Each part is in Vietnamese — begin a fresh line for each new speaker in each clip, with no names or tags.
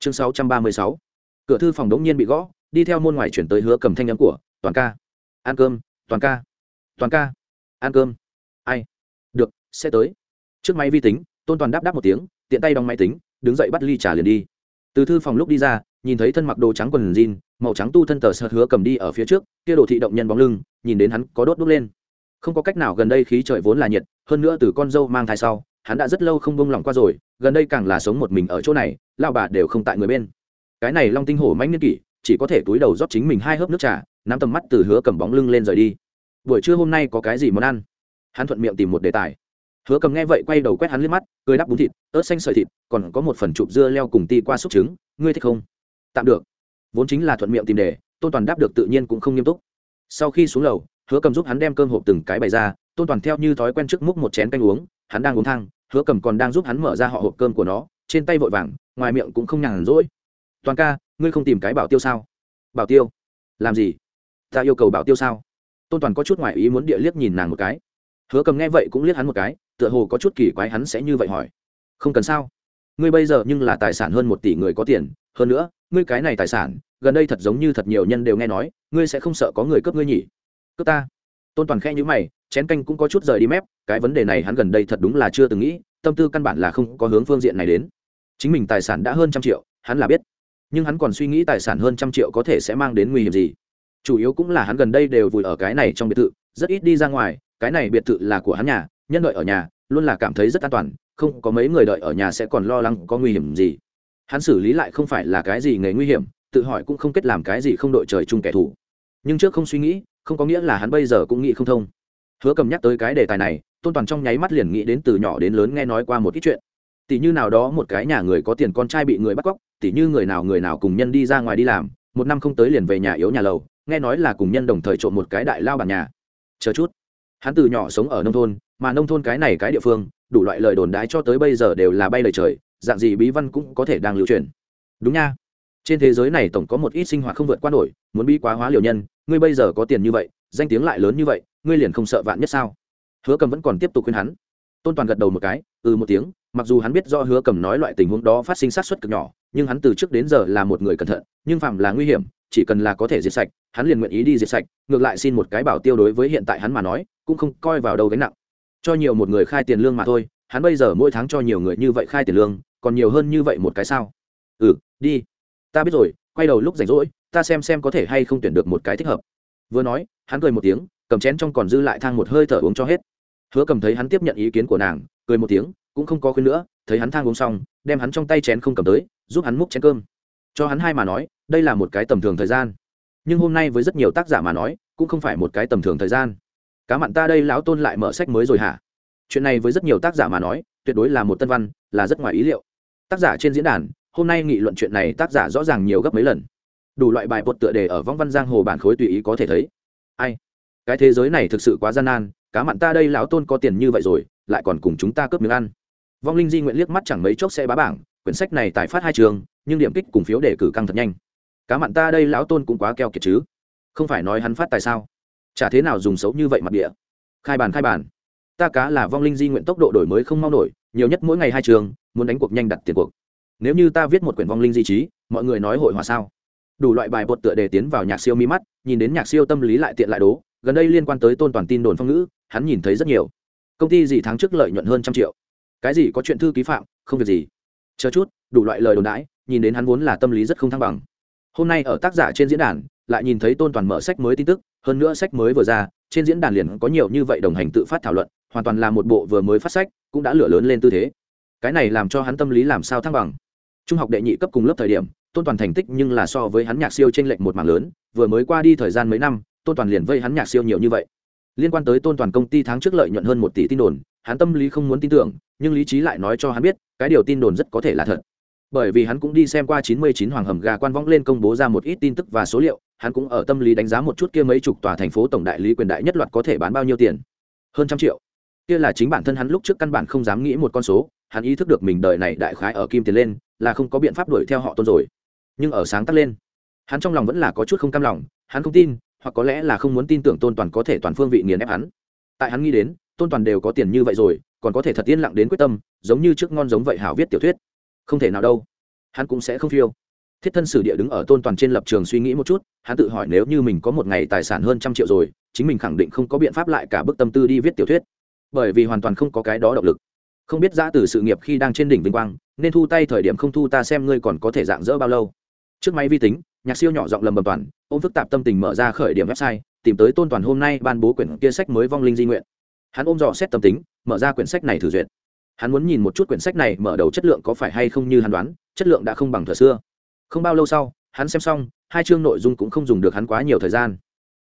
chương sáu trăm ba mươi sáu. Cửa thư phòng đống nhiên bị gõ, đi theo môn ngoài chuyển tới hứa cầm thanh nhắm của, toàn ca. Ăn cơm, toàn ca. Toàn ca, ăn cơm. Ai? Được, sẽ tới. Trước máy vi tính, tôn toàn đáp đáp một tiếng, tiện tay đóng máy tính, đứng dậy bắt ly trả liền đi. Từ thư phòng lúc đi ra, nhìn thấy thân mặc đồ trắng quần jean, màu trắng tu thân tờ sợt hứa cầm đi ở phía trước, kia đồ thị động nhân bóng lưng, nhìn đến hắn có đốt đốt lên. Không có cách nào gần đây khí trời vốn là nhiệt, hơn nữa từ con dâu mang thai sau hắn đã rất lâu không bông lòng qua rồi, gần đây càng là sống một mình ở chỗ này lao bà đều không tại người bên. Cái này long tinh hổ mãnh niên kỷ, chỉ có thể túi đầu rót chính mình hai hớp nước trà, nắm tầm mắt từ hứa cầm bóng lưng lên rời đi. Buổi trưa hôm nay có cái gì món ăn? Hắn thuận miệng tìm một đề tài. Hứa cầm nghe vậy quay đầu quét hắn liếc mắt, cười đắp bún thịt, ớt xanh sợi thịt, còn có một phần chụp dưa leo cùng ti qua xúc trứng, ngươi thích không? Tạm được. Vốn chính là thuận miệng tìm đề, tôn toàn đáp được tự nhiên cũng không nghiêm túc. Sau khi xuống lầu, hứa cầm giúp hắn đem cơm hộp từng cái bày ra, tôn toàn theo như thói quen trước múc một chén canh uống, hắn đang uống thang hứa cầm còn đang giúp hắn mở ra họ hộp cơm của nó, trên tay vội vàng, ngoài miệng cũng không nhàn rỗi. Toàn ca, ngươi không tìm cái bảo tiêu sao? Bảo tiêu? Làm gì? Ta yêu cầu bảo tiêu sao? Tôn toàn có chút ngoại ý muốn địa liếc nhìn nàng một cái. Hứa cầm nghe vậy cũng liếc hắn một cái, tựa hồ có chút kỳ quái hắn sẽ như vậy hỏi. Không cần sao? Ngươi bây giờ nhưng là tài sản hơn một tỷ người có tiền, hơn nữa, ngươi cái này tài sản, gần đây thật giống như thật nhiều nhân đều nghe nói, ngươi sẽ không sợ có người cướp ngươi nhỉ? Cướp ta? Tôn toàn khe nhữ mày chén canh cũng có chút rời đi mép, cái vấn đề này hắn gần đây thật đúng là chưa từng nghĩ, tâm tư căn bản là không có hướng phương diện này đến. Chính mình tài sản đã hơn trăm triệu, hắn là biết. Nhưng hắn còn suy nghĩ tài sản hơn trăm triệu có thể sẽ mang đến nguy hiểm gì. Chủ yếu cũng là hắn gần đây đều vùi ở cái này trong biệt thự, rất ít đi ra ngoài, cái này biệt thự là của hắn nhà, nhân đợi ở nhà, luôn là cảm thấy rất an toàn, không có mấy người đợi ở nhà sẽ còn lo lắng có nguy hiểm gì. Hắn xử lý lại không phải là cái gì nghề nguy hiểm, tự hỏi cũng không kết làm cái gì không đội trời chung kẻ thù. Nhưng trước không suy nghĩ, không có nghĩa là hắn bây giờ cũng nghĩ không thông hứa cầm nhắc tới cái đề tài này, tôn toàn trong nháy mắt liền nghĩ đến từ nhỏ đến lớn nghe nói qua một ít chuyện. Tỷ như nào đó một cái nhà người có tiền con trai bị người bắt cóc, tỷ như người nào người nào cùng nhân đi ra ngoài đi làm, một năm không tới liền về nhà yếu nhà lầu, nghe nói là cùng nhân đồng thời trộm một cái đại lao bàn nhà. Chờ chút. Hắn từ nhỏ sống ở nông thôn, mà nông thôn cái này cái địa phương, đủ loại lời đồn đái cho tới bây giờ đều là bay lời trời, dạng gì bí văn cũng có thể đang lưu truyền. Đúng nha. Trên thế giới này tổng có một ít sinh hoạt không vượt qua nổi, muốn bi quá hóa liều nhân, ngươi bây giờ có tiền như vậy, danh tiếng lại lớn như vậy ngươi liền không sợ vạn nhất sao? Hứa cầm vẫn còn tiếp tục khuyên hắn. Tôn toàn gật đầu một cái ừ một tiếng, mặc dù hắn biết do hứa cầm nói loại tình huống đó phát sinh sát xuất cực nhỏ, nhưng hắn từ trước đến giờ là một người cẩn thận, nhưng phạm là nguy hiểm, chỉ cần là có thể diệt sạch, hắn liền nguyện ý đi diệt sạch, ngược lại xin một cái bảo tiêu đối với hiện tại hắn mà nói, cũng không coi vào đâu gánh nặng. Cho nhiều một người khai tiền lương mà thôi, hắn bây giờ mỗi tháng cho nhiều người như vậy khai tiền lương, còn nhiều hơn như vậy một cái sao? Ừ đi. Ta biết rồi, quay đầu lúc rảnh rỗi, ta xem xem có thể hay không tuyển được một cái thích hợp. Vừa nói, hắn cười một tiếng cầm chén trong còn dư lại thang một hơi thở uống cho hết. Hứa cầm thấy hắn tiếp nhận ý kiến của nàng, cười một tiếng, cũng không có khuyên nữa, thấy hắn thang uống xong, đem hắn trong tay chén không cầm tới, giúp hắn múc chén cơm. Cho hắn hai mà nói, đây là một cái tầm thường thời gian. Nhưng hôm nay với rất nhiều tác giả mà nói, cũng không phải một cái tầm thường thời gian. Cá mặn ta đây lão tôn lại mở sách mới rồi hả? Chuyện này với rất nhiều tác giả mà nói, tuyệt đối là một tân văn, là rất ngoài ý liệu. Tác giả trên diễn đàn, hôm nay nghị luận chuyện này tác giả rõ ràng nhiều gấp mấy lần. Đủ loại bài bột tựa đề ở vong văn giang hồ bản khối tùy ý có thể thấy. Ai? Cái thế giới này thực sự quá gian nan, cá mặn ta đây lão tôn có tiền như vậy rồi, lại còn cùng chúng ta cướp miếng ăn. Vong linh di nguyện liếc mắt chẳng mấy chốc sẽ bá bảng, quyển sách này tài phát hai trường, nhưng điểm kích cùng phiếu đề cử căng thật nhanh. Cá mặn ta đây lão tôn cũng quá keo kiệt chứ. Không phải nói hắn phát tại sao? Chả thế nào dùng xấu như vậy mặt địa? Khai bàn khai bàn. Ta cá là vong linh di nguyện tốc độ đổi mới không mau nổi, nhiều nhất mỗi ngày hai trường, muốn đánh cuộc nhanh đặt tiền cuộc. Nếu như ta viết một quyển vong linh di trí, mọi người nói hội hòa sao? Đủ loại bài bột tựa đề tiến vào nhạc siêu mi mắt, nhìn đến nhạc siêu tâm lý lại tiện lại đố gần đây liên quan tới tôn toàn tin đồn phong ngữ, hắn nhìn thấy rất nhiều. Công ty gì tháng trước lợi nhuận hơn trăm triệu? Cái gì có chuyện thư ký phạm, không việc gì. Chờ chút, đủ loại lời đồn đãi, nhìn đến hắn vốn là tâm lý rất không thăng bằng. Hôm nay ở tác giả trên diễn đàn, lại nhìn thấy tôn toàn mở sách mới tin tức, hơn nữa sách mới vừa ra, trên diễn đàn liền có nhiều như vậy đồng hành tự phát thảo luận, hoàn toàn là một bộ vừa mới phát sách, cũng đã lửa lớn lên tư thế. Cái này làm cho hắn tâm lý làm sao thăng bằng? Trung học đệ nhị cấp cùng lớp thời điểm, tôn toàn thành tích nhưng là so với hắn nhạc siêu t r ê n lệch một mảng lớn, vừa mới qua đi thời gian mấy năm tôn toàn liền vây hắn nhạc siêu nhiều như vậy. Liên quan tới tôn toàn công ty tháng trước lợi nhuận hơn một tỷ tin đồn, hắn tâm lý không muốn tin tưởng, nhưng lý trí lại nói cho hắn biết, cái điều tin đồn rất có thể là thật. Bởi vì hắn cũng đi xem qua chín mươi chín hoàng hầm gà quan võng lên công bố ra một ít tin tức và số liệu, hắn cũng ở tâm lý đánh giá một chút kia mấy chục tòa thành phố tổng đại lý quyền đại nhất loạt có thể bán bao nhiêu tiền. Hơn trăm triệu. Kia là chính bản thân hắn lúc trước căn bản không dám nghĩ một con số, hắn ý thức được mình đời này đại khái ở kim tiền lên, là không có biện pháp đuổi theo họ tôn rồi. Nhưng ở sáng tắt lên, hắn trong lòng vẫn là có chút không cam lòng, hắn không tin hoặc có lẽ là không muốn tin tưởng tôn toàn có thể toàn phương vị nghiền ép hắn. Tại hắn nghĩ đến, tôn toàn đều có tiền như vậy rồi, còn có thể thật yên lặng đến quyết tâm, giống như trước ngon giống vậy hảo viết tiểu thuyết. Không thể nào đâu. Hắn cũng sẽ không phiêu. Thiết thân sử địa đứng ở tôn toàn trên lập trường suy nghĩ một chút, hắn tự hỏi nếu như mình có một ngày tài sản hơn trăm triệu rồi, chính mình khẳng định không có biện pháp lại cả bức tâm tư đi viết tiểu thuyết. Bởi vì hoàn toàn không có cái đó động lực. Không biết giã từ sự nghiệp khi đang trên đỉnh vinh quang, nên thu tay thời điểm không thu ta xem ngươi còn có thể dạng dỡ bao lâu. Trước máy vi tính nhạc siêu nhỏ giọng lầm bầm toàn, ôm phức tạp tâm tình mở ra khởi điểm website, tìm tới tôn toàn hôm nay ban bố quyển kia sách mới vong linh di nguyện. Hắn ôm dò xét tâm tính, mở ra quyển sách này thử duyệt. Hắn muốn nhìn một chút quyển sách này mở đầu chất lượng có phải hay không như hắn đoán, chất lượng đã không bằng thời xưa. Không bao lâu sau, hắn xem xong, hai chương nội dung cũng không dùng được hắn quá nhiều thời gian.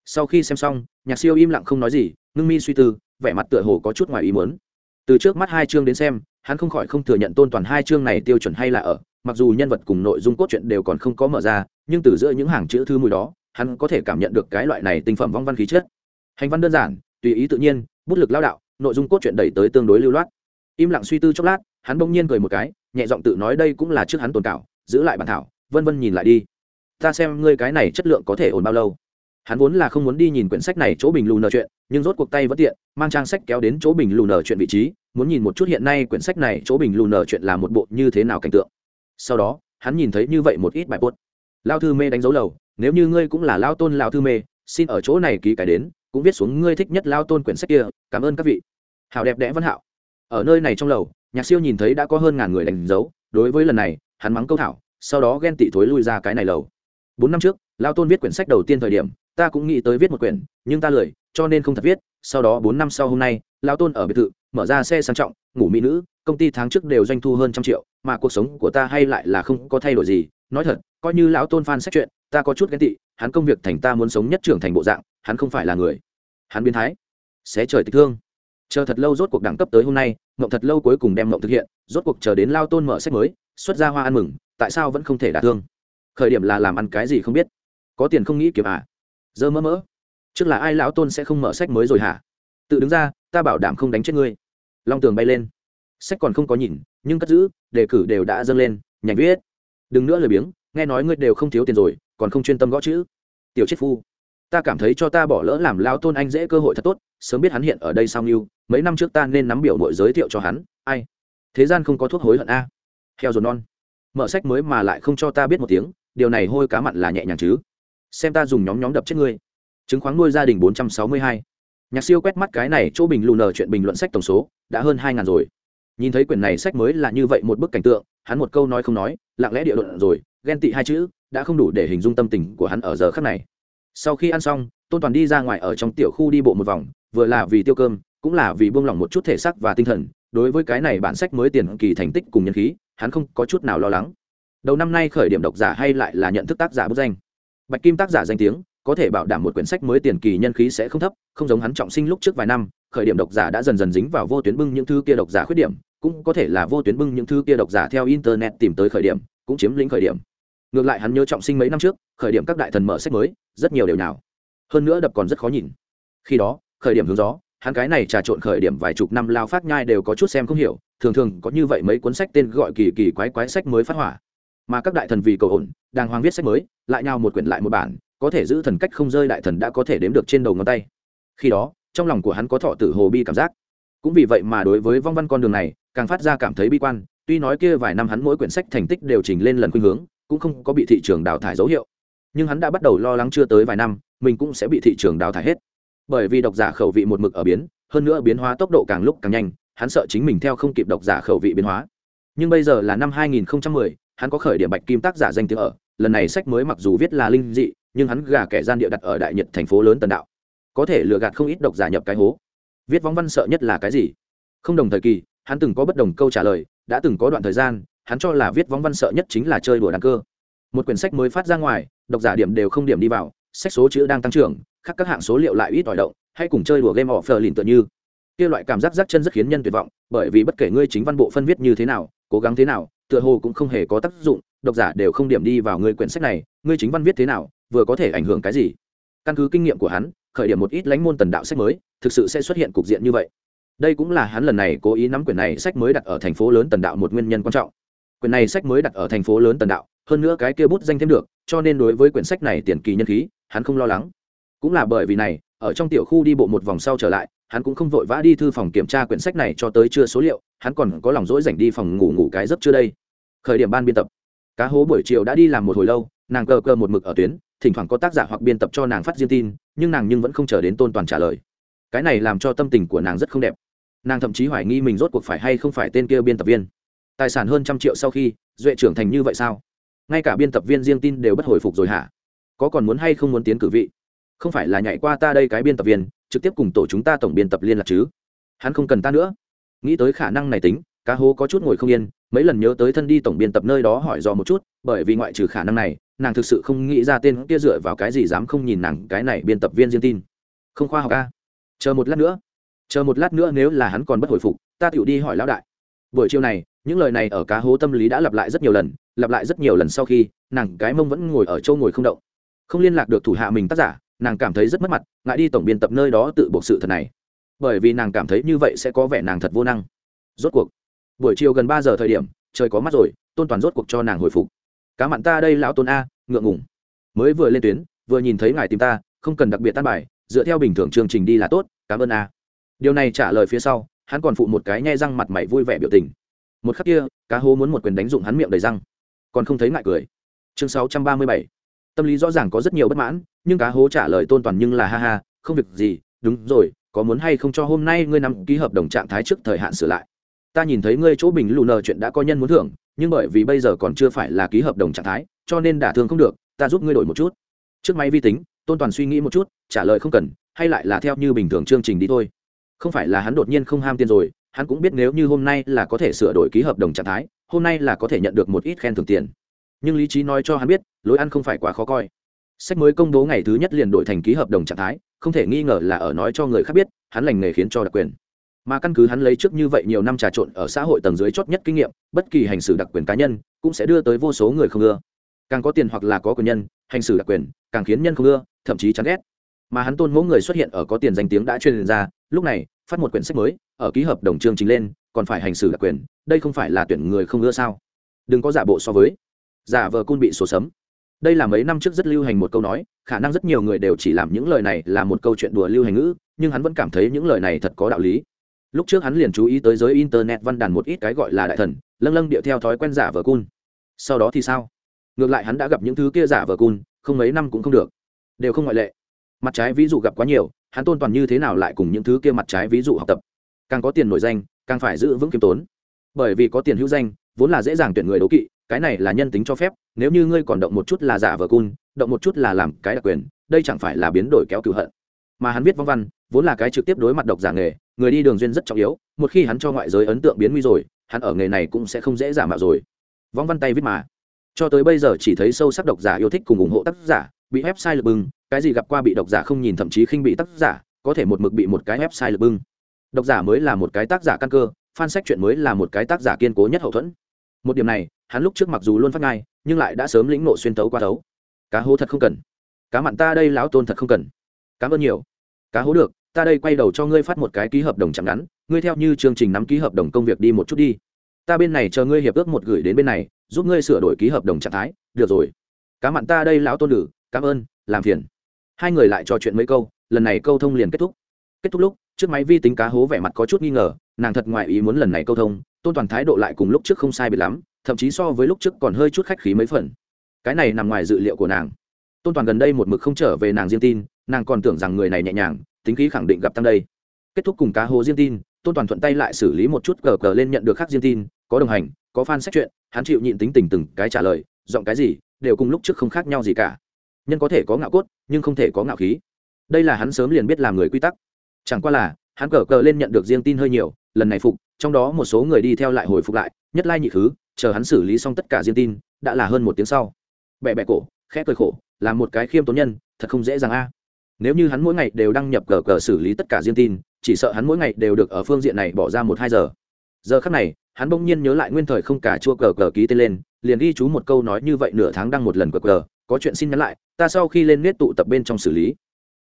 Sau khi xem xong, nhạc siêu im lặng không nói gì, ngưng mi suy tư, vẻ mặt tựa hồ có chút ngoài ý muốn. Từ trước mắt hai chương đến xem, hắn không khỏi không thừa nhận tôn toàn hai chương này tiêu chuẩn hay là ở mặc dù nhân vật cùng nội dung cốt truyện đều còn không có mở ra, nhưng từ giữa những hàng chữ thư mùi đó, hắn có thể cảm nhận được cái loại này tinh phẩm vong văn khí chất. Hành văn đơn giản, tùy ý tự nhiên, bút lực lao đạo, nội dung cốt truyện đẩy tới tương đối lưu loát. Im lặng suy tư chốc lát, hắn bỗng nhiên cười một cái, nhẹ giọng tự nói đây cũng là trước hắn tồn cảo, giữ lại bản thảo, vân vân nhìn lại đi. Ta xem ngươi cái này chất lượng có thể ổn bao lâu. Hắn vốn là không muốn đi nhìn quyển sách này chỗ bình lù nở chuyện, nhưng rốt cuộc tay vẫn tiện, mang trang sách kéo đến chỗ bình lù nở chuyện vị trí, muốn nhìn một chút hiện nay quyển sách này chỗ bình lù nở chuyện là một bộ như thế nào cảnh tượng sau đó, hắn nhìn thấy như vậy một ít bài post. Lao thư mê đánh dấu lầu, nếu như ngươi cũng là lao tôn lao thư mê, xin ở chỗ này ký cái đến, cũng viết xuống ngươi thích nhất lao tôn quyển sách kia, cảm ơn các vị. Hảo đẹp đẽ văn hạo. Ở nơi này trong lầu, nhạc siêu nhìn thấy đã có hơn ngàn người đánh dấu, đối với lần này, hắn mắng câu thảo, sau đó ghen tị thối lui ra cái này lầu. Bốn năm trước, lao tôn viết quyển sách đầu tiên thời điểm, ta cũng nghĩ tới viết một quyển, nhưng ta lười, cho nên không thật viết. Sau đó bốn năm sau hôm nay, lao tôn ở biệt thự, mở ra xe sang trọng, ngủ mỹ nữ công ty tháng trước đều doanh thu hơn trăm triệu, mà cuộc sống của ta hay lại là không có thay đổi gì. Nói thật, coi như lão tôn phan sách chuyện, ta có chút ghen tị, hắn công việc thành ta muốn sống nhất trưởng thành bộ dạng, hắn không phải là người. Hắn biến thái. Xé trời tịch thương. Chờ thật lâu rốt cuộc đẳng cấp tới hôm nay, mộng thật lâu cuối cùng đem mộng thực hiện, rốt cuộc chờ đến lao tôn mở sách mới, xuất ra hoa ăn mừng, tại sao vẫn không thể đả thương? Khởi điểm là làm ăn cái gì không biết. Có tiền không nghĩ kiếm à? Dơ mỡ mỡ trước là ai lão tôn sẽ không mở sách mới rồi hả? Tự đứng ra, ta bảo đảm không đánh chết ngươi. Long tường bay lên sách còn không có nhìn, nhưng cất giữ, đề cử đều đã dâng lên nhảy viết. Đừng nữa lười biếng, nghe nói ngươi đều không thiếu tiền rồi, còn không chuyên tâm gõ chữ. Tiểu chết phu, ta cảm thấy cho ta bỏ lỡ làm lao tôn anh dễ cơ hội thật tốt, sớm biết hắn hiện ở đây sao nhiêu mấy năm trước ta nên nắm biểu mội giới thiệu cho hắn, ai? Thế gian không có thuốc hối hận a. Heo rồi non. Mở sách mới mà lại không cho ta biết một tiếng, điều này hôi cá mặn là nhẹ nhàng chứ. Xem ta dùng nhóm nhóm đập chết ngươi. Chứng khoán nuôi gia đình bốn trăm sáu mươi hai. Nhạc siêu quét mắt cái này, chỗ bình lù nờ chuyện bình luận sách tổng số, đã hơn hai ngàn rồi nhìn thấy quyển này sách mới là như vậy một bức cảnh tượng, hắn một câu nói không nói, lặng lẽ địa luận rồi, ghen tị hai chữ, đã không đủ để hình dung tâm tình của hắn ở giờ khắc này. Sau khi ăn xong, tôn toàn đi ra ngoài ở trong tiểu khu đi bộ một vòng, vừa là vì tiêu cơm, cũng là vì buông lỏng một chút thể xác và tinh thần. Đối với cái này bản sách mới tiền kỳ thành tích cùng nhân khí, hắn không có chút nào lo lắng. Đầu năm nay khởi điểm độc giả hay lại là nhận thức tác giả bức danh. Bạch kim tác giả danh tiếng, có thể bảo đảm một quyển sách mới tiền kỳ nhân khí sẽ không thấp, không giống hắn trọng sinh lúc trước vài năm khởi điểm độc giả đã dần dần dính vào vô tuyến bưng những thứ kia độc giả khuyết điểm, cũng có thể là vô tuyến bưng những thứ kia độc giả theo internet tìm tới khởi điểm, cũng chiếm lĩnh khởi điểm. Ngược lại hắn nhớ trọng sinh mấy năm trước, khởi điểm các đại thần mở sách mới, rất nhiều đều nào hơn nữa đập còn rất khó nhìn. Khi đó, khởi điểm hướng gió, hắn cái này trà trộn khởi điểm vài chục năm lao phát nhai đều có chút xem không hiểu, thường thường có như vậy mấy cuốn sách tên gọi kỳ kỳ quái quái sách mới phát hỏa. Mà các đại thần vì cầu ổn đang hoang viết sách mới, lại nhau một quyển lại một bản, có thể giữ thần cách không rơi đại thần đã có thể đếm được trên đầu ngón tay. Khi đó trong lòng của hắn có thọ tử hồ bi cảm giác. Cũng vì vậy mà đối với vong văn con đường này càng phát ra cảm thấy bi quan tuy nói kia vài năm hắn mỗi quyển sách thành tích đều trình lên lần khuynh hướng cũng không có bị thị trường đào thải dấu hiệu. Nhưng hắn đã bắt đầu lo lắng chưa tới vài năm mình cũng sẽ bị thị trường đào thải hết. Bởi vì độc giả khẩu vị một mực ở biến hơn nữa biến hóa tốc độ càng lúc càng nhanh hắn sợ chính mình theo không kịp độc giả khẩu vị biến hóa. Nhưng bây giờ là năm 2010, hắn có khởi điểm bạch kim tác giả danh tiếng ở lần này sách mới mặc dù viết là linh dị nhưng hắn gà kẻ gian địa đặt ở đại nhật thành phố lớn tần đạo có thể lừa gạt không ít độc giả nhập cái hố. Viết vong văn sợ nhất là cái gì? Không đồng thời kỳ, hắn từng có bất đồng câu trả lời, đã từng có đoạn thời gian, hắn cho là viết vong văn sợ nhất chính là chơi đùa đăng cơ. Một quyển sách mới phát ra ngoài, độc giả điểm đều không điểm đi vào, sách số chữ đang tăng trưởng khác các hạng số liệu lại ít ỏi động, hay cùng chơi đùa game offer lìn tựa như. Kia loại cảm giác rắc chân rất khiến nhân tuyệt vọng, bởi vì bất kể ngươi chính văn bộ phân viết như thế nào, cố gắng thế nào, tựa hồ cũng không hề có tác dụng, độc giả đều không điểm đi vào ngươi quyển sách này, ngươi chính văn viết thế nào, vừa có thể ảnh hưởng cái gì? Căn cứ kinh nghiệm của hắn khởi điểm một ít lãnh môn tần đạo sách mới, thực sự sẽ xuất hiện cục diện như vậy. Đây cũng là hắn lần này cố ý nắm quyển này sách mới đặt ở thành phố lớn tần đạo một nguyên nhân quan trọng. Quyển này sách mới đặt ở thành phố lớn tần đạo, hơn nữa cái kia bút danh thêm được, cho nên đối với quyển sách này tiền kỳ nhân khí, hắn không lo lắng. Cũng là bởi vì này, ở trong tiểu khu đi bộ một vòng sau trở lại, hắn cũng không vội vã đi thư phòng kiểm tra quyển sách này cho tới chưa số liệu, hắn còn có lòng dỗi rảnh đi phòng ngủ ngủ cái giấc chưa đây. Khởi điểm ban biên tập. Cá hố buổi chiều đã đi làm một hồi lâu, nàng cờ cờ một mực ở tuyến thỉnh thoảng có tác giả hoặc biên tập cho nàng phát riêng tin, nhưng nàng nhưng vẫn không chờ đến tôn toàn trả lời. Cái này làm cho tâm tình của nàng rất không đẹp. Nàng thậm chí hoài nghi mình rốt cuộc phải hay không phải tên kia biên tập viên. Tài sản hơn trăm triệu sau khi, duệ trưởng thành như vậy sao? Ngay cả biên tập viên riêng tin đều bất hồi phục rồi hả? Có còn muốn hay không muốn tiến cử vị? Không phải là nhảy qua ta đây cái biên tập viên, trực tiếp cùng tổ chúng ta tổng biên tập liên lạc chứ? Hắn không cần ta nữa. Nghĩ tới khả năng này tính, cá hố có chút ngồi không yên, mấy lần nhớ tới thân đi tổng biên tập nơi đó hỏi dò một chút, bởi vì ngoại trừ khả năng này nàng thực sự không nghĩ ra tên kia dựa vào cái gì dám không nhìn nàng cái này biên tập viên riêng tin. Không khoa học a. Chờ một lát nữa. Chờ một lát nữa nếu là hắn còn bất hồi phục, ta tựu đi hỏi lão đại. Buổi chiều này, những lời này ở cá hố tâm lý đã lặp lại rất nhiều lần, lặp lại rất nhiều lần sau khi, nàng cái mông vẫn ngồi ở châu ngồi không động. Không liên lạc được thủ hạ mình tác giả, nàng cảm thấy rất mất mặt, ngại đi tổng biên tập nơi đó tự buộc sự thật này. Bởi vì nàng cảm thấy như vậy sẽ có vẻ nàng thật vô năng. Rốt cuộc, buổi chiều gần ba giờ thời điểm, trời có mắt rồi, tôn toàn rốt cuộc cho nàng hồi phục cá mặn ta đây lão tôn a, ngượng ngùng. Mới vừa lên tuyến, vừa nhìn thấy ngài tìm ta, không cần đặc biệt tan bài, dựa theo bình thường chương trình đi là tốt, cảm ơn a. Điều này trả lời phía sau, hắn còn phụ một cái nhe răng mặt mày vui vẻ biểu tình. Một khắc kia, cá hố muốn một quyền đánh dụng hắn miệng đầy răng. Còn không thấy ngại cười. Chương sáu trăm ba mươi bảy. Tâm lý rõ ràng có rất nhiều bất mãn, nhưng cá hố trả lời tôn toàn nhưng là ha ha, không việc gì, đúng rồi, có muốn hay không cho hôm nay ngươi nằm ký hợp đồng trạng thái trước thời hạn sửa lại. Ta nhìn thấy ngươi chỗ bình lù nờ chuyện đã có nhân muốn thưởng nhưng bởi vì bây giờ còn chưa phải là ký hợp đồng trạng thái, cho nên đả thương không được, ta giúp ngươi đổi một chút. Trước máy vi tính, tôn toàn suy nghĩ một chút, trả lời không cần, hay lại là theo như bình thường chương trình đi thôi. Không phải là hắn đột nhiên không ham tiền rồi, hắn cũng biết nếu như hôm nay là có thể sửa đổi ký hợp đồng trạng thái, hôm nay là có thể nhận được một ít khen thưởng tiền. Nhưng lý trí nói cho hắn biết, lối ăn không phải quá khó coi. Sách mới công bố ngày thứ nhất liền đổi thành ký hợp đồng trạng thái, không thể nghi ngờ là ở nói cho người khác biết, hắn lành nghề khiến cho đặc quyền mà căn cứ hắn lấy trước như vậy nhiều năm trà trộn ở xã hội tầng dưới chót nhất kinh nghiệm, bất kỳ hành xử đặc quyền cá nhân cũng sẽ đưa tới vô số người không ưa. Càng có tiền hoặc là có quyền nhân, hành xử đặc quyền càng khiến nhân không ưa, thậm chí chán ghét. Mà hắn tôn mẫu người xuất hiện ở có tiền danh tiếng đã truyền ra, lúc này, phát một quyển sách mới, ở ký hợp đồng chương chính lên, còn phải hành xử đặc quyền, đây không phải là tuyển người không ưa sao? Đừng có giả bộ so với. Giả vờ cun bị số sấm. Đây là mấy năm trước rất lưu hành một câu nói, khả năng rất nhiều người đều chỉ làm những lời này là một câu chuyện đùa lưu hành ngữ, nhưng hắn vẫn cảm thấy những lời này thật có đạo lý lúc trước hắn liền chú ý tới giới internet văn đàn một ít cái gọi là đại thần, lâng lâng điệu theo thói quen giả vờ cun. Sau đó thì sao? Ngược lại hắn đã gặp những thứ kia giả vờ cun, không mấy năm cũng không được. Đều không ngoại lệ. Mặt trái ví dụ gặp quá nhiều, hắn tôn toàn như thế nào lại cùng những thứ kia mặt trái ví dụ học tập? Càng có tiền nổi danh, càng phải giữ vững kiêm tốn. Bởi vì có tiền hữu danh, vốn là dễ dàng tuyển người đấu kỵ, cái này là nhân tính cho phép, nếu như ngươi còn động một chút là giả vờ cun, động một chút là làm cái đặc quyền, đây chẳng phải là biến đổi kéo cựu hận. Mà hắn viết vong văn, vốn là cái trực tiếp đối mặt độc giả nghề người đi đường duyên rất trọng yếu, một khi hắn cho ngoại giới ấn tượng biến nguy rồi, hắn ở nghề này cũng sẽ không dễ giả mạo rồi. Vong văn tay viết mà. Cho tới bây giờ chỉ thấy sâu sắc độc giả yêu thích cùng ủng hộ tác giả, bị website lực bưng, cái gì gặp qua bị độc giả không nhìn thậm chí khinh bị tác giả, có thể một mực bị một cái website lực bưng. Độc giả mới là một cái tác giả căn cơ, fan sách chuyện mới là một cái tác giả kiên cố nhất hậu thuẫn. Một điểm này, hắn lúc trước mặc dù luôn phát ngai nhưng lại đã sớm lĩnh nộ xuyên tấu qua tấu cá hố thật không cần. Cá mặn ta đây lão tôn thật không cần. Cảm ơn nhiều. Cá hố được ta đây quay đầu cho ngươi phát một cái ký hợp đồng chẳng ngắn, ngươi theo như chương trình nắm ký hợp đồng công việc đi một chút đi. Ta bên này chờ ngươi hiệp ước một gửi đến bên này, giúp ngươi sửa đổi ký hợp đồng trạng thái, được rồi. Cá mặn ta đây lão tôn lử cảm ơn, làm phiền. Hai người lại trò chuyện mấy câu, lần này câu thông liền kết thúc. Kết thúc lúc, trước máy vi tính cá hố vẻ mặt có chút nghi ngờ, nàng thật ngoại ý muốn lần này câu thông, tôn toàn thái độ lại cùng lúc trước không sai biệt lắm, thậm chí so với lúc trước còn hơi chút khách khí mấy phần. Cái này nằm ngoài dự liệu của nàng. Tôn toàn gần đây một mực không trở về nàng riêng tin, nàng còn tưởng rằng người này nhẹ nhàng tính khí khẳng định gặp tăng đây. Kết thúc cùng cá hố riêng tin, tôn toàn thuận tay lại xử lý một chút cờ cờ lên nhận được khác riêng tin, có đồng hành, có fan sách chuyện, hắn chịu nhịn tính tình từng cái trả lời, giọng cái gì, đều cùng lúc trước không khác nhau gì cả. Nhân có thể có ngạo cốt, nhưng không thể có ngạo khí. Đây là hắn sớm liền biết làm người quy tắc. Chẳng qua là, hắn cờ cờ lên nhận được riêng tin hơi nhiều, lần này phục, trong đó một số người đi theo lại hồi phục lại, nhất lai nhị thứ chờ hắn xử lý xong tất cả riêng tin, đã là hơn một tiếng sau. Bẹ bẹ cổ, khẽ cười khổ, là một cái khiêm tốn nhân, thật không dễ dàng a nếu như hắn mỗi ngày đều đăng nhập cờ cờ xử lý tất cả riêng tin, chỉ sợ hắn mỗi ngày đều được ở phương diện này bỏ ra một hai giờ. Giờ khắc này, hắn bỗng nhiên nhớ lại nguyên thời không cả chua cờ cờ ký tên lên, liền ghi chú một câu nói như vậy nửa tháng đăng một lần cờ cờ, có chuyện xin nhắn lại, ta sau khi lên nét tụ tập bên trong xử lý.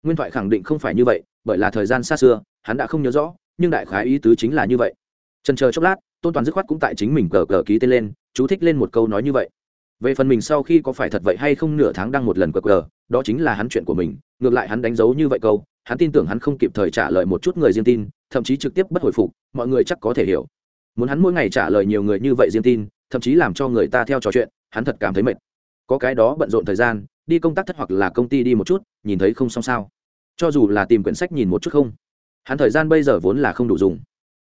Nguyên thoại khẳng định không phải như vậy, bởi là thời gian xa xưa, hắn đã không nhớ rõ, nhưng đại khái ý tứ chính là như vậy. Trần chờ chốc lát, tôn toàn dứt khoát cũng tại chính mình cờ cờ ký tên lên, chú thích lên một câu nói như vậy. Về phần mình sau khi có phải thật vậy hay không nửa tháng đăng một lần cờ cờ, đó chính là hắn chuyện của mình ngược lại hắn đánh dấu như vậy câu, hắn tin tưởng hắn không kịp thời trả lời một chút người riêng tin, thậm chí trực tiếp bất hồi phục, mọi người chắc có thể hiểu. Muốn hắn mỗi ngày trả lời nhiều người như vậy riêng tin, thậm chí làm cho người ta theo trò chuyện, hắn thật cảm thấy mệt. Có cái đó bận rộn thời gian, đi công tác thất hoặc là công ty đi một chút, nhìn thấy không xong sao. Cho dù là tìm quyển sách nhìn một chút không, hắn thời gian bây giờ vốn là không đủ dùng.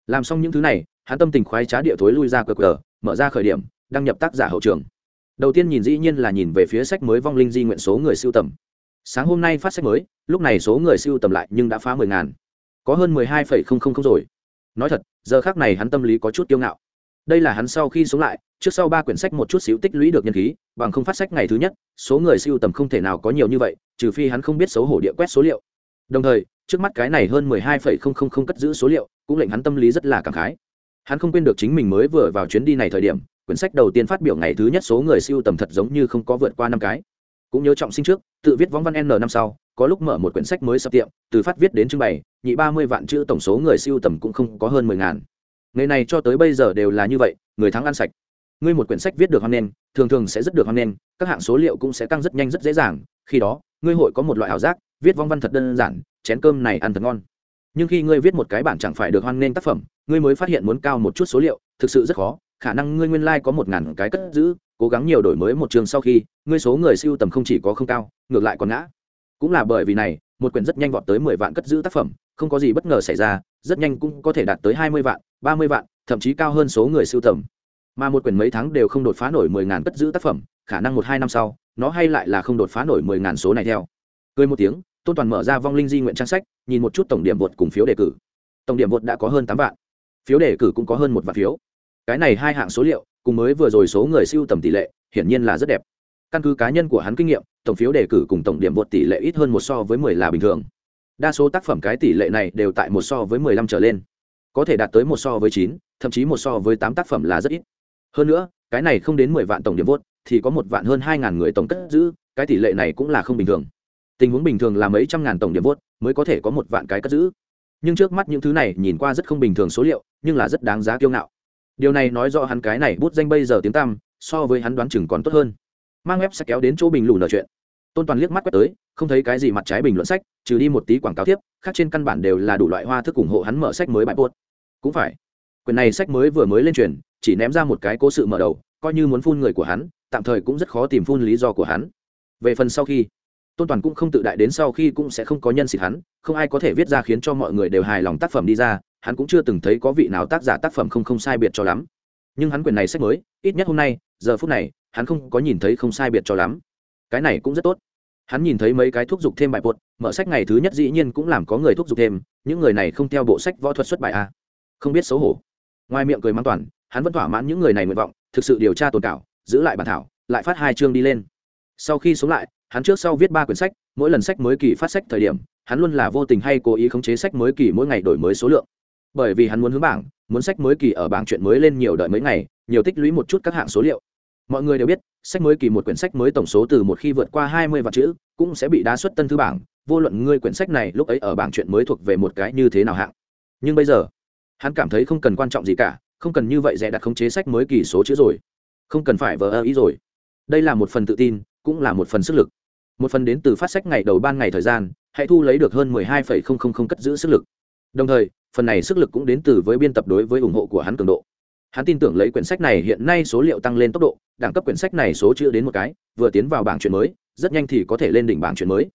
Làm xong những thứ này, hắn tâm tình khoái trá địa thối lui ra cờ cờ mở ra khởi điểm, đăng nhập tác giả hậu trường. Đầu tiên nhìn dĩ nhiên là nhìn về phía sách mới vong linh di nguyện số người siêu tầm sáng hôm nay phát sách mới, lúc này số người siêu tầm lại nhưng đã phá mười ngàn. Có hơn mười hai phẩy không không không rồi. Nói thật, giờ khác này hắn tâm lý có chút kiêu ngạo. Đây là hắn sau khi sống lại, trước sau ba quyển sách một chút xíu tích lũy được nhân khí, bằng không phát sách ngày thứ nhất, số người siêu tầm không thể nào có nhiều như vậy, trừ phi hắn không biết xấu hổ địa quét số liệu. Đồng thời, trước mắt cái này hơn mười hai phẩy không không không cất giữ số liệu, cũng lệnh hắn tâm lý rất là cảm khái. Hắn không quên được chính mình mới vừa vào chuyến đi này thời điểm, quyển sách đầu tiên phát biểu ngày thứ nhất số người siêu tầm thật giống như không có vượt qua năm cái cũng nhớ trọng sinh trước, tự viết võng văn n năm sau, có lúc mở một quyển sách mới sập tiệm, từ phát viết đến trưng bày, nhị ba mươi vạn chữ tổng số người siêu tầm cũng không có hơn mười ngàn. Ngày này cho tới bây giờ đều là như vậy, người thắng ăn sạch. Ngươi một quyển sách viết được hoan nghênh, thường thường sẽ rất được hoan nghênh, các hạng số liệu cũng sẽ tăng rất nhanh rất dễ dàng, khi đó, ngươi hội có một loại ảo giác, viết vong văn thật đơn giản, chén cơm này ăn thật ngon. Nhưng khi ngươi viết một cái bản chẳng phải được hoan nghênh tác phẩm, ngươi mới phát hiện muốn cao một chút số liệu, thực sự rất khó, khả năng ngươi nguyên lai、like、có một ngàn cái cất giữ cố gắng nhiều đổi mới một trường sau khi, ngươi số người siêu tầm không chỉ có không cao, ngược lại còn ngã. Cũng là bởi vì này, một quyển rất nhanh vọt tới mười vạn cất giữ tác phẩm, không có gì bất ngờ xảy ra, rất nhanh cũng có thể đạt tới hai mươi vạn, ba mươi vạn, thậm chí cao hơn số người siêu tầm. Mà một quyển mấy tháng đều không đột phá nổi mười ngàn cất giữ tác phẩm, khả năng một hai năm sau, nó hay lại là không đột phá nổi mười ngàn số này theo. Cười một tiếng, tôn toàn mở ra vong linh di nguyện trang sách, nhìn một chút tổng điểm vượt cùng phiếu đề cử. Tổng điểm vượt đã có hơn tám vạn. Phiếu đề cử cũng có hơn một vạn phiếu. Cái này hai hạng số liệu cùng mới vừa rồi số người siêu tầm tỷ lệ, hiển nhiên là rất đẹp. Căn cứ cá nhân của hắn kinh nghiệm, tổng phiếu đề cử cùng tổng điểm vượt tỷ lệ ít hơn một so với mười là bình thường. Đa số tác phẩm cái tỷ lệ này đều tại một so với mười lăm trở lên. Có thể đạt tới một so với chín, thậm chí một so với tám tác phẩm là rất ít. Hơn nữa, cái này không đến mười vạn tổng điểm vốt thì có một vạn hơn hai ngàn người tổng cất giữ, cái tỷ lệ này cũng là không bình thường. Tình huống bình thường là mấy trăm ngàn tổng điểm vốt mới có thể có một vạn cái cất giữ. Nhưng trước mắt những thứ này nhìn qua rất không bình thường số liệu, nhưng là rất đáng giá kiêu ngạo điều này nói rõ hắn cái này bút danh bây giờ tiếng tăm, so với hắn đoán chừng còn tốt hơn. Mang web sẽ kéo đến chỗ bình lù nợ chuyện. Tôn toàn liếc mắt quét tới, không thấy cái gì mặt trái bình luận sách, trừ đi một tí quảng cáo tiếp, khác trên căn bản đều là đủ loại hoa thức ủng hộ hắn mở sách mới bài buốt. Cũng phải. Quyển này sách mới vừa mới lên truyền, chỉ ném ra một cái cố sự mở đầu, coi như muốn phun người của hắn, tạm thời cũng rất khó tìm phun lý do của hắn. Về phần sau khi, tôn toàn cũng không tự đại đến sau khi cũng sẽ không có nhân xịt hắn, không ai có thể viết ra khiến cho mọi người đều hài lòng tác phẩm đi ra hắn cũng chưa từng thấy có vị nào tác giả tác phẩm không không sai biệt cho lắm. Nhưng hắn quyển này sách mới, ít nhất hôm nay, giờ phút này, hắn không có nhìn thấy không sai biệt cho lắm. Cái này cũng rất tốt. Hắn nhìn thấy mấy cái thuốc dục thêm bài bột, mở sách ngày thứ nhất dĩ nhiên cũng làm có người thuốc dục thêm, những người này không theo bộ sách võ thuật xuất bài a. Không biết xấu hổ. Ngoài miệng cười mang toàn, hắn vẫn thỏa mãn những người này nguyện vọng, thực sự điều tra tồn cảo, giữ lại bản thảo, lại phát hai chương đi lên. Sau khi sống lại, hắn trước sau viết ba quyển sách, mỗi lần sách mới kỳ phát sách thời điểm, hắn luôn là vô tình hay cố ý khống chế sách mới kỳ mỗi ngày đổi mới số lượng bởi vì hắn muốn hướng bảng, muốn sách mới kỳ ở bảng chuyện mới lên nhiều đợi mấy ngày, nhiều tích lũy một chút các hạng số liệu. Mọi người đều biết, sách mới kỳ một quyển sách mới tổng số từ một khi vượt qua hai mươi vạn chữ, cũng sẽ bị đá xuất tân thư bảng. Vô luận ngươi quyển sách này lúc ấy ở bảng chuyện mới thuộc về một cái như thế nào hạng. Nhưng bây giờ, hắn cảm thấy không cần quan trọng gì cả, không cần như vậy dễ đặt khống chế sách mới kỳ số chữ rồi. Không cần phải vờ ơ ý rồi. Đây là một phần tự tin, cũng là một phần sức lực. Một phần đến từ phát sách ngày đầu ban ngày thời gian, hãy thu lấy được hơn mười hai phẩy không không không cất giữ sức lực. Đồng thời phần này sức lực cũng đến từ với biên tập đối với ủng hộ của hắn cường độ. Hắn tin tưởng lấy quyển sách này hiện nay số liệu tăng lên tốc độ, đẳng cấp quyển sách này số chữ đến một cái, vừa tiến vào bảng chuyện mới, rất nhanh thì có thể lên đỉnh bảng chuyện mới.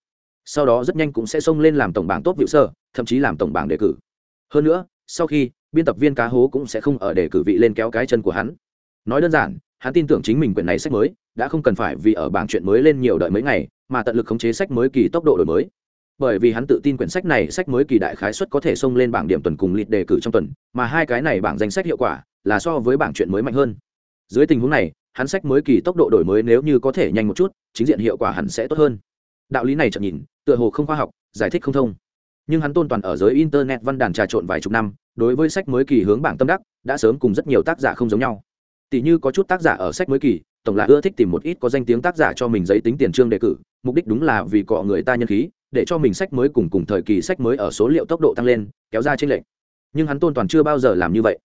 Sau đó rất nhanh cũng sẽ xông lên làm tổng bảng tốt vịu sơ thậm chí làm tổng bảng đề cử. Hơn nữa, sau khi, biên tập viên cá hố cũng sẽ không ở đề cử vị lên kéo cái chân của hắn. Nói đơn giản, hắn tin tưởng chính mình quyển này sách mới, đã không cần phải vì ở bảng chuyện mới lên nhiều đợi mấy ngày, mà tận lực khống chế sách mới kỳ tốc độ đổi mới bởi vì hắn tự tin quyển sách này sách mới kỳ đại khái suất có thể xông lên bảng điểm tuần cùng lịch đề cử trong tuần, mà hai cái này bảng danh sách hiệu quả là so với bảng chuyện mới mạnh hơn. Dưới tình huống này, hắn sách mới kỳ tốc độ đổi mới nếu như có thể nhanh một chút, chính diện hiệu quả hẳn sẽ tốt hơn. Đạo lý này chậm nhìn, tựa hồ không khoa học, giải thích không thông. Nhưng hắn tôn toàn ở giới internet văn đàn trà trộn vài chục năm, đối với sách mới kỳ hướng bảng tâm đắc, đã sớm cùng rất nhiều tác giả không giống nhau. Tỷ như có chút tác giả ở sách mới kỳ tổng là ưa thích tìm một ít có danh tiếng tác giả cho mình giấy tính tiền trương đề cử, mục đích đúng là vì cọ người ta nhân khí, để cho mình sách mới cùng cùng thời kỳ sách mới ở số liệu tốc độ tăng lên, kéo ra trên lệnh nhưng hắn tôn toàn chưa bao giờ làm như vậy.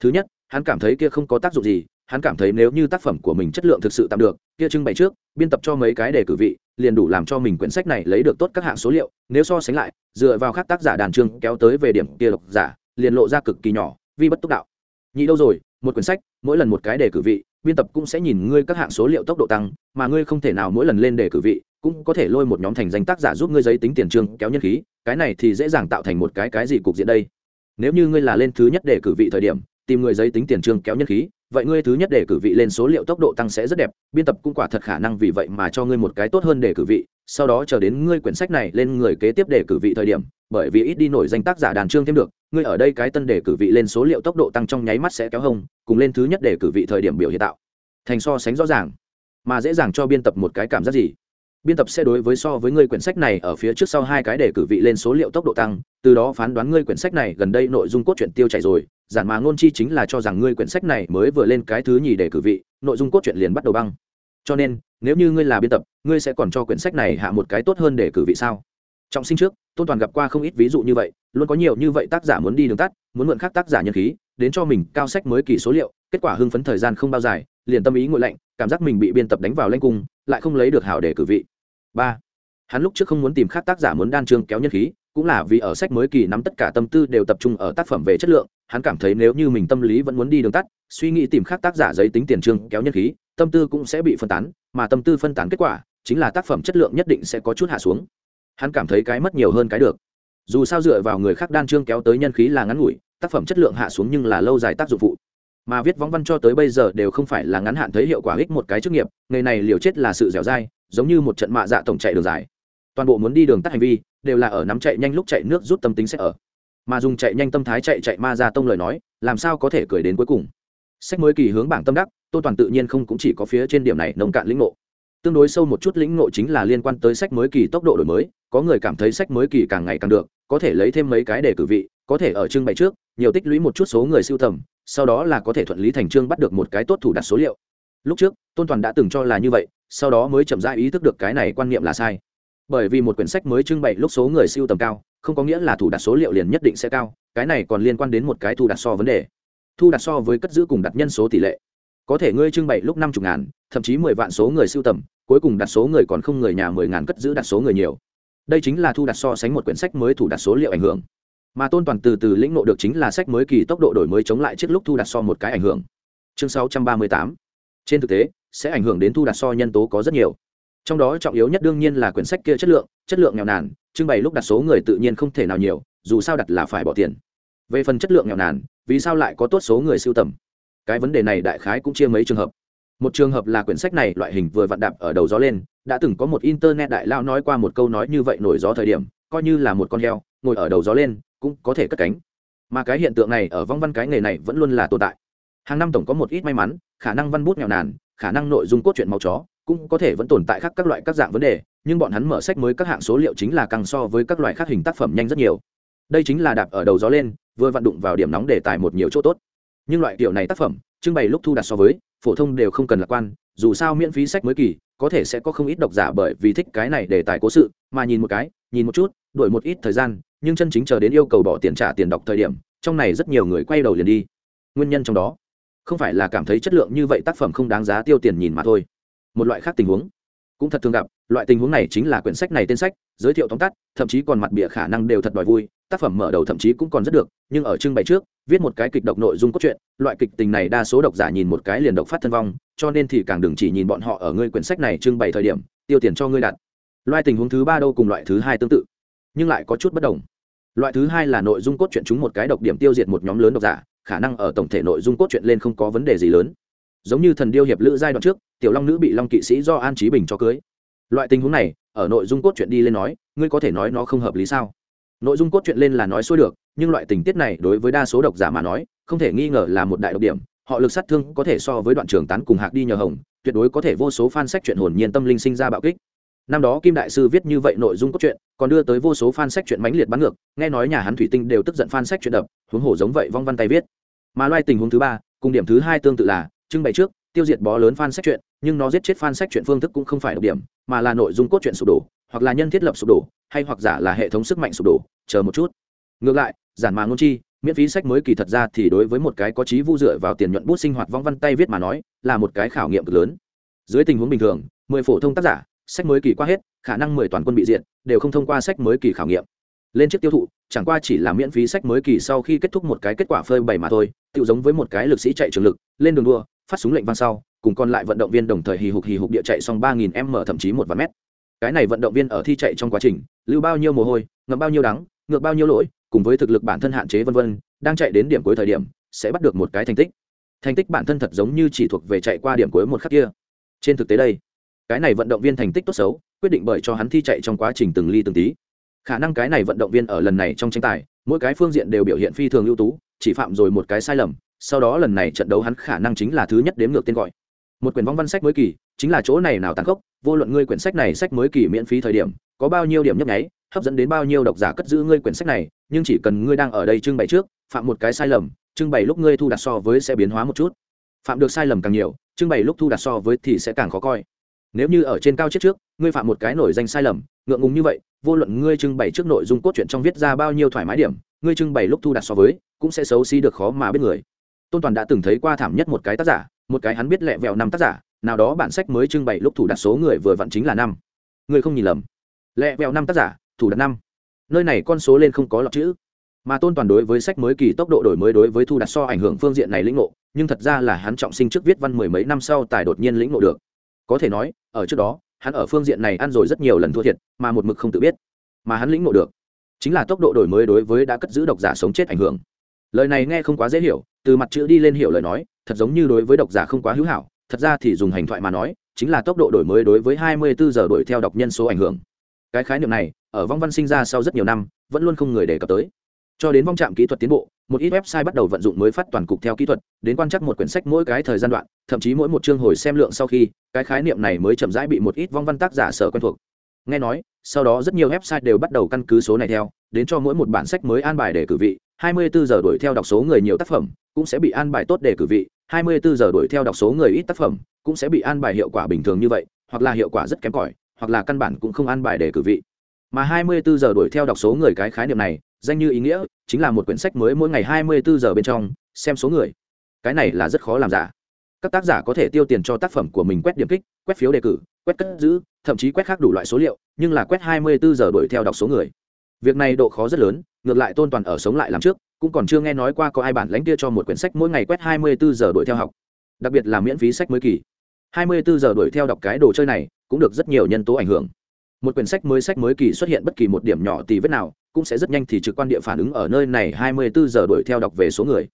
Thứ nhất, hắn cảm thấy kia không có tác dụng gì, hắn cảm thấy nếu như tác phẩm của mình chất lượng thực sự tạm được, kia trưng bày trước, biên tập cho mấy cái đề cử vị, liền đủ làm cho mình quyển sách này lấy được tốt các hạng số liệu, nếu so sánh lại, dựa vào các tác giả đàn chương kéo tới về điểm kia độc giả, liền lộ ra cực kỳ nhỏ, vi bất túc đạo. Nhị đâu rồi, một quyển sách, mỗi lần một cái đề cử vị biên tập cũng sẽ nhìn ngươi các hạng số liệu tốc độ tăng, mà ngươi không thể nào mỗi lần lên đề cử vị, cũng có thể lôi một nhóm thành danh tác giả giúp ngươi giấy tính tiền trương, kéo nhân khí, cái này thì dễ dàng tạo thành một cái cái gì cục diện đây. Nếu như ngươi là lên thứ nhất đề cử vị thời điểm, tìm người giấy tính tiền trương, kéo nhân khí vậy ngươi thứ nhất để cử vị lên số liệu tốc độ tăng sẽ rất đẹp, biên tập cũng quả thật khả năng vì vậy mà cho ngươi một cái tốt hơn để cử vị. Sau đó chờ đến ngươi quyển sách này lên người kế tiếp để cử vị thời điểm, bởi vì ít đi nổi danh tác giả đàn trương thêm được, ngươi ở đây cái tân để cử vị lên số liệu tốc độ tăng trong nháy mắt sẽ kéo hông, cùng lên thứ nhất để cử vị thời điểm biểu hiện tạo thành so sánh rõ ràng, mà dễ dàng cho biên tập một cái cảm giác gì? Biên tập sẽ đối với so với ngươi quyển sách này ở phía trước sau hai cái để cử vị lên số liệu tốc độ tăng, từ đó phán đoán ngươi quyển sách này gần đây nội dung cốt truyện tiêu chảy rồi giản mà ngôn chi chính là cho rằng ngươi quyển sách này mới vừa lên cái thứ nhì để cử vị, nội dung cốt truyện liền bắt đầu băng. Cho nên, nếu như ngươi là biên tập, ngươi sẽ còn cho quyển sách này hạ một cái tốt hơn để cử vị sao? Trọng sinh trước, tôn toàn gặp qua không ít ví dụ như vậy, luôn có nhiều như vậy tác giả muốn đi đường tắt, muốn mượn khác tác giả nhân khí, đến cho mình cao sách mới kỳ số liệu, kết quả hưng phấn thời gian không bao dài, liền tâm ý ngội lạnh, cảm giác mình bị biên tập đánh vào lanh cung, lại không lấy được hảo để cử vị. Ba, hắn lúc trước không muốn tìm khác tác giả muốn đan trương kéo nhân khí cũng là vì ở sách mới kỳ nắm tất cả tâm tư đều tập trung ở tác phẩm về chất lượng, hắn cảm thấy nếu như mình tâm lý vẫn muốn đi đường tắt, suy nghĩ tìm khác tác giả giấy tính tiền trương kéo nhân khí, tâm tư cũng sẽ bị phân tán, mà tâm tư phân tán kết quả chính là tác phẩm chất lượng nhất định sẽ có chút hạ xuống. Hắn cảm thấy cái mất nhiều hơn cái được. Dù sao dựa vào người khác đan trương kéo tới nhân khí là ngắn ngủi, tác phẩm chất lượng hạ xuống nhưng là lâu dài tác dụng phụ. Mà viết võng văn cho tới bây giờ đều không phải là ngắn hạn thấy hiệu quả ích một cái chức nghiệp, nghề này liều chết là sự dẻo dai, giống như một trận mạ dạ tổng chạy đường dài. Toàn bộ muốn đi đường tắt hành vi đều là ở nắm chạy nhanh lúc chạy nước rút tâm tính sẽ ở. Mà dùng chạy nhanh tâm thái chạy chạy ma ra tông lời nói, làm sao có thể cười đến cuối cùng? Sách mới kỳ hướng bảng tâm đắc, tô toàn tự nhiên không cũng chỉ có phía trên điểm này nông cạn lĩnh ngộ. Tương đối sâu một chút lĩnh ngộ chính là liên quan tới sách mới kỳ tốc độ đổi mới, có người cảm thấy sách mới kỳ càng ngày càng được, có thể lấy thêm mấy cái để cử vị, có thể ở trưng bày trước, nhiều tích lũy một chút số người siêu tầm, sau đó là có thể thuận lý thành trương bắt được một cái tốt thủ đặt số liệu. Lúc trước, tôn toàn đã từng cho là như vậy, sau đó mới chậm rãi ý thức được cái này quan niệm là sai bởi vì một quyển sách mới trưng bày lúc số người siêu tầm cao, không có nghĩa là thủ đặt số liệu liền nhất định sẽ cao, cái này còn liên quan đến một cái thu đặt so vấn đề. Thu đặt so với cất giữ cùng đặt nhân số tỷ lệ. Có thể ngươi trưng bày lúc năm chục ngàn, thậm chí mười vạn số người siêu tầm, cuối cùng đặt số người còn không người nhà mười ngàn cất giữ đặt số người nhiều. Đây chính là thu đặt so sánh một quyển sách mới thủ đặt số liệu ảnh hưởng. Mà tôn toàn từ từ lĩnh nộ được chính là sách mới kỳ tốc độ đổi mới chống lại trước lúc thu đặt so một cái ảnh hưởng. Chương sáu trăm ba mươi tám. Trên thực tế, sẽ ảnh hưởng đến thu đặt so nhân tố có rất nhiều trong đó trọng yếu nhất đương nhiên là quyển sách kia chất lượng chất lượng nghèo nàn, trưng bày lúc đặt số người tự nhiên không thể nào nhiều, dù sao đặt là phải bỏ tiền. Về phần chất lượng nghèo nàn, vì sao lại có tốt số người sưu tầm? Cái vấn đề này đại khái cũng chia mấy trường hợp. Một trường hợp là quyển sách này loại hình vừa vặn đạp ở đầu gió lên, đã từng có một internet đại lao nói qua một câu nói như vậy nổi gió thời điểm, coi như là một con heo, ngồi ở đầu gió lên, cũng có thể cất cánh. Mà cái hiện tượng này ở vong văn cái nghề này vẫn luôn là tồn tại. Hàng năm tổng có một ít may mắn, khả năng văn bút nghèo nàn, khả năng nội dung cốt truyện màu chó cũng có thể vẫn tồn tại khác các loại các dạng vấn đề, nhưng bọn hắn mở sách mới các hạng số liệu chính là càng so với các loại khác hình tác phẩm nhanh rất nhiều. Đây chính là đạp ở đầu gió lên, vừa vặn đụng vào điểm nóng để tài một nhiều chỗ tốt. Nhưng loại kiểu này tác phẩm, trưng bày lúc thu đặt so với, phổ thông đều không cần lạc quan, dù sao miễn phí sách mới kỳ, có thể sẽ có không ít độc giả bởi vì thích cái này để tài cố sự, mà nhìn một cái, nhìn một chút đổi một ít thời gian, nhưng chân chính chờ đến yêu cầu bỏ tiền trả tiền đọc thời điểm, trong này rất nhiều người quay đầu liền đi. Nguyên nhân trong đó, không phải là cảm thấy chất lượng như vậy tác phẩm không đáng giá tiêu tiền nhìn mà thôi một loại khác tình huống. Cũng thật thường gặp, loại tình huống này chính là quyển sách này tên sách, giới thiệu tóm tắt, thậm chí còn mặt bịa khả năng đều thật đòi vui, tác phẩm mở đầu thậm chí cũng còn rất được, nhưng ở trưng bày trước, viết một cái kịch độc nội dung cốt truyện, loại kịch tình này đa số độc giả nhìn một cái liền độc phát thân vong, cho nên thì càng đừng chỉ nhìn bọn họ ở ngươi quyển sách này trưng bày thời điểm, tiêu tiền cho ngươi đặt. Loại tình huống thứ ba đâu cùng loại thứ hai tương tự, nhưng lại có chút bất đồng. Loại thứ hai là nội dung cốt truyện chúng một cái độc điểm tiêu diệt một nhóm lớn độc giả, khả năng ở tổng thể nội dung cốt truyện lên không có vấn đề gì lớn giống như thần điêu hiệp lữ giai đoạn trước, tiểu long nữ bị long kỵ sĩ do an trí bình cho cưới. Loại tình huống này, ở nội dung cốt truyện đi lên nói, ngươi có thể nói nó không hợp lý sao? Nội dung cốt truyện lên là nói xuôi được, nhưng loại tình tiết này đối với đa số độc giả mà nói, không thể nghi ngờ là một đại độc điểm, họ lực sát thương có thể so với đoạn trường tán cùng hạc đi nhờ hồng, tuyệt đối có thể vô số fan sách truyện hồn nhiên tâm linh sinh ra bạo kích. Năm đó kim đại sư viết như vậy nội dung cốt truyện, còn đưa tới vô số fan sách truyện mãnh liệt bắn ngược, nghe nói nhà hắn thủy tinh đều tức giận fan sách truyện đập, huống hồ giống vậy vong văn tay viết. Mà loại tình huống thứ ba, cùng điểm thứ hai tương tự là trưng bày trước, tiêu diệt bó lớn fan sách truyện, nhưng nó giết chết fan sách truyện phương thức cũng không phải độc điểm, mà là nội dung cốt truyện sụp đổ, hoặc là nhân thiết lập sụp đổ, hay hoặc giả là hệ thống sức mạnh sụp đổ. Chờ một chút. Ngược lại, giản mà ngôn chi, miễn phí sách mới kỳ thật ra thì đối với một cái có trí vu dựa vào tiền nhuận bút sinh hoạt vong văn tay viết mà nói, là một cái khảo nghiệm cực lớn. Dưới tình huống bình thường, mười phổ thông tác giả, sách mới kỳ qua hết, khả năng mười toàn quân bị diện đều không thông qua sách mới kỳ khảo nghiệm. Lên chiếc tiêu thụ, chẳng qua chỉ là miễn phí sách mới kỳ sau khi kết thúc một cái kết quả phơi bày mà thôi tự giống với một cái lực sĩ chạy trường lực, lên đường đua phát súng lệnh vang sau, cùng còn lại vận động viên đồng thời hì hục hì hục địa chạy xong ba nghìn m thậm chí một vạn mét. Cái này vận động viên ở thi chạy trong quá trình, lưu bao nhiêu mồ hôi, ngậm bao nhiêu đắng, ngược bao nhiêu lỗi, cùng với thực lực bản thân hạn chế vân vân, đang chạy đến điểm cuối thời điểm, sẽ bắt được một cái thành tích. Thành tích bản thân thật giống như chỉ thuộc về chạy qua điểm cuối một khắc kia. Trên thực tế đây, cái này vận động viên thành tích tốt xấu, quyết định bởi cho hắn thi chạy trong quá trình từng ly từng tí. Khả năng cái này vận động viên ở lần này trong tranh tài, mỗi cái phương diện đều biểu hiện phi thường ưu tú, chỉ phạm rồi một cái sai lầm sau đó lần này trận đấu hắn khả năng chính là thứ nhất đếm ngược tên gọi. Một quyển vong văn sách mới kỳ, chính là chỗ này nào tăng gốc vô luận ngươi quyển sách này sách mới kỳ miễn phí thời điểm, có bao nhiêu điểm nhấp nháy, hấp dẫn đến bao nhiêu độc giả cất giữ ngươi quyển sách này, nhưng chỉ cần ngươi đang ở đây trưng bày trước, phạm một cái sai lầm, trưng bày lúc ngươi thu đặt so với sẽ biến hóa một chút. Phạm được sai lầm càng nhiều, trưng bày lúc thu đặt so với thì sẽ càng khó coi. Nếu như ở trên cao chết trước, ngươi phạm một cái nổi danh sai lầm, ngượng ngùng như vậy, vô luận ngươi trưng bày trước nội dung cốt truyện trong viết ra bao nhiêu thoải mái điểm, ngươi trưng bày lúc thu đặt so với, cũng sẽ xấu xí được khó mà biết người tôn toàn đã từng thấy qua thảm nhất một cái tác giả một cái hắn biết lẹ vẹo năm tác giả nào đó bản sách mới trưng bày lúc thủ đặt số người vừa vặn chính là năm người không nhìn lầm lẹ vẹo năm tác giả thủ đặt năm nơi này con số lên không có lọc chữ mà tôn toàn đối với sách mới kỳ tốc độ đổi mới đối với thu đặt so ảnh hưởng phương diện này lĩnh ngộ nhưng thật ra là hắn trọng sinh trước viết văn mười mấy năm sau tài đột nhiên lĩnh ngộ được có thể nói ở trước đó hắn ở phương diện này ăn rồi rất nhiều lần thua thiệt mà một mực không tự biết mà hắn lĩnh ngộ được chính là tốc độ đổi mới đối với đã cất giữ độc giả sống chết ảnh hưởng lời này nghe không quá dễ hiểu từ mặt chữ đi lên hiểu lời nói, thật giống như đối với độc giả không quá hữu hảo, thật ra thì dùng hành thoại mà nói, chính là tốc độ đổi mới đối với 24 giờ đổi theo đọc nhân số ảnh hưởng. Cái khái niệm này, ở vong văn sinh ra sau rất nhiều năm, vẫn luôn không người đề cập tới. Cho đến vong trạm kỹ thuật tiến bộ, một ít website bắt đầu vận dụng mới phát toàn cục theo kỹ thuật, đến quan trắc một quyển sách mỗi cái thời gian đoạn, thậm chí mỗi một chương hồi xem lượng sau khi, cái khái niệm này mới chậm rãi bị một ít vong văn tác giả sở quen thuộc. Nghe nói, sau đó rất nhiều website đều bắt đầu căn cứ số này theo, đến cho mỗi một bản sách mới an bài để cử vị 24 giờ đuổi theo đọc số người nhiều tác phẩm cũng sẽ bị an bài tốt để cử vị. 24 giờ đuổi theo đọc số người ít tác phẩm cũng sẽ bị an bài hiệu quả bình thường như vậy, hoặc là hiệu quả rất kém cỏi, hoặc là căn bản cũng không an bài để cử vị. Mà 24 giờ đuổi theo đọc số người cái khái niệm này, danh như ý nghĩa chính là một quyển sách mới mỗi ngày 24 giờ bên trong, xem số người. Cái này là rất khó làm giả. Các tác giả có thể tiêu tiền cho tác phẩm của mình quét điểm kích, quét phiếu đề cử, quét cất giữ, thậm chí quét khác đủ loại số liệu, nhưng là quét 24 giờ đuổi theo đọc số người việc này độ khó rất lớn, ngược lại tôn toàn ở sống lại làm trước, cũng còn chưa nghe nói qua có ai bản lãnh kia cho một quyển sách mỗi ngày quét 24 giờ đuổi theo học. Đặc biệt là miễn phí sách mới kỳ. 24 giờ đuổi theo đọc cái đồ chơi này, cũng được rất nhiều nhân tố ảnh hưởng. Một quyển sách mới sách mới kỳ xuất hiện bất kỳ một điểm nhỏ tì vết nào, cũng sẽ rất nhanh thì trực quan địa phản ứng ở nơi này 24 giờ đuổi theo đọc về số người.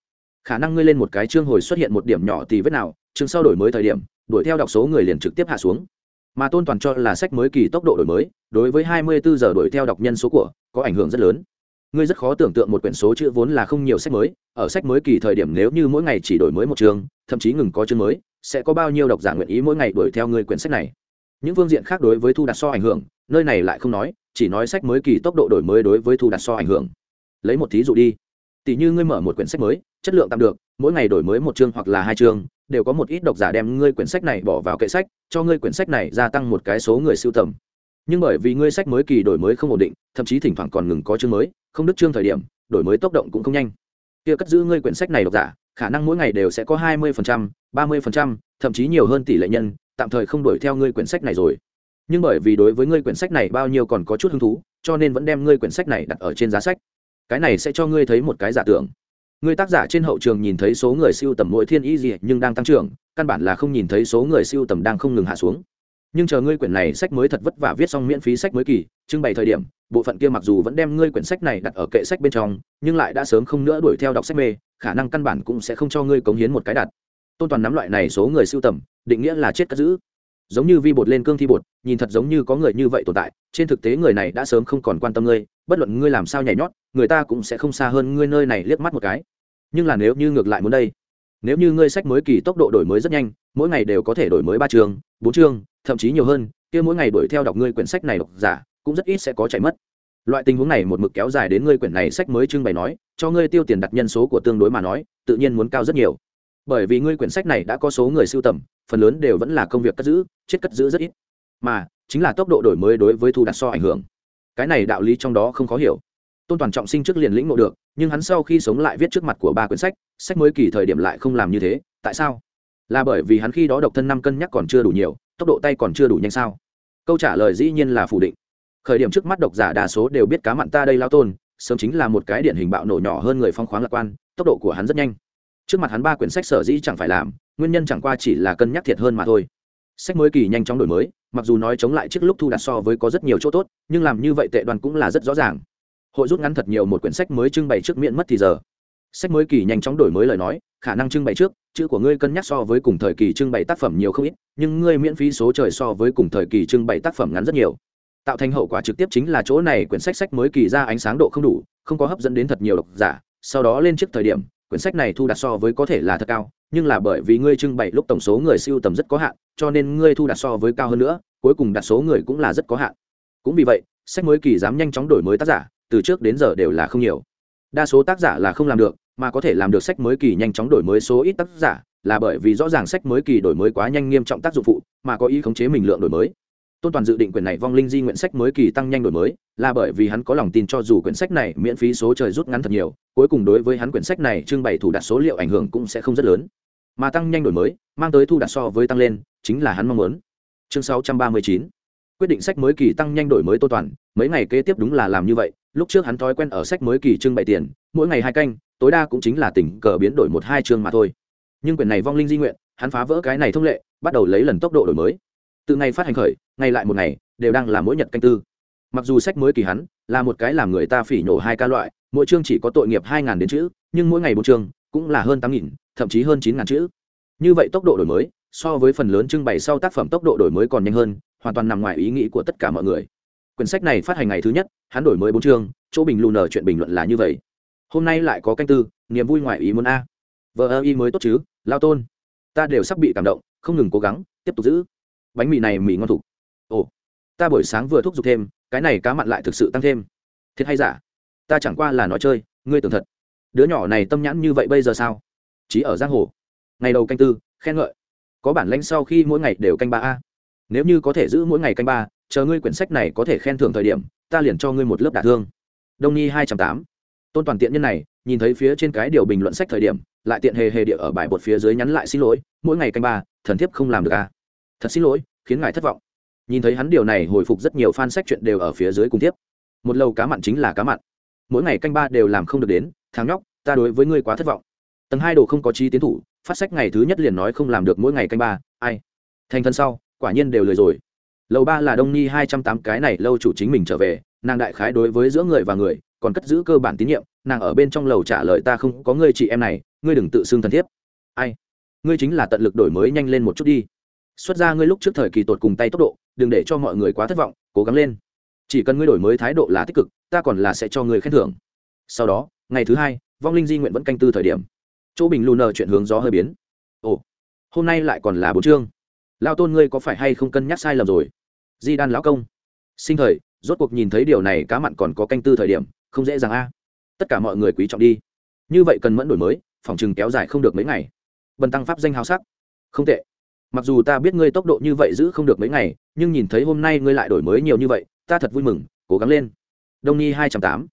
Khả năng ngươi lên một cái chương hồi xuất hiện một điểm nhỏ tì vết nào, chương sau đổi mới thời điểm, đuổi theo đọc số người liền trực tiếp hạ xuống. Mà tôn toàn cho là sách mới kỳ tốc độ đổi mới đối với 24 giờ đuổi theo đọc nhân số của, có ảnh hưởng rất lớn. Ngươi rất khó tưởng tượng một quyển số chữ vốn là không nhiều sách mới, ở sách mới kỳ thời điểm nếu như mỗi ngày chỉ đổi mới một chương, thậm chí ngừng có chương mới, sẽ có bao nhiêu độc giả nguyện ý mỗi ngày đuổi theo ngươi quyển sách này? Những phương diện khác đối với thu đặt so ảnh hưởng, nơi này lại không nói, chỉ nói sách mới kỳ tốc độ đổi mới đối với thu đặt so ảnh hưởng. Lấy một thí dụ đi. Tỷ như ngươi mở một quyển sách mới, chất lượng tạm được, mỗi ngày đổi mới một chương hoặc là hai chương, đều có một ít độc giả đem ngươi quyển sách này bỏ vào kệ sách, cho ngươi quyển sách này gia tăng một cái số người sưu tầm nhưng bởi vì ngươi sách mới kỳ đổi mới không ổn định, thậm chí thỉnh thoảng còn ngừng có chương mới, không đứt chương thời điểm, đổi mới tốc động cũng không nhanh. Kia cất giữ ngươi quyển sách này độc giả, khả năng mỗi ngày đều sẽ có hai mươi ba mươi thậm chí nhiều hơn tỷ lệ nhân, tạm thời không đuổi theo ngươi quyển sách này rồi. Nhưng bởi vì đối với ngươi quyển sách này bao nhiêu còn có chút hứng thú, cho nên vẫn đem ngươi quyển sách này đặt ở trên giá sách. Cái này sẽ cho ngươi thấy một cái giả tưởng. Người tác giả trên hậu trường nhìn thấy số người siêu tầm mỗi thiên ý gì nhưng đang tăng trưởng, căn bản là không nhìn thấy số người siêu tầm đang không ngừng hạ xuống nhưng chờ ngươi quyển này sách mới thật vất vả viết xong miễn phí sách mới kỳ, trưng bày thời điểm, bộ phận kia mặc dù vẫn đem ngươi quyển sách này đặt ở kệ sách bên trong, nhưng lại đã sớm không nữa đuổi theo đọc sách mê, khả năng căn bản cũng sẽ không cho ngươi cống hiến một cái đặt. Tôn toàn nắm loại này số người siêu tầm, định nghĩa là chết cất giữ. Giống như vi bột lên cương thi bột, nhìn thật giống như có người như vậy tồn tại, trên thực tế người này đã sớm không còn quan tâm ngươi, bất luận ngươi làm sao nhảy nhót, người ta cũng sẽ không xa hơn ngươi nơi này liếc mắt một cái. Nhưng là nếu như ngược lại muốn đây, nếu như ngươi sách mới kỳ tốc độ đổi mới rất nhanh, mỗi ngày đều có thể đổi mới ba chương, bốn chương thậm chí nhiều hơn, kia mỗi ngày đuổi theo đọc ngươi quyển sách này độc giả, cũng rất ít sẽ có chạy mất. Loại tình huống này một mực kéo dài đến ngươi quyển này sách mới trưng bày nói, cho ngươi tiêu tiền đặt nhân số của tương đối mà nói, tự nhiên muốn cao rất nhiều. Bởi vì ngươi quyển sách này đã có số người sưu tầm, phần lớn đều vẫn là công việc cất giữ, chết cất giữ rất ít. Mà, chính là tốc độ đổi mới đối với thu đặt so ảnh hưởng. Cái này đạo lý trong đó không khó hiểu. Tôn toàn trọng sinh trước liền lĩnh ngộ được, nhưng hắn sau khi sống lại viết trước mặt của ba quyển sách sách mới kỳ thời điểm lại không làm như thế, tại sao? Là bởi vì hắn khi đó độc thân năm cân nhắc còn chưa đủ nhiều tốc độ tay còn chưa đủ nhanh sao? Câu trả lời dĩ nhiên là phủ định. Khởi điểm trước mắt độc giả đa số đều biết cá mặn ta đây lao tôn, sớm chính là một cái điển hình bạo nổ nhỏ hơn người phong khoáng lạc quan, tốc độ của hắn rất nhanh. Trước mặt hắn ba quyển sách sở dĩ chẳng phải làm, nguyên nhân chẳng qua chỉ là cân nhắc thiệt hơn mà thôi. Sách mới kỳ nhanh chóng đổi mới, mặc dù nói chống lại trước lúc thu đặt so với có rất nhiều chỗ tốt, nhưng làm như vậy tệ đoàn cũng là rất rõ ràng. Hội rút ngắn thật nhiều một quyển sách mới trưng bày trước miệng mất thì giờ. Sách mới kỳ nhanh chóng đổi mới lời nói khả năng trưng bày trước, chữ của ngươi cân nhắc so với cùng thời kỳ trưng bày tác phẩm nhiều không ít, nhưng ngươi miễn phí số trời so với cùng thời kỳ trưng bày tác phẩm ngắn rất nhiều. Tạo thành hậu quả trực tiếp chính là chỗ này quyển sách sách mới kỳ ra ánh sáng độ không đủ, không có hấp dẫn đến thật nhiều độc giả. Sau đó lên trước thời điểm, quyển sách này thu đặt so với có thể là thật cao, nhưng là bởi vì ngươi trưng bày lúc tổng số người siêu tầm rất có hạn, cho nên ngươi thu đặt so với cao hơn nữa, cuối cùng đặt số người cũng là rất có hạn. Cũng vì vậy, sách mới kỳ dám nhanh chóng đổi mới tác giả, từ trước đến giờ đều là không nhiều. Đa số tác giả là không làm được mà có thể làm được sách mới kỳ nhanh chóng đổi mới số ít tác giả, là bởi vì rõ ràng sách mới kỳ đổi mới quá nhanh nghiêm trọng tác dụng phụ, mà có ý khống chế mình lượng đổi mới. Tôn toàn dự định quyển này vong linh di nguyện sách mới kỳ tăng nhanh đổi mới, là bởi vì hắn có lòng tin cho dù quyển sách này miễn phí số trời rút ngắn thật nhiều, cuối cùng đối với hắn quyển sách này trưng bày thủ đặt số liệu ảnh hưởng cũng sẽ không rất lớn. Mà tăng nhanh đổi mới, mang tới thu đặt so với tăng lên, chính là hắn mong muốn. Chương 639 quyết định sách mới kỳ tăng nhanh đổi mới tôn toàn, mấy ngày kế tiếp đúng là làm như vậy, lúc trước hắn thói quen ở sách mới kỳ trưng bày tiền, mỗi ngày hai canh tối đa cũng chính là tình cờ biến đổi một hai chương mà thôi. Nhưng quyển này vong linh di nguyện, hắn phá vỡ cái này thông lệ, bắt đầu lấy lần tốc độ đổi mới. Từ ngày phát hành khởi, ngày lại một ngày, đều đang là mỗi nhật canh tư. Mặc dù sách mới kỳ hắn, là một cái làm người ta phỉ nhổ hai ca loại, mỗi chương chỉ có tội nghiệp hai ngàn đến chữ, nhưng mỗi ngày bốn chương, cũng là hơn tám nghìn, thậm chí hơn chín ngàn chữ. Như vậy tốc độ đổi mới, so với phần lớn trưng bày sau tác phẩm tốc độ đổi mới còn nhanh hơn, hoàn toàn nằm ngoài ý nghĩ của tất cả mọi người. Quyển sách này phát hành ngày thứ nhất, hắn đổi mới bốn chương, chỗ bình lù nở chuyện bình luận là như vậy hôm nay lại có canh tư, niềm vui ngoài ý muốn a. Vợ ơ y mới tốt chứ, lao tôn. Ta đều sắp bị cảm động, không ngừng cố gắng, tiếp tục giữ. Bánh mì này mì ngon thục ồ, ta buổi sáng vừa thúc giục thêm, cái này cá mặn lại thực sự tăng thêm. Thiệt hay giả? Ta chẳng qua là nói chơi, ngươi tưởng thật. Đứa nhỏ này tâm nhãn như vậy bây giờ sao? Chí ở giang hồ. Ngày đầu canh tư, khen ngợi. Có bản lãnh sau khi mỗi ngày đều canh ba a. Nếu như có thể giữ mỗi ngày canh ba, chờ ngươi quyển sách này có thể khen thưởng thời điểm, ta liền cho ngươi một lớp đả thương. Đông nhi hai trăm tám tôn toàn tiện nhân này, nhìn thấy phía trên cái điều bình luận sách thời điểm, lại tiện hề hề địa ở bài bột phía dưới nhắn lại xin lỗi, mỗi ngày canh ba, thần thiếp không làm được à? Thật xin lỗi, khiến ngài thất vọng. Nhìn thấy hắn điều này hồi phục rất nhiều fan sách chuyện đều ở phía dưới cùng tiếp. Một lầu cá mặn chính là cá mặn. Mỗi ngày canh ba đều làm không được đến, thằng nhóc, ta đối với ngươi quá thất vọng. Tầng hai đồ không có chi tiến thủ, phát sách ngày thứ nhất liền nói không làm được mỗi ngày canh ba, ai? Thành thân sau, quả nhiên đều lười rồi lầu ba là đông nhi hai trăm tám cái này lâu chủ chính mình trở về, nàng đại khái đối với giữa người và người, còn cất giữ cơ bản tín nhiệm, nàng ở bên trong lầu trả lời ta không có ngươi chị em này, ngươi đừng tự xưng thân thiết. Ai? Ngươi chính là tận lực đổi mới nhanh lên một chút đi. Xuất ra ngươi lúc trước thời kỳ tột cùng tay tốc độ, đừng để cho mọi người quá thất vọng, cố gắng lên. Chỉ cần ngươi đổi mới thái độ là tích cực, ta còn là sẽ cho ngươi khen thưởng. Sau đó, ngày thứ hai, vong linh di nguyện vẫn canh tư thời điểm. Chỗ bình lù nờ chuyện hướng gió hơi biến. Ồ, hôm nay lại còn là bốn chương. Lao tôn ngươi có phải hay không cân nhắc sai lầm rồi? Di đan lão công. Sinh thời, rốt cuộc nhìn thấy điều này cá mặn còn có canh tư thời điểm, không dễ dàng a. Tất cả mọi người quý trọng đi. Như vậy cần mẫn đổi mới, phòng chừng kéo dài không được mấy ngày. Bần tăng pháp danh hào sắc. Không tệ. Mặc dù ta biết ngươi tốc độ như vậy giữ không được mấy ngày, nhưng nhìn thấy hôm nay ngươi lại đổi mới nhiều như vậy, ta thật vui mừng, cố gắng lên. Đông nhi hai trăm tám.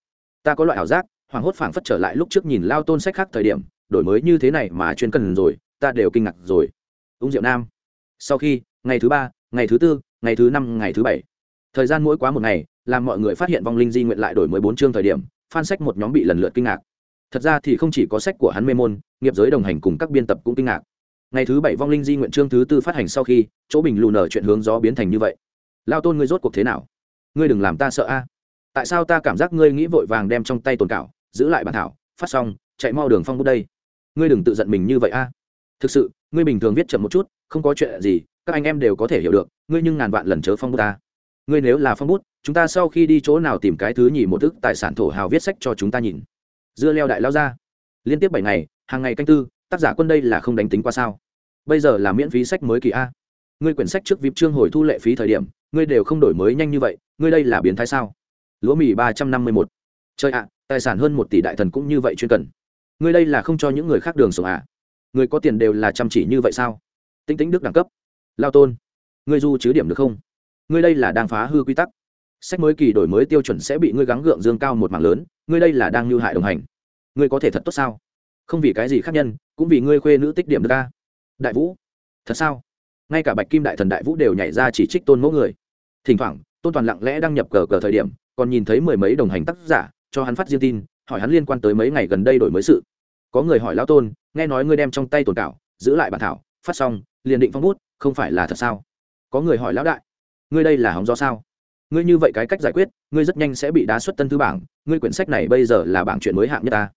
Ta có loại ảo giác hoảng hốt phảng phất trở lại lúc trước nhìn lao tôn sách khác thời điểm, đổi mới như thế này mà chuyên cần rồi, ta đều kinh ngạc rồi. Ung diệu nam. Sau khi, ngày thứ ba, ngày thứ tư ngày thứ năm, ngày thứ bảy. Thời gian mỗi quá một ngày, làm mọi người phát hiện vong linh di nguyện lại đổi mới bốn chương thời điểm phan sách một nhóm bị lần lượt kinh ngạc. Thật ra thì không chỉ có sách của hắn mê môn, nghiệp giới đồng hành cùng các biên tập cũng kinh ngạc. Ngày thứ bảy vong linh di nguyện chương thứ tư phát hành sau khi, chỗ bình lù nở chuyện hướng gió biến thành như vậy. Lao tôn ngươi rốt cuộc thế nào? Ngươi đừng làm ta sợ a. À? Tại sao ta cảm giác ngươi nghĩ vội vàng đem trong tay tồn cảo, giữ lại bản thảo, phát xong, chạy mau đường phong bút đây? Ngươi đừng tự giận mình như vậy a. À? Thực sự, ngươi bình thường viết chậm một chút, không có chuyện gì các anh em đều có thể hiểu được, ngươi nhưng ngàn vạn lần chớ phong bút ta. Ngươi nếu là phong bút, chúng ta sau khi đi chỗ nào tìm cái thứ nhì một thức tài sản thổ hào viết sách cho chúng ta nhìn. Dưa leo đại lao ra. Liên tiếp bảy ngày, hàng ngày canh tư, tác giả quân đây là không đánh tính qua sao. Bây giờ là miễn phí sách mới kỳ a. Ngươi quyển sách trước vip chương hồi thu lệ phí thời điểm, ngươi đều không đổi mới nhanh như vậy, ngươi đây là biến thái sao? Lúa mì ba trăm năm mươi một. Chơi ạ, tài sản hơn một tỷ đại thần cũng như vậy chuyên cần. Ngươi đây là không cho những người khác đường sống à? Người có tiền đều là chăm chỉ như vậy sao? Tính tính đức đẳng cấp lao tôn, ngươi du chứ điểm được không? Ngươi đây là đang phá hư quy tắc. Sách mới kỳ đổi mới tiêu chuẩn sẽ bị ngươi gắng gượng dương cao một mảng lớn, ngươi đây là đang lưu hại đồng hành. Ngươi có thể thật tốt sao? Không vì cái gì khác nhân, cũng vì ngươi khuê nữ tích điểm được ca đại vũ, thật sao? Ngay cả bạch kim đại thần đại vũ đều nhảy ra chỉ trích tôn mẫu người. Thỉnh thoảng, tôn toàn lặng lẽ đăng nhập cờ cờ thời điểm, còn nhìn thấy mười mấy đồng hành tác giả, cho hắn phát riêng tin, hỏi hắn liên quan tới mấy ngày gần đây đổi mới sự. Có người hỏi lão tôn, nghe nói ngươi đem trong tay tồn cảo, giữ lại bản thảo, phát xong liền định phong bút, không phải là thật sao? Có người hỏi lão đại, ngươi đây là hóng do sao? Ngươi như vậy cái cách giải quyết, ngươi rất nhanh sẽ bị đá xuất tân thư bảng, ngươi quyển sách này bây giờ là bảng chuyện mới hạng nhất ta.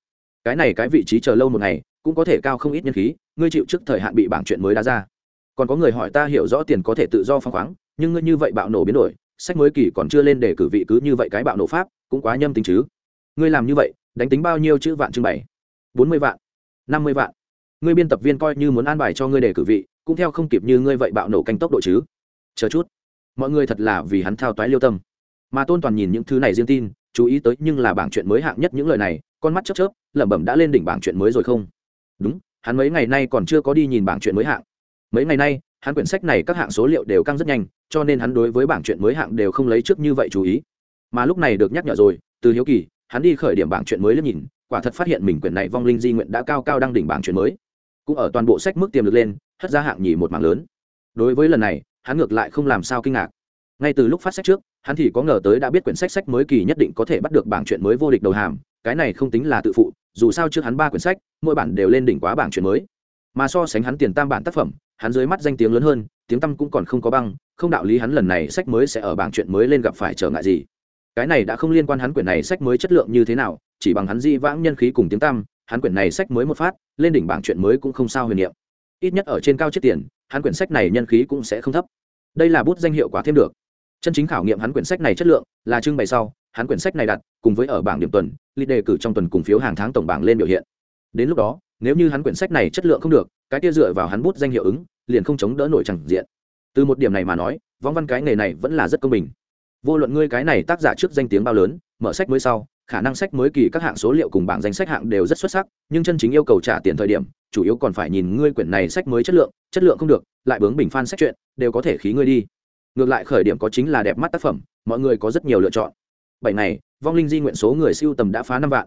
Cái này cái vị trí chờ lâu một ngày, cũng có thể cao không ít nhân khí, ngươi chịu trước thời hạn bị bảng chuyện mới đá ra. Còn có người hỏi ta hiểu rõ tiền có thể tự do phong khoáng, nhưng ngươi như vậy bạo nổ biến đổi, sách mới kỳ còn chưa lên để cử vị cứ như vậy cái bạo nổ pháp, cũng quá nhâm tính chứ. Ngươi làm như vậy, đánh tính bao nhiêu chữ vạn trưng bày bốn mươi vạn, năm mươi vạn. Ngươi biên tập viên coi như muốn an bài cho ngươi để cử vị cũng theo không kịp như ngươi vậy bạo nổ canh tốc độ chứ. Chờ chút. Mọi người thật là vì hắn thao toái liêu tâm. Mà tôn toàn nhìn những thứ này riêng tin, chú ý tới nhưng là bảng chuyện mới hạng nhất những lời này, con mắt chớp chớp, lẩm bẩm đã lên đỉnh bảng chuyện mới rồi không? Đúng, hắn mấy ngày nay còn chưa có đi nhìn bảng chuyện mới hạng. Mấy ngày nay, hắn quyển sách này các hạng số liệu đều căng rất nhanh, cho nên hắn đối với bảng chuyện mới hạng đều không lấy trước như vậy chú ý. Mà lúc này được nhắc nhở rồi, từ hiếu kỳ, hắn đi khởi điểm bảng chuyện mới lên nhìn, quả thật phát hiện mình quyển này vong linh di nguyện đã cao cao đang đỉnh bảng chuyện mới cũng ở toàn bộ sách mức tiềm lực lên, hất ra hạng nhì một mảng lớn. Đối với lần này, hắn ngược lại không làm sao kinh ngạc. Ngay từ lúc phát sách trước, hắn thì có ngờ tới đã biết quyển sách sách mới kỳ nhất định có thể bắt được bảng chuyện mới vô địch đầu hàm, cái này không tính là tự phụ, dù sao trước hắn ba quyển sách, mỗi bản đều lên đỉnh quá bảng chuyện mới. Mà so sánh hắn tiền tam bản tác phẩm, hắn dưới mắt danh tiếng lớn hơn, tiếng tăm cũng còn không có băng, không đạo lý hắn lần này sách mới sẽ ở bảng chuyện mới lên gặp phải trở ngại gì. Cái này đã không liên quan hắn quyển này sách mới chất lượng như thế nào, chỉ bằng hắn di vãng nhân khí cùng tiếng tăm, hắn quyển này sách mới một phát lên đỉnh bảng chuyện mới cũng không sao huyền niệm. Ít nhất ở trên cao chết tiền, hắn quyển sách này nhân khí cũng sẽ không thấp. Đây là bút danh hiệu quả thêm được. Chân chính khảo nghiệm hắn quyển sách này chất lượng là trưng bày sau, hắn quyển sách này đặt cùng với ở bảng điểm tuần, lịch đề cử trong tuần cùng phiếu hàng tháng tổng bảng lên biểu hiện. Đến lúc đó, nếu như hắn quyển sách này chất lượng không được, cái kia dựa vào hắn bút danh hiệu ứng, liền không chống đỡ nổi chẳng diện. Từ một điểm này mà nói võng văn cái nghề này vẫn là rất công bình. Vô luận ngươi cái này tác giả trước danh tiếng bao lớn, mở sách mới sau khả năng sách mới kỳ các hạng số liệu cùng bảng danh sách hạng đều rất xuất sắc, nhưng chân chính yêu cầu trả tiền thời điểm, chủ yếu còn phải nhìn ngươi quyển này sách mới chất lượng chất lượng không được, lại bướng bình phan sách chuyện, đều có thể khí ngươi đi. Ngược lại khởi điểm có chính là đẹp mắt tác phẩm, mọi người có rất nhiều lựa chọn. Bảy này vong linh di nguyện số người siêu tầm đã phá năm vạn.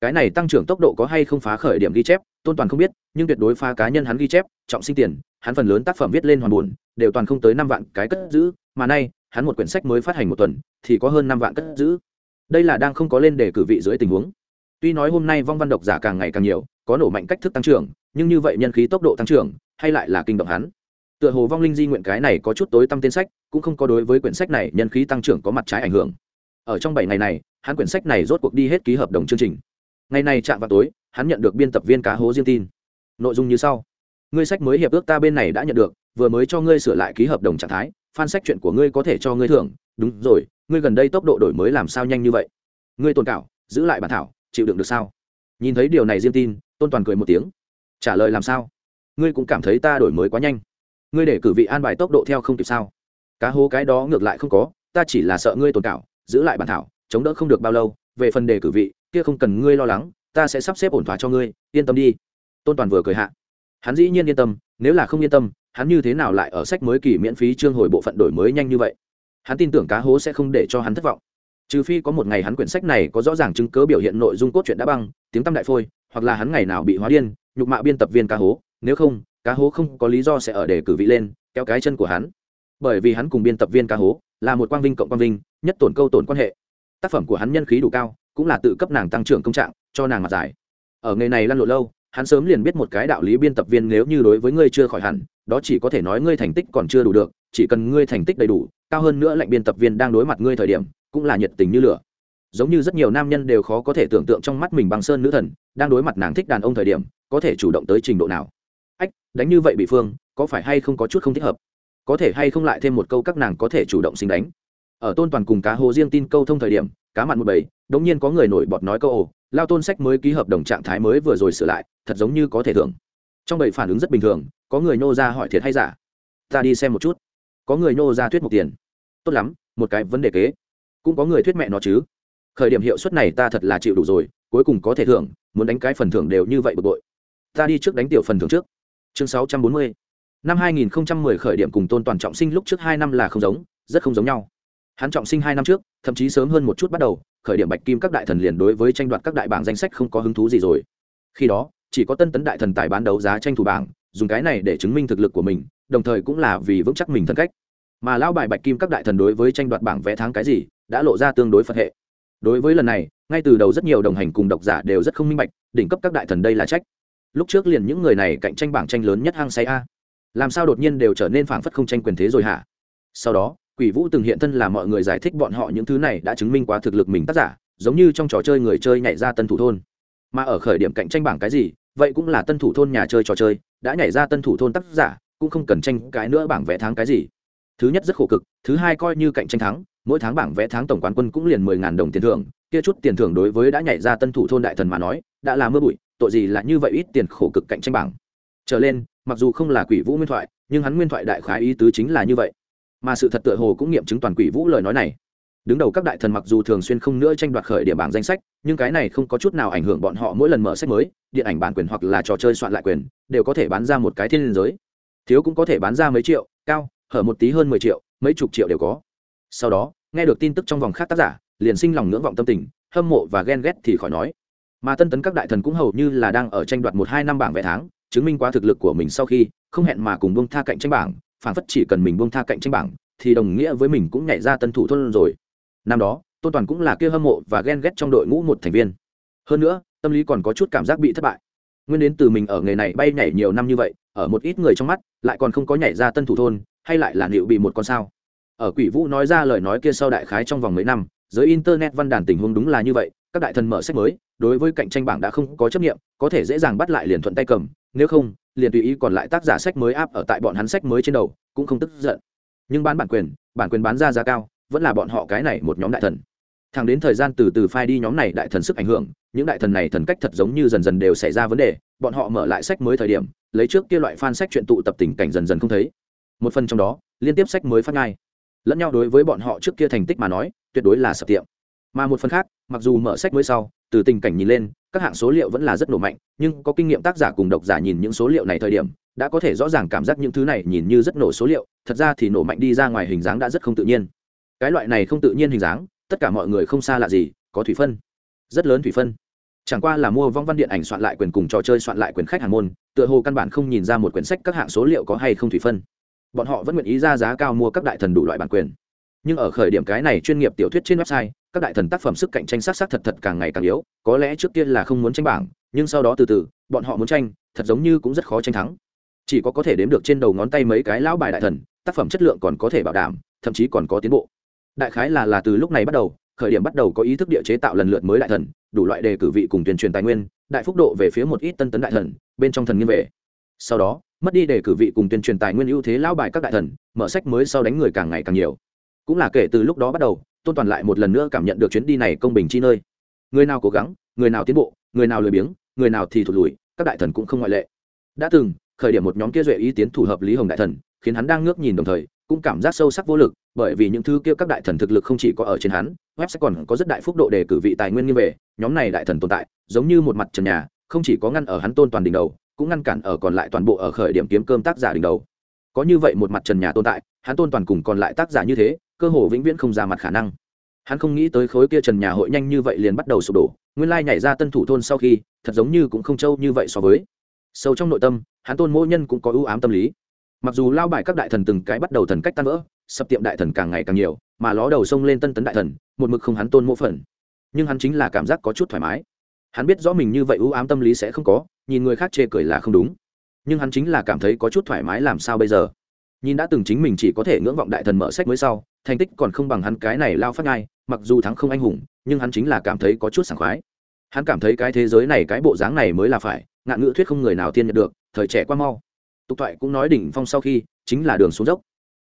Cái này tăng trưởng tốc độ có hay không phá khởi điểm ghi chép, tôn toàn không biết, nhưng tuyệt đối phá cá nhân hắn ghi chép, trọng sinh tiền, hắn phần lớn tác phẩm viết lên hoàn buồn, đều toàn không tới năm vạn cái cất giữ, mà nay, hắn một quyển sách mới phát hành một tuần, thì có hơn năm vạn cất giữ đây là đang không có lên để cử vị dưới tình huống. Tuy nói hôm nay vong văn độc giả càng ngày càng nhiều, có nổ mạnh cách thức tăng trưởng, nhưng như vậy nhân khí tốc độ tăng trưởng, hay lại là kinh động hắn. Tựa hồ vong linh di nguyện cái này có chút tối tăm tên sách, cũng không có đối với quyển sách này nhân khí tăng trưởng có mặt trái ảnh hưởng. Ở trong bảy ngày này, hắn quyển sách này rốt cuộc đi hết ký hợp đồng chương trình. Ngày này chạm vào tối, hắn nhận được biên tập viên cá hố riêng tin. Nội dung như sau. Ngươi sách mới hiệp ước ta bên này đã nhận được, vừa mới cho ngươi sửa lại ký hợp đồng trạng thái phan sách chuyện của ngươi có thể cho ngươi thưởng. Đúng rồi ngươi gần đây tốc độ đổi mới làm sao nhanh như vậy? Ngươi tồn cảo, giữ lại bản thảo, chịu đựng được sao? Nhìn thấy điều này diêm tin, tôn toàn cười một tiếng. Trả lời làm sao? Ngươi cũng cảm thấy ta đổi mới quá nhanh. Ngươi để cử vị an bài tốc độ theo không kịp sao? Cá hố cái đó ngược lại không có, ta chỉ là sợ ngươi tồn cảo, giữ lại bản thảo, chống đỡ không được bao lâu. Về phần đề cử vị, kia không cần ngươi lo lắng, ta sẽ sắp xếp ổn thỏa cho ngươi, yên tâm đi. Tôn toàn vừa cười hạ. Hắn dĩ nhiên yên tâm, nếu là không yên tâm, hắn như thế nào lại ở sách mới kỳ miễn phí chương hồi bộ phận đổi mới nhanh như vậy? Hắn tin tưởng cá hố sẽ không để cho hắn thất vọng. Trừ phi có một ngày hắn quyển sách này có rõ ràng chứng cớ biểu hiện nội dung cốt truyện đã băng, tiếng tăm đại phôi, hoặc là hắn ngày nào bị hóa điên, nhục mạ biên tập viên cá hố. Nếu không, cá hố không có lý do sẽ ở để cử vị lên, kéo cái chân của hắn. Bởi vì hắn cùng biên tập viên cá hố là một quang vinh cộng quang vinh, nhất tổn câu tổn quan hệ. Tác phẩm của hắn nhân khí đủ cao, cũng là tự cấp nàng tăng trưởng công trạng, cho nàng mặt giải. Ở nghề này lăn lộn lâu hắn sớm liền biết một cái đạo lý biên tập viên nếu như đối với ngươi chưa khỏi hẳn, đó chỉ có thể nói ngươi thành tích còn chưa đủ được, chỉ cần ngươi thành tích đầy đủ, cao hơn nữa lệnh biên tập viên đang đối mặt ngươi thời điểm, cũng là nhiệt tình như lửa. Giống như rất nhiều nam nhân đều khó có thể tưởng tượng trong mắt mình bằng sơn nữ thần, đang đối mặt nàng thích đàn ông thời điểm, có thể chủ động tới trình độ nào. Ách, đánh như vậy bị phương, có phải hay không có chút không thích hợp? Có thể hay không lại thêm một câu các nàng có thể chủ động sinh đánh? Ở tôn toàn cùng cá hồ riêng tin câu thông thời điểm, cá mặn một bầy, đống nhiên có người nổi bọt nói câu ồ lao tôn sách mới ký hợp đồng trạng thái mới vừa rồi sửa lại, thật giống như có thể thưởng. Trong bầy phản ứng rất bình thường, có người nô ra hỏi thiệt hay giả. Ta đi xem một chút. Có người nô ra thuyết một tiền. Tốt lắm, một cái vấn đề kế. Cũng có người thuyết mẹ nó chứ. Khởi điểm hiệu suất này ta thật là chịu đủ rồi, cuối cùng có thể thưởng, muốn đánh cái phần thưởng đều như vậy bực bội. Ta đi trước đánh tiểu phần thưởng trước. Chương sáu trăm bốn mươi. Năm hai nghìn mười khởi điểm cùng tôn toàn trọng sinh lúc trước hai năm là không giống, rất không giống nhau hắn trọng sinh hai năm trước, thậm chí sớm hơn một chút bắt đầu, khởi điểm bạch kim các đại thần liền đối với tranh đoạt các đại bảng danh sách không có hứng thú gì rồi. Khi đó, chỉ có tân tấn đại thần tài bán đấu giá tranh thủ bảng, dùng cái này để chứng minh thực lực của mình, đồng thời cũng là vì vững chắc mình thân cách. Mà lão bài bạch kim các đại thần đối với tranh đoạt bảng vẽ tháng cái gì, đã lộ ra tương đối phật hệ. Đối với lần này, ngay từ đầu rất nhiều đồng hành cùng độc giả đều rất không minh bạch, đỉnh cấp các đại thần đây là trách. Lúc trước liền những người này cạnh tranh bảng tranh lớn nhất hang say a. Làm sao đột nhiên đều trở nên phảng phất không tranh quyền thế rồi hả? Sau đó quỷ vũ từng hiện thân là mọi người giải thích bọn họ những thứ này đã chứng minh quá thực lực mình tác giả, giống như trong trò chơi người chơi nhảy ra tân thủ thôn. Mà ở khởi điểm cạnh tranh bảng cái gì, vậy cũng là tân thủ thôn nhà chơi trò chơi, đã nhảy ra tân thủ thôn tác giả, cũng không cần tranh cái nữa bảng vẽ tháng cái gì. Thứ nhất rất khổ cực, thứ hai coi như cạnh tranh thắng, mỗi tháng bảng vẽ tháng tổng quán quân cũng liền mười ngàn đồng tiền thưởng, kia chút tiền thưởng đối với đã nhảy ra tân thủ thôn đại thần mà nói, đã là mưa bụi, tội gì là như vậy ít tiền khổ cực cạnh tranh bảng. Trở lên, mặc dù không là quỷ vũ nguyên thoại, nhưng hắn nguyên thoại đại khái ý tứ chính là như vậy mà sự thật tựa hồ cũng nghiệm chứng toàn quỷ vũ lời nói này. Đứng đầu các đại thần mặc dù thường xuyên không nữa tranh đoạt khởi địa bảng danh sách, nhưng cái này không có chút nào ảnh hưởng bọn họ mỗi lần mở sách mới, điện ảnh bản quyền hoặc là trò chơi soạn lại quyền, đều có thể bán ra một cái thiên liên giới. Thiếu cũng có thể bán ra mấy triệu, cao, hở một tí hơn mười triệu, mấy chục triệu đều có. Sau đó, nghe được tin tức trong vòng khác tác giả, liền sinh lòng ngưỡng vọng tâm tình, hâm mộ và ghen ghét thì khỏi nói. Mà tân tấn các đại thần cũng hầu như là đang ở tranh đoạt một hai năm bảng vẽ tháng, chứng minh quá thực lực của mình sau khi, không hẹn mà cùng bông tha cạnh tranh bảng phản phất chỉ cần mình buông tha cạnh tranh bảng, thì đồng nghĩa với mình cũng nhảy ra tân thủ thôn rồi. Năm đó, tôn toàn cũng là kia hâm mộ và ghen ghét trong đội ngũ một thành viên. Hơn nữa, tâm lý còn có chút cảm giác bị thất bại. Nguyên đến từ mình ở nghề này bay nhảy nhiều năm như vậy, ở một ít người trong mắt, lại còn không có nhảy ra tân thủ thôn, hay lại là liệu bị một con sao? Ở quỷ vũ nói ra lời nói kia sau đại khái trong vòng mấy năm, giới internet văn đàn tình huống đúng là như vậy, các đại thần mở sách mới, đối với cạnh tranh bảng đã không có chấp nghiệm có thể dễ dàng bắt lại liền thuận tay cầm nếu không, liền tùy ý còn lại tác giả sách mới áp ở tại bọn hắn sách mới trên đầu, cũng không tức giận. Nhưng bán bản quyền bản quyền bán ra giá cao, vẫn là bọn họ cái này một nhóm đại thần. Thẳng đến thời gian từ từ phai đi nhóm này đại thần sức ảnh hưởng, những đại thần này thần cách thật giống như dần dần đều xảy ra vấn đề, bọn họ mở lại sách mới thời điểm, lấy trước kia loại fan sách chuyện tụ tập tình cảnh dần dần không thấy. Một phần trong đó, liên tiếp sách mới phát ngay. Lẫn nhau đối với bọn họ trước kia thành tích mà nói, tuyệt đối là sập tiệm. Mà một phần khác, mặc dù mở sách mới sau, từ tình cảnh nhìn lên các hạng số liệu vẫn là rất nổ mạnh, nhưng có kinh nghiệm tác giả cùng độc giả nhìn những số liệu này thời điểm, đã có thể rõ ràng cảm giác những thứ này nhìn như rất nổ số liệu, thật ra thì nổ mạnh đi ra ngoài hình dáng đã rất không tự nhiên. Cái loại này không tự nhiên hình dáng, tất cả mọi người không xa lạ gì, có thủy phân. Rất lớn thủy phân. Chẳng qua là mua vong văn điện ảnh soạn lại quyền cùng trò chơi soạn lại quyền khách hàng môn, tựa hồ căn bản không nhìn ra một quyển sách các hạng số liệu có hay không thủy phân. Bọn họ vẫn nguyện ý ra giá cao mua các đại thần đủ loại bản quyền. Nhưng ở khởi điểm cái này chuyên nghiệp tiểu thuyết trên website các đại thần tác phẩm sức cạnh tranh sát sát thật thật càng ngày càng yếu, có lẽ trước tiên là không muốn tranh bảng, nhưng sau đó từ từ, bọn họ muốn tranh, thật giống như cũng rất khó tranh thắng. Chỉ có có thể đếm được trên đầu ngón tay mấy cái lão bài đại thần, tác phẩm chất lượng còn có thể bảo đảm, thậm chí còn có tiến bộ. Đại khái là là từ lúc này bắt đầu, khởi điểm bắt đầu có ý thức địa chế tạo lần lượt mới đại thần, đủ loại đề cử vị cùng tuyên truyền tài nguyên, đại phúc độ về phía một ít tân tấn đại thần, bên trong thần nghiêng về. Sau đó, mất đi đề cử vị cùng tuyên truyền tài nguyên ưu thế lão bài các đại thần, mở sách mới sau đánh người càng ngày càng nhiều. Cũng là kể từ lúc đó bắt đầu tôn toàn lại một lần nữa cảm nhận được chuyến đi này công bình chi nơi. Người nào cố gắng, người nào tiến bộ, người nào lười biếng, người nào thì thụt lùi, các đại thần cũng không ngoại lệ. Đã từng, khởi điểm một nhóm kia duệ ý tiến thủ hợp lý hồng đại thần, khiến hắn đang ngước nhìn đồng thời, cũng cảm giác sâu sắc vô lực, bởi vì những thứ kia các đại thần thực lực không chỉ có ở trên hắn, web sẽ còn có rất đại phúc độ để cử vị tài nguyên như về, nhóm này đại thần tồn tại, giống như một mặt trần nhà, không chỉ có ngăn ở hắn tôn toàn đỉnh đầu, cũng ngăn cản ở còn lại toàn bộ ở khởi điểm kiếm cơm tác giả đỉnh đầu. Có như vậy một mặt trần nhà tồn tại, hắn tôn toàn cùng còn lại tác giả như thế cơ hồ vĩnh viễn không ra mặt khả năng. Hắn không nghĩ tới khối kia trần nhà hội nhanh như vậy liền bắt đầu sụp đổ, nguyên lai nhảy ra tân thủ thôn sau khi, thật giống như cũng không trâu như vậy so với. Sâu trong nội tâm, hắn tôn mỗi nhân cũng có ưu ám tâm lý. Mặc dù lao bài các đại thần từng cái bắt đầu thần cách tan vỡ, sập tiệm đại thần càng ngày càng nhiều, mà ló đầu sông lên tân tấn đại thần, một mực không hắn tôn mô phần. Nhưng hắn chính là cảm giác có chút thoải mái. Hắn biết rõ mình như vậy ưu ám tâm lý sẽ không có, nhìn người khác chê cười là không đúng. Nhưng hắn chính là cảm thấy có chút thoải mái làm sao bây giờ? Nhìn đã từng chính mình chỉ có thể ngưỡng vọng đại thần mở sách mới sau, thành tích còn không bằng hắn cái này lao phát ngai mặc dù thắng không anh hùng, nhưng hắn chính là cảm thấy có chút sảng khoái. Hắn cảm thấy cái thế giới này cái bộ dáng này mới là phải, ngạn ngữ thuyết không người nào tiên nhận được, thời trẻ qua mau. Tục thoại cũng nói đỉnh phong sau khi, chính là đường xuống dốc.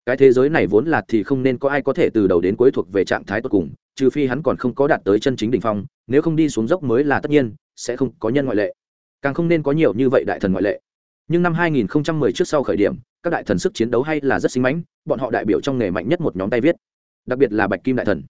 Cái thế giới này vốn là thì không nên có ai có thể từ đầu đến cuối thuộc về trạng thái tốt cùng, trừ phi hắn còn không có đạt tới chân chính đỉnh phong, nếu không đi xuống dốc mới là tất nhiên, sẽ không có nhân ngoại lệ. Càng không nên có nhiều như vậy đại thần ngoại lệ. Nhưng năm 2010 trước sau khởi điểm các đại thần sức chiến đấu hay là rất sinh mãnh, bọn họ đại biểu trong nghề mạnh nhất một nhóm tay viết, đặc biệt là bạch kim đại thần.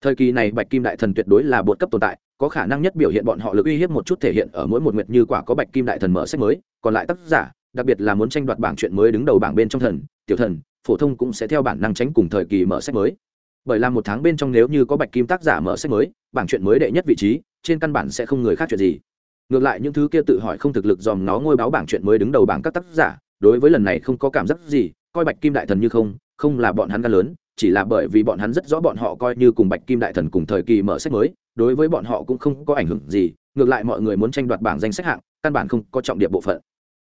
Thời kỳ này bạch kim đại thần tuyệt đối là bột cấp tồn tại, có khả năng nhất biểu hiện bọn họ lực uy hiếp một chút thể hiện ở mỗi một nguyệt như quả có bạch kim đại thần mở sách mới, còn lại tác giả, đặc biệt là muốn tranh đoạt bảng chuyện mới đứng đầu bảng bên trong thần, tiểu thần, phổ thông cũng sẽ theo bản năng tránh cùng thời kỳ mở sách mới. Bởi là một tháng bên trong nếu như có bạch kim tác giả mở sách mới, bảng chuyện mới đệ nhất vị trí, trên căn bản sẽ không người khác chuyện gì. Ngược lại những thứ kia tự hỏi không thực lực dòm nó ngôi báo bảng chuyện mới đứng đầu bảng các tác giả đối với lần này không có cảm giác gì, coi bạch kim đại thần như không không là bọn hắn gan lớn, chỉ là bởi vì bọn hắn rất rõ bọn họ coi như cùng bạch kim đại thần cùng thời kỳ mở sách mới, đối với bọn họ cũng không có ảnh hưởng gì, ngược lại mọi người muốn tranh đoạt bảng danh sách hạng, căn bản không có trọng điểm bộ phận.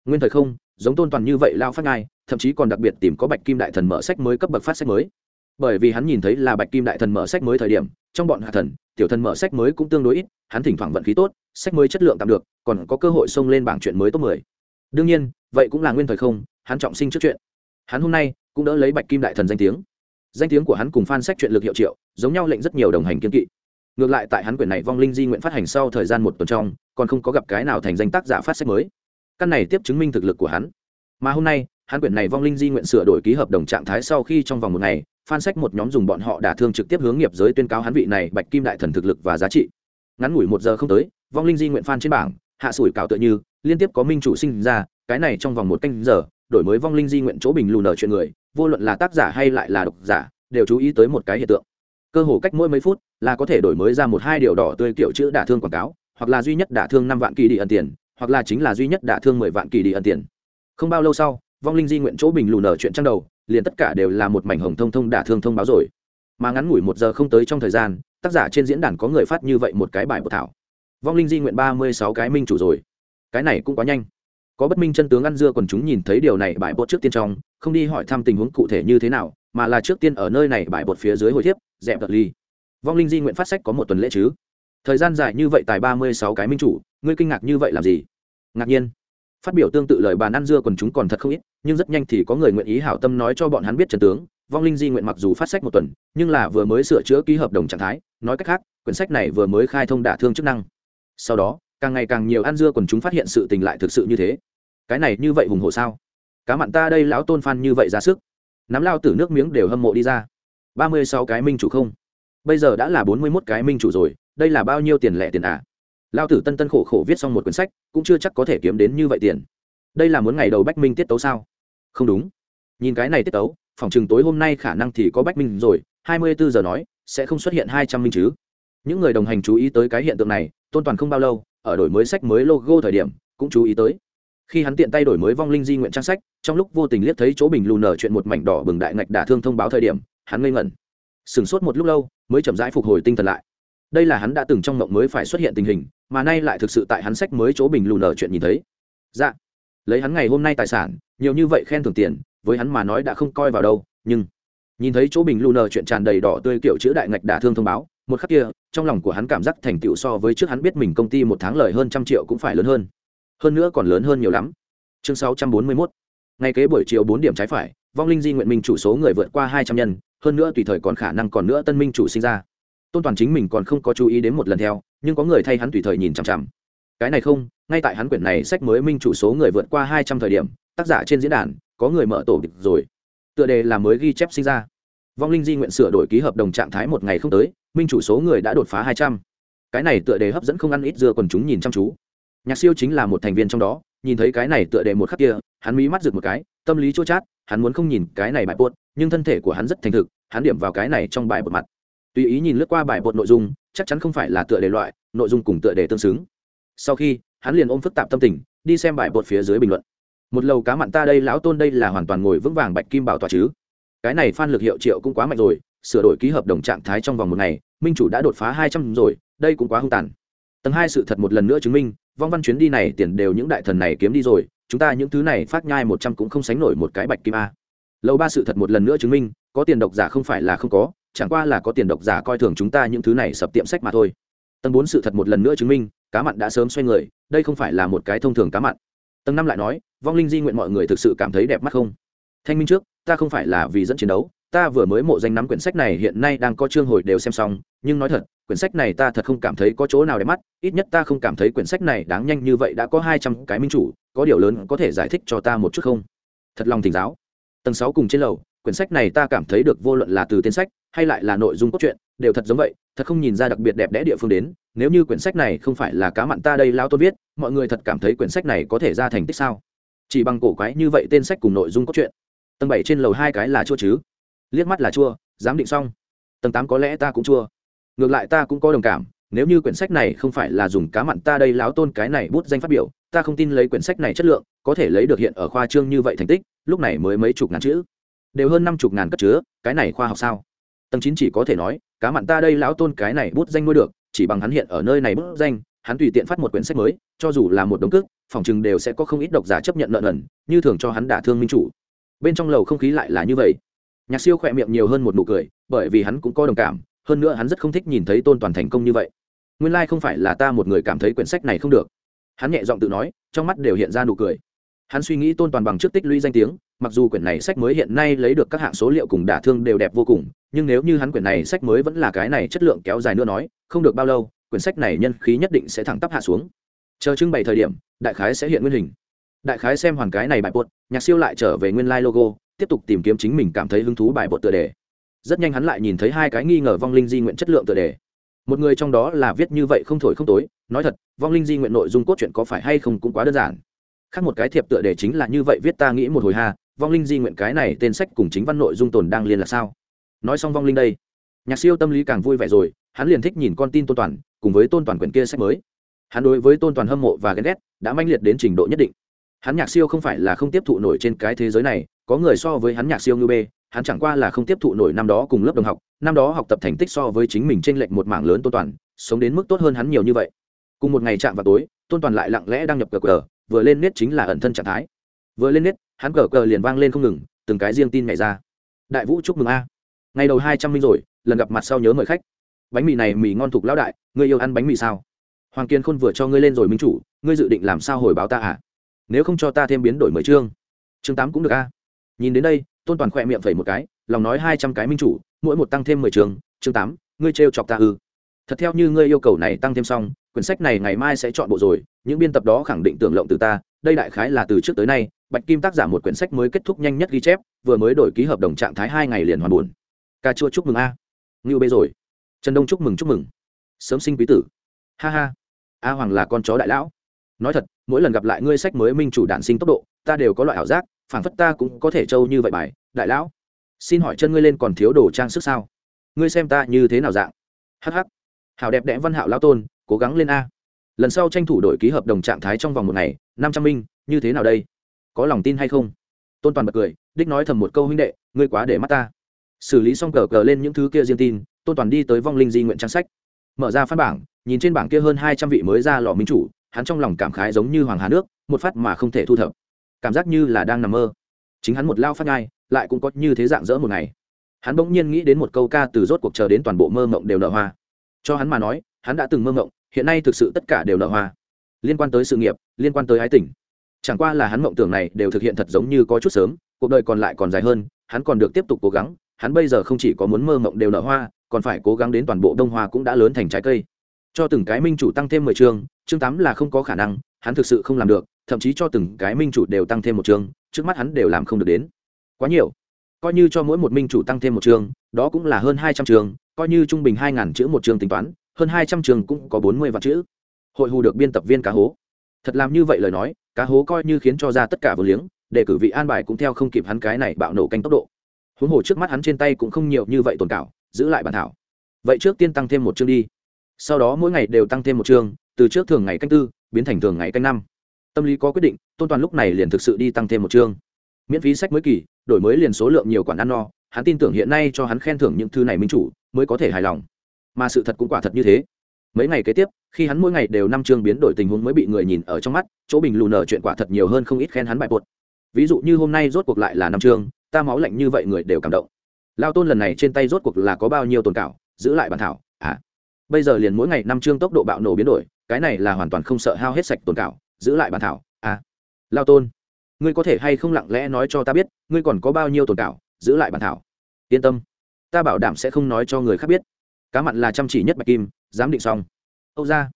Nguyên thời không, giống tôn toàn như vậy lao phát ngai, thậm chí còn đặc biệt tìm có bạch kim đại thần mở sách mới cấp bậc phát sách mới. Bởi vì hắn nhìn thấy là bạch kim đại thần mở sách mới thời điểm, trong bọn hạ thần, tiểu thần mở sách mới cũng tương đối ít, hắn thỉnh thoảng vận khí tốt, sách mới chất lượng tạm được, còn có cơ hội xông lên bảng chuyện mới top mười. Đương nhiên vậy cũng là nguyên thời không, hắn trọng sinh trước chuyện. Hắn hôm nay cũng đỡ lấy bạch kim đại thần danh tiếng. Danh tiếng của hắn cùng fan sách chuyện lực hiệu triệu, giống nhau lệnh rất nhiều đồng hành kiên kỵ. Ngược lại tại hắn quyển này vong linh di nguyện phát hành sau thời gian một tuần trong, còn không có gặp cái nào thành danh tác giả phát sách mới. Căn này tiếp chứng minh thực lực của hắn. Mà hôm nay, hắn quyển này vong linh di nguyện sửa đổi ký hợp đồng trạng thái sau khi trong vòng một ngày, fan sách một nhóm dùng bọn họ đả thương trực tiếp hướng nghiệp giới tuyên cáo hắn vị này bạch kim đại thần thực lực và giá trị. Ngắn ngủi một giờ không tới, vong linh di nguyện fan trên bảng hạ sủi cảo tựa như, liên tiếp có minh chủ sinh ra, cái này trong vòng một canh giờ, đổi mới vong linh di nguyện chỗ bình lù nở chuyện người, vô luận là tác giả hay lại là độc giả, đều chú ý tới một cái hiện tượng. Cơ hồ cách mỗi mấy phút là có thể đổi mới ra một hai điều đỏ tươi kiểu chữ đả thương quảng cáo, hoặc là duy nhất đả thương năm vạn kỳ đi ẩn tiền, hoặc là chính là duy nhất đả thương mười vạn kỳ đi ẩn tiền. Không bao lâu sau, vong linh di nguyện chỗ bình lù nở chuyện trang đầu, liền tất cả đều là một mảnh hồng thông thông đả thương thông báo rồi. Mà ngắn ngủi một giờ không tới trong thời gian, tác giả trên diễn đàn có người phát như vậy một cái bài bột thảo vong linh di nguyện ba mươi sáu cái minh chủ rồi. Cái này cũng quá nhanh. Có bất minh chân tướng ăn dưa còn chúng nhìn thấy điều này bài bột trước tiên trong, không đi hỏi thăm tình huống cụ thể như thế nào, mà là trước tiên ở nơi này bài bột phía dưới hồi thiếp dẹp tật ly. Vong linh di nguyện phát sách có một tuần lễ chứ? Thời gian dài như vậy tài ba mươi sáu cái minh chủ, ngươi kinh ngạc như vậy làm gì? Ngạc nhiên. Phát biểu tương tự lời bàn ăn dưa còn chúng còn thật không ít, nhưng rất nhanh thì có người nguyện ý hảo tâm nói cho bọn hắn biết trần tướng. Vong linh di nguyện mặc dù phát sách một tuần, nhưng là vừa mới sửa chữa ký hợp đồng trạng thái, nói cách khác, quyển sách này vừa mới khai thông đả thương chức năng sau đó, càng ngày càng nhiều ăn dưa còn chúng phát hiện sự tình lại thực sự như thế. Cái này như vậy hùng hồ sao? Cá mặn ta đây lão tôn phan như vậy ra sức. Nắm lao tử nước miếng đều hâm mộ đi ra. Ba mươi sáu cái minh chủ không? Bây giờ đã là bốn mươi mốt cái minh chủ rồi, đây là bao nhiêu tiền lẻ tiền à? Lao tử tân tân khổ khổ viết xong một quyển sách, cũng chưa chắc có thể kiếm đến như vậy tiền. Đây là muốn ngày đầu bách minh tiết tấu sao? Không đúng. Nhìn cái này tiết tấu, phòng chừng tối hôm nay khả năng thì có bách minh rồi, hai mươi bốn giờ nói, sẽ không xuất hiện hai trăm minh chứ. Những người đồng hành chú ý tới cái hiện tượng này tôn toàn không bao lâu, ở đổi mới sách mới logo thời điểm, cũng chú ý tới. Khi hắn tiện tay đổi mới vong linh di nguyện trang sách, trong lúc vô tình liếc thấy chỗ bình lù nở chuyện một mảnh đỏ bừng đại ngạch đả thương thông báo thời điểm, hắn ngây ngẩn. Sửng sốt một lúc lâu, mới chậm rãi phục hồi tinh thần lại. Đây là hắn đã từng trong mộng mới phải xuất hiện tình hình, mà nay lại thực sự tại hắn sách mới chỗ bình lù nở chuyện nhìn thấy. Dạ lấy hắn ngày hôm nay tài sản, nhiều như vậy khen thưởng tiền, với hắn mà nói đã không coi vào đâu, nhưng nhìn thấy chỗ bình lù nở chuyện tràn đầy đỏ tươi kiểu chữ đại ngạch đả thương thông báo một khắc kia, trong lòng của hắn cảm giác thành tựu so với trước hắn biết mình công ty một tháng lời hơn trăm triệu cũng phải lớn hơn. Hơn nữa còn lớn hơn nhiều lắm. Chương sáu trăm bốn mươi mốt. Ngay kế buổi chiều bốn điểm trái phải, vong linh di nguyện minh chủ số người vượt qua hai trăm nhân, hơn nữa tùy thời còn khả năng còn nữa tân minh chủ sinh ra. Tôn toàn chính mình còn không có chú ý đến một lần theo, nhưng có người thay hắn tùy thời nhìn chằm chằm. Cái này không, ngay tại hắn quyển này sách mới minh chủ số người vượt qua hai trăm thời điểm, tác giả trên diễn đàn, có người mở tổ địch rồi. Tựa đề là mới ghi chép sinh ra. Vong linh di nguyện sửa đổi ký hợp đồng trạng thái một ngày không tới minh chủ số người đã đột phá hai trăm. Cái này tựa đề hấp dẫn không ăn ít dưa còn chúng nhìn chăm chú. Nhạc siêu chính là một thành viên trong đó, nhìn thấy cái này tựa đề một khắc kia, hắn mí mắt rực một cái, tâm lý chua chát, hắn muốn không nhìn cái này bài bột, nhưng thân thể của hắn rất thành thực, hắn điểm vào cái này trong bài bột mặt. Tùy ý nhìn lướt qua bài bột nội dung, chắc chắn không phải là tựa đề loại, nội dung cùng tựa đề tương xứng. Sau khi, hắn liền ôm phức tạp tâm tình, đi xem bài bột phía dưới bình luận. Một lầu cá mặn ta đây, lão tôn đây là hoàn toàn ngồi vững vàng bạch kim bảo tòa chứ. Cái này phan lực hiệu triệu cũng quá mạnh rồi sửa đổi ký hợp đồng trạng thái trong vòng một ngày, minh chủ đã đột phá hai trăm rồi, đây cũng quá hung tàn. Tầng hai sự thật một lần nữa chứng minh, vong văn chuyến đi này tiền đều những đại thần này kiếm đi rồi, chúng ta những thứ này phát nhai một trăm cũng không sánh nổi một cái bạch kim a. Lâu ba sự thật một lần nữa chứng minh, có tiền độc giả không phải là không có, chẳng qua là có tiền độc giả coi thường chúng ta những thứ này sập tiệm sách mà thôi. Tầng bốn sự thật một lần nữa chứng minh, cá mặn đã sớm xoay người, đây không phải là một cái thông thường cá mặn. Tầng năm lại nói, vong linh di nguyện mọi người thực sự cảm thấy đẹp mắt không? Thanh minh trước, ta không phải là vì dẫn chiến đấu ta vừa mới mộ danh nắm quyển sách này hiện nay đang có chương hồi đều xem xong, nhưng nói thật, quyển sách này ta thật không cảm thấy có chỗ nào để mắt, ít nhất ta không cảm thấy quyển sách này đáng nhanh như vậy đã có hai trăm cái minh chủ, có điều lớn có thể giải thích cho ta một chút không? Thật lòng thỉnh giáo. Tầng sáu cùng trên lầu, quyển sách này ta cảm thấy được vô luận là từ tên sách, hay lại là nội dung cốt truyện, đều thật giống vậy, thật không nhìn ra đặc biệt đẹp đẽ địa phương đến, nếu như quyển sách này không phải là cá mặn ta đây lao tôn viết, mọi người thật cảm thấy quyển sách này có thể ra thành tích sao? Chỉ bằng cổ quái như vậy tên sách cùng nội dung cốt truyện. Tầng bảy trên lầu hai cái là chỗ chứ? Liếc mắt là chua, giám định xong. Tầng tám có lẽ ta cũng chua. Ngược lại ta cũng có đồng cảm, nếu như quyển sách này không phải là dùng cá mặn ta đây láo tôn cái này bút danh phát biểu, ta không tin lấy quyển sách này chất lượng, có thể lấy được hiện ở khoa trương như vậy thành tích, lúc này mới mấy chục ngàn chữ. Đều hơn năm chục ngàn cất chứa, cái này khoa học sao? Tầng chín chỉ có thể nói, cá mặn ta đây lão tôn cái này bút danh nuôi được, chỉ bằng hắn hiện ở nơi này bút danh, hắn tùy tiện phát một quyển sách mới, cho dù là một đống cước, phòng chừng đều sẽ có không ít độc giả chấp nhận nợ nần, như thường cho hắn đả thương minh chủ. Bên trong lầu không khí lại là như vậy nhạc siêu khỏe miệng nhiều hơn một nụ cười, bởi vì hắn cũng có đồng cảm, hơn nữa hắn rất không thích nhìn thấy tôn toàn thành công như vậy. Nguyên lai、like、không phải là ta một người cảm thấy quyển sách này không được. Hắn nhẹ giọng tự nói, trong mắt đều hiện ra nụ cười. Hắn suy nghĩ tôn toàn bằng trước tích lũy danh tiếng, mặc dù quyển này sách mới hiện nay lấy được các hạng số liệu cùng đả thương đều đẹp vô cùng, nhưng nếu như hắn quyển này sách mới vẫn là cái này chất lượng kéo dài nữa nói, không được bao lâu, quyển sách này nhân khí nhất định sẽ thẳng tắp hạ xuống. Chờ trưng bày thời điểm, đại khái sẽ hiện nguyên hình. Đại khái xem hoàn cái này bại bột nhạc siêu lại trở về nguyên lai、like、logo tiếp tục tìm kiếm chính mình cảm thấy hứng thú bài bột tựa đề. Rất nhanh hắn lại nhìn thấy hai cái nghi ngờ vong linh di nguyện chất lượng tựa đề. Một người trong đó là viết như vậy không thổi không tối, nói thật, vong linh di nguyện nội dung cốt truyện có phải hay không cũng quá đơn giản. Khác một cái thiệp tựa đề chính là như vậy viết ta nghĩ một hồi ha, vong linh di nguyện cái này tên sách cùng chính văn nội dung tồn đang liên là sao? Nói xong vong linh đây, nhạc siêu tâm lý càng vui vẻ rồi, hắn liền thích nhìn con tin tôn toàn, cùng với tôn toàn quyển kia sách mới. Hắn đối với tôn toàn hâm mộ và ghen ghét đã manh liệt đến trình độ nhất định. Hắn nhạc siêu không phải là không tiếp thụ nổi trên cái thế giới này có người so với hắn nhạc siêu ngư bê, hắn chẳng qua là không tiếp thụ nổi năm đó cùng lớp đồng học, năm đó học tập thành tích so với chính mình t r ê n lệch một mảng lớn tôn toàn, sống đến mức tốt hơn hắn nhiều như vậy. Cùng một ngày chạm vào tối, tôn toàn lại lặng lẽ đăng nhập cờ cờ, vừa lên nết chính là ẩn thân trạng thái. Vừa lên nết hắn cờ cờ liền vang lên không ngừng, từng cái riêng tin nhảy ra. Đại vũ chúc mừng a. Ngày đầu hai trăm minh rồi, lần gặp mặt sau nhớ mời khách. Bánh mì này mì ngon thục lão đại, ngươi yêu ăn bánh mì sao? Hoàng kiên khôn vừa cho ngươi lên rồi minh chủ, ngươi dự định làm sao hồi báo ta à? Nếu không cho ta thêm biến đổi mới chương. Chương tám cũng được a nhìn đến đây, tôn toàn khỏe miệng phẩy một cái, lòng nói hai trăm cái minh chủ, mỗi một tăng thêm mười chương chương tám, ngươi trêu chọc ta ư. Thật theo như ngươi yêu cầu này tăng thêm xong, quyển sách này ngày mai sẽ chọn bộ rồi, những biên tập đó khẳng định tưởng lộng từ ta, đây đại khái là từ trước tới nay, bạch kim tác giả một quyển sách mới kết thúc nhanh nhất ghi chép, vừa mới đổi ký hợp đồng trạng thái hai ngày liền hoàn buồn. Ca chua chúc mừng a. Ngưu bê rồi. Trần đông chúc mừng chúc mừng. Sớm sinh quý tử. Ha ha. A hoàng là con chó đại lão. Nói thật, mỗi lần gặp lại ngươi sách mới minh chủ đản sinh tốc độ, ta đều có loại ảo giác phảng phất ta cũng có thể trâu như vậy bài, đại lão. Xin hỏi chân ngươi lên còn thiếu đồ trang sức sao? Ngươi xem ta như thế nào dạng? Hh hảo đẹp đẽ văn hạo lao tôn, cố gắng lên a. Lần sau tranh thủ đổi ký hợp đồng trạng thái trong vòng một ngày, năm trăm minh, như thế nào đây? Có lòng tin hay không? Tôn toàn bật cười, đích nói thầm một câu huynh đệ, ngươi quá để mắt ta. Xử lý xong cờ cờ lên những thứ kia riêng tin, tôn toàn đi tới vong linh di nguyện trang sách. Mở ra phát bảng, nhìn trên bảng kia hơn hai trăm vị mới ra lò minh chủ, hắn trong lòng cảm khái giống như hoàng hà nước, một phát mà không thể thu thập cảm giác như là đang nằm mơ. Chính hắn một lao phát ngai lại cũng có như thế dạng dỡ một ngày. Hắn bỗng nhiên nghĩ đến một câu ca từ rốt cuộc chờ đến toàn bộ mơ mộng đều nở hoa. Cho hắn mà nói, hắn đã từng mơ mộng, hiện nay thực sự tất cả đều nở hoa. Liên quan tới sự nghiệp, liên quan tới ái tình. Chẳng qua là hắn mộng tưởng này đều thực hiện thật giống như có chút sớm, cuộc đời còn lại còn dài hơn, hắn còn được tiếp tục cố gắng, hắn bây giờ không chỉ có muốn mơ mộng đều nở hoa, còn phải cố gắng đến toàn bộ đông hoa cũng đã lớn thành trái cây. Cho từng cái minh chủ tăng thêm mười chương chương tám là không có khả năng, hắn thực sự không làm được thậm chí cho từng cái minh chủ đều tăng thêm một chương, trước mắt hắn đều làm không được đến. Quá nhiều. Coi như cho mỗi một minh chủ tăng thêm một chương, đó cũng là hơn hai trăm chương, coi như trung bình hai ngàn chữ một chương tính toán, hơn hai trăm chương cũng có bốn mươi vạn chữ. Hội hù được biên tập viên cá hố. Thật làm như vậy lời nói, cá hố coi như khiến cho ra tất cả vừa liếng, để cử vị an bài cũng theo không kịp hắn cái này bạo nổ canh tốc độ. Huống hồ trước mắt hắn trên tay cũng không nhiều như vậy tồn cảo, giữ lại bản thảo. Vậy trước tiên tăng thêm một chương đi. Sau đó mỗi ngày đều tăng thêm một chương, từ trước thường ngày canh tư, biến thành thường ngày canh năm tâm lý có quyết định, tôn toàn lúc này liền thực sự đi tăng thêm một chương. Miễn phí sách mới kỳ, đổi mới liền số lượng nhiều quản ăn no, hắn tin tưởng hiện nay cho hắn khen thưởng những thư này minh chủ, mới có thể hài lòng. Mà sự thật cũng quả thật như thế. Mấy ngày kế tiếp, khi hắn mỗi ngày đều năm chương biến đổi tình huống mới bị người nhìn ở trong mắt, chỗ bình lù nở chuyện quả thật nhiều hơn không ít khen hắn bại bột. Ví dụ như hôm nay rốt cuộc lại là năm chương, ta máu lạnh như vậy người đều cảm động. Lao tôn lần này trên tay rốt cuộc là có bao nhiêu tồn cảo, giữ lại bản thảo à. Bây giờ liền mỗi ngày năm chương tốc độ bạo nổ biến đổi, cái này là hoàn toàn không sợ hao hết sạch tồn cảo giữ lại bản thảo. À lao tôn, ngươi có thể hay không lặng lẽ nói cho ta biết, ngươi còn có bao nhiêu tồn cảo, giữ lại bản thảo? Yên tâm, ta bảo đảm sẽ không nói cho người khác biết. Cá mặn là chăm chỉ nhất bạch kim, giám định xong. Âu ra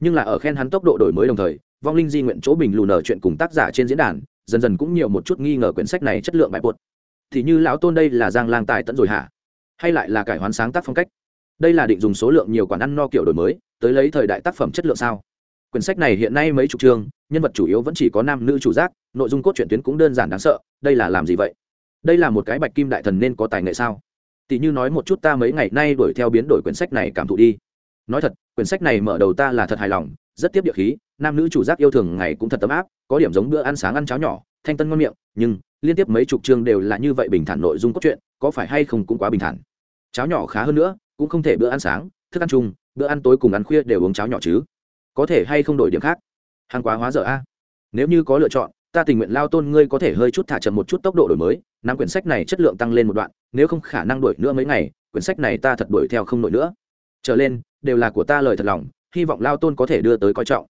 nhưng là ở khen hắn tốc độ đổi mới đồng thời, vong linh di nguyện chỗ bình lù nở chuyện cùng tác giả trên diễn đàn, dần dần cũng nhiều một chút nghi ngờ quyển sách này chất lượng bài bột thì như lão tôn đây là giang lang tài tận rồi hả? Hay lại là cải hoán sáng tác phong cách? Đây là định dùng số lượng nhiều quản ăn no kiểu đổi mới, tới lấy thời đại tác phẩm chất lượng sao? Quyển sách này hiện nay mấy chục chương, nhân vật chủ yếu vẫn chỉ có nam nữ chủ giác, nội dung cốt truyện tuyến cũng đơn giản đáng sợ, đây là làm gì vậy? Đây là một cái bạch kim đại thần nên có tài nghệ sao? Tỷ như nói một chút ta mấy ngày nay đuổi theo biến đổi quyển sách này cảm thụ đi. Nói thật, quyển sách này mở đầu ta là thật hài lòng, rất tiếp địa khí, nam nữ chủ giác yêu thường ngày cũng thật tấm áp, có điểm giống bữa ăn sáng ăn cháo nhỏ, thanh tân ngon miệng, nhưng liên tiếp mấy chục chương đều là như vậy bình thản nội dung cốt truyện, có phải hay không cũng quá bình thản. Cháo nhỏ khá hơn nữa, cũng không thể bữa ăn sáng, thức ăn chung, bữa ăn tối cùng ăn khuya đều uống cháo nhỏ chứ có thể hay không đổi điểm khác? Hàng quá hóa dở a. Nếu như có lựa chọn, ta tình nguyện lao tôn ngươi có thể hơi chút thả chậm một chút tốc độ đổi mới, nắm quyển sách này chất lượng tăng lên một đoạn, nếu không khả năng đổi nữa mấy ngày, quyển sách này ta thật đuổi theo không nổi nữa. Trở lên, đều là của ta lời thật lòng, hy vọng lao tôn có thể đưa tới coi trọng.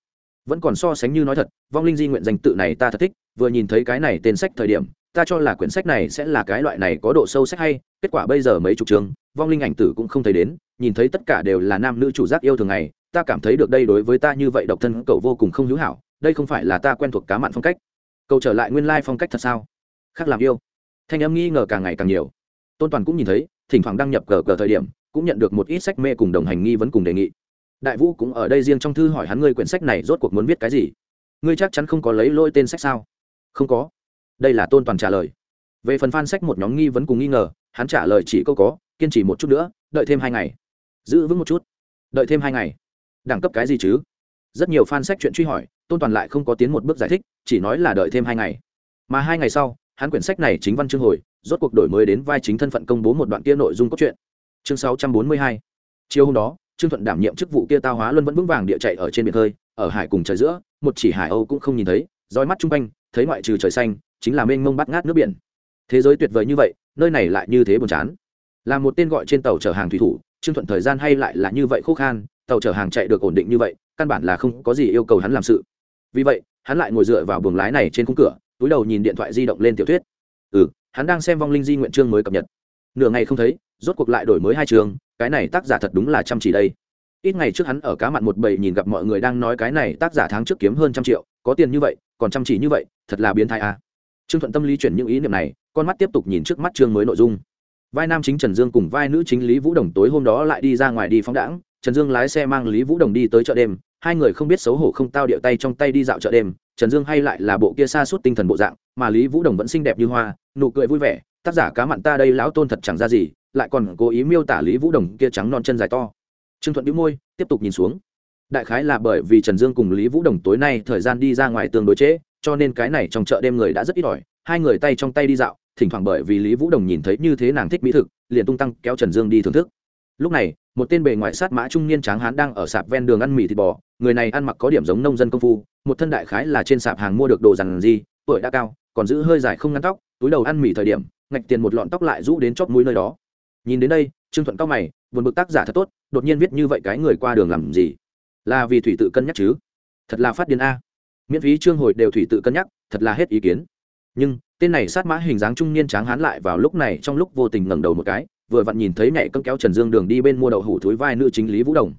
Vẫn còn so sánh như nói thật, vong linh di nguyện danh tự này ta thật thích, vừa nhìn thấy cái này tên sách thời điểm, ta cho là quyển sách này sẽ là cái loại này có độ sâu sách hay, kết quả bây giờ mấy chục chương, vong linh ảnh tử cũng không thấy đến, nhìn thấy tất cả đều là nam nữ chủ giác yêu thường ngày ta cảm thấy được đây đối với ta như vậy độc thân cậu vô cùng không hữu hảo, đây không phải là ta quen thuộc cá mặn phong cách. Cậu trở lại nguyên lai phong cách thật sao? Khác làm yêu. Thanh âm nghi ngờ càng ngày càng nhiều. Tôn toàn cũng nhìn thấy, thỉnh thoảng đăng nhập cờ cờ thời điểm, cũng nhận được một ít sách mê cùng đồng hành nghi vấn cùng đề nghị. Đại vũ cũng ở đây riêng trong thư hỏi hắn ngươi quyển sách này rốt cuộc muốn viết cái gì? Ngươi chắc chắn không có lấy lôi tên sách sao? Không có. Đây là tôn toàn trả lời. Về phần phan sách một nhóm nghi vấn cùng nghi ngờ, hắn trả lời chỉ câu có, kiên trì một chút nữa, đợi thêm hai ngày. Giữ vững một chút. Đợi thêm hai ngày đẳng cấp cái gì chứ? Rất nhiều fan sách chuyện truy hỏi, tôn toàn lại không có tiến một bước giải thích, chỉ nói là đợi thêm hai ngày. Mà hai ngày sau, hắn quyển sách này chính văn chương hồi, rốt cuộc đổi mới đến vai chính thân phận công bố một đoạn kia nội dung cốt truyện. Chương sáu trăm bốn mươi hai. Chiều hôm đó, trương thuận đảm nhiệm chức vụ kia tao hóa luân vẫn vững vàng địa chạy ở trên biển hơi ở hải cùng trời giữa, một chỉ hải âu cũng không nhìn thấy roi mắt chung quanh, thấy ngoại trừ trời xanh, chính là mênh mông bắt ngát nước biển. Thế giới tuyệt vời như vậy, nơi này lại như thế buồn chán. Là một tên gọi trên tàu chở hàng thủy thủ, trương thuận thời gian hay lại là như vậy khô khan tàu chở hàng chạy được ổn định như vậy, căn bản là không có gì yêu cầu hắn làm sự. Vì vậy, hắn lại ngồi dựa vào buồng lái này trên khung cửa, túi đầu nhìn điện thoại di động lên tiểu thuyết. Ừ hắn đang xem vong linh di nguyện chương mới cập nhật. Nửa ngày không thấy, rốt cuộc lại đổi mới hai trường, cái này tác giả thật đúng là chăm chỉ đây. Ít ngày trước hắn ở cá mặn một bầy nhìn gặp mọi người đang nói cái này tác giả tháng trước kiếm hơn trăm triệu, có tiền như vậy, còn chăm chỉ như vậy, thật là biến thái à. trương thuận tâm lý chuyển những ý niệm này, con mắt tiếp tục nhìn trước mắt chương mới nội dung. Vai nam chính trần dương cùng vai nữ chính lý vũ đồng tối hôm đó lại đi ra ngoài đi phóng đãng trần dương lái xe mang lý vũ đồng đi tới chợ đêm, hai người không biết xấu hổ không tao điệu tay trong tay đi dạo chợ đêm, trần dương hay lại là bộ kia xa suốt tinh thần bộ dạng, mà lý vũ đồng vẫn xinh đẹp như hoa, nụ cười vui vẻ, tác giả cá mặn ta đây lão tôn thật chẳng ra gì, lại còn cố ý miêu tả lý vũ đồng kia trắng non chân dài to. Trương thuận đĩu môi, tiếp tục nhìn xuống. Đại khái là bởi vì trần dương cùng lý vũ đồng tối nay thời gian đi ra ngoài tương đối trễ, cho nên cái này trong chợ đêm người đã rất ít ỏi, hai người tay trong tay đi dạo, thỉnh thoảng bởi vì lý vũ đồng nhìn thấy như thế nàng thích mỹ thực, liền tung tăng kéo trần dương đi thưởng thức lúc này, một tên bề ngoài sát mã trung niên tráng hán đang ở sạp ven đường ăn mì thịt bò. Người này ăn mặc có điểm giống nông dân công phu, một thân đại khái là trên sạp hàng mua được đồ rằng gì tuổi đã cao, còn giữ hơi dài không ngăn tóc, túi đầu ăn mì thời điểm, ngạch tiền một lọn tóc lại rũ đến chóp mũi nơi đó. Nhìn đến đây, trương thuận cao mày vượt bực tác giả thật tốt, đột nhiên viết như vậy cái người qua đường làm gì? Là vì thủy tự cân nhắc chứ? Thật là phát điên a. Miễn phí trương hồi đều thủy tự cân nhắc, thật là hết ý kiến. Nhưng, tên này sát mã hình dáng trung niên tráng hán lại vào lúc này trong lúc vô tình ngẩng đầu một cái vừa vặn nhìn thấy nhảy cấm kéo trần dương đường đi bên mua đậu hủ thối vai nữ chính lý vũ đồng.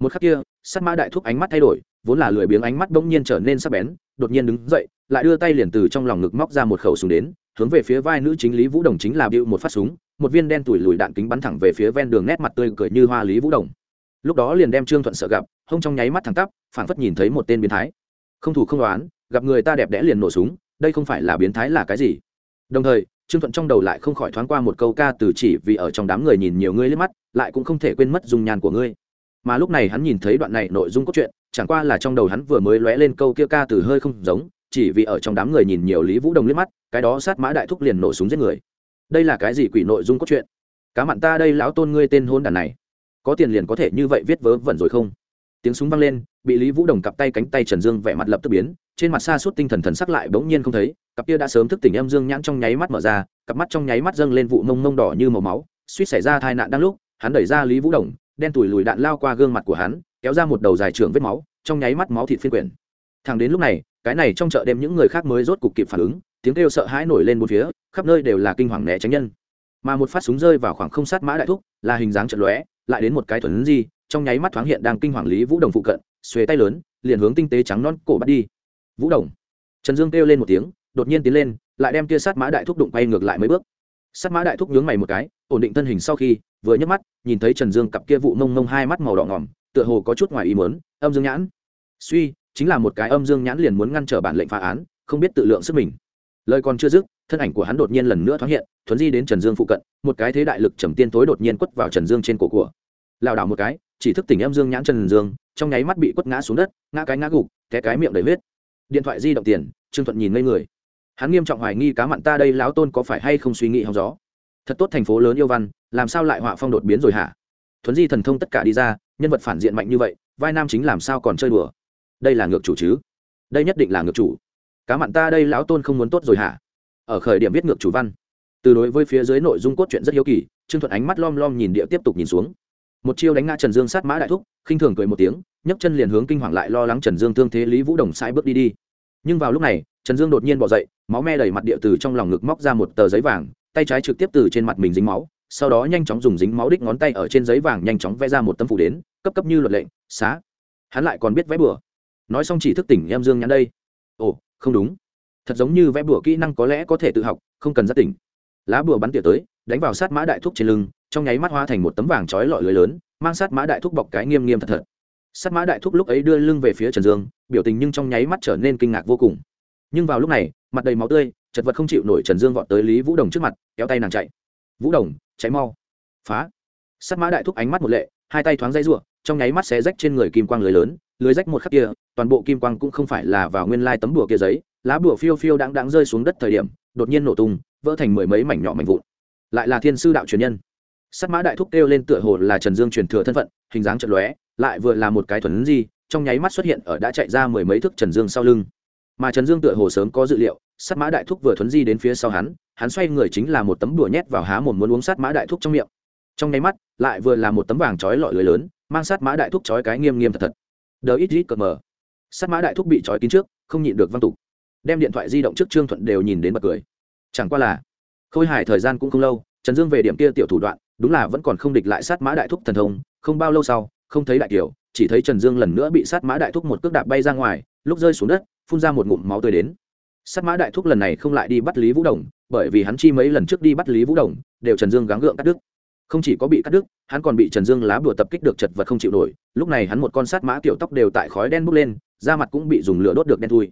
Một khắc kia, sát mã đại thúc ánh mắt thay đổi, vốn là lười biếng ánh mắt bỗng nhiên trở nên sắc bén, đột nhiên đứng dậy, lại đưa tay liền từ trong lòng ngực móc ra một khẩu súng đến, hướng về phía vai nữ chính lý vũ đồng chính là bịu một phát súng, một viên đen tủi lùi đạn kính bắn thẳng về phía ven đường nét mặt tươi cười như hoa lý vũ đồng. Lúc đó liền đem trương thuận sợ gặp, hông trong nháy mắt thẳng tắp, phảng phất nhìn thấy một tên biến thái. Không thủ không đoán, gặp người ta đẹp đẽ liền nổ súng, đây không phải là biến thái là cái gì? Đồng thời trương thuận trong đầu lại không khỏi thoáng qua một câu ca từ chỉ vì ở trong đám người nhìn nhiều ngươi liếc mắt, lại cũng không thể quên mất dung nhan của ngươi. Mà lúc này hắn nhìn thấy đoạn này nội dung cốt truyện, chẳng qua là trong đầu hắn vừa mới lóe lên câu kia ca từ hơi không giống, chỉ vì ở trong đám người nhìn nhiều lý vũ đồng liếc mắt, cái đó sát mã đại thúc liền nổ súng giết người. Đây là cái gì quỷ nội dung cốt truyện? Cá mặn ta đây lão tôn ngươi tên hôn đàn này, có tiền liền có thể như vậy viết vớ vẩn rồi không? Tiếng súng vang lên, bị lý vũ đồng cặp tay cánh tay trần dương vẻ mặt lập tức biến, trên mặt xa suốt tinh thần thần sắc lại bỗng nhiên không thấy cặp kia đã sớm thức tỉnh âm dương nhãn trong nháy mắt mở ra, cặp mắt trong nháy mắt dâng lên vụ mông mông đỏ như màu máu, suýt xảy ra tai nạn đang lúc, hắn đẩy ra lý vũ đồng, đen tủi lùi đạn lao qua gương mặt của hắn, kéo ra một đầu dài trường vết máu, trong nháy mắt máu thịt phiên quyển. Thẳng đến lúc này, cái này trong chợ đêm những người khác mới rốt cục kịp phản ứng, tiếng kêu sợ hãi nổi lên một phía, khắp nơi đều là kinh hoàng né tránh nhân. Mà một phát súng rơi vào khoảng không sát mã đại thúc, là hình dáng trận lóe, lại đến một cái thuần gì trong nháy mắt thoáng hiện đang kinh hoàng lý vũ đồng phụ cận, xuề tay lớn, liền hướng tinh tế trắng non cổ bắt đi. Vũ đồng! Trần dương kêu lên một tiếng đột nhiên tiến lên, lại đem kia sát mã đại thúc đụng quay ngược lại mấy bước. Sát mã đại thúc nhướng mày một cái, ổn định thân hình sau khi, vừa nhấc mắt, nhìn thấy trần dương cặp kia vụ mông mông hai mắt màu đỏ ngỏm, tựa hồ có chút ngoài ý mớn âm dương nhãn. Suy, chính là một cái âm dương nhãn liền muốn ngăn trở bản lệnh phá án, không biết tự lượng sức mình. Lời còn chưa dứt, thân ảnh của hắn đột nhiên lần nữa thoáng hiện, thuấn di đến trần dương phụ cận, một cái thế đại lực trầm tiên tối đột nhiên quất vào trần dương trên cổ của. Lảo đảo một cái, chỉ thức tỉnh âm dương nhãn trần dương, trong nháy mắt bị quất ngã xuống đất, ngã cái ngã gục, té cái miệng đầy huyết điện thoại di động tiền, trương thuận nhìn ngây người hắn nghiêm trọng hoài nghi cá mặn ta đây lão tôn có phải hay không suy nghĩ hóng gió. Thật tốt thành phố lớn yêu văn, làm sao lại họa phong đột biến rồi hả? Thuấn di thần thông tất cả đi ra, nhân vật phản diện mạnh như vậy, vai nam chính làm sao còn chơi đùa? Đây là ngược chủ chứ? Đây nhất định là ngược chủ. Cá mặn ta đây lão tôn không muốn tốt rồi hả? Ở khởi điểm viết ngược chủ văn. Từ đối với phía dưới nội dung cốt truyện rất hiếu kỳ, trương thuận ánh mắt lom lom nhìn địa tiếp tục nhìn xuống. Một chiêu đánh ngã trần dương sát mã đại thúc, khinh thường cười một tiếng, nhấc chân liền hướng kinh hoàng lại lo lắng trần dương thương thế lý vũ đồng sai bước đi đi. Nhưng vào lúc này, trần dương đột nhiên bỏ dậy máu me đầy mặt địa từ trong lòng ngực móc ra một tờ giấy vàng, tay trái trực tiếp từ trên mặt mình dính máu, sau đó nhanh chóng dùng dính máu đích ngón tay ở trên giấy vàng nhanh chóng vẽ ra một tấm phủ đến, cấp cấp như luật lệnh, xá. Hắn lại còn biết vẽ bừa. Nói xong chỉ thức tỉnh em dương nhắn đây. Ồ, không đúng. Thật giống như vẽ bừa kỹ năng có lẽ có thể tự học, không cần rất tỉnh. Lá bừa bắn tỉa tới, đánh vào sát mã đại thúc trên lưng, trong nháy mắt hoa thành một tấm vàng trói lọi lưới lớn, mang sát mã đại thúc bọc cái nghiêm nghiêm thật thật. Sát mã đại thúc lúc ấy đưa lưng về phía trần dương, biểu tình nhưng trong nháy mắt trở nên kinh ngạc vô cùng. Nhưng vào lúc này mặt đầy máu tươi, chật vật không chịu nổi trần dương vọt tới lý vũ đồng trước mặt, kéo tay nàng chạy. Vũ đồng cháy mau. Phá. Sắt mã đại thúc ánh mắt một lệ, hai tay thoáng dây r u ộ trong nháy mắt xé rách trên người kim quang lưới lớn, lưới rách một khắc kia, toàn bộ kim quang cũng không phải là vào nguyên lai tấm bùa kia giấy, lá bùa phiêu phiêu đáng đáng rơi xuống đất thời điểm, đột nhiên nổ tung, vỡ thành mười mấy mảnh nhỏ mảnh vụn. Lại là thiên sư đạo truyền nhân. Sắt mã đại thúc kêu lên tựa hồ là trần dương truyền thừa thân phận, hình dáng trận lóe, lại vừa là một cái thuần di, trong nháy mắt xuất hiện ở đã chạy ra mười mấy thước trần dương sau lưng mà trần dương tựa hồ sớm có dự liệu, sắt mã đại thúc vừa thuấn di đến phía sau hắn hắn xoay người chính là một tấm đùa nhét vào há mồm muốn uống sắt mã đại thúc trong miệng. Trong nháy mắt, lại vừa là một tấm vàng trói lọi lưới lớn, mang sắt mã đại thúc trói cái nghiêm nghiêm thật thật. Đờ ít ít cờ mờ. Sắt mã đại thúc bị trói kín trước, không nhịn được văng tục. Đem điện thoại di động trước trương thuận đều nhìn đến bật cười. Chẳng qua là, khôi hài thời gian cũng không lâu, trần dương về điểm kia tiểu thủ đoạn, đúng là vẫn còn không địch lại sát mã đại thúc thần thông, không bao lâu sau, không thấy đại kiều chỉ thấy trần dương lần nữa bị sát mã đại thúc một cước đạp bay ra ngoài, lúc rơi xuống đất phun ra một ngụm máu tươi đến. Sát mã đại thúc lần này không lại đi bắt lý vũ đồng, bởi vì hắn chi mấy lần trước đi bắt lý vũ đồng, đều trần dương gắng gượng cắt đứt. Không chỉ có bị cắt đứt, hắn còn bị trần dương lá bùa tập kích được chật vật không chịu nổi, lúc này hắn một con sát mã kiểu tóc đều tại khói đen bốc lên, da mặt cũng bị dùng lửa đốt được đen thui.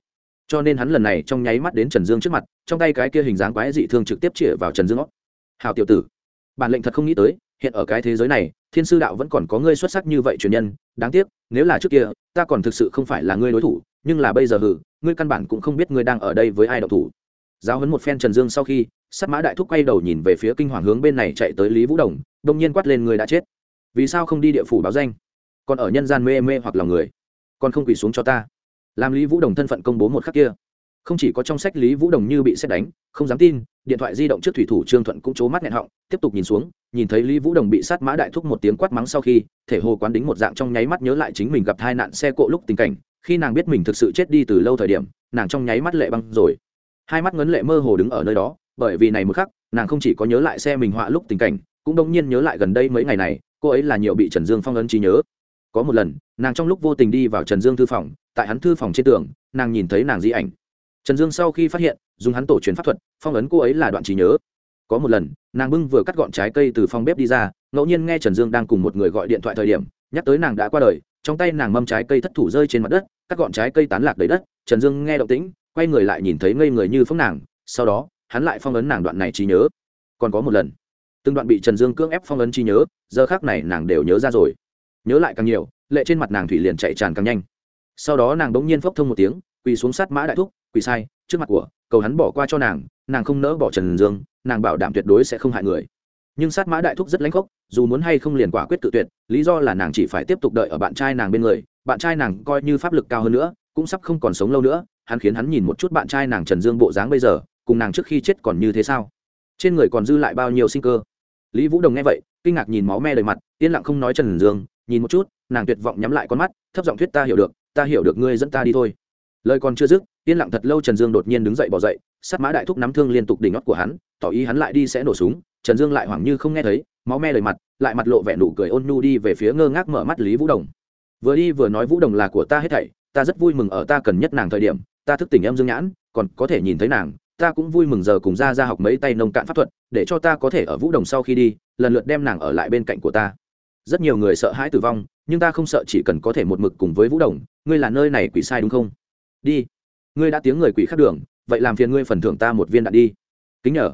Cho nên hắn lần này trong nháy mắt đến trần dương trước mặt, trong tay cái kia hình dáng quái dị thương trực tiếp chĩa vào trần dương óc. Hào tiểu tử, bản lệnh thật không nghĩ tới, hiện ở cái thế giới này, thiên sư đạo vẫn còn có ngươi xuất sắc như vậy truyền nhân, đáng tiếc, nếu là trước kia, ta còn thực sự không phải là ngươi đối thủ nhưng là bây giờ hử ngươi căn bản cũng không biết ngươi đang ở đây với ai động thủ. Giáo huấn một phen trần dương sau khi sắt mã đại thúc quay đầu nhìn về phía kinh hoàng hướng bên này chạy tới lý vũ đồng, đông nhiên quát lên người đã chết. Vì sao không đi địa phủ báo danh? Còn ở nhân gian mê mê hoặc lòng người, còn không quỳ xuống cho ta. Làm lý vũ đồng thân phận công bố một khắc kia. Không chỉ có trong sách lý vũ đồng như bị xét đánh, không dám tin, điện thoại di động trước thủy thủ trương thuận cũng c h ố mắt nghẹn họng, tiếp tục nhìn xuống, nhìn thấy lý vũ đồng bị sát mã đại thúc một tiếng quát mắng sau khi, thể hồ quán đính một dạng trong nháy mắt nhớ lại chính mình gặp tai nạn xe cộ lúc tình cảnh khi nàng biết mình thực sự chết đi từ lâu thời điểm, nàng trong nháy mắt lệ băng rồi. Hai mắt ngấn lệ mơ hồ đứng ở nơi đó, bởi vì này một khắc, nàng không chỉ có nhớ lại xe mình họa lúc tình cảnh, cũng đông nhiên nhớ lại gần đây mấy ngày này, cô ấy là nhiều bị trần dương phong ấn trí nhớ. Có một lần, nàng trong lúc vô tình đi vào trần dương thư phòng, tại hắn thư phòng trên tường, nàng nhìn thấy nàng di ảnh. Trần dương sau khi phát hiện, dùng hắn tổ truyền pháp thuật, phong ấn cô ấy là đoạn trí nhớ. Có một lần, nàng bưng vừa cắt gọn trái cây từ phòng bếp đi ra, ngẫu nhiên nghe trần dương đang cùng một người gọi điện thoại thời điểm, nhắc tới nàng đã qua đời trong tay nàng mâm trái cây thất thủ rơi trên mặt đất, các gọn trái cây tán lạc đầy đất, trần dương nghe động tĩnh, quay người lại nhìn thấy ngây người như phóng nàng, sau đó, hắn lại phong ấn nàng đoạn này trí nhớ. Còn có một lần, từng đoạn bị trần dương cưỡng ép phong ấn trí nhớ, giờ khác này nàng đều nhớ ra rồi. Nhớ lại càng nhiều, lệ trên mặt nàng thủy liền chạy tràn càng nhanh. Sau đó nàng đống nhiên phốc thông một tiếng, quỳ xuống sát mã đại thúc, quỳ sai, trước mặt của, cầu hắn bỏ qua cho nàng nàng không nỡ bỏ trần dương, nàng bảo đảm tuyệt đối sẽ không hại người nhưng sát mã đại thúc rất lãnh khốc, dù muốn hay không liền quả quyết tự tuyệt, lý do là nàng chỉ phải tiếp tục đợi ở bạn trai nàng bên người, bạn trai nàng coi như pháp lực cao hơn nữa, cũng sắp không còn sống lâu nữa, hắn khiến hắn nhìn một chút bạn trai nàng trần dương bộ dáng bây giờ, cùng nàng trước khi chết còn như thế sao? Trên người còn dư lại bao nhiêu sinh cơ? Lý vũ đồng nghe vậy, kinh ngạc nhìn máu me đầy mặt, yên lặng không nói trần dương, nhìn một chút, nàng tuyệt vọng nhắm lại con mắt, thấp giọng thuyết ta hiểu được, ta hiểu được ngươi dẫn ta đi thôi. Lời còn chưa dứt, yên lặng thật lâu trần dương đột nhiên đứng dậy bỏ dậy, sát mã đại thúc nắm thương liên tục đỉnh ngót của hắn, tỏ ý hắn lại đi sẽ nổ súng trần dương lại hoảng như không nghe thấy, máu me lời mặt, lại mặt lộ vẻ nụ cười ôn nhu đi về phía ngơ ngác mở mắt lý vũ đồng. Vừa đi vừa nói, vũ đồng là của ta hết thảy, ta rất vui mừng ở ta cần nhất nàng thời điểm, ta thức tỉnh em dương nhãn, còn có thể nhìn thấy nàng, ta cũng vui mừng giờ cùng ra ra học mấy tay nông cạn pháp thuật, để cho ta có thể ở vũ đồng sau khi đi, lần lượt đem nàng ở lại bên cạnh của ta. Rất nhiều người sợ hãi tử vong, nhưng ta không sợ chỉ cần có thể một mực cùng với vũ đồng, ngươi là nơi này quỷ sai đúng không? Đi. Ngươi đã tiếng người quỷ khác đường, vậy làm phiền ngươi phần thưởng ta một viên đạn đi. Kính nhờ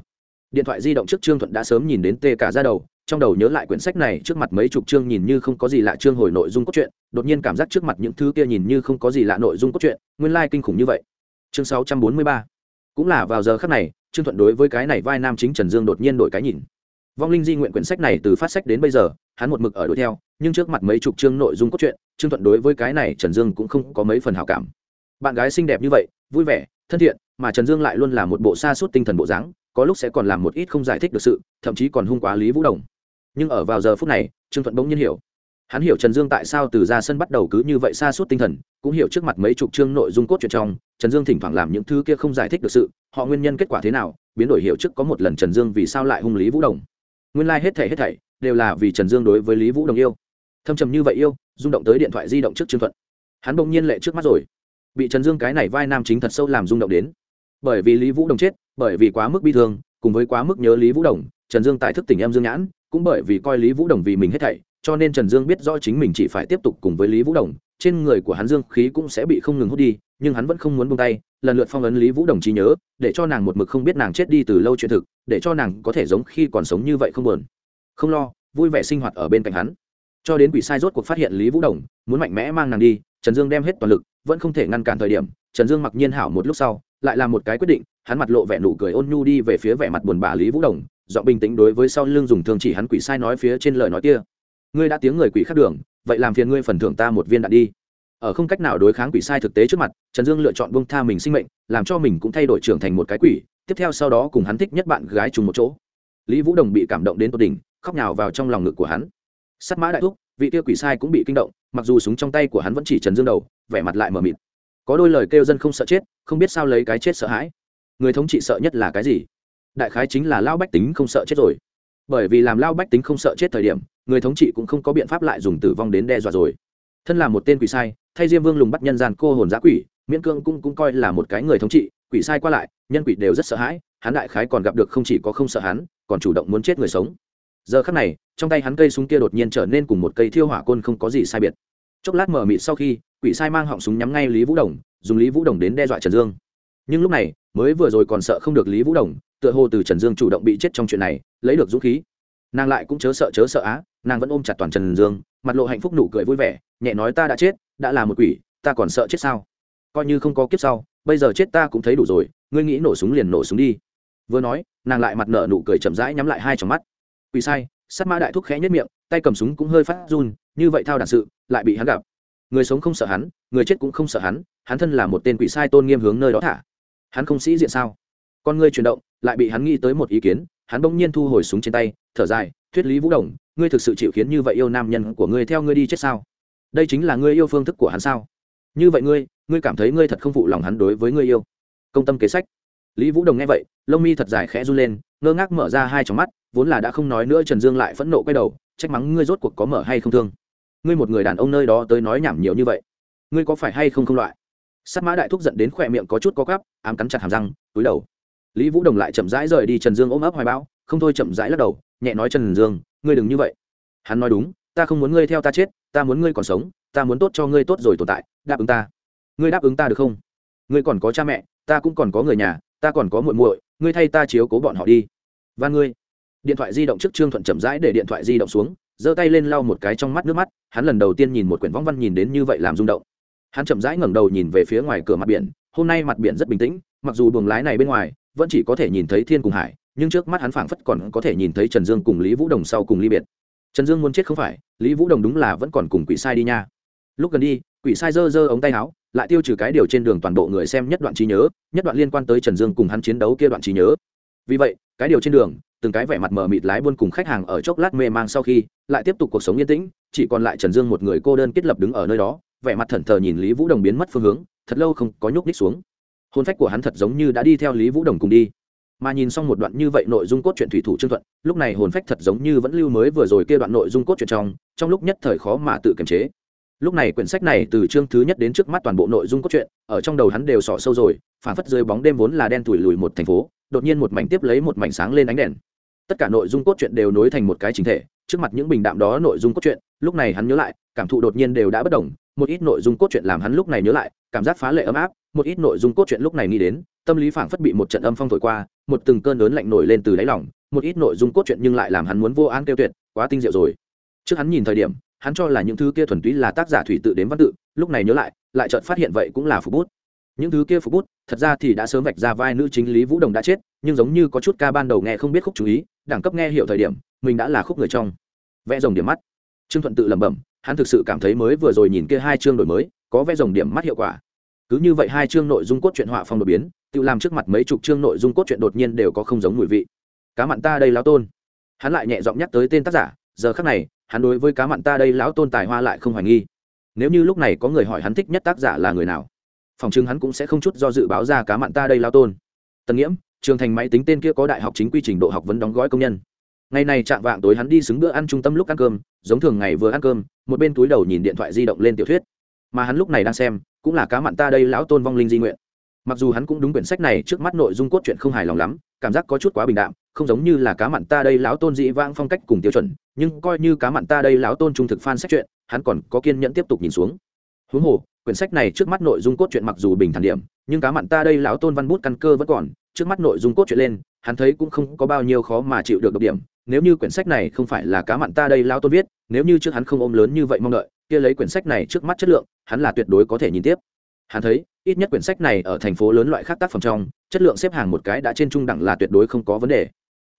điện thoại di động trước trương thuận đã sớm nhìn đến tê cả ra đầu, trong đầu nhớ lại quyển sách này trước mặt mấy chục chương nhìn như không có gì lạ chương hồi nội dung cốt truyện, đột nhiên cảm giác trước mặt những thứ kia nhìn như không có gì lạ nội dung cốt truyện, nguyên lai kinh khủng như vậy. Chương 643 cũng là vào giờ khắc này, trương thuận đối với cái này vai nam chính trần dương đột nhiên đổi cái nhìn. Vong linh di nguyện quyển sách này từ phát sách đến bây giờ, hắn một mực ở đuổi theo, nhưng trước mặt mấy chục chương nội dung cốt truyện, trương thuận đối với cái này trần dương cũng không có mấy phần hảo cảm. Bạn gái xinh đẹp như vậy, vui vẻ, thân thiện, mà trần dương lại luôn là một bộ xa suốt tinh thần bộ dáng có lúc sẽ còn làm một ít không giải thích được sự, thậm chí còn hung quá lý vũ đồng. Nhưng ở vào giờ phút này, trương thuận bỗng nhiên hiểu. Hắn hiểu trần dương tại sao từ ra sân bắt đầu cứ như vậy xa suốt tinh thần, cũng hiểu trước mặt mấy chục chương nội dung cốt truyện trong, trần dương thỉnh thoảng làm những thứ kia không giải thích được sự, họ nguyên nhân kết quả thế nào, biến đổi hiệu trước có một lần trần dương vì sao lại hung lý vũ đồng. Nguyên lai、like、hết thảy hết thảy đều là vì trần dương đối với lý vũ đồng yêu. Thâm trầm như vậy yêu, rung động tới điện thoại di động trước trương thuận. Hắn bỗng nhiên lệ trước mắt rồi. Bị trần dương cái này vai nam chính thật sâu làm rung động đến bởi vì lý vũ đồng chết, bởi vì quá mức bi thương, cùng với quá mức nhớ lý vũ đồng, trần dương tại thức tỉnh em dương nhãn, cũng bởi vì coi lý vũ đồng vì mình hết thảy, cho nên trần dương biết rõ chính mình chỉ phải tiếp tục cùng với lý vũ đồng, trên người của hắn dương khí cũng sẽ bị không ngừng hút đi, nhưng hắn vẫn không muốn buông tay, lần lượt phong ấn lý vũ đồng trí nhớ, để cho nàng một mực không biết nàng chết đi từ lâu chuyện thực, để cho nàng có thể giống khi còn sống như vậy không buồn. Không lo, vui vẻ sinh hoạt ở bên cạnh hắn. Cho đến quỷ sai rốt cuộc phát hiện lý vũ đồng, muốn mạnh mẽ mang nàng đi, trần dương đem hết toàn lực, vẫn không thể ngăn cản thời điểm, trần dương mặc nhiên hảo một lúc sau lại làm một cái quyết định, hắn mặt lộ vẻ nụ cười ôn nhu đi về phía vẻ mặt buồn bã lý vũ đồng dọn bình tĩnh đối với sau lưng dùng thương chỉ hắn quỷ sai nói phía trên lời nói kia. Ngươi đã tiếng người quỷ khác đường, vậy làm phiền ngươi phần thưởng ta một viên đạn đi. Ở không cách nào đối kháng quỷ sai thực tế trước mặt, trần dương lựa chọn bông tha mình sinh mệnh, làm cho mình cũng thay đổi trưởng thành một cái quỷ, tiếp theo sau đó cùng hắn thích nhất bạn gái chung một chỗ. Lý vũ đồng bị cảm động đến tột đỉnh, khóc nhào vào trong lòng ngực của hắn. Sắt mã đại thúc, vị tiêu quỷ sai cũng bị kinh động, mặc dù súng trong tay của hắn vẫn chỉ trần dương đầu, vẻ mặt lại mờ mịt có đôi lời kêu dân không sợ chết, không biết sao lấy cái chết sợ hãi. Người thống trị sợ nhất là cái gì? Đại khái chính là lao bách tính không sợ chết rồi. Bởi vì làm lao bách tính không sợ chết thời điểm, người thống trị cũng không có biện pháp lại dùng tử vong đến đe dọa rồi. Thân là một tên quỷ sai, thay diêm vương lùng bắt nhân gian cô hồn giã quỷ, miễn cương cũng cũng coi là một cái người thống trị, quỷ sai qua lại, nhân quỷ đều rất sợ hãi, hắn đại khái còn gặp được không chỉ có không sợ hắn, còn chủ động muốn chết người sống. Giờ khắc này, trong tay hắn cây súng kia đột nhiên trở nên cùng một cây thiêu hỏa côn không có gì sai biệt chốc lát mở mịt sau khi, quỷ sai mang họng súng nhắm ngay lý vũ đồng, dùng lý vũ đồng đến đe dọa trần dương. Nhưng lúc này, mới vừa rồi còn sợ không được lý vũ đồng, tựa hồ từ trần dương chủ động bị chết trong chuyện này, lấy được dũng khí. Nàng lại cũng chớ sợ chớ sợ á, nàng vẫn ôm chặt toàn trần dương, mặt lộ hạnh phúc nụ cười vui vẻ, nhẹ nói ta đã chết, đã là một quỷ, ta còn sợ chết sao? Coi như không có kiếp sau, bây giờ chết ta cũng thấy đủ rồi, ngươi nghĩ nổ súng liền nổ súng đi. Vừa nói, nàng lại mặt nở nụ cười chậm rãi nhắm lại hai trong mắt. Quỷ sai, sát mã đại thúc khẽ nhất miệng, tay cầm súng cũng hơi phát run, như vậy thao đản sự lại bị hắn gặp. Người sống không sợ hắn, người chết cũng không sợ hắn hắn thân là một tên quỷ sai tôn nghiêm hướng nơi đó thả. Hắn không sĩ diện sao? Con ngươi chuyển động, lại bị hắn nghĩ tới một ý kiến, hắn bỗng nhiên thu hồi súng trên tay, thở dài, thuyết lý vũ đồng, ngươi thực sự chịu khiến như vậy yêu nam nhân của ngươi theo ngươi đi chết sao? Đây chính là ngươi yêu phương thức của hắn sao? Như vậy ngươi ngươi cảm thấy ngươi thật không phụ lòng hắn đối với ngươi yêu. Công tâm kế sách. Lý vũ đồng nghe vậy, lông mi thật dài khẽ run lên, ngơ ngác mở ra hai tròng mắt, vốn là đã không nói nữa trần dương lại phẫn nộ quay đầu, trách mắng ngươi rốt cuộc có mở hay không thương ngươi một người đàn ông nơi đó tới nói nhảm nhiều như vậy, ngươi có phải hay không không loại? Sắt mã đại thúc giận đến khỏe miệng có chút có gắp ám cắn chặt hàm răng, túi đầu. Lý vũ đồng lại chậm rãi rời đi trần dương ôm ấp hoài bão, không thôi chậm rãi lắc đầu, nhẹ nói trần dương, ngươi đừng như vậy. Hắn nói đúng, ta không muốn ngươi theo ta chết, ta muốn ngươi còn sống, ta muốn tốt cho ngươi tốt rồi tồn tại, đáp ứng ta. Ngươi đáp ứng ta được không? Ngươi còn có cha mẹ, ta cũng còn có người nhà, ta còn có muội muội, ngươi thay ta chiếu cố bọn họ đi. Và ngươi. Điện thoại di động trước trương thuận chậm rãi để điện thoại di động xuống giơ tay lên lau một cái trong mắt nước mắt, hắn lần đầu tiên nhìn một quyển võng văn nhìn đến như vậy làm rung động. Hắn chậm rãi ngẩng đầu nhìn về phía ngoài cửa mặt biển, hôm nay mặt biển rất bình tĩnh, mặc dù buồng lái này bên ngoài vẫn chỉ có thể nhìn thấy thiên cùng hải, nhưng trước mắt hắn phảng phất còn có thể nhìn thấy trần dương cùng lý vũ đồng sau cùng ly biệt. Trần dương muốn chết không phải, lý vũ đồng đúng là vẫn còn cùng quỷ sai đi nha. Lúc gần đi, quỷ sai giơ giơ ống tay áo, lại tiêu trừ cái điều trên đường toàn bộ người xem nhất đoạn trí nhớ, nhất đoạn liên quan tới trần dương cùng hắn chiến đấu kia đoạn trí nhớ vì vậy, cái điều trên đường, từng cái vẻ mặt mờ mịt lái buôn cùng khách hàng ở chốc lát mê mang sau khi, lại tiếp tục cuộc sống yên tĩnh, chỉ còn lại trần dương một người cô đơn kết lập đứng ở nơi đó, vẻ mặt thẩn thờ nhìn lý vũ đồng biến mất phương hướng, thật lâu không có nhúc ních xuống. Hôn phách của hắn thật giống như đã đi theo lý vũ đồng cùng đi. Mà nhìn xong một đoạn như vậy nội dung cốt truyện thủy thủ trương thuận, lúc này hồn phách thật giống như vẫn lưu mới vừa rồi kia đoạn nội dung cốt truyện trong trong lúc nhất thời khó mà tự kiềm chế lúc này quyển sách này từ chương thứ nhất đến trước mắt toàn bộ nội dung cốt truyện, ở trong đầu hắn đều sỏ sâu rồi, phản phất dưới bóng đêm vốn là đen thủi lùi một thành phố, đột nhiên một mảnh tiếp lấy một mảnh sáng lên ánh đèn. Tất cả nội dung cốt truyện đều nối thành một cái chính thể, trước mặt những bình đạm đó nội dung cốt truyện, lúc này hắn nhớ lại, cảm thụ đột nhiên đều đã bất đồng một ít nội dung cốt truyện làm hắn lúc này nhớ lại, cảm giác phá lệ ấm áp, một ít nội dung cốt truyện lúc này nghĩ đến, tâm lý phảng phất bị một trận âm phong thổi qua, một từng cơn lớn lạnh nổi lên từ đáy lòng, một ít nội dung cốt truyện nhưng lại làm hắn muốn vô an kêu tuyệt, quá tinh diệu rồi. Trước hắn nhìn thời điểm hắn cho là những thứ kia thuần túy là tác giả thủy tự đến văn tự, lúc này nhớ lại lại chợt phát hiện vậy cũng là phục bút. Những thứ kia phục bút, thật ra thì đã sớm vạch ra vai nữ chính lý vũ đồng đã chết, nhưng giống như có chút ca ban đầu nghe không biết khúc chú ý, đẳng cấp nghe hiểu thời điểm, mình đã là khúc người trong. Vẽ rồng điểm mắt. Trương thuận tự lẩm bẩm, hắn thực sự cảm thấy mới vừa rồi nhìn kia hai chương đổi mới, có vẽ rồng điểm mắt hiệu quả. Cứ như vậy hai chương nội dung cốt truyện họa phong đột biến, tự làm trước mặt mấy chục chương nội dung cốt truyện đột nhiên đều có không giống mùi vị. Cá mặn ta đây lao tôn. Hắn lại nhẹ giọng nhắc tới tên tác giả, giờ khác này hắn đối với cá mặn ta đây lão tôn tài hoa lại không hoài nghi. Nếu như lúc này có người hỏi hắn thích nhất tác giả là người nào, phòng chứng hắn cũng sẽ không chút do dự báo ra cá mặn ta đây lão tôn. Tần nghiễm, trường thành máy tính tên kia có đại học chính quy trình độ học vấn đóng gói công nhân. Ngày này chạm vạng tối hắn đi xứng bữa ăn trung tâm lúc ăn cơm, giống thường ngày vừa ăn cơm, một bên túi đầu nhìn điện thoại di động lên tiểu thuyết. Mà hắn lúc này đang xem, cũng là cá mặn ta đây lão tôn vong linh di nguyện. Mặc dù hắn cũng đúng quyển sách này trước mắt nội dung cốt truyện không hài lòng lắm, cảm giác có chút quá bình đạm, không giống như là cá mặn ta đây lão tôn dị vãng phong cách cùng tiêu chuẩn nhưng coi như cá mặn ta đây lão tôn trung thực fan sách truyện hắn còn có kiên nhẫn tiếp tục nhìn xuống. Huống hồ, quyển sách này trước mắt nội dung cốt truyện mặc dù bình thản điểm, nhưng cá mặn ta đây lão tôn văn bút căn cơ vẫn còn, trước mắt nội dung cốt truyện lên, hắn thấy cũng không có bao nhiêu khó mà chịu được độc điểm. Nếu như quyển sách này không phải là cá mặn ta đây lão tôn viết, nếu như trước hắn không ôm lớn như vậy mong đợi, kia lấy quyển sách này trước mắt chất lượng, hắn là tuyệt đối có thể nhìn tiếp. Hắn thấy, ít nhất quyển sách này ở thành phố lớn loại khác tác phẩm trong, chất lượng xếp hàng một cái đã trên trung đẳng là tuyệt đối không có vấn đề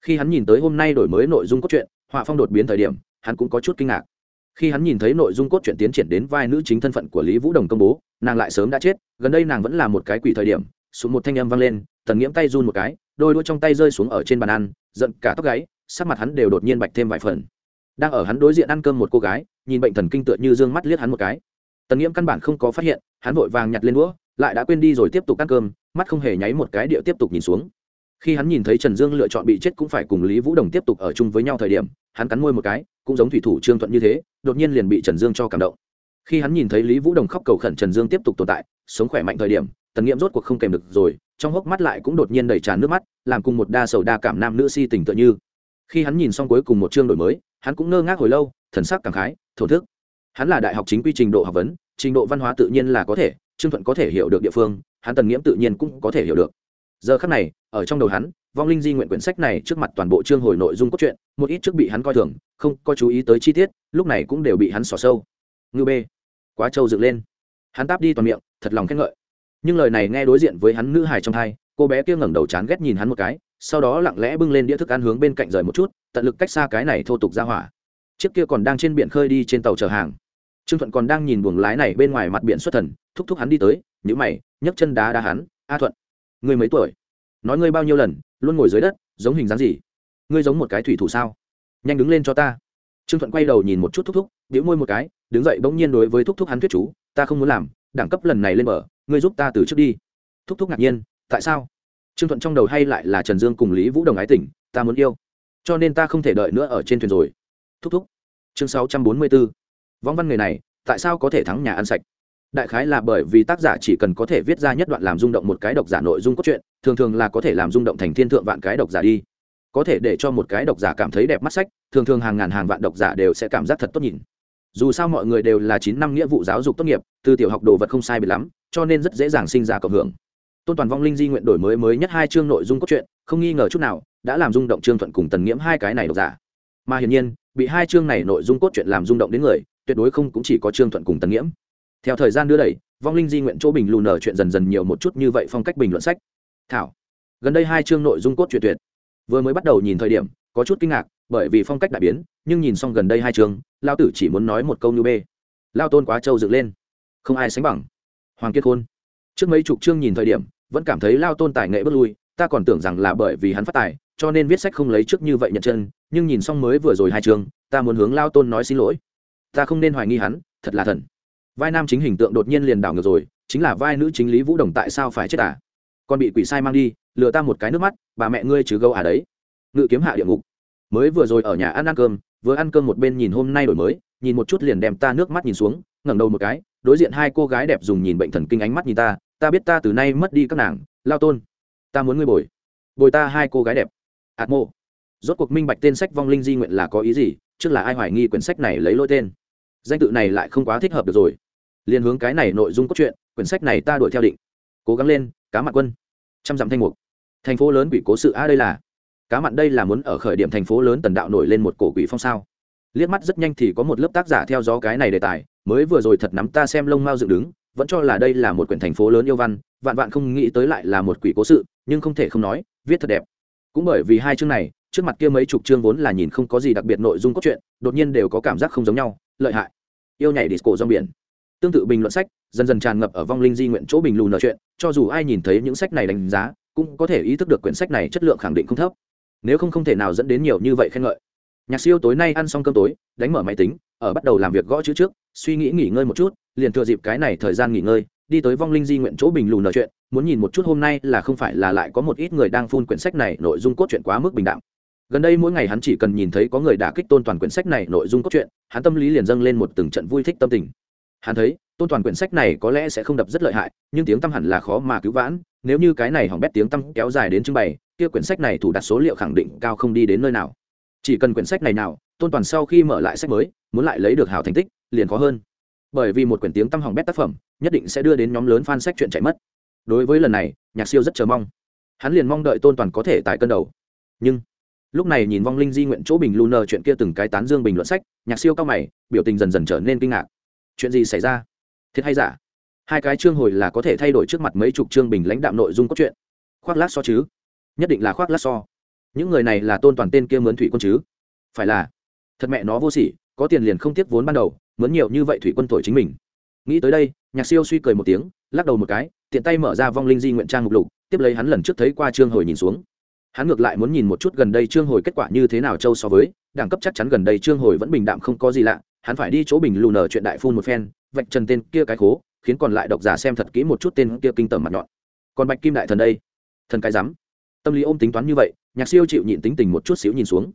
khi hắn nhìn tới hôm nay đổi mới nội dung cốt truyện, họa phong đột biến thời điểm, hắn cũng có chút kinh ngạc. Khi hắn nhìn thấy nội dung cốt truyện tiến triển đến vai nữ chính thân phận của lý vũ đồng công bố, nàng lại sớm đã chết, gần đây nàng vẫn là một cái quỷ thời điểm xuống một thanh âm vang lên, tần nghiễm tay run một cái, đôi đuôi trong tay rơi xuống ở trên bàn ăn, giận cả tóc gáy, sắc mặt hắn đều đột nhiên bạch thêm vài phần. Đang ở hắn đối diện ăn cơm một cô gái, nhìn bệnh thần kinh tựa như dương mắt liếc hắn một cái. Tần nghiễm căn bản không có phát hiện, hắn vội vàng nhặt lên đũa, lại đã quên đi rồi tiếp tục ăn cơm, mắt không hề nháy một cái điệu tiếp tục nhìn xuống khi hắn nhìn thấy trần dương lựa chọn bị chết cũng phải cùng lý vũ đồng tiếp tục ở chung với nhau thời điểm, hắn cắn môi một cái, cũng giống thủy thủ trương thuận như thế, đột nhiên liền bị trần dương cho cảm động. Khi hắn nhìn thấy lý vũ đồng khóc cầu khẩn trần dương tiếp tục tồn tại, sống khỏe mạnh thời điểm, tần nghiệm rốt cuộc không kèm được rồi, trong hốc mắt lại cũng đột nhiên đầy tràn nước mắt, làm cùng một đa sầu đa cảm nam nữ si tình tựa như. Khi hắn nhìn xong cuối cùng một chương đổi mới, hắn cũng ngơ ngác hồi lâu, thần sắc cảm khái, thổ thức. Hắn là đại học chính quy trình độ học vấn, trình độ văn hóa tự nhiên là có thể, trương thuận có thể hiểu được địa phương, hắn tần nghiễm tự nhiên cũng có thể hiểu được giờ khắc này, ở trong đầu hắn, vong linh di nguyện quyển sách này trước mặt toàn bộ chương hồi nội dung cốt truyện, một ít trước bị hắn coi thường, không có chú ý tới chi tiết, lúc này cũng đều bị hắn xỏ sâu. Ngư bê, quá trâu dựng lên. Hắn táp đi toàn miệng, thật lòng khen ngợi. Nhưng lời này nghe đối diện với hắn nữ hài trong thai, cô bé kia ngẩng đầu chán ghét nhìn hắn một cái, sau đó lặng lẽ bưng lên đĩa thức ăn hướng bên cạnh rời một chút, tận lực cách xa cái này thô tục ra hỏa. Chiếc kia còn đang trên biển khơi đi trên tàu chở hàng. Trương thuận còn đang nhìn buồng lái này bên ngoài mặt biển xuất thần, thúc thúc hắn đi tới nhữ mày, nhấc chân đá đá hắn, a thuận ngươi mấy tuổi? Nói ngươi bao nhiêu lần, luôn ngồi dưới đất, giống hình dáng gì? Ngươi giống một cái thủy thủ sao? Nhanh đứng lên cho ta. Trương thuận quay đầu nhìn một chút thúc thúc biễu môi một cái, đứng dậy bỗng nhiên đối với thúc thúc hắn thuyết chú, ta không muốn làm, đẳng cấp lần này lên bờ, ngươi giúp ta từ trước đi. Thúc thúc ngạc nhiên, tại sao? Trương thuận trong đầu hay lại là trần dương cùng lý vũ đồng ái tỉnh ta muốn yêu, cho nên ta không thể đợi nữa ở trên thuyền rồi. Thúc thúc. Chương sáu trăm bốn mươi bốn. Võng văn người này, tại sao có thể thắng nhà ăn sạch? Đại khái là bởi vì tác giả chỉ cần có thể viết ra nhất đoạn làm rung động một cái độc giả nội dung cốt truyện, thường thường là có thể làm rung động thành thiên thượng vạn cái độc giả đi. Có thể để cho một cái độc giả cảm thấy đẹp mắt sách, thường thường hàng ngàn hàng vạn độc giả đều sẽ cảm giác thật tốt nhìn. Dù sao mọi người đều là chín năm nghĩa vụ giáo dục tốt nghiệp, từ tiểu học đồ vật không sai bị lắm, cho nên rất dễ dàng sinh ra cộng hưởng. Tôn toàn vong linh di nguyện đổi mới mới nhất hai chương nội dung cốt truyện, không nghi ngờ chút nào, đã làm rung động trương thuận cùng tần nghiễm hai cái này độc giả. Mà hiển nhiên, bị hai chương này nội dung cốt truyện làm rung động đến người, tuyệt đối không cũng chỉ có trương thuận cùng tần nghiễm theo thời gian đưa đẩy, vong linh di nguyện chỗ bình lù nở chuyện dần dần nhiều một chút như vậy phong cách bình luận sách. Thảo. Gần đây hai chương nội dung cốt truyện tuyệt. Vừa mới bắt đầu nhìn thời điểm, có chút kinh ngạc, bởi vì phong cách đại biến, nhưng nhìn xong gần đây hai chương lao tử chỉ muốn nói một câu như bê. Lao tôn quá trâu dựng lên. Không ai sánh bằng. Hoàng kiệt khôn. Trước mấy chục chương nhìn thời điểm, vẫn cảm thấy lao tôn tài nghệ bất lui, ta còn tưởng rằng là bởi vì hắn phát tài, cho nên viết sách không lấy trước như vậy nhận chân, nhưng nhìn xong mới vừa rồi hai chương, ta muốn hướng lao tôn nói xin lỗi. Ta không nên hoài nghi hắn, thật là thần vai nam chính hình tượng đột nhiên liền đảo ngược rồi, chính là vai nữ chính lý vũ đồng tại sao phải chết à? Còn bị quỷ sai mang đi, lừa ta một cái nước mắt, bà mẹ ngươi chứ gâu à đấy. Ngự kiếm hạ địa ngục. Mới vừa rồi ở nhà ăn ăn cơm, vừa ăn cơm một bên nhìn hôm nay đổi mới, nhìn một chút liền đem ta nước mắt nhìn xuống, ngẩng đầu một cái, đối diện hai cô gái đẹp dùng nhìn bệnh thần kinh ánh mắt nhìn ta ta biết ta từ nay mất đi các nàng, lao tôn, ta muốn ngươi bồi. Bồi ta hai cô gái đẹp. Ạt mô rốt cuộc minh bạch tên sách vong linh di nguyện là có ý gì, trước là ai hoài nghi quyển sách này lấy lỗi tên. Danh tự này lại không quá thích hợp được rồi liền hướng cái này nội dung cốt truyện, quyển sách này ta đuổi theo định. Cố gắng lên, cá mặn quân. Trăm dặm thanh mục. Thành phố lớn quỷ cố sự a đây là. Cá mặn đây là muốn ở khởi điểm thành phố lớn tần đạo nổi lên một cổ quỷ phong sao? Liếc mắt rất nhanh thì có một lớp tác giả theo dõi cái này đề tài, mới vừa rồi thật nắm ta xem lông mao dựng đứng, vẫn cho là đây là một quyển thành phố lớn yêu văn, vạn vạn không nghĩ tới lại là một quỷ cố sự, nhưng không thể không nói, viết thật đẹp. Cũng bởi vì hai chương này, trước mặt kia mấy chục chương vốn là nhìn không có gì đặc biệt nội dung cốt truyện, đột nhiên đều có cảm giác không giống nhau, lợi hại. Yêu nhảy disco rong biển tương tự bình luận sách, dần dần tràn ngập ở vong linh di nguyện chỗ bình lù nợ chuyện, cho dù ai nhìn thấy những sách này đánh giá, cũng có thể ý thức được quyển sách này chất lượng khẳng định không thấp. Nếu không không thể nào dẫn đến nhiều như vậy khen ngợi. Nhạc siêu tối nay ăn xong cơm tối, đánh mở máy tính, ở bắt đầu làm việc gõ chữ trước, suy nghĩ nghỉ ngơi một chút, liền thừa dịp cái này thời gian nghỉ ngơi, đi tới vong linh di nguyện chỗ bình lù nợ chuyện, muốn nhìn một chút hôm nay là không phải là lại có một ít người đang phun quyển sách này, nội dung cốt truyện quá mức bình đẳng gần đây mỗi ngày hắn chỉ cần nhìn thấy có người đả kích tôn toàn quyển sách này, nội dung cốt truyện, hắn tâm lý liền dâng lên một từng trận vui thích tâm tình hắn thấy, tôn toàn quyển sách này có lẽ sẽ không đập rất lợi hại, nhưng tiếng tâm hẳn là khó mà cứu vãn, nếu như cái này hỏng bét tiếng tâm kéo dài đến trưng bày, kia quyển sách này thủ đặt số liệu khẳng định cao không đi đến nơi nào. Chỉ cần quyển sách này nào, tôn toàn sau khi mở lại sách mới, muốn lại lấy được hảo thành tích, liền khó hơn. Bởi vì một quyển tiếng tâm hỏng bét tác phẩm, nhất định sẽ đưa đến nhóm lớn fan sách chuyện chạy mất. Đối với lần này, nhạc siêu rất chờ mong. Hắn liền mong đợi tôn toàn có thể tại cân đầu. Nhưng, lúc này nhìn vong linh di nguyện chỗ bình lu nờ chuyện kia từng cái tán dương bình luận sách, nhạc siêu cao mày, biểu tình dần dần trở nên kinh ngạc chuyện gì xảy ra? Thiệt hay giả? Hai cái chương hồi là có thể thay đổi trước mặt mấy chục chương bình lãnh đạm nội dung cốt truyện. Khoác lát so chứ? Nhất định là khoác lát so. Những người này là tôn toàn tên kia mướn thủy quân chứ? Phải là. Thật mẹ nó vô sỉ, có tiền liền không tiếc vốn ban đầu, mướn nhiều như vậy thủy quân thổi chính mình. Nghĩ tới đây, nhạc siêu suy cười một tiếng, lắc đầu một cái, tiện tay mở ra vong linh di nguyện trang mục lục, tiếp lấy hắn lần trước thấy qua chương hồi nhìn xuống. Hắn ngược lại muốn nhìn một chút gần đây chương hồi kết quả như thế nào châu so với, đẳng cấp chắc chắn gần đây chương hồi vẫn bình đạm không có gì lạ hắn phải đi chỗ bình lù nở chuyện đại phun một phen, vạch trần tên kia cái khố, khiến còn lại độc giả xem thật kỹ một chút tên kia kinh tởm mặt nhọn. Còn bạch kim đại thần đây? Thần cái rắm. Tâm lý ôm tính toán như vậy, nhạc siêu chịu nhịn tính tình một chút xíu nhìn xuống.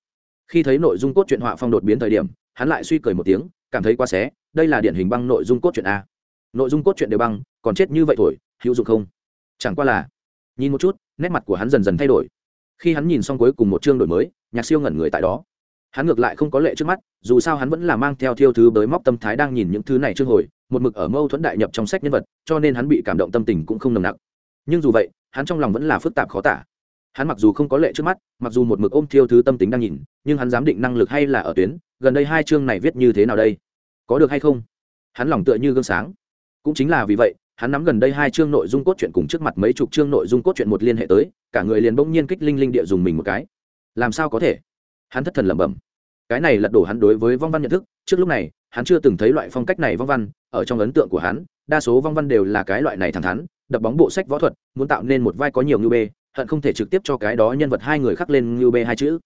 Khi thấy nội dung cốt truyện họa phong đột biến thời điểm, hắn lại suy cười một tiếng, cảm thấy quá xé, đây là điển hình băng nội dung cốt truyện a. Nội dung cốt truyện đều băng, còn chết như vậy thổi, hữu dụng không? Chẳng qua là, nhìn một chút, nét mặt của hắn dần dần thay đổi. Khi hắn nhìn xong cuối cùng một chương đổi mới, nhạc siêu ngẩn người tại đó hắn ngược lại không có lệ trước mắt, dù sao hắn vẫn là mang theo thiêu thứ bới móc tâm thái đang nhìn những thứ này trước hồi, một mực ở mâu thuẫn đại nhập trong sách nhân vật, cho nên hắn bị cảm động tâm tình cũng không nồng nặc. Nhưng dù vậy, hắn trong lòng vẫn là phức tạp khó tả. Hắn mặc dù không có lệ trước mắt, mặc dù một mực ôm thiêu thứ tâm tính đang nhìn, nhưng hắn dám định năng lực hay là ở tuyến, gần đây hai chương này viết như thế nào đây? Có được hay không? Hắn lòng tựa như gương sáng. Cũng chính là vì vậy, hắn nắm gần đây hai chương nội dung cốt truyện cùng trước mặt mấy chục chương nội dung cốt truyện một liên hệ tới, cả người liền bỗng nhiên kích linh linh địa dùng mình một cái. Làm sao có thể? Hắn thất thần lẩm bẩm. Cái này lật đổ hắn đối với vong văn nhận thức, trước lúc này, hắn chưa từng thấy loại phong cách này vong văn, ở trong ấn tượng của hắn, đa số vong văn đều là cái loại này thẳng thắn, đập bóng bộ sách võ thuật, muốn tạo nên một vai có nhiều ngư bê, hận không thể trực tiếp cho cái đó nhân vật hai người khắc lên ngư bê hai chữ.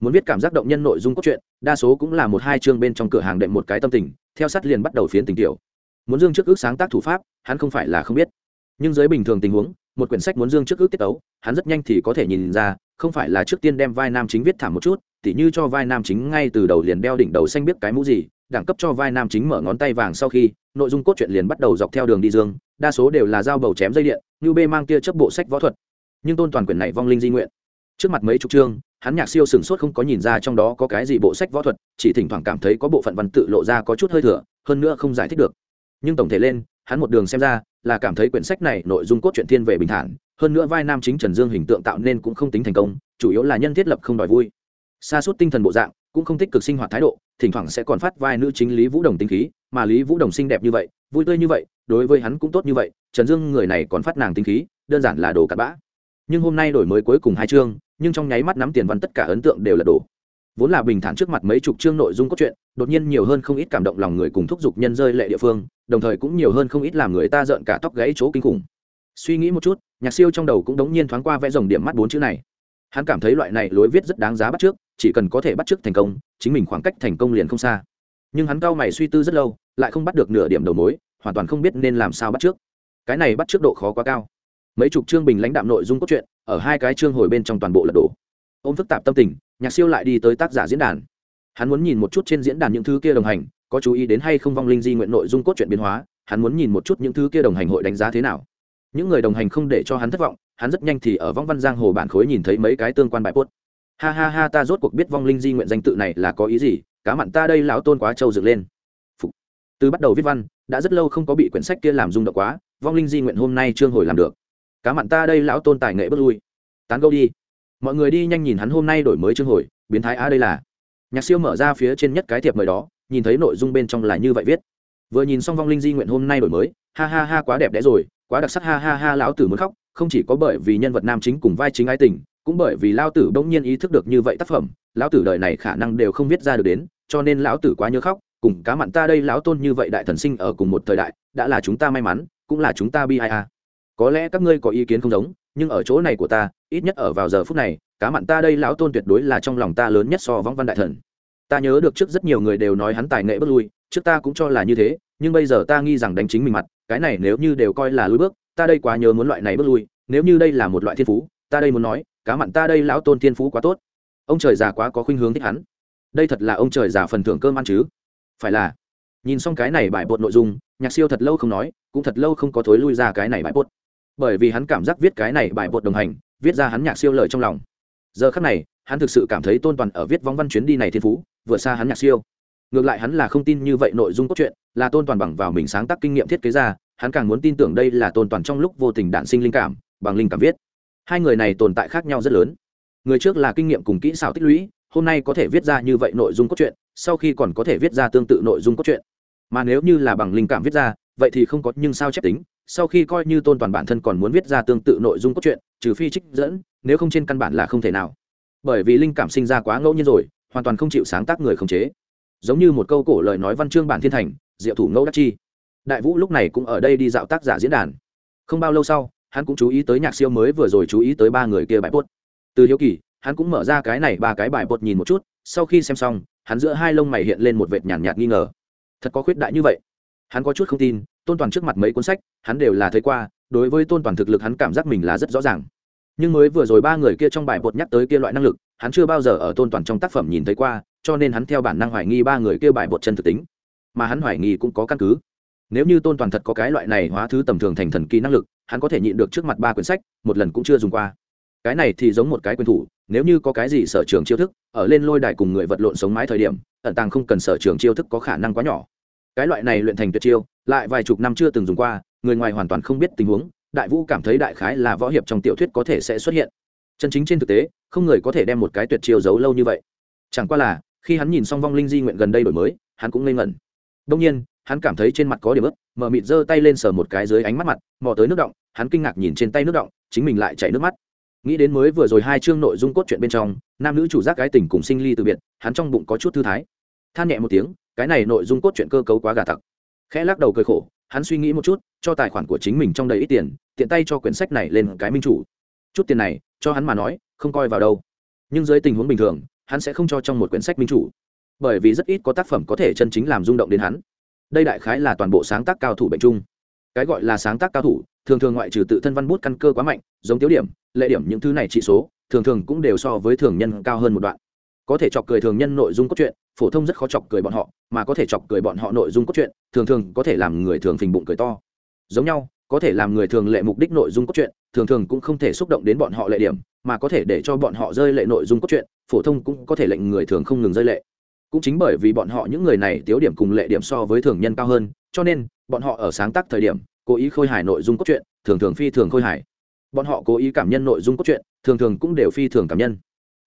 Muốn viết cảm giác động nhân nội dung cốt truyện, đa số cũng là một hai chương bên trong cửa hàng đệm một cái tâm tình, theo sát liền bắt đầu phiến tình tiểu. Muốn dương trước ước sáng tác thủ pháp, hắn không phải là không biết. Nhưng dưới bình thường tình huống, một quyển sách muốn dương trước ước tiết tấu, hắn rất nhanh thì có thể nhìn ra, không phải là trước tiên đem vai nam chính viết thảm một chút tỉ như cho vai nam chính ngay từ đầu liền đeo đỉnh đầu xanh biết cái mũ gì, đẳng cấp cho vai nam chính mở ngón tay vàng sau khi, nội dung cốt truyện liền bắt đầu dọc theo đường đi dương, đa số đều là dao bầu chém dây điện, như bê mang tia chấp bộ sách võ thuật. Nhưng tôn toàn quyển này vong linh di nguyện. Trước mặt mấy chục chương, hắn nhạc siêu sửng sốt không có nhìn ra trong đó có cái gì bộ sách võ thuật, chỉ thỉnh thoảng cảm thấy có bộ phận văn tự lộ ra có chút hơi thừa, hơn nữa không giải thích được. Nhưng tổng thể lên, hắn một đường xem ra, là cảm thấy quyển sách này nội dung cốt truyện thiên về bình thản, hơn nữa vai nam chính trần dương hình tượng tạo nên cũng không tính thành công, chủ yếu là nhân thiết lập không đòi vui xa suốt tinh thần bộ dạng, cũng không tích cực sinh hoạt thái độ, thỉnh thoảng sẽ còn phát vai nữ chính lý vũ đồng tinh khí, mà lý vũ đồng xinh đẹp như vậy, vui tươi như vậy, đối với hắn cũng tốt như vậy, trần dương người này còn phát nàng tinh khí, đơn giản là đồ cặn bã. Nhưng hôm nay đổi mới cuối cùng hai chương, nhưng trong nháy mắt nắm tiền văn tất cả ấn tượng đều là đổ vốn là bình thản trước mặt mấy chục chương nội dung cốt truyện, đột nhiên nhiều hơn không ít cảm động lòng người cùng thúc giục nhân rơi lệ địa phương, đồng thời cũng nhiều hơn không ít làm người ta rợn cả tóc gãy chỗ kinh khủng. Suy nghĩ một chút, nhạc siêu trong đầu cũng đống nhiên thoáng qua vẽ dòng điểm mắt bốn chữ này. Hắn cảm thấy loại này lối viết rất đáng giá bắt trước chỉ cần có thể bắt trước thành công, chính mình khoảng cách thành công liền không xa. Nhưng hắn cao mày suy tư rất lâu, lại không bắt được nửa điểm đầu mối, hoàn toàn không biết nên làm sao bắt trước cái này bắt trước độ khó quá cao. Mấy chục chương bình lãnh đạm nội dung cốt truyện, ở hai cái chương hồi bên trong toàn bộ lật đổ. Ôm phức tạp tâm tình, nhạc siêu lại đi tới tác giả diễn đàn. Hắn muốn nhìn một chút trên diễn đàn những thứ kia đồng hành, có chú ý đến hay không vong linh di nguyện nội dung cốt truyện biến hóa, hắn muốn nhìn một chút những thứ kia đồng hành hội đánh giá thế nào. Những người đồng hành không để cho hắn thất vọng, hắn rất nhanh thì ở vong văn giang hồ bản khối nhìn thấy mấy cái tương quan bài post ha ha ha ta rốt cuộc biết vong linh di nguyện danh tự này là có ý gì, cá mặn ta đây lão tôn quá trâu dựng lên. Phục. từ bắt đầu viết văn, đã rất lâu không có bị quyển sách kia làm rung động quá, vong linh di nguyện hôm nay trương hồi làm được. Cá mặn ta đây lão tôn tài nghệ bất lui. Tán gâu đi. Mọi người đi nhanh nhìn hắn hôm nay đổi mới chương hồi, biến thái a đây là. Nhạc siêu mở ra phía trên nhất cái thiệp mời đó, nhìn thấy nội dung bên trong là như vậy viết. Vừa nhìn xong vong linh di nguyện hôm nay đổi mới, ha ha ha quá đẹp đẽ rồi, quá đặc sắc ha ha ha lão tử muốn khóc, không chỉ có bởi vì nhân vật nam chính cùng vai chính ái tình cũng bởi vì lao tử bỗng nhiên ý thức được như vậy tác phẩm, lão tử đời này khả năng đều không viết ra được đến, cho nên lão tử quá nhớ khóc. Cùng cá mặn ta đây lão tôn như vậy đại thần sinh ở cùng một thời đại, đã là chúng ta may mắn, cũng là chúng ta bi ai a. Có lẽ các ngươi có ý kiến không giống, nhưng ở chỗ này của ta, ít nhất ở vào giờ phút này, cá mặn ta đây lão tôn tuyệt đối là trong lòng ta lớn nhất so võng văn đại thần. Ta nhớ được trước rất nhiều người đều nói hắn tài nghệ bất lui, trước ta cũng cho là như thế, nhưng bây giờ ta nghi rằng đánh chính mình mặt, cái này nếu như đều coi là lui bước, ta đây quá nhớ muốn loại này bước lui, nếu như đây là một loại thiên phú, ta đây muốn nói cá mặn ta đây lão tôn thiên phú quá tốt. Ông trời già quá có khuynh hướng thích hắn. Đây thật là ông trời già phần thưởng cơm ăn chứ. Phải là, nhìn xong cái này bài bột nội dung, nhạc siêu thật lâu không nói, cũng thật lâu không có thối lui ra cái này bài bột. Bởi vì hắn cảm giác viết cái này bài bột đồng hành, viết ra hắn nhạc siêu lời trong lòng. Giờ khắc này, hắn thực sự cảm thấy tôn toàn ở viết vong văn chuyến đi này thiên phú vượt xa hắn nhạc siêu. Ngược lại hắn là không tin như vậy nội dung cốt truyện, là tôn toàn bằng vào mình sáng tác kinh nghiệm thiết kế ra, hắn càng muốn tin tưởng đây là tôn toàn trong lúc vô tình đạn sinh linh cảm, bằng linh cảm viết hai người này tồn tại khác nhau rất lớn. Người trước là kinh nghiệm cùng kỹ xảo tích lũy, hôm nay có thể viết ra như vậy nội dung cốt truyện, sau khi còn có thể viết ra tương tự nội dung cốt truyện. Mà nếu như là bằng linh cảm viết ra, vậy thì không có nhưng sao chép tính, sau khi coi như tôn toàn bản thân còn muốn viết ra tương tự nội dung cốt truyện, trừ phi trích dẫn, nếu không trên căn bản là không thể nào. Bởi vì linh cảm sinh ra quá ngẫu nhiên rồi, hoàn toàn không chịu sáng tác người khống chế. Giống như một câu cổ lời nói văn chương bản thiên thành, diệu thủ ngẫu đắc chi. Đại vũ lúc này cũng ở đây đi dạo tác giả diễn đàn. Không bao lâu sau hắn cũng chú ý tới nhạc siêu mới vừa rồi chú ý tới ba người kia bài bốt. Từ hiếu kỳ hắn cũng mở ra cái này ba cái bài bột nhìn một chút sau khi xem xong hắn giữa hai lông mày hiện lên một vệt nhàn nhạt, nhạt nghi ngờ. Thật có khuyết đại như vậy? Hắn có chút không tin tôn toàn trước mặt mấy cuốn sách hắn đều là thấy qua đối với tôn toàn thực lực hắn cảm giác mình là rất rõ ràng. Nhưng mới vừa rồi ba người kia trong bài bột nhắc tới kia loại năng lực hắn chưa bao giờ ở tôn toàn trong tác phẩm nhìn thấy qua cho nên hắn theo bản năng hoài nghi ba người kia bài bột chân thực tính. Mà hắn hoài nghi cũng có căn cứ nếu như tôn toàn thật có cái loại này hóa thứ tầm thường thành thần kỳ năng lực, hắn có thể nhịn được trước mặt ba quyển sách, một lần cũng chưa dùng qua. Cái này thì giống một cái quyền thủ, nếu như có cái gì sở trường chiêu thức, ở lên lôi đài cùng người vật lộn sống mái thời điểm, ẩn tàng không cần sở trường chiêu thức có khả năng quá nhỏ. Cái loại này luyện thành tuyệt chiêu, lại vài chục năm chưa từng dùng qua, người ngoài hoàn toàn không biết tình huống, đại vũ cảm thấy đại khái là võ hiệp trong tiểu thuyết có thể sẽ xuất hiện. Chân chính trên thực tế, không người có thể đem một cái tuyệt chiêu giấu lâu như vậy. Chẳng qua là, khi hắn nhìn xong vong linh di nguyện gần đây đổi mới, hắn cũng ngây ngẩn. Đông nhiên hắn cảm thấy trên mặt có điểm ướt, mở mịt giơ tay lên sờ một cái dưới ánh mắt mặt, mò tới nước động, hắn kinh ngạc nhìn trên tay nước động, chính mình lại chảy nước mắt. Nghĩ đến mới vừa rồi hai chương nội dung cốt truyện bên trong, nam nữ chủ giác cái tình cùng sinh ly từ biệt, hắn trong bụng có chút thư thái. Than nhẹ một tiếng, cái này nội dung cốt truyện cơ cấu quá gà tặc. Khẽ lắc đầu cười khổ, hắn suy nghĩ một chút, cho tài khoản của chính mình trong đầy ít tiền, tiện tay cho quyển sách này lên cái minh chủ. Chút tiền này, cho hắn mà nói, không coi vào đâu. Nhưng dưới tình huống bình thường, hắn sẽ không cho trong một quyển sách minh chủ. Bởi vì rất ít có tác phẩm có thể chân chính làm rung động đến hắn đây đại khái là toàn bộ sáng tác cao thủ bệnh chung. Cái gọi là sáng tác cao thủ, thường thường ngoại trừ tự thân văn bút căn cơ quá mạnh, giống tiêu điểm, lệ điểm những thứ này trị số, thường thường cũng đều so với thường nhân cao hơn một đoạn. Có thể chọc cười thường nhân nội dung cốt truyện, phổ thông rất khó chọc cười bọn họ, mà có thể chọc cười bọn họ nội dung cốt truyện, thường thường có thể làm người thường phình bụng cười to. Giống nhau, có thể làm người thường lệ mục đích nội dung cốt truyện, thường thường cũng không thể xúc động đến bọn họ lệ điểm, mà có thể để cho bọn họ rơi lệ nội dung cốt truyện, phổ thông cũng có thể lệnh người thường không ngừng rơi lệ cũng chính bởi vì bọn họ những người này tiếu điểm cùng lệ điểm so với thường nhân cao hơn, cho nên, bọn họ ở sáng tác thời điểm, cố ý khôi hài nội dung cốt truyện, thường thường phi thường khôi hài. Bọn họ cố ý cảm nhân nội dung cốt truyện, thường thường cũng đều phi thường cảm nhân.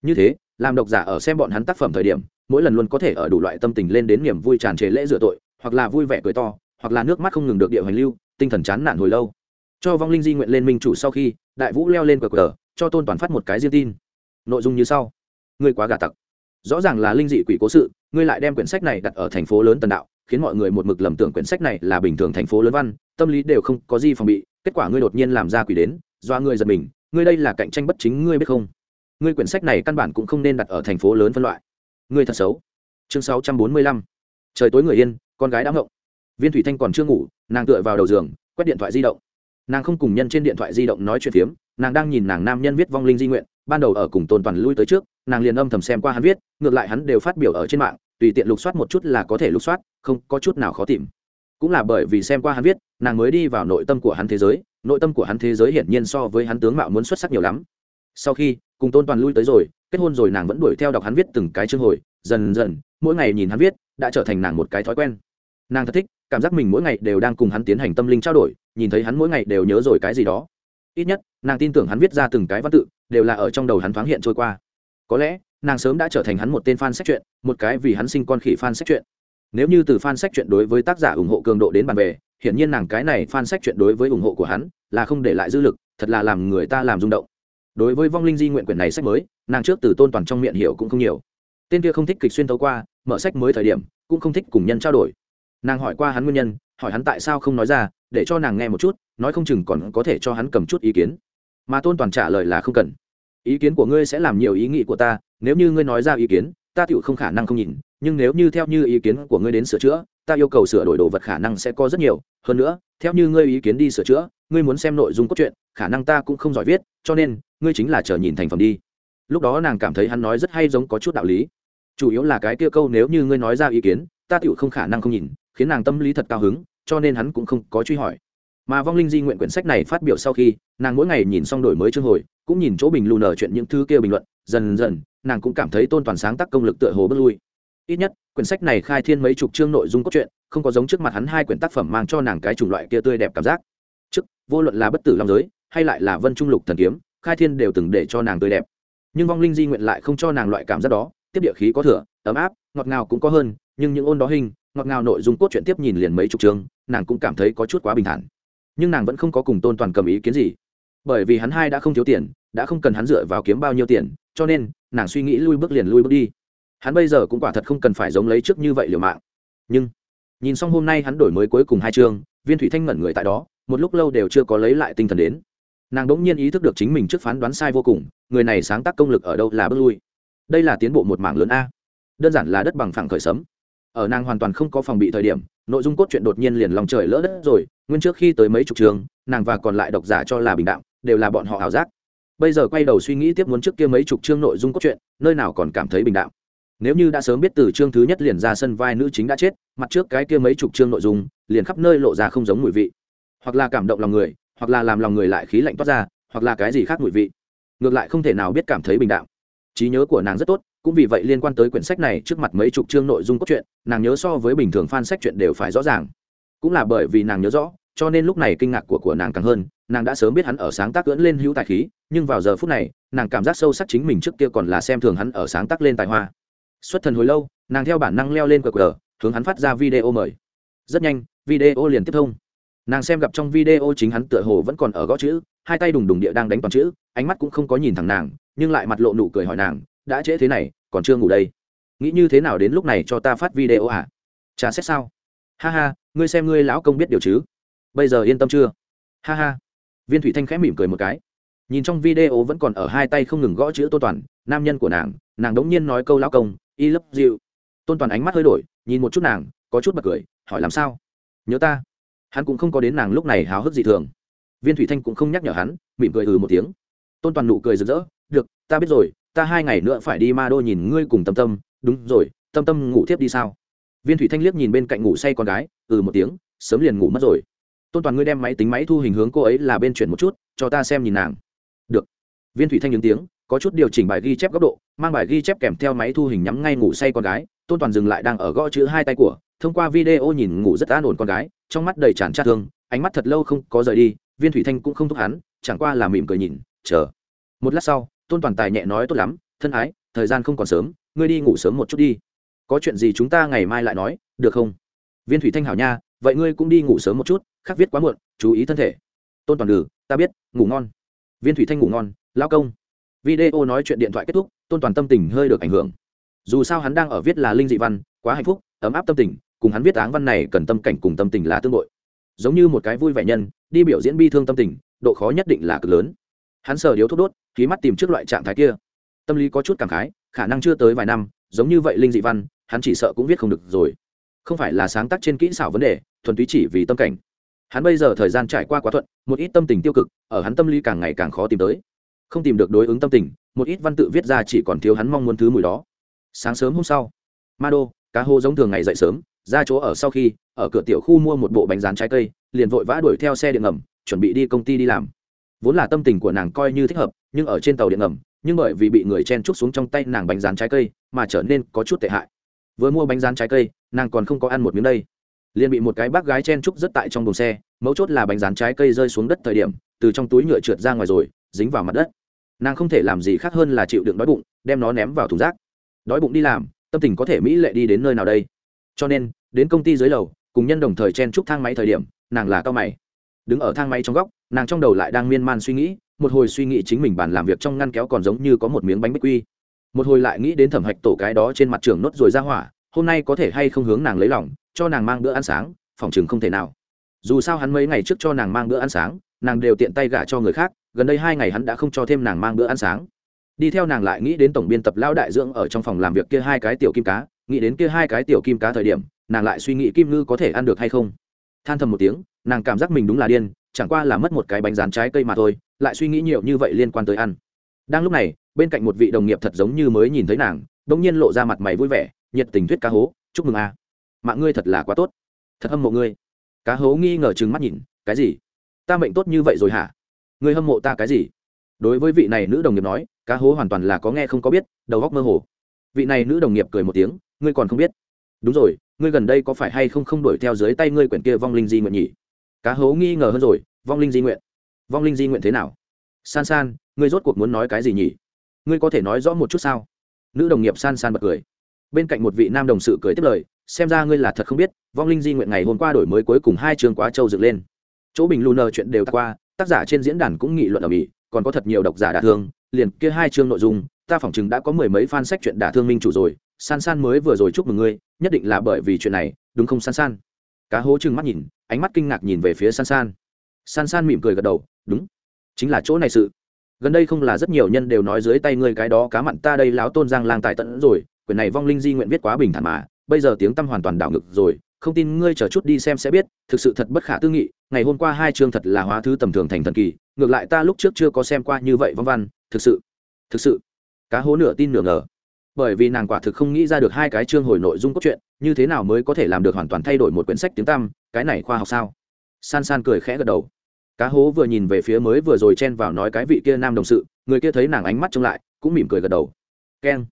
Như thế, làm độc giả ở xem bọn hắn tác phẩm thời điểm, mỗi lần luôn có thể ở đủ loại tâm tình lên đến niềm vui tràn trề lễ rửa tội, hoặc là vui vẻ cười to, hoặc là nước mắt không ngừng được địa hoành lưu, tinh thần chán nản hồi lâu. Cho vong linh di nguyện lên minh chủ sau khi, đại vũ leo lên cờ cờ cho tôn toàn phát một cái riêng tin. Nội dung như sau. Ngươi quá gà tặc rõ ràng là linh dị quỷ cố sự, ngươi lại đem quyển sách này đặt ở thành phố lớn tần đạo, khiến mọi người một mực lầm tưởng quyển sách này là bình thường thành phố lớn văn, tâm lý đều không có gì phòng bị, kết quả ngươi đột nhiên làm ra quỷ đến do ngươi giật mình, ngươi đây là cạnh tranh bất chính ngươi biết không? Ngươi quyển sách này căn bản cũng không nên đặt ở thành phố lớn phân loại. Ngươi thật xấu. Chương sáu trăm bốn mươi lăm. Trời tối người yên, con gái đã ngộng. Viên thủy thanh còn chưa ngủ, nàng tựa vào đầu giường, quét điện thoại di động. Nàng không cùng nhân trên điện thoại di động nói chuyện phiếm, nàng đang nhìn nàng nam nhân viết vong linh di nguyện ban đầu ở cùng tôn toàn lui tới trước, nàng liền âm thầm xem qua hắn viết, ngược lại hắn đều phát biểu ở trên mạng, tùy tiện lục soát một chút là có thể lục soát, không có chút nào khó tìm. Cũng là bởi vì xem qua hắn viết, nàng mới đi vào nội tâm của hắn thế giới, nội tâm của hắn thế giới hiển nhiên so với hắn tướng mạo muốn xuất sắc nhiều lắm. Sau khi cùng tôn toàn lui tới rồi, kết hôn rồi nàng vẫn đuổi theo đọc hắn viết từng cái chương hồi, dần dần, mỗi ngày nhìn hắn viết, đã trở thành nàng một cái thói quen. Nàng thật thích, cảm giác mình mỗi ngày đều đang cùng hắn tiến hành tâm linh trao đổi, nhìn thấy hắn mỗi ngày đều nhớ rồi cái gì đó ít nhất, nàng tin tưởng hắn viết ra từng cái văn tự, đều là ở trong đầu hắn thoáng hiện trôi qua. Có lẽ, nàng sớm đã trở thành hắn một tên fan sách truyện, một cái vì hắn sinh con khỉ fan sách truyện. Nếu như từ fan sách truyện đối với tác giả ủng hộ cường độ đến bàn về hiển nhiên nàng cái này fan sách truyện đối với ủng hộ của hắn là không để lại dư lực, thật là làm người ta làm rung động. Đối với vong linh di nguyện quyển này sách mới, nàng trước từ tôn toàn trong miệng hiểu cũng không nhiều. Tên kia không thích kịch xuyên tấu qua, mở sách mới thời điểm, cũng không thích cùng nhân trao đổi. Nàng hỏi qua hắn nguyên nhân hỏi hắn tại sao không nói ra, để cho nàng nghe một chút, nói không chừng còn có thể cho hắn cầm chút ý kiến. Mà tôn toàn trả lời là không cần. Ý kiến của ngươi sẽ làm nhiều ý nghĩ của ta, nếu như ngươi nói ra ý kiến, ta tựu không khả năng không nhìn, nhưng nếu như theo như ý kiến của ngươi đến sửa chữa, ta yêu cầu sửa đổi đồ vật khả năng sẽ có rất nhiều. Hơn nữa, theo như ngươi ý kiến đi sửa chữa, ngươi muốn xem nội dung cốt truyện, khả năng ta cũng không giỏi viết, cho nên, ngươi chính là chờ nhìn thành phẩm đi. Lúc đó nàng cảm thấy hắn nói rất hay giống có chút đạo lý. Chủ yếu là cái kia câu nếu như ngươi nói ra ý kiến, ta tựu không khả năng không nhìn khiến nàng tâm lý thật cao hứng, cho nên hắn cũng không có truy hỏi. Mà vong linh di nguyện quyển sách này phát biểu sau khi, nàng mỗi ngày nhìn xong đổi mới chương hồi, cũng nhìn chỗ bình lù nở chuyện những thứ kia bình luận, dần dần, nàng cũng cảm thấy tôn toàn sáng tác công lực tựa hồ bước lui. Ít nhất, quyển sách này khai thiên mấy chục chương nội dung cốt truyện, không có giống trước mặt hắn hai quyển tác phẩm mang cho nàng cái chủng loại kia tươi đẹp cảm giác. Trước, vô luận là bất tử long giới, hay lại là vân trung lục thần kiếm, khai thiên đều từng để cho nàng tươi đẹp. Nhưng vong linh di nguyện lại không cho nàng loại cảm giác đó, tiếp địa khí có thừa, ấm áp, ngọt ngào cũng có hơn, nhưng những ôn đó hình ngọt ngào nội dung cốt truyện tiếp nhìn liền mấy chục chương, nàng cũng cảm thấy có chút quá bình thản. Nhưng nàng vẫn không có cùng tôn toàn cầm ý kiến gì. Bởi vì hắn hai đã không thiếu tiền, đã không cần hắn dựa vào kiếm bao nhiêu tiền, cho nên nàng suy nghĩ lui bước liền lui bước đi. Hắn bây giờ cũng quả thật không cần phải giống lấy trước như vậy liều mạng. Nhưng, nhìn xong hôm nay hắn đổi mới cuối cùng hai chương, viên thủy thanh ngẩn người tại đó, một lúc lâu đều chưa có lấy lại tinh thần đến. Nàng đ ỗ n g nhiên ý thức được chính mình trước phán đoán sai vô cùng, người này sáng tác công lực ở đâu là bước lui. Đây là tiến bộ một mảng lớn a. Đơn giản là đất bằng phẳng khởi sấm ở nàng hoàn toàn không có phòng bị thời điểm, nội dung cốt truyện đột nhiên liền lòng trời lỡ đất rồi, nguyên trước khi tới mấy chục trường, nàng và còn lại độc giả cho là bình đạo đều là bọn họ ảo giác. Bây giờ quay đầu suy nghĩ tiếp muốn trước kia mấy chục chương nội dung cốt truyện, nơi nào còn cảm thấy bình đạo nếu như đã sớm biết từ chương thứ nhất liền ra sân vai nữ chính đã chết, mặt trước cái kia mấy chục chương nội dung, liền khắp nơi lộ ra không giống mùi vị. Hoặc là cảm động lòng người, hoặc là làm lòng người lại khí lạnh toát ra, hoặc là cái gì khác mùi vị. Ngược lại không thể nào biết cảm thấy bình đạo trí nhớ của nàng rất tốt cũng vì vậy liên quan tới quyển sách này trước mặt mấy chục chương nội dung cốt truyện, nàng nhớ so với bình thường fan sách truyện đều phải rõ ràng. Cũng là bởi vì nàng nhớ rõ, cho nên lúc này kinh ngạc của của nàng càng hơn, nàng đã sớm biết hắn ở sáng tác cưỡn lên hữu tài khí, nhưng vào giờ phút này, nàng cảm giác sâu sắc chính mình trước kia còn là xem thường hắn ở sáng tác lên tài hoa. Xuất thần hồi lâu, nàng theo bản năng leo lên qr hướng hắn phát ra video mời. Rất nhanh, video liền tiếp thông. Nàng xem gặp trong video chính hắn tựa hồ vẫn còn ở gõ chữ, hai tay đùng đùng địa đang đánh toàn chữ, ánh mắt cũng không có nhìn thẳng nàng, nhưng lại mặt lộ nụ cười hỏi nàng đã trễ thế này, còn chưa ngủ đây. Nghĩ như thế nào đến lúc này cho ta phát video à? Trả xét sao. Ha ha, ngươi xem ngươi lão công biết điều chứ? Bây giờ yên tâm chưa? Ha ha. Viên thủy thanh khẽ mỉm cười một cái. Nhìn trong video vẫn còn ở hai tay không ngừng gõ chữ tô toàn, nam nhân của nàng nàng đống nhiên nói câu lão công, y lấp dịu. Tôn toàn ánh mắt hơi đổi, nhìn một chút nàng, có chút bật cười, hỏi làm sao? Nhớ ta. Hắn cũng không có đến nàng lúc này háo hức dị thường. Viên thủy thanh cũng không nhắc nhở hắn, mỉm cười ừ một tiếng. Tôn toàn nụ cười rực rỡ, được, ta biết rồi ta hai ngày nữa phải đi ma đô nhìn ngươi cùng tâm tâm. Đúng rồi, tâm tâm ngủ tiếp đi sao? Viên thủy thanh liếc nhìn bên cạnh ngủ say con gái ừ một tiếng, sớm liền ngủ mất rồi. Tôn toàn ngươi đem máy tính máy thu hình hướng cô ấy là bên chuyển một chút, cho ta xem nhìn nàng. Được. Viên thủy thanh những tiếng, có chút điều chỉnh bài ghi chép góc độ, mang bài ghi chép kèm theo máy thu hình nhắm ngay ngủ say con gái. Tôn toàn dừng lại đang ở gõ chữ hai tay của, thông qua video nhìn ngủ rất an ổn con gái, trong mắt đầy tràn trát thương, ánh mắt thật lâu không có rời đi. Viên thủy thanh cũng không thúc hắn, chẳng qua là mỉm cười nhìn, chờ. Một lát sau tôn toàn tài nhẹ nói tốt lắm, thân ái, thời gian không còn sớm, ngươi đi ngủ sớm một chút đi. Có chuyện gì chúng ta ngày mai lại nói, được không? Viên thủy thanh hảo nha, vậy ngươi cũng đi ngủ sớm một chút khắc viết quá muộn, chú ý thân thể. Tôn toàn ngừ ta biết, ngủ ngon. Viên thủy thanh ngủ ngon, lao công. Video nói chuyện điện thoại kết thúc, tôn toàn tâm tình hơi được ảnh hưởng. Dù sao hắn đang ở viết là linh dị văn, quá hạnh phúc, ấm áp tâm tình, cùng hắn viết áng văn này cần tâm cảnh cùng tâm tình là tương đội giống như một cái vui vẻ nhân, đi biểu diễn bi thương tâm tình, độ khó nhất định là cực lớn hắn sờ điếu thuốc đốt, khí mắt tìm trước loại trạng thái kia. Tâm lý có chút cảm khái, khả năng chưa tới vài năm, giống như vậy linh dị văn, hắn chỉ sợ cũng viết không được rồi. Không phải là sáng tác trên kỹ xảo vấn đề, thuần túy chỉ vì tâm cảnh. Hắn bây giờ thời gian trải qua quá thuận, một ít tâm tình tiêu cực, ở hắn tâm lý càng ngày càng khó tìm tới. Không tìm được đối ứng tâm tình, một ít văn tự viết ra chỉ còn thiếu hắn mong muốn thứ mùi đó. Sáng sớm hôm sau, ma đô, cá hô giống thường ngày dậy sớm, ra chỗ ở sau khi, ở cửa tiểu khu mua một bộ bánh rán trái cây, liền vội vã đuổi theo xe điện ngầm, chuẩn bị đi công ty đi làm vốn là tâm tình của nàng coi như thích hợp, nhưng ở trên tàu điện ngầm, nhưng bởi vì bị người chen trúc xuống trong tay nàng bánh rán trái cây, mà trở nên có chút tệ hại. Vừa mua bánh rán trái cây, nàng còn không có ăn một miếng đây. Liền bị một cái bác gái chen trúc rất tại trong đồn xe, mấu chốt là bánh rán trái cây rơi xuống đất thời điểm, từ trong túi nhựa trượt ra ngoài rồi, dính vào mặt đất. Nàng không thể làm gì khác hơn là chịu đựng đói bụng, đem nó ném vào thùng rác. Đói bụng đi làm, tâm tình có thể mỹ lệ đi đến nơi nào đây? Cho nên, đến công ty dưới lầu, cùng nhân đồng thời chen trúc thang máy thời điểm, nàng là cao mày. Đứng ở thang máy trong góc nàng trong đầu lại đang miên man suy nghĩ, một hồi suy nghĩ chính mình bàn làm việc trong ngăn kéo còn giống như có một miếng bánh bích quy. Một hồi lại nghĩ đến thẩm hạch tổ cái đó trên mặt trường nốt rồi ra hỏa, hôm nay có thể hay không hướng nàng lấy lòng, cho nàng mang bữa ăn sáng, phòng chừng không thể nào. Dù sao hắn mấy ngày trước cho nàng mang bữa ăn sáng, nàng đều tiện tay gả cho người khác, gần đây hai ngày hắn đã không cho thêm nàng mang bữa ăn sáng. Đi theo nàng lại nghĩ đến tổng biên tập lão đại dưỡng ở trong phòng làm việc kia hai cái tiểu kim cá, nghĩ đến kia hai cái tiểu kim cá thời điểm, nàng lại suy nghĩ kim ngư có thể ăn được hay không. Than thầm một tiếng, nàng cảm giác mình đúng là điên chẳng qua là mất một cái bánh rán trái cây mà thôi, lại suy nghĩ nhiều như vậy liên quan tới ăn. Đang lúc này, bên cạnh một vị đồng nghiệp thật giống như mới nhìn thấy nàng đ ỗ n g nhiên lộ ra mặt mày vui vẻ, nhiệt tình thuyết cá hố, chúc mừng a. Mạng ngươi thật là quá tốt. Thật hâm mộ ngươi. Cá hố nghi ngờ chừng mắt nhìn, cái gì? Ta mệnh tốt như vậy rồi hả? Ngươi hâm mộ ta cái gì? Đối với vị này nữ đồng nghiệp nói, cá hố hoàn toàn là có nghe không có biết, đầu góc mơ hồ. Vị này nữ đồng nghiệp cười một tiếng, ngươi còn không biết. Đúng rồi, ngươi gần đây có phải hay không không đuổi theo dưới tay ngươi quyển kia vong linh di nguyện nhỉ? Cá hố nghi ngờ hơn rồi, vong linh di nguyện, vong linh di nguyện thế nào? San san, ngươi rốt cuộc muốn nói cái gì nhỉ? Ngươi có thể nói rõ một chút sao? Nữ đồng nghiệp san san bật cười. Bên cạnh một vị nam đồng sự cười tiếp lời, xem ra ngươi là thật không biết, vong linh di nguyện ngày hôm qua đổi mới cuối cùng hai trường quá châu dựng lên. Chỗ bình lù nờ chuyện đều qua, tác giả trên diễn đàn cũng nghị luận ở mỹ, còn có thật nhiều độc giả đả thương, liền kia hai chương nội dung, ta phỏng chừng đã có mười mấy fan sách chuyện đả thương minh chủ rồi, san san mới vừa rồi chúc mừng ngươi, nhất định là bởi vì chuyện này, đúng không san san? Cá hố trừng mắt nhìn, ánh mắt kinh ngạc nhìn về phía san san. San san mỉm cười gật đầu, đúng, chính là chỗ này sự. Gần đây không là rất nhiều nhân đều nói dưới tay ngươi cái đó cá mặn ta đây láo tôn giang lang tài tận rồi quyển này vong linh di nguyện viết quá bình thản mà, bây giờ tiếng tâm hoàn toàn đảo ngực rồi, không tin ngươi chờ chút đi xem sẽ biết, thực sự thật bất khả tư nghị, ngày hôm qua hai chương thật là hóa thứ tầm thường thành thần kỳ, ngược lại ta lúc trước chưa có xem qua như vậy vong văn, thực sự thực sự. Cá hố nửa tin nửa ngờ bởi vì nàng quả thực không nghĩ ra được hai cái chương hồi nội dung cốt truyện, như thế nào mới có thể làm được hoàn toàn thay đổi một quyển sách tiếng tăm, cái này khoa học sao? San san cười khẽ gật đầu. Cá hố vừa nhìn về phía mới vừa rồi chen vào nói cái vị kia nam đồng sự, người kia thấy nàng ánh mắt trông lại, cũng mỉm cười gật đầu. Keng.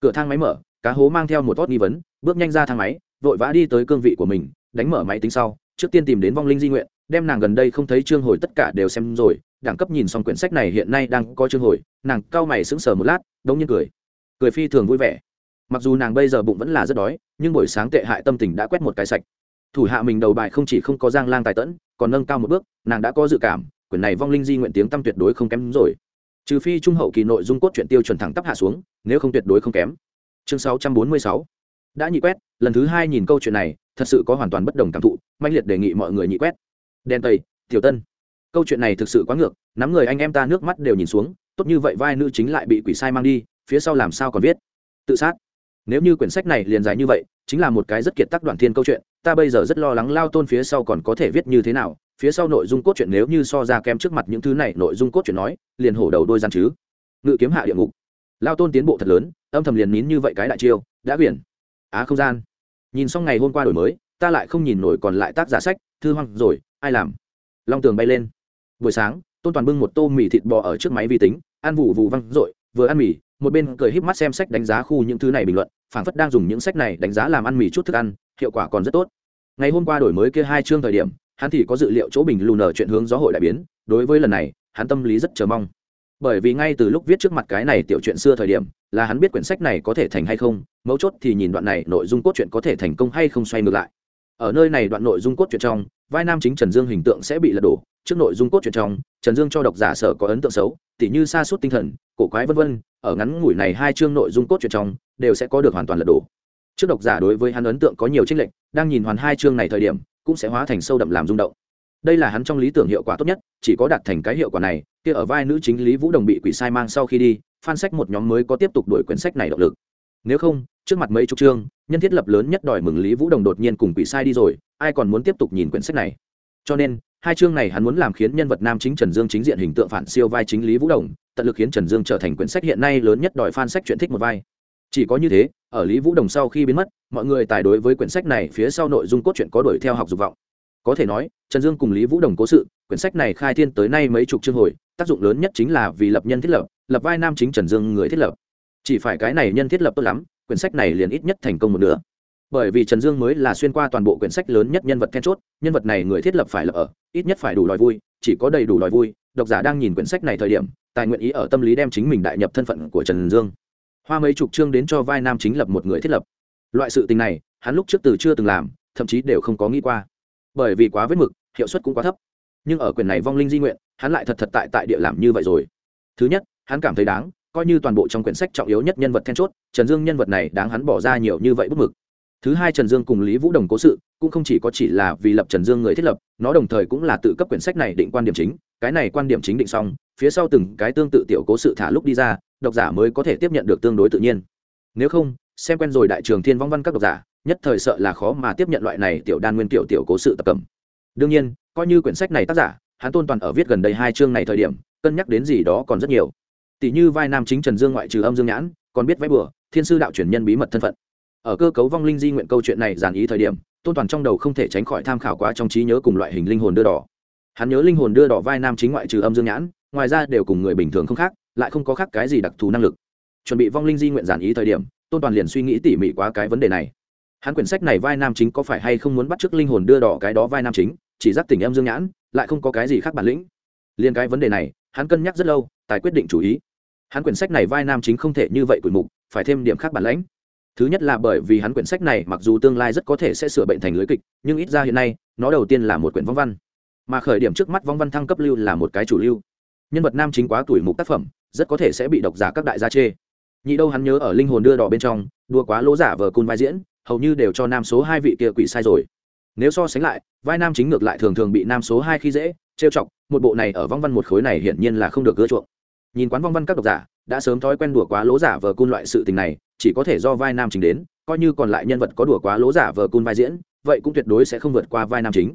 Cửa thang máy mở, cá hố mang theo một tốt nghi vấn, bước nhanh ra thang máy, vội vã đi tới cương vị của mình, đánh mở máy tính sau, trước tiên tìm đến vong linh di nguyện, đem nàng gần đây không thấy chương hồi tất cả đều xem rồi, đẳng cấp nhìn xong quyển sách này hiện nay đang có chương hồi, nàng cau mày sững sờ một lát, đống nhiên cười cười phi thường vui vẻ. Mặc dù nàng bây giờ bụng vẫn là rất đói, nhưng buổi sáng tệ hại tâm tình đã quét một cái sạch. Thủ hạ mình đầu bài không chỉ không có giang lang tài tẫn, còn nâng cao một bước, nàng đã có dự cảm, quyển này vong linh di nguyện tiếng tâm tuyệt đối không kém rồi. Trừ phi trung hậu kỳ nội dung cốt truyện tiêu chuẩn thẳng tắp hạ xuống, nếu không tuyệt đối không kém. Chương 646 đã nhị quét, lần thứ hai nhìn câu chuyện này, thật sự có hoàn toàn bất đồng cảm thụ manh liệt đề nghị mọi người nhị quét. Đen tây, tiểu tân. Câu chuyện này thực sự quá ngược, nắm người anh em ta nước mắt đều nhìn xuống, tốt như vậy vai nữ chính lại bị quỷ sai mang đi phía sau làm sao còn viết? Tự sát. Nếu như quyển sách này liền dài như vậy, chính là một cái rất kiệt tác đoạn thiên câu chuyện, ta bây giờ rất lo lắng lao tôn phía sau còn có thể viết như thế nào, phía sau nội dung cốt truyện nếu như so ra kem trước mặt những thứ này, nội dung cốt truyện nói, liền hổ đầu đôi gian chứ. Ngự kiếm hạ địa ngục. Lao tôn tiến bộ thật lớn, âm thầm liền nín như vậy cái đại chiêu, đã biển á không gian. Nhìn xong ngày hôm qua đổi mới, ta lại không nhìn nổi còn lại tác giả sách, thư hoang, rồi, ai làm? Long tường bay lên. Buổi sáng, tôn toàn bưng một tô mì thịt bò ở trước máy vi tính, ăn vụ vụ văng r vừa ăn mì, một bên cười híp mắt xem sách đánh giá khu những thứ này bình luận, phảng phất đang dùng những sách này đánh giá làm ăn mì chút thức ăn, hiệu quả còn rất tốt. Ngày hôm qua đổi mới kia hai chương thời điểm, hắn thì có dự liệu chỗ bình lù nở chuyện hướng gió hội đại biến, đối với lần này, hắn tâm lý rất chờ mong. Bởi vì ngay từ lúc viết trước mặt cái này tiểu chuyện xưa thời điểm, là hắn biết quyển sách này có thể thành hay không, mấu chốt thì nhìn đoạn này nội dung cốt truyện có thể thành công hay không xoay ngược lại ở nơi này đoạn nội dung cốt truyện trong, vai nam chính trần dương hình tượng sẽ bị lật đổ, trước nội dung cốt truyện trong, trần dương cho độc giả sở có ấn tượng xấu, tỉ như xa suốt tinh thần, cổ quái vân vân, ở ngắn ngủi này hai chương nội dung cốt truyện trong, đều sẽ có được hoàn toàn lật đổ. Trước độc giả đối với hắn ấn tượng có nhiều tranh lệnh đang nhìn hoàn hai chương này thời điểm, cũng sẽ hóa thành sâu đậm làm rung động. Đây là hắn trong lý tưởng hiệu quả tốt nhất, chỉ có đạt thành cái hiệu quả này, kia ở vai nữ chính lý vũ đồng bị quỷ sai mang sau khi đi phan sách một nhóm mới có tiếp tục đuổi quyển sách này động lực nếu không, trước mặt mấy chục chương, nhân thiết lập lớn nhất đòi mừng lý vũ đồng đột nhiên cùng quỷ sai đi rồi, ai còn muốn tiếp tục nhìn quyển sách này? Cho nên, hai chương này hắn muốn làm khiến nhân vật nam chính trần dương chính diện hình tượng phản siêu vai chính lý vũ đồng, tận lực khiến trần dương trở thành quyển sách hiện nay lớn nhất đòi fan sách chuyện thích một vai. Chỉ có như thế, ở lý vũ đồng sau khi biến mất, mọi người tài đối với quyển sách này phía sau nội dung cốt truyện có đuổi theo học dục vọng. Có thể nói, trần dương cùng lý vũ đồng cố sự, quyển sách này khai thiên tới nay mấy chục chương hồi, tác dụng lớn nhất chính là vì lập nhân thiết lập lập vai nam chính trần dương người thiết lập chỉ phải cái này nhân thiết lập tốt lắm, quyển sách này liền ít nhất thành công một nửa. Bởi vì trần dương mới là xuyên qua toàn bộ quyển sách lớn nhất nhân vật then chốt, nhân vật này người thiết lập phải lập ở, ít nhất phải đủ đòi vui, chỉ có đầy đủ đòi vui, độc giả đang nhìn quyển sách này thời điểm, tài nguyện ý ở tâm lý đem chính mình đại nhập thân phận của trần dương. Hoa mấy chục chương đến cho vai nam chính lập một người thiết lập. Loại sự tình này, hắn lúc trước từ chưa từng làm, thậm chí đều không có nghĩ qua. Bởi vì quá vết mực, hiệu suất cũng quá thấp. Nhưng ở quyển này vong linh di nguyện, hắn lại thật thật tại tại địa làm như vậy rồi. Thứ nhất, hắn cảm thấy đáng coi như toàn bộ trong quyển sách trọng yếu nhất nhân vật then chốt, trần dương nhân vật này đáng hắn bỏ ra nhiều như vậy bút mực. Thứ hai trần dương cùng lý vũ đồng cố sự, cũng không chỉ có chỉ là vì lập trần dương người thiết lập, nó đồng thời cũng là tự cấp quyển sách này định quan điểm chính, cái này quan điểm chính định xong, phía sau từng cái tương tự tiểu cố sự thả lúc đi ra, độc giả mới có thể tiếp nhận được tương đối tự nhiên. Nếu không, xem quen rồi đại trường thiên vong văn các độc giả, nhất thời sợ là khó mà tiếp nhận loại này tiểu đan nguyên tiểu tiểu cố sự tập cầm. Đương nhiên, coi như quyển sách này tác giả, hắn tôn toàn ở viết gần đây hai chương này thời điểm, cân nhắc đến gì đó còn rất nhiều tỷ như vai nam chính trần dương ngoại trừ âm dương nhãn, còn biết vẽ bừa, thiên sư đạo truyền nhân bí mật thân phận. Ở cơ cấu vong linh di nguyện câu chuyện này giản ý thời điểm, tôn toàn trong đầu không thể tránh khỏi tham khảo quá trong trí nhớ cùng loại hình linh hồn đưa đỏ. Hắn nhớ linh hồn đưa đỏ vai nam chính ngoại trừ âm dương nhãn, ngoài ra đều cùng người bình thường không khác, lại không có khác cái gì đặc thù năng lực. Chuẩn bị vong linh di nguyện giản ý thời điểm, tôn toàn liền suy nghĩ tỉ mỉ quá cái vấn đề này. Hắn quyển sách này vai nam chính có phải hay không muốn bắt t r ư ớ c linh hồn đưa đỏ cái đó vai nam chính, chỉ giác tình âm dương nhãn, lại không có cái gì khác bản lĩnh. Liền cái vấn đề này, hắn cân nhắc rất lâu, tài quyết định chủ ý hắn quyển sách này vai nam chính không thể như vậy quỷ mục, phải thêm điểm khác bản lãnh. Thứ nhất là bởi vì hắn quyển sách này mặc dù tương lai rất có thể sẽ sửa bệnh thành lưới kịch, nhưng ít ra hiện nay, nó đầu tiên là một quyển vong văn. Mà khởi điểm trước mắt vong văn thăng cấp lưu là một cái chủ lưu. Nhân vật nam chính quá tuổi mục tác phẩm, rất có thể sẽ bị độc giả các đại gia chê. Nhị đâu hắn nhớ ở linh hồn đưa đỏ bên trong, đua quá lỗ giả vờ cun vai diễn, hầu như đều cho nam số hai vị kia quỷ sai rồi. Nếu so sánh lại, vai nam chính ngược lại thường thường bị nam số hai khi dễ, trêu chọc, một bộ này ở vong văn một khối này hiển nhiên là không được ưa chuộng nhìn quán vong văn các độc giả, đã sớm thói quen đùa quá lỗ giả vờ cun loại sự tình này, chỉ có thể do vai nam chính đến, coi như còn lại nhân vật có đùa quá lỗ giả vờ cun vai diễn, vậy cũng tuyệt đối sẽ không vượt qua vai nam chính.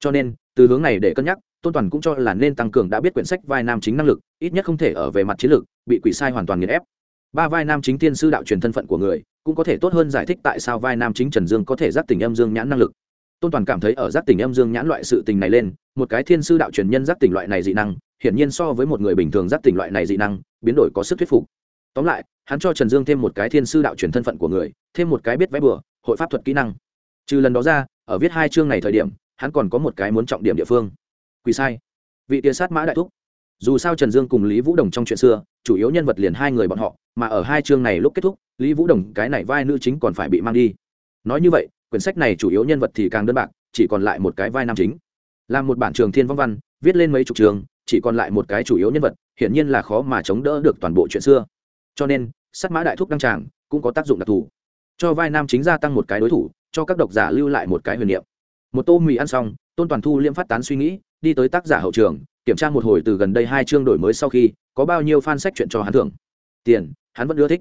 Cho nên, từ hướng này để cân nhắc, tôn toàn cũng cho là nên tăng cường đã biết quyển sách vai nam chính năng lực, ít nhất không thể ở về mặt chiến lược, bị quỷ sai hoàn toàn nghiền ép. Ba vai nam chính tiên sư đạo truyền thân phận của người, cũng có thể tốt hơn giải thích tại sao vai nam chính trần dương có thể giác tình âm dương nhãn năng lực. Tôn toàn cảm thấy ở giác tình âm dương nhãn loại sự tình này lên, một cái thiên sư đạo truyền nhân giác tình loại này dị năng hiển nhiên so với một người bình thường giác tỉnh loại này dị năng, biến đổi có sức thuyết phục. Tóm lại, hắn cho trần dương thêm một cái thiên sư đạo truyền thân phận của người, thêm một cái biết vẽ bừa, hội pháp thuật kỹ năng. Trừ lần đó ra, ở viết hai chương này thời điểm, hắn còn có một cái muốn trọng điểm địa phương. Quỳ sai. Vị tia sát mã đại thúc. Dù sao trần dương cùng lý vũ đồng trong chuyện xưa, chủ yếu nhân vật liền hai người bọn họ, mà ở hai chương này lúc kết thúc, lý vũ đồng cái này vai nữ chính còn phải bị mang đi. Nói như vậy, quyển sách này chủ yếu nhân vật thì càng đơn bạc, chỉ còn lại một cái vai nam chính. Làm một bản trường thiên vong văn, viết lên mấy chục trường chỉ còn lại một cái chủ yếu nhân vật, hiển nhiên là khó mà chống đỡ được toàn bộ chuyện xưa. Cho nên sát mã đại thúc đăng tràng cũng có tác dụng đặc thù. Cho vai nam chính gia tăng một cái đối thủ, cho các độc giả lưu lại một cái huyền niệm. Một tô mì ăn xong, tôn toàn thu liêm phát tán suy nghĩ, đi tới tác giả hậu trường, kiểm tra một hồi từ gần đây hai chương đổi mới sau khi, có bao nhiêu fan sách chuyện cho hắn thưởng. Tiền, hắn vẫn ưa thích.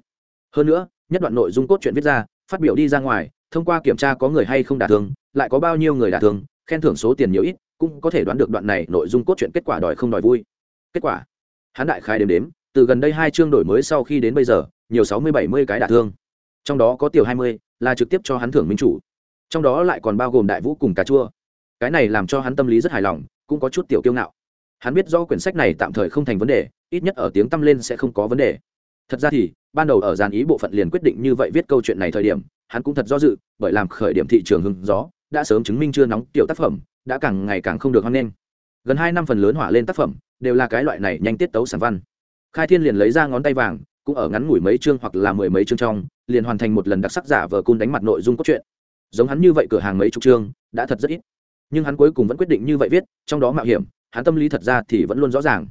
Hơn nữa, nhất đoạn nội dung cốt truyện viết ra, phát biểu đi ra ngoài, thông qua kiểm tra có người hay không đả thương, lại có bao nhiêu người đả thương, khen thưởng số tiền nhiều ít cũng có thể đoán được đoạn này nội dung cốt truyện kết quả đòi không đòi vui. Kết quả, hắn đại khai đếm đếm, từ gần đây hai chương đổi mới sau khi đến bây giờ, nhiều sáu mươi bảy mươi cái đả thương. Trong đó có tiểu hai mươi là trực tiếp cho hắn thưởng minh chủ. Trong đó lại còn bao gồm đại vũ cùng cà chua. Cái này làm cho hắn tâm lý rất hài lòng, cũng có chút tiểu kiêu ngạo. Hắn biết do quyển sách này tạm thời không thành vấn đề, ít nhất ở tiếng tăm lên sẽ không có vấn đề. Thật ra thì, ban đầu ở dàn ý bộ phận liền quyết định như vậy viết câu chuyện này thời điểm, hắn cũng thật do dự, bởi làm khởi điểm thị trường hưng gió, đã sớm chứng minh chưa nóng tiểu tác phẩm đã càng ngày càng không được hoan nghênh. Gần hai năm phần lớn hỏa lên tác phẩm đều là cái loại này nhanh tiết tấu sản văn. Khai thiên liền lấy ra ngón tay vàng, cũng ở ngắn ngủi mấy chương hoặc là mười mấy chương trong, liền hoàn thành một lần đặc sắc giả vờ cun đánh mặt nội dung cốt truyện. Giống hắn như vậy cửa hàng mấy chục chương, đã thật rất ít. Nhưng hắn cuối cùng vẫn quyết định như vậy viết, trong đó mạo hiểm, hắn tâm lý thật ra thì vẫn luôn rõ ràng.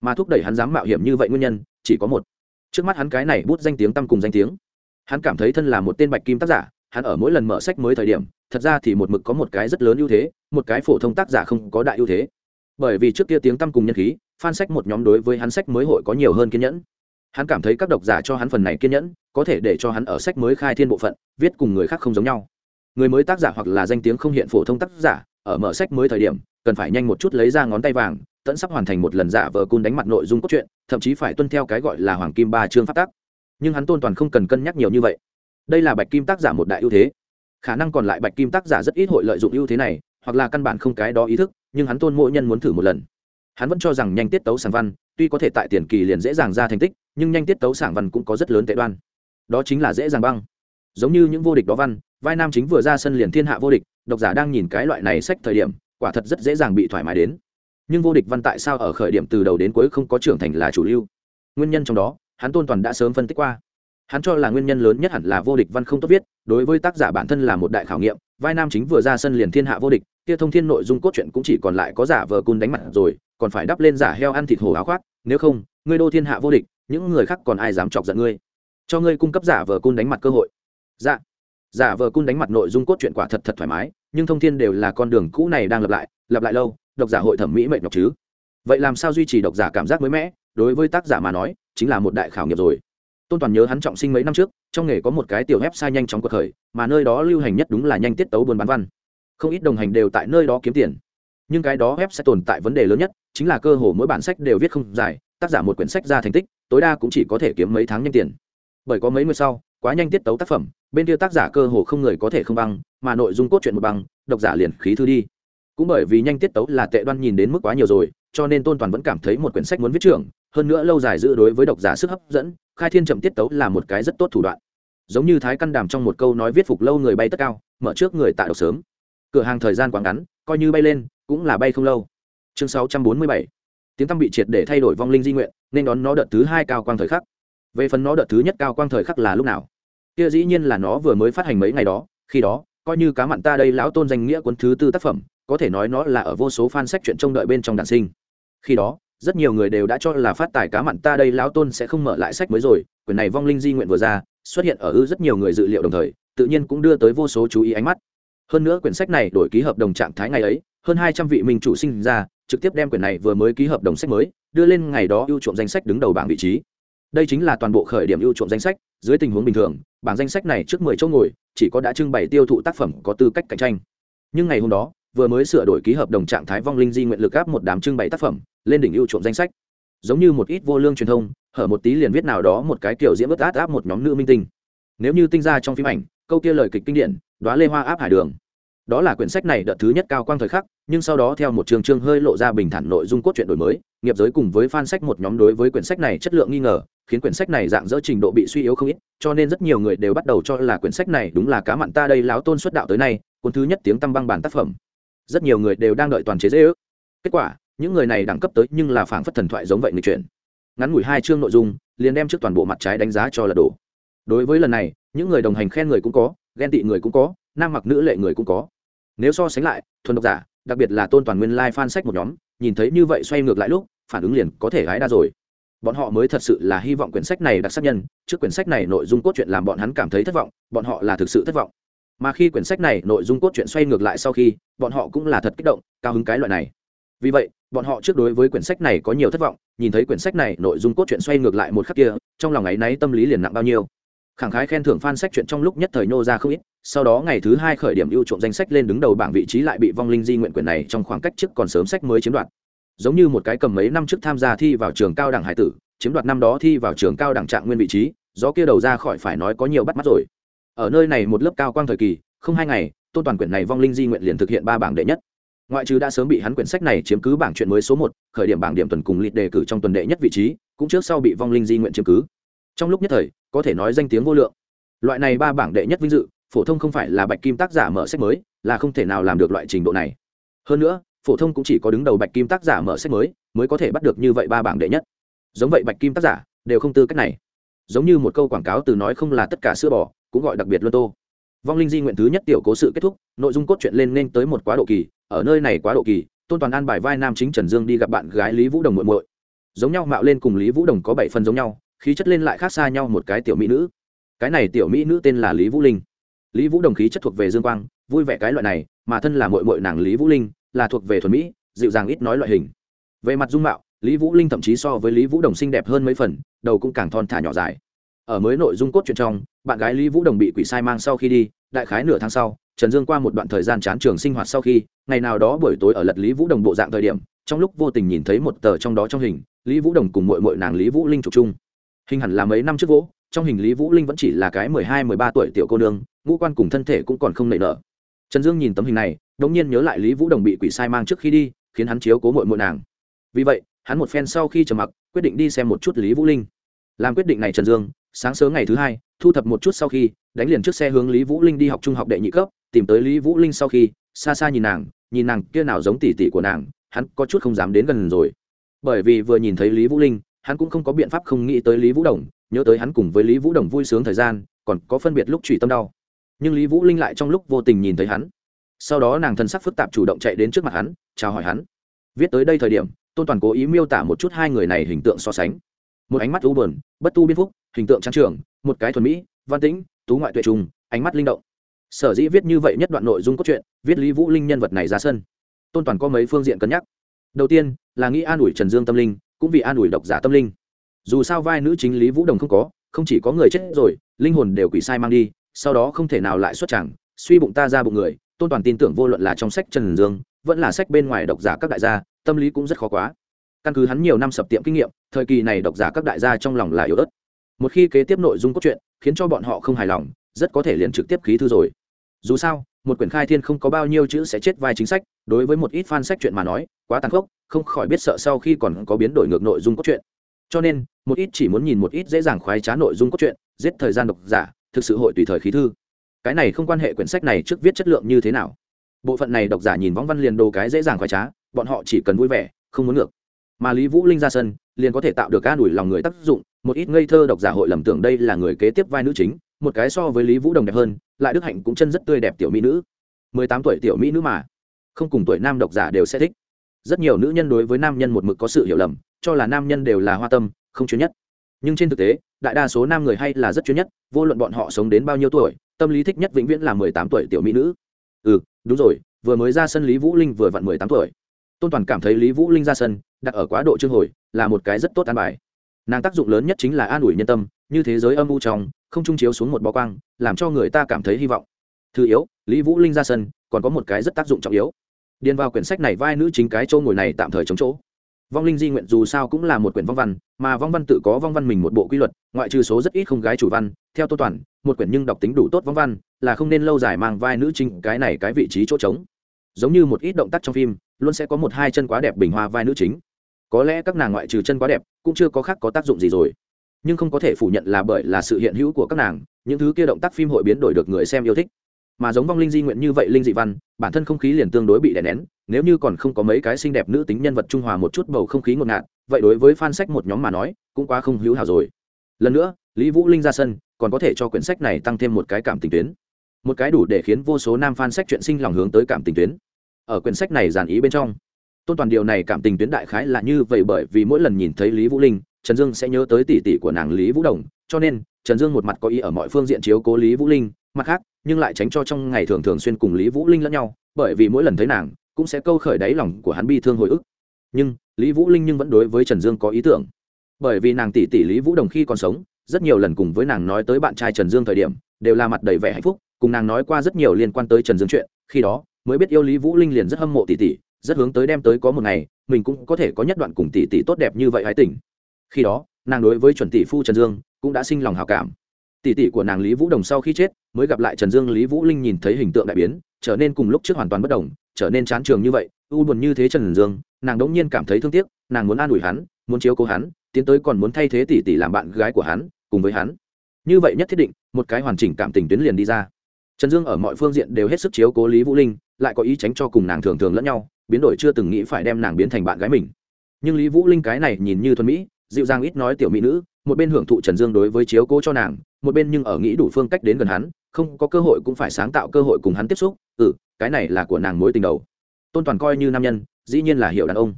Mà thúc đẩy hắn dám mạo hiểm như vậy nguyên nhân, chỉ có một. Trước mắt hắn cái này bút danh tiếng tăm cùng danh tiếng. Hắn cảm thấy thân là một tên bạch kim tác giả, hắn ở mỗi lần mở sách mới thời điểm, thật ra thì một mực có một cái rất lớn ưu thế một cái phổ thông tác giả không có đại ưu thế. Bởi vì trước kia tiếng tăm cùng nhân khí, fan sách một nhóm đối với hắn sách mới hội có nhiều hơn kiên nhẫn. Hắn cảm thấy các độc giả cho hắn phần này kiên nhẫn, có thể để cho hắn ở sách mới khai thiên bộ phận, viết cùng người khác không giống nhau. Người mới tác giả hoặc là danh tiếng không hiện phổ thông tác giả, ở mở sách mới thời điểm, cần phải nhanh một chút lấy ra ngón tay vàng tẫn sắp hoàn thành một lần giả vờ cun đánh mặt nội dung cốt truyện, thậm chí phải tuân theo cái gọi là hoàng kim ba chương phát tác nhưng hắn tôn toàn không cần cân nhắc nhiều như vậy. Đây là bạch kim tác giả một đại ưu thế. Khả năng còn lại bạch kim tác giả rất ít hội lợi dụng ưu thế này hoặc là căn bản không cái đó ý thức, nhưng hắn tôn mỗi nhân muốn thử một lần. Hắn vẫn cho rằng nhanh tiết tấu sản văn, tuy có thể tại tiền kỳ liền dễ dàng ra thành tích, nhưng nhanh tiết tấu sản văn cũng có rất lớn tệ đoan. Đó chính là dễ dàng băng. Giống như những vô địch đó văn, vai nam chính vừa ra sân liền thiên hạ vô địch, độc giả đang nhìn cái loại này sách thời điểm, quả thật rất dễ dàng bị thoải mái đến. Nhưng vô địch văn tại sao ở khởi điểm từ đầu đến cuối không có trưởng thành là chủ lưu. Nguyên nhân trong đó, hắn tôn toàn đã sớm phân tích qua. Hắn cho là nguyên nhân lớn nhất hẳn là vô địch văn không tốt viết, đối với tác giả bản thân là một đại khảo nghiệm, vai nam chính vừa ra sân liền thiên hạ vô địch kia thông thiên nội dung cốt truyện cũng chỉ còn lại có giả vờ cun đánh mặt rồi, còn phải đắp lên giả heo ăn thịt hổ áo khoác, nếu không, ngươi đô thiên hạ vô địch, những người khác còn ai dám chọc giận ngươi? Cho ngươi cung cấp giả vờ cun đánh mặt cơ hội. Dạ. Giả vờ cun đánh mặt nội dung cốt truyện quả thật thật thoải mái, nhưng thông thiên đều là con đường cũ này đang lặp lại lặp lại lâu, độc giả hội thẩm mỹ mệnh nhọc chứ. Vậy làm sao duy trì độc giả cảm giác mới mẻ? Đối với tác giả mà nói, chính là một đại khảo nghiệm rồi. Tôn toàn nhớ hắn trọng sinh mấy năm trước, trong nghề có một cái tiểu website nhanh chóng cuộc khởi, mà nơi đó lưu hành nhất đúng là nhanh tiết tấu buôn bán văn không ít đồng hành đều tại nơi đó kiếm tiền. Nhưng cái đó web sẽ tồn tại vấn đề lớn nhất chính là cơ hồ mỗi bản sách đều viết không dài, tác giả một quyển sách ra thành tích, tối đa cũng chỉ có thể kiếm mấy tháng nhanh tiền. Bởi có mấy người sau, quá nhanh tiết tấu tác phẩm, bên kia tác giả cơ hồ không người có thể không băng, mà nội dung cốt truyện một băng, độc giả liền khí thư đi. Cũng bởi vì nhanh tiết tấu là tệ đoan nhìn đến mức quá nhiều rồi, cho nên tôn toàn vẫn cảm thấy một quyển sách muốn viết trưởng, hơn nữa lâu dài giữ đối với độc giả sức hấp dẫn, khai thiên chậm tiết tấu là một cái rất tốt thủ đoạn. Giống như thái căn đàm trong một câu nói viết phục lâu người bay tất cao, mở trước người tạ độc sớm cửa hàng thời gian quá ngắn, coi như bay lên, cũng là bay không lâu. Chương 647 tiếng tăm bị triệt để thay đổi vong linh di nguyện, nên đón nó đợt thứ hai cao quang thời khắc. Về phần nó đợt thứ nhất cao quang thời khắc là lúc nào? Kia dĩ nhiên là nó vừa mới phát hành mấy ngày đó, khi đó, coi như cá mặn ta đây lão tôn danh nghĩa cuốn thứ tư tác phẩm, có thể nói nó là ở vô số fan sách chuyện trông đợi bên trong đàn sinh. Khi đó, rất nhiều người đều đã cho là phát tài cá mặn ta đây lão tôn sẽ không mở lại sách mới rồi, quyển này vong linh di nguyện vừa ra, xuất hiện ở ư rất nhiều người dự liệu đồng thời, tự nhiên cũng đưa tới vô số chú ý ánh mắt hơn nữa quyển sách này đổi ký hợp đồng trạng thái ngày ấy, hơn hai trăm vị minh chủ sinh ra, trực tiếp đem quyển này vừa mới ký hợp đồng sách mới, đưa lên ngày đó ưu chuộng danh sách đứng đầu bảng vị trí. Đây chính là toàn bộ khởi điểm ưu chuộng danh sách, dưới tình huống bình thường, bảng danh sách này trước mười chỗ ngồi, chỉ có đã trưng bày tiêu thụ tác phẩm có tư cách cạnh tranh. Nhưng ngày hôm đó, vừa mới sửa đổi ký hợp đồng trạng thái vong linh di nguyện lực áp một đám trưng bày tác phẩm, lên đỉnh ưu chuộng danh sách. Giống như một ít vô lương truyền thông, hở một tí liền viết nào đó một cái kiểu diễn bất át áp một nhóm nữ minh tinh. Nếu như tinh ra trong phim ảnh, câu kia lời kịch kinh điển đoá lê hoa áp hải đường đó là quyển sách này đợt thứ nhất cao quang thời khắc, nhưng sau đó theo một trường chương hơi lộ ra bình thản nội dung cốt truyện đổi mới, nghiệp giới cùng với fan sách một nhóm đối với quyển sách này chất lượng nghi ngờ, khiến quyển sách này dạng dỡ trình độ bị suy yếu không ít, cho nên rất nhiều người đều bắt đầu cho là quyển sách này đúng là cá mặn ta đây láo tôn xuất đạo tới nay, cuốn thứ nhất tiếng tăm băng bản tác phẩm. Rất nhiều người đều đang đợi toàn chế dễ ước. Kết quả, những người này đẳng cấp tới nhưng là phảng phất thần thoại giống vậy người chuyển ngắn ngủi hai chương nội dung, liền đem trước toàn bộ mặt trái đánh giá cho là đổ đối với lần này, những người đồng hành khen người cũng có, ghen tị người cũng có, nam mặc nữ lệ người cũng có nếu so sánh lại, thuần độc giả, đặc biệt là tôn toàn nguyên lai、like、fan sách một nhóm, nhìn thấy như vậy xoay ngược lại lúc, phản ứng liền có thể gái đa rồi. Bọn họ mới thật sự là hy vọng quyển sách này đặc sắc nhân, trước quyển sách này nội dung cốt truyện làm bọn hắn cảm thấy thất vọng, bọn họ là thực sự thất vọng. Mà khi quyển sách này nội dung cốt truyện xoay ngược lại sau khi, bọn họ cũng là thật kích động, cao hứng cái loại này. Vì vậy, bọn họ trước đối với quyển sách này có nhiều thất vọng, nhìn thấy quyển sách này nội dung cốt truyện xoay ngược lại một khắc kia, trong lòng ấ y náy tâm lý liền nặng bao nhiêu. Khẳng khái khen thưởng fan sách chuyện trong lúc nhất thời nô ra không ít sau đó ngày thứ hai khởi điểm ưu trộm danh sách lên đứng đầu bảng vị trí lại bị vong linh di nguyện quyển này trong khoảng cách trước còn sớm sách mới chiếm đoạt. Giống như một cái cầm mấy năm trước tham gia thi vào trường cao đẳng hải tử, chiếm đoạt năm đó thi vào trường cao đẳng trạng nguyên vị trí do kia đầu ra khỏi phải nói có nhiều bắt mắt rồi. Ở nơi này một lớp cao quang thời kỳ, không hai ngày, tôn toàn quyển này vong linh di nguyện liền thực hiện ba bảng đệ nhất. Ngoại trừ đã sớm bị hắn quyển sách này chiếm cứ bảng chuyện mới số một, khởi điểm bảng điểm tuần cùng lịt đề cử trong tuần đệ nhất vị trí, cũng trước sau bị vong linh di nguyện chiếm cứ. Trong lúc nhất thời, có thể nói danh tiếng vô lượng. Loại này ba bảng đệ nhất vinh dự phổ thông không phải là bạch kim tác giả mở sách mới, là không thể nào làm được loại trình độ này. Hơn nữa, phổ thông cũng chỉ có đứng đầu bạch kim tác giả mở sách mới mới có thể bắt được như vậy ba bảng đệ nhất. Giống vậy bạch kim tác giả đều không tư cách này. Giống như một câu quảng cáo từ nói không là tất cả sữa bò, cũng gọi đặc biệt luân tô. Vong linh di nguyện thứ nhất tiểu cố sự kết thúc, nội dung cốt truyện lên nên tới một quá độ kỳ, ở nơi này quá độ kỳ, tôn toàn an bài vai nam chính trần dương đi gặp bạn gái lý vũ đồng muộn muội. Giống nhau mạo lên cùng lý vũ đồng có bảy phần giống nhau, khí chất lên lại khác xa nhau một cái tiểu mỹ nữ. Cái này tiểu mỹ nữ tên là lý vũ linh lý vũ đồng khí chất thuộc về dương quang, vui vẻ cái loại này, mà thân là mội mội nàng lý vũ linh, là thuộc về thuần mỹ, dịu dàng ít nói loại hình. Về mặt dung mạo, lý vũ linh thậm chí so với lý vũ đồng xinh đẹp hơn mấy phần, đầu cũng càng thon thả nhỏ dài. Ở mới nội dung cốt truyện trong, bạn gái lý vũ đồng bị quỷ sai mang sau khi đi, đại khái nửa tháng sau, trần dương qua một đoạn thời gian chán trường sinh hoạt sau khi, ngày nào đó buổi tối ở lật lý vũ đồng bộ dạng thời điểm, trong lúc vô tình nhìn thấy một tờ trong đó trong hình, lý vũ đồng cùng mội mội nàng lý vũ linh chụp chung. Hình hẳn là mấy năm trước vỗ, trong hình lý vũ linh vẫn chỉ là cái mười hai, mười ba tuổi tiểu cô nương ngũ quan cùng thân thể cũng còn không nảy nở. Trần dương nhìn tấm hình này đống nhiên nhớ lại lý vũ đồng bị quỷ sai mang trước khi đi, khiến hắn chiếu cố mội mội nàng. Vì vậy, hắn một phen sau khi trầm mặc, quyết định đi xem một chút lý vũ linh. Làm quyết định này trần dương, sáng sớm ngày thứ hai, thu thập một chút sau khi, đánh liền trước xe hướng lý vũ linh đi học trung học đệ nhị cấp, tìm tới lý vũ linh sau khi, xa xa nhìn nàng nhìn nàng kia nào giống tỉ tỉ của nàng, hắn có chút không dám đến gần rồi. Bởi vì vừa nhìn thấy lý vũ linh, hắn cũng không có biện pháp không nghĩ tới lý vũ đồng, nhớ tới hắn cùng với lý vũ đồng vui sướng thời gian, còn có phân biệt lúc trụy tâm đau nhưng lý vũ linh lại trong lúc vô tình nhìn thấy hắn sau đó nàng thân sắc phức tạp chủ động chạy đến trước mặt hắn chào hỏi hắn viết tới đây thời điểm tôn toàn cố ý miêu tả một chút hai người này hình tượng so sánh một ánh mắt u bờn bất tu biên phúc hình tượng trang trường một cái thuần mỹ văn tĩnh tú ngoại tuệ trùng ánh mắt linh động sở dĩ viết như vậy nhất đoạn nội dung cốt truyện viết lý vũ linh nhân vật này ra sân tôn toàn có mấy phương diện cân nhắc đầu tiên là nghĩ an ủi trần dương tâm linh cũng vì an ủi độc giả tâm linh dù sao vai nữ chính lý vũ đồng không có không chỉ có người chết rồi linh hồn đều quỷ sai mang đi sau đó không thể nào lại xuất chẳng suy bụng ta ra bụng người, tôn toàn tin tưởng vô luận là trong sách trần dương, vẫn là sách bên ngoài độc giả các đại gia, tâm lý cũng rất khó quá. Căn cứ hắn nhiều năm sập tiệm kinh nghiệm, thời kỳ này độc giả các đại gia trong lòng là yếu ớt. Một khi kế tiếp nội dung cốt truyện, khiến cho bọn họ không hài lòng, rất có thể liền trực tiếp khí thư rồi. Dù sao, một quyển khai thiên không có bao nhiêu chữ sẽ chết vai chính sách, đối với một ít fan sách chuyện mà nói, quá tàn khốc, không khỏi biết sợ sau khi còn có biến đổi ngược nội dung cốt truyện. Cho nên, một ít chỉ muốn nhìn một ít dễ dàng khoái trá nội dung cốt truyện, giết thời gian độc giả thực sự hội tùy thời khí thư. Cái này không quan hệ quyển sách này trước viết chất lượng như thế nào. Bộ phận này độc giả nhìn võng văn liền đồ cái dễ dàng khoái trá, bọn họ chỉ cần vui vẻ, không muốn ngược. Mà lý vũ linh ra sân, liền có thể tạo được ca đủi lòng người tác dụng, một ít ngây thơ độc giả hội lầm tưởng đây là người kế tiếp vai nữ chính, một cái so với lý vũ đồng đẹp hơn, lại đức hạnh cũng chân rất tươi đẹp tiểu mỹ nữ. Mười tám tuổi tiểu mỹ nữ mà, không cùng tuổi nam độc giả đều sẽ thích. Rất nhiều nữ nhân đối với nam nhân một mực có sự hiểu lầm, cho là nam nhân đều là hoa tâm, không chuyên nhất. Nhưng trên thực tế đại đa số nam người hay là rất chuyên nhất, vô luận bọn họ sống đến bao nhiêu tuổi, tâm lý thích nhất vĩnh viễn là mười tám tuổi tiểu mỹ nữ. Ừ đúng rồi, vừa mới ra sân lý vũ linh vừa vặn mười tám tuổi. Tôn toàn cảm thấy lý vũ linh ra sân, đặt ở quá độ chương hồi, là một cái rất tốt an bài. Nàng tác dụng lớn nhất chính là an ủi nhân tâm, như thế giới âm u trong, không trung chiếu xuống một bó quang, làm cho người ta cảm thấy hy vọng. Thứ yếu, lý vũ linh ra sân, còn có một cái rất tác dụng trọng yếu. Điền vào quyển sách này vai nữ chính cái chỗ ngồi này tạm thời chống chỗ vong linh di nguyện dù sao cũng là một quyển vong văn, mà vong văn tự có vong văn mình một bộ quy luật, ngoại trừ số rất ít không gái chủ văn, theo tô toàn, một quyển nhưng đọc tính đủ tốt vong văn, là không nên lâu dài mang vai nữ chính cái này cái vị trí chỗ trống. Giống như một ít động tác trong phim, luôn sẽ có một hai chân quá đẹp bình hoa vai nữ chính. Có lẽ các nàng ngoại trừ chân quá đẹp, cũng chưa có khác có tác dụng gì rồi. Nhưng không có thể phủ nhận là bởi là sự hiện hữu của các nàng, những thứ kia động tác phim hội biến đổi được người xem yêu thích mà giống vong linh di nguyện như vậy linh dị văn, bản thân không khí liền tương đối bị đè nén, nếu như còn không có mấy cái xinh đẹp nữ tính nhân vật trung hòa một chút bầu không khí ngột ngạt, vậy đối với fan sách một nhóm mà nói, cũng quá không hữu hảo rồi. Lần nữa, lý vũ linh ra sân, còn có thể cho quyển sách này tăng thêm một cái cảm tình tuyến. Một cái đủ để khiến vô số nam fan sách chuyện sinh lòng hướng tới cảm tình tuyến. Ở quyển sách này giản ý bên trong, tôn toàn điều này cảm tình tuyến đại khái là như vậy bởi vì mỗi lần nhìn thấy lý vũ linh, trần dương sẽ nhớ tới tỷ tỷ của nàng lý vũ đồng, cho nên trần dương một mặt có ý ở mọi phương diện chiếu cố lý vũ linh mặt khác, nhưng lại tránh cho trong ngày thường thường xuyên cùng lý vũ linh lẫn nhau, bởi vì mỗi lần thấy nàng, cũng sẽ câu khởi đáy lòng của hắn bi thương hồi ức. Nhưng, lý vũ linh nhưng vẫn đối với trần dương có ý tưởng. Bởi vì nàng tỷ tỷ lý vũ đồng khi còn sống, rất nhiều lần cùng với nàng nói tới bạn trai trần dương thời điểm, đều là mặt đầy vẻ hạnh phúc, cùng nàng nói qua rất nhiều liên quan tới trần dương chuyện, khi đó, mới biết yêu lý vũ linh liền rất hâm mộ tỷ tỷ, rất hướng tới đem tới có một ngày, mình cũng có thể có nhất đoạn cùng tỷ tỷ tốt đẹp như vậy hái tỉnh. Khi đó, nàng đối với chuẩn tỷ phu trần dương, cũng đã sinh lòng hào cảm tỷ tỷ của nàng lý vũ đồng sau khi chết, mới gặp lại trần dương, lý vũ linh nhìn thấy hình tượng đại biến, trở nên cùng lúc trước hoàn toàn bất đồng, trở nên chán trường như vậy, u buồn như thế trần dương, nàng đống nhiên cảm thấy thương tiếc, nàng muốn an ủi hắn, muốn chiếu cố hắn, tiến tới còn muốn thay thế tỷ tỷ làm bạn gái của hắn, cùng với hắn. Như vậy nhất thiết định, một cái hoàn chỉnh cảm tình tuyến liền đi ra. Trần dương ở mọi phương diện đều hết sức chiếu cố lý vũ linh, lại có ý tránh cho cùng nàng thường thường lẫn nhau, biến đổi chưa từng nghĩ phải đem nàng biến thành bạn gái mình. Nhưng lý vũ linh cái này nhìn như thuần mỹ, dịu dàng ít nói tiểu mỹ nữ, một bên hưởng thụ trần dương đối với chiếu cố cho nàng một bên nhưng ở nghĩ đủ phương cách đến gần hắn, không có cơ hội cũng phải sáng tạo cơ hội cùng hắn tiếp xúc ừ cái này là của nàng mối tình đầu. Tôn toàn coi như nam nhân, dĩ nhiên là hiệu đàn ông.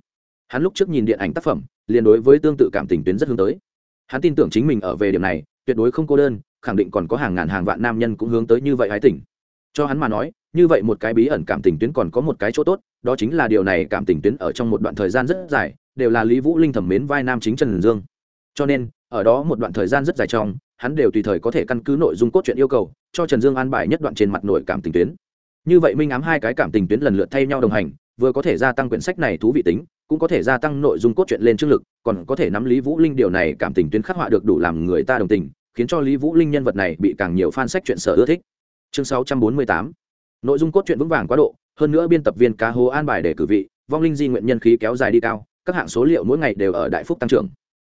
Hắn lúc trước nhìn điện ảnh tác phẩm, liền đối với tương tự cảm tình tuyến rất hướng tới. Hắn tin tưởng chính mình ở về điểm này, tuyệt đối không cô đơn, khẳng định còn có hàng ngàn hàng vạn nam nhân cũng hướng tới như vậy hái tỉnh cho hắn mà nói, như vậy một cái bí ẩn cảm tình tuyến còn có một cái chỗ tốt, đó chính là điều này cảm tình tuyến ở trong một đoạn thời gian rất dài, đều là lý vũ linh thẩm mến vai nam chính trần dương. Cho nên, ở đó một đoạn thời gian rất dài trong hắn đều tùy thời có thể căn cứ nội dung cốt truyện yêu cầu, cho trần dương an bài nhất đoạn trên mặt nội cảm tình tuyến. Như vậy minh ám hai cái cảm tình tuyến lần lượt thay nhau đồng hành, vừa có thể gia tăng quyển sách này thú vị tính, cũng có thể gia tăng nội dung cốt truyện lên chương lực, còn có thể nắm lý vũ linh điều này cảm tình tuyến khắc họa được đủ làm người ta đồng tình, khiến cho lý vũ linh nhân vật này bị càng nhiều fan sách chuyện sở ưa thích. Chương 648 nội dung cốt truyện vững vàng quá độ, hơn nữa biên tập viên cá hố an bài để cử vị, vong linh di nguyện nhân khí kéo dài đi cao, các hạng số liệu mỗi ngày đều ở đại phúc tăng trưởng.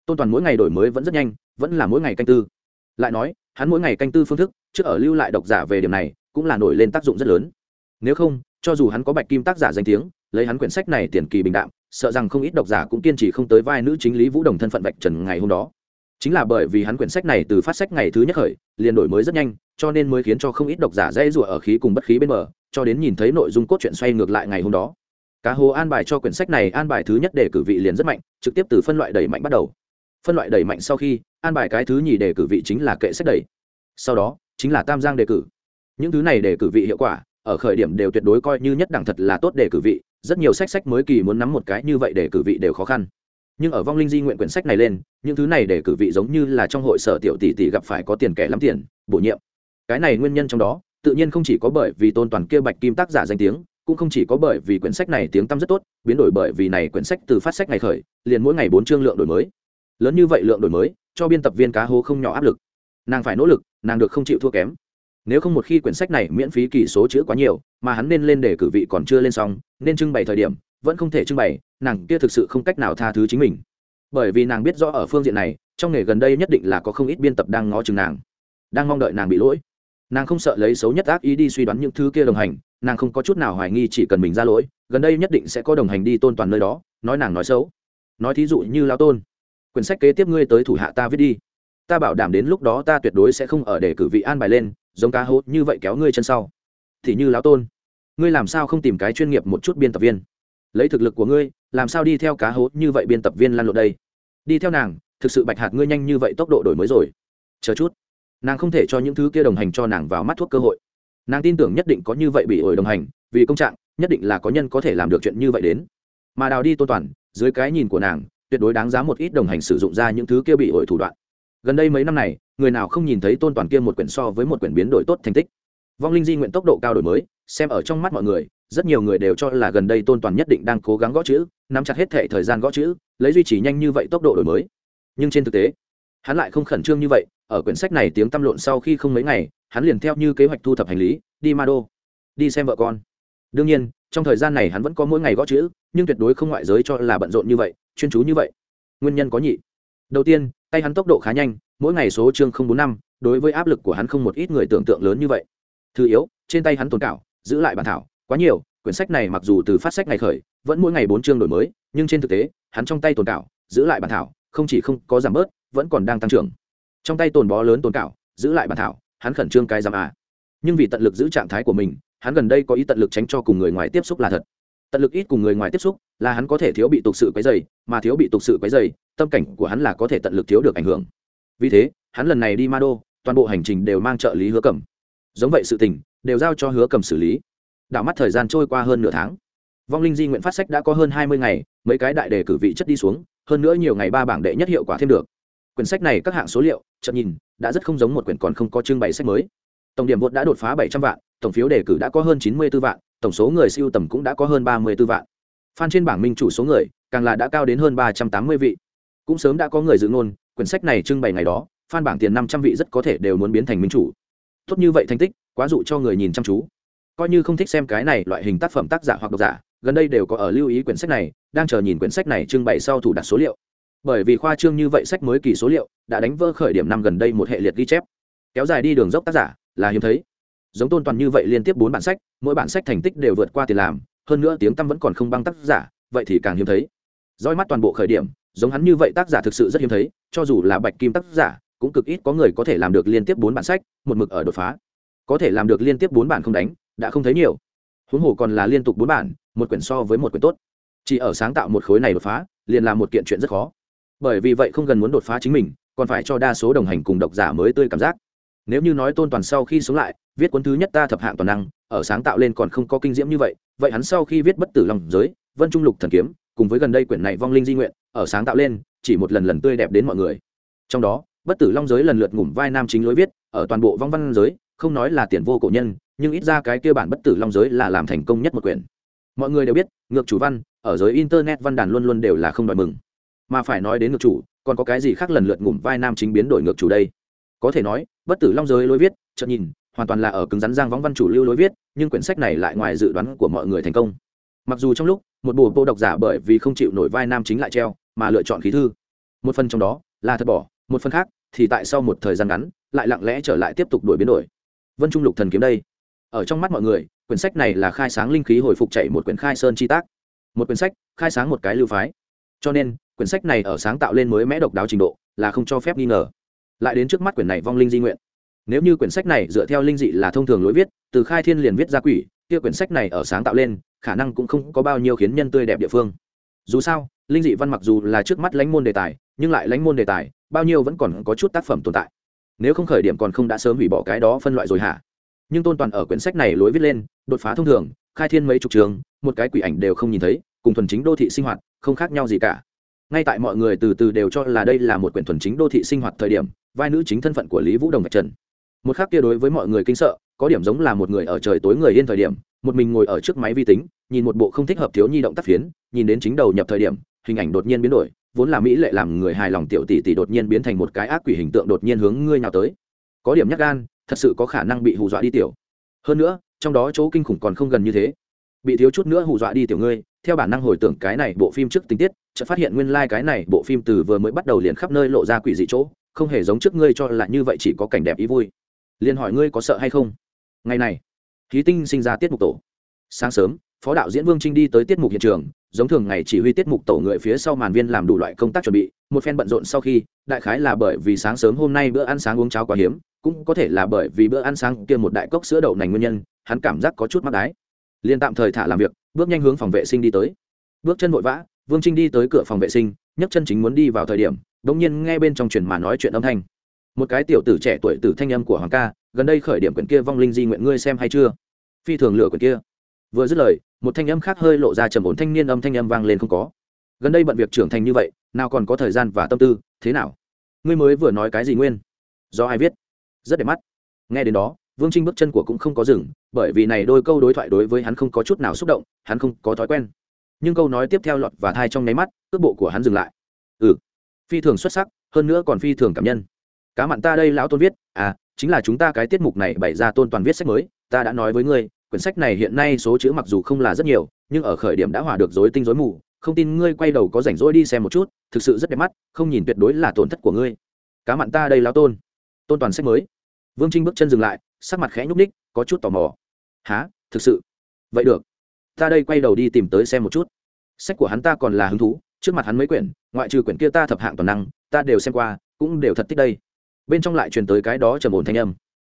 Tôn toàn mỗi ngày đổi mới vẫn rất nhanh, vẫn là mỗi ngày canh tư lại nói, hắn mỗi ngày canh tư phương thức, trước ở lưu lại độc giả về điểm này, cũng là nổi lên tác dụng rất lớn. Nếu không, cho dù hắn có bạch kim tác giả danh tiếng, lấy hắn quyển sách này tiền kỳ bình đạm, sợ rằng không ít độc giả cũng kiên trì không tới vai nữ chính lý vũ đồng thân phận bạch trần ngày hôm đó. Chính là bởi vì hắn quyển sách này từ phát sách ngày thứ nhất khởi, liền đổi mới rất nhanh, cho nên mới khiến cho không ít độc giả dây rủa ở khí cùng bất khí bên bờ, cho đến nhìn thấy nội dung cốt truyện xoay ngược lại ngày hôm đó. Cá hồ an bài cho quyển sách này an bài thứ nhất để cử vị liền rất mạnh, trực tiếp từ phân loại đẩy mạnh bắt đầu. Phân loại đẩy mạnh sau khi an bài cái thứ nhì để cử vị chính là kệ sách đẩy sau đó, chính là tam giang đề cử. Những thứ này để cử vị hiệu quả, ở khởi điểm đều tuyệt đối coi như nhất đẳng thật là tốt để cử vị, rất nhiều sách sách mới kỳ muốn nắm một cái như vậy để cử vị đều khó khăn. Nhưng ở vong linh di nguyện quyển sách này lên, những thứ này để cử vị giống như là trong hội sở tiểu tỷ tỷ gặp phải có tiền kẻ lắm tiền, bổ nhiệm. Cái này nguyên nhân trong đó, tự nhiên không chỉ có bởi vì tôn toàn kia bạch kim tác giả danh tiếng, cũng không chỉ có bởi vì quyển sách này tiếng tăm rất tốt, biến đổi bởi vì này quyển sách từ phát sách ngày khởi, liền mỗi ngày bốn chương lượng đổi mới. Lớn như vậy lượng đổi mới cho biên tập viên cá hố không nhỏ áp lực. Nàng phải nỗ lực, nàng được không chịu thua kém. Nếu không một khi quyển sách này miễn phí kỳ số chữ quá nhiều, mà hắn nên lên để cử vị còn chưa lên xong, nên trưng bày thời điểm, vẫn không thể trưng bày, nàng kia thực sự không cách nào tha thứ chính mình. Bởi vì nàng biết rõ ở phương diện này, trong nghề gần đây nhất định là có không ít biên tập đang ngó chừng nàng, đang mong đợi nàng bị lỗi. Nàng không sợ lấy xấu nhất ác ý đi suy đoán những thứ kia đồng hành, nàng không có chút nào hoài nghi chỉ cần mình ra lỗi, gần đây nhất định sẽ có đồng hành đi tôn toàn nơi đó, nói nàng nói xấu. Nói thí dụ như lao tôn quyển sách kế tiếp ngươi tới thủ hạ ta viết đi. Ta bảo đảm đến lúc đó ta tuyệt đối sẽ không ở để cử vị an bài lên, giống cá hốt như vậy kéo ngươi chân sau. Thì như lão tôn, ngươi làm sao không tìm cái chuyên nghiệp một chút biên tập viên? Lấy thực lực của ngươi, làm sao đi theo cá hốt như vậy biên tập viên lan lộn đây? Đi theo nàng, thực sự bạch hạt ngươi nhanh như vậy tốc độ đổi mới rồi. Chờ chút. Nàng không thể cho những thứ kia đồng hành cho nàng vào mắt thuốc cơ hội. Nàng tin tưởng nhất định có như vậy bị ổi đồng hành, vì công trạng, nhất định là có nhân có thể làm được chuyện như vậy đến. Mà đào đi tôn toàn, dưới cái nhìn của nàng tuyệt đối đáng giá một ít đồng hành sử dụng ra những thứ kia bị ổi thủ đoạn. Gần đây mấy năm này, người nào không nhìn thấy tôn toàn kia một quyển so với một quyển biến đổi tốt thành tích? Vong linh di nguyện tốc độ cao đổi mới, xem ở trong mắt mọi người, rất nhiều người đều cho là gần đây tôn toàn nhất định đang cố gắng gõ chữ, nắm chặt hết thể thời gian gõ chữ, lấy duy trì nhanh như vậy tốc độ đổi mới. Nhưng trên thực tế, hắn lại không khẩn trương như vậy, ở quyển sách này tiếng tăm lộn sau khi không mấy ngày, hắn liền theo như kế hoạch thu thập hành lý, đi ma đô đi xem vợ con đương nhiên, trong thời gian này hắn vẫn có mỗi ngày gõ chữ, nhưng tuyệt đối không ngoại giới cho là bận rộn như vậy, chuyên chú như vậy. Nguyên nhân có nhị. Đầu tiên, tay hắn tốc độ khá nhanh, mỗi ngày số chương không bốn năm, đối với áp lực của hắn không một ít người tưởng tượng lớn như vậy. Thứ yếu, trên tay hắn tồn cảo, giữ lại bản thảo, quá nhiều, quyển sách này mặc dù từ phát sách ngày khởi, vẫn mỗi ngày bốn chương đổi mới, nhưng trên thực tế, hắn trong tay tồn cảo, giữ lại bản thảo, không chỉ không có giảm bớt, vẫn còn đang tăng trưởng. Trong tay tồn bó lớn tồn cảo, giữ lại bản thảo, hắn khẩn trương cái giảm à. Nhưng vì tận lực giữ trạng thái của mình hắn gần đây có ý tận lực tránh cho cùng người ngoài tiếp xúc là thật. Tận lực ít cùng người ngoài tiếp xúc là hắn có thể thiếu bị tục sự quấy dày mà thiếu bị tục sự quấy dày tâm cảnh của hắn là có thể tận lực thiếu được ảnh hưởng. Vì thế, hắn lần này đi ma đô, toàn bộ hành trình đều mang trợ lý hứa cầm. Giống vậy sự tình, đều giao cho hứa cầm xử lý. Đảo mắt thời gian trôi qua hơn nửa tháng. Vong linh di nguyện phát sách đã có hơn hai mươi ngày, mấy cái đại đề cử vị chất đi xuống, hơn nữa nhiều ngày ba bảng đệ nhất hiệu quả thêm được. Quyển sách này các hạng số liệu chậm nhìn, đã rất không giống một quyển còn không có trưng bày sách mới. Tổng điểm vốn đã đột phá bảy trăm vạn tổng phiếu đề cử đã có hơn chín mươi 94 vạn, tổng số người siêu tầm cũng đã có hơn ba mươi 34 vạn. Fan trên bảng minh chủ số người, càng là đã cao đến hơn ba trăm tám mươi vị. Cũng sớm đã có người dự ngôn, quyển sách này trưng bày ngày đó, fan bảng tiền năm trăm vị rất có thể đều muốn biến thành minh chủ. Tốt như vậy thành tích, quá dụ cho người nhìn chăm chú. Coi như không thích xem cái này loại hình tác phẩm tác giả hoặc độc giả, gần đây đều có ở lưu ý quyển sách này, đang chờ nhìn quyển sách này trưng bày sau thủ đặt số liệu. Bởi vì khoa trương như vậy sách mới kỳ số liệu, đã đánh vỡ khởi điểm năm gần đây một hệ liệt ghi chép. Kéo dài đi đường dốc tác giả, là hiếm thấy giống tôn toàn như vậy liên tiếp bốn bản sách, mỗi bản sách thành tích đều vượt qua tiền làm, hơn nữa tiếng tăm vẫn còn không băng tác giả, vậy thì càng hiếm thấy. Roi mắt toàn bộ khởi điểm, giống hắn như vậy tác giả thực sự rất hiếm thấy, cho dù là bạch kim tác giả, cũng cực ít có người có thể làm được liên tiếp bốn bản sách, một mực ở đột phá. Có thể làm được liên tiếp bốn bản không đánh, đã không thấy nhiều. Huống hồ còn là liên tục bốn bản, một quyển so với một quyển tốt. Chỉ ở sáng tạo một khối này đột phá, liền là một kiện chuyện rất khó. Bởi vì vậy không gần muốn đột phá chính mình, còn phải cho đa số đồng hành cùng độc giả mới tươi cảm giác. Nếu như nói tôn toàn sau khi sống lại viết cuốn thứ nhất ta thập hạng toàn năng, ở sáng tạo lên còn không có kinh diễm như vậy vậy hắn sau khi viết bất tử lòng giới, vân trung lục thần kiếm, cùng với gần đây quyển này vong linh di nguyện, ở sáng tạo lên, chỉ một lần lần tươi đẹp đến mọi người. Trong đó, bất tử long giới lần lượt ngủm vai nam chính lối viết, ở toàn bộ vong văn giới, không nói là tiền vô cổ nhân, nhưng ít ra cái kia bản bất tử long giới là làm thành công nhất một quyển. Mọi người đều biết, ngược chủ văn, ở giới internet văn đàn luôn luôn đều là không đòi mừng. Mà phải nói đến ngược chủ, còn có cái gì khác lần lượt ngủm vai nam chính biến đổi ngược chủ đây? Có thể nói, bất tử long giới lối viết, chợt nhìn hoàn toàn là ở cứng rắn giang võng văn chủ lưu lối viết, nhưng quyển sách này lại ngoài dự đoán của mọi người thành công. Mặc dù trong lúc, một bộ bộ độc giả bởi vì không chịu nổi vai nam chính lại treo, mà lựa chọn khí thư. Một phần trong đó là thật bỏ, một phần khác thì tại sau một thời gian ngắn, lại lặng lẽ trở lại tiếp tục đổi biến đổi. Vân trung lục thần kiếm đây. Ở trong mắt mọi người, quyển sách này là khai sáng linh khí hồi phục chạy một quyển khai sơn chi tác. Một quyển sách khai sáng một cái lưu phái. Cho nên, quyển sách này ở sáng tạo lên mới mẽ độc đáo trình độ là không cho phép nghi ngờ. Lại đến trước mắt quyển này vong linh di nguyện nếu như quyển sách này dựa theo linh dị là thông thường lối viết, từ khai thiên liền viết ra quỷ, kia quyển sách này ở sáng tạo lên, khả năng cũng không có bao nhiêu khiến nhân tươi đẹp địa phương. Dù sao, linh dị văn mặc dù là trước mắt lãnh môn đề tài, nhưng lại lãnh môn đề tài, bao nhiêu vẫn còn có chút tác phẩm tồn tại. Nếu không khởi điểm còn không đã sớm hủy bỏ cái đó phân loại rồi hả? Nhưng tôn toàn ở quyển sách này lối viết lên, đột phá thông thường, khai thiên mấy chục trường, một cái quỷ ảnh đều không nhìn thấy, cùng thuần chính đô thị sinh hoạt, không khác nhau gì cả. Ngay tại mọi người từ từ đều cho là đây là một quyển thuần chính đô thị sinh hoạt thời điểm, vai nữ chính thân phận của lý vũ đồng vạch trần một khác kia đối với mọi người kinh sợ, có điểm giống là một người ở trời tối người yên thời điểm, một mình ngồi ở trước máy vi tính, nhìn một bộ không thích hợp thiếu nhi động tác phiến, nhìn đến chính đầu nhập thời điểm, hình ảnh đột nhiên biến đổi, vốn là mỹ lệ làm người hài lòng tiểu tỷ tỷ đột nhiên biến thành một cái ác quỷ hình tượng đột nhiên hướng ngươi nào tới. Có điểm nhắc gan, thật sự có khả năng bị hù dọa đi tiểu. Hơn nữa, trong đó chỗ kinh khủng còn không gần như thế. Bị thiếu chút nữa hù dọa đi tiểu ngươi, theo bản năng hồi tưởng cái này bộ phim trước tình tiết, chợt phát hiện nguyên lai cái này bộ phim từ vừa mới bắt đầu liền khắp nơi lộ ra quỷ dị chỗ, không hề giống trước ngươi cho là như vậy chỉ có cảnh đẹp ý vui liền hỏi ngươi có sợ hay không? Ngày này khí tinh sinh ra tiết mục tổ. Sáng sớm, phó đạo diễn vương trinh đi tới tiết mục hiện trường, giống thường ngày chỉ huy tiết mục tổ người phía sau màn viên làm đủ loại công tác chuẩn bị, một phen bận rộn sau khi, đại khái là bởi vì sáng sớm hôm nay bữa ăn sáng uống cháo quá hiếm, cũng có thể là bởi vì bữa ăn sáng kia một đại cốc sữa đậu nành nguyên nhân, hắn cảm giác có chút mắc đái. Liền tạm thời thả làm việc, bước nhanh hướng phòng vệ sinh đi tới. Bước chân vội vã, vương trinh đi tới cửa phòng vệ sinh, nhấc chân chính muốn đi vào thời điểm đ ỗ n g nhiên nghe bên trong truyền mà nói chuyện âm thanh một cái tiểu tử trẻ tuổi tử thanh âm của hoàng ca, gần đây khởi điểm quyển kia vong linh di nguyện ngươi xem hay chưa? Phi thường lửa quyển kia. Vừa dứt lời, một thanh âm khác hơi lộ ra trầm ổn thanh niên âm thanh âm vang lên không có. Gần đây bận việc trưởng thành như vậy, nào còn có thời gian và tâm tư, thế nào? Ngươi mới vừa nói cái gì nguyên? Do ai viết? Rất đẹp mắt. Nghe đến đó, vương trinh bước chân của cũng không có dừng, bởi vì này đôi câu đối thoại đối với hắn không có chút nào xúc động, hắn không có thói quen. Nhưng câu nói tiếp theo lọt và thai trong nháy mắt, cước bộ của hắn dừng lại. Ừ phi thường xuất sắc, hơn nữa còn phi thường cảm nhân cá mặn ta đây lão tôn viết à chính là chúng ta cái tiết mục này bày ra tôn toàn viết sách mới, ta đã nói với ngươi, quyển sách này hiện nay số chữ mặc dù không là rất nhiều, nhưng ở khởi điểm đã hòa được dối tinh dối mù, không tin ngươi quay đầu có rảnh rỗi đi xem một chút, thực sự rất đẹp mắt, không nhìn tuyệt đối là tổn thất của ngươi. Cá mặn ta đây lão tôn. Tôn toàn sách mới. Vương trinh bước chân dừng lại, sắc mặt khẽ nhúc ních có chút tò mò. Há thực sự? Vậy được. Ta đây quay đầu đi tìm tới xem một chút. Sách của hắn ta còn là hứng thú, trước mặt hắn mấy quyển, ngoại trừ quyển kia ta thập hạng toàn năng, ta đều xem qua, cũng đều thật thích đây bên trong lại truyền tới cái đó trầm ổn thanh âm.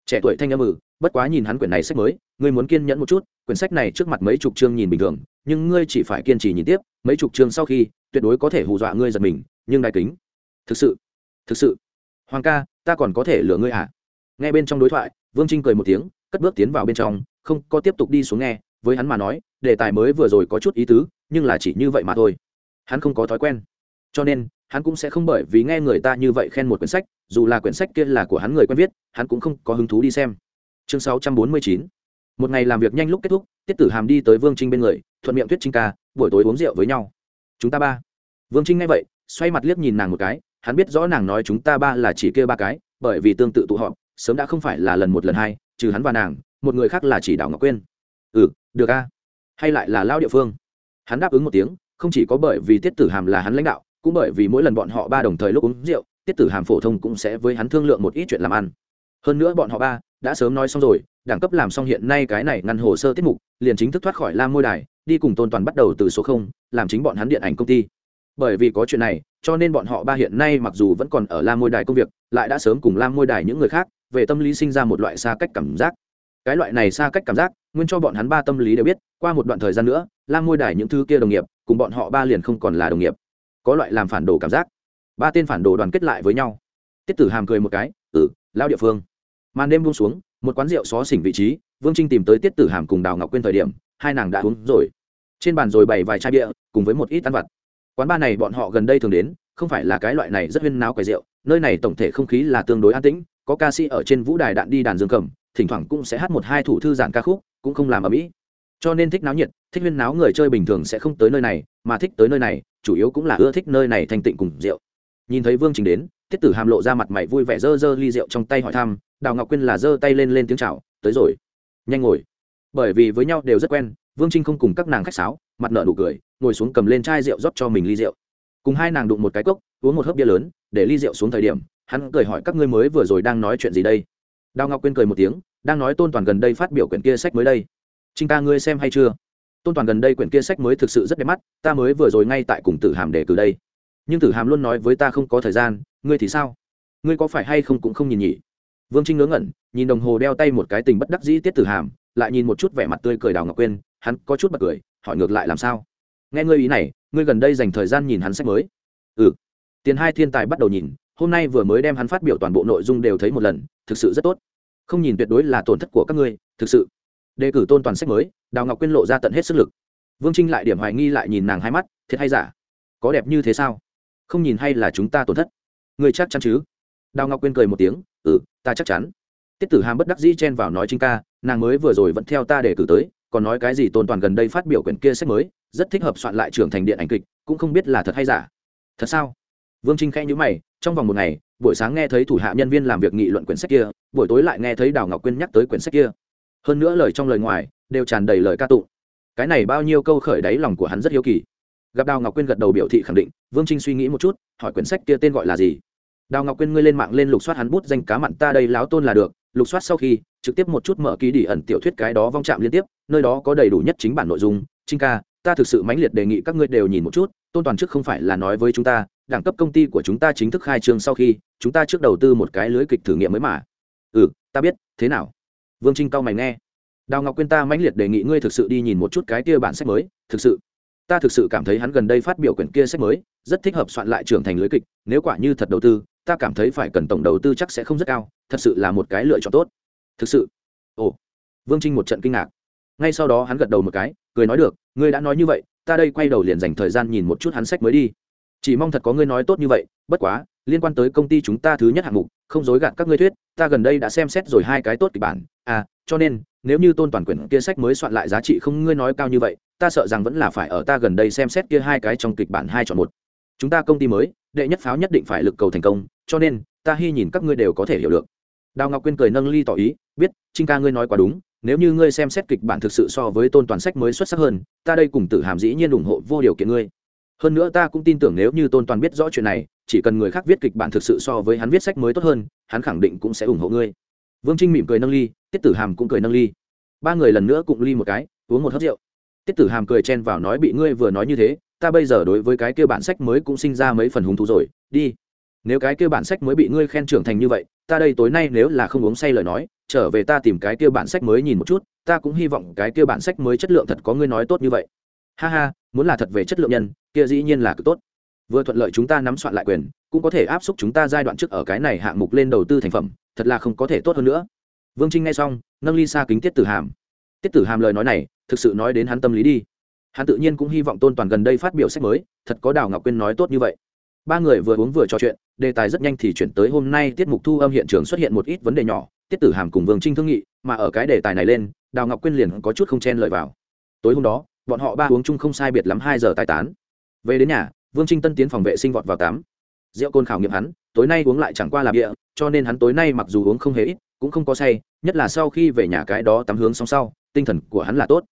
Trẻ tuổi thanh âm ừ bất quá nhìn hắn quyển này sách mới, ngươi muốn kiên nhẫn một chút, quyển sách này trước mặt mấy chục chương nhìn bình thường, nhưng ngươi chỉ phải kiên trì nhìn tiếp, mấy chục chương sau khi, tuyệt đối có thể hù dọa ngươi giật mình, nhưng đại kính. Thực sự thực sự. Hoàng ca, ta còn có thể lừa ngươi à? Nghe bên trong đối thoại, vương trinh cười một tiếng, cất bước tiến vào bên trong, không, có tiếp tục đi xuống nghe, với hắn mà nói, đề tài mới vừa rồi có chút ý tứ, nhưng là chỉ như vậy mà thôi. Hắn không có thói quen. Cho nên, hắn cũng sẽ không bởi vì nghe người ta như vậy khen một quyển sách dù là quyển sách kia là của hắn người quen viết, hắn cũng không có hứng thú đi xem. Chương 649 một ngày làm việc nhanh lúc kết thúc, tiết tử hàm đi tới vương trinh bên người, thuận miệng thuyết trinh ca, buổi tối uống rượu với nhau. Chúng ta ba. Vương trinh nghe vậy, xoay mặt liếc nhìn nàng một cái, hắn biết rõ nàng nói chúng ta ba là chỉ kia ba cái, bởi vì tương tự tụ họp, sớm đã không phải là lần một lần hai, trừ hắn và nàng, một người khác là chỉ đào ngọc quyên. Ừ được a. Hay lại là lao địa phương. Hắn đáp ứng một tiếng, không chỉ có bởi vì tiết tử hàm là hắn lãnh đạo, cũng bởi vì mỗi lần bọn họ ba đồng thời lúc uống rượu tiết tử hàm phổ thông cũng sẽ với hắn thương lượng một ít chuyện làm ăn. Hơn nữa bọn họ ba đã sớm nói xong rồi, đẳng cấp làm xong hiện nay cái này ngăn hồ sơ tiết mục, liền chính thức thoát khỏi lam môi đài, đi cùng tôn toàn bắt đầu từ số không, làm chính bọn hắn điện ảnh công ty. Bởi vì có chuyện này, cho nên bọn họ ba hiện nay mặc dù vẫn còn ở lam môi đài công việc, lại đã sớm cùng lam môi đài những người khác, về tâm lý sinh ra một loại xa cách cảm giác. Cái loại này xa cách cảm giác, nguyên cho bọn hắn ba tâm lý đều biết, qua một đoạn thời gian nữa, lam môi đài những thứ kia đồng nghiệp, cùng bọn họ ba liền không còn là đồng nghiệp. Có loại làm phản đồ cảm giác ba tên phản đồ đoàn kết lại với nhau. Tiết tử hàm cười một cái ừ lao địa phương. Màn đêm buông xuống, một quán rượu xó xỉnh vị trí, vương trinh tìm tới tiết tử hàm cùng đào ngọc quên thời điểm, hai nàng đã uống rồi. Trên bàn rồi bày vài chai bia, cùng với một ít ăn vặt. Quán ba này bọn họ gần đây thường đến, không phải là cái loại này rất huyên náo quầy rượu, nơi này tổng thể không khí là tương đối an tĩnh, có ca sĩ ở trên vũ đài đạn đi đàn dương cầm, thỉnh thoảng cũng sẽ hát một hai thủ thư giản ca khúc, cũng không làm ở mỹ. Cho nên thích náo nhiệt, thích huyên náo người chơi bình thường sẽ không tới nơi này, mà thích tới nơi này, chủ yếu cũng là ưa thích nơi này thanh tịnh cùng rượu nhìn thấy vương trình đến tiết tử hàm lộ ra mặt mày vui vẻ dơ dơ ly rượu trong tay hỏi thăm, đào ngọc quyên là giơ tay lên lên tiếng chào, tới rồi. Nhanh ngồi. Bởi vì với nhau đều rất quen, vương trinh không cùng các nàng khách sáo, mặt nợ nụ cười, ngồi xuống cầm lên chai rượu rót cho mình ly rượu. Cùng hai nàng đụng một cái cốc, uống một hớp bia lớn, để ly rượu xuống thời điểm, hắn cười hỏi, các ngươi mới vừa rồi đang nói chuyện gì đây? Đào ngọc quyên cười một tiếng, đang nói tôn toàn gần đây phát biểu quyển kia sách mới đây. Trinh ta ngươi xem hay chưa? Tôn toàn gần đây quyển kia sách mới thực sự rất đẹp mắt, ta mới vừa rồi ngay tại cùng tử hàm đề từ đây nhưng tử hàm luôn nói với ta không có thời gian, ngươi thì sao? Ngươi có phải hay không cũng không nhìn nhỉ? Vương trinh ngớ ngẩn, nhìn đồng hồ đeo tay một cái tình bất đắc dĩ tiết tử hàm, lại nhìn một chút vẻ mặt tươi cười đào ngọc quyên, hắn có chút bật cười, hỏi ngược lại làm sao? Nghe ngươi ý này, ngươi gần đây dành thời gian nhìn hắn sách mới. Ừ. Tiền hai thiên tài bắt đầu nhìn, hôm nay vừa mới đem hắn phát biểu toàn bộ nội dung đều thấy một lần, thực sự rất tốt. Không nhìn tuyệt đối là tổn thất của các ngươi, thực sự. Đề cử tôn toàn sách mới, đào ngọc quyên lộ ra tận hết sức lực. Vương trinh lại điểm hoài nghi lại nhìn nàng hai mắt, thiệt hay giả? Có đẹp như thế sao? Không nhìn hay là chúng ta tổn thất? Người chắc chắn chứ? Đào ngọc quyên cười một tiếng ừ ta chắc chắn. Tiết tử hàm bất đắc dĩ chen vào nói trinh ca, nàng mới vừa rồi vẫn theo ta để cử tới, còn nói cái gì tôn toàn gần đây phát biểu quyển kia sách mới, rất thích hợp soạn lại trưởng thành điện ảnh kịch, cũng không biết là thật hay giả. Thật sao? Vương trinh khẽ nhữ mày, trong vòng một ngày, buổi sáng nghe thấy thủ hạ nhân viên làm việc nghị luận quyển sách kia, buổi tối lại nghe thấy đào ngọc quyên nhắc tới quyển sách kia. Hơn nữa lời trong lời ngoài, đều tràn đầy lời ca tụng. Cái này bao nhiêu câu khởi đáy lòng của hắn rất hiếu kỳ gặp đào ngọc quyên gật đầu biểu thị khẳng định vương trinh suy nghĩ một chút hỏi quyển sách kia tên gọi là gì đào ngọc quyên ngươi lên mạng lên lục soát hắn bút danh cá mặn ta đây láo tôn là được lục soát sau khi trực tiếp một chút mở ký đỉ ẩn tiểu thuyết cái đó vong chạm liên tiếp nơi đó có đầy đủ nhất chính bản nội dung trinh ca ta thực sự mãnh liệt đề nghị các ngươi đều nhìn một chút tôn toàn trước không phải là nói với chúng ta đẳng cấp công ty của chúng ta chính thức khai trương sau khi chúng ta trước đầu tư một cái lưới kịch thử nghiệm mới mà ừ ta biết thế nào vương trinh cao mày nghe đào ngọc quyên ta mãnh liệt đề nghị ngươi thực sự đi nhìn một chút cái kia bản sách mới thực sự ta thực sự cảm thấy hắn gần đây phát biểu quyển kia sách mới, rất thích hợp soạn lại trưởng thành lưới kịch, nếu quả như thật đầu tư, ta cảm thấy phải cần tổng đầu tư chắc sẽ không rất cao, thật sự là một cái lựa chọn tốt. Thực sự? Ồ. Vương trinh một trận kinh ngạc. Ngay sau đó hắn gật đầu một cái, cười nói được, ngươi đã nói như vậy, ta đây quay đầu liền dành thời gian nhìn một chút hắn sách mới đi. Chỉ mong thật có ngươi nói tốt như vậy, bất quá, liên quan tới công ty chúng ta thứ nhất hạng mục, không dối gạt các ngươi thuyết, ta gần đây đã xem xét rồi hai cái tốt kịch bản. À cho nên, nếu như tôn toàn quyển kia sách mới soạn lại giá trị không ngươi nói cao như vậy ta sợ rằng vẫn là phải ở ta gần đây xem xét kia hai cái trong kịch bản hai chọn một. Chúng ta công ty mới, đệ nhất pháo nhất định phải lực cầu thành công, cho nên, ta hy nhìn các ngươi đều có thể hiểu được. Đào ngọc quyên cười nâng ly tỏ ý, biết, trinh ca ngươi nói quá đúng, nếu như ngươi xem xét kịch bản thực sự so với tôn toàn sách mới xuất sắc hơn, ta đây cùng tử hàm dĩ nhiên ủng hộ vô điều kiện ngươi. Hơn nữa ta cũng tin tưởng nếu như tôn toàn biết rõ chuyện này, chỉ cần người khác viết kịch bản thực sự so với hắn viết sách mới tốt hơn, hắn khẳng định cũng sẽ ủng hộ ngươi. Vương trinh mỉm cười nâng ly, tiết tử hàm cũng cười nâng ly. Ba người lần nữa cũng ly một cái, uống một hớt rượu tiết tử hàm cười chen vào nói bị ngươi vừa nói như thế, ta bây giờ đối với cái kia bản sách mới cũng sinh ra mấy phần hứng thú rồi, đi. Nếu cái kia bản sách mới bị ngươi khen trưởng thành như vậy, ta đây tối nay nếu là không uống say lời nói, trở về ta tìm cái kia bản sách mới nhìn một chút, ta cũng hy vọng cái kia bản sách mới chất lượng thật có ngươi nói tốt như vậy. Ha ha, muốn là thật về chất lượng nhân, kia dĩ nhiên là cực tốt. Vừa thuận lợi chúng ta nắm soạn lại quyền, cũng có thể áp xúc chúng ta giai đoạn trước ở cái này hạng mục lên đầu tư thành phẩm, thật là không có thể tốt hơn nữa. Vương trinh nghe xong, nâng ly xa kính tiết tử hàm. Tiết tử hàm lời nói này thực sự nói đến hắn tâm lý đi. Hắn tự nhiên cũng hy vọng tôn toàn gần đây phát biểu sách mới, thật có đào ngọc quyên nói tốt như vậy. Ba người vừa uống vừa trò chuyện, đề tài rất nhanh thì chuyển tới hôm nay tiết mục thu âm hiện trường xuất hiện một ít vấn đề nhỏ, tiết tử hàm cùng vương trinh thương nghị, mà ở cái đề tài này lên, đào ngọc quyên liền có chút không chen lợi vào. Tối hôm đó, bọn họ ba uống chung không sai biệt lắm hai giờ tài tán. Về đến nhà, vương trinh tân tiến phòng vệ sinh vọt vào tắm. Rượu côn khảo nghiệm hắn, tối nay uống lại chẳng qua là bịa cho nên hắn tối nay mặc dù uống không hề ít, cũng không có say, nhất là sau khi về nhà cái đó tắm hướng xong sau, tinh thần của hắn là tốt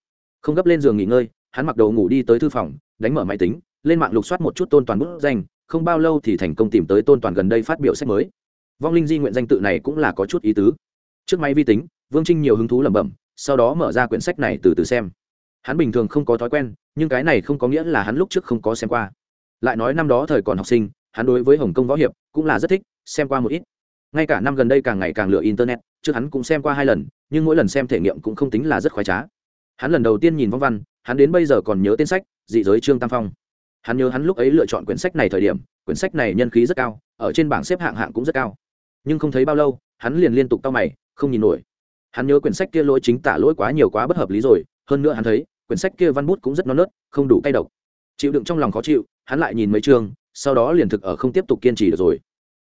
không gấp lên giường nghỉ ngơi, hắn mặc đầu ngủ đi tới thư phòng, đánh mở máy tính, lên mạng lục soát một chút tôn toàn bút danh, không bao lâu thì thành công tìm tới tôn toàn gần đây phát biểu sách mới. Vong linh di nguyện danh tự này cũng là có chút ý tứ. Trước máy vi tính, vương trinh nhiều hứng thú lẩm bẩm, sau đó mở ra quyển sách này từ từ xem. Hắn bình thường không có thói quen, nhưng cái này không có nghĩa là hắn lúc trước không có xem qua. Lại nói năm đó thời còn học sinh, hắn đối với hồng kông võ hiệp cũng là rất thích, xem qua một ít. Ngay cả năm gần đây càng ngày càng lựa internet, trước hắn cũng xem qua hai lần, nhưng mỗi lần xem thể nghiệm cũng không tính là rất khoái trá hắn lần đầu tiên nhìn vong văn, hắn đến bây giờ còn nhớ tên sách, dị giới trương tam phong. Hắn nhớ hắn lúc ấy lựa chọn quyển sách này thời điểm, quyển sách này nhân khí rất cao, ở trên bảng xếp hạng hạng cũng rất cao. Nhưng không thấy bao lâu, hắn liền liên tục tao mày, không nhìn nổi. Hắn nhớ quyển sách kia lỗi chính tả lỗi quá nhiều quá bất hợp lý rồi, hơn nữa hắn thấy, quyển sách kia văn bút cũng rất non nớt, không đủ cay độc. Chịu đựng trong lòng khó chịu, hắn lại nhìn mấy chương, sau đó liền thực ở không tiếp tục kiên trì được rồi.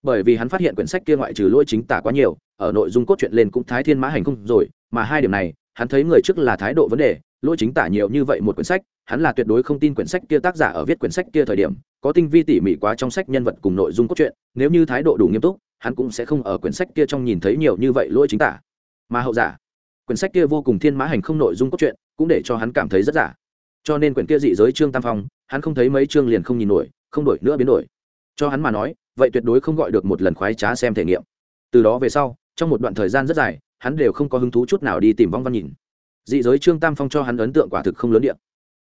Bởi vì hắn phát hiện quyển sách kia ngoại trừ lỗi chính tả quá nhiều, ở nội dung cốt truyện lên cũng thái thiên mã hành không rồi, mà hai điểm này hắn thấy người trước là thái độ vấn đề lỗi chính tả nhiều như vậy một quyển sách, hắn là tuyệt đối không tin quyển sách kia tác giả ở viết quyển sách kia thời điểm, có tinh vi tỉ mỉ quá trong sách nhân vật cùng nội dung cốt truyện, nếu như thái độ đủ nghiêm túc, hắn cũng sẽ không ở quyển sách kia trong nhìn thấy nhiều như vậy lỗi chính tả. Mà hậu giả, quyển sách kia vô cùng thiên mã hành không nội dung cốt truyện, cũng để cho hắn cảm thấy rất giả. Cho nên quyển kia dị giới trương tam phong, hắn không thấy mấy chương liền không nhìn nổi, không đổi nữa biến đổi. Cho hắn mà nói, vậy tuyệt đối không gọi được một lần khoái trá xem thể nghiệm. Từ đó về sau trong một đoạn thời gian rất dài, hắn đều không có hứng thú chút nào đi tìm vong văn nhìn. Dị giới trương tam phong cho hắn ấn tượng quả thực không lớn điện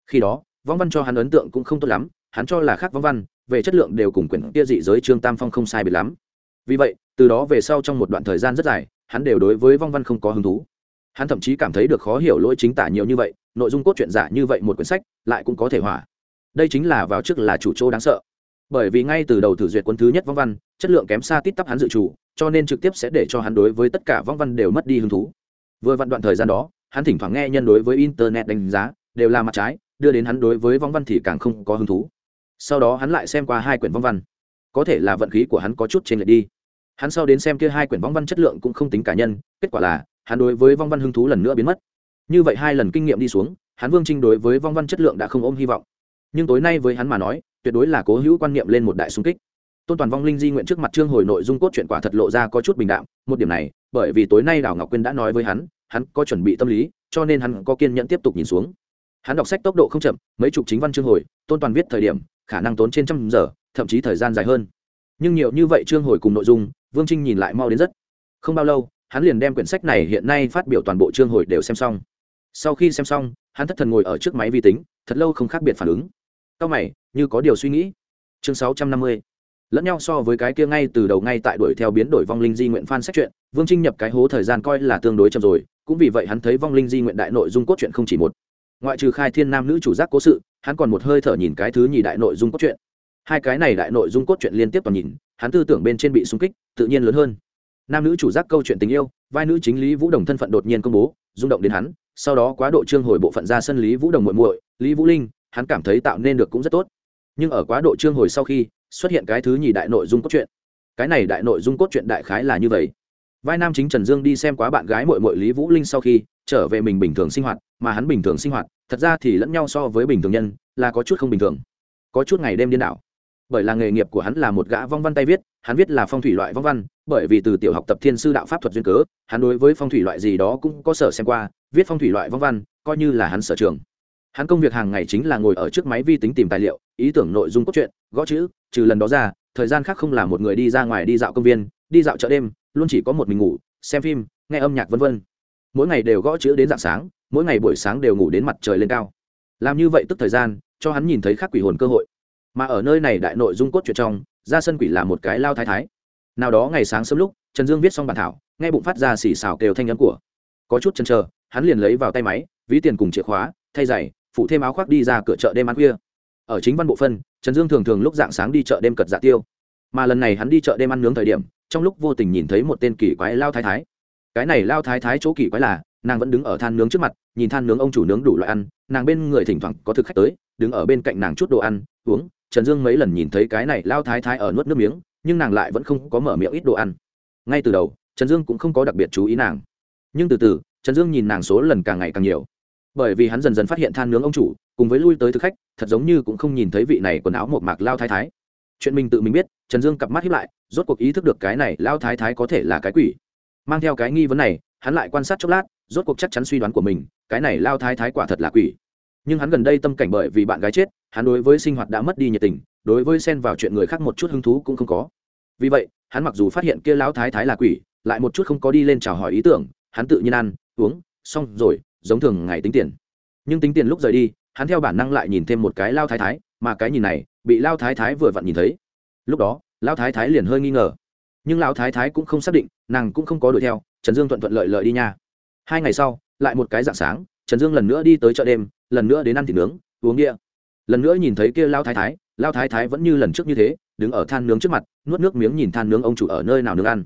khi đó, vong văn cho hắn ấn tượng cũng không tốt lắm, hắn cho là khác vong văn, về chất lượng đều cùng quyển kia dị giới trương tam phong không sai biệt lắm. Vì vậy, từ đó về sau trong một đoạn thời gian rất dài, hắn đều đối với vong văn không có hứng thú. Hắn thậm chí cảm thấy được khó hiểu lỗi chính tả nhiều như vậy, nội dung cốt truyện giả như vậy một quyển sách, lại cũng có thể hỏa. Đây chính là vào trước là chủ chỗ đáng sợ. Bởi vì ngay từ đầu thử duyệt quân thứ nhất vong văn, chất lượng kém xa tít tắp hắn dự chủ cho nên trực tiếp sẽ để cho hắn đối với tất cả vong văn đều mất đi hứng thú. Vừa vặn đoạn thời gian đó, hắn thỉnh thoảng nghe nhân đối với internet đánh giá, đều là mặt trái, đưa đến hắn đối với vong văn thì càng không có hứng thú. Sau đó hắn lại xem qua hai quyển vong văn. Có thể là vận khí của hắn có chút trên lệch đi. Hắn sau đến xem kia hai quyển vong văn chất lượng cũng không tính cá nhân, kết quả là, hắn đối với vong văn hứng thú lần nữa biến mất. Như vậy hai lần kinh nghiệm đi xuống, hắn vương trinh đối với vong văn chất lượng đã không ôm hy vọng. Nhưng tối nay với hắn mà nói, tuyệt đối là cố hữu quan niệm lên một đại sung kích tôn toàn vong linh di nguyện trước mặt trương hồi nội dung cốt truyện quả thật lộ ra có chút bình đạm, một điểm này, bởi vì tối nay đào ngọc quyên đã nói với hắn hắn có chuẩn bị tâm lý, cho nên hắn có kiên nhẫn tiếp tục nhìn xuống. Hắn đọc sách tốc độ không chậm, mấy chục chính văn chương hồi, tôn toàn viết thời điểm, khả năng tốn trên trăm giờ, thậm chí thời gian dài hơn. Nhưng nhiều như vậy chương hồi cùng nội dung, vương trinh nhìn lại mau đến rất. Không bao lâu, hắn liền đem quyển sách này hiện nay phát biểu toàn bộ chương hồi đều xem xong. Sau khi xem xong, hắn thất thần ngồi ở trước máy vi tính, thật lâu không khác biệt phản ứng. Cao mày, như có điều suy nghĩ. Chương sáu trăm năm mươi lẫn nhau so với cái kia ngay từ đầu ngay tại đuổi theo biến đổi vong linh di nguyện phan sách chuyện vương trinh nhập cái hố thời gian coi là tương đối chậm rồi, cũng vì vậy hắn thấy vong linh di nguyện đại nội dung cốt truyện không chỉ một. Ngoại trừ khai thiên nam nữ chủ giác cố sự, hắn còn một hơi thở nhìn cái thứ nhì đại nội dung cốt truyện. Hai cái này đại nội dung cốt truyện liên tiếp toàn nhìn, hắn tư tưởng bên trên bị xung kích, tự nhiên lớn hơn. Nam nữ chủ giác câu chuyện tình yêu, vai nữ chính lý vũ đồng thân phận đột nhiên công bố, rung động đến hắn, sau đó quá độ trương hồi bộ phận ra sân lý vũ đồng muội muội, lý vũ linh, hắn cảm thấy tạo nên được cũng rất tốt. Nhưng ở quá độ trương hồi sau khi xuất hiện cái thứ nhì đại nội dung cốt truyện. Cái này đại nội dung cốt truyện đại khái là như vậy. Vai nam chính trần dương đi xem quá bạn gái muội muội lý vũ linh sau khi trở về mình bình thường sinh hoạt, mà hắn bình thường sinh hoạt, thật ra thì lẫn nhau so với bình thường nhân, là có chút không bình thường. Có chút ngày đêm điên đảo. Bởi là nghề nghiệp của hắn là một gã vong văn tay viết, hắn viết là phong thủy loại vong văn, bởi vì từ tiểu học tập thiên sư đạo pháp thuật duyên cớ, hắn đối với phong thủy loại gì đó cũng có sở xem qua, viết phong thủy loại vong văn, coi như là hắn sở trường. Hắn công việc hàng ngày chính là ngồi ở trước máy vi tính tìm tài liệu, ý tưởng nội dung cốt truyện, gõ chữ trừ lần đó ra, thời gian khác không là một người đi ra ngoài đi dạo công viên, đi dạo chợ đêm, luôn chỉ có một mình ngủ, xem phim, nghe âm nhạc vân vân. Mỗi ngày đều gõ chữ đến dạng sáng, mỗi ngày buổi sáng đều ngủ đến mặt trời lên cao. Làm như vậy tức thời gian, cho hắn nhìn thấy khắc quỷ hồn cơ hội. Mà ở nơi này đại nội dung cốt truyện trong, ra sân quỷ là một cái lao thái thái. Nào đó ngày sáng sớm lúc, trần dương viết xong bản thảo, nghe bụng phát ra xì xào kêu thanh nhắn của. Có chút chần chờ, hắn liền lấy vào tay máy, ví tiền cùng chìa khóa, thay giày, phụ thêm áo khoác đi ra cửa chợ đêm ăn khuya. Ở chính văn bộ phân trần dương thường thường lúc dạng sáng đi chợ đêm cật dạ tiêu. Mà lần này hắn đi chợ đêm ăn nướng thời điểm, trong lúc vô tình nhìn thấy một tên kỳ quái lao thái thái. Cái này lao thái thái chỗ kỳ quái là, nàng vẫn đứng ở than nướng trước mặt, nhìn than nướng ông chủ nướng đủ loại ăn, nàng bên người thỉnh thoảng có thực khách tới, đứng ở bên cạnh nàng chút đồ ăn, uống. Trần dương mấy lần nhìn thấy cái này lao thái thái ở nuốt nước miếng, nhưng nàng lại vẫn không có mở miệng ít đồ ăn. Ngay từ đầu, trần dương cũng không có đặc biệt chú ý nàng. Nhưng từ từ, trần dương nhìn nàng số lần càng ngày càng nhiều bởi vì hắn dần dần phát hiện than nướng ông chủ cùng với lui tới thực khách, thật giống như cũng không nhìn thấy vị này quần áo một mạc lao thái thái. Chuyện mình tự mình biết, trần dương cặp mắt hiếp lại, rốt cuộc ý thức được cái này lao thái thái có thể là cái quỷ. Mang theo cái nghi vấn này, hắn lại quan sát chốc lát, rốt cuộc chắc chắn suy đoán của mình, cái này lao thái thái quả thật là quỷ. Nhưng hắn gần đây tâm cảnh bởi vì bạn gái chết, hắn đối với sinh hoạt đã mất đi nhiệt tình, đối với xen vào chuyện người khác một chút hứng thú cũng không có. Vì vậy, hắn mặc dù phát hiện kia lão thái thái là quỷ, lại một chút không có đi lên chào hỏi ý tưởng, hắn tự nhiên ăn, uống, xong rồi giống thường ngày tính tiền. Nhưng tính tiền lúc rời đi, hắn theo bản năng lại nhìn thêm một cái lao thái thái, mà cái nhìn này, bị lao thái thái vừa vặn nhìn thấy. Lúc đó, lao thái thái liền hơi nghi ngờ. Nhưng lao thái thái cũng không xác định, nàng cũng không có đuổi theo, trần dương thuận thuận lợi lợi đi nha. Hai ngày sau, lại một cái dạng sáng, trần dương lần nữa đi tới chợ đêm, lần nữa đến ăn thịt nướng, uống đĩa lần nữa nhìn thấy kia lao thái thái, lao thái thái vẫn như lần trước như thế, đứng ở than nướng trước mặt, nuốt nước miếng nhìn than nướng ông chủ ở nơi nào nướng ăn.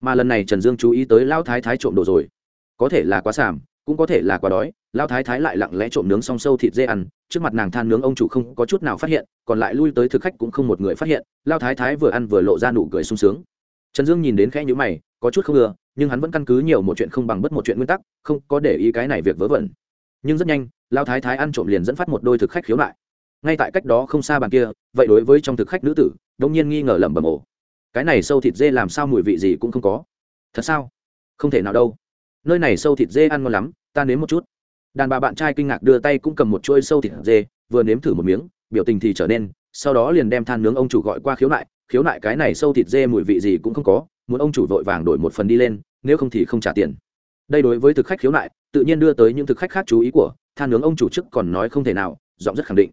Mà lần này trần dương chú ý tới lao thái thái trộm đồ rồi. Có thể là quá sàm cũng có thể là quá đói lao thái thái lại lặng lẽ trộm nướng xong sâu thịt dê ăn, trước mặt nàng than nướng ông chủ không có chút nào phát hiện, còn lại lui tới thực khách cũng không một người phát hiện lao thái thái vừa ăn vừa lộ ra nụ cười sung sướng. Trần dương nhìn đến khẽ nhữ mày, có chút không ưa, nhưng hắn vẫn căn cứ nhiều một chuyện không bằng bất một chuyện nguyên tắc, không có để ý cái này việc vớ vẩn. Nhưng rất nhanh lao thái thái ăn trộm liền dẫn phát một đôi thực khách khiếu nại. Ngay tại cách đó không xa bàn kia, vậy đối với trong thực khách nữ tử đông nhiên nghi ngờ lẩm bẩm ổ cái này sâu thịt dê làm sao mùi vị gì cũng không có. Thật sao? Không thể nào đâu nơi này sâu thịt dê ăn ngon lắm, ta nếm một chút. Đàn bà bạn trai kinh ngạc đưa tay cũng cầm một chuôi sâu thịt dê, vừa nếm thử một miếng, biểu tình thì trở nên, sau đó liền đem than nướng ông chủ gọi qua khiếu nại khiếu nại cái này sâu thịt dê mùi vị gì cũng không có, muốn ông chủ vội vàng đổi một phần đi lên, nếu không thì không trả tiền. Đây đối với thực khách khiếu nại, tự nhiên đưa tới những thực khách khác chú ý của, than nướng ông chủ chức còn nói không thể nào, giọng rất khẳng định.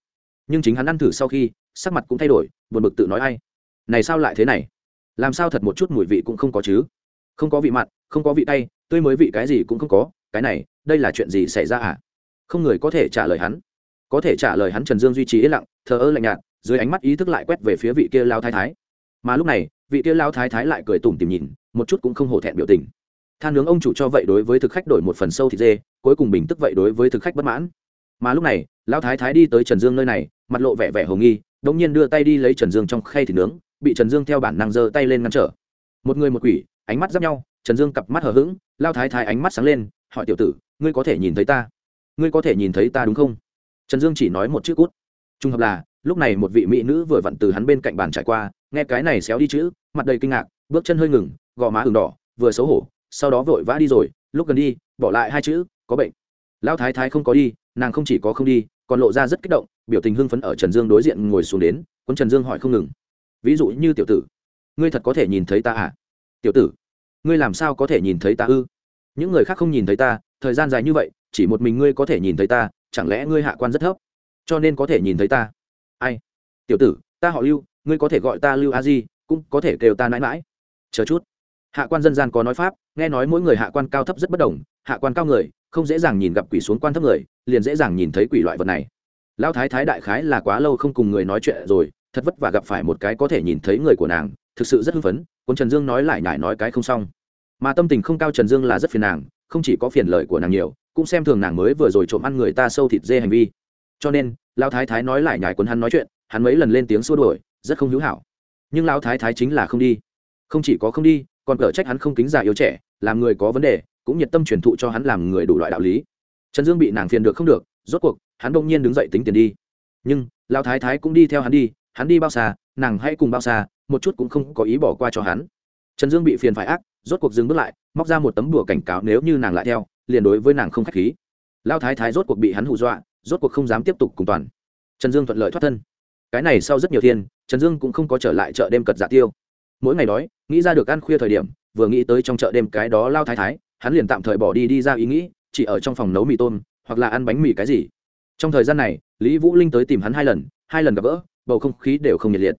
Nhưng chính hắn ăn thử sau khi, sắc mặt cũng thay đổi, buồn bực tự nói ai? Này sao lại thế này? Làm sao thật một chút mùi vị cũng không có chứ? Không có vị mặn, không có vị tay tươi mới vị cái gì cũng không có, cái này, đây là chuyện gì xảy ra à? Không người có thể trả lời hắn. Có thể trả lời hắn trần dương duy trì yên lặng, thờ ơ lạnh nhạt, dưới ánh mắt ý thức lại quét về phía vị kia lao thái thái. Mà lúc này, vị kia lao thái thái lại cười tủm tìm nhìn, một chút cũng không hổ thẹn biểu tình. Than nướng ông chủ cho vậy đối với thực khách đổi một phần sâu thịt dê, cuối cùng bình tức vậy đối với thực khách bất mãn. Mà lúc này, lao thái thái đi tới trần dương nơi này, mặt lộ vẻ vẻ hồ nghi đ ỗ n g nhiên đưa tay đi lấy trần dương trong khay thịt nướng, bị trần dương theo bản năng giơ tay lên ngăn trở. Một người một quỷ, ánh mắt giáp nhau trần dương cặp mắt hờ hững, Lão lao thái thái ánh mắt sáng lên hỏi tiểu tử ngươi có thể nhìn thấy ta? Ngươi có thể nhìn thấy ta đúng không? Trần dương chỉ nói một chữ cút. Trùng hợp là lúc này một vị mỹ nữ vừa vặn từ hắn bên cạnh bàn trải qua nghe cái này xéo đi chữ mặt đầy kinh ngạc bước chân hơi ngừng gò má ửng đỏ vừa xấu hổ sau đó vội vã đi rồi lúc gần đi bỏ lại hai chữ có bệnh. Lão thái thái không có đi nàng không chỉ có không đi còn lộ ra rất kích động biểu tình hưng phấn ở trần dương đối diện ngồi xuống đến quân trần dương hỏi không ngừng. Ví dụ như tiểu tử ngươi thật có thể nhìn thấy ta à? Tiểu tử ngươi làm sao có thể nhìn thấy ta ư? Những người khác không nhìn thấy ta, thời gian dài như vậy, chỉ một mình ngươi có thể nhìn thấy ta, chẳng lẽ ngươi hạ quan rất thấp? Cho nên có thể nhìn thấy ta. Ai? Tiểu tử, ta họ lưu, ngươi có thể gọi ta lưu a di, cũng có thể kêu ta mãi mãi chờ chút. Hạ quan dân gian có nói pháp, nghe nói mỗi người hạ quan cao thấp rất bất đồng, hạ quan cao người, không dễ dàng nhìn gặp quỷ xuống quan thấp người, liền dễ dàng nhìn thấy quỷ loại vật này. Lão thái thái đại khái là quá lâu không cùng người nói chuyện rồi, thật vất vả gặp phải một cái có thể nhìn thấy người của nàng thực sự rất hưng phấn quân trần dương nói lại nhải nói cái không xong. Mà tâm tình không cao trần dương là rất phiền nàng, không chỉ có phiền lợi của nàng nhiều, cũng xem thường nàng mới vừa rồi trộm ăn người ta sâu thịt dê hành vi. Cho nên, lão thái thái nói lại nhải cuốn hắn nói chuyện, hắn mấy lần lên tiếng xua đuổi, rất không hữu hảo. Nhưng lão thái thái chính là không đi. Không chỉ có không đi, còn cở trách hắn không kính già yếu trẻ, làm người có vấn đề, cũng nhiệt tâm truyền thụ cho hắn làm người đủ loại đạo lý. Trần dương bị nàng phiền được không được, rốt cuộc, hắn bỗng nhiên đứng dậy tính tiền đi. Nhưng, lão thái thái cũng đi theo hắn đi hắn đi bao xa, nàng hãy cùng bao xa, một chút cũng không có ý bỏ qua cho hắn. Trần dương bị phiền phải ác, rốt cuộc dừng bước lại, móc ra một tấm đùa cảnh cáo nếu như nàng lại theo, liền đối với nàng không k h á c h khí. Lão thái thái rốt cuộc bị hắn hù dọa, rốt cuộc không dám tiếp tục cùng toàn. Trần dương thuận lợi thoát thân. Cái này sau rất nhiều thiên, trần dương cũng không có trở lại chợ đêm cật dạ tiêu. Mỗi ngày đói, nghĩ ra được ăn khuya thời điểm, vừa nghĩ tới trong chợ đêm cái đó lao thái thái, hắn liền tạm thời bỏ đi đi ra ý nghĩ, chỉ ở trong phòng nấu mì tôm, hoặc là ăn bánh mì cái gì. Trong thời gian này, lý vũ linh tới tìm hắn hai lần hai lần gặp gỡ bầu không khí đều không nhiệt liệt.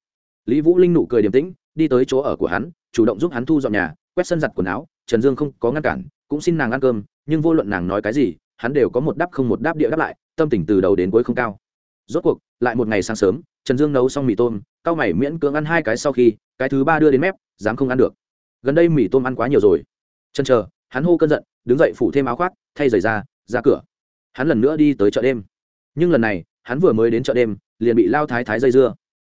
Lý vũ linh nụ cười điềm tĩnh, đi tới chỗ ở của hắn, chủ động giúp hắn thu dọn nhà, quét sân giặt quần áo. Trần dương không có ngăn cản, cũng xin nàng ăn cơm, nhưng vô luận nàng nói cái gì, hắn đều có một đáp không một đáp địa đáp lại, tâm tình từ đầu đến cuối không cao. Rốt cuộc, lại một ngày sáng sớm, trần dương nấu xong mì tôm, cao mày miễn cưỡng ăn hai cái sau khi, cái thứ ba đưa đến mép, dám không ăn được. Gần đây mì tôm ăn quá nhiều rồi. Chân chờ, hắn hô cơn giận, đứng dậy phủ thêm áo khoác, thay giày ra ra cửa. Hắn lần nữa đi tới chợ đêm. Nhưng lần này, hắn vừa mới đến chợ đêm liền bị lao thái thái dây dưa.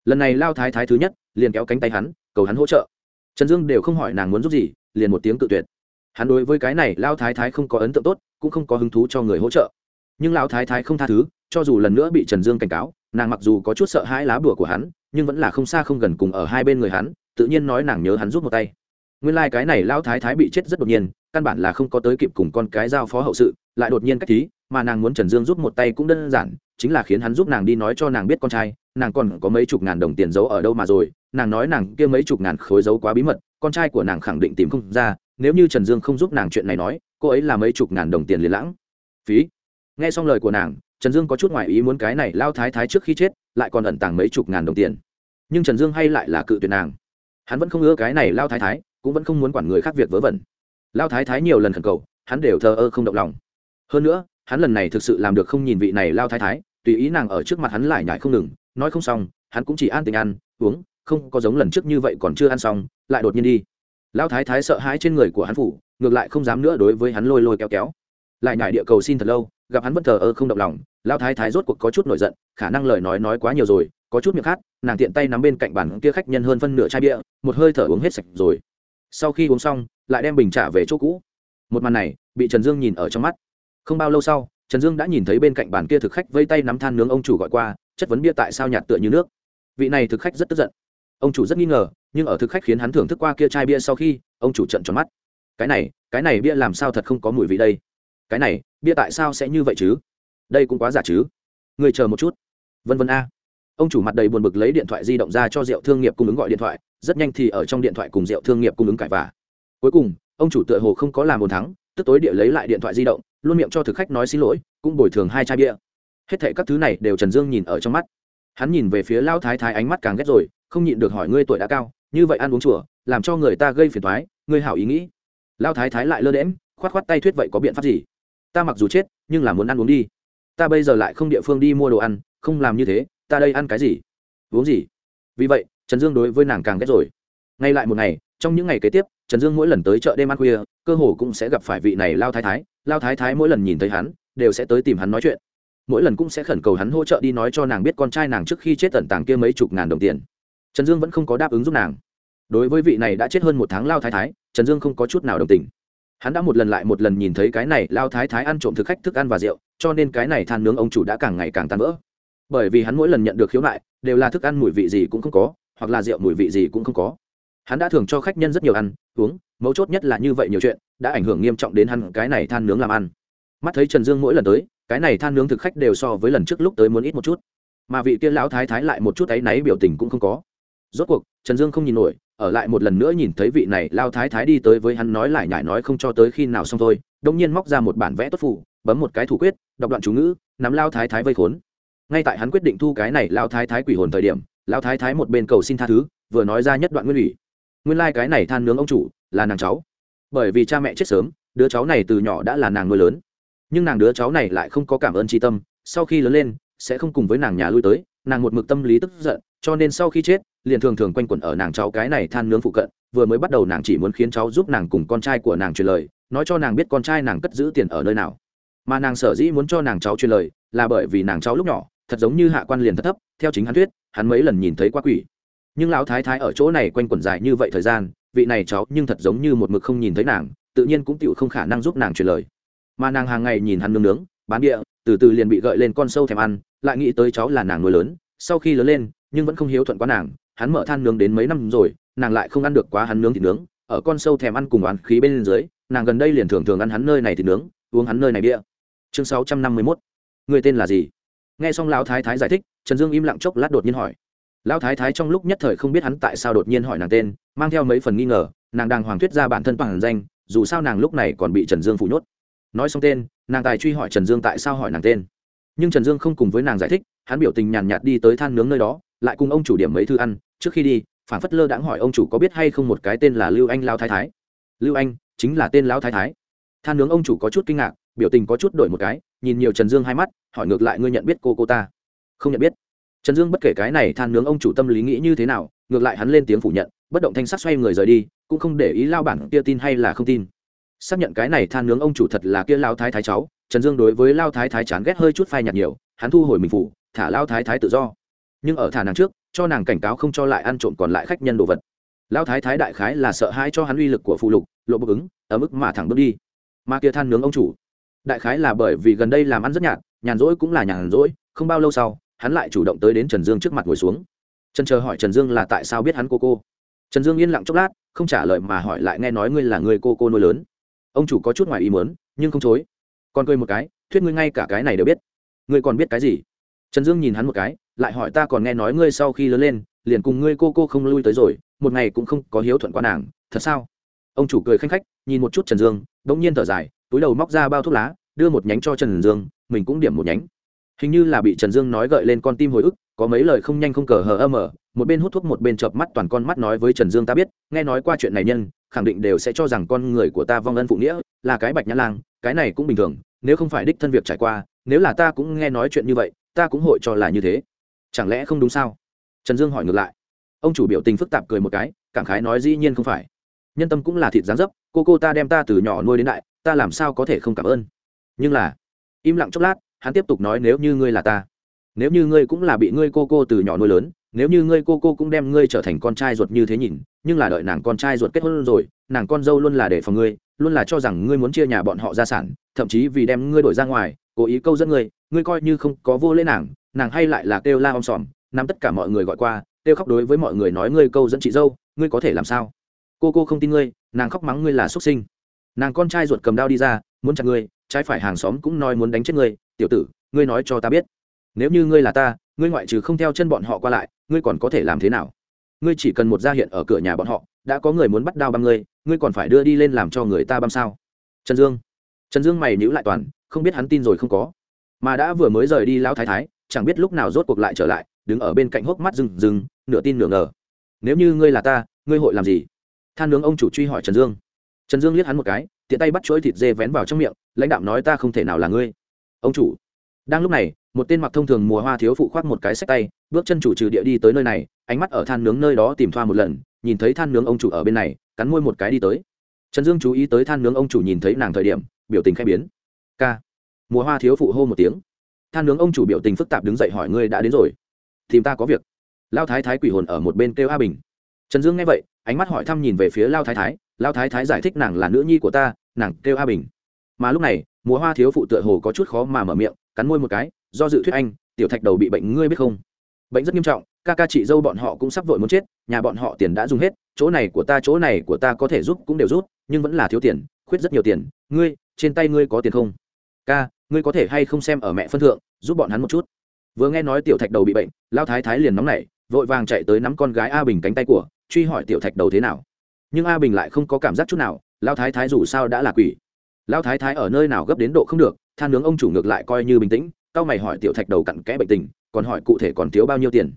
Lần này lao thái thái thứ nhất, liền kéo cánh tay hắn, cầu hắn hỗ trợ. Trần dương đều không hỏi nàng muốn giúp gì, liền một tiếng cự tuyệt. Hắn đối với cái này lao thái thái không có ấn tượng tốt, cũng không có hứng thú cho người hỗ trợ. Nhưng lao thái thái không tha thứ, cho dù lần nữa bị trần dương cảnh cáo, nàng mặc dù có chút sợ hãi lá bùa của hắn, nhưng vẫn là không xa không gần cùng ở hai bên người hắn, tự nhiên nói nàng nhớ hắn rút một tay. Nguyên lai、like、cái này lao thái thái bị chết rất đột nhiên, căn bản là không có tới kịp cùng con cái giao phó hậu sự, lại đột nhiên cách thí mà nàng muốn trần dương rút một tay cũng đơn giản chính là khiến hắn giúp nàng đi nói cho nàng biết con trai, nàng còn có mấy chục ngàn đồng tiền giấu ở đâu mà rồi, nàng nói nàng kia mấy chục ngàn khối giấu quá bí mật, con trai của nàng khẳng định tìm không ra, nếu như trần dương không giúp nàng chuyện này nói, cô ấy là mấy chục ngàn đồng tiền liền lãng. Phí. Nghe xong lời của nàng, trần dương có chút ngoại ý muốn cái này lao thái thái trước khi chết, lại còn ẩn tàng mấy chục ngàn đồng tiền. Nhưng trần dương hay lại là cự tuyệt nàng. Hắn vẫn không ưa cái này lao thái thái, cũng vẫn không muốn quản người khác việc vớ vẩn. Lao thái thái nhiều lần khẩn cầu, hắn đều thờ ơ không động lòng. Hơn nữa, hắn lần này thực sự làm được không nhìn vị này lao thái thái tùy ý nàng ở trước mặt hắn lại nhải không ngừng, nói không xong, hắn cũng chỉ an tình ăn, uống, không, có giống lần trước như vậy còn chưa ăn xong, lại đột nhiên đi. Lão thái thái sợ hãi trên người của hắn phủ, ngược lại không dám nữa đối với hắn lôi lôi kéo kéo. Lại nhải địa cầu xin thật lâu, gặp hắn bất thờ ơ không động lòng, lão thái thái rốt cuộc có chút nổi giận, khả năng lời nói nói quá nhiều rồi, có chút miệng khát, nàng tiện tay nắm bên cạnh bàn kia khách nhân hơn phân nửa chai bia, một hơi thở uống hết sạch rồi. Sau khi uống xong, lại đem bình trả về chỗ cũ. Một màn này, bị trần dương nhìn ở trong mắt. Không bao lâu sau trần dương đã nhìn thấy bên cạnh bàn kia thực khách vây tay nắm than nướng ông chủ gọi qua, chất vấn bia tại sao nhạt tựa như nước. Vị này thực khách rất tức giận. Ông chủ rất nghi ngờ, nhưng ở thực khách khiến hắn thưởng thức qua kia chai bia sau khi, ông chủ trận tròn mắt. Cái này cái này bia làm sao thật không có mùi vị đây? Cái này, bia tại sao sẽ như vậy chứ? Đây cũng quá giả chứ. Người chờ một chút. Vân vân a. Ông chủ mặt đầy buồn bực lấy điện thoại di động ra cho rượu thương nghiệp cung ứng gọi điện thoại, rất nhanh thì ở trong điện thoại cùng rượu thương nghiệp cung ứng cãi vả cuối cùng, ông chủ tựa hồ không có làm một thắng tức tối địa lấy lại điện thoại di động, luôn miệng cho thực khách nói xin lỗi, cũng bồi thường hai chai bia. Hết thệ các thứ này đều trần dương nhìn ở trong mắt. Hắn nhìn về phía lao thái thái ánh mắt càng ghét rồi, không nhịn được hỏi ngươi tuổi đã cao, như vậy ăn uống chùa, làm cho người ta gây phiền thoái ngươi hảo ý nghĩ. Lao thái thái lại lơ đễm khoát khoát tay thuyết vậy có biện pháp gì? Ta mặc dù chết, nhưng là muốn ăn uống đi. Ta bây giờ lại không địa phương đi mua đồ ăn, không làm như thế, ta đây ăn cái gì? Uống gì? Vì vậy, trần dương đối với nàng càng ghét rồi. Ngay lại một ngày, trong những ngày kế tiếp trần dương mỗi lần tới chợ đêm ăn khuya, cơ hồ cũng sẽ gặp phải vị này lao thái thái. Lao thái thái mỗi lần nhìn thấy hắn, đều sẽ tới tìm hắn nói chuyện. Mỗi lần cũng sẽ khẩn cầu hắn hỗ trợ đi nói cho nàng biết con trai nàng trước khi chết tận tàng kia mấy chục ngàn đồng tiền. Trần dương vẫn không có đáp ứng giúp nàng. Đối với vị này đã chết hơn một tháng lao thái thái, trần dương không có chút nào đồng tình. Hắn đã một lần lại một lần nhìn thấy cái này lao thái thái ăn trộm thực khách, thức ăn và rượu, cho nên cái này than nướng ông chủ đã càng ngày càng tan vỡ. Bởi vì hắn mỗi lần nhận được khiếu nại, đều là thức ăn mùi vị gì cũng không có, hoặc là rượu mùi vị gì cũng không có hắn đã thường cho khách nhân rất nhiều ăn, uống, mấu chốt nhất là như vậy nhiều chuyện, đã ảnh hưởng nghiêm trọng đến hắn cái này than nướng làm ăn. Mắt thấy trần dương mỗi lần tới, cái này than nướng thực khách đều so với lần trước lúc tới muốn ít một chút. Mà vị kia lão thái thái lại một chút áy náy biểu tình cũng không có. Rốt cuộc, trần dương không nhìn nổi, ở lại một lần nữa nhìn thấy vị này lao thái thái đi tới với hắn nói lại nhải nói không cho tới khi nào xong thôi đông nhiên móc ra một bản vẽ tốt phủ bấm một cái thủ quyết, đọc đoạn chú ngữ, nắm lao thái thái vây khốn. Ngay tại hắn quyết định thu cái này lao thái thái quỷ hồn thời điểm lao thái thái một bên cầu xin tha thứ, vừa nói ra nhất đoạn nguyên ủy nguyên lai、like、cái này than nướng ông chủ là nàng cháu. Bởi vì cha mẹ chết sớm, đứa cháu này từ nhỏ đã là nàng nuôi lớn. Nhưng nàng đứa cháu này lại không có cảm ơn tri tâm, sau khi lớn lên, sẽ không cùng với nàng nhà lui tới, nàng một mực tâm lý tức giận, cho nên sau khi chết, liền thường thường quanh quẩn ở nàng cháu cái này than nướng phụ cận, vừa mới bắt đầu nàng chỉ muốn khiến cháu giúp nàng cùng con trai của nàng truyền lời, nói cho nàng biết con trai nàng cất giữ tiền ở nơi nào. Mà nàng sở dĩ muốn cho nàng cháu truyền lời, là bởi vì nàng cháu lúc nhỏ, thật giống như hạ quan liền thất thấp, theo chính hắn thuyết, hắn mấy lần nhìn thấy quá quỷ nhưng lão thái thái ở chỗ này quanh quẩn dài như vậy thời gian, vị này cháu nhưng thật giống như một mực không nhìn thấy nàng, tự nhiên cũng tựu không khả năng giúp nàng truyền lời. Mà nàng hàng ngày nhìn hắn nướng nướng, bán địa, từ từ liền bị gợi lên con sâu thèm ăn, lại nghĩ tới cháu là nàng nuôi lớn, sau khi lớn lên, nhưng vẫn không hiếu thuận quá nàng, hắn mở than nướng đến mấy năm rồi, nàng lại không ăn được quá hắn nướng thịt nướng, ở con sâu thèm ăn cùng oán khí bên dưới, nàng gần đây liền thường thường ăn hắn nơi này thịt nướng, uống hắn nơi này bia. Chương sáu trăm năm mươi mốt. Người tên là gì? Nghe xong lão thái thái giải thích, trần dương im lặng chốc lát đột nhiên hỏi lão thái thái trong lúc nhất thời không biết hắn tại sao đột nhiên hỏi nàng tên, mang theo mấy phần nghi ngờ, nàng đang hoàng thuyết ra bản thân bằng danh, dù sao nàng lúc này còn bị trần dương phủ nhốt. Nói xong tên, nàng tài truy hỏi trần dương tại sao hỏi nàng tên. Nhưng trần dương không cùng với nàng giải thích, hắn biểu tình nhàn nhạt đi tới than nướng nơi đó, lại cùng ông chủ điểm mấy thư ăn, trước khi đi, phản phất lơ đãng hỏi ông chủ có biết hay không một cái tên là lưu anh lao thái thái. Lưu anh, chính là tên lão thái thái. Than nướng ông chủ có chút kinh ngạc, biểu tình có chút đổi một cái, nhìn nhiều trần dương hai mắt, hỏi ngược lại ngươi nhận biết cô cô ta? Không nhận biết trần dương bất kể cái này than nướng ông chủ tâm lý nghĩ như thế nào, ngược lại hắn lên tiếng phủ nhận, bất động thanh sắc xoay người rời đi, cũng không để ý lao bản kia tin hay là không tin. Xác nhận cái này than nướng ông chủ thật là kia lao thái thái cháu, trần dương đối với lao thái thái chán ghét hơi chút phai nhạt nhiều, hắn thu hồi mình phủ, thả lao thái thái tự do. Nhưng ở thả nàng trước, cho nàng cảnh cáo không cho lại ăn trộm còn lại khách nhân đồ vật. Lao thái thái đại khái là sợ hãi cho hắn uy lực của phụ lục, lộ bức ứng ở mức mà thẳng bước đi. Mà kia than nướng ông chủ, đại khái là bởi vì gần đây làm ăn rất nhạt, nhàn rỗi cũng là nhàn rỗi, không bao lâu sau hắn lại chủ động tới đến trần dương trước mặt ngồi xuống. Trần chờ hỏi trần dương là tại sao biết hắn cô cô. Trần dương yên lặng chốc lát, không trả lời mà hỏi lại nghe nói ngươi là người cô cô nuôi lớn. Ông chủ có chút ngoài ý mớn nhưng không chối. Còn cười một cái, thuyết ngươi ngay cả cái này đều biết. Ngươi còn biết cái gì? Trần dương nhìn hắn một cái, lại hỏi ta còn nghe nói ngươi sau khi lớn lên, liền cùng ngươi cô cô không lui tới rồi, một ngày cũng không có hiếu thuận qua nàng, thật sao? Ông chủ cười khanh khách, nhìn một chút trần dương đ ỗ n g nhiên thở dài, túi đầu móc ra bao thuốc lá, đưa một nhánh cho trần dương, mình cũng điểm một nhánh hình như là bị trần dương nói gợi lên con tim hồi ức, có mấy lời không nhanh không cờ hờ âm ở một bên hút thuốc một bên chợp mắt toàn con mắt nói với trần dương, ta biết, nghe nói qua chuyện này nhân, khẳng định đều sẽ cho rằng con người của ta vong ân phụ nghĩa, là cái bạch nhã lang, cái này cũng bình thường, nếu không phải đích thân việc trải qua, nếu là ta cũng nghe nói chuyện như vậy, ta cũng hội cho là như thế. Chẳng lẽ không đúng sao? Trần dương hỏi ngược lại. Ông chủ biểu tình phức tạp cười một cái, cảm khái nói, dĩ nhiên không phải. Nhân tâm cũng là thịt gián dấp, cô cô ta đem ta từ nhỏ nuôi đến đại, ta làm sao có thể không cảm ơn? Nhưng là, im lặng chốc lát hắn tiếp tục nói nếu như ngươi là ta, nếu như ngươi cũng là bị ngươi cô cô từ nhỏ nuôi lớn, nếu như ngươi cô cô cũng đem ngươi trở thành con trai ruột như thế nhìn, nhưng là đợi nàng con trai ruột kết hôn rồi, nàng con dâu luôn là để phòng ngươi, luôn là cho rằng ngươi muốn chia nhà bọn họ gia sản, thậm chí vì đem ngươi đổi ra ngoài, cố ý câu dẫn ngươi ngươi coi như không có vô lễ nàng nàng hay lại là kêu la om sòm, nắm tất cả mọi người gọi qua, kêu khóc đối với mọi người nói ngươi câu dẫn chị dâu, ngươi có thể làm sao? Cô cô không tin ngươi, nàng khóc mắng ngươi là xuất sinh. Nàng con trai ruột cầm đao đi ra, muốn chặt ngươi, trái phải hàng xóm cũng nói muốn đánh chết ngươi tiểu tử, ngươi nói cho ta biết. Nếu như ngươi là ta, ngươi ngoại trừ không theo chân bọn họ qua lại, ngươi còn có thể làm thế nào? Ngươi chỉ cần một gia hiện ở cửa nhà bọn họ, đã có người muốn bắt đao băm ngươi ngươi còn phải đưa đi lên làm cho người ta băm sao? Trần dương. Trần dương mày nhữ lại toàn, không biết hắn tin rồi không có. Mà đã vừa mới rời đi lão thái thái, chẳng biết lúc nào rốt cuộc lại trở lại, đứng ở bên cạnh hốc mắt rừng rừng, nửa tin nửa ngờ. Nếu như ngươi là ta, ngươi hội làm gì? Than nướng ông chủ truy hỏi trần dương. Trần dương liếc hắn một cái, tiện tay bắt chuỗi thịt dê vén vào trong miệng, lãnh đạo nói ta không thể nào là ngươi ông chủ. Đang lúc này, một tên mặc thông thường mùa hoa thiếu phụ khoác một cái sách tay, bước chân chủ trừ địa đi tới nơi này, ánh mắt ở than nướng nơi đó tìm thoa một lần, nhìn thấy than nướng ông chủ ở bên này, cắn môi một cái đi tới. Trần dương chú ý tới than nướng ông chủ nhìn thấy nàng thời điểm, biểu tình khai biến. K mùa hoa thiếu phụ hô một tiếng. Than nướng ông chủ biểu tình phức tạp đứng dậy hỏi, ngươi đã đến rồi? Tìm ta có việc. Lao thái thái quỷ hồn ở một bên kêu a bình. Trần dương nghe vậy, ánh mắt hỏi thăm nhìn về phía lao thái thái. Lao thái thái giải thích nàng là nữ nhi của ta, nàng kêu a bình. Mà lúc này mùa hoa thiếu phụ tựa hồ có chút khó mà mở miệng, cắn môi một cái, do dự thuyết anh, tiểu thạch đầu bị bệnh, ngươi biết không? Bệnh rất nghiêm trọng, ca ca chị dâu bọn họ cũng sắp vội muốn chết, nhà bọn họ tiền đã dùng hết, chỗ này của ta, chỗ này của ta có thể giúp cũng đều rút nhưng vẫn là thiếu tiền, khuyết rất nhiều tiền, ngươi, trên tay ngươi có tiền không? Ca, ngươi có thể hay không xem ở mẹ phân thượng, giúp bọn hắn một chút. Vừa nghe nói tiểu thạch đầu bị bệnh, lao thái thái liền nóng nảy, vội vàng chạy tới nắm con gái a bình cánh tay của, truy hỏi tiểu thạch đầu thế nào. Nhưng a bình lại không có cảm giác chút nào, lao thái thái dù sao đã là quỷ Lão thái thái ở nơi nào gấp đến độ không được, than nướng ông chủ ngược lại coi như bình tĩnh tao mày hỏi tiểu thạch đầu cặn kẽ bệnh tình, còn hỏi cụ thể còn thiếu bao nhiêu tiền.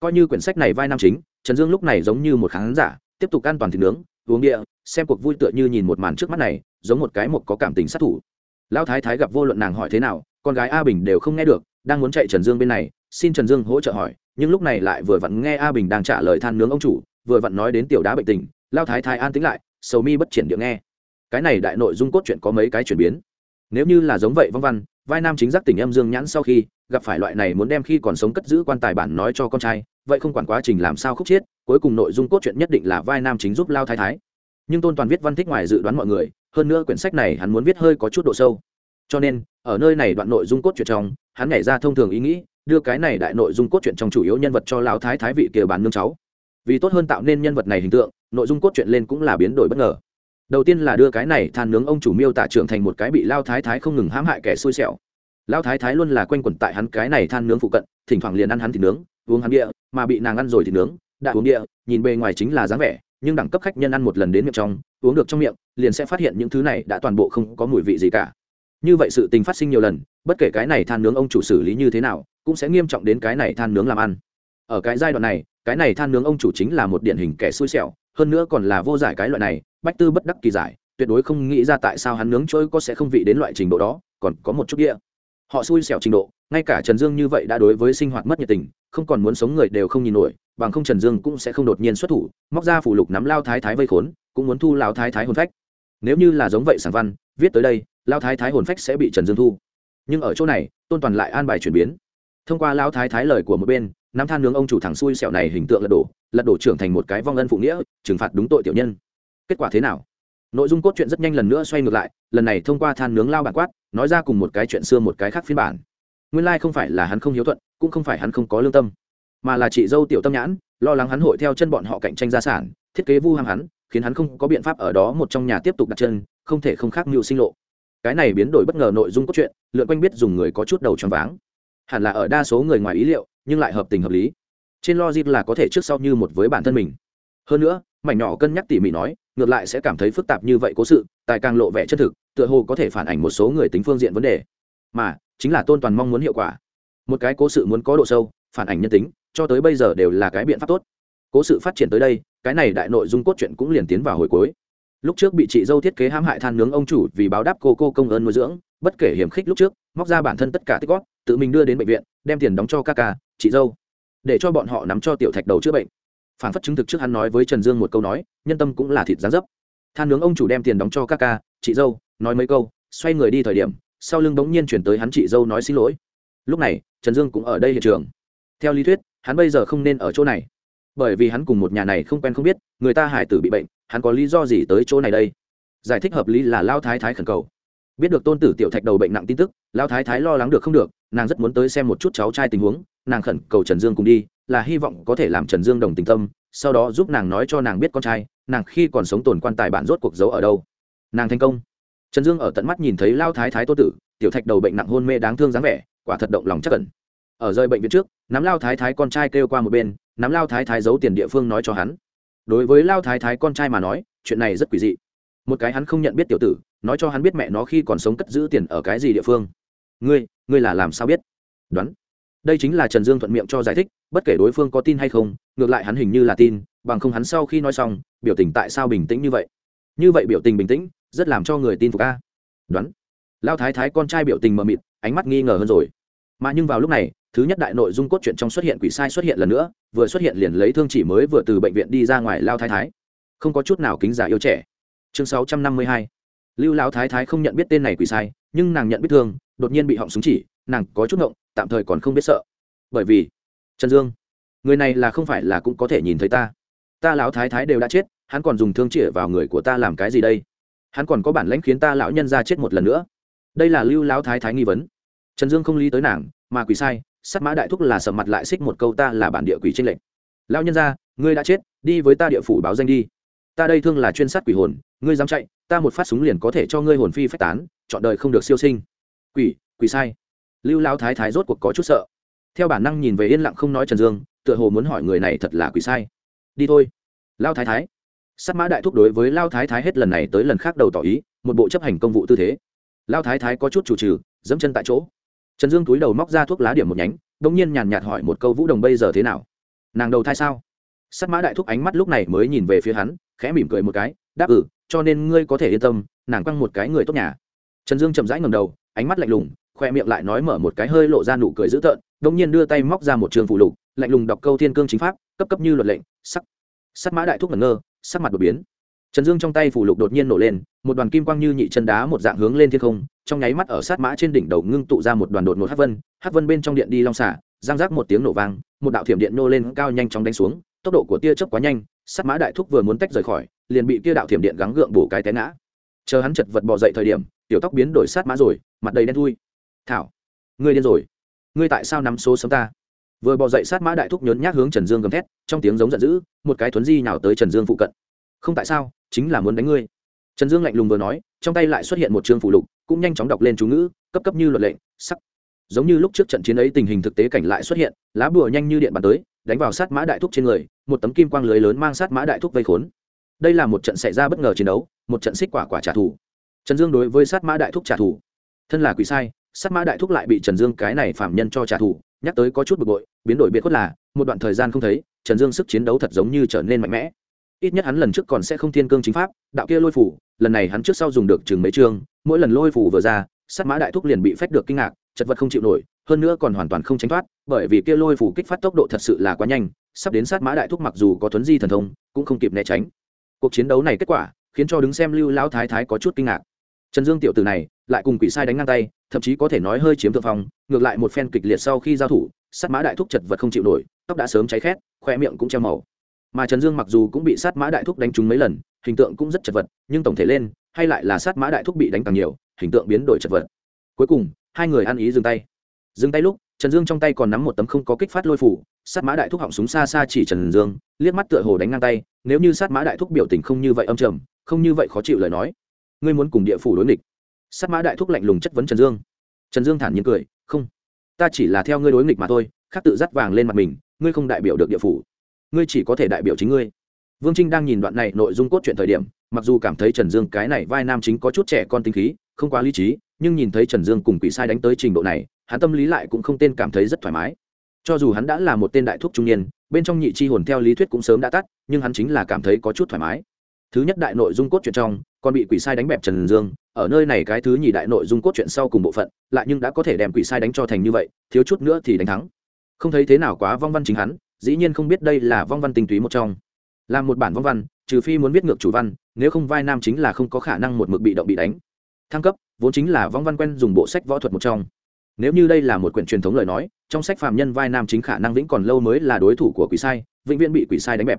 Coi như quyển sách này vai nam chính, trần dương lúc này giống như một khán giả, tiếp tục an toàn thịt nướng, uống địa, xem cuộc vui tựa như nhìn một màn trước mắt này, giống một cái một có cảm tình sát thủ. Lão thái thái gặp vô luận nàng hỏi thế nào, con gái a bình đều không nghe được, đang muốn chạy trần dương bên này, xin trần dương hỗ trợ hỏi, nhưng lúc này lại vừa vặn nghe a bình đang trả lời than nướng ông chủ, vừa vặn nói đến tiểu đá bệnh tình lao thái thái an tính lại, sầu mi bất triển điệu nghe cái này đại nội dung cốt truyện có mấy cái chuyển biến. Nếu như là giống vậy vong văn, vai nam chính giác tỉnh âm dương nhãn sau khi gặp phải loại này muốn đem khi còn sống cất giữ quan tài bản nói cho con trai, vậy không quản quá trình làm sao khúc chiết, cuối cùng nội dung cốt truyện nhất định là vai nam chính giúp lao thái thái. Nhưng tôn toàn viết văn thích ngoài dự đoán mọi người, hơn nữa quyển sách này hắn muốn viết hơi có chút độ sâu. Cho nên, ở nơi này đoạn nội dung cốt truyện trong, hắn nhảy ra thông thường ý nghĩ, đưa cái này đại nội dung cốt truyện trong chủ yếu nhân vật cho lao thái thái vị kia bán nương cháu. Vì tốt hơn tạo nên nhân vật này hình tượng, nội dung cốt truyện lên cũng là biến đổi bất ngờ đầu tiên là đưa cái này than nướng ông chủ miêu tả trưởng thành một cái bị lao thái thái không ngừng hãm hại kẻ xui xẻo. Lao thái thái luôn là quanh quẩn tại hắn cái này than nướng phụ cận, thỉnh thoảng liền ăn hắn thịt nướng, uống hắn địa, mà bị nàng ăn rồi thịt nướng, đã uống địa, nhìn bề ngoài chính là dáng vẻ, nhưng đẳng cấp khách nhân ăn một lần đến miệng trong, uống được trong miệng, liền sẽ phát hiện những thứ này đã toàn bộ không có mùi vị gì cả. Như vậy sự tình phát sinh nhiều lần, bất kể cái này than nướng ông chủ xử lý như thế nào, cũng sẽ nghiêm trọng đến cái này than nướng làm ăn. Ở cái giai đoạn này, cái này than nướng ông chủ chính là một điển hình kẻ xui xẻo, hơn nữa còn là vô giải cái loại này bách tư bất đắc kỳ giải, tuyệt đối không nghĩ ra tại sao hắn nướng trôi có sẽ không vị đến loại trình độ đó, còn có một chút địa họ xui xẻo trình độ, ngay cả trần dương như vậy đã đối với sinh hoạt mất nhiệt tình, không còn muốn sống người đều không nhìn nổi, bằng không trần dương cũng sẽ không đột nhiên xuất thủ, móc ra phủ lục nắm lao thái thái vây khốn, cũng muốn thu lao thái thái hồn phách. Nếu như là giống vậy sản văn, viết tới đây, lao thái thái hồn phách sẽ bị trần dương thu. Nhưng ở chỗ này, tôn toàn lại an bài chuyển biến. Thông qua lao thái thái lời của một bên nắm than nướng ông chủ thằng xui xẻo này hình tượng lật đổ lật đổ trưởng thành một cái vong ân phụ nghĩa, trừng phạt đúng tội tiểu nhân kết quả thế nào? Nội dung cốt truyện rất nhanh lần nữa xoay ngược lại, lần này thông qua than nướng lao bản quát, nói ra cùng một cái chuyện xưa một cái khác phiên bản. Nguyên lai、like、không phải là hắn không hiếu thuận, cũng không phải hắn không có lương tâm, mà là chị dâu tiểu tâm nhãn, lo lắng hắn hội theo chân bọn họ cạnh tranh gia sản, thiết kế vu hăng hắn, khiến hắn không có biện pháp ở đó một trong nhà tiếp tục đặt chân, không thể không khác mưu sinh lộ. Cái này biến đổi bất ngờ nội dung cốt truyện, lượn quanh biết dùng người có chút đầu tròn váng. Hẳn là ở đa số người ngoài ý liệu, nhưng lại hợp tình hợp lý. Trên logic là có thể trước sau như một với bản thân mình. Hơn nữa mảnh nhỏ cân nhắc tỉ mỉ nói, ngược lại sẽ cảm thấy phức tạp như vậy cố sự, tài càng lộ vẻ chân thực, tựa hồ có thể phản ảnh một số người tính phương diện vấn đề. Mà, chính là tôn toàn mong muốn hiệu quả. Một cái cố sự muốn có độ sâu, phản ảnh nhân tính, cho tới bây giờ đều là cái biện pháp tốt. Cố sự phát triển tới đây, cái này đại nội dung cốt truyện cũng liền tiến vào hồi cuối. Lúc trước bị chị dâu thiết kế hãm hại than nướng ông chủ vì báo đáp cô cô công ơn nuôi dưỡng, bất kể hiểm khích lúc trước, móc ra bản thân tất cả tích góp, tự mình đưa đến bệnh viện, đem tiền đóng cho ca ca, chị dâu, để cho bọn họ nắm cho tiểu thạch đầu chữa bệnh phản phất chứng thực trước hắn nói với trần dương một câu nói, nhân tâm cũng là thịt giá dấp. Than nướng ông chủ đem tiền đóng cho các ca, chị dâu, nói mấy câu, xoay người đi thời điểm, sau lưng bỗng nhiên chuyển tới hắn chị dâu nói xin lỗi. Lúc này, trần dương cũng ở đây hiện trường. Theo lý thuyết, hắn bây giờ không nên ở chỗ này. Bởi vì hắn cùng một nhà này không quen không biết, người ta hải tử bị bệnh, hắn có lý do gì tới chỗ này đây? Giải thích hợp lý là lao thái thái khẩn cầu. Biết được tôn tử tiểu thạch đầu bệnh nặng tin tức, lao thái thái lo lắng được không được, nàng rất muốn tới xem một chút cháu trai tình huống nàng khẩn cầu trần dương cùng đi, là hy vọng có thể làm trần dương đồng tình tâm, sau đó giúp nàng nói cho nàng biết con trai, nàng khi còn sống tồn quan tài bản rốt cuộc giấu ở đâu. Nàng thành công. Trần dương ở tận mắt nhìn thấy lao thái thái tô tử, tiểu thạch đầu bệnh nặng hôn mê đáng thương dáng vẻ, quả thật động lòng chắc cẩn ở rơi bệnh viện trước, nắm lao thái thái con trai kêu qua một bên, nắm lao thái thái giấu tiền địa phương nói cho hắn. Đối với lao thái thái con trai mà nói, chuyện này rất quỷ dị. Một cái hắn không nhận biết tiểu tử, nói cho hắn biết mẹ nó khi còn sống cất giữ tiền ở cái gì địa phương. Ngươi ngươi là làm sao biết? Đoán đây chính là trần dương thuận miệng cho giải thích, bất kể đối phương có tin hay không, ngược lại hắn hình như là tin, bằng không hắn sau khi nói xong, biểu tình tại sao bình tĩnh như vậy? Như vậy biểu tình bình tĩnh, rất làm cho người tin phục a. Đoán. Lao thái thái con trai biểu tình mờ mịt, ánh mắt nghi ngờ hơn rồi. Mà nhưng vào lúc này, thứ nhất đại nội dung cốt truyện trong xuất hiện quỷ sai xuất hiện lần nữa, vừa xuất hiện liền lấy thương chỉ mới vừa từ bệnh viện đi ra ngoài lao thái thái. Không có chút nào kính giả yêu trẻ. Chương sáu trăm năm mươi hai. Lưu lao thái thái không nhận biết tên này quỷ sai, nhưng nàng nhận biết thương, đột nhiên bị họng súng chỉ, nàng có chút ngộng tạm thời còn không biết sợ. Bởi vì, trần dương, người này là không phải là cũng có thể nhìn thấy ta. Ta lão thái thái đều đã chết, hắn còn dùng thương chĩa vào người của ta làm cái gì đây? Hắn còn có bản lãnh khiến ta lão nhân ra chết một lần nữa. Đây là lưu lão thái thái nghi vấn. Trần dương không lý tới nàng, mà quỷ sai, sắt mã đại thúc là sầm mặt lại xích một câu ta là bản địa quỷ tranh lệnh lão nhân ra, ngươi đã chết, đi với ta địa phủ báo danh đi. Ta đây thương là chuyên sát quỷ hồn, ngươi dám chạy, ta một phát súng liền có thể cho ngươi hồn phi phách tán, chọn đời không được siêu sinh. Quỷ quỷ sai lưu lão thái thái rốt cuộc có chút sợ. Theo bản năng nhìn về yên lặng không nói trần dương, tựa hồ muốn hỏi người này thật là quỷ sai. Đi thôi. Lao thái thái. Sắt mã đại thúc đối với lao thái thái hết lần này tới lần khác đầu tỏ ý, một bộ chấp hành công vụ tư thế. Lao thái thái có chút chủ trừ, dẫm chân tại chỗ. Trần dương túi đầu móc ra thuốc lá điểm một nhánh đ ỗ n g nhiên nhàn nhạt hỏi một câu vũ đồng bây giờ thế nào? Nàng đầu thai sao? Sắt mã đại thúc ánh mắt lúc này mới nhìn về phía hắn, khẽ mỉm cười một cái, đáp ừ cho nên ngươi có thể yên tâm, nàng quăng một cái người tốt nhà. Trần dương chậm rãi ngầm đầu, ánh mắt lạnh lùng khoe miệng lại nói mở một cái hơi lộ ra nụ cười dữ tợn đống nhiên đưa tay móc ra một trường phụ lục, lạnh lùng đọc câu thiên cương chính pháp, cấp cấp như luật lệnh, sắc. Sắc mã đại thúc ngẩn ngơ, sắc mặt đột biến. Trần dương trong tay phủ lục đột nhiên nổ lên, một đoàn kim quang như nhị chân đá một dạng hướng lên thiên không, trong nháy mắt ở sát mã trên đỉnh đầu ngưng tụ ra một đoàn đột ngột hát vân hát vân bên trong điện đi long xả, giang rác một tiếng nổ vang, một đạo thiểm điện nô lên cao nhanh chóng đánh xuống, tốc độ của tia chớp quá nhanh, sát mã đại thúc vừa muốn tách rời khỏi, liền bị tia đạo thiểm điện gắng gượng bổ cái té ngã. Chờ hắn chật vật bỏ dậy thời điểm, tiểu tóc biến đổi sát mã rồi, mặt đầy đen thui thảo. Ngươi điên rồi. Ngươi tại sao nắm số sống ta? Vừa bò dậy sát mã đại thúc nhốn nhác hướng trần dương gầm thét, trong tiếng giống giận dữ, một cái thuấn di nào tới trần dương phụ cận. Không tại sao, chính là muốn đánh ngươi. Trần dương lạnh lùng vừa nói, trong tay lại xuất hiện một chương phụ lục, cũng nhanh chóng đọc lên chú ngữ, cấp cấp như luật lệnh, sắc. Giống như lúc trước trận chiến ấy tình hình thực tế cảnh lại xuất hiện, lá bùa nhanh như điện bàn tới, đánh vào sát mã đại thúc trên người, một tấm kim quang lưới lớn mang sát mã đại thúc vây khốn. Đây là một trận xảy ra bất ngờ chiến đấu, một trận xích quả quả trả thù. Trần dương đối với sát mã đại thúc trả thù. Thân là quỷ sai sát mã đại thúc lại bị trần dương cái này phạm nhân cho trả thù, nhắc tới có chút bực bội, biến đổi biệt khuất là, một đoạn thời gian không thấy, trần dương sức chiến đấu thật giống như trở nên mạnh mẽ. Ít nhất hắn lần trước còn sẽ không thiên cương chính pháp, đạo kia lôi phủ, lần này hắn trước sau dùng được chừng mấy chương, mỗi lần lôi phủ vừa ra, sát mã đại thúc liền bị phách được kinh ngạc, chật vật không chịu nổi, hơn nữa còn hoàn toàn không tránh thoát, bởi vì kia lôi phủ kích phát tốc độ thật sự là quá nhanh, sắp đến sát mã đại thúc mặc dù có thuấn di thần thông, cũng không kịp né tránh. Cuộc chiến đấu này kết quả, khiến cho đứng xem lưu lão thái thái có chút kinh ngạc. Trần dương tiểu tử này lại cùng quỷ sai đánh ngang tay, thậm chí có thể nói hơi chiếm thượng phong, ngược lại một phen kịch liệt sau khi giao thủ, sát mã đại thúc chật vật không chịu nổi, tóc đã sớm cháy khét, khoe miệng cũng treo màu. Mà trần dương mặc dù cũng bị sát mã đại thúc đánh trúng mấy lần, hình tượng cũng rất chật vật, nhưng tổng thể lên, hay lại là sát mã đại thúc bị đánh càng nhiều, hình tượng biến đổi chật vật. Cuối cùng, hai người ăn ý dừng tay. Dừng tay lúc, trần dương trong tay còn nắm một tấm không có kích phát lôi phủ, sát mã đại thúc họng súng xa xa chỉ trần dương, liếc mắt tựa hồ đánh ngang tay, nếu như sát mã đại thúc biểu tình không như vậy âm trầm, không như vậy khó chịu lời nói, ngươi muốn cùng địa phủ đối nghịch sát mã đại thúc lạnh lùng chất vấn trần dương. Trần dương thản nhiên cười, không, ta chỉ là theo ngươi đối nghịch mà thôi, khác tự dắt vàng lên mặt mình, ngươi không đại biểu được địa phủ. Ngươi chỉ có thể đại biểu chính ngươi. Vương trinh đang nhìn đoạn này nội dung cốt truyện thời điểm, mặc dù cảm thấy trần dương cái này vai nam chính có chút trẻ con tinh khí, không quá lý trí, nhưng nhìn thấy trần dương cùng quỷ sai đánh tới trình độ này, hắn tâm lý lại cũng không tên cảm thấy rất thoải mái. Cho dù hắn đã là một tên đại thúc trung niên, bên trong nhị chi hồn theo lý thuyết cũng sớm đã tắt, nhưng hắn chính là cảm thấy có chút thoải mái. Thứ nhất đại nội dung cốt truyện trong còn bị quỷ sai đánh bẹp trần dương, ở nơi này cái thứ nhì đại nội dung cốt truyện sau cùng bộ phận, lại nhưng đã có thể đem quỷ sai đánh cho thành như vậy, thiếu chút nữa thì đánh thắng. Không thấy thế nào quá vong văn chính hắn, dĩ nhiên không biết đây là vong văn tinh túy một trong. Là một bản vong văn, trừ phi muốn viết ngược chủ văn, nếu không vai nam chính là không có khả năng một mực bị động bị đánh. Thăng cấp, vốn chính là vong văn quen dùng bộ sách võ thuật một trong. Nếu như đây là một quyển truyền thống lời nói, trong sách phạm nhân vai nam chính khả năng vĩnh còn lâu mới là đối thủ của quỷ sai, vĩnh viễn bị quỷ sai đánh bẹp.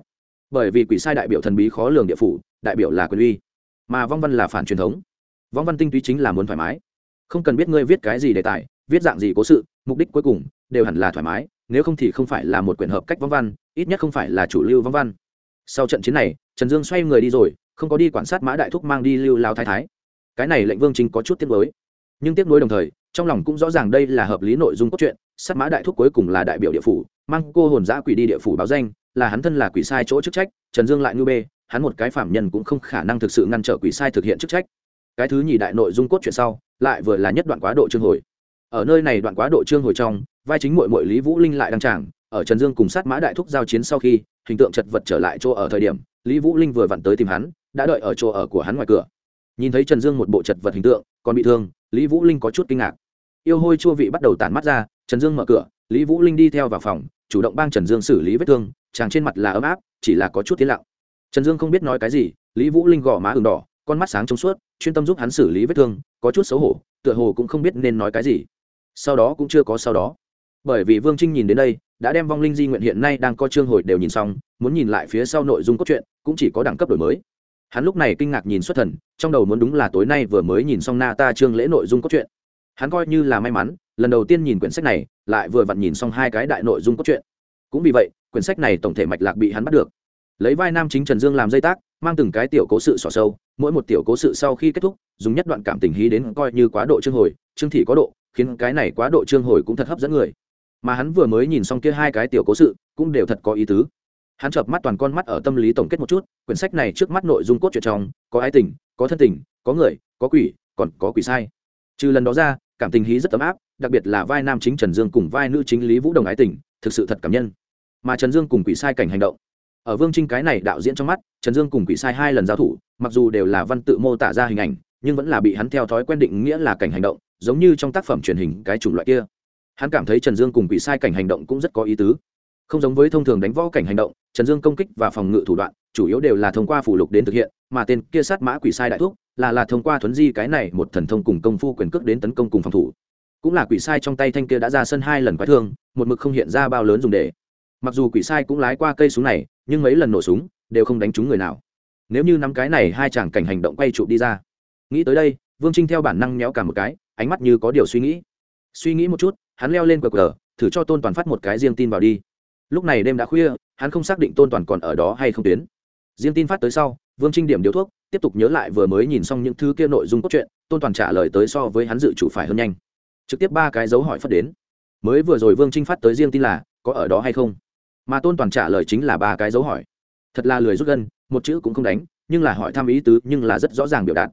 Bởi vì quỷ sai đại biểu thần bí khó lường địa phủ, đại biểu là quyền uy mà vong văn là phản truyền thống. Vong văn tinh túy chính là muốn thoải mái. Không cần biết ngươi viết cái gì đề tài, viết dạng gì cố sự, mục đích cuối cùng đều hẳn là thoải mái, nếu không thì không phải là một quyển hợp cách vong văn, ít nhất không phải là chủ lưu vong văn. Sau trận chiến này, trần dương xoay người đi rồi, không có đi quan sát mã đại thúc mang đi lưu lao thái thái. Cái này lệnh vương chính có chút tiếc nuối. Nhưng tiếc nuối đồng thời, trong lòng cũng rõ ràng đây là hợp lý nội dung cốt truyện, sát mã đại thúc cuối cùng là đại biểu địa phủ, mang cô hồn giã quỷ đi địa phủ báo danh, là hắn thân là quỷ sai chỗ chức trách, trần dương lại ngư bê hắn một cái phạm nhân cũng không khả năng thực sự ngăn trở quỷ sai thực hiện chức trách. Cái thứ nhì đại nội dung cốt chuyện sau, lại vừa là nhất đoạn quá độ chương hồi. Ở nơi này đoạn quá độ chương hồi trong, vai chính mội mội lý vũ linh lại đăng tràng, ở trần dương cùng sát mã đại thúc giao chiến sau khi, hình tượng chật vật trở lại chỗ ở thời điểm, lý vũ linh vừa vặn tới tìm hắn, đã đợi ở chỗ ở của hắn ngoài cửa. Nhìn thấy trần dương một bộ chật vật hình tượng, còn bị thương, lý vũ linh có chút kinh ngạc. Yêu hôi chua vị bắt đầu tản mắt ra, trần dương mở cửa, lý vũ linh đi theo vào phòng, chủ động bang trần dương xử lý vết thương, chàng trên mặt là ấm áp, chỉ là có chút tiến lặng trần dương không biết nói cái gì, lý vũ linh gõ má ừng đỏ, con mắt sáng trong suốt, chuyên tâm giúp hắn xử lý vết thương, có chút xấu hổ, tựa hồ cũng không biết nên nói cái gì. Sau đó cũng chưa có sau đó. Bởi vì vương trinh nhìn đến đây, đã đem vong linh di nguyện hiện nay đang có chương hồi đều nhìn xong, muốn nhìn lại phía sau nội dung cốt truyện, cũng chỉ có đẳng cấp đổi mới. Hắn lúc này kinh ngạc nhìn xuất thần, trong đầu muốn đúng là tối nay vừa mới nhìn xong na ta chương lễ nội dung cốt truyện. Hắn coi như là may mắn, lần đầu tiên nhìn quyển sách này, lại vừa vặn nhìn xong hai cái đại nội dung cốt truyện. Cũng vì vậy, quyển sách này tổng thể mạch lạc bị hắn bắt được lấy vai nam chính trần dương làm dây tác, mang từng cái tiểu cố sự xỏ sâu, mỗi một tiểu cố sự sau khi kết thúc, dùng nhất đoạn cảm tình hí đến coi như quá độ chương hồi chương thị có độ, khiến cái này quá độ chương hồi cũng thật hấp dẫn người. Mà hắn vừa mới nhìn xong kia hai cái tiểu cố sự, cũng đều thật có ý tứ. Hắn chợp mắt toàn con mắt ở tâm lý tổng kết một chút, quyển sách này trước mắt nội dung cốt truyện trong, có ái tình, có thân tình, có người, có quỷ, còn có quỷ sai. Trừ lần đó ra, cảm tình hí rất ấm áp, đặc biệt là vai nam chính trần dương cùng vai nữ chính lý vũ đồng ái tình, thực sự thật cảm nhân. Mà trần dương cùng quỷ sai cảnh hành động ở vương trinh cái này đạo diễn trong mắt, trần dương cùng quỷ sai hai lần giao thủ, mặc dù đều là văn tự mô tả ra hình ảnh, nhưng vẫn là bị hắn theo thói quen định nghĩa là cảnh hành động, giống như trong tác phẩm truyền hình cái chủng loại kia. Hắn cảm thấy trần dương cùng quỷ sai cảnh hành động cũng rất có ý tứ. Không giống với thông thường đánh võ cảnh hành động, trần dương công kích và phòng ngự thủ đoạn, chủ yếu đều là thông qua phủ lục đến thực hiện, mà tên kia sát mã quỷ sai đại thúc là là thông qua thuấn di cái này một thần thông cùng công phu quyền cước đến tấn công cùng phòng thủ. Cũng là quỷ sai trong tay thanh kia đã ra sân hai lần quái thương, một mực không hiện ra bao lớn dùng để mặc dù quỷ sai cũng lái qua cây súng này, nhưng mấy lần nổ súng đều không đánh trúng người nào. Nếu như nắm cái này, hai chàng cảnh hành động quay chụp đi ra. Nghĩ tới đây, vương trinh theo bản năng méo cả một cái, ánh mắt như có điều suy nghĩ. Suy nghĩ một chút, hắn leo lên cờ cờ thử cho tôn toàn phát một cái riêng tin vào đi. Lúc này đêm đã khuya, hắn không xác định tôn toàn còn ở đó hay không tuyến. Riêng tin phát tới sau, vương trinh điểm điếu thuốc, tiếp tục nhớ lại vừa mới nhìn xong những thứ kia nội dung cốt truyện, tôn toàn trả lời tới so với hắn dự chủ phải hơn nhanh. Trực tiếp ba cái dấu hỏi phát đến. Mới vừa rồi vương trinh phát tới riêng tin là, có ở đó hay không? Mà tôn toàn trả lời chính là ba cái dấu hỏi. Thật là lười rút gân, một chữ cũng không đánh, nhưng là hỏi thăm ý tứ, nhưng là rất rõ ràng biểu đạt.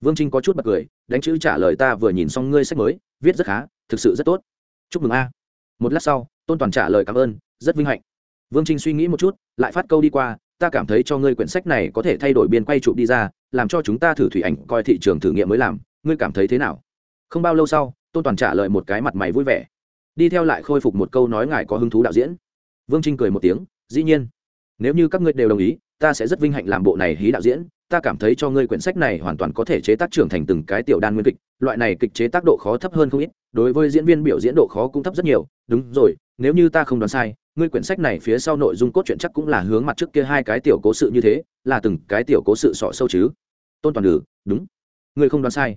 Vương trinh có chút bật cười, đánh chữ trả lời ta vừa nhìn xong ngươi sách mới, viết rất khá, thực sự rất tốt. Chúc mừng a. Một lát sau, tôn toàn trả lời cảm ơn, rất vinh hạnh. Vương trinh suy nghĩ một chút, lại phát câu đi qua, ta cảm thấy cho ngươi quyển sách này có thể thay đổi biên quay chụp đi ra, làm cho chúng ta thử thủy ảnh, coi thị trường thử nghiệm mới làm, ngươi cảm thấy thế nào? Không bao lâu sau, tôn toàn trả lời một cái mặt mày vui vẻ. Đi theo lại khôi phục một câu nói ngài có hứng thú đạo diễn vương trinh cười một tiếng, dĩ nhiên, nếu như các ngươi đều đồng ý, ta sẽ rất vinh hạnh làm bộ này hí đạo diễn. Ta cảm thấy cho ngươi quyển sách này hoàn toàn có thể chế tác trưởng thành từng cái tiểu đan nguyên kịch. Loại này kịch chế tác độ khó thấp hơn không ít, đối với diễn viên biểu diễn độ khó cũng thấp rất nhiều. Đúng rồi, nếu như ta không đoán sai, ngươi quyển sách này phía sau nội dung cốt truyện chắc cũng là hướng mặt trước kia hai cái tiểu cố sự như thế, là từng cái tiểu cố sự sọ sâu chứ. Tôn toàn ngữ đúng, ngươi không đoán sai.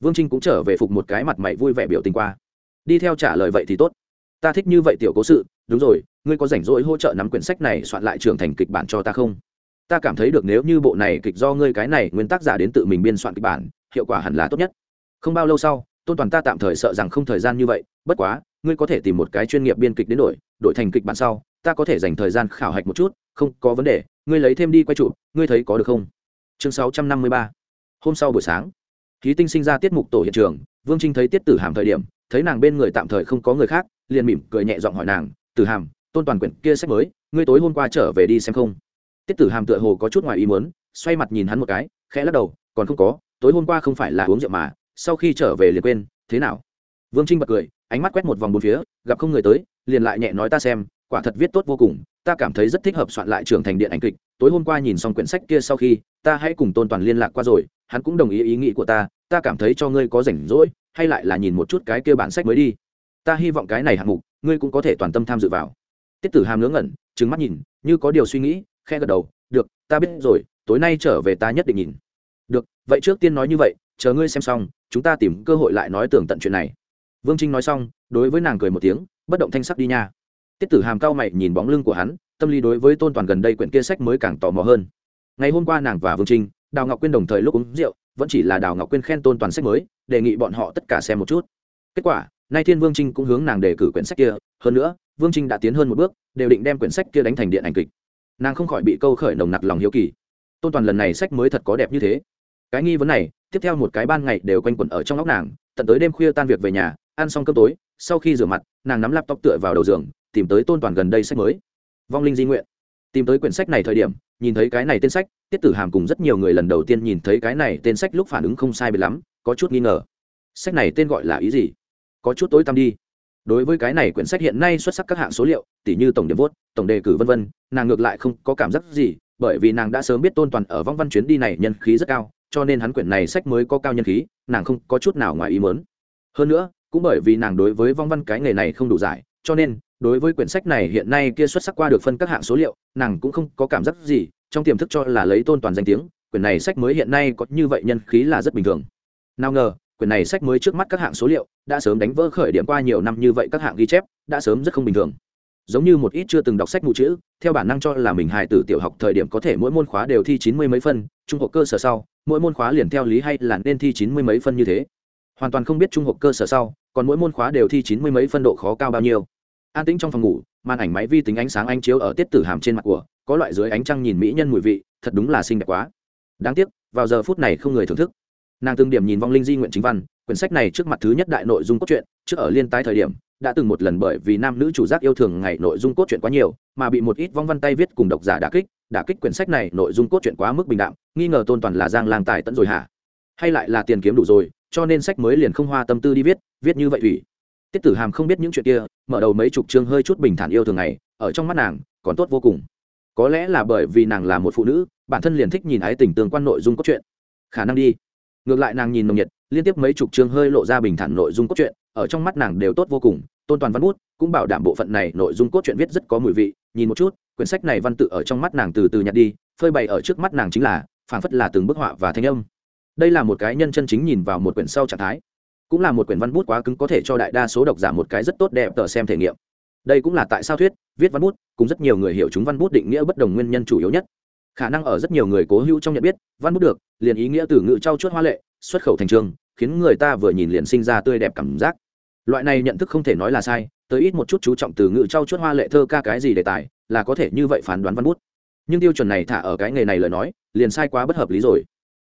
Vương trinh cũng trở về phục một cái mặt mày vui vẻ biểu tình qua. Đi theo trả lời vậy thì tốt. Ta thích như vậy tiểu cố sự, đúng rồi ngươi có rảnh rỗi hỗ trợ nắm quyển sách này soạn lại trưởng thành kịch bản cho ta không? Ta cảm thấy được nếu như bộ này kịch do ngươi cái này nguyên tác giả đến tự mình biên soạn kịch bản, hiệu quả hẳn là tốt nhất. Không bao lâu sau, tôn toàn ta tạm thời sợ rằng không thời gian như vậy, bất quá, ngươi có thể tìm một cái chuyên nghiệp biên kịch đến đổi đổi thành kịch bản sau, ta có thể dành thời gian khảo hạch một chút, không có vấn đề, ngươi lấy thêm đi quay trụ ngươi thấy có được không? Chương sáu trăm năm mươi ba. Hôm sau buổi sáng khí tinh sinh ra tiết mục tổ hiện trường, vương trinh thấy tiết tử hàm thời điểm, thấy nàng bên người tạm thời không có người khác, liền mỉm cười nhẹ giọng hỏi nàng, tử hàm tôn toàn quyển kia sách mới, ngươi tối hôm qua trở về đi xem không? Tiết tử hàm tựa hồ có chút ngoài ý muốn, xoay mặt nhìn hắn một cái, khẽ lắc đầu, còn không có, tối hôm qua không phải là uống rượu mà, sau khi trở về liền quên, thế nào? Vương trinh bật cười, ánh mắt quét một vòng bốn phía, gặp không người tới, liền lại nhẹ nói ta xem, quả thật viết tốt vô cùng, ta cảm thấy rất thích hợp soạn lại trưởng thành điện ảnh kịch, tối hôm qua nhìn xong quyển sách kia sau khi, ta hãy cùng tôn toàn liên lạc qua rồi, hắn cũng đồng ý ý nghĩ của ta ta cảm thấy cho ngươi có rảnh rỗi, hay lại là nhìn một chút cái kia bản sách mới đi. Ta hy vọng cái này hạng mục, ngươi cũng có thể toàn tâm tham dự vào tiết tử hàm ngớ ngẩn trứng mắt nhìn, như có điều suy nghĩ khe gật đầu, được, ta biết rồi, tối nay trở về ta nhất định nhìn. Được, vậy trước tiên nói như vậy, chờ ngươi xem xong, chúng ta tìm cơ hội lại nói tường tận chuyện này. Vương trinh nói xong, đối với nàng cười một tiếng, bất động thanh sắc đi nha. Tiết tử hàm cao mày nhìn bóng lưng của hắn, tâm lý đối với tôn toàn gần đây quyển kia sách mới càng tò mò hơn. Ngày hôm qua nàng và vương trinh, đào ngọc quyên đồng thời lúc uống rượu, vẫn chỉ là đào ngọc quyên khen tôn toàn sách mới, đề nghị bọn họ tất cả xem một chút. Kết quả, nay thiên vương trinh cũng hướng nàng đề cử quyển sách kia, hơn nữa vương trinh đã tiến hơn một bước, đều định đem quyển sách kia đánh thành điện ảnh kịch. Nàng không khỏi bị câu khởi nồng nặc lòng hiếu kỳ. Tôn toàn lần này sách mới thật có đẹp như thế. Cái nghi vấn này, tiếp theo một cái ban ngày đều quanh quẩn ở trong óc nàng, tận tới đêm khuya tan việc về nhà, ăn xong cơm tối, sau khi rửa mặt, nàng nắm laptop tựa vào đầu giường, tìm tới tôn toàn gần đây sách mới. Vong linh di nguyện. Tìm tới quyển sách này thời điểm, nhìn thấy cái này tên sách, tiết tử hàm cùng rất nhiều người lần đầu tiên nhìn thấy cái này tên sách lúc phản ứng không sai bị lắm, có chút nghi ngờ. Sách này tên gọi là ý gì? Có chút tối tăm đi đối với cái này quyển sách hiện nay xuất sắc các hạng số liệu tỷ như tổng điểm vốt, tổng đề cử vân vân, nàng ngược lại không có cảm giác gì, bởi vì nàng đã sớm biết tôn toàn ở vong văn chuyến đi này nhân khí rất cao, cho nên hắn quyển này sách mới có cao nhân khí, nàng không có chút nào ngoài ý mớn hơn nữa, cũng bởi vì nàng đối với vong văn cái nghề này không đủ giải, cho nên, đối với quyển sách này hiện nay kia xuất sắc qua được phân các hạng số liệu, nàng cũng không có cảm giác gì, trong tiềm thức cho là lấy tôn toàn danh tiếng, quyển này sách mới hiện nay có như vậy nhân khí là rất bình thường. Nào ngờ quyển này sách mới trước mắt các hạng số liệu, đã sớm đánh vỡ khởi điểm qua nhiều năm như vậy các hạng ghi chép, đã sớm rất không bình thường. Giống như một ít chưa từng đọc sách mù chữ, theo bản năng cho là mình hài tử tiểu học thời điểm có thể mỗi môn khóa đều thi chín mươi mấy phân, trung học cơ sở sau, mỗi môn khóa liền theo lý hay là nên thi chín mươi mấy phân như thế. Hoàn toàn không biết trung học cơ sở sau, còn mỗi môn khóa đều thi chín mươi mấy phân độ khó cao bao nhiêu. An tĩnh trong phòng ngủ, màn ảnh máy vi tính ánh sáng ánh chiếu ở tiết tử hàm trên mặt của, có loại dưới ánh trăng nhìn mỹ nhân mùi vị, thật đúng là xinh đẹp quá. Đáng tiếc, vào giờ phút này không người thưởng thức nàng từng điểm nhìn vong linh di nguyện chính văn, quyển sách này trước mặt thứ nhất đại nội dung cốt truyện, trước ở liên tái thời điểm, đã từng một lần bởi vì nam nữ chủ giác yêu thường ngày nội dung cốt truyện quá nhiều, mà bị một ít vong văn tay viết cùng độc giả đả kích đả kích quyển sách này nội dung cốt truyện quá mức bình đạm, nghi ngờ tôn toàn là giang lang tài tận rồi hả? Hay lại là tiền kiếm đủ rồi, cho nên sách mới liền không hoa tâm tư đi viết viết như vậy ủy tiết tử hàm không biết những chuyện kia, mở đầu mấy chục chương hơi chút bình thản yêu thường ngày, ở trong mắt nàng, còn tốt vô cùng. Có lẽ là bởi vì nàng là một phụ nữ, bản thân liền thích nhìn ái tình tương quan nội dung cốt truyện. Khả năng đi ngược lại nàng nhìn nồng nhiệt, liên tiếp mấy chục chương hơi lộ ra bình thản nội dung cốt truyện, ở trong mắt nàng đều tốt vô cùng, tôn toàn văn bút cũng bảo đảm bộ phận này nội dung cốt truyện viết rất có mùi vị, nhìn một chút, quyển sách này văn tự ở trong mắt nàng từ từ nhặt đi, phơi bày ở trước mắt nàng chính là, phảng phất là từng bức họa và thanh âm. Đây là một cái nhân chân chính nhìn vào một quyển sau trạng thái, cũng là một quyển văn bút quá cứng có thể cho đại đa số độc giả một cái rất tốt đẹp tờ xem thể nghiệm. Đây cũng là tại sao thuyết, viết văn bút cũng rất nhiều người hiểu chúng văn bút định nghĩa bất đồng nguyên nhân chủ yếu nhất khả năng ở rất nhiều người cố hữu trong nhận biết, văn bút được, liền ý nghĩa từ ngữ trau chuốt hoa lệ, xuất khẩu thành trường, khiến người ta vừa nhìn liền sinh ra tươi đẹp cảm giác. Loại này nhận thức không thể nói là sai, tới ít một chút chú trọng từ ngữ trau chuốt hoa lệ thơ ca cái gì đề tài, là có thể như vậy phán đoán văn bút. Nhưng tiêu chuẩn này thả ở cái nghề này lời nói, liền sai quá bất hợp lý rồi.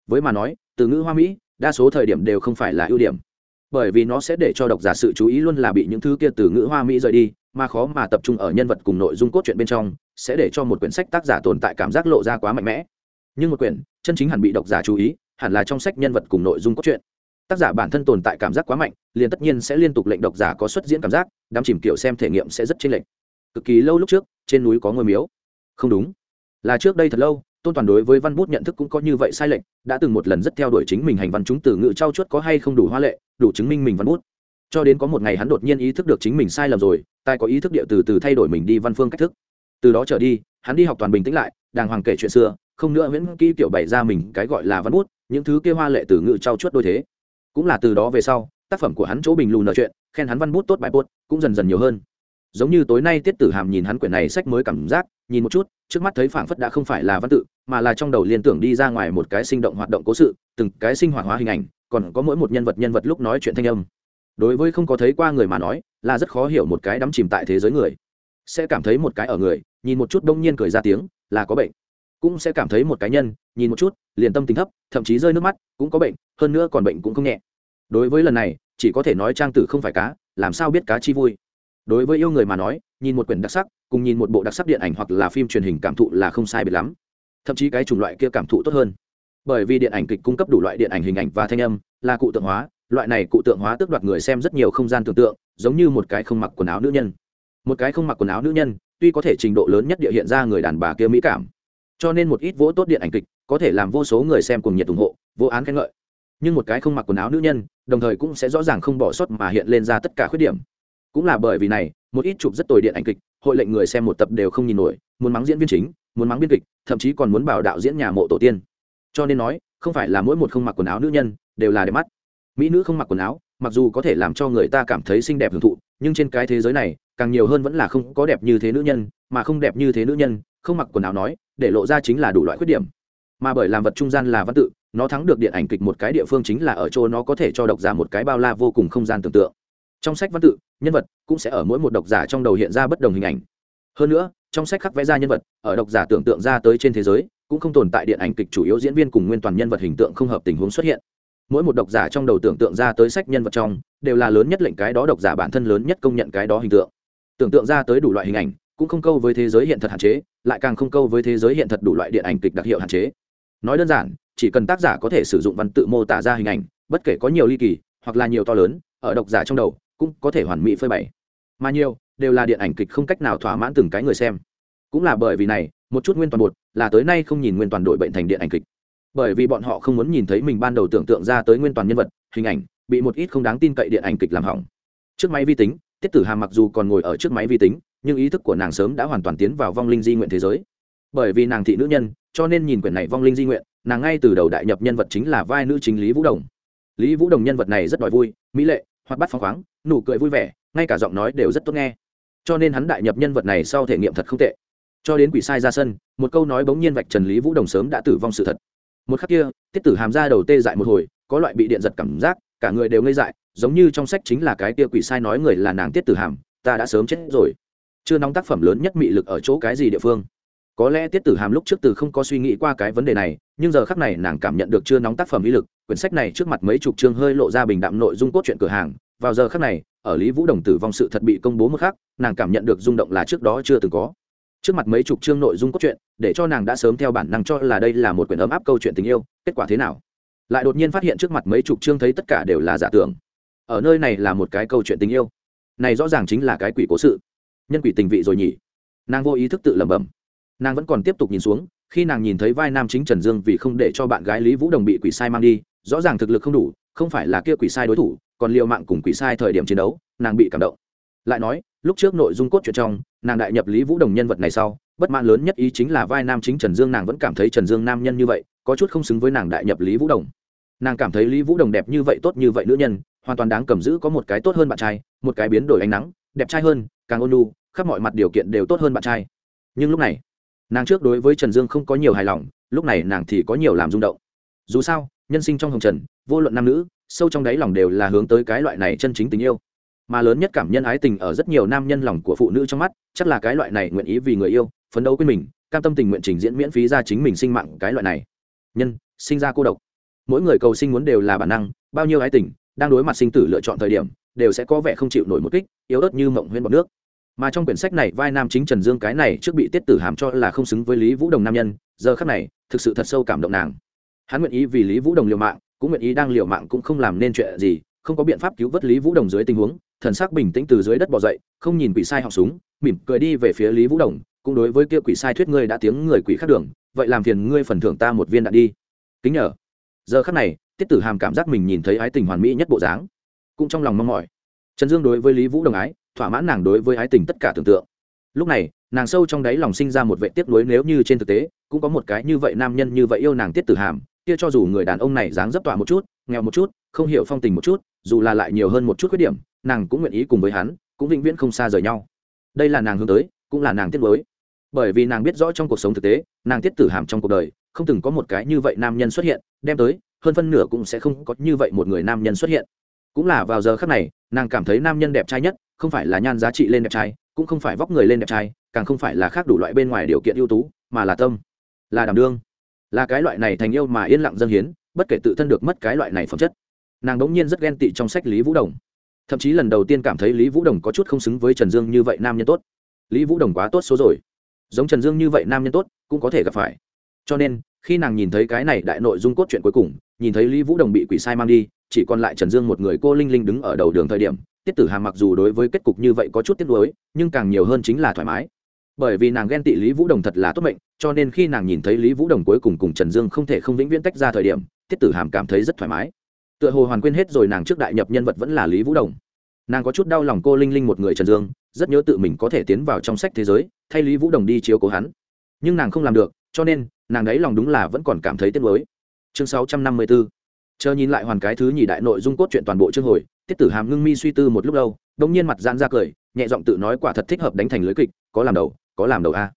Với mà nói, từ ngữ hoa mỹ, đa số thời điểm đều không phải là ưu điểm. Bởi vì nó sẽ để cho độc giả sự chú ý luôn là bị những thứ kia từ ngữ hoa mỹ rời đi, mà khó mà tập trung ở nhân vật cùng nội dung cốt truyện bên trong sẽ để cho một quyển sách tác giả tồn tại cảm giác lộ ra quá mạnh mẽ. Nhưng một quyển, chân chính hẳn bị độc giả chú ý, hẳn là trong sách nhân vật cùng nội dung cốt truyện. Tác giả bản thân tồn tại cảm giác quá mạnh, liền tất nhiên sẽ liên tục lệnh độc giả có xuất diễn cảm giác, đám chìm kiểu xem thể nghiệm sẽ rất chênh lệch. Cực kỳ lâu lúc trước, trên núi có ngôi miếu. Không đúng. Là trước đây thật lâu, tôn toàn đối với văn bút nhận thức cũng có như vậy sai lệch, đã từng một lần rất theo đuổi chính mình hành văn chúng từ ngữ trao chuốt có hay không đủ hoa lệ, đủ chứng minh mình văn bút. Cho đến có một ngày hắn đột nhiên ý thức được chính mình sai lầm rồi, tai có ý thức địa từ từ thay đổi mình đi văn phương cách thức từ đó trở đi, hắn đi học toàn bình tĩnh lại, đàng hoàng kể chuyện xưa, không nữa nguyễn kỹ kiểu bày ra mình cái gọi là văn bút, những thứ kia hoa lệ từ ngữ trao chuốt đôi thế. Cũng là từ đó về sau, tác phẩm của hắn chỗ bình lù nợ chuyện, khen hắn văn bút tốt bài bút cũng dần dần nhiều hơn. Giống như tối nay tiết tử hàm nhìn hắn quyển này sách mới cảm giác, nhìn một chút, trước mắt thấy phảng phất đã không phải là văn tự, mà là trong đầu liên tưởng đi ra ngoài một cái sinh động hoạt động cố sự, từng cái sinh hoạt hóa hình ảnh, còn có mỗi một nhân vật nhân vật lúc nói chuyện thanh âm. Đối với không có thấy qua người mà nói, là rất khó hiểu một cái đắm chìm tại thế giới người sẽ cảm thấy một cái ở người, nhìn một chút đông nhiên cười ra tiếng, là có bệnh. Cũng sẽ cảm thấy một cái nhân, nhìn một chút, liền tâm tính thấp, thậm chí rơi nước mắt, cũng có bệnh, hơn nữa còn bệnh cũng không nhẹ. Đối với lần này, chỉ có thể nói trang tử không phải cá, làm sao biết cá chi vui. Đối với yêu người mà nói, nhìn một quyển đặc sắc, cùng nhìn một bộ đặc sắc điện ảnh hoặc là phim truyền hình cảm thụ là không sai biệt lắm. Thậm chí cái chủng loại kia cảm thụ tốt hơn. Bởi vì điện ảnh kịch cung cấp đủ loại điện ảnh hình ảnh và thanh âm, là cụ tượng hóa, loại này cụ tượng hóa tước đoạt người xem rất nhiều không gian tưởng tượng, giống như một cái không mặc quần áo nữ nhân một cái không mặc quần áo nữ nhân, tuy có thể trình độ lớn nhất địa hiện ra người đàn bà kia mỹ cảm, cho nên một ít vỗ tốt điện ảnh kịch, có thể làm vô số người xem cùng nhiệt ủng hộ, vô án khen ngợi. Nhưng một cái không mặc quần áo nữ nhân, đồng thời cũng sẽ rõ ràng không bỏ sót mà hiện lên ra tất cả khuyết điểm. Cũng là bởi vì này, một ít chụp rất tồi điện ảnh kịch, hội lệnh người xem một tập đều không nhìn nổi, muốn mắng diễn viên chính, muốn mắng biên kịch, thậm chí còn muốn bảo đạo diễn nhà mộ tổ tiên. Cho nên nói, không phải là mỗi một không mặc quần áo nữ nhân đều là đẹp mắt. Mỹ nữ không mặc quần áo, mặc dù có thể làm cho người ta cảm thấy xinh đẹp hưởng thụ nhưng trên cái thế giới này, càng nhiều hơn vẫn là không có đẹp như thế nữ nhân, mà không đẹp như thế nữ nhân, không mặc quần áo nói, để lộ ra chính là đủ loại khuyết điểm. Mà bởi làm vật trung gian là văn tự, nó thắng được điện ảnh kịch một cái địa phương chính là ở chỗ nó có thể cho độc giả một cái bao la vô cùng không gian tưởng tượng. Trong sách văn tự, nhân vật cũng sẽ ở mỗi một độc giả trong đầu hiện ra bất đồng hình ảnh. Hơn nữa, trong sách khắc vẽ ra nhân vật, ở độc giả tưởng tượng ra tới trên thế giới, cũng không tồn tại điện ảnh kịch chủ yếu diễn viên cùng nguyên toàn nhân vật hình tượng không hợp tình huống xuất hiện mỗi một độc giả trong đầu tưởng tượng ra tới sách nhân vật trong, đều là lớn nhất lệnh cái đó độc giả bản thân lớn nhất công nhận cái đó hình tượng. Tưởng tượng ra tới đủ loại hình ảnh, cũng không câu với thế giới hiện thật hạn chế, lại càng không câu với thế giới hiện thật đủ loại điện ảnh kịch đặc hiệu hạn chế. Nói đơn giản, chỉ cần tác giả có thể sử dụng văn tự mô tả ra hình ảnh, bất kể có nhiều ly kỳ, hoặc là nhiều to lớn, ở độc giả trong đầu, cũng có thể hoàn mỹ phơi bày. Mà nhiều, đều là điện ảnh kịch không cách nào thỏa mãn từng cái người xem. Cũng là bởi vì này, một chút nguyên toàn bột, là tới nay không nhìn nguyên toàn đội bệnh thành điện ảnh kịch bởi vì bọn họ không muốn nhìn thấy mình ban đầu tưởng tượng ra tới nguyên toàn nhân vật, hình ảnh, bị một ít không đáng tin cậy điện ảnh kịch làm hỏng. Trước máy vi tính, tiết tử hàm mặc dù còn ngồi ở trước máy vi tính, nhưng ý thức của nàng sớm đã hoàn toàn tiến vào vong linh di nguyện thế giới. Bởi vì nàng thị nữ nhân, cho nên nhìn quyển này vong linh di nguyện, nàng ngay từ đầu đại nhập nhân vật chính là vai nữ chính lý vũ đồng. Lý vũ đồng nhân vật này rất đòi vui, mỹ lệ hoặc bắt phóng khoáng, nụ cười vui vẻ, ngay cả giọng nói đều rất tốt nghe. Cho nên hắn đại nhập nhân vật này sau thể nghiệm thật không tệ. Cho đến quỷ sai ra sân, một câu nói bỗng nhiên vạch trần lý vũ đồng sớm đã tử vong sự thật một khắc kia, tiết tử hàm ra đầu tê dại một hồi, có loại bị điện giật cảm giác, cả người đều ngây dại, giống như trong sách chính là cái kia quỷ sai nói người là nàng tiết tử hàm, ta đã sớm chết rồi. Chưa nóng tác phẩm lớn nhất mị lực ở chỗ cái gì địa phương? Có lẽ tiết tử hàm lúc trước từ không có suy nghĩ qua cái vấn đề này, nhưng giờ khắc này nàng cảm nhận được chưa nóng tác phẩm ý lực, quyển sách này trước mặt mấy chục chương hơi lộ ra bình đạm nội dung cốt truyện cửa hàng. Vào giờ khắc này, ở lý vũ đồng tử vong sự thật bị công bố một khắc, nàng cảm nhận được rung động là trước đó chưa từng có trước mặt mấy chục chương nội dung cốt truyện, để cho nàng đã sớm theo bản năng cho là đây là một quyển ấm áp câu chuyện tình yêu, kết quả thế nào? Lại đột nhiên phát hiện trước mặt mấy chục chương thấy tất cả đều là giả tưởng. Ở nơi này là một cái câu chuyện tình yêu. Này rõ ràng chính là cái quỷ cố sự. Nhân quỷ tình vị rồi nhỉ? Nàng vô ý thức tự lẩm bẩm. Nàng vẫn còn tiếp tục nhìn xuống, khi nàng nhìn thấy vai nam chính trần dương vì không để cho bạn gái lý vũ đồng bị quỷ sai mang đi, rõ ràng thực lực không đủ, không phải là kia quỷ sai đối thủ, còn l i ề u mạng cùng quỷ sai thời điểm chiến đấu, nàng bị cảm động lại nói, lúc trước nội dung cốt truyện trong, nàng đại nhập lý vũ đồng nhân vật này sau, bất mãn lớn nhất ý chính là vai nam chính trần dương, nàng vẫn cảm thấy trần dương nam nhân như vậy, có chút không xứng với nàng đại nhập lý vũ đồng. Nàng cảm thấy lý vũ đồng đẹp như vậy tốt như vậy nữ nhân, hoàn toàn đáng cầm giữ có một cái tốt hơn bạn trai, một cái biến đổi ánh nắng, đẹp trai hơn, càng ôn lu khắp mọi mặt điều kiện đều tốt hơn bạn trai. Nhưng lúc này, nàng trước đối với trần dương không có nhiều hài lòng, lúc này nàng thì có nhiều làm rung động. Dù sao, nhân sinh trong hồng trần, vô luận nam nữ, sâu trong đáy lòng đều là hướng tới cái loại này chân chính tình yêu mà lớn nhất cảm nhân ái tình ở rất nhiều nam nhân lòng của phụ nữ trong mắt, chắc là cái loại này nguyện ý vì người yêu, phấn đấu quên mình, cam tâm tình nguyện trình diễn miễn phí ra chính mình sinh mạng cái loại này. Nhân, sinh ra cô độc. Mỗi người cầu sinh muốn đều là bản năng, bao nhiêu ái tình, đang đối mặt sinh tử lựa chọn thời điểm, đều sẽ có vẻ không chịu nổi một kích, yếu ớt như mộng huyên bọc nước. Mà trong quyển sách này, vai nam chính trần dương cái này trước bị tiết tử hàm cho là không xứng với lý vũ đồng nam nhân, giờ khắc này, thực sự thật sâu cảm động nàng. Hắn nguyện ý vì lý vũ đồng liều mạng, cũng nguyện ý đang liều mạng cũng không làm nên chuyện gì không có biện pháp cứu vớt lý vũ đồng dưới tình huống, thần sắc bình tĩnh từ dưới đất bỏ dậy, không nhìn quỷ sai họ súng, mỉm cười đi về phía lý vũ đồng, cũng đối với kia quỷ sai thuyết ngươi đã tiếng người quỷ khác đường, vậy làm phiền ngươi phần thưởng ta một viên đạn đi. Kính nhờ. Giờ khắc này, tiết tử hàm cảm giác mình nhìn thấy ái tình hoàn mỹ nhất bộ dáng, cũng trong lòng mong mỏi. Trần dương đối với lý vũ đồng ái, thỏa mãn nàng đối với ái tình tất cả tưởng tượng. Lúc này, nàng sâu trong đáy lòng sinh ra một vệ tiếc nuối nếu như trên thực tế, cũng có một cái như vậy nam nhân như vậy yêu nàng tiết tử hàm, kia cho dù người đàn ông này dáng dấp tỏa một chút, nghèo một chút không hiểu phong tình một chút, dù là lại nhiều hơn một chút khuyết điểm, nàng cũng nguyện ý cùng với hắn, cũng vĩnh viễn không xa rời nhau. Đây là nàng hướng tới, cũng là nàng tiết mới bởi vì nàng biết rõ trong cuộc sống thực tế, nàng tiết tử hàm trong cuộc đời, không từng có một cái như vậy nam nhân xuất hiện, đem tới, hơn phân nửa cũng sẽ không có như vậy một người nam nhân xuất hiện. Cũng là vào giờ khắc này, nàng cảm thấy nam nhân đẹp trai nhất, không phải là nhan giá trị lên đẹp trai, cũng không phải vóc người lên đẹp trai, càng không phải là khác đủ loại bên ngoài điều kiện ưu tú, mà là tâm, là đảm đương. Là cái loại này thành yêu mà yên lặng dân hiến, bất kể tự thân được mất cái loại này phẩm chất nàng đống nhiên rất ghen tị trong sách lý vũ đồng. Thậm chí lần đầu tiên cảm thấy lý vũ đồng có chút không xứng với trần dương như vậy nam nhân tốt. Lý vũ đồng quá tốt số rồi. Giống trần dương như vậy nam nhân tốt, cũng có thể gặp phải. Cho nên, khi nàng nhìn thấy cái này đại nội dung cốt truyện cuối cùng, nhìn thấy lý vũ đồng bị quỷ sai mang đi, chỉ còn lại trần dương một người cô linh linh đứng ở đầu đường thời điểm, tiết tử hàm mặc dù đối với kết cục như vậy có chút tiếc nuối, nhưng càng nhiều hơn chính là thoải mái. Bởi vì nàng ghen tị lý vũ đồng thật là tốt mệnh, cho nên khi nàng nhìn thấy lý vũ đồng cuối cùng cùng trần dương không thể không vĩnh viễn tách ra thời điểm, tiết tử hàm cảm thấy rất thoải mái tựa hồ hoàn quên hết rồi nàng trước đại nhập nhân vật vẫn là lý vũ đồng nàng có chút đau lòng cô linh linh một người trần dương rất nhớ tự mình có thể tiến vào trong sách thế giới thay lý vũ đồng đi chiếu cố hắn nhưng nàng không làm được cho nên nàng ấy lòng đúng là vẫn còn cảm thấy tiếc nuối chương sáu trăm năm mươi bốn chờ nhìn lại hoàn cái thứ nhì đại nội dung cốt truyện toàn bộ chương hồi tiết tử hàm ngưng mi suy tư một lúc lâu đông nhiên mặt giãn ra cười nhẹ giọng tự nói quả thật thích hợp đánh thành lưới kịch có làm đầu có làm đầu a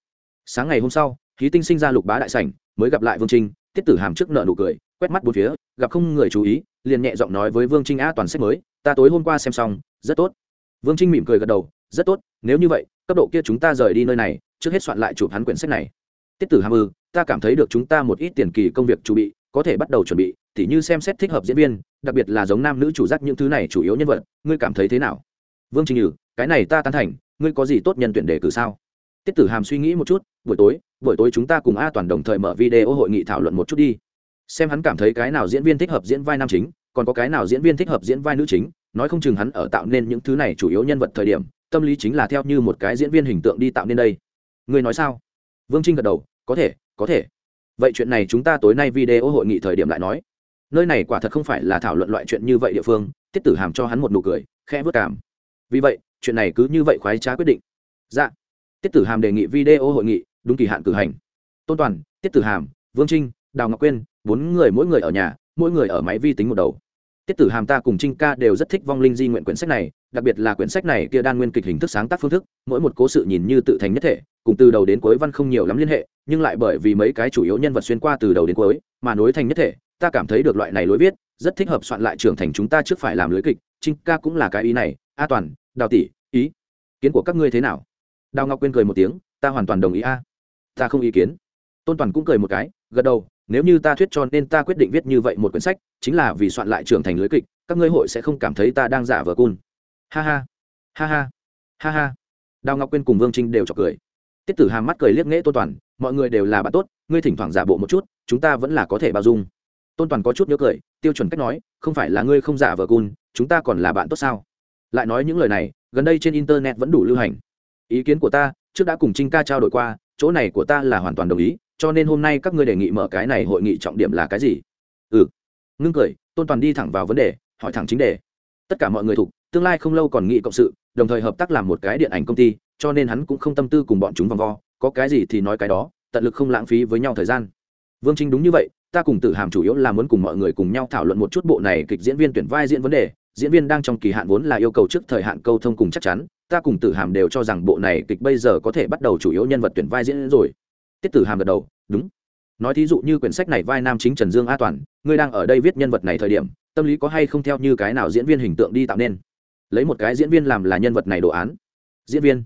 sáng ngày hôm sau khí tinh sinh ra lục bá đại sảnh mới gặp lại vương trinh tiết tử hàm trước nợ nụ cười quét mắt bốn phía gặp không người chú ý liền nhẹ giọng nói với vương trinh a toàn sách mới, ta tối hôm qua xem xong, rất tốt. Vương trinh mỉm cười gật đầu, rất tốt, nếu như vậy, cấp độ kia chúng ta rời đi nơi này, trước hết soạn lại chụp hắn quyển sách này. Tiết tử hàm ư, ta cảm thấy được chúng ta một ít tiền kỳ công việc chuẩn bị, có thể bắt đầu chuẩn bị, tỉ như xem xét thích hợp diễn viên, đặc biệt là giống nam nữ chủ giác những thứ này chủ yếu nhân vật, ngươi cảm thấy thế nào? Vương trình nhử, cái này ta tán thành, ngươi có gì tốt nhân tuyển đề cử sao? Tiết tử hàm suy nghĩ một chút, buổi tối buổi tối chúng ta cùng a toàn đồng thời mở video hội nghị thảo luận một chút đi, xem hắn cảm thấy cái nào diễn viên thích hợp diễn vai nam chính còn có cái nào diễn viên thích hợp diễn vai nữ chính, nói không chừng hắn ở tạo nên những thứ này chủ yếu nhân vật thời điểm, tâm lý chính là theo như một cái diễn viên hình tượng đi tạo nên đây. Người nói sao? Vương trinh gật đầu, có thể có thể. Vậy chuyện này chúng ta tối nay video hội nghị thời điểm lại nói. Nơi này quả thật không phải là thảo luận loại chuyện như vậy địa phương, tiết tử hàm cho hắn một nụ cười, khẽ vất cảm. Vì vậy, chuyện này cứ như vậy khoái trá quyết định. Dạ. Tiết tử hàm đề nghị video hội nghị, đúng kỳ hạn cử hành. Tôn toàn, tiết tử hàm, vương trinh, đào ngọc quyên, bốn người mỗi người ở nhà, mỗi người ở máy vi tính một đầu tiết tử hàm ta cùng trinh ca đều rất thích vong linh di nguyện quyển sách này, đặc biệt là quyển sách này kia đan nguyên kịch hình thức sáng tác phương thức, mỗi một cố sự nhìn như tự thành nhất thể, cùng từ đầu đến cuối văn không nhiều lắm liên hệ, nhưng lại bởi vì mấy cái chủ yếu nhân vật xuyên qua từ đầu đến cuối, mà nối thành nhất thể, ta cảm thấy được loại này lối viết, rất thích hợp soạn lại trưởng thành chúng ta trước phải làm lưới kịch, trinh ca cũng là cái ý này. A toàn, đào tỷ, ý, kiến của các ngươi thế nào? Đào ngọc quyên cười một tiếng, ta hoàn toàn đồng ý a. Ta không ý kiến. Tôn toàn cũng cười một cái gật đầu, nếu như ta thuyết cho nên ta quyết định viết như vậy một quyển sách, chính là vì soạn lại trưởng thành lưới kịch, các ngươi hội sẽ không cảm thấy ta đang giả vờ cun. Ha ha ha ha ha ha. Đào ngọc quyên cùng vương trinh đều chọc cười. Tiết tử hàm mắt cười liếc nghễ tôn toàn, mọi người đều là bạn tốt, ngươi thỉnh thoảng giả bộ một chút, chúng ta vẫn là có thể bao dung. Tôn toàn có chút nhớ cười, tiêu chuẩn cách nói, không phải là ngươi không giả vờ cun, chúng ta còn là bạn tốt sao? Lại nói những lời này, gần đây trên internet vẫn đủ lưu hành. Ý kiến của ta, trước đã cùng trinh ca trao đổi qua, chỗ này của ta là hoàn toàn đồng ý cho nên hôm nay các ngươi đề nghị mở cái này hội nghị trọng điểm là cái gì? Ừ. Ngưng cười, tôn toàn đi thẳng vào vấn đề, hỏi thẳng chính đề. Tất cả mọi người thuộc tương lai không lâu còn nghị cộng sự, đồng thời hợp tác làm một cái điện ảnh công ty, cho nên hắn cũng không tâm tư cùng bọn chúng vòng vo. Có cái gì thì nói cái đó, tận lực không lãng phí với nhau thời gian. Vương trinh đúng như vậy, ta cùng tử hàm chủ yếu là muốn cùng mọi người cùng nhau thảo luận một chút bộ này kịch diễn viên tuyển vai diễn vấn đề. Diễn viên đang trong kỳ hạn vốn là yêu cầu trước thời hạn câu thông cùng chắc chắn, ta cùng tử hàm đều cho rằng bộ này kịch bây giờ có thể bắt đầu chủ yếu nhân vật tuyển vai diễn rồi tiết tử hàm gật đầu, đúng. Nói thí dụ như quyển sách này vai nam chính trần dương a toàn, ngươi đang ở đây viết nhân vật này thời điểm, tâm lý có hay không theo như cái nào diễn viên hình tượng đi tạo nên? Lấy một cái diễn viên làm là nhân vật này đồ án. Diễn viên.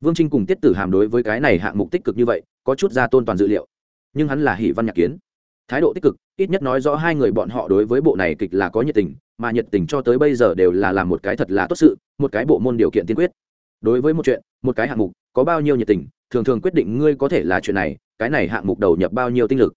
Vương trinh cùng tiết tử hàm đối với cái này hạng mục tích cực như vậy, có chút ra tôn toàn dự liệu. Nhưng hắn là hỷ văn nhạc kiến. Thái độ tích cực, ít nhất nói rõ hai người bọn họ đối với bộ này kịch là có nhiệt tình, mà nhiệt tình cho tới bây giờ đều là làm một cái thật là tốt sự, một cái bộ môn điều kiện tiên quyết. Đối với một chuyện, một cái hạng mục, có bao nhiêu nhiệt tình thường thường quyết định ngươi có thể là chuyện này, cái này hạng mục đầu nhập bao nhiêu tinh lực.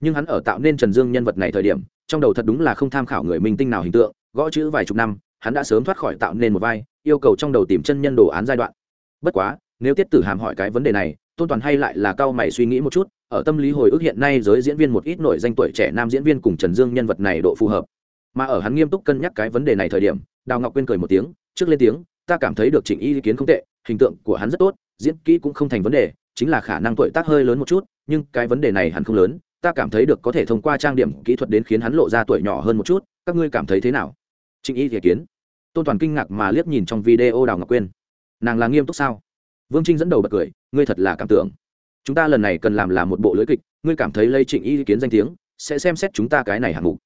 Nhưng hắn ở tạo nên trần dương nhân vật này thời điểm, trong đầu thật đúng là không tham khảo người minh tinh nào hình tượng, gõ chữ vài chục năm, hắn đã sớm thoát khỏi tạo nên một vai, yêu cầu trong đầu tìm chân nhân đồ án giai đoạn. Bất quá, nếu tiết tử hàm hỏi cái vấn đề này, tôn toàn hay lại là cao mày suy nghĩ một chút, ở tâm lý hồi ức hiện nay giới diễn viên một ít nổi danh tuổi trẻ nam diễn viên cùng trần dương nhân vật này độ phù hợp. Mà ở hắn nghiêm túc cân nhắc cái vấn đề này thời điểm, đào ngọc quên cười một tiếng, trước lên tiếng, ta cảm thấy được trịnh y ý kiến không tệ, hình tượng của hắn rất tốt diễn kỹ cũng không thành vấn đề, chính là khả năng tuổi tác hơi lớn một chút, nhưng cái vấn đề này hẳn không lớn, ta cảm thấy được có thể thông qua trang điểm kỹ thuật đến khiến hắn lộ ra tuổi nhỏ hơn một chút, các ngươi cảm thấy thế nào? Trịnh y thiện kiến. Tôn toàn kinh ngạc mà liếc nhìn trong video đào ngọc quyên. Nàng là nghiêm túc sao? Vương trinh dẫn đầu bật cười, ngươi thật là cảm tưởng. Chúng ta lần này cần làm là một bộ lưới kịch, ngươi cảm thấy lây trịnh y kiến danh tiếng, sẽ xem xét chúng ta cái này hạng mục.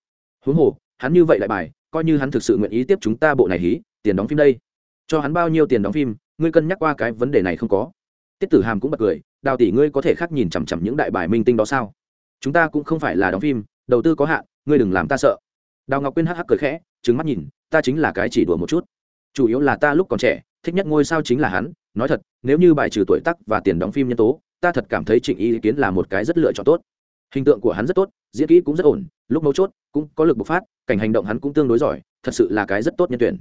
Huống hồ, hắn như vậy lại bài, coi như hắn thực sự nguyện ý tiếp chúng ta bộ này hí, tiền đóng phim đây. Cho hắn bao nhiêu tiền đóng phim ngươi cân nhắc qua cái vấn đề này không có. Tiết tử hàm cũng bật cười, đào tỷ ngươi có thể khác nhìn chằm chằm những đại bài minh tinh đó sao? Chúng ta cũng không phải là đóng phim, đầu tư có hạn, ngươi đừng làm ta sợ. Đào ngọc quyên hắc hắc cười khẽ trứng mắt nhìn, ta chính là cái chỉ đùa một chút. Chủ yếu là ta lúc còn trẻ, thích nhất ngôi sao chính là hắn. Nói thật, nếu như bài trừ tuổi tắc và tiền đóng phim nhân tố, ta thật cảm thấy trịnh ý kiến là một cái rất lựa chọn tốt. Hình tượng của hắn rất tốt, diễn kỹ cũng rất ổn, lúc mấu chốt cũng có lực bộc phát, cảnh hành động hắn cũng tương đối giỏi, thật sự là cái rất tốt nhân tuyển.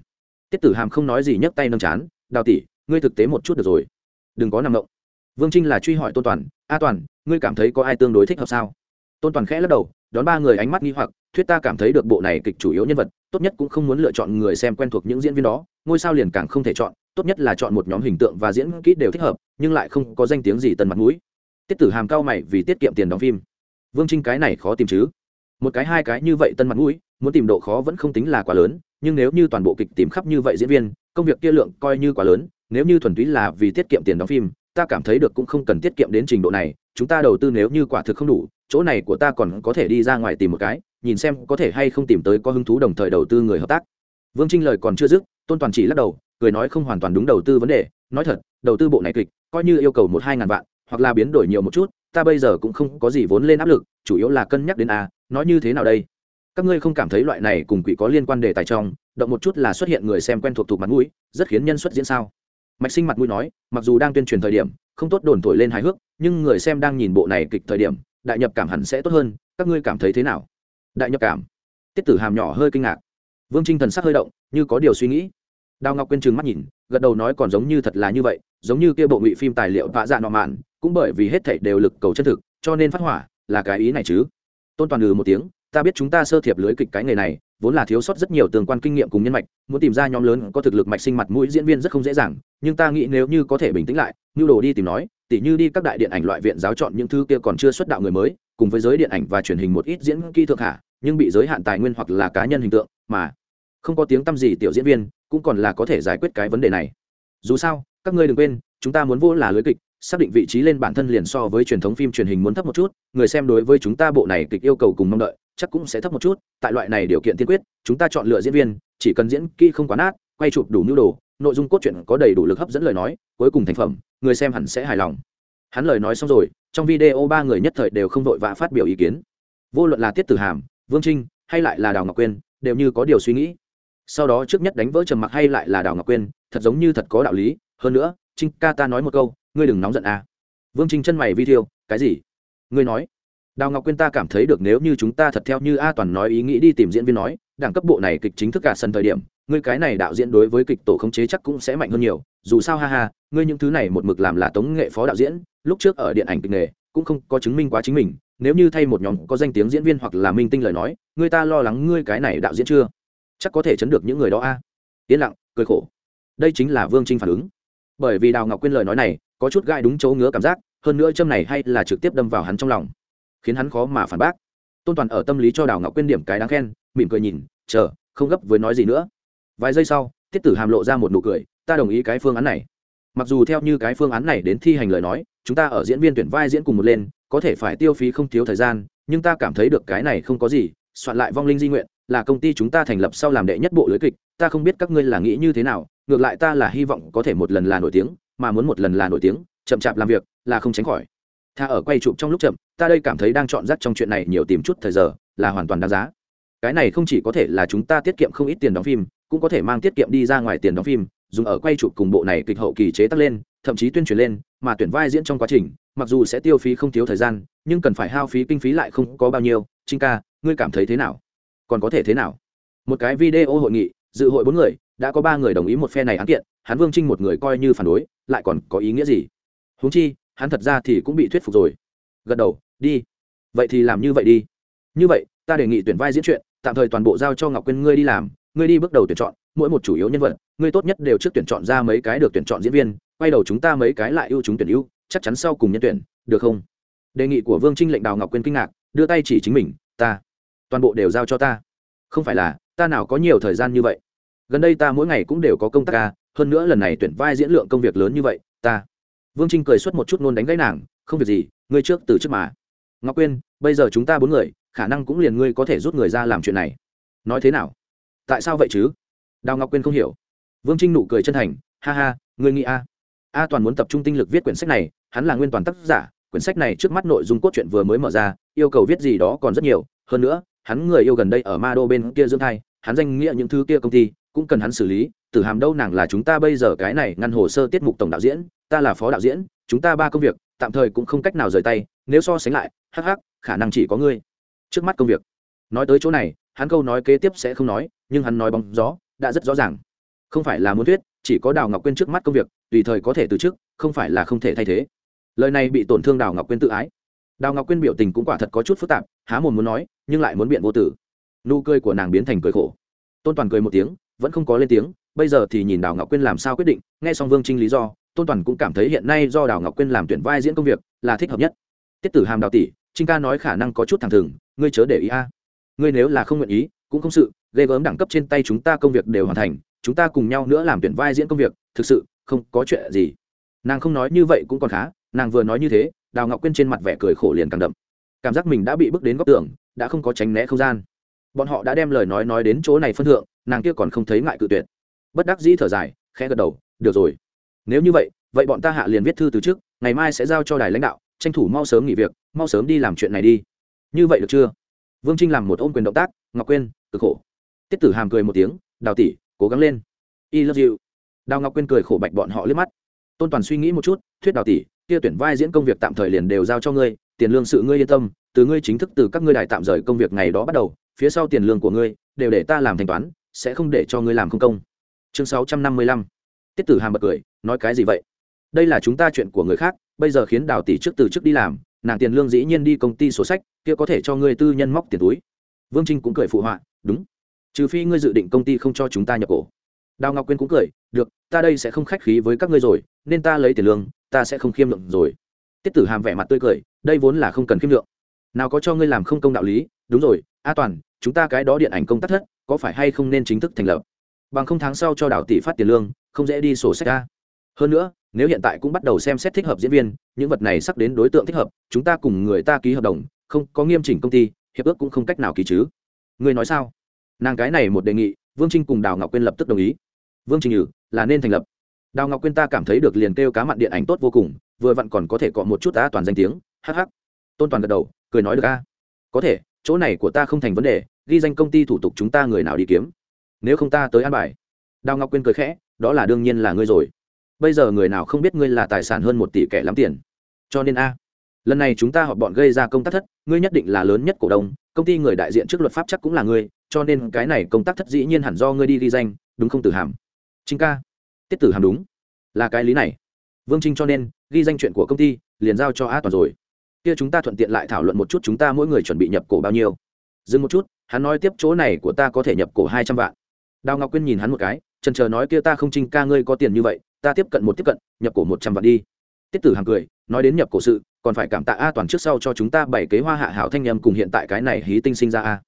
Tiết tử hàm không nói gì nhấc tay nâng chán, đào tỷ ngươi thực tế một chút được rồi. Đừng có nằm động. Vương trinh là truy hỏi tôn toàn, a toàn, ngươi cảm thấy có ai tương đối thích hợp sao? Tôn toàn khẽ lắc đầu, đón ba người ánh mắt nghi hoặc, thuyết ta cảm thấy được bộ này kịch chủ yếu nhân vật, tốt nhất cũng không muốn lựa chọn người xem quen thuộc những diễn viên đó, ngôi sao liền càng không thể chọn, tốt nhất là chọn một nhóm hình tượng và diễn kỹ đều thích hợp, nhưng lại không có danh tiếng gì tần mặt mũi. Tiết tử hàm cao mày vì tiết kiệm tiền đóng phim. Vương trinh, cái này khó tìm chứ? Một cái, hai cái như vậy tân mặt mũi, muốn tìm độ khó vẫn không tính là quá lớn, nhưng nếu như toàn bộ kịch tìm khắp như vậy diễn viên, công việc kia lượng coi như quá lớn nếu như thuần túy là vì tiết kiệm tiền đóng phim, ta cảm thấy được cũng không cần tiết kiệm đến trình độ này. Chúng ta đầu tư nếu như quả thực không đủ, chỗ này của ta còn có thể đi ra ngoài tìm một cái, nhìn xem có thể hay không tìm tới có hứng thú đồng thời đầu tư người hợp tác. Vương trinh lời còn chưa dứt, tôn toàn chỉ lắc đầu, cười nói không hoàn toàn đúng đầu tư vấn đề. Nói thật, đầu tư bộ này kịch, coi như yêu cầu một hai ngàn vạn, hoặc là biến đổi nhiều một chút, ta bây giờ cũng không có gì vốn lên áp lực, chủ yếu là cân nhắc đến a, nói như thế nào đây? Các ngươi không cảm thấy loại này cùng quỷ có liên quan đề tài trong, động một chút là xuất hiện người xem quen thuộc thuộc mặt mũi, rất khiến nhân xuất diễn sao? Mạch sinh mặt mũi nói, mặc dù đang tuyên truyền thời điểm, không tốt đồn thổi lên hài hước, nhưng người xem đang nhìn bộ này kịch thời điểm, đại nhập cảm hẳn sẽ tốt hơn, các ngươi cảm thấy thế nào? Đại nhập cảm. Tiết tử hàm nhỏ hơi kinh ngạc. Vương trinh thần sắc hơi động, như có điều suy nghĩ. Đào ngọc quyên trừng mắt nhìn, gật đầu nói còn giống như thật là như vậy, giống như kia bộ ngụy phim tài liệu vạ dạ nọ mạn, cũng bởi vì hết thảy đều lực cầu chân thực, cho nên phát hỏa, là cái ý này chứ. Tôn toàn ngừ một tiếng ta biết chúng ta sơ thiệp lưới kịch cái nghề này, vốn là thiếu sót rất nhiều tương quan kinh nghiệm cùng nhân mạch, muốn tìm ra nhóm lớn có thực lực mạch sinh mặt mũi diễn viên rất không dễ dàng, nhưng ta nghĩ nếu như có thể bình tĩnh lại nhu đồ đi tìm nói, tỉ như đi các đại điện ảnh loại viện giáo chọn những thứ kia còn chưa xuất đạo người mới, cùng với giới điện ảnh và truyền hình một ít diễn kỹ thượng hạ, nhưng bị giới hạn tài nguyên hoặc là cá nhân hình tượng, mà không có tiếng tăm gì tiểu diễn viên, cũng còn là có thể giải quyết cái vấn đề này. Dù sao, các ngươi đừng quên, chúng ta muốn vô là lưới kịch xác định vị trí lên bản thân liền so với truyền thống phim truyền hình muốn thấp một chút, người xem đối với chúng ta bộ này kịch yêu cầu cùng mong đợi, chắc cũng sẽ thấp một chút, tại loại này điều kiện tiên quyết, chúng ta chọn lựa diễn viên, chỉ cần diễn kỹ không quá nát, quay chụp đủ nhu đồ, nội dung cốt truyện có đầy đủ lực hấp dẫn lời nói, cuối cùng thành phẩm, người xem hẳn sẽ hài lòng. Hắn lời nói xong rồi, trong video ba người nhất thời đều không vội vã phát biểu ý kiến. Vô luận là tiết tử hàm, vương trinh, hay lại là đào ngọc quyên, đều như có điều suy nghĩ. Sau đó trước nhất đánh vỡ trầm mặc hay lại là đào ngọc quyên, thật giống như thật có đạo lý. Hơn nữa, trinh ca ta nói một câu ngươi đừng nóng giận à. vương trinh chân mày vi thiêu, cái gì? Ngươi nói. Đào ngọc quyên ta cảm thấy được nếu như chúng ta thật theo như a toàn nói ý nghĩ đi tìm diễn viên nói, đẳng cấp bộ này kịch chính thức cả sân thời điểm, ngươi cái này đạo diễn đối với kịch tổ khống chế chắc cũng sẽ mạnh hơn nhiều, dù sao ha ha, ngươi những thứ này một mực làm là tống nghệ phó đạo diễn, lúc trước ở điện ảnh kịch nghề, cũng không có chứng minh quá chính mình, nếu như thay một nhóm có danh tiếng diễn viên hoặc là minh tinh lời nói người ta lo lắng ngươi cái này đạo diễn chưa? Chắc có thể chấn được những người đó a. À? yên lặng, cười khổ. Đây chính là vương trinh phản ứng. Bởi vì đào ngọc quyên lời nói này có chút gai đúng chỗ ngứa cảm giác, hơn nữa châm này hay là trực tiếp đâm vào hắn trong lòng, khiến hắn khó mà phản bác. Tôn toàn ở tâm lý cho đào ngọc quyên điểm cái đáng khen, mỉm cười nhìn, chờ, không gấp với nói gì nữa. Vài giây sau, tiết tử hàm lộ ra một nụ cười, ta đồng ý cái phương án này. Mặc dù theo như cái phương án này đến thi hành lời nói, chúng ta ở diễn viên tuyển vai diễn cùng một lên, có thể phải tiêu phí không thiếu thời gian, nhưng ta cảm thấy được cái này không có gì, soạn lại vong linh di nguyện, là công ty chúng ta thành lập sau làm đệ nhất bộ lưới kịch, ta không biết các ngươi là nghĩ như thế nào, ngược lại ta là hy vọng có thể một lần là nổi tiếng mà muốn một lần là nổi tiếng, chậm chạp làm việc, là không tránh khỏi. Tha ở quay chụp trong lúc chậm, ta đây cảm thấy đang chọn rắc trong chuyện này nhiều tìm chút thời giờ, là hoàn toàn đáng giá. Cái này không chỉ có thể là chúng ta tiết kiệm không ít tiền đóng phim, cũng có thể mang tiết kiệm đi ra ngoài tiền đóng phim, dùng ở quay chụp cùng bộ này kịch hậu kỳ chế tác lên, thậm chí tuyên truyền lên, mà tuyển vai diễn trong quá trình, mặc dù sẽ tiêu phí không thiếu thời gian, nhưng cần phải hao phí kinh phí lại không có bao nhiêu. Trinh ca, ngươi cảm thấy thế nào? Còn có thể thế nào? Một cái video hội nghị, dự hội bốn người, đã có ba người đồng ý một phe này án kiện hắn vương trinh một người coi như phản đối, lại còn có ý nghĩa gì? Huống chi, hắn thật ra thì cũng bị thuyết phục rồi. Gật đầu, đi. Vậy thì làm như vậy đi. Như vậy, ta đề nghị tuyển vai diễn chuyện, tạm thời toàn bộ giao cho ngọc quyên ngươi đi làm, ngươi đi bước đầu tuyển chọn, mỗi một chủ yếu nhân vật, ngươi tốt nhất đều trước tuyển chọn ra mấy cái được tuyển chọn diễn viên, quay đầu chúng ta mấy cái lại ưu chúng tuyển ưu, chắc chắn sau cùng nhân tuyển, được không? Đề nghị của vương trinh lệnh đào ngọc quyên kinh ngạc, đưa tay chỉ chính mình, ta, toàn bộ đều giao cho ta. Không phải là, ta nào có nhiều thời gian như vậy. Gần đây ta mỗi ngày cũng đều có công tác ca hơn nữa lần này tuyển vai diễn lượng công việc lớn như vậy, ta. Vương trinh cười suốt một chút nôn đánh gãy nàng, không việc gì, ngươi trước từ trước mà. Ngọc quyên, bây giờ chúng ta bốn người, khả năng cũng liền ngươi có thể rút người ra làm chuyện này. Nói thế nào? Tại sao vậy chứ? Đào ngọc quyên không hiểu. Vương trinh nụ cười chân thành, ha ha, ngươi nghĩ a. A toàn muốn tập trung tinh lực viết quyển sách này, hắn là nguyên toàn tác giả, quyển sách này trước mắt nội dung cốt truyện vừa mới mở ra, yêu cầu viết gì đó còn rất nhiều. Hơn nữa, hắn người yêu gần đây ở ma đô bên kia dưỡng thai, hắn danh nghĩa những thứ kia công ty cũng cần hắn xử lý, tử hàm đâu nàng là chúng ta bây giờ cái này ngăn hồ sơ tiết mục tổng đạo diễn, ta là phó đạo diễn, chúng ta ba công việc, tạm thời cũng không cách nào rời tay, nếu so sánh lại, hắc hắc, khả năng chỉ có ngươi. Trước mắt công việc. Nói tới chỗ này, hắn câu nói kế tiếp sẽ không nói, nhưng hắn nói bóng gió, đã rất rõ ràng. Không phải là muốn thuyết, chỉ có đào ngọc quyên trước mắt công việc, tùy thời có thể từ chức, không phải là không thể thay thế. Lời này bị tổn thương đào ngọc quyên tự ái. Đào ngọc quyên biểu tình cũng quả thật có chút phức tạp, há mồm muốn nói, nhưng lại muốn biện vô tử. Nụ cười của nàng biến thành cười khổ. Tôn toàn cười một tiếng vẫn không có lên tiếng, bây giờ thì nhìn đào ngọc quyên làm sao quyết định, nghe xong vương trinh lý do, tôn toàn cũng cảm thấy hiện nay do đào ngọc quyên làm tuyển vai diễn công việc là thích hợp nhất. Tiết tử hàm đào tỷ, trinh ca nói khả năng có chút thẳng thừng, ngươi chớ để ý a. Ngươi nếu là không nguyện ý, cũng không sự, ghê gớm đẳng cấp trên tay chúng ta công việc đều hoàn thành, chúng ta cùng nhau nữa làm tuyển vai diễn công việc, thực sự, không có chuyện gì. Nàng không nói như vậy cũng còn khá, nàng vừa nói như thế, đào ngọc quyên trên mặt vẻ cười khổ liền càng đậm. Cảm giác mình đã bị bước đến góc tường, đã không có tránh né không gian. Bọn họ đã đem lời nói nói đến chỗ này phân thượng nàng kia còn không thấy ngại cự tuyệt. Bất đắc dĩ thở dài, khẽ gật đầu, được rồi. Nếu như vậy vậy bọn ta hạ liền viết thư từ trước, ngày mai sẽ giao cho đài lãnh đạo, tranh thủ mau sớm nghỉ việc, mau sớm đi làm chuyện này đi. Như vậy được chưa? Vương trinh làm một ôm quyền động tác, ngọc quyên, cực khổ. Tiết tử hàm cười một tiếng, đào tỷ, cố gắng lên. Y love you. Đào ngọc quyên cười khổ bạch bọn họ liếc mắt. Tôn toàn suy nghĩ một chút, thuyết đào tỷ kia kia tuyển vai diễn công việc tạm thời liền đều giao cho ngươi, tiền lương sự ngươi yên tâm, từ ngươi chính thức từ các ngươi đài tạm rời công việc ngày đó bắt đầu, phía sau tiền lương của ngươi, đều để ta làm thanh toán sẽ không để cho ngươi làm không công. Chương sáu trăm năm mươi lăm. Tiết tử hàm bật cười, nói cái gì vậy? Đây là chúng ta chuyện của người khác, bây giờ khiến đào tỷ trước từ trước đi làm, nàng tiền lương dĩ nhiên đi công ty sổ sách, kia có thể cho ngươi tư nhân móc tiền túi. Vương trinh cũng cười phụ họa, đúng. Trừ phi ngươi dự định công ty không cho chúng ta nhập cổ. Đào ngọc quyên cũng cười, được, ta đây sẽ không khách khí với các ngươi rồi, nên ta lấy tiền lương, ta sẽ không khiêm lượng rồi. Tiết tử hàm vẻ mặt tươi cười, đây vốn là không cần khiêm lượng nào có cho ngươi làm không công đạo lý, đúng rồi, a toàn chúng ta cái đó điện ảnh công tác thất, có phải hay không nên chính thức thành lập? Bằng không tháng sau cho đào tỷ phát tiền lương, không dễ đi sổ sách ra hơn nữa, nếu hiện tại cũng bắt đầu xem xét thích hợp diễn viên, những vật này sắp đến đối tượng thích hợp, chúng ta cùng người ta ký hợp đồng, không, có nghiêm chỉnh công ty, hiệp ước cũng không cách nào ký chứ. Ngươi nói sao? Nàng cái này một đề nghị, vương trinh cùng đào ngọc quyên lập tức đồng ý. Vương trình ừ là nên thành lập. Đào ngọc quyên ta cảm thấy được liền kêu cá mặn điện ảnh tốt vô cùng, vừa vặn còn có thể cọ một chút ta toàn danh tiếng. Hh tôn toàn gật đầu, cười nói được a. Có thể, chỗ này của ta không thành vấn đề ghi danh công ty thủ tục chúng ta người nào đi kiếm. Nếu không ta tới an bài. Đào ngọc quyên cười khẽ, đó là đương nhiên là ngươi rồi. Bây giờ người nào không biết ngươi là tài sản hơn một tỷ kẻ lắm tiền. Cho nên a, lần này chúng ta họp bọn gây ra công tác thất, ngươi nhất định là lớn nhất cổ đông, công ty người đại diện trước luật pháp chắc cũng là ngươi, cho nên cái này công tác thất dĩ nhiên hẳn do ngươi đi ghi danh, đúng không tử hàm? Trinh ca. Tiết tử hàm đúng. Là cái lý này. Vương trinh cho nên, ghi danh chuyện của công ty liền giao cho a toàn rồi. Kia chúng ta thuận tiện lại thảo luận một chút chúng ta mỗi người chuẩn bị nhập cổ bao nhiêu dừng một chút, hắn nói tiếp chỗ này của ta có thể nhập cổ hai trăm vạn. Đào ngọc quyên nhìn hắn một cái trần chờ nói kia ta không trinh ca ngươi có tiền như vậy, ta tiếp cận một tiếp cận, nhập cổ một trăm vạn đi. Tiết tử hàng cười, nói đến nhập cổ sự, còn phải cảm tạ a toàn trước sau cho chúng ta bảy kế hoa hạ hảo thanh nhầm cùng hiện tại cái này hí tinh sinh ra a.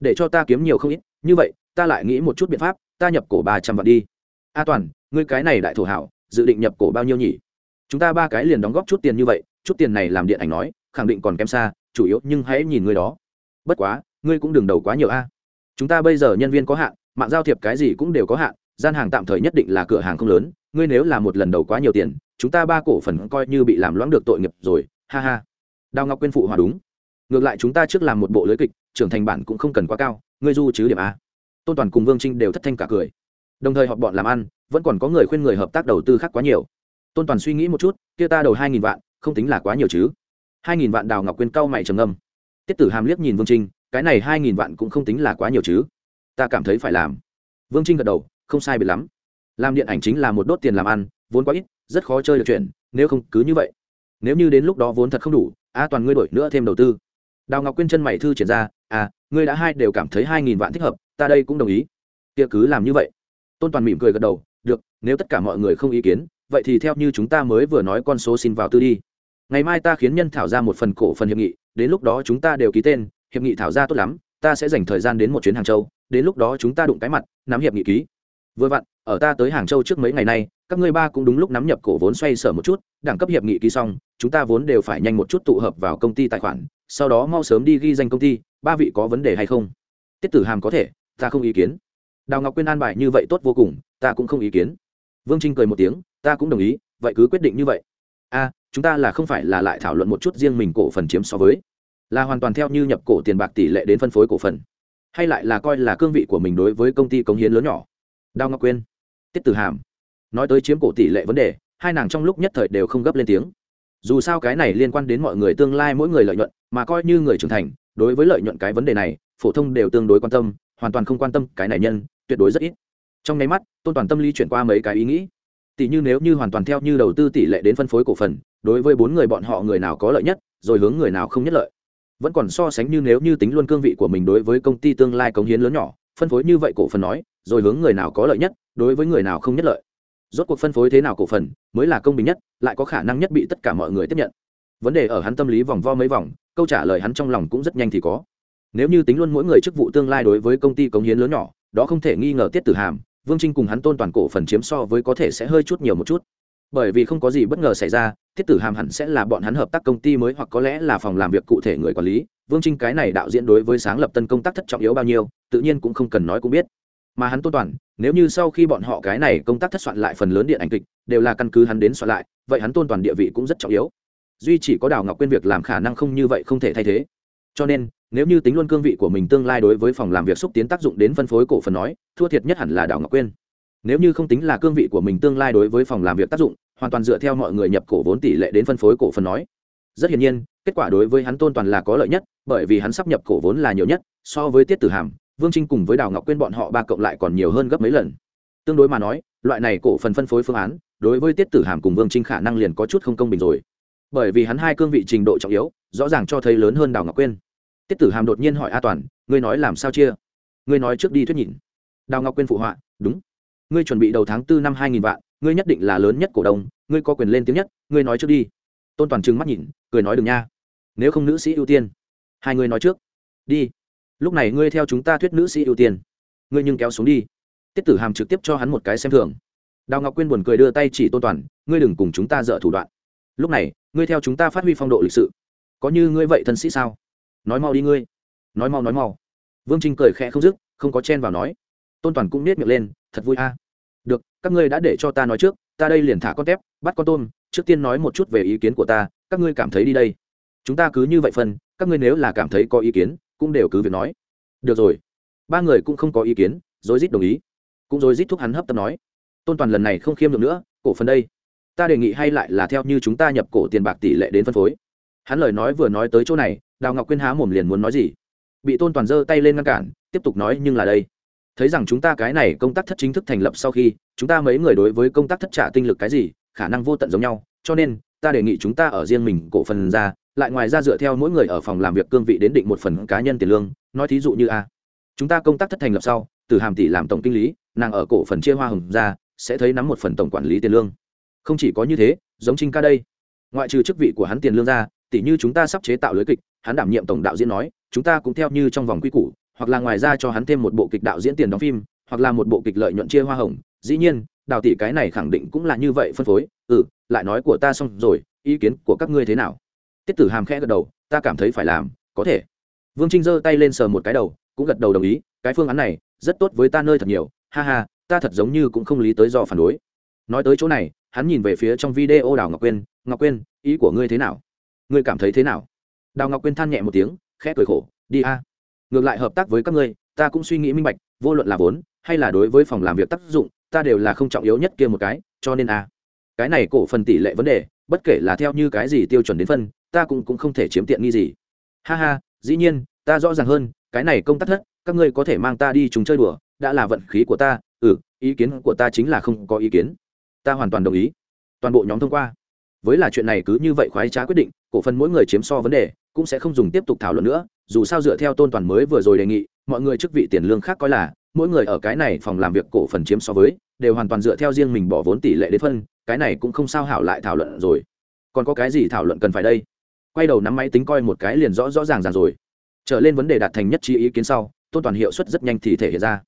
Để cho ta kiếm nhiều không ít, như vậy, ta lại nghĩ một chút biện pháp, ta nhập cổ ba trăm vạn đi. A toàn, ngươi cái này đại thổ hảo, dự định nhập cổ bao nhiêu nhỉ? Chúng ta ba cái liền đóng góp chút tiền như vậy, chút tiền này làm điện ảnh nói, khẳng định còn kém xa, chủ yếu nhưng hãy nhìn ngươi đó. Bất quá ngươi cũng đừng đầu quá nhiều a. Chúng ta bây giờ nhân viên có hạn, mạng giao thiệp cái gì cũng đều có hạn, gian hàng tạm thời nhất định là cửa hàng không lớn, ngươi nếu là một lần đầu quá nhiều tiền, chúng ta ba cổ phần coi như bị làm loãng được tội nghiệp rồi, ha ha. Đào ngọc quyên phụ hòa đúng. Ngược lại chúng ta trước làm một bộ lưới kịch, trưởng thành bản cũng không cần quá cao, ngươi du chứ điểm a. Tôn toàn cùng vương trinh đều thất thanh cả cười. Đồng thời họp bọn làm ăn, vẫn còn có người khuyên người hợp tác đầu tư khác quá nhiều. Tôn toàn suy nghĩ một chút, kia ta đầu hai nghìn vạn, không tính là quá nhiều chứ. Hai nghìn vạn đào ngọc quyên cau mày trầm ngâm. Tiết tử hàm liếc nhìn vương trinh cái này hai nghìn vạn cũng không tính là quá nhiều chứ. Ta cảm thấy phải làm. Vương trinh gật đầu, không sai biệt lắm. Làm điện ảnh chính là một đốt tiền làm ăn, vốn quá ít, rất khó chơi được chuyện, nếu không cứ như vậy. Nếu như đến lúc đó vốn thật không đủ a toàn ngươi đổi nữa thêm đầu tư. Đào ngọc quyên chân mày thư triển ra à ngươi đã hai đều cảm thấy hai nghìn vạn thích hợp, ta đây cũng đồng ý. Kia cứ làm như vậy. Tôn toàn mỉm cười gật đầu, được, nếu tất cả mọi người không ý kiến, vậy thì theo như chúng ta mới vừa nói con số xin vào tư đi. Ngày mai ta khiến nhân thảo ra một phần cổ phần hiệp nghị, đến lúc đó chúng ta đều ký tên hiệp nghị thảo ra tốt lắm, ta sẽ dành thời gian đến một chuyến hàng châu, đến lúc đó chúng ta đụng cái mặt, nắm hiệp nghị ký. Vừa vặn, ở ta tới hàng châu trước mấy ngày nay, các ngươi ba cũng đúng lúc nắm nhập cổ vốn xoay sở một chút, đẳng cấp hiệp nghị ký xong, chúng ta vốn đều phải nhanh một chút tụ hợp vào công ty tài khoản, sau đó mau sớm đi ghi danh công ty, ba vị có vấn đề hay không? Tiết tử hàm có thể, ta không ý kiến. Đào ngọc quyên an bài như vậy tốt vô cùng, ta cũng không ý kiến. Vương trinh cười một tiếng, ta cũng đồng ý, vậy cứ quyết định như vậy. A chúng ta là không phải là lại thảo luận một chút riêng mình cổ phần chiếm so với là hoàn toàn theo như nhập cổ tiền bạc tỷ lệ đến phân phối cổ phần, hay lại là coi là cương vị của mình đối với công ty cống hiến lớn nhỏ. Đào ngọc quyên, tiết tử hàm, nói tới chiếm cổ tỷ lệ vấn đề, hai nàng trong lúc nhất thời đều không gấp lên tiếng. Dù sao cái này liên quan đến mọi người tương lai mỗi người lợi nhuận, mà coi như người trưởng thành, đối với lợi nhuận cái vấn đề này, phổ thông đều tương đối quan tâm, hoàn toàn không quan tâm cái này nhân, tuyệt đối rất ít. Trong nháy mắt, tôn toàn tâm lý chuyển qua mấy cái ý nghĩ. Tỷ như nếu như hoàn toàn theo như đầu tư tỷ lệ đến phân phối cổ phần, đối với bốn người bọn họ người nào có lợi nhất, rồi hướng người nào không nhất lợi vẫn còn so sánh như nếu như tính luôn cương vị của mình đối với công ty tương lai cống hiến lớn nhỏ, phân phối như vậy cổ phần nói, rồi hướng người nào có lợi nhất, đối với người nào không nhất lợi. Rốt cuộc phân phối thế nào cổ phần mới là công bình nhất, lại có khả năng nhất bị tất cả mọi người tiếp nhận. Vấn đề ở hắn tâm lý vòng vo mấy vòng, câu trả lời hắn trong lòng cũng rất nhanh thì có. Nếu như tính luôn mỗi người chức vụ tương lai đối với công ty cống hiến lớn nhỏ, đó không thể nghi ngờ tiết tử hàm, vương trinh cùng hắn tôn toàn cổ phần chiếm so với có thể sẽ hơi chút nhiều một chút. Bởi vì không có gì bất ngờ xảy ra tiết tử hàm hẳn sẽ là bọn hắn hợp tác công ty mới hoặc có lẽ là phòng làm việc cụ thể người quản lý. Vương trinh cái này đạo diễn đối với sáng lập tân công tác thất trọng yếu bao nhiêu, tự nhiên cũng không cần nói cũng biết. Mà hắn tôn toàn, nếu như sau khi bọn họ cái này công tác thất soạn lại phần lớn điện ảnh kịch, đều là căn cứ hắn đến soạn lại, vậy hắn tôn toàn địa vị cũng rất trọng yếu. Duy chỉ có đào ngọc quyên việc làm khả năng không như vậy không thể thay thế. Cho nên, nếu như tính luôn cương vị của mình tương lai đối với phòng làm việc xúc tiến tác dụng đến phân phối cổ phần nói, thua thiệt nhất hẳn là đào ngọc quyên nếu như không tính là cương vị của mình tương lai đối với phòng làm việc tác dụng hoàn toàn dựa theo mọi người nhập cổ vốn tỷ lệ đến phân phối cổ phần nói. Rất hiển nhiên, kết quả đối với hắn tôn toàn là có lợi nhất, bởi vì hắn sắp nhập cổ vốn là nhiều nhất, so với tiết tử hàm, vương trinh cùng với đào ngọc quyên bọn họ ba cộng lại còn nhiều hơn gấp mấy lần. Tương đối mà nói, loại này cổ phần phân phối phương án, đối với tiết tử hàm cùng vương trinh khả năng liền có chút không công bình rồi. Bởi vì hắn hai cương vị trình độ trọng yếu, rõ ràng cho thấy lớn hơn đào ngọc quyên. Tiết tử hàm đột nhiên hỏi a toàn, ngươi nói làm sao chia? Ngươi nói trước đi thuyết nhìn đào ngọc quyên phụ họa, đúng. Ngươi chuẩn bị đầu tháng tư năm hai nghìn vạn ngươi nhất định là lớn nhất cổ đông, ngươi có quyền lên tiếng nhất, ngươi nói trước đi. Tôn toàn trừng mắt nhìn, cười nói đừng nha, nếu không nữ sĩ ưu tiên. Hai người nói trước. Đi, lúc này ngươi theo chúng ta thuyết nữ sĩ ưu tiên, ngươi nhưng kéo xuống đi. Tiết tử hàm trực tiếp cho hắn một cái xem thường. Đào ngọc quyên buồn cười đưa tay chỉ tôn toàn, ngươi đừng cùng chúng ta dở thủ đoạn. Lúc này, ngươi theo chúng ta phát huy phong độ lịch sự. Có như ngươi vậy thân sĩ sao? Nói mau đi ngươi. Nói mau nói mau. Vương trinh cười khẽ không dứt, không có chen vào nói. Tôn toàn cũng nết miệng lên, thật vui a được, các ngươi đã để cho ta nói trước, ta đây liền thả con tép, bắt con tôm, trước tiên nói một chút về ý kiến của ta, các ngươi cảm thấy đi đây. Chúng ta cứ như vậy phân, các ngươi nếu là cảm thấy có ý kiến, cũng đều cứ việc nói. Được rồi. Ba người cũng không có ý kiến, rối rít đồng ý. Cũng rối rít thúc hắn hấp tấp nói. Tôn toàn lần này không khiêm được nữa, cổ phần đây. Ta đề nghị hay lại là theo như chúng ta nhập cổ tiền bạc tỷ lệ đến phân phối. Hắn lời nói vừa nói tới chỗ này, đào ngọc quyên há mồm liền muốn nói gì. Bị tôn toàn giơ tay lên ngăn cản, tiếp tục nói nhưng là đây thấy rằng chúng ta cái này công tác thất chính thức thành lập sau khi, chúng ta mấy người đối với công tác thất trả tinh lực cái gì, khả năng vô tận giống nhau. Cho nên, ta đề nghị chúng ta ở riêng mình cổ phần ra, lại ngoài ra dựa theo mỗi người ở phòng làm việc cương vị đến định một phần cá nhân tiền lương. Nói thí dụ như a, chúng ta công tác thất thành lập sau, từ hàm tỷ làm tổng kinh lý, nàng ở cổ phần chia hoa hồng ra, sẽ thấy nắm một phần tổng quản lý tiền lương. Không chỉ có như thế, giống trinh ca đây, ngoại trừ chức vị của hắn tiền lương ra tỷ như chúng ta sắp chế tạo lưới kịch, hắn đảm nhiệm tổng đạo diễn nói, chúng ta cũng theo như trong vòng quy củ hoặc là ngoài ra cho hắn thêm một bộ kịch đạo diễn tiền đóng phim, hoặc là một bộ kịch lợi nhuận chia hoa hồng. Dĩ nhiên, đào tỷ cái này khẳng định cũng là như vậy phân phối. Ừ lại nói của ta xong rồi, ý kiến của các ngươi thế nào? Tiết tử hàm khẽ gật đầu, ta cảm thấy phải làm, có thể. Vương trinh giơ tay lên sờ một cái đầu, cũng gật đầu đồng ý, cái phương án này rất tốt với ta nơi thật nhiều. Ha ha, ta thật giống như cũng không lý tới do phản đối. Nói tới chỗ này, hắn nhìn về phía trong video đào ngọc quyên ngọc quyên, ý của ngươi thế nào? Ngươi cảm thấy thế nào? Đào ngọc quyên than nhẹ một tiếng, khẽ cười khổ, đi a ngược lại hợp tác với các ngươi, ta cũng suy nghĩ minh bạch, vô luận là vốn, hay là đối với phòng làm việc tác dụng, ta đều là không trọng yếu nhất kia một cái, cho nên a cái này cổ phần tỷ lệ vấn đề, bất kể là theo như cái gì tiêu chuẩn đến phân, ta cũng cũng không thể chiếm tiện nghi gì. Ha ha, dĩ nhiên, ta rõ ràng hơn, cái này công tác thất, các ngươi có thể mang ta đi chúng chơi đùa, đã là vận khí của ta ừ ý kiến của ta chính là không có ý kiến. Ta hoàn toàn đồng ý. Toàn bộ nhóm thông qua. Với là chuyện này cứ như vậy khoái trá quyết định, cổ phần mỗi người chiếm so vấn đề cũng sẽ không dùng tiếp tục thảo luận nữa, dù sao dựa theo tôn toàn mới vừa rồi đề nghị, mọi người chức vị tiền lương khác coi là, mỗi người ở cái này phòng làm việc cổ phần chiếm so với, đều hoàn toàn dựa theo riêng mình bỏ vốn tỷ lệ đến phân, cái này cũng không sao hảo lại thảo luận rồi. Còn có cái gì thảo luận cần phải đây? Quay đầu nắm máy tính coi một cái liền rõ rõ ràng ràng rồi. Trở lên vấn đề đạt thành nhất trí ý kiến sau, tôn toàn hiệu suất rất nhanh thì thể hiện ra.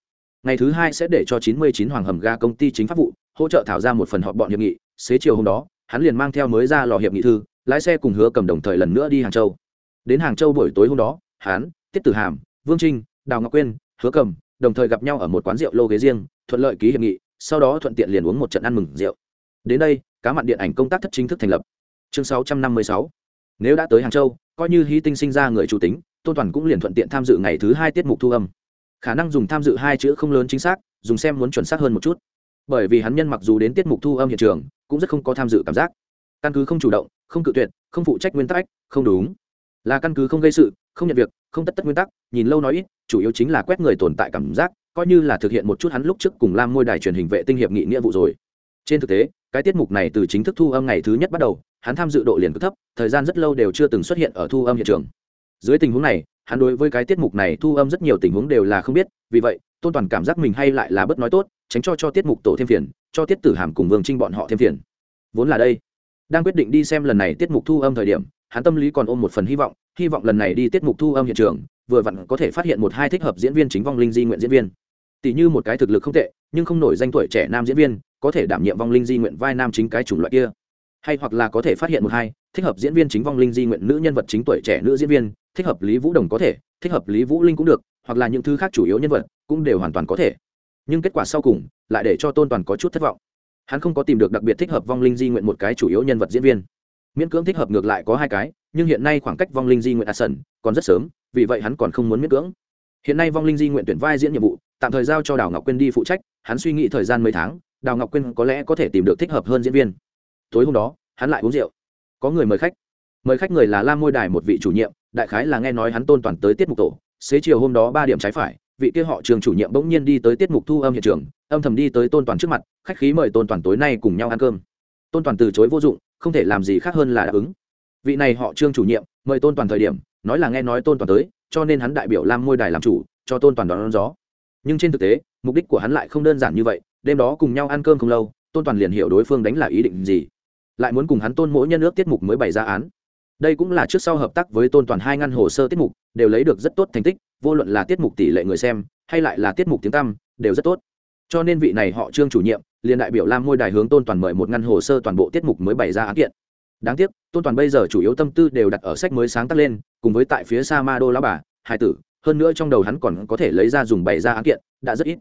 Ngày thứ hai sẽ để cho 99 hoàng hầm ga công ty chính pháp vụ, hỗ trợ thảo ra một phần họp bọn hiệp nghị. Xế chiều hôm đó, hắn liền mang theo mới ra lò hiệp nghị thư, lái xe cùng hứa cầm đồng thời lần nữa đi hàng châu đến hàng châu buổi tối hôm đó Hán, tiết tử hàm vương trinh đào ngọc quyên hứa cầm đồng thời gặp nhau ở một quán rượu lô ghế riêng thuận lợi ký hiệp nghị sau đó thuận tiện liền uống một trận ăn mừng rượu. Đến đây cá mặn điện ảnh công tác thất chính thức thành lập. Chương 656. nếu đã tới hàng châu coi như hy tinh sinh ra người chủ tính tôn toàn cũng liền thuận tiện tham dự ngày thứ hai tiết mục thu âm. Khả năng dùng tham dự hai chữ không lớn chính xác dùng xem muốn chuẩn xác hơn một chút. Bởi vì hắn nhân mặc dù đến tiết mục thu âm hiện trường cũng rất không có tham dự cảm giác. Căn cứ không chủ động không cự tuyệt không phụ trách nguyên tắc không đúng là căn cứ không gây sự, không nhận việc, không tất tất nguyên tắc, nhìn lâu nói ít, chủ yếu chính là quét người tồn tại cảm giác, coi như là thực hiện một chút hắn lúc trước cùng lam ngôi đài truyền hình vệ tinh hiệp nghị nghĩa vụ rồi. Trên thực tế, cái tiết mục này từ chính thức thu âm ngày thứ nhất bắt đầu, hắn tham dự độ liền cực thấp, thời gian rất lâu đều chưa từng xuất hiện ở thu âm hiện trường. Dưới tình huống này, hắn đối với cái tiết mục này thu âm rất nhiều tình huống đều là không biết, vì vậy, tôn toàn cảm giác mình hay lại là bất nói tốt, tránh cho cho tiết mục tổ thêm phiền, cho tiết tử hàm cùng vương trinh bọn họ thêm phiền. Vốn là đây. Đang quyết định đi xem lần này tiết mục thu âm thời điểm hắn tâm lý còn ôm một phần hy vọng hy vọng lần này đi tiết mục thu âm hiện trường, vừa vặn có thể phát hiện một hai thích hợp diễn viên chính vong linh di nguyện diễn viên. Tỷ như một cái thực lực không tệ, nhưng không nổi danh tuổi trẻ nam diễn viên, có thể đảm nhiệm vong linh di nguyện vai nam chính cái chủng loại kia. Hay hoặc là có thể phát hiện một hai, thích hợp diễn viên chính vong linh di nguyện nữ nhân vật chính tuổi trẻ nữ diễn viên, thích hợp lý vũ đồng có thể, thích hợp lý vũ linh cũng được, hoặc là những thứ khác chủ yếu nhân vật, cũng đều hoàn toàn có thể. Nhưng kết quả sau cùng, lại để cho tôn toàn có chút thất vọng. Hắn không có tìm được đặc biệt thích hợp vong linh di nguyện một cái chủ yếu nhân vật diễn viên miễn cưỡng thích hợp ngược lại có hai cái, nhưng hiện nay khoảng cách vong linh di nguyện asan còn rất sớm, vì vậy hắn còn không muốn miễn cưỡng. Hiện nay vong linh di nguyện tuyển vai diễn nhiệm vụ, tạm thời giao cho đào ngọc quyên đi phụ trách, hắn suy nghĩ thời gian mấy tháng, đào ngọc quyên có lẽ có thể tìm được thích hợp hơn diễn viên. Tối hôm đó, hắn lại uống rượu. Có người mời khách. Mời khách người là lam môi đài một vị chủ nhiệm, đại khái là nghe nói hắn tôn toàn tới tiết mục tổ. Xế chiều hôm đó ba điểm trái phải, vị kia họ trường chủ nhiệm bỗng nhiên đi tới tiết mục thu âm hiện trường, âm thầm đi tới tôn toàn trước mặt, khách khí mời tôn toàn tối nay cùng nhau ăn cơm. Tôn toàn từ chối vô dụng không thể làm gì khác hơn là đáp ứng. Vị này họ trương chủ nhiệm mời tôn toàn thời điểm nói là nghe nói tôn toàn tới cho nên hắn đại biểu lam môi đài làm chủ cho tôn toàn đón, đón gió. Nhưng trên thực tế mục đích của hắn lại không đơn giản như vậy đêm đó cùng nhau ăn cơm không lâu tôn toàn liền hiểu đối phương đánh là ý định gì. Lại muốn cùng hắn tôn mỗi nhân ước tiết mục mới bày ra án. Đây cũng là trước sau hợp tác với tôn toàn hai ngăn hồ sơ tiết mục đều lấy được rất tốt thành tích vô luận là tiết mục tỷ lệ người xem hay lại là tiết mục tiếng tăm đều rất tốt. Cho nên vị này họ trương chủ nhiệm liền đại biểu lam ngôi đài hướng tôn toàn mời một ngăn hồ sơ toàn bộ tiết mục mới bày ra án kiện. Đáng tiếc, tôn toàn bây giờ chủ yếu tâm tư đều đặt ở sách mới sáng tác lên, cùng với tại phía sa ma đô lão bà hai tử, hơn nữa trong đầu hắn còn có thể lấy ra dùng bày ra án kiện, đã rất ít.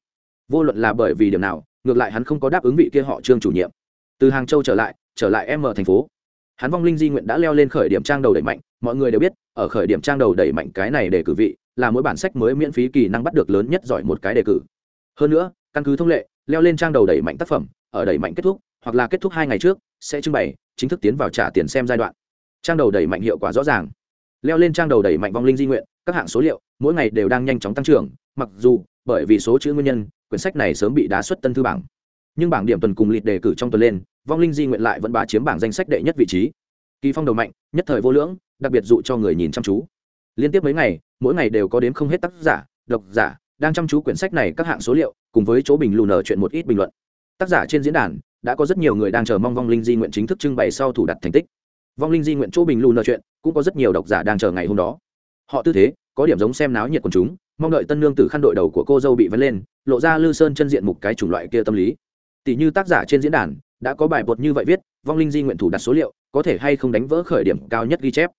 Vô luận là bởi vì điểm nào, ngược lại hắn không có đáp ứng vị kia họ trương chủ nhiệm. Từ hàng châu trở lại trở lại em ở thành phố. Hắn vong linh di nguyện đã leo lên khởi điểm trang đầu đẩy mạnh, mọi người đều biết, ở khởi điểm trang đầu đẩy mạnh cái này để cử vị, là mỗi bản sách mới miễn phí kỳ năng bắt được lớn nhất giỏi một cái đề cử. Hơn nữa, căn cứ thông lệ leo lên trang đầu đẩy mạnh tác phẩm, ở đẩy mạnh kết thúc, hoặc là kết thúc hai ngày trước, sẽ trưng bày, chính thức tiến vào trả tiền xem giai đoạn. Trang đầu đẩy mạnh hiệu quả rõ ràng. Leo lên trang đầu đẩy mạnh vong linh di nguyện, các hạng số liệu, mỗi ngày đều đang nhanh chóng tăng trưởng, mặc dù, bởi vì số chữ nguyên nhân, quyển sách này sớm bị đá xuất tân thư bảng. Nhưng bảng điểm tuần cùng lịt đề cử trong tuần lên, vong linh di nguyện lại vẫn bá chiếm bảng danh sách đệ nhất vị trí. Kỳ phong đầu mạnh, nhất thời vô lưỡng, đặc biệt dụ cho người nhìn chăm chú. Liên tiếp mấy ngày, mỗi ngày đều có đến không hết tác giả, độc giả đang chăm chú quyển sách này các hạng số liệu, cùng với chỗ bình lù nở chuyện một ít bình luận. Tác giả trên diễn đàn đã có rất nhiều người đang chờ mong vong linh di nguyện chính thức trưng bày sau thủ đặt thành tích. Vong linh di nguyện chỗ bình lù nở chuyện cũng có rất nhiều độc giả đang chờ ngày hôm đó. Họ tư thế, có điểm giống xem náo nhiệt quần chúng, mong đợi tân nương tử khăn đội đầu của cô dâu bị vấn lên, lộ ra lư sơn chân diện mục cái chủng loại kia tâm lý. Tỷ như tác giả trên diễn đàn đã có bài bột như vậy viết, vong linh di nguyện thủ đặt số liệu, có thể hay không đánh vỡ khởi điểm cao nhất ghi chép.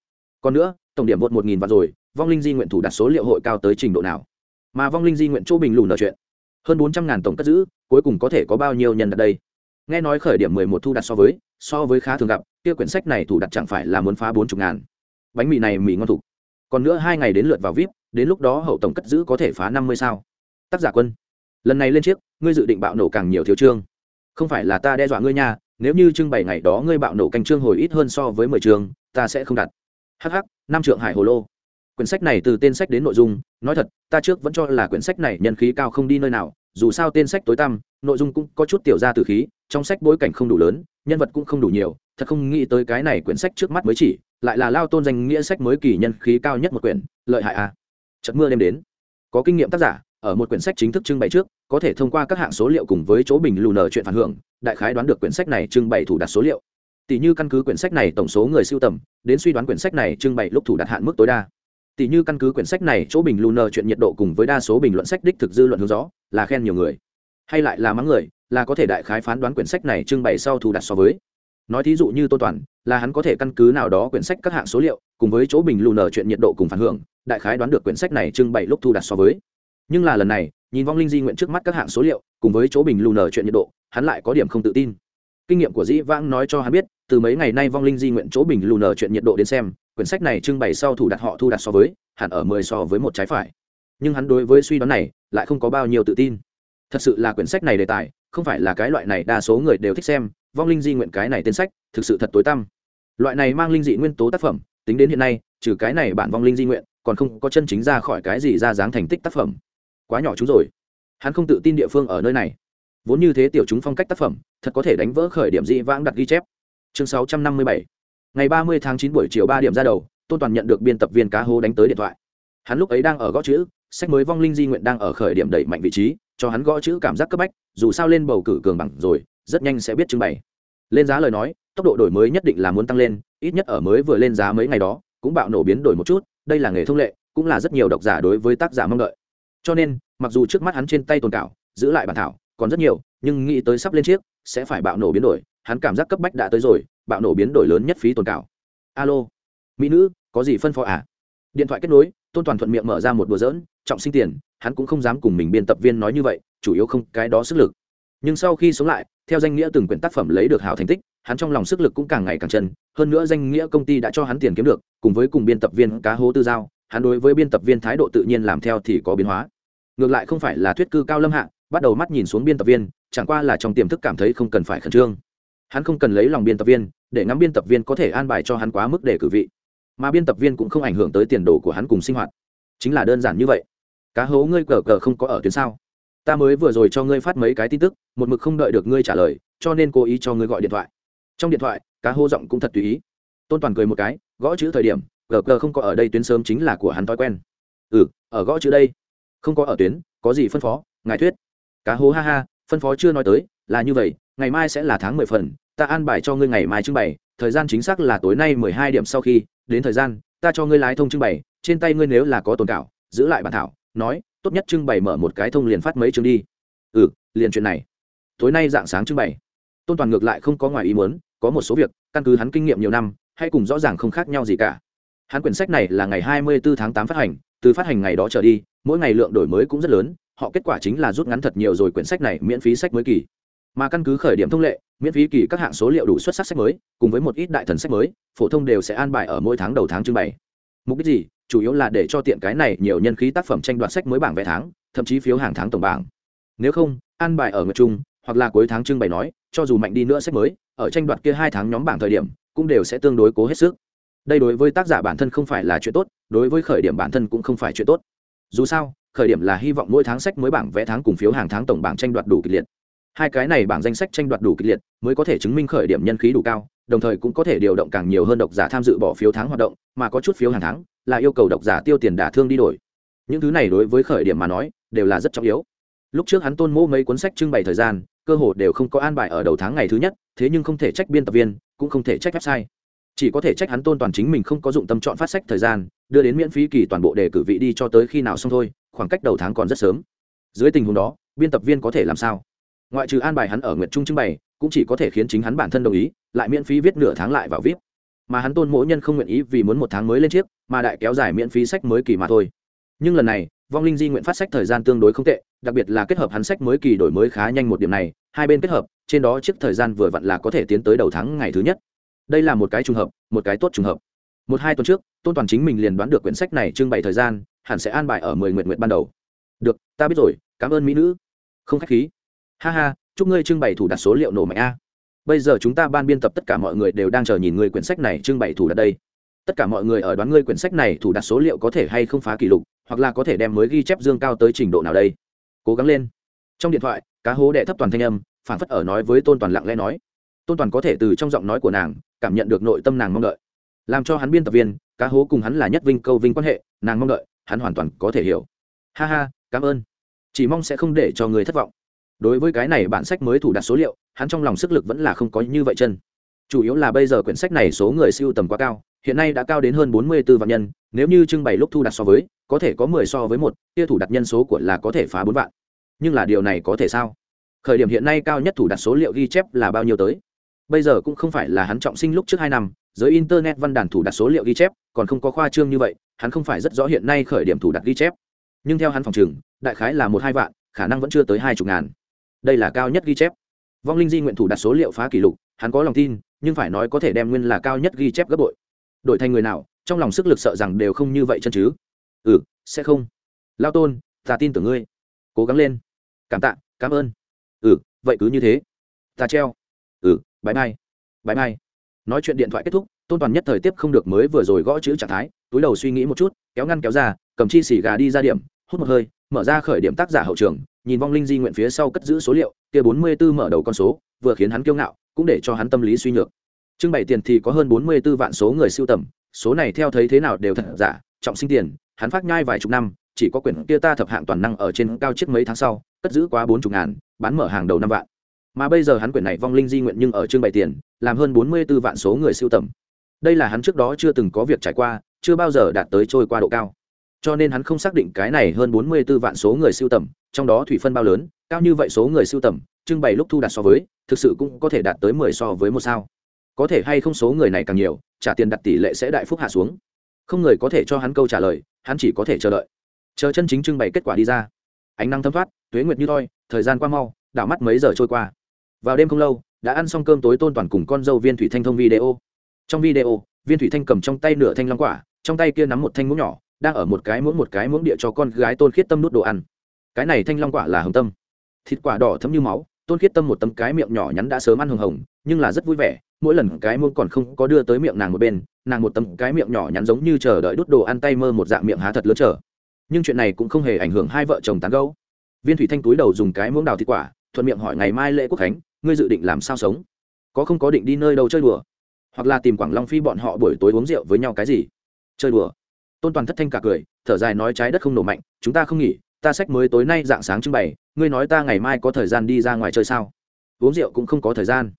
Còn nữa, tổng điểm vượt một nghìn vạn rồi, vong linh di nguyện thủ đặt số liệu hội cao tới trình độ nào? Mà vong linh di nguyện chỗ bình lùn nợ chuyện. Hơn bốn trăm ngàn tổng cất giữ, cuối cùng có thể có bao nhiêu nhân đặt đây? Nghe nói khởi điểm mười một thu đặt so với so với khá thường gặp, kia quyển sách này thủ đặt chẳng phải là muốn phá bốn chục ngàn. Bánh mì này mì ngon thủ. Còn nữa hai ngày đến lượt vào vip, đến lúc đó hậu tổng cất giữ có thể phá năm mươi sao? Tác giả quân. Lần này lên chiếc, ngươi dự định bạo nổ càng nhiều thiếu chương. Không phải là ta đe dọa ngươi nha, nếu như trưng bày ngày đó ngươi bạo nổ canh chương hồi ít hơn so với mười chương, ta sẽ không đặt. Hh năm trượng hải hồ lô quyển sách này từ tên sách đến nội dung, nói thật, ta trước vẫn cho là quyển sách này nhân khí cao không đi nơi nào, dù sao tên sách tối tăm, nội dung cũng có chút tiểu ra từ khí, trong sách bối cảnh không đủ lớn, nhân vật cũng không đủ nhiều, thật không nghĩ tới cái này quyển sách trước mắt mới chỉ, lại là lao tôn danh nghĩa sách mới kỳ nhân khí cao nhất một quyển, lợi hại à? Trận mưa đêm đến. Có kinh nghiệm tác giả, ở một quyển sách chính thức trưng bày trước, có thể thông qua các hạng số liệu cùng với chỗ bình lù nở chuyện phản hưởng, đại khái đoán được quyển sách này trưng bày thủ đặt số liệu. Tỷ như căn cứ quyển sách này tổng số người siêu tầm, đến suy đoán quyển sách này trưng bày lúc thủ đặt hạn mức tối đa tỷ như căn cứ quyển sách này, chỗ bình lunar chuyện nhiệt độ cùng với đa số bình luận sách đích thực dư luận hướng rõ, là khen nhiều người. Hay lại là mắng người, là có thể đại khái phán đoán quyển sách này trưng bày sau thu đặt so với. Nói thí dụ như tô toàn, là hắn có thể căn cứ nào đó quyển sách các hạng số liệu, cùng với chỗ bình lù nở chuyện nhiệt độ cùng phản hưởng, đại khái đoán được quyển sách này trưng bày lúc thu đặt so với. Nhưng là lần này, nhìn vong linh di nguyện trước mắt các hạng số liệu, cùng với chỗ bình lù nở chuyện nhiệt độ, hắn lại có điểm không tự tin. Kinh nghiệm của dĩ vãng nói cho hắn biết, từ mấy ngày nay vong linh di nguyện chỗ bình lù nở chuyện nhiệt độ đến xem quyển sách này trưng bày sau thủ đặt họ thu đặt so với, hẳn ở mười so với một trái phải. Nhưng hắn đối với suy đoán này lại không có bao nhiêu tự tin. Thật sự là quyển sách này đề tài, không phải là cái loại này đa số người đều thích xem, vong linh di nguyện cái này tên sách, thực sự thật tối tăm. Loại này mang linh dị nguyên tố tác phẩm, tính đến hiện nay, trừ cái này bản vong linh di nguyện, còn không có chân chính ra khỏi cái gì ra dáng thành tích tác phẩm. Quá nhỏ chúng rồi. Hắn không tự tin địa phương ở nơi này. Vốn như thế tiểu chúng phong cách tác phẩm, thật có thể đánh vỡ khởi điểm dị vãng đặt ghi chép. Chương 657 ngày ba mươi tháng chín buổi chiều ba điểm ra đầu, tôn toàn nhận được biên tập viên cá hố đánh tới điện thoại. Hắn lúc ấy đang ở gõ chữ, sách mới vong linh di nguyện đang ở khởi điểm đẩy mạnh vị trí, cho hắn gõ chữ cảm giác cấp bách, dù sao lên bầu cử cường bằng rồi, rất nhanh sẽ biết trưng bày. Lên giá lời nói, tốc độ đổi mới nhất định là muốn tăng lên, ít nhất ở mới vừa lên giá mấy ngày đó, cũng bạo nổ biến đổi một chút, đây là nghề thông lệ, cũng là rất nhiều độc giả đối với tác giả mong đợi. Cho nên, mặc dù trước mắt hắn trên tay tồn cảo, giữ lại bản thảo còn rất nhiều, nhưng nghĩ tới sắp lên chiếc, sẽ phải bạo nổ biến đổi, hắn cảm giác cấp bách đã tới rồi bạo nổ biến đổi lớn nhất phí tồn cảo. Alo. Mỹ nữ, có gì phân phó à? Điện thoại kết nối, tôn toàn thuận miệng mở ra một đùa dỡn trọng sinh tiền, hắn cũng không dám cùng mình biên tập viên nói như vậy, chủ yếu không cái đó sức lực. Nhưng sau khi sống lại, theo danh nghĩa từng quyển tác phẩm lấy được hảo thành tích, hắn trong lòng sức lực cũng càng ngày càng chân, hơn nữa danh nghĩa công ty đã cho hắn tiền kiếm được, cùng với cùng biên tập viên cá hố tư giao, hắn đối với biên tập viên thái độ tự nhiên làm theo thì có biến hóa. Ngược lại không phải là thuyết cư cao lâm hạ, bắt đầu mắt nhìn xuống biên tập viên, chẳng qua là trong tiềm thức cảm thấy không cần phải khẩn trương hắn không cần lấy lòng biên tập viên, để ngắm biên tập viên có thể an bài cho hắn quá mức để cử vị. Mà biên tập viên cũng không ảnh hưởng tới tiền đồ của hắn cùng sinh hoạt. Chính là đơn giản như vậy. Cá hố ngươi cờ cờ không có ở tuyến sao? Ta mới vừa rồi cho ngươi phát mấy cái tin tức, một mực không đợi được ngươi trả lời, cho nên cố ý cho ngươi gọi điện thoại. Trong điện thoại, cá hô giọng cũng thật tùy ý. Tôn toàn cười một cái, gõ chữ thời điểm, cờ cờ không có ở đây tuyến sớm chính là của hắn thói quen. Ừ ở gõ chữ đây. Không có ở tuyến, có gì phân phó, ngài thuyết. Cá hố ha ha, phân phó chưa nói tới, là như vậy, ngày mai sẽ là tháng mười phần ta an bài cho ngươi ngày mai trưng bày, thời gian chính xác là tối nay mười hai điểm sau khi, đến thời gian, ta cho ngươi lái thông trưng bày, trên tay ngươi nếu là có tồn cảo, giữ lại bản thảo, nói, tốt nhất trưng bày mở một cái thông liền phát mấy chương đi. Ừ liền chuyện này. Tối nay dạng sáng trưng bày. Tôn toàn ngược lại không có ngoài ý muốn, có một số việc, căn cứ hắn kinh nghiệm nhiều năm, hay cùng rõ ràng không khác nhau gì cả. Hắn quyển sách này là ngày hai mươi bốn tháng tám phát hành, từ phát hành ngày đó trở đi, mỗi ngày lượng đổi mới cũng rất lớn, họ kết quả chính là rút ngắn thật nhiều rồi quyển sách này miễn phí sách mới kỳ mà căn cứ khởi điểm thông lệ, miễn phí kỳ các hạng số liệu đủ xuất sắc sách mới, cùng với một ít đại thần sách mới, phổ thông đều sẽ an bài ở mỗi tháng đầu tháng trưng bày. Mục đích gì? Chủ yếu là để cho tiện cái này nhiều nhân khí tác phẩm tranh đoạt sách mới bảng vẽ tháng, thậm chí phiếu hàng tháng tổng bảng. Nếu không, an bài ở ngược chung hoặc là cuối tháng trưng bày nói, cho dù mạnh đi nữa sách mới, ở tranh đoạt kia hai tháng nhóm bảng thời điểm, cũng đều sẽ tương đối cố hết sức. Đây đối với tác giả bản thân không phải là chuyện tốt, đối với khởi điểm bản thân cũng không phải chuyện tốt. Dù sao, khởi điểm là hy vọng mỗi tháng sách mới bảng vẽ tháng cùng phiếu hàng tháng tổng bảng tranh đoạt đủ kịch liệt hai cái này bảng danh sách tranh đoạt đủ kịch liệt, mới có thể chứng minh khởi điểm nhân khí đủ cao, đồng thời cũng có thể điều động càng nhiều hơn độc giả tham dự bỏ phiếu tháng hoạt động, mà có chút phiếu hàng tháng, là yêu cầu độc giả tiêu tiền đả thương đi đổi. Những thứ này đối với khởi điểm mà nói, đều là rất trọng yếu. Lúc trước hắn tôn mô mấy cuốn sách trưng bày thời gian, cơ hồ đều không có an bài ở đầu tháng ngày thứ nhất, thế nhưng không thể trách biên tập viên, cũng không thể trách website. Chỉ có thể trách hắn tôn toàn chính mình không có dụng tâm chọn phát sách thời gian, đưa đến miễn phí kỳ toàn bộ để cử vị đi cho tới khi nào xong thôi, khoảng cách đầu tháng còn rất sớm. Dưới tình huống đó, biên tập viên có thể làm sao? Ngoại trừ an bài hắn ở nguyệt trung trưng bày, cũng chỉ có thể khiến chính hắn bản thân đồng ý, lại miễn phí viết nửa tháng lại vào viết. Mà hắn tôn mỗi nhân không nguyện ý vì muốn một tháng mới lên chiếc, mà đại kéo dài miễn phí sách mới kỳ mà thôi. Nhưng lần này, vong linh di nguyện phát sách thời gian tương đối không tệ, đặc biệt là kết hợp hắn sách mới kỳ đổi mới khá nhanh một điểm này, hai bên kết hợp, trên đó chiếc thời gian vừa vặn là có thể tiến tới đầu tháng ngày thứ nhất. Đây là một cái trùng hợp, một cái tốt trùng hợp. Một hai tuần trước, tôn toàn chính mình liền đoán được quyển sách này trưng bày thời gian, hẳn sẽ an bài ở mười nguyện nguyện ban đầu. Được, ta biết rồi, cảm ơn mỹ nữ. Không khách khí ha ha, chúc ngươi trưng bày thủ đặt số liệu nổ mạnh a. Bây giờ chúng ta ban biên tập tất cả mọi người đều đang chờ nhìn ngươi quyển sách này trưng bày thủ đặt đây. Tất cả mọi người ở đoán ngươi quyển sách này thủ đặt số liệu có thể hay không phá kỷ lục, hoặc là có thể đem mới ghi chép dương cao tới trình độ nào đây. Cố gắng lên. Trong điện thoại, cá hố đệ thấp toàn thanh âm, phản phất ở nói với tôn toàn lặng lẽ nói. Tôn toàn có thể từ trong giọng nói của nàng, cảm nhận được nội tâm nàng mong đợi. Làm cho hắn biên tập viên, cá hố cùng hắn là nhất vinh câu vinh quan hệ, nàng mong đợi, hắn hoàn toàn có thể hiểu. Ha ha, cảm ơn. Chỉ mong sẽ không để cho người thất vọng đối với cái này bản sách mới thủ đặt số liệu, hắn trong lòng sức lực vẫn là không có như vậy chân. Chủ yếu là bây giờ quyển sách này số người siêu tầm quá cao, hiện nay đã cao đến hơn bốn mươi 44 vạn nhân, nếu như trưng bày lúc thu đặt so với, có thể có mười so với một, kia thủ đặt nhân số của là có thể phá bốn vạn. Nhưng là điều này có thể sao? Khởi điểm hiện nay cao nhất thủ đặt số liệu ghi chép là bao nhiêu tới? Bây giờ cũng không phải là hắn trọng sinh lúc trước hai năm, giới internet văn đàn thủ đặt số liệu ghi chép, còn không có khoa trương như vậy, hắn không phải rất rõ hiện nay khởi điểm thủ đặt ghi chép. Nhưng theo hắn phòng trừng đại khái là một hai vạn, khả năng vẫn chưa tới hai chục ngàn đây là cao nhất ghi chép. Vong linh di nguyện thủ đặt số liệu phá kỷ lục, hắn có lòng tin, nhưng phải nói có thể đem nguyên là cao nhất ghi chép gấp bội. Đổi thành người nào, trong lòng sức lực sợ rằng đều không như vậy chân chứ. Ừ sẽ không. Lao tôn, ta tin tưởng ngươi. Cố gắng lên. Cảm tạ, cảm ơn. Ừ vậy cứ như thế. Ta treo. Ừ bãi mai bãi mai nói chuyện điện thoại kết thúc, tôn toàn nhất thời tiếp không được mới vừa rồi gõ chữ trạng thái, túi đầu suy nghĩ một chút, kéo ngăn kéo ra, cầm chi xì gà đi ra điểm, hút một hơi, mở ra khởi điểm tác giả hậu trường nhìn vong linh di nguyện phía sau cất giữ số liệu kia bốn mươi b ố mở đầu con số vừa khiến hắn kiêu ngạo cũng để cho hắn tâm lý suy nhược. Trưng bày tiền thì có hơn bốn mươi b ố vạn số người siêu tầm số này theo thấy thế nào đều thật giả trọng sinh tiền hắn phát nhai vài chục năm chỉ có quyển kia ta thập hạng toàn năng ở trên cao chiếc mấy tháng sau cất giữ quá bốn chục ngàn bán mở hàng đầu năm vạn. Mà bây giờ hắn quyển này vong linh di nguyện nhưng ở trưng bày tiền làm hơn bốn mươi b ố vạn số người siêu tầm. Đây là hắn trước đó chưa từng có việc trải qua chưa bao giờ đạt tới trôi qua độ cao. Cho nên hắn không xác định cái này hơn bốn mươi 44 vạn số người siêu tầm, trong đó thủy phân bao lớn, cao như vậy số người siêu tầm, trưng bày lúc thu đặt so với, thực sự cũng có thể đạt tới mười so với một sao. Có thể hay không số người này càng nhiều, trả tiền đặt tỷ lệ sẽ đại phúc hạ xuống. Không người có thể cho hắn câu trả lời, hắn chỉ có thể chờ đợi. Chờ chân chính trưng bày kết quả đi ra. Ánh nắng thấm thoát, tuế nguyệt như thoi, thời gian qua mau, đảo mắt mấy giờ trôi qua. Vào đêm không lâu, đã ăn xong cơm tối tôn toàn cùng con dâu viên thủy thanh thông video. Trong video, viên thủy thanh cầm trong tay nửa thanh long quả, trong tay kia nắm một thanh muỗng nhỏ, đang ở một cái muỗng một cái muỗng địa cho con gái tôn khiết tâm nút đồ ăn cái này thanh long quả là hồng tâm. Thịt quả đỏ thấm như máu, tôn khiết tâm một tấm cái miệng nhỏ nhắn đã sớm ăn hồng hồng, nhưng là rất vui vẻ, mỗi lần cái muông còn không có đưa tới miệng nàng một bên, nàng một tấm cái miệng nhỏ nhắn giống như chờ đợi đút đồ ăn tay mơ một dạng miệng há thật lớn chờ nhưng chuyện này cũng không hề ảnh hưởng hai vợ chồng tán gấu viên thủy thanh túi đầu dùng cái muỗng đào thịt quả, thuận miệng hỏi ngày mai lễ quốc khánh, ngươi dự định làm sao sống? Có không có định đi nơi đâu chơi đùa? Hoặc là tìm quảng long phi bọn họ buổi tối uống rượu với nhau cái gì? Chơi đùa. Tôn toàn thất thanh cả cười, thở dài nói trái đất không nổ mạnh, chúng ta không nghỉ ta sách mới tối nay dạng sáng trưng bày, ngươi nói ta ngày mai có thời gian đi ra ngoài chơi sao? Uống rượu cũng không có thời gian.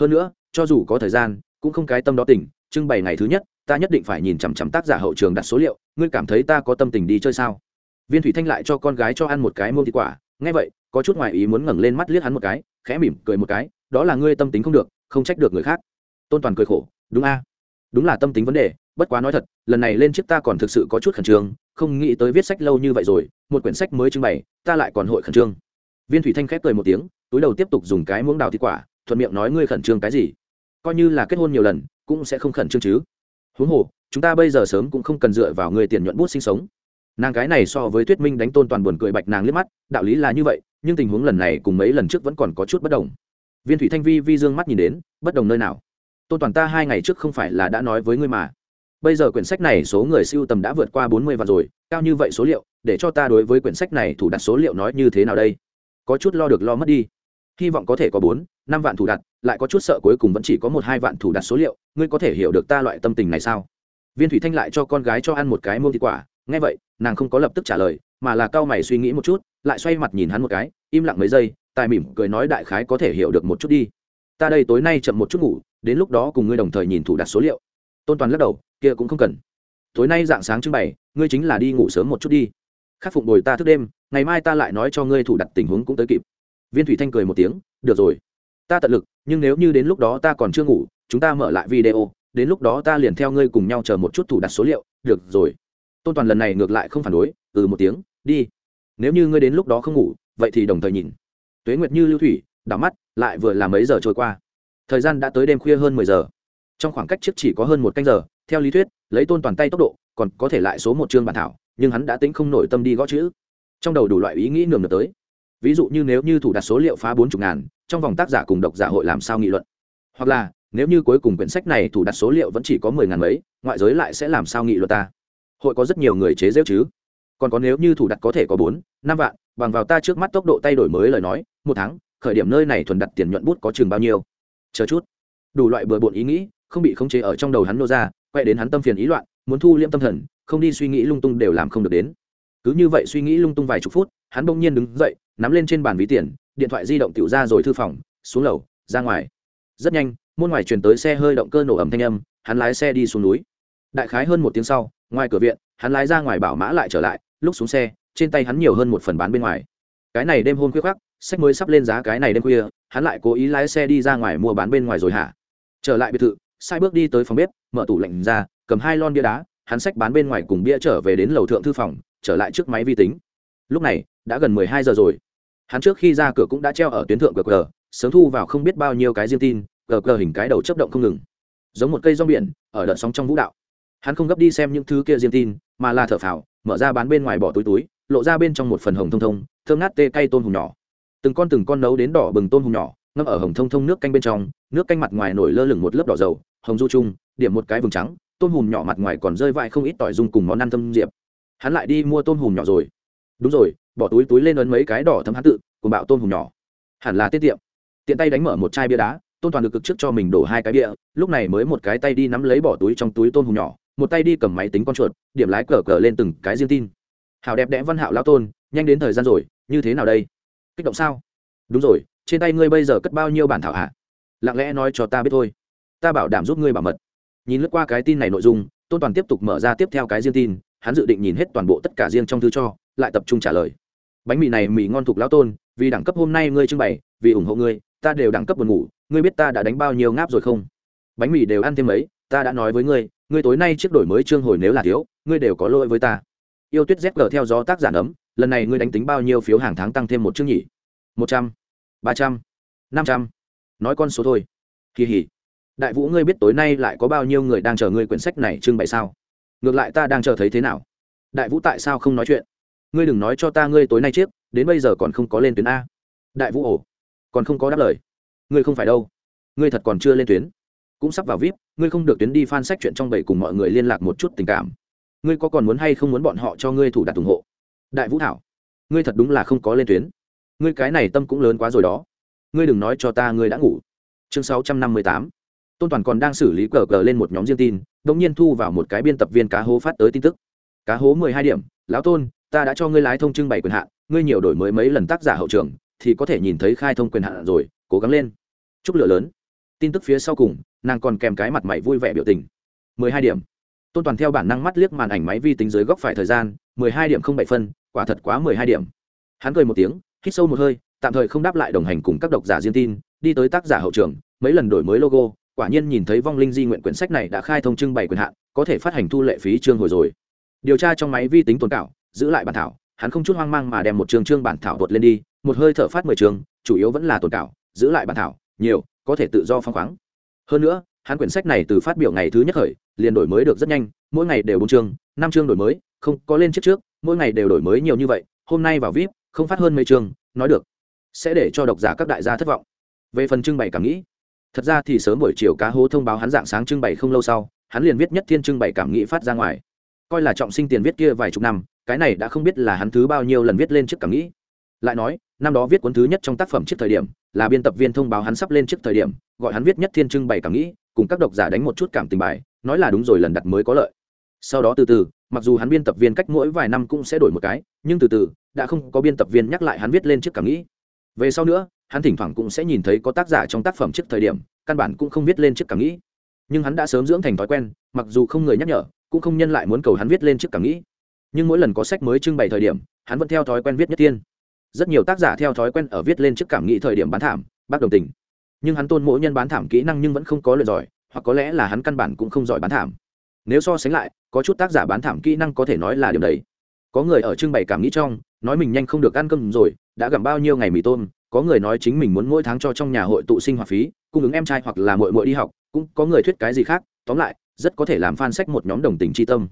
Hơn nữa, cho dù có thời gian, cũng không cái tâm đó tỉnh, trưng bày ngày thứ nhất, ta nhất định phải nhìn chằm chằm tác giả hậu trường đặt số liệu, ngươi cảm thấy ta có tâm tình đi chơi sao? Viên thủy thanh lại cho con gái cho ăn một cái muông thịt quả, nghe vậy, có chút ngoài ý muốn ngẩng lên mắt liếc hắn một cái, khẽ mỉm cười một cái, đó là ngươi tâm tính không được, không trách được người khác. Tôn toàn cười khổ, đúng a, đúng là tâm tính vấn đề, bất quá nói thật, lần này lên chiếc ta còn thực sự có chút khẩn trương không nghĩ tới viết sách lâu như vậy rồi, một quyển sách mới trưng bày, ta lại còn hội khẩn trương. Viên thủy thanh khép cười một tiếng, túi đầu tiếp tục dùng cái muỗng đào thịt quả, thuận miệng nói ngươi khẩn trương cái gì? Coi như là kết hôn nhiều lần, cũng sẽ không khẩn trương chứ. Huống hồ, chúng ta bây giờ sớm cũng không cần dựa vào người tiền nhuận bút sinh sống. Nàng cái này so với thuyết minh đánh tôn toàn buồn cười bạch nàng liếc mắt, đạo lý là như vậy, nhưng tình huống lần này cùng mấy lần trước vẫn còn có chút bất đồng. Viên thủy thanh vi vi dương mắt nhìn đến, bất đồng nơi nào? Tôn toàn ta hai ngày trước không phải là đã nói với ngươi mà bây giờ quyển sách này số người siêu tầm đã vượt qua bốn mươi vạn rồi, cao như vậy số liệu, để cho ta đối với quyển sách này thủ đặt số liệu nói như thế nào đây? Có chút lo được lo mất đi. Hy vọng có thể có bốn, năm vạn thủ đặt, lại có chút sợ cuối cùng vẫn chỉ có một hai vạn thủ đặt số liệu, ngươi có thể hiểu được ta loại tâm tình này sao? Viên thủy thanh lại cho con gái cho ăn một cái muông thịt quả, nghe vậy, nàng không có lập tức trả lời, mà là cao mày suy nghĩ một chút, lại xoay mặt nhìn hắn một cái, im lặng mấy giây, tài mỉm cười nói đại khái có thể hiểu được một chút đi. Ta đây tối nay chậm một chút ngủ, đến lúc đó cùng ngươi đồng thời nhìn thủ đặt số liệu. Tôn toàn lắc đầu kia cũng không cần. Tối nay dạng sáng trưng bày, ngươi chính là đi ngủ sớm một chút đi. Khắc phục bồi ta thức đêm, ngày mai ta lại nói cho ngươi thủ đặt tình huống cũng tới kịp. Viên thủy thanh cười một tiếng, được rồi. Ta tận lực, nhưng nếu như đến lúc đó ta còn chưa ngủ, chúng ta mở lại video, đến lúc đó ta liền theo ngươi cùng nhau chờ một chút thủ đặt số liệu, được rồi. Tôn toàn lần này ngược lại không phản đối ừ một tiếng, đi. Nếu như ngươi đến lúc đó không ngủ, vậy thì đồng thời nhìn. Tuế nguyệt như lưu thủy, đảo mắt, lại vừa là mấy giờ trôi qua. Thời gian đã tới đêm khuya hơn mười giờ. Trong khoảng cách trước chỉ có hơn một canh giờ theo lý thuyết, lấy tôn toàn tay tốc độ, còn có thể lại số một chương bản thảo, nhưng hắn đã tính không nổi tâm đi gõ chữ. Trong đầu đủ loại ý nghĩ nườm nượp tới. Ví dụ như nếu như thủ đặt số liệu phá bốn chục ngàn, trong vòng tác giả cùng độc giả hội làm sao nghị luận? Hoặc là, nếu như cuối cùng quyển sách này thủ đặt số liệu vẫn chỉ có mười ngàn mấy, ngoại giới lại sẽ làm sao nghị luận ta? Hội có rất nhiều người chế rêu chứ? Còn có nếu như thủ đặt có thể có bốn, năm vạn, bằng vào ta trước mắt tốc độ tay đổi mới lời nói, một tháng, khởi điểm nơi này thuần đặt tiền nhuận bút có chừng bao nhiêu? Chờ chút. Đủ loại bừa bộn ý nghĩ, không bị khống chế ở trong đầu hắn nô ra quay đến hắn tâm phiền ý loạn, muốn thu liễm tâm thần, không đi suy nghĩ lung tung đều làm không được đến. Cứ như vậy suy nghĩ lung tung vài chục phút, hắn bỗng nhiên đứng dậy, nắm lên trên bàn ví tiền, điện thoại di động tiểu ra rồi thư phòng, xuống lầu, ra ngoài. Rất nhanh, môn ngoài chuyển tới xe hơi động cơ nổ ẩm thanh âm, hắn lái xe đi xuống núi. Đại khái hơn một tiếng sau, ngoài cửa viện, hắn lái ra ngoài bảo mã lại trở lại, lúc xuống xe, trên tay hắn nhiều hơn một phần bán bên ngoài. Cái này đêm hôm khuya khắc sách mới sắp lên giá cái này đêm khuya, hắn lại cố ý lái xe đi ra ngoài mua bán bên ngoài rồi hả? Trở lại biệt thự sai bước đi tới phòng bếp, mở tủ lạnh ra, cầm hai lon bia đá, hắn sách bán bên ngoài cùng bia trở về đến lầu thượng thư phòng, trở lại trước máy vi tính. Lúc này, đã gần mười hai giờ rồi. Hắn trước khi ra cửa cũng đã treo ở tuyến thượng gờ sớm thu vào không biết bao nhiêu cái riêng tin gg hình cái đầu chấp động không ngừng. Giống một cây rong biển, ở đợt sóng trong vũ đạo. Hắn không gấp đi xem những thứ kia riêng tin, mà là thở phào, mở ra bán bên ngoài bỏ túi túi, lộ ra bên trong một phần hồng thông thông, thơm ngát tê cay tôm hùm nhỏ. Từng con từng con nấu đến đỏ bừng tôm hùm nhỏ ngâm ở hồng thông thông nước canh bên trong, nước canh mặt ngoài nổi lơ lửng một lớp đỏ dầu, hồng du trung điểm một cái vừng trắng, tôm hùm nhỏ mặt ngoài còn rơi vãi không ít tỏi dung cùng món ăn thâm diệp. Hắn lại đi mua tôm hùm nhỏ rồi. Đúng rồi, bỏ túi túi lên ấn mấy cái đỏ thấm hắn tự, cùng bạo tôm hùm nhỏ. Hẳn là tiết tiệm. Tiện tay đánh mở một chai bia đá, tôn toàn được cực trước cho mình đổ hai cái bia, lúc này mới một cái tay đi nắm lấy bỏ túi trong túi tôm hùm nhỏ, một tay đi cầm máy tính con chuột, điểm lái cờ cờ lên từng cái riêng tin. Hào đẹp đẽ văn hạo lao tôn, nhanh đến thời gian rồi, như thế nào đây? Kích động sao? Đúng rồi trên tay ngươi bây giờ cất bao nhiêu bản thảo hạ lặng lẽ nói cho ta biết thôi. Ta bảo đảm giúp ngươi bảo mật. Nhìn lướt qua cái tin này nội dung, tôn toàn tiếp tục mở ra tiếp theo cái riêng tin, hắn dự định nhìn hết toàn bộ tất cả riêng trong thư cho, lại tập trung trả lời. Bánh mì này mì ngon thuộc lão tôn, vì đẳng cấp hôm nay ngươi trưng bày, vì ủng hộ ngươi, ta đều đẳng cấp buồn ngủ, ngươi biết ta đã đánh bao nhiêu ngáp rồi không? Bánh mì đều ăn thêm mấy, ta đã nói với ngươi ngươi tối nay trước đổi mới chương hồi nếu là thiếu, ngươi đều có lỗi với ta. Yêu tuyết zg theo gió tác giả nấm, lần này ngươi đánh tính bao nhiêu phiếu hàng tháng tăng thêm một chương nhỉ? Một trăm ba trăm, năm trăm. Nói con số thôi. Kỳ hỉ. Đại vũ ngươi biết tối nay lại có bao nhiêu người đang chờ ngươi quyển sách này trưng bày sao? Ngược lại ta đang chờ thấy thế nào? Đại vũ tại sao không nói chuyện? Ngươi đừng nói cho ta ngươi tối nay chiếc đến bây giờ còn không có lên tuyến a. Đại vũ ổ còn không có đáp lời. Ngươi không phải đâu. Ngươi thật còn chưa lên tuyến. Cũng sắp vào vip, ngươi không được tuyến đi fan sách chuyện trong bảy cùng mọi người liên lạc một chút tình cảm. Ngươi có còn muốn hay không muốn bọn họ cho ngươi thủ đặt ủng hộ? Đại vũ thảo, ngươi thật đúng là không có lên tuyến ngươi cái này tâm cũng lớn quá rồi đó. Ngươi đừng nói cho ta ngươi đã ngủ. Chương sáu trăm năm mươi tám. Tôn toàn còn đang xử lý cờ cờ lên một nhóm riêng tin đ ỗ n g nhiên thu vào một cái biên tập viên cá hố phát tới tin tức. Cá hố mười hai điểm, lão tôn, ta đã cho ngươi lái thông trưng bày quyền hạn, ngươi nhiều đổi mới mấy lần tác giả hậu trường, thì có thể nhìn thấy khai thông quyền hạn rồi, cố gắng lên. Chúc lửa lớn. Tin tức phía sau cùng, nàng còn kèm cái mặt mày vui vẻ biểu tình. mười hai điểm. Tôn toàn theo bản năng mắt liếc màn ảnh máy vi tính dưới góc phải thời gian, mười hai điểm không bảy phân, quả thật quá mười hai điểm. Hắn cười một tiếng hít sâu một hơi, tạm thời không đáp lại đồng hành cùng các độc giả riêng tin, đi tới tác giả hậu trường, mấy lần đổi mới logo, quả nhiên nhìn thấy vong linh di nguyện quyển sách này đã khai thông trưng bày quyền hạn, có thể phát hành thu lệ phí chương hồi rồi. Điều tra trong máy vi tính tồn cảo, giữ lại bản thảo, hắn không chút hoang mang mà đem một chương chương bản thảo vượt lên đi, một hơi thở phát mười chương chủ yếu vẫn là tồn cảo, giữ lại bản thảo, nhiều, có thể tự do phong khoáng. Hơn nữa, hắn quyển sách này từ phát biểu ngày thứ nhất khởi, liền đổi mới được rất nhanh, mỗi ngày đều bốn chương năm chương đổi mới, không có lên trước trước, mỗi ngày đều đổi mới nhiều như vậy, hôm nay vào vip không phát hơn mấy chương, nói được, sẽ để cho độc giả các đại gia thất vọng. Về phần trưng bày cảm nghĩ, thật ra thì sớm buổi chiều cá hố thông báo hắn dạng sáng trưng bày không lâu sau, hắn liền viết nhất thiên trưng bày cảm nghĩ phát ra ngoài. Coi là trọng sinh tiền viết kia vài chục năm, cái này đã không biết là hắn thứ bao nhiêu lần viết lên trước cảm nghĩ. Lại nói, năm đó viết cuốn thứ nhất trong tác phẩm trước thời điểm, là biên tập viên thông báo hắn sắp lên trước thời điểm, gọi hắn viết nhất thiên trưng bày cảm nghĩ, cùng các độc giả đánh một chút cảm tình bài, nói là đúng rồi lần đặt mới có lợi. Sau đó từ từ, mặc dù hắn biên tập viên cách mỗi vài năm cũng sẽ đổi một cái, nhưng từ từ đã không có biên tập viên nhắc lại hắn viết lên trước cảm nghĩ. Về sau nữa, hắn thỉnh thoảng cũng sẽ nhìn thấy có tác giả trong tác phẩm trước thời điểm, căn bản cũng không viết lên trước cảm nghĩ. Nhưng hắn đã sớm dưỡng thành thói quen, mặc dù không người nhắc nhở, cũng không nhân lại muốn cầu hắn viết lên trước cảm nghĩ. Nhưng mỗi lần có sách mới trưng bày thời điểm, hắn vẫn theo thói quen viết nhất tiên. Rất nhiều tác giả theo thói quen ở viết lên trước cảm nghĩ thời điểm bán thảm, bác đồng tình. Nhưng hắn tôn mỗi nhân bán thảm kỹ năng nhưng vẫn không có luyện giỏi, hoặc có lẽ là hắn căn bản cũng không giỏi bán thảm. Nếu so sánh lại, có chút tác giả bán thảm kỹ năng có thể nói là điểm đấy có người ở trưng bày cảm nghĩ trong, nói mình nhanh không được ăn cơm rồi, đã gặm bao nhiêu ngày mì tôm, có người nói chính mình muốn mỗi tháng cho trong nhà hội tụ sinh hoạt phí, cung ứng em trai hoặc là mội mội đi học, cũng có người thuyết cái gì khác, tóm lại, rất có thể làm fan sách một nhóm đồng tình tri tâm.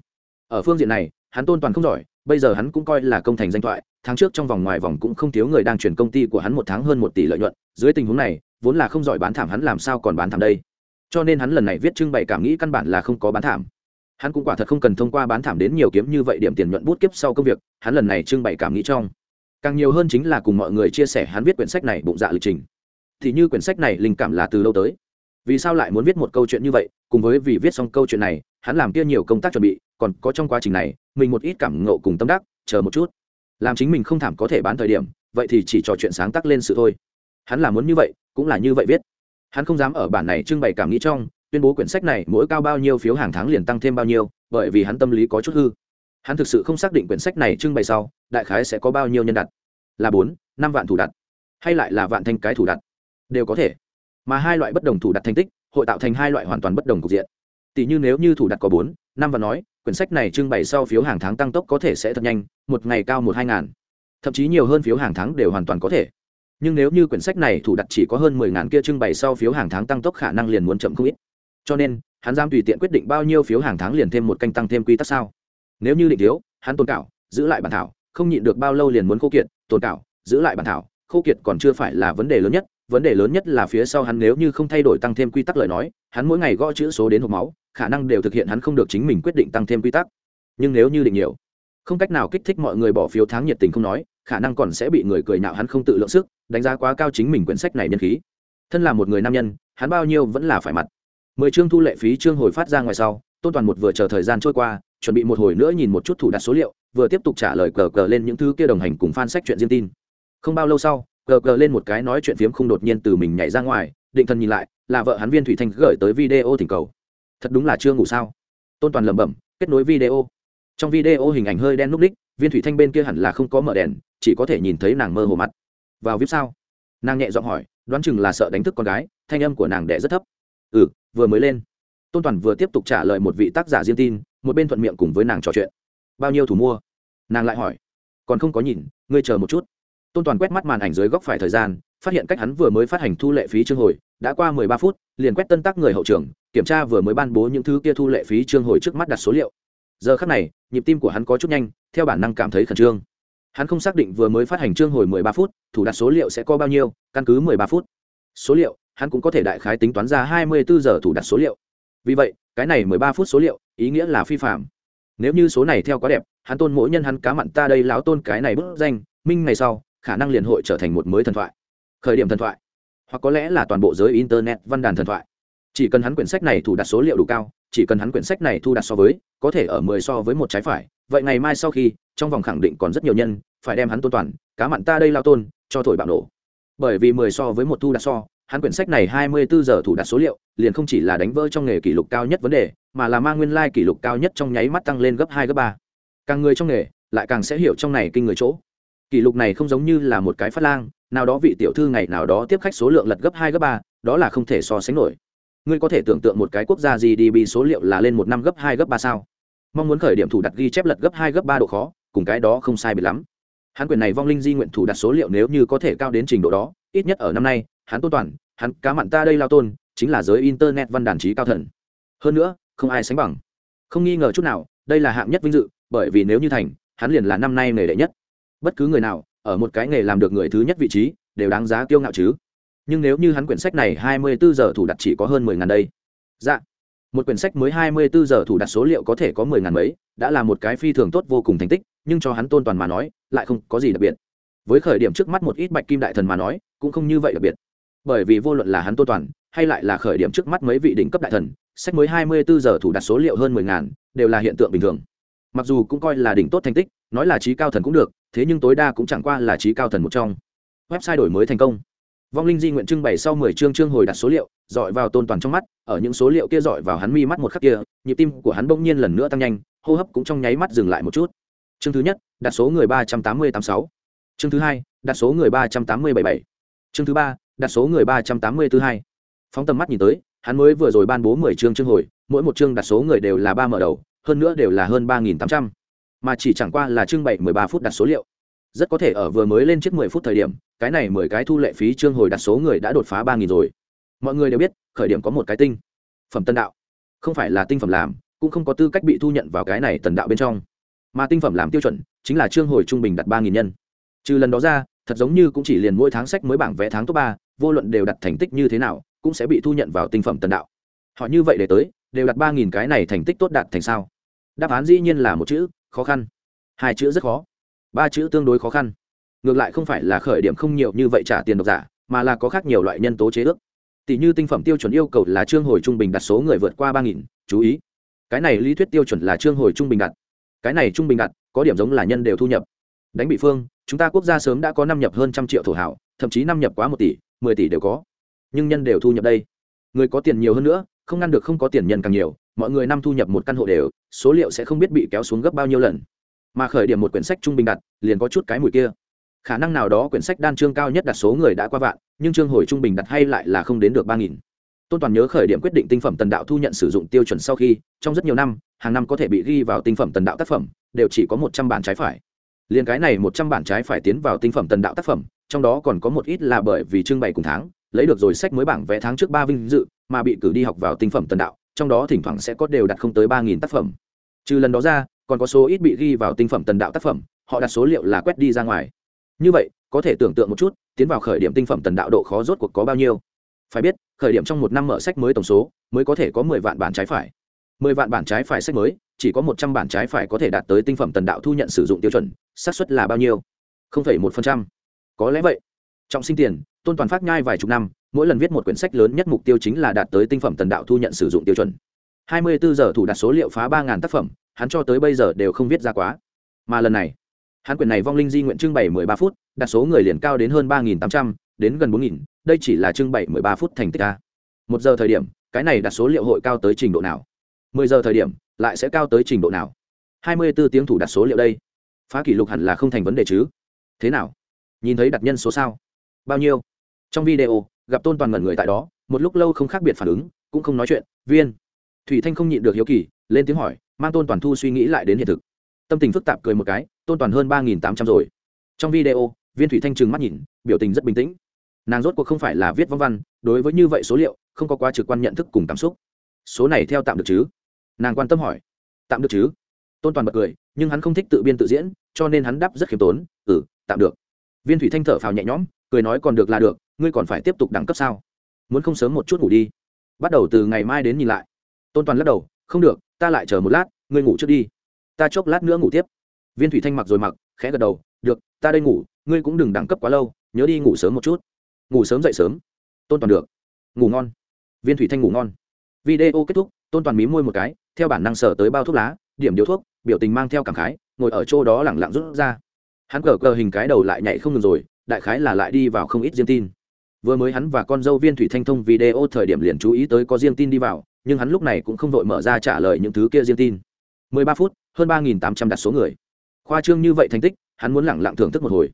Ở phương diện này, hắn tôn toàn không giỏi, bây giờ hắn cũng coi là công thành danh thoại, tháng trước trong vòng ngoài vòng cũng không thiếu người đang chuyển công ty của hắn một tháng hơn một tỷ lợi nhuận, dưới tình huống này, vốn là không giỏi bán thảm hắn làm sao còn bán thảm đây? Cho nên hắn lần này viết trưng bày cảm nghĩ căn bản là không có bán thảm hắn cũng quả thật không cần thông qua bán thảm đến nhiều kiếm như vậy điểm tiền nhuận bút kiếp sau công việc, hắn lần này trưng bày cảm nghĩ trong. Càng nhiều hơn chính là cùng mọi người chia sẻ hắn viết quyển sách này bụng dạ lịch trình. Thì như quyển sách này linh cảm là từ lâu tới? Vì sao lại muốn viết một câu chuyện như vậy? Cùng với vì viết xong câu chuyện này, hắn làm kia nhiều công tác chuẩn bị, còn có trong quá trình này, mình một ít cảm ngộ cùng tâm đắc, chờ một chút. Làm chính mình không thảm có thể bán thời điểm, vậy thì chỉ trò chuyện sáng tác lên sự thôi. Hắn là muốn như vậy, cũng là như vậy viết. Hắn không dám ở bản này trưng bày cảm nghĩ trong tuyên bố quyển sách này mỗi cao bao nhiêu phiếu hàng tháng liền tăng thêm bao nhiêu, bởi vì hắn tâm lý có chút hư. Hắn thực sự không xác định quyển sách này trưng bày sau, đại khái sẽ có bao nhiêu nhân đặt? Là bốn, năm vạn thủ đặt, hay lại là vạn thanh cái thủ đặt? Đều có thể. Mà hai loại bất đồng thủ đặt thành tích, hội tạo thành hai loại hoàn toàn bất đồng cục diện. Tỷ như nếu như thủ đặt có bốn, năm và nói, quyển sách này trưng bày sau phiếu hàng tháng tăng tốc có thể sẽ thật nhanh, một ngày cao một hai ngàn. Thậm chí nhiều hơn phiếu hàng tháng đều hoàn toàn có thể. Nhưng nếu như quyển sách này thủ đặt chỉ có hơn mười ngàn kia trưng bày sau phiếu hàng tháng tăng tốc khả năng liền muốn chậm không ít cho nên, hắn dám tùy tiện quyết định bao nhiêu phiếu hàng tháng liền thêm một canh tăng thêm quy tắc sao? Nếu như định thiếu, hắn tồn cảo, giữ lại bản thảo, không nhịn được bao lâu liền muốn khô kiệt, tồn cảo, giữ lại bản thảo, khô kiệt còn chưa phải là vấn đề lớn nhất. Vấn đề lớn nhất là phía sau hắn nếu như không thay đổi tăng thêm quy tắc lời nói, hắn mỗi ngày gõ chữ số đến hộp máu, khả năng đều thực hiện hắn không được chính mình quyết định tăng thêm quy tắc. Nhưng nếu như định nhiều, không cách nào kích thích mọi người bỏ phiếu tháng nhiệt tình không nói, khả năng còn sẽ bị người cười nhạo hắn không tự lượng sức, đánh giá quá cao chính mình quyển sách này nhân khí. Thân là một người nam nhân, hắn bao nhiêu vẫn là phải mặt mười chương thu lệ phí chương hồi phát ra ngoài sau, tôn toàn một vừa chờ thời gian trôi qua, chuẩn bị một hồi nữa nhìn một chút thủ đặt số liệu, vừa tiếp tục trả lời cờ cờ lên những thứ kia đồng hành cùng fan sách chuyện riêng tin. Không bao lâu sau, cờ cờ lên một cái nói chuyện phiếm không đột nhiên từ mình nhảy ra ngoài, định thần nhìn lại, là vợ hắn viên thủy thanh gửi tới video thỉnh cầu. Thật đúng là chưa ngủ sao? Tôn toàn lẩm bẩm, kết nối video. Trong video hình ảnh hơi đen núp đích, viên thủy thanh bên kia hẳn là không có mở đèn, chỉ có thể nhìn thấy nàng mơ hồ mặt. Vào vip sao? Nàng nhẹ giọng hỏi, đoán chừng là sợ đánh thức con gái, thanh âm của nàng đẻ rất thấp. Ừ vừa mới lên. Tôn toàn vừa tiếp tục trả lời một vị tác giả riêng tin, một bên thuận miệng cùng với nàng trò chuyện. Bao nhiêu thủ mua? Nàng lại hỏi. Còn không có nhìn, ngươi chờ một chút. Tôn toàn quét mắt màn ảnh dưới góc phải thời gian, phát hiện cách hắn vừa mới phát hành thu lệ phí chương hồi, đã qua mười ba phút, liền quét tân tác người hậu trường, kiểm tra vừa mới ban bố những thứ kia thu lệ phí chương hồi trước mắt đặt số liệu. Giờ khắc này, nhịp tim của hắn có chút nhanh, theo bản năng cảm thấy khẩn trương. Hắn không xác định vừa mới phát hành chương hồi mười ba phút, thủ đặt số liệu sẽ có bao nhiêu, căn cứ mười ba phút. Số liệu hắn cũng có thể đại khái tính toán ra hai mươi bốn giờ thủ đặt số liệu. Vì vậy, cái này mười ba phút số liệu, ý nghĩa là phi phạm. Nếu như số này theo quá đẹp, hắn tôn mỗi nhân hắn cá mặn ta đây láo tôn cái này bức danh, minh ngày sau, khả năng liền hội trở thành một mới thần thoại. Khởi điểm thần thoại. Hoặc có lẽ là toàn bộ giới internet văn đàn thần thoại. Chỉ cần hắn quyển sách này thủ đặt số liệu đủ cao, chỉ cần hắn quyển sách này thu đặt so với, có thể ở mười so với một trái phải, vậy ngày mai sau khi, trong vòng khẳng định còn rất nhiều nhân, phải đem hắn tôn toàn, cá mặn ta đây lao tôn, cho thổi bạo nổ. Bởi vì mười so với một thu đặt so hắn quyển sách này hai mươi bốn giờ thủ đặt số liệu, liền không chỉ là đánh vỡ trong nghề kỷ lục cao nhất vấn đề, mà là mang nguyên lai kỷ lục cao nhất trong nháy mắt tăng lên gấp hai, gấp ba. Càng người trong nghề, lại càng sẽ hiểu trong này kinh người chỗ. Kỷ lục này không giống như là một cái phát lang, nào đó vị tiểu thư ngày nào đó tiếp khách số lượng lật gấp hai, gấp ba, đó là không thể so sánh nổi. Ngươi có thể tưởng tượng một cái quốc gia gì đi bị số liệu là lên một năm gấp hai, gấp ba sao? Mong muốn khởi điểm thủ đặt ghi chép lật gấp hai, gấp ba độ khó, cùng cái đó không sai biệt lắm. Hắn quyền này vong linh di nguyện thủ đặt số liệu nếu như có thể cao đến trình độ đó, ít nhất ở năm nay hắn tôn toàn, hắn cá mặn ta đây lao tôn, chính là giới internet văn đàn trí cao thần. Hơn nữa, không ai sánh bằng. Không nghi ngờ chút nào, đây là hạng nhất vinh dự, bởi vì nếu như thành, hắn liền là năm nay nghề đệ nhất. Bất cứ người nào, ở một cái nghề làm được người thứ nhất vị trí, đều đáng giá kiêu ngạo chứ. Nhưng nếu như hắn quyển sách này hai mươi bốn giờ thủ đặt chỉ có hơn mười ngàn đây. Dạ. Một quyển sách mới hai mươi bốn giờ thủ đặt số liệu có thể có mười ngàn mấy, đã là một cái phi thường tốt vô cùng thành tích, nhưng cho hắn tôn toàn mà nói, lại không có gì đặc biệt. Với khởi điểm trước mắt một ít bạch kim đại thần mà nói, cũng không như vậy đặc biệt bởi vì vô luận là hắn tôn toàn, hay lại là khởi điểm trước mắt mấy vị đỉnh cấp đại thần, sách mới hai mươi bốn giờ thủ đặt số liệu hơn mười ngàn, đều là hiện tượng bình thường. Mặc dù cũng coi là đỉnh tốt thành tích, nói là trí cao thần cũng được, thế nhưng tối đa cũng chẳng qua là trí cao thần một trong. Website đổi mới thành công. Vong linh di nguyện trưng bày sau mười chương chương hồi đặt số liệu, dọi vào tôn toàn trong mắt, ở những số liệu kia dọi vào hắn mi mắt một khắc kia, nhịp tim của hắn bỗng nhiên lần nữa tăng nhanh, hô hấp cũng trong nháy mắt dừng lại một chút. Chương thứ nhất, đặt số người ba trăm tám mươi tám sáu. Chương thứ hai, đặt số người ba trăm tám mươi bảy bảy. Chương thứ ba đặt số người ba trăm tám mươi thứ hai. Phóng tầm mắt nhìn tới, hắn mới vừa rồi ban bố mười chương chương hồi, mỗi một chương đặt số người đều là ba mở đầu, hơn nữa đều là hơn ba nghìn tám trăm. Mà chỉ chẳng qua là trưng bày mười ba phút đặt số liệu. Rất có thể ở vừa mới lên chiếc mười phút thời điểm, cái này mười cái thu lệ phí chương hồi đặt số người đã đột phá ba nghìn rồi. Mọi người đều biết, khởi điểm có một cái tinh. Phẩm tân đạo. Không phải là tinh phẩm làm, cũng không có tư cách bị thu nhận vào cái này tần đạo bên trong. Mà tinh phẩm làm tiêu chuẩn, chính là chương hồi trung bình đặt ba nghìn nhân. Trừ lần đó ra, thật giống như cũng chỉ liền mỗi tháng sách mới bảng vẽ tháng top ba vô luận đều đặt thành tích như thế nào, cũng sẽ bị thu nhận vào tinh phẩm tần đạo. Họ như vậy để tới, đều đặt ba nghìn cái này thành tích tốt đạt thành sao? Đáp án dĩ nhiên là một chữ, khó khăn. Hai chữ rất khó. Ba chữ tương đối khó khăn. Ngược lại không phải là khởi điểm không nhiều như vậy trả tiền độc giả, mà là có khác nhiều loại nhân tố chế ước. Tỷ như tinh phẩm tiêu chuẩn yêu cầu là trương hồi trung bình đặt số người vượt qua ba nghìn, chú ý. Cái này lý thuyết tiêu chuẩn là trương hồi trung bình đặt. Cái này trung bình đặt, có điểm giống là nhân đều thu nhập. Đánh bị phương, chúng ta quốc gia sớm đã có năm nhập hơn trăm triệu thổ hảo, thậm chí năm nhập quá một tỷ mười tỷ đều có. Nhưng nhân đều thu nhập đây. Người có tiền nhiều hơn nữa, không ngăn được không có tiền nhân càng nhiều, mọi người năm thu nhập một căn hộ đều, số liệu sẽ không biết bị kéo xuống gấp bao nhiêu lần. Mà khởi điểm một quyển sách trung bình đặt, liền có chút cái mùi kia. Khả năng nào đó quyển sách đan chương cao nhất đặt số người đã qua vạn, nhưng chương hồi trung bình đặt hay lại là không đến được ba nghìn. Tôn toàn nhớ khởi điểm quyết định tinh phẩm tần đạo thu nhận sử dụng tiêu chuẩn sau khi, trong rất nhiều năm, hàng năm có thể bị ghi vào tinh phẩm tần đạo tác phẩm, đều chỉ có một trăm bản trái phải. Liền cái này một trăm bản trái phải tiến vào tinh phẩm tần đạo tác phẩm trong đó còn có một ít là bởi vì trưng bày cùng tháng, lấy được rồi sách mới bảng vẽ tháng trước ba vinh dự, mà bị cử đi học vào tinh phẩm tần đạo, trong đó thỉnh thoảng sẽ có đều đặt không tới ba nghìn tác phẩm. Trừ lần đó ra, còn có số ít bị ghi vào tinh phẩm tần đạo tác phẩm, họ đặt số liệu là quét đi ra ngoài. Như vậy, có thể tưởng tượng một chút, tiến vào khởi điểm tinh phẩm tần đạo độ khó rốt cuộc có bao nhiêu. Phải biết, khởi điểm trong một năm mở sách mới tổng số, mới có thể có mười vạn bản trái phải. Mười vạn bản trái phải sách mới, chỉ có một trăm bản trái phải có thể đạt tới tinh phẩm tần đạo thu nhận sử dụng tiêu chuẩn, xác suất là bao nhiêu? Không phải một phần trăm có lẽ vậy. Trọng sinh tiền, tôn toàn phát nhai vài chục năm, mỗi lần viết một quyển sách lớn nhất mục tiêu chính là đạt tới tinh phẩm tần đạo thu nhận sử dụng tiêu chuẩn. Hai mươi bốn giờ thủ đặt số liệu phá ba ngàn tác phẩm, hắn cho tới bây giờ đều không viết ra quá. Mà lần này, hắn quyển này vong linh di nguyện trưng bày mười ba phút đặt số người liền cao đến hơn ba nghìn tám trăm, đến gần bốn nghìn, đây chỉ là trưng bày mười ba phút thành tích a. Một giờ thời điểm, cái này đặt số liệu hội cao tới trình độ nào? Mười giờ thời điểm, lại sẽ cao tới trình độ nào? Hai mươi b ố tiếng thủ đặt số liệu đây. Phá kỷ lục hẳn là không thành vấn đề chứ. Thế nào? Nhìn thấy đặt nhân số sao? Bao nhiêu? Trong video, gặp tôn toàn ngẩn người tại đó, một lúc lâu không khác biệt phản ứng, cũng không nói chuyện. Viên. Thủy thanh không nhịn được hiếu kỳ, lên tiếng hỏi, mang tôn toàn thu suy nghĩ lại đến hiện thực. Tâm tình phức tạp cười một cái, tôn toàn hơn ba nghìn tám trăm rồi. Trong video, viên thủy thanh trừng mắt nhìn, biểu tình rất bình tĩnh. Nàng rốt cuộc không phải là viết vong văn, đối với như vậy số liệu, không có quá trực quan nhận thức cùng cảm xúc. Số này theo tạm được chứ? Nàng quan tâm hỏi. Tạm được chứ? Tôn toàn bật cười, nhưng hắn không thích tự biên tự diễn, cho nên hắn đáp rất khiêm tốn ừ tạm được viên thủy thanh thở phào nhẹ nhõm, cười nói còn được là được, ngươi còn phải tiếp tục đẳng cấp sao? Muốn không sớm một chút ngủ đi. Bắt đầu từ ngày mai đến nhìn lại. Tôn toàn lắc đầu, không được, ta lại chờ một lát, ngươi ngủ trước đi. Ta chốc lát nữa ngủ tiếp. Viên thủy thanh mặc rồi mặc, khẽ gật đầu, được, ta đây ngủ, ngươi cũng đừng đẳng cấp quá lâu, nhớ đi ngủ sớm một chút. Ngủ sớm dậy sớm. Tôn toàn được. Ngủ ngon. Viên thủy thanh ngủ ngon. Video kết thúc, tôn toàn mí môi một cái, theo bản năng sở tới bao thuốc lá, điểm điếu thuốc, biểu tình mang theo cảm khái, ngồi ở chỗ đó lẳng lặng rút ra hắn cờ cờ hình cái đầu lại nhảy không ngừng rồi, đại khái là lại đi vào không ít riêng tin. Vừa mới hắn và con dâu viên thủy thanh thông video thời điểm liền chú ý tới có riêng tin đi vào, nhưng hắn lúc này cũng không vội mở ra trả lời những thứ kia riêng tin. 13 phút, hơn 3.800 đặt số người. Khoa trương như vậy thành tích, hắn muốn lẳng lặng thưởng thức một hồi.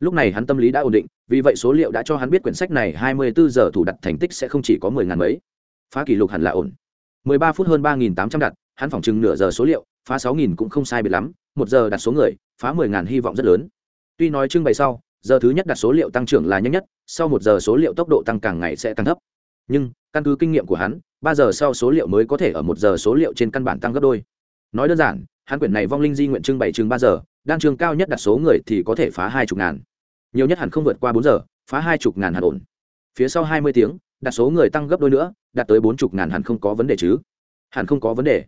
Lúc này hắn tâm lý đã ổn định, vì vậy số liệu đã cho hắn biết quyển sách này 24 giờ thủ đặt thành tích sẽ không chỉ có 10 ngàn mấy. Phá kỷ lục hẳn là ổn. 13 phút hơn 3.800 đặt, hắn phỏng chừng nửa giờ số liệu, phá 6.000 cũng không sai biệt lắm, một giờ đặt số người phá 10 ngàn hy vọng rất lớn. Tuy nói trưng bày sau, giờ thứ nhất đặt số liệu tăng trưởng là nhanh nhất, sau một giờ số liệu tốc độ tăng càng ngày sẽ tăng thấp. Nhưng, căn cứ kinh nghiệm của hắn, ba giờ sau số liệu mới có thể ở một giờ số liệu trên căn bản tăng gấp đôi. Nói đơn giản, hắn quyển này vong linh di nguyện trưng bày chừng ba giờ đang trường cao nhất đặt số người thì có thể phá hai chục ngàn. Nhiều nhất hẳn không vượt qua bốn giờ, phá hai chục ngàn hẳn ổn. Phía sau hai mươi tiếng, đặt số người tăng gấp đôi nữa, đạt tới bốn chục ngàn hẳn không có vấn đề chứ. Hẳn không có vấn đề.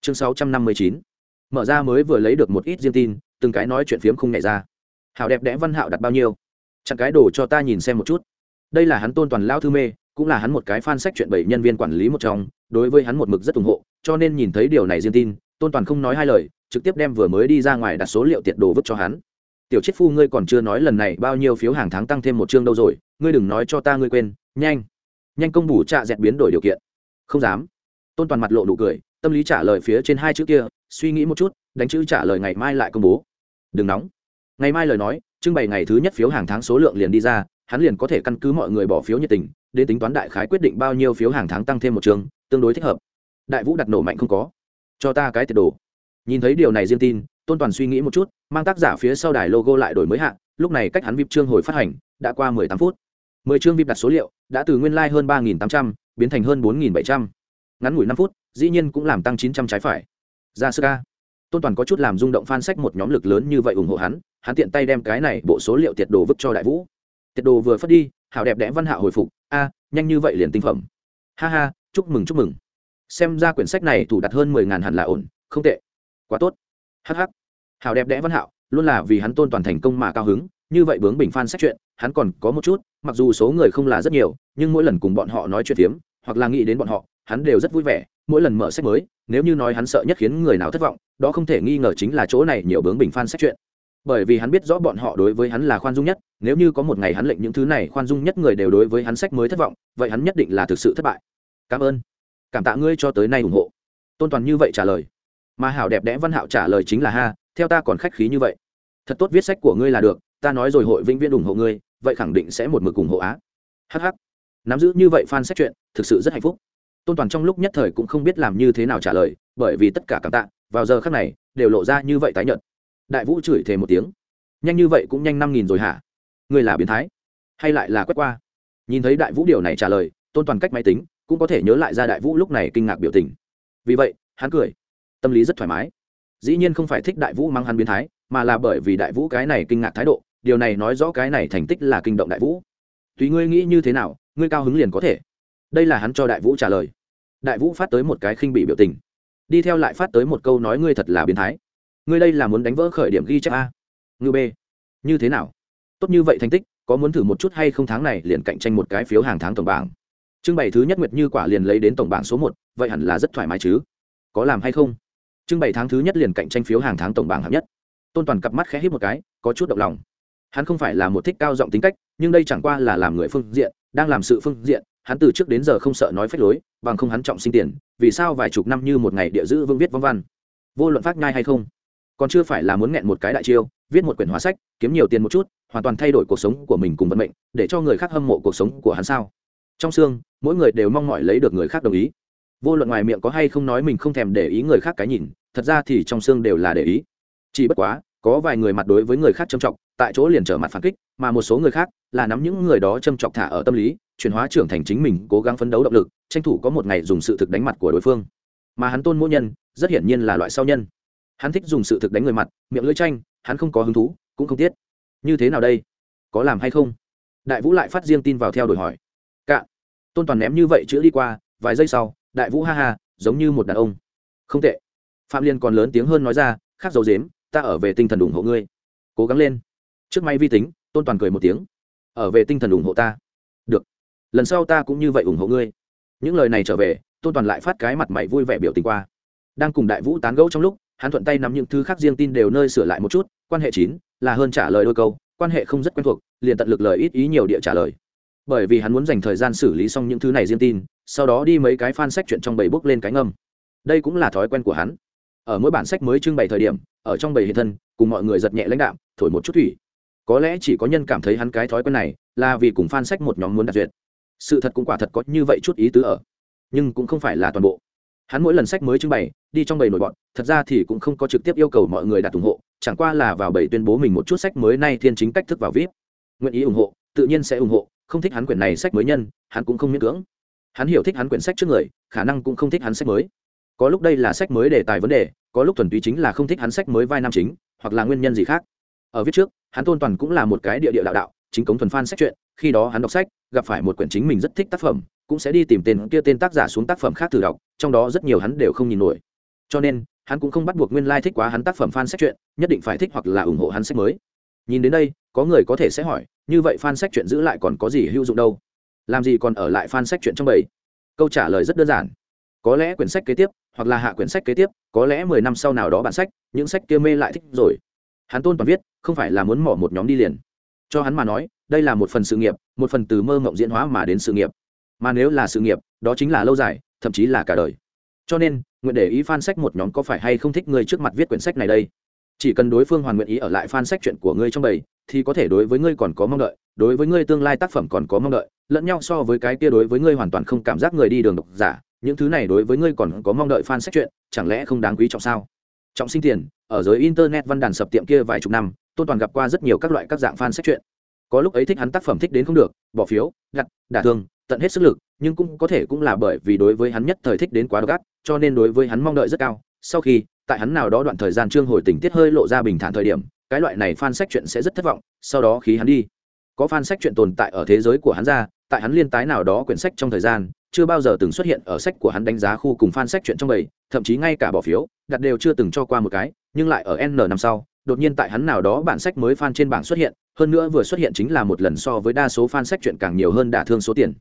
Chương sáu trăm năm mươi chín. Mở ra mới vừa lấy được một ít riêng tin từng cái nói chuyện phiếm không nhảy ra. Hảo đẹp đẽ văn hạo đặt bao nhiêu? Chặn cái đồ cho ta nhìn xem một chút. Đây là hắn tôn toàn lao thư mê, cũng là hắn một cái fan sách chuyện bảy nhân viên quản lý một trong, đối với hắn một mực rất ủng hộ, cho nên nhìn thấy điều này riêng tin, tôn toàn không nói hai lời, trực tiếp đem vừa mới đi ra ngoài đặt số liệu tiệt đồ vứt cho hắn. Tiểu chiết phu, ngươi còn chưa nói lần này bao nhiêu phiếu hàng tháng tăng thêm một chương đâu rồi, ngươi đừng nói cho ta ngươi quên, nhanh. Nhanh công bù trạ dẹt biến đổi điều kiện. Không dám. Tôn toàn mặt lộ đủ cười, tâm lý trả lời phía trên hai chữ kia, suy nghĩ một chút, đánh chữ trả lời ngày mai lại công bố đừng nóng. Ngày mai lời nói, trưng bày ngày thứ nhất phiếu hàng tháng số lượng liền đi ra, hắn liền có thể căn cứ mọi người bỏ phiếu nhiệt tình, đến tính toán đại khái quyết định bao nhiêu phiếu hàng tháng tăng thêm một trường, tương đối thích hợp. Đại vũ đặt nổ mạnh không có. Cho ta cái tiệt đồ. Nhìn thấy điều này riêng tin, tôn toàn suy nghĩ một chút, mang tác giả phía sau đài logo lại đổi mới hạn lúc này cách hắn vip chương hồi phát hành, đã qua mười tám phút. Mười chương vip đặt số liệu, đã từ nguyên lai ba nghìn tám trăm, biến thành hơn bốn nghìn bảy trăm. Ngắn ngủi năm phút, dĩ nhiên cũng làm tăng chín trăm trái phải. Ra sức ca tôn toàn có chút làm rung động phan sách một nhóm lực lớn như vậy ủng hộ hắn hắn tiện tay đem cái này bộ số liệu tiệt đồ vứt cho đại vũ. Tiệt đồ vừa phất đi, hảo đẹp đẽ văn hạ hồi phục, a, nhanh như vậy liền tinh phẩm. Ha ha, chúc mừng chúc mừng. Xem ra quyển sách này thủ đặt hơn mười ngàn hẳn là ổn, không tệ. Quá tốt. Hh hảo đẹp đẽ văn hạo, luôn là vì hắn tôn toàn thành công mà cao hứng, như vậy bướng bình phan sách chuyện, hắn còn có một chút, mặc dù số người không là rất nhiều, nhưng mỗi lần cùng bọn họ nói chuyện phiếm, hoặc là nghĩ đến bọn họ, hắn đều rất vui vẻ mỗi lần mở sách mới, nếu như nói hắn sợ nhất khiến người nào thất vọng, đó không thể nghi ngờ chính là chỗ này nhiều bướng bình phan sách chuyện. Bởi vì hắn biết rõ bọn họ đối với hắn là khoan dung nhất, nếu như có một ngày hắn lệnh những thứ này khoan dung nhất người đều đối với hắn sách mới thất vọng, vậy hắn nhất định là thực sự thất bại. Cảm ơn. Cảm tạ ngươi cho tới nay ủng hộ. Tôn toàn như vậy trả lời. Mà hảo đẹp đẽ văn hạo trả lời chính là ha, theo ta còn khách khí như vậy. Thật tốt viết sách của ngươi là được, ta nói rồi hội vĩnh viễn ủng hộ ngươi, vậy khẳng định sẽ một mực ủng hộ á. Hh nắm giữ như vậy fan xét chuyện, thực sự rất hạnh phúc tôn toàn trong lúc nhất thời cũng không biết làm như thế nào trả lời, bởi vì tất cả cảm tạ, vào giờ khác này, đều lộ ra như vậy tái nhợt. Đại vũ chửi thề một tiếng. Nhanh như vậy cũng nhanh năm nghìn rồi hả? Người là biến thái? Hay lại là quét qua? Nhìn thấy đại vũ điều này trả lời, tôn toàn cách máy tính, cũng có thể nhớ lại ra đại vũ lúc này kinh ngạc biểu tình. Vì vậy, hắn cười. Tâm lý rất thoải mái. Dĩ nhiên không phải thích đại vũ mang hắn biến thái, mà là bởi vì đại vũ cái này kinh ngạc thái độ, điều này nói rõ cái này thành tích là kinh động đại vũ. Tùy ngươi nghĩ như thế nào, ngươi cao hứng liền có thể. Đây là hắn cho đại vũ trả lời đại vũ phát tới một cái khinh bị biểu tình. Đi theo lại phát tới một câu nói ngươi thật là biến thái. Ngươi đây là muốn đánh vỡ khởi điểm ghi chép a. Ngư b. Như thế nào? Tốt như vậy thành tích, có muốn thử một chút hay không tháng này liền cạnh tranh một cái phiếu hàng tháng tổng bảng. Trưng bày thứ nhất nguyệt như quả liền lấy đến tổng bảng số một, vậy hẳn là rất thoải mái chứ. Có làm hay không? Trưng bày tháng thứ nhất liền cạnh tranh phiếu hàng tháng tổng bảng hạng nhất. Tôn toàn cặp mắt khẽ hít một cái, có chút động lòng. Hắn không phải là một thích cao giọng tính cách, nhưng đây chẳng qua là làm người phương diện, đang làm sự phương diện hắn từ trước đến giờ không sợ nói phép lối, bằng không hắn trọng sinh tiền, vì sao vài chục năm như một ngày địa giữ vương viết vong văn? Vô luận phát nhai hay không, còn chưa phải là muốn nghẹn một cái đại chiêu, viết một quyển hóa sách, kiếm nhiều tiền một chút, hoàn toàn thay đổi cuộc sống của mình cùng vận mệnh, để cho người khác hâm mộ cuộc sống của hắn sao? Trong xương, mỗi người đều mong mỏi lấy được người khác đồng ý. Vô luận ngoài miệng có hay không nói mình không thèm để ý người khác cái nhìn, thật ra thì trong xương đều là để ý. Chỉ bất quá có vài người mặt đối với người khác châm trọng tại chỗ liền trở mặt phản kích, mà một số người khác là nắm những người đó châm trọng thả ở tâm lý, chuyển hóa trưởng thành chính mình, cố gắng phấn đấu động lực, tranh thủ có một ngày dùng sự thực đánh mặt của đối phương. Mà hắn tôn mỗi nhân, rất hiển nhiên là loại sau nhân. Hắn thích dùng sự thực đánh người mặt, miệng lưỡi tranh hắn không có hứng thú, cũng không tiếc. như thế nào đây? Có làm hay không? Đại vũ lại phát riêng tin vào theo đổi hỏi. Cạn tôn toàn ném như vậy chữ đi qua, vài giây sau, đại vũ ha ha, giống như một đàn ông. Không tệ. Phạm liên còn lớn tiếng hơn nói ra, khác dấu dếm ta ở về tinh thần ủng hộ ngươi. Cố gắng lên. Trước may vi tính, tôn toàn cười một tiếng. Ở về tinh thần ủng hộ ta. Được. Lần sau ta cũng như vậy ủng hộ ngươi. Những lời này trở về, tôn toàn lại phát cái mặt mày vui vẻ biểu tình qua. Đang cùng đại vũ tán gẫu trong lúc, hắn thuận tay nắm những thứ khác riêng tin đều nơi sửa lại một chút, quan hệ chín, là hơn trả lời đôi câu, quan hệ không rất quen thuộc, liền tận lực lời ít ý nhiều địa trả lời. Bởi vì hắn muốn dành thời gian xử lý xong những thứ này riêng tin, sau đó đi mấy cái fan sách chuyện trong bầy bước lên cái ngâm. Đây cũng là thói quen của hắn ở mỗi bản sách mới trưng bày thời điểm, ở trong bầy hiện thân, cùng mọi người giật nhẹ lãnh đạm, thổi một chút thủy. Có lẽ chỉ có nhân cảm thấy hắn cái thói quen này là vì cùng fan sách một nhóm muốn đạt duyệt. Sự thật cũng quả thật có như vậy chút ý tứ ở, nhưng cũng không phải là toàn bộ. Hắn mỗi lần sách mới trưng bày, đi trong bầy nổi bọn, thật ra thì cũng không có trực tiếp yêu cầu mọi người đặt ủng hộ, chẳng qua là vào bầy tuyên bố mình một chút sách mới nay thiên chính cách thức vào vip. Nguyện ý ủng hộ, tự nhiên sẽ ủng hộ, không thích hắn quyển này sách mới nhân, hắn cũng không miễn cưỡng. Hắn hiểu thích hắn quyển sách trước người, khả năng cũng không thích hắn sách mới có lúc đây là sách mới đề tài vấn đề, có lúc thuần túy chính là không thích hắn sách mới vai nam chính, hoặc là nguyên nhân gì khác. Ở viết trước, hắn tôn toàn cũng là một cái địa địa đạo đạo, chính cống thuần phan sách chuyện khi đó hắn đọc sách, gặp phải một quyển chính mình rất thích tác phẩm, cũng sẽ đi tìm tên kia tên tác giả xuống tác phẩm khác thử đọc, trong đó rất nhiều hắn đều không nhìn nổi. Cho nên, hắn cũng không bắt buộc nguyên lai、like、thích quá hắn tác phẩm fan sách chuyện nhất định phải thích hoặc là ủng hộ hắn sách mới. Nhìn đến đây, có người có thể sẽ hỏi, như vậy fan sách chuyện giữ lại còn có gì hữu dụng đâu? Làm gì còn ở lại fan sách chuyện trong bầy? Câu trả lời rất đơn giản có lẽ quyển sách kế tiếp, hoặc là hạ quyển sách kế tiếp, có lẽ mười năm sau nào đó bản sách, những sách kia mê lại thích rồi. Hắn tôn toàn viết, không phải là muốn mỏ một nhóm đi liền. Cho hắn mà nói, đây là một phần sự nghiệp, một phần từ mơ mộng diễn hóa mà đến sự nghiệp. Mà nếu là sự nghiệp, đó chính là lâu dài, thậm chí là cả đời. Cho nên, nguyện để ý fan sách một nhóm có phải hay không thích ngươi trước mặt viết quyển sách này đây. Chỉ cần đối phương hoàn nguyện ý ở lại fan sách chuyện của ngươi trong bầy, thì có thể đối với ngươi còn có mong đợi, đối với ngươi tương lai tác phẩm còn có mong đợi, lẫn nhau so với cái kia đối với ngươi hoàn toàn không cảm giác người đi đường độc giả những thứ này đối với ngươi còn có mong đợi fan sách chuyện chẳng lẽ không đáng quý trọng sao? Trọng sinh tiền ở giới internet văn đàn sập tiệm kia vài chục năm tôn toàn gặp qua rất nhiều các loại các dạng fan sách chuyện có lúc ấy thích hắn tác phẩm thích đến không được bỏ phiếu gặt đả thương tận hết sức lực nhưng cũng có thể cũng là bởi vì đối với hắn nhất thời thích đến quá gắt, cho nên đối với hắn mong đợi rất cao. Sau khi tại hắn nào đó đoạn thời gian trương hồi tình tiết hơi lộ ra bình thản thời điểm cái loại này fan sách chuyện sẽ rất thất vọng sau đó khí hắn đi. Có fan sách chuyện tồn tại ở thế giới của hắn ra tại hắn liên tái nào đó quyển sách trong thời gian chưa bao giờ từng xuất hiện ở sách của hắn đánh giá khu cùng fan sách chuyện trong bầy, thậm chí ngay cả bỏ phiếu, đặt đều chưa từng cho qua một cái, nhưng lại ở n năm sau, đột nhiên tại hắn nào đó bản sách mới fan trên bảng xuất hiện, hơn nữa vừa xuất hiện chính là một lần so với đa số fan sách chuyện càng nhiều hơn đả thương số tiền.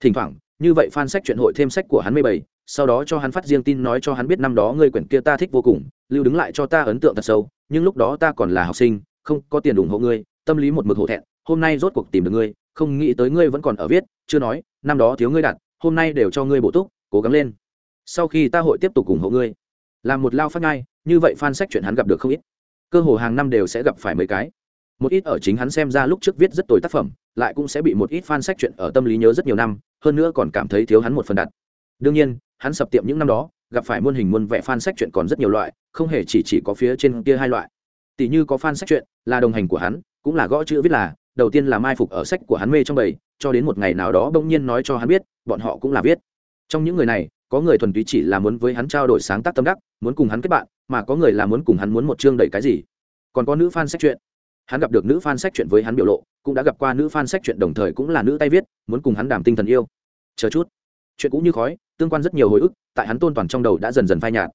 Thỉnh thoảng, như vậy fan sách chuyện hội thêm sách của hắn mười bảy sau đó cho hắn phát riêng tin nói cho hắn biết năm đó ngươi quyển kia ta thích vô cùng, lưu đứng lại cho ta ấn tượng thật sâu, nhưng lúc đó ta còn là học sinh, không có tiền ủng hộ ngươi, tâm lý một mực hổ thẹn, hôm nay rốt cuộc tìm được ngươi, không nghĩ tới ngươi vẫn còn ở viết, chưa nói, năm đó thiếu ngươi đặt hôm nay đều cho ngươi bổ túc, cố gắng lên. Sau khi ta hội tiếp tục ủng hộ ngươi, làm một lao phát ngay như vậy fan sách chuyện hắn gặp được không ít. Cơ hồ hàng năm đều sẽ gặp phải mấy cái. Một ít ở chính hắn xem ra lúc trước viết rất tồi tác phẩm, lại cũng sẽ bị một ít fan sách chuyện ở tâm lý nhớ rất nhiều năm, hơn nữa còn cảm thấy thiếu hắn một phần đặt. Đương nhiên, hắn sập tiệm những năm đó, gặp phải muôn hình muôn vẻ fan sách chuyện còn rất nhiều loại, không hề chỉ chỉ có phía trên kia hai loại. Tỷ như có fan sách chuyện là đồng hành của hắn, cũng là gõ chữ viết là, đầu tiên là mai phục ở sách của hắn mê trong bầy cho đến một ngày nào đó bỗng nhiên nói cho hắn biết, bọn họ cũng là viết. Trong những người này, có người thuần túy chỉ là muốn với hắn trao đổi sáng tác tâm đắc, muốn cùng hắn kết bạn, mà có người là muốn cùng hắn muốn một chương đầy cái gì. Còn có nữ fan sách chuyện hắn gặp được nữ fan sách chuyện với hắn biểu lộ, cũng đã gặp qua nữ fan sách chuyện đồng thời cũng là nữ tay viết, muốn cùng hắn đảm tinh thần yêu. Chờ chút. Chuyện cũng như khói, tương quan rất nhiều hồi ức, tại hắn tôn toàn trong đầu đã dần dần phai nhạt.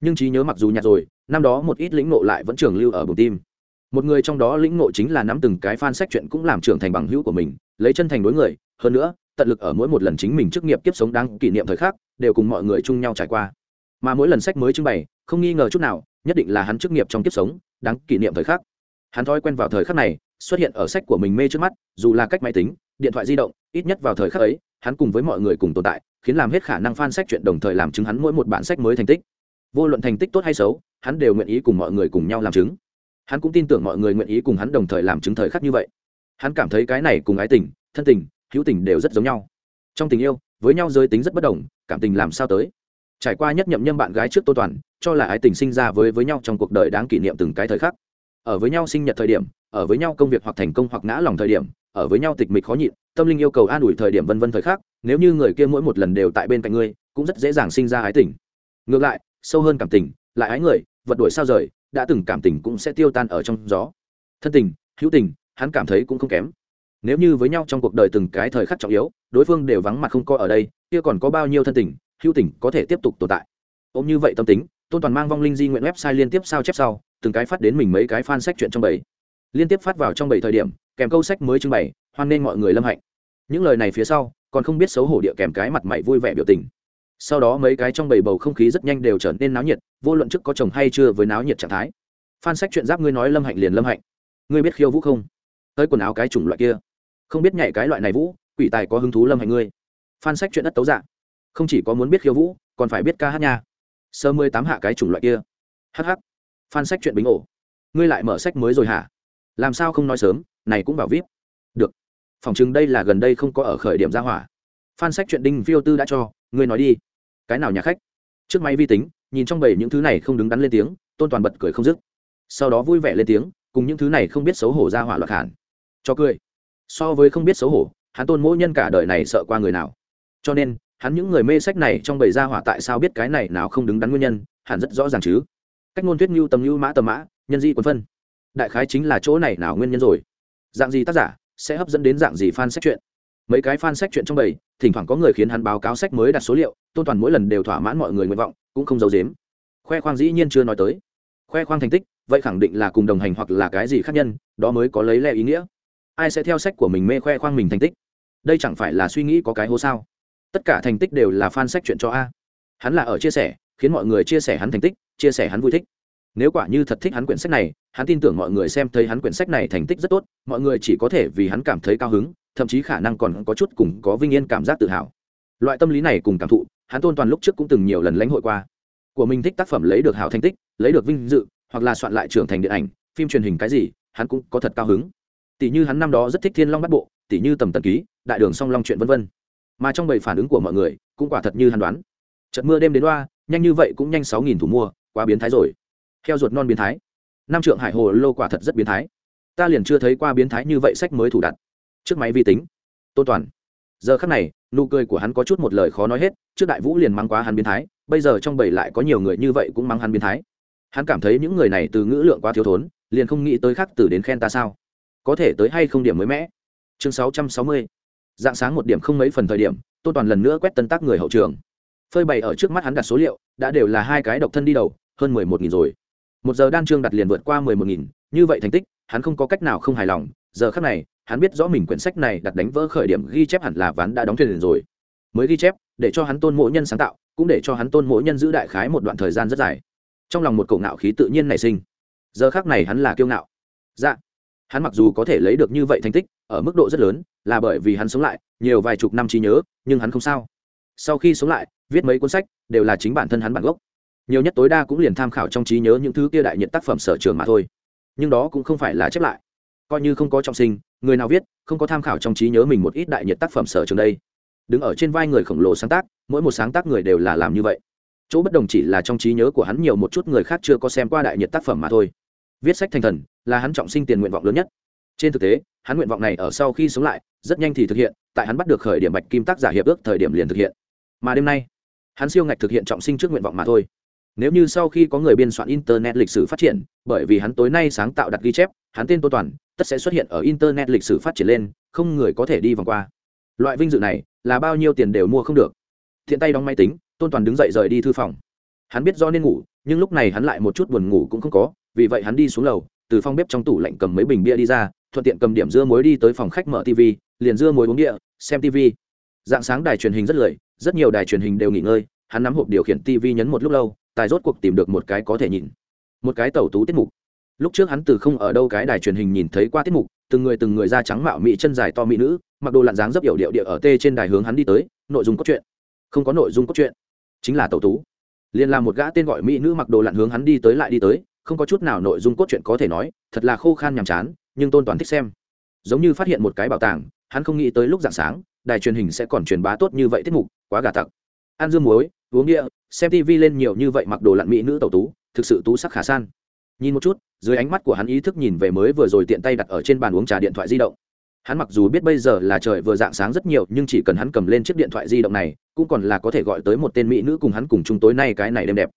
Nhưng trí nhớ mặc dù nhạt rồi, năm đó một ít lĩnh ngộ lại vẫn trường lưu ở bụng tim. Một người trong đó lĩnh ngộ chính là nắm từng cái fan sách chuyện cũng làm trưởng thành bằng hữu của mình lấy chân thành đối người, hơn nữa, tận lực ở mỗi một lần chính mình chức nghiệp kiếp sống đang kỷ niệm thời khắc, đều cùng mọi người chung nhau trải qua. Mà mỗi lần sách mới trưng bày, không nghi ngờ chút nào, nhất định là hắn chức nghiệp trong kiếp sống, đáng kỷ niệm thời khắc. Hắn thói quen vào thời khắc này, xuất hiện ở sách của mình mê trước mắt, dù là cách máy tính, điện thoại di động, ít nhất vào thời khắc ấy, hắn cùng với mọi người cùng tồn tại, khiến làm hết khả năng fan sách chuyện đồng thời làm chứng hắn mỗi một bản sách mới thành tích. Vô luận thành tích tốt hay xấu, hắn đều nguyện ý cùng mọi người cùng nhau làm chứng. Hắn cũng tin tưởng mọi người nguyện ý cùng hắn đồng thời làm chứng thời khắc như vậy hắn cảm thấy cái này cùng ái tình, thân tình, hữu tình đều rất giống nhau. Trong tình yêu, với nhau giới tính rất bất đồng, cảm tình làm sao tới? Trải qua nhất nhậm nhâm bạn gái trước tô toàn, cho là ái tình sinh ra với với nhau trong cuộc đời đáng kỷ niệm từng cái thời khắc. Ở với nhau sinh nhật thời điểm, ở với nhau công việc hoặc thành công hoặc ngã lòng thời điểm, ở với nhau tịch mịch khó nhịn, tâm linh yêu cầu an ủi thời điểm vân vân thời khắc, nếu như người kia mỗi một lần đều tại bên cạnh ngươi, cũng rất dễ dàng sinh ra ái tình. Ngược lại, sâu hơn cảm tình, lại ái người, vật đổi sao rời, đã từng cảm tình cũng sẽ tiêu tan ở trong gió. Thân tình, hữu tình hắn cảm thấy cũng không kém. Nếu như với nhau trong cuộc đời từng cái thời khắc trọng yếu, đối phương đều vắng mặt không coi ở đây, kia còn có bao nhiêu thân tình, hữu tình có thể tiếp tục tồn tại. Ôm như vậy tâm tính, tôn toàn mang vong linh di nguyện website liên tiếp sao chép sau, từng cái phát đến mình mấy cái fan sách chuyện trong bảy liên tiếp phát vào trong bảy thời điểm, kèm câu sách mới trưng bày, hoan nên mọi người lâm hạnh. Những lời này phía sau, còn không biết xấu hổ địa kèm cái mặt mày vui vẻ biểu tình. Sau đó mấy cái trong bầy bầu không khí rất nhanh đều trở nên náo nhiệt, vô luận trước có chồng hay chưa với náo nhiệt trạng thái. Phan sách chuyện giáp ngươi nói lâm hạnh liền lâm hạnh. Ngươi biết khiêu vũ không? Tới quần áo cái chủng loại kia. Không biết nhảy cái loại này vũ, quỷ tài có hứng thú lâm hành ngươi? Phan sách chuyện đất tấu dạ. Không chỉ có muốn biết khiêu vũ, còn phải biết ca hát nha. Sơ mười tám hạ cái chủng loại kia. Hh phan sách chuyện bính ổ. Ngươi lại mở sách mới rồi hả? Làm sao không nói sớm, này cũng bảo vip. Được. Phòng chứng đây là gần đây không có ở khởi điểm ra hỏa. Phan sách chuyện đinh phiêu tư đã cho, ngươi nói đi. Cái nào nhà khách? Trước máy vi tính, nhìn trong bầy những thứ này không đứng đắn lên tiếng, tôn toàn bật cười không dứt. Sau đó vui vẻ lên tiếng, cùng những thứ này không biết xấu hổ ra hỏa loạt hẳn cho cười. So với không biết xấu hổ, hắn tôn mỗi nhân cả đời này sợ qua người nào. Cho nên, hắn những người mê sách này trong bầy ra hỏa tại sao biết cái này nào không đứng đắn nguyên nhân, hẳn rất rõ ràng chứ. Cách ngôn thuyết như tầm như mã tầm mã, nhân di quân phân. Đại khái chính là chỗ này nào nguyên nhân rồi. Dạng gì tác giả sẽ hấp dẫn đến dạng gì fan sách chuyện? Mấy cái fan sách chuyện trong bầy, thỉnh thoảng có người khiến hắn báo cáo sách mới đặt số liệu, tôn toàn mỗi lần đều thỏa mãn mọi người nguyện vọng, cũng không giấu dếm khoe khoang dĩ nhiên chưa nói tới. Khoe khoang thành tích, vậy khẳng định là cùng đồng hành hoặc là cái gì khác nhân, đó mới có lấy lẽ ý nghĩa ai sẽ theo sách của mình mê khoe khoang mình thành tích? Đây chẳng phải là suy nghĩ có cái hố sao? Tất cả thành tích đều là fan sách chuyện cho a. Hắn là ở chia sẻ, khiến mọi người chia sẻ hắn thành tích, chia sẻ hắn vui thích. Nếu quả như thật thích hắn quyển sách này, hắn tin tưởng mọi người xem thấy hắn quyển sách này thành tích rất tốt, mọi người chỉ có thể vì hắn cảm thấy cao hứng, thậm chí khả năng còn có chút cùng có vinh yên cảm giác tự hào. Loại tâm lý này cùng cảm thụ, hắn tôn toàn lúc trước cũng từng nhiều lần lãnh hội qua. Của mình thích tác phẩm lấy được hảo thành tích, lấy được vinh dự, hoặc là soạn lại trưởng thành điện ảnh, phim truyền hình cái gì, hắn cũng có thật cao hứng tỷ như hắn năm đó rất thích thiên long bắt bộ tỷ như tầm tần ký đại đường song long chuyện vân vân. Mà trong bầy phản ứng của mọi người cũng quả thật như hắn đoán. Trận mưa đêm đến loa, nhanh như vậy cũng nhanh sáu nghìn thủ mua quá biến thái rồi. Heo ruột non biến thái. Nam trượng hải hồ lô quả thật rất biến thái. Ta liền chưa thấy qua biến thái như vậy sách mới thủ đặt trước máy vi tính. Tôn toàn. Giờ khắc này nụ cười của hắn có chút một lời khó nói hết trước đại vũ liền mắng quá hắn biến thái bây giờ trong bầy lại có nhiều người như vậy cũng mắng hắn biến thái. Hắn cảm thấy những người này từ ngữ lượng quá thiếu thốn liền không nghĩ tới khác từ đến khen ta sao có thể tới hay không điểm mới mẽ chương sáu trăm sáu mươi, dạng sáng một điểm không mấy phần thời điểm tôn toàn lần nữa quét tân tác người hậu trường. Phơi bày ở trước mắt hắn đặt số liệu, đã đều là hai cái độc thân đi đầu, hơn mười một nghìn rồi. Một giờ đan trương đặt liền vượt qua mười một nghìn, như vậy thành tích, hắn không có cách nào không hài lòng. Giờ khác này, hắn biết rõ mình quyển sách này đặt đánh vỡ khởi điểm ghi chép hẳn là ván đã đóng thuyền rồi. Mới ghi chép, để cho hắn tôn mộ nhân sáng tạo, cũng để cho hắn tôn mộ nhân giữ đại khái một đoạn thời gian rất dài. Trong lòng một cổ ngạo khí tự nhiên nảy sinh. Giờ khác này hắn là kiêu ngạo. Dạ hắn mặc dù có thể lấy được như vậy thành tích, ở mức độ rất lớn, là bởi vì hắn sống lại, nhiều vài chục năm trí nhớ, nhưng hắn không sao. Sau khi sống lại, viết mấy cuốn sách, đều là chính bản thân hắn bản gốc. Nhiều nhất tối đa cũng liền tham khảo trong trí nhớ những thứ kia đại nhiệt tác phẩm sở trường mà thôi. Nhưng đó cũng không phải là chép lại. Coi như không có trọng sinh, người nào viết, không có tham khảo trong trí nhớ mình một ít đại nhiệt tác phẩm sở trường đây. Đứng ở trên vai người khổng lồ sáng tác, mỗi một sáng tác người đều là làm như vậy. Chỗ bất đồng chỉ là trong trí nhớ của hắn nhiều một chút người khác chưa có xem qua đại nhiệt tác phẩm mà thôi viết sách thành thần là hắn trọng sinh tiền nguyện vọng lớn nhất. Trên thực tế, hắn nguyện vọng này ở sau khi sống lại, rất nhanh thì thực hiện, tại hắn bắt được khởi điểm bạch kim tác giả hiệp ước thời điểm liền thực hiện. Mà đêm nay, hắn siêu ngạch thực hiện trọng sinh trước nguyện vọng mà thôi. Nếu như sau khi có người biên soạn internet lịch sử phát triển, bởi vì hắn tối nay sáng tạo đặt ghi chép, hắn tên tô toàn, tất sẽ xuất hiện ở internet lịch sử phát triển lên, không người có thể đi vòng qua. Loại vinh dự này là bao nhiêu tiền đều mua không được. Thiện tay đóng máy tính tôn toàn đứng dậy rời đi thư phòng. Hắn biết do nên ngủ, nhưng lúc này hắn lại một chút buồn ngủ cũng không có vì vậy hắn đi xuống lầu, từ phòng bếp trong tủ lạnh cầm mấy bình bia đi ra, thuận tiện cầm điểm dưa muối đi tới phòng khách mở tv liền dưa muối uống địa, xem tv dạng sáng đài truyền hình rất lười, rất nhiều đài truyền hình đều nghỉ ngơi, hắn nắm hộp điều khiển tv nhấn một lúc lâu, tài rốt cuộc tìm được một cái có thể nhìn. Một cái tẩu tú tiết mục. Lúc trước hắn từ không ở đâu cái đài truyền hình nhìn thấy qua tiết mục, từng người từng người da trắng mạo mỹ, chân dài to mỹ nữ, mặc đồ lặn dáng dấp hiểu điệu địa ở tê trên đài hướng hắn đi tới, nội dung cốt truyện. Không có nội dung cốt truyện, chính là tẩu tú. Liền làm một gã tên gọi mỹ nữ mặc đồ lặn hướng hắn đi tới lại đi tới không có chút nào nội dung cốt truyện có thể nói, thật là khô khan nhàm chán, nhưng tôn toàn thích xem. Giống như phát hiện một cái bảo tàng, hắn không nghĩ tới lúc dạng sáng, đài truyền hình sẽ còn truyền bá tốt như vậy tiết mục, quá gà tặc. Ăn dương muối, uống địa, xem tv lên nhiều như vậy mặc đồ lặn mỹ nữ tẩu tú, thực sự tú sắc khả san. Nhìn một chút, dưới ánh mắt của hắn ý thức nhìn về mới vừa rồi tiện tay đặt ở trên bàn uống trà điện thoại di động. Hắn mặc dù biết bây giờ là trời vừa dạng sáng rất nhiều, nhưng chỉ cần hắn cầm lên chiếc điện thoại di động này, cũng còn là có thể gọi tới một tên mỹ nữ cùng hắn cùng chung tối nay cái này đêm đẹp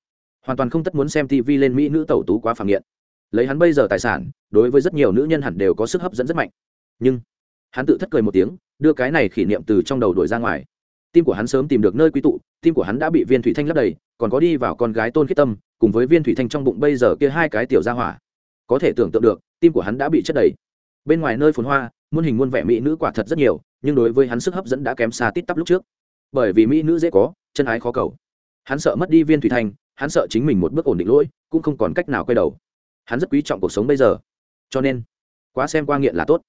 hoàn toàn không tất muốn xem tv lên mỹ nữ tẩu tú quá phàm nghiện. Lấy hắn bây giờ tài sản, đối với rất nhiều nữ nhân hẳn đều có sức hấp dẫn rất mạnh. Nhưng, hắn tự thất cười một tiếng, đưa cái này kỷ niệm từ trong đầu đuổi ra ngoài. Tim của hắn sớm tìm được nơi quy tụ, tim của hắn đã bị viên thủy thanh lấp đầy, còn có đi vào con gái tôn khiết tâm, cùng với viên thủy thanh trong bụng bây giờ kia hai cái tiểu ra hỏa. Có thể tưởng tượng được, tim của hắn đã bị chất đầy. Bên ngoài nơi phồn hoa, muôn hình muôn vẻ mỹ nữ quả thật rất nhiều, nhưng đối với hắn sức hấp dẫn đã kém xa tít tắp lúc trước. Bởi vì mỹ nữ dễ có, chân ái khó cầu. Hắn sợ mất đi viên thủy thanh hắn sợ chính mình một bước ổn định lỗi, cũng không còn cách nào quay đầu. Hắn rất quý trọng cuộc sống bây giờ. Cho nên, quá xem qua nghiện là tốt.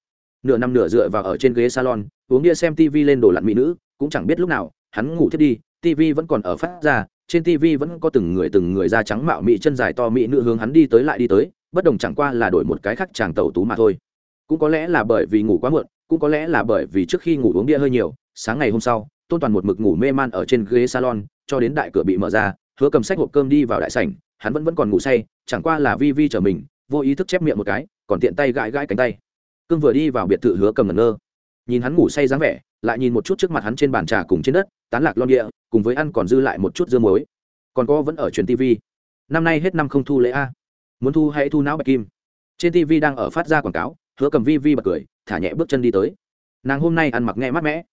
Nửa năm nửa dựa vào ở trên ghế salon, uống bia xem tv lên đồ lặn mỹ nữ, cũng chẳng biết lúc nào, hắn ngủ thiết đi tv vẫn còn ở phát ra, trên tv vẫn có từng người từng người da trắng mạo mỹ chân dài to mỹ nữ hướng hắn đi tới lại đi tới, bất đồng chẳng qua là đổi một cái khác chàng tẩu tú mà thôi. Cũng có lẽ là bởi vì ngủ quá muộn, cũng có lẽ là bởi vì trước khi ngủ uống bia hơi nhiều, sáng ngày hôm sau, tôn toàn một mực ngủ mê man ở trên ghế salon, cho đến đại cửa bị mở ra hứa cầm sách hộp cơm đi vào đại sảnh, hắn vẫn vẫn còn ngủ say, chẳng qua là vi vi trở mình, vô ý thức chép miệng một cái, còn tiện tay gãi gãi cánh tay. Cương vừa đi vào biệt thự hứa cầm ngẩn ngơ. Nhìn hắn ngủ say dáng vẻ, lại nhìn một chút trước mặt hắn trên bàn trà cùng trên đất, tán lạc lon địa, cùng với ăn còn dư lại một chút dưa muối. Còn có vẫn ở truyền tv năm nay hết năm không thu lễ a. Muốn thu hãy thu não bạch kim? Trên tv đang ở phát ra quảng cáo, hứa cầm vi vi bật cười, thả nhẹ bước chân đi tới. Nàng hôm nay ăn mặc nghe mát mẽ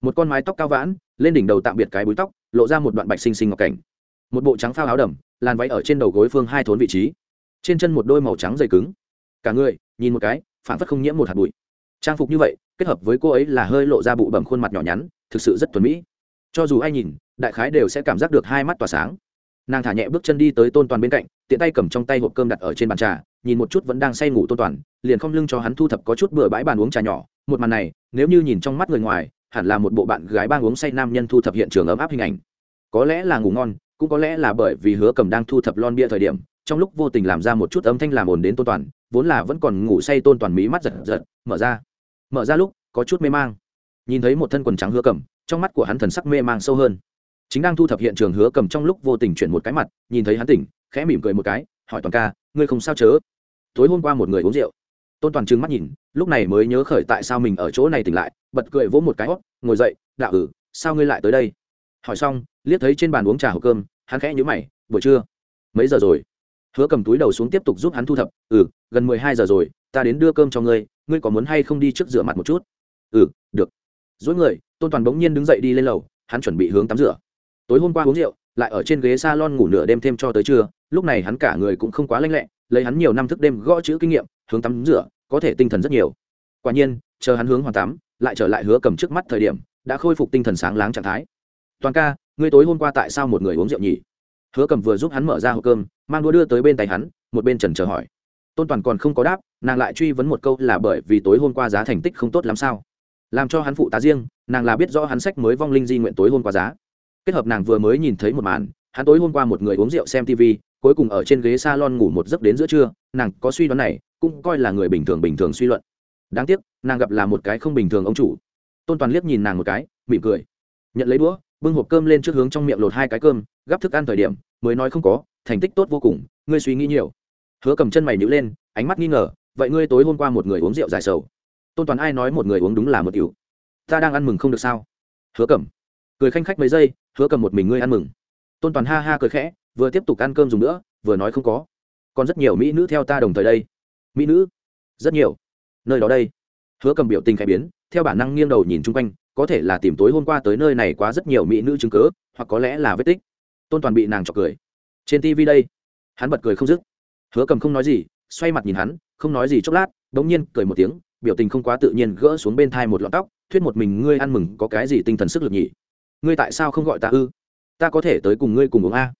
một con mái tóc cao vãn, lên đỉnh đầu tạm biệt cái búi tóc, lộ ra một đoạn bạch xinh xinh ngọc cảnh một bộ trắng phao áo đầm, làn váy ở trên đầu gối phương hai thốn vị trí. Trên chân một đôi màu trắng dày cứng. Cả người, nhìn một cái phản phất không nhiễm một hạt bụi. Trang phục như vậy, kết hợp với cô ấy là hơi lộ ra bụ bẩm khuôn mặt nhỏ nhắn, thực sự rất tuần mỹ. Cho dù ai nhìn, đại khái đều sẽ cảm giác được hai mắt tỏa sáng. Nàng thả nhẹ bước chân đi tới tôn toàn bên cạnh, tiện tay cầm trong tay hộp cơm đặt ở trên bàn trà, nhìn một chút vẫn đang say ngủ tôn toàn, liền không lưng cho hắn thu thập có chút bừa bãi bàn uống trà nhỏ. Một màn này, nếu như nhìn trong mắt người ngoài, hẳn là một bộ bạn gái bang uống say nam nhân thu thập hiện trường ấm áp hình ảnh. Có lẽ là ngủ ngon cũng có lẽ là bởi vì hứa cầm đang thu thập lon bia thời điểm, trong lúc vô tình làm ra một chút âm thanh làm ồn đến tôn toàn, vốn là vẫn còn ngủ say tôn toàn mí mắt giật giật, mở ra. Mở ra lúc, có chút mê mang. Nhìn thấy một thân quần trắng hứa cầm, trong mắt của hắn thần sắc mê mang sâu hơn. Chính đang thu thập hiện trường hứa cầm trong lúc vô tình chuyển một cái mặt, nhìn thấy hắn tỉnh, khẽ mỉm cười một cái, hỏi toàn ca, ngươi không sao chớ? Tối hôm qua một người uống rượu. Tôn toàn trừng mắt nhìn, lúc này mới nhớ khởi tại sao mình ở chỗ này tỉnh lại, bật cười vỗ một cái hót ngồi dậy, đạo ử sao ngươi lại tới đây? Hỏi xong, liếc thấy trên bàn uống trà hộp cơm hắn khẽ nhíu mày, buổi trưa, mấy giờ rồi? Hứa cầm túi đầu xuống tiếp tục giúp hắn thu thập ừ gần mười hai giờ rồi, ta đến đưa cơm cho ngươi ngươi có muốn hay không đi trước rửa mặt một chút? Ừ được. Duỗi người, tôn toàn bỗng nhiên đứng dậy đi lên lầu, hắn chuẩn bị hướng tắm rửa. Tối hôm qua uống rượu, lại ở trên ghế salon ngủ nửa đêm thêm cho tới trưa, lúc này hắn cả người cũng không quá lanh lẹ, lấy hắn nhiều năm thức đêm gõ chữ kinh nghiệm, hướng tắm rửa, có thể tinh thần rất nhiều. Quả nhiên, chờ hắn hướng hoàn tắm, lại trở lại hứa cầm trước mắt thời điểm, đã khôi phục tinh thần sáng láng trạng thái. Toàn ca ngươi tối hôm qua tại sao một người uống rượu nhỉ? Hứa cầm vừa giúp hắn mở ra hộp cơm, mang đũa đưa tới bên tay hắn, một bên trần chờ hỏi. Tôn toàn còn không có đáp, nàng lại truy vấn một câu là bởi vì tối hôm qua giá thành tích không tốt lắm sao? Làm cho hắn phụ tá riêng, nàng là biết rõ hắn sách mới vong linh di nguyện tối hôm qua giá. Kết hợp nàng vừa mới nhìn thấy một màn, hắn tối hôm qua một người uống rượu xem tv cuối cùng ở trên ghế s a lon ngủ một giấc đến giữa trưa, nàng có suy đoán này, cũng coi là người bình thường bình thường suy luận. Đáng tiếc, nàng gặp là một cái không bình thường ông chủ. Tôn toàn liếc nhìn nàng một cái, mỉm cười. Nhận lấy đũa bưng hộp cơm lên trước hướng trong miệng lột hai cái cơm, gắp thức ăn thời điểm, mới nói không có, thành tích tốt vô cùng, ngươi suy nghĩ nhiều. Hứa cầm chân mày nhữ lên, ánh mắt nghi ngờ, vậy ngươi tối hôm qua một người uống rượu dài sầu. Tôn toàn ai nói một người uống đúng là một tiểu ta đang ăn mừng không được sao? Hứa cầm. Cười khanh khách mấy giây, hứa cầm một mình ngươi ăn mừng. Tôn toàn ha ha cười khẽ, vừa tiếp tục ăn cơm dùng nữa, vừa nói không có. Còn rất nhiều mỹ nữ theo ta đồng thời đây. Mỹ nữ? Rất nhiều. Nơi đó đây. Hứa cầm biểu tình khẽ biến, theo bản năng nghiêng đầu nhìn chung quanh có thể là tìm tối hôm qua tới nơi này quá rất nhiều mỹ nữ chứng cớ hoặc có lẽ là vết tích. Tôn toàn bị nàng chọc cười. Trên tv đây, hắn bật cười không dứt. Hứa cầm không nói gì, xoay mặt nhìn hắn, không nói gì chốc lát đ ỗ n g nhiên cười một tiếng, biểu tình không quá tự nhiên gỡ xuống bên thai một lọn tóc, thuyết một mình ngươi ăn mừng có cái gì tinh thần sức lực nhỉ? Ngươi tại sao không gọi ta ư? Ta có thể tới cùng ngươi cùng uống a.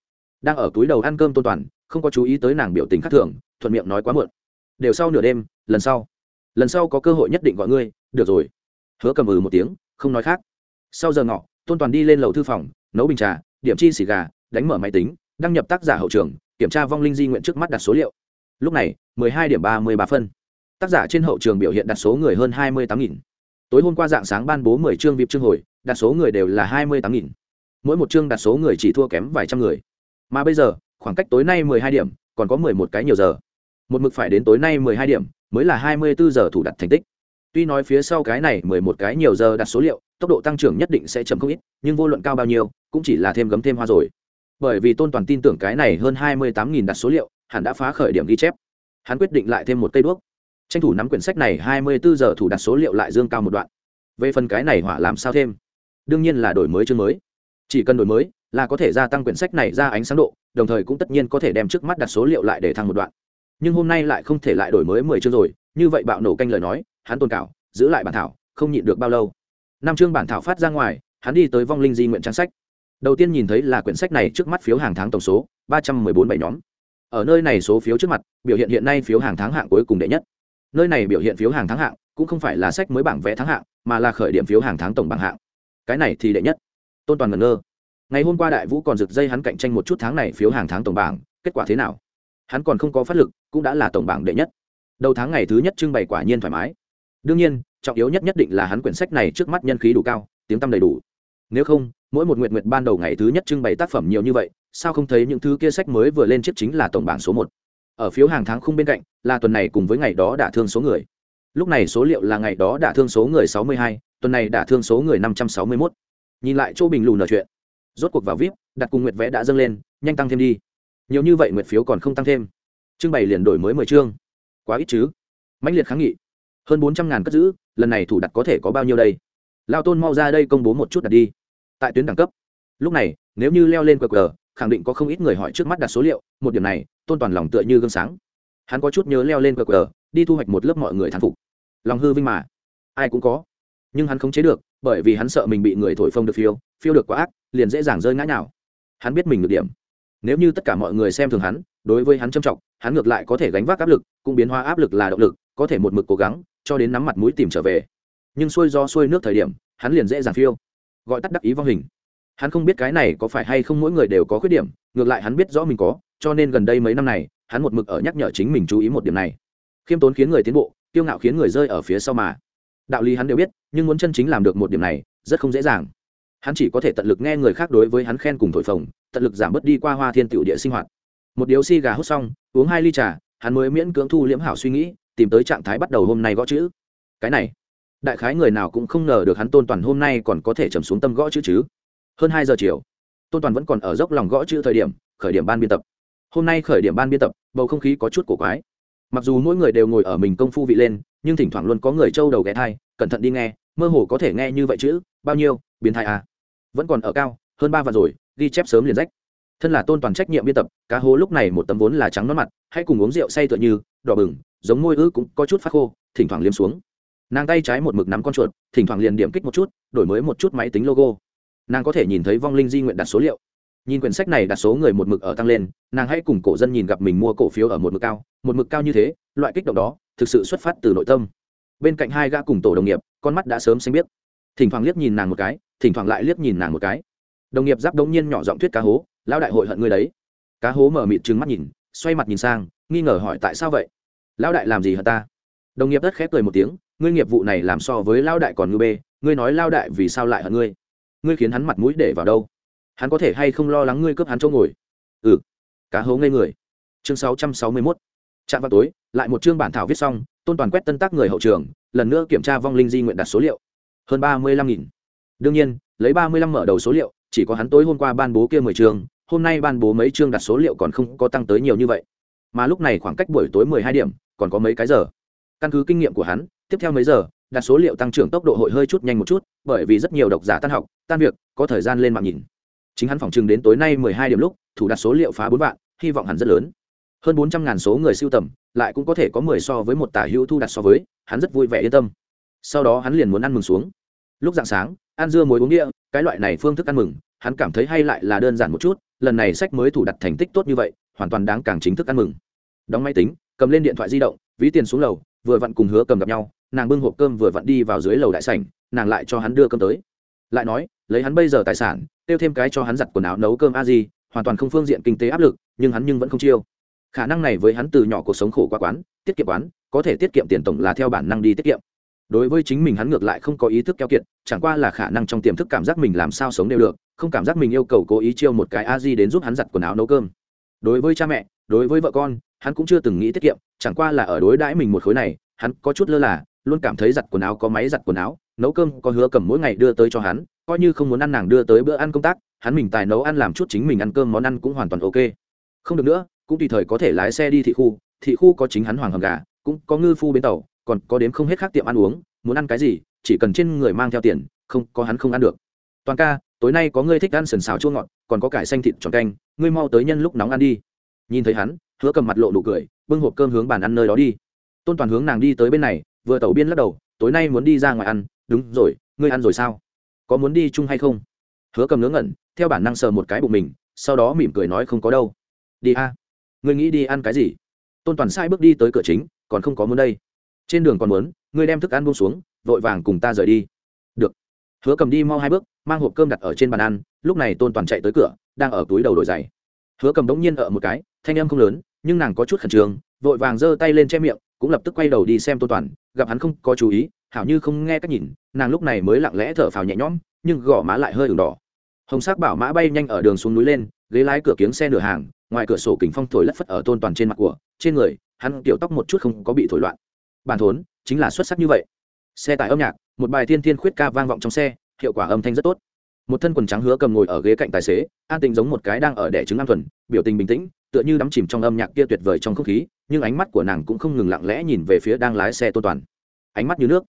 Đang ở túi đầu ăn cơm tôn toàn, không có chú ý tới nàng biểu tình khác thường, thuận miệng nói quá muộn. Đều sau nửa đêm, lần sau. Lần sau có cơ hội nhất định gọi ngươi, được rồi. Hứa cầm ừ một tiếng không nói khác. Sau giờ ngọ, tôn toàn đi lên lầu thư phòng, nấu bình trà, điểm chi xì gà, đánh mở máy tính, đăng nhập tác giả hậu trường, kiểm tra vong linh di nguyện trước mắt đặt số liệu. Lúc này 12 điểm 33 phân. Tác giả trên hậu trường biểu hiện đặt số người hơn 28.000. tối hôm qua dạng sáng ban bố 10 chương vip chương hồi, đặt số người đều là 28.000. mỗi một chương đặt số người chỉ thua kém vài trăm người. Mà bây giờ, khoảng cách tối nay 12 điểm, còn có 11 cái nhiều giờ. Một mực phải đến tối nay 12 điểm, mới là 24 giờ thủ đặt thành tích tuy nói phía sau cái này 11 cái nhiều giờ đặt số liệu, tốc độ tăng trưởng nhất định sẽ chậm không ít, nhưng vô luận cao bao nhiêu, cũng chỉ là thêm gấm thêm hoa rồi. Bởi vì tôn toàn tin tưởng cái này hơn hai mươi tám nghìn đặt số liệu, hẳn đã phá khởi điểm ghi chép. Hắn quyết định lại thêm một cây đuốc. Tranh thủ nắm quyển sách này hai mươi bốn giờ thủ đặt số liệu lại dương cao một đoạn. Về phần cái này hỏa làm sao thêm? Đương nhiên là đổi mới chương mới. Chỉ cần đổi mới là có thể gia tăng quyển sách này ra ánh sáng độ, đồng thời cũng tất nhiên có thể đem trước mắt đặt số liệu lại để thăng một đoạn. Nhưng hôm nay lại không thể lại đổi mới mười chương rồi, như vậy bạo nổ canh lời nói hắn tôn cảo, giữ lại bản thảo, không nhịn được bao lâu. Năm chương bản thảo phát ra ngoài, hắn đi tới vong linh di nguyện trang sách. Đầu tiên nhìn thấy là quyển sách này trước mắt phiếu hàng tháng tổng số, ba trăm mười bốn bảy nhóm. Ở nơi này số phiếu trước mặt, biểu hiện hiện nay phiếu hàng tháng hạng cuối cùng đệ nhất. Nơi này biểu hiện phiếu hàng tháng hạng, cũng không phải là sách mới bảng vẽ tháng hạng, mà là khởi điểm phiếu hàng tháng tổng bảng hạng. Cái này thì đệ nhất. Tôn toàn ngẩn ngơ. Ngày hôm qua đại vũ còn rực dây hắn cạnh tranh một chút tháng này phiếu hàng tháng tổng bảng, kết quả thế nào? Hắn còn không có phát lực, cũng đã là tổng bảng đệ nhất. Đầu tháng ngày thứ nhất trưng bày quả nhiên thoải mái đương nhiên, trọng yếu nhất nhất định là hắn quyển sách này trước mắt nhân khí đủ cao, tiếng tăm đầy đủ. Nếu không, mỗi một nguyện nguyện ban đầu ngày thứ nhất trưng bày tác phẩm nhiều như vậy, sao không thấy những thứ kia sách mới vừa lên chiếc chính là tổng bảng số một? Ở phiếu hàng tháng khung bên cạnh, là tuần này cùng với ngày đó đả thương số người. Lúc này số liệu là ngày đó đả thương số người sáu mươi hai, tuần này đả thương số người năm trăm sáu mươi mốt. Nhìn lại chỗ bình lù nở chuyện. Rốt cuộc vào vip, đặt cùng nguyệt vẽ đã dâng lên, nhanh tăng thêm đi. Nhiều như vậy nguyệt phiếu còn không tăng thêm. Trưng bày liền đổi mới mười chương. Quá ít chứ? Mãnh liệt kháng nghị hơn bốn trăm ngàn cất giữ, lần này thủ đặt có thể có bao nhiêu đây? Lao tôn mau ra đây công bố một chút đặt đi. Tại tuyến đẳng cấp. Lúc này, nếu như leo lên qr khẳng định có không ít người hỏi trước mắt đặt số liệu, một điểm này, tôn toàn lòng tựa như gương sáng. Hắn có chút nhớ leo lên qr đi thu hoạch một lớp mọi người thán phục. Lòng hư vinh mà. Ai cũng có. Nhưng hắn không chế được, bởi vì hắn sợ mình bị người thổi phông được phiêu phiêu được quá ác, liền dễ dàng rơi ngã nào hắn biết mình được điểm. Nếu như tất cả mọi người xem thường hắn, đối với hắn trâm trọng, hắn ngược lại có thể gánh vác áp lực, cũng biến hóa áp lực là động lực, có thể một mực cố gắng cho đến nắm mặt mũi tìm trở về. Nhưng xuôi do xuôi nước thời điểm, hắn liền dễ dàng phiêu. Gọi tắt đắc ý vong hình. Hắn không biết cái này có phải hay không mỗi người đều có khuyết điểm, ngược lại hắn biết rõ mình có, cho nên gần đây mấy năm này, hắn một mực ở nhắc nhở chính mình chú ý một điểm này. Khiêm tốn khiến người tiến bộ, kiêu ngạo khiến người rơi ở phía sau mà. Đạo lý hắn đều biết, nhưng muốn chân chính làm được một điểm này, rất không dễ dàng. Hắn chỉ có thể tận lực nghe người khác đối với hắn khen cùng thổi phồng, tận lực giảm bớt đi qua hoa thiên tiểu địa sinh hoạt. Một điếu si gà hút xong, uống hai ly trà, hắn mới miễn cưỡng thu liễm hảo suy nghĩ tìm tới trạng thái bắt đầu hôm nay gõ chữ. Cái này, đại khái người nào cũng không ngờ được hắn tôn toàn hôm nay còn có thể trầm xuống tâm gõ chữ chứ. Hơn hai giờ chiều, tôn toàn vẫn còn ở dốc lòng gõ chữ thời điểm, khởi điểm ban biên tập. Hôm nay khởi điểm ban biên tập, bầu không khí có chút cổ quái. Mặc dù mỗi người đều ngồi ở mình công phu vị lên, nhưng thỉnh thoảng luôn có người trâu đầu ghé thai, cẩn thận đi nghe, mơ hồ có thể nghe như vậy chữ bao nhiêu, biến thai à. vẫn còn ở cao, hơn ba vạn rồi, ghi chép sớm liền rách. Thân là tôn toàn trách nhiệm biên tập, cá hố lúc này một tấm vốn là trắng nón mặt, hãy cùng uống rượu say tựa như, đỏ bừng giống môi ư cũng có chút phát khô, thỉnh thoảng liếm xuống. Nàng tay trái một mực nắm con chuột, thỉnh thoảng liền điểm kích một chút, đổi mới một chút máy tính logo. Nàng có thể nhìn thấy vong linh di nguyện đặt số liệu. Nhìn quyển sách này đặt số người một mực ở tăng lên, nàng hãy cùng cổ dân nhìn gặp mình mua cổ phiếu ở một mực cao, một mực cao như thế, loại kích động đó thực sự xuất phát từ nội tâm. Bên cạnh hai gã cùng tổ đồng nghiệp, con mắt đã sớm xanh biết thỉnh thoảng liếc nhìn nàng một cái, thỉnh thoảng lại liếc nhìn nàng một cái. Đồng nghiệp giáp đống nhiên nhỏ giọng thuyết cá hố, lão đại hội hận ngươi đấy. Cá hố mở mịt trừng mắt nhìn, xoay mặt nhìn sang, nghi ngờ hỏi tại sao vậy? Lão đại làm gì hả ta? Đồng nghiệp đất khép cười một tiếng, ngươi nghiệp vụ này làm so với lão đại còn ngư bê, ngươi nói lão đại vì sao lại hận ngươi? Ngươi khiến hắn mặt mũi để vào đâu? Hắn có thể hay không lo lắng ngươi cướp hắn chỗ ngồi? Ừ. Cá hấu ngây người. Chương sáu trăm sáu mươi mốt. Trạm vào tối, lại một chương bản thảo viết xong, tôn toàn quét tân tác người hậu trường, lần nữa kiểm tra vong linh di nguyện đặt số liệu. Hơn ba mươi lăm nghìn. Đương nhiên, lấy ba mươi lăm mở đầu số liệu, chỉ có hắn tối hôm qua ban bố kia mười chương, hôm nay ban bố mấy chương đặt số liệu còn không có tăng tới nhiều như vậy. Mà lúc này khoảng cách buổi tối mười hai điểm còn có mấy cái giờ. Căn cứ kinh nghiệm của hắn, tiếp theo mấy giờ, đặt số liệu tăng trưởng tốc độ hội hơi chút nhanh một chút, bởi vì rất nhiều độc giả tan học, tan việc, có thời gian lên mạng nhìn. Chính hắn phỏng chừng đến tối nay mười hai điểm lúc, thủ đặt số liệu phá bốn vạn, hy vọng hẳn rất lớn. Hơn bốn trăm ngàn số người siêu tầm, lại cũng có thể có mười so với một tả hữu thu đặt so với, hắn rất vui vẻ yên tâm. Sau đó hắn liền muốn ăn mừng xuống. Lúc dạng sáng, ăn dưa muối uống đĩa cái loại này phương thức ăn mừng, hắn cảm thấy hay lại là đơn giản một chút, lần này sách mới thủ đặt thành tích tốt như vậy, hoàn toàn đáng càng chính thức ăn mừng. Đóng máy tính cầm lên điện thoại di động, ví tiền xuống lầu, vừa vặn cùng hứa cầm gặp nhau, nàng bưng hộp cơm vừa vặn đi vào dưới lầu đại sảnh, nàng lại cho hắn đưa cơm tới. Lại nói, lấy hắn bây giờ tài sản, tiêu thêm cái cho hắn giặt quần áo nấu cơm a gì hoàn toàn không phương diện kinh tế áp lực, nhưng hắn nhưng vẫn không chiêu. Khả năng này với hắn từ nhỏ cuộc sống khổ quá quán, tiết kiệm quán, có thể tiết kiệm tiền tổng là theo bản năng đi tiết kiệm. Đối với chính mình hắn ngược lại không có ý thức keo kiệt, chẳng qua là khả năng trong tiềm thức cảm giác mình làm sao sống đều được, không cảm giác mình yêu cầu cố ý chiêu một cái a di đến giúp hắn giặt quần áo nấu cơm. Đối với cha mẹ, đối với vợ con hắn cũng chưa từng nghĩ tiết kiệm, chẳng qua là ở đối đãi mình một khối này, hắn có chút lơ là, luôn cảm thấy giặt quần áo có máy giặt quần áo, nấu cơm có hứa cầm mỗi ngày đưa tới cho hắn, coi như không muốn ăn nàng đưa tới bữa ăn công tác, hắn mình tài nấu ăn làm chút chính mình ăn cơm món ăn cũng hoàn toàn ok. Không được nữa, cũng tùy thời có thể lái xe đi thị khu thị khu có chính hắn hoàng hầm gà, cũng có ngư phu bến tàu, còn có đếm không hết khác tiệm ăn uống, muốn ăn cái gì, chỉ cần trên người mang theo tiền, không, có hắn không ăn được. Toàn ca, tối nay có ngươi thích ăn sần xào chua ngọt, còn có cải xanh thịt tròn canh, ngươi mau tới nhân lúc nóng ăn đi. Nhìn thấy hắn hứa cầm mặt lộ nụ cười, bưng hộp cơm hướng bàn ăn nơi đó đi. Tôn toàn hướng nàng đi tới bên này, vừa tẩu biên lắc đầu, tối nay muốn đi ra ngoài ăn. Đúng rồi, ngươi ăn rồi sao? Có muốn đi chung hay không? Hứa cầm ngớ ngẩn, theo bản năng sờ một cái bụng mình, sau đó mỉm cười nói, không có đâu. Đi a? Ngươi nghĩ đi ăn cái gì? Tôn toàn sai bước đi tới cửa chính, còn không có muốn đây. Trên đường còn muốn, ngươi đem thức ăn buông xuống, vội vàng cùng ta rời đi. Được. Hứa cầm đi mau hai bước, mang hộp cơm đặt ở trên bàn ăn, lúc này tôn toàn chạy tới cửa, đang ở túi đầu đổi giày. Hứa cầm đống nhiên ở một cái thanh âm không lớn, nhưng nàng có chút khẩn trương, vội vàng giơ tay lên che miệng, cũng lập tức quay đầu đi xem tôn toàn, gặp hắn không có chú ý, hảo như không nghe cách nhìn, nàng lúc này mới lặng lẽ thở phào nhẹ nhõm, nhưng gò má lại hơi ửng đỏ. Hồng sắc bảo mã bay nhanh ở đường xuống núi lên, ghế lái cửa kiếng xe nửa hàng, ngoài cửa sổ kính phong thổi lất phất ở tôn toàn trên mặt của, trên người, hắn kiểu tóc một chút không có bị thổi loạn. Bản thốn, chính là xuất sắc như vậy. Xe tải âm nhạc, một bài thiên thiên khuyết ca vang vọng trong xe, hiệu quả âm thanh rất tốt. Một thân quần trắng hứa cầm ngồi ở ghế cạnh tài xế, an tình giống một cái đang ở đẻ trứng an thuần, biểu tình bình tĩnh tựa như đắm chìm trong âm nhạc kia tuyệt vời trong không khí, nhưng ánh mắt của nàng cũng không ngừng lặng lẽ nhìn về phía đang lái xe tôn toàn. Ánh mắt như nước.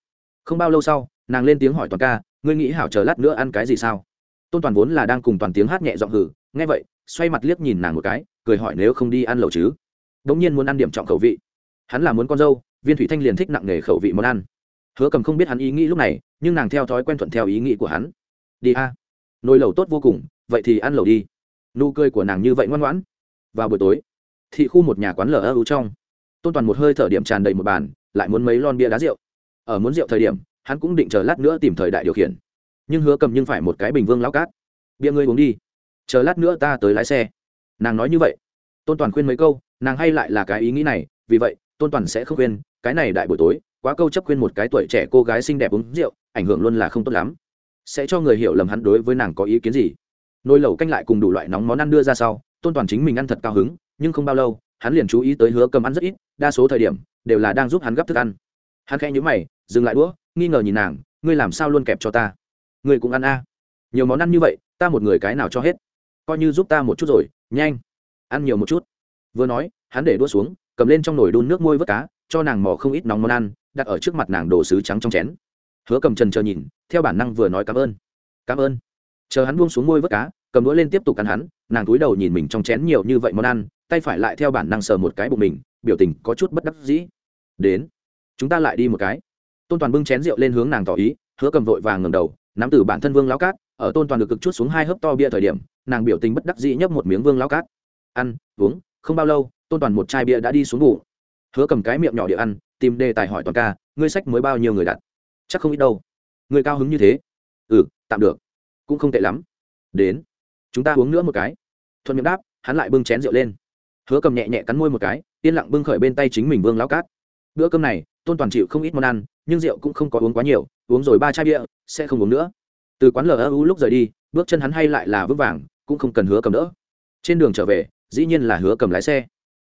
Không bao lâu sau, nàng lên tiếng hỏi toàn ca, ngươi nghĩ hảo chờ lát nữa ăn cái gì sao? Tôn toàn vốn là đang cùng toàn tiếng hát nhẹ giọng hử, nghe vậy, xoay mặt liếc nhìn nàng một cái, cười hỏi nếu không đi ăn lẩu chứ? Đ ỗ n g nhiên muốn ăn điểm trọng khẩu vị. Hắn là muốn con dâu, viên thủy thanh liền thích nặng nề khẩu vị món ăn. Hứa cầm không biết hắn ý nghĩ lúc này, nhưng nàng theo thói quen thuận theo ý nghĩ của hắn. Đi a, nồi lẩu tốt vô cùng, vậy thì ăn lẩu đi. Nụ cười của nàng như vậy ngoan ngoãn vào buổi tối thị khu một nhà quán lở ơ trong, tôn toàn một hơi thở điểm tràn đầy một bàn, lại muốn mấy lon bia đá rượu. Ở muốn rượu thời điểm, hắn cũng định chờ lát nữa tìm thời đại điều khiển. Nhưng hứa cầm nhưng phải một cái bình vương lao cát. Bia ngươi uống đi, chờ lát nữa ta tới lái xe. Nàng nói như vậy. Tôn toàn khuyên mấy câu, nàng hay lại là cái ý nghĩ này, vì vậy, tôn toàn sẽ không khuyên, cái này đại buổi tối, quá câu chấp khuyên một cái tuổi trẻ cô gái xinh đẹp uống rượu, ảnh hưởng luôn là không tốt lắm. Sẽ cho người hiểu lầm hắn đối với nàng có ý kiến gì nồi lẩu canh lại cùng đủ loại nóng món ăn đưa ra sau, tôn toàn chính mình ăn thật cao hứng, nhưng không bao lâu, hắn liền chú ý tới hứa cầm ăn rất ít, đa số thời điểm, đều là đang giúp hắn gấp thức ăn. Hắn khẽ nhữ mày, dừng lại đũa, nghi ngờ nhìn nàng, ngươi làm sao luôn kẹp cho ta? Ngươi cũng ăn a? Nhiều món ăn như vậy, ta một người cái nào cho hết? Coi như giúp ta một chút rồi, nhanh, ăn nhiều một chút. Vừa nói, hắn để đua xuống, cầm lên trong nồi đun nước môi vớt cá, cho nàng mò không ít nóng món ăn, đặt ở trước mặt nàng đồ sứ trắng trong chén. Hứa cầm trần chờ nhìn, theo bản năng vừa nói cảm ơn. Cảm ơn chờ hắn buông xuống môi vớt cá, cầm đũa lên tiếp tục cắn hắn, nàng túi đầu nhìn mình trong chén nhiều như vậy món ăn, tay phải lại theo bản năng sờ một cái bụng mình, biểu tình có chút bất đắc dĩ. Đến, chúng ta lại đi một cái. Tôn toàn bưng chén rượu lên hướng nàng tỏ ý, hứa cầm vội vàng ngầm đầu, nắm từ bản thân vương lao cát, ở tôn toàn được cực chút xuống hai hớp to bia thời điểm, nàng biểu tình bất đắc dĩ nhấp một miếng vương lao cát. Ăn, uống, không bao lâu, tôn toàn một chai bia đã đi xuống ngủ. Hứa cầm cái miệng nhỏ địa ăn, tìm đề tài hỏi toàn ca, ngươi sách mới bao nhiêu người đặt? Chắc không ít đâu. Người cao hứng như thế? Ừ tạm được cũng không tệ lắm. Đến, chúng ta uống nữa một cái. Thuận miệng đáp, hắn lại bưng chén rượu lên. Hứa cầm nhẹ nhẹ cắn môi một cái, yên lặng bưng khởi bên tay chính mình vương lão cát. Bữa cơm này, tôn toàn chịu không ít món ăn, nhưng rượu cũng không có uống quá nhiều, uống rồi ba chai bia, sẽ không uống nữa. Từ quán lu lúc rời đi, bước chân hắn hay lại là vững vàng, cũng không cần hứa cầm đỡ. Trên đường trở về, dĩ nhiên là hứa cầm lái xe.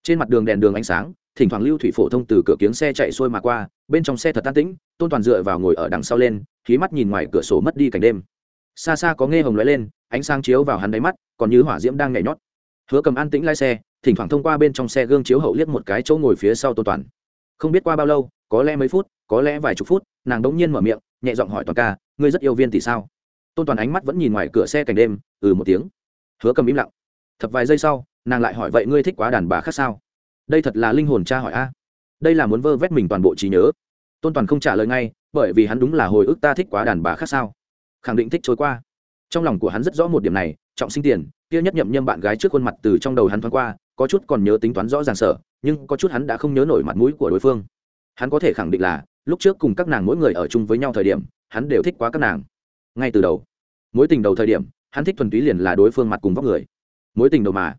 Trên mặt đường đèn đường ánh sáng, thỉnh thoảng lưu thủy phổ thông từ cửa kiếng xe chạy xuôi mà qua, bên trong xe thật tan tĩnh, tôn toàn dựa vào ngồi ở đằng sau lên khí mắt nhìn ngoài cửa sổ mất đi cảnh đêm xa xa có nghe hồng lóe lên, ánh sáng chiếu vào hắn đáy mắt, còn như hỏa diễm đang nhảy nhót. Hứa cầm an tĩnh lái xe, thỉnh thoảng thông qua bên trong xe gương chiếu hậu liếc một cái chỗ ngồi phía sau tôn toàn. Không biết qua bao lâu, có lẽ mấy phút, có lẽ vài chục phút, nàng đống nhiên mở miệng, nhẹ giọng hỏi toàn ca, ngươi rất yêu viên tỷ sao? Tôn toàn ánh mắt vẫn nhìn ngoài cửa xe cảnh đêm ừ một tiếng. Hứa cầm im lặng. Thập vài giây sau, nàng lại hỏi, vậy ngươi thích quá đàn bà khác sao? Đây thật là linh hồn cha hỏi a. Đây là muốn vơ vét mình toàn bộ trí nhớ. Tôn toàn không trả lời ngay, bởi vì hắn đúng là hồi ức ta thích quá đàn bà khác sao khẳng định thích trôi qua. Trong lòng của hắn rất rõ một điểm này, trọng sinh tiền, kia nhất nhậm nhâm bạn gái trước khuôn mặt từ trong đầu hắn thoáng qua, có chút còn nhớ tính toán rõ ràng sở nhưng có chút hắn đã không nhớ nổi mặt mũi của đối phương. Hắn có thể khẳng định là, lúc trước cùng các nàng mỗi người ở chung với nhau thời điểm, hắn đều thích quá các nàng. Ngay từ đầu, mối tình đầu thời điểm, hắn thích thuần túy liền là đối phương mặt cùng vóc người. Mối tình đầu mà,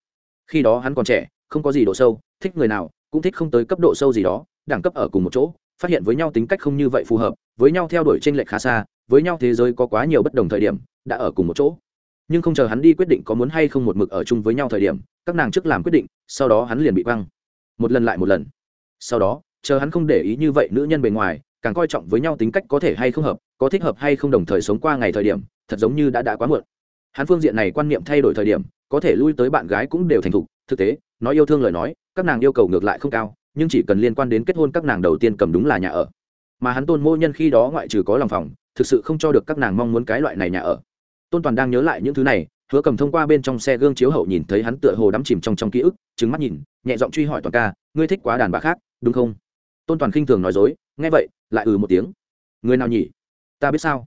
khi đó hắn còn trẻ, không có gì độ sâu, thích người nào, cũng thích không tới cấp độ sâu gì đó, đẳng cấp ở cùng một chỗ, phát hiện với nhau tính cách không như vậy phù hợp, với nhau theo đuổi tranh lệch khá xa với nhau thế giới có quá nhiều bất đồng thời điểm, đã ở cùng một chỗ. Nhưng không chờ hắn đi quyết định có muốn hay không một mực ở chung với nhau thời điểm, các nàng trước làm quyết định, sau đó hắn liền bị văng. một lần lại một lần. Sau đó, chờ hắn không để ý như vậy nữ nhân bề ngoài, càng coi trọng với nhau tính cách có thể hay không hợp, có thích hợp hay không đồng thời sống qua ngày thời điểm, thật giống như đã đã quá muộn. Hắn phương diện này quan niệm thay đổi thời điểm, có thể lui tới bạn gái cũng đều thành thục, thực tế, nói yêu thương lời nói, các nàng yêu cầu ngược lại không cao, nhưng chỉ cần liên quan đến kết hôn các nàng đầu tiên cầm đúng là nhà ở. Mà hắn tôn mô nhân khi đó ngoại trừ có lòng phòng thực sự không cho được các nàng mong muốn cái loại này nhà ở. Tôn toàn đang nhớ lại những thứ này, hứa cầm thông qua bên trong xe gương chiếu hậu nhìn thấy hắn tựa hồ đắm chìm trong trong ký ức trứng mắt nhìn, nhẹ giọng truy hỏi toàn ca, ngươi thích quá đàn bà khác, đúng không? Tôn toàn khinh thường nói dối, nghe vậy, lại ừ một tiếng. Người nào nhỉ? Ta biết sao?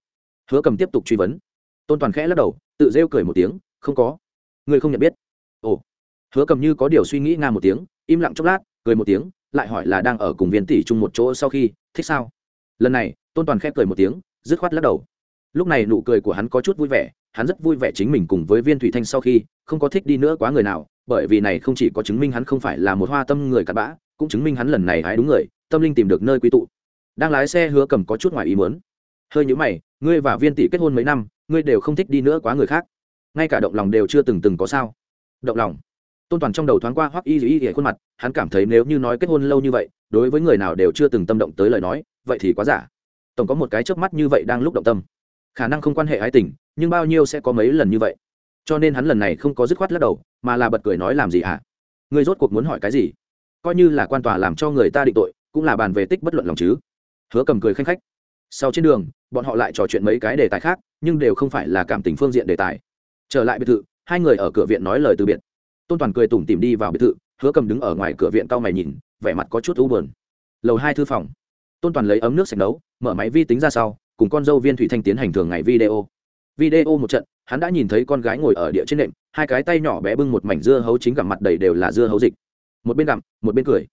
Hứa cầm tiếp tục truy vấn. Tôn toàn khẽ lắc đầu, tự rêu cười một tiếng, không có. Ngươi không nhận biết. Ồ. Hứa cầm như có điều suy nghĩ nga một tiếng, im lặng chốc lát, cười một tiếng, lại hỏi là đang ở cùng viên tỷ chung một chỗ sau khi, thích sao? Lần này, tôn toàn khẽ cười một tiếng dứt khoát lắc đầu. Lúc này nụ cười của hắn có chút vui vẻ, hắn rất vui vẻ chính mình cùng với viên thủy thanh sau khi, không có thích đi nữa quá người nào, bởi vì này không chỉ có chứng minh hắn không phải là một hoa tâm người cặn bã, cũng chứng minh hắn lần này hái đúng người, tâm linh tìm được nơi quy tụ. Đang lái xe hứa cầm có chút ngoài ý muốn. Hơi nhữ mày, ngươi và viên tỷ kết hôn mấy năm, ngươi đều không thích đi nữa quá người khác. Ngay cả động lòng đều chưa từng từng có sao. Động lòng. Tôn toàn trong đầu thoáng qua hoắc y y y khuôn mặt, hắn cảm thấy nếu như nói kết hôn lâu như vậy, đối với người nào đều chưa từng tâm động tới lời nói, vậy thì quá giả tổng có một cái chớp mắt như vậy đang lúc động tâm. Khả năng không quan hệ ái tình, nhưng bao nhiêu sẽ có mấy lần như vậy? Cho nên hắn lần này không có dứt khoát lắc đầu, mà là bật cười nói làm gì hả? Người rốt cuộc muốn hỏi cái gì? Coi như là quan tòa làm cho người ta định tội, cũng là bàn về tích bất luận lòng chứ. Hứa cầm cười khanh khách. Sau trên đường, bọn họ lại trò chuyện mấy cái đề tài khác, nhưng đều không phải là cảm tình phương diện đề tài. Trở lại biệt thự, hai người ở cửa viện nói lời từ biệt. Tôn toàn cười tủm tìm đi vào biệt thự, hứa cầm đứng ở ngoài cửa viện cau mày nhìn, vẻ mặt có chút u buồn. Lầu hai thư phòng tôn toàn lấy ấm nước sạch nấu, mở máy vi tính ra sau, cùng con dâu viên thủy thanh tiến hành thường ngày video. Video một trận, hắn đã nhìn thấy con gái ngồi ở địa trên nệm, hai cái tay nhỏ bé bưng một mảnh dưa hấu chính gặm mặt đầy đều là dưa hấu dịch. Một bên gặm, một bên cười.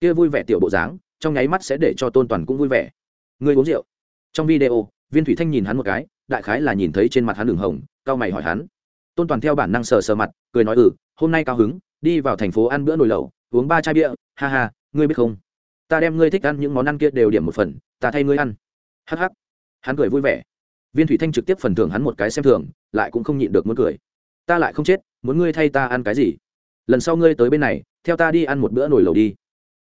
Kia vui vẻ tiểu bộ dáng, trong nháy mắt sẽ để cho tôn toàn cũng vui vẻ. Người uống rượu. Trong video, viên thủy thanh nhìn hắn một cái, đại khái là nhìn thấy trên mặt hắn đường hồng, cao mày hỏi hắn. Tôn toàn theo bản năng sờ sờ mặt, cười nói ừ hôm nay cao hứng, đi vào thành phố ăn bữa nồi lẩu, uống ba chai bia, ha ha, ngươi biết không? Ta đem ngươi thích ăn những món ăn kia đều điểm một phần, ta thay ngươi ăn. Hh hắn cười vui vẻ. Viên thủy thanh trực tiếp phần thưởng hắn một cái xem thường, lại cũng không nhịn được muốn cười. Ta lại không chết, muốn ngươi thay ta ăn cái gì? Lần sau ngươi tới bên này, theo ta đi ăn một bữa nồi lẩu đi.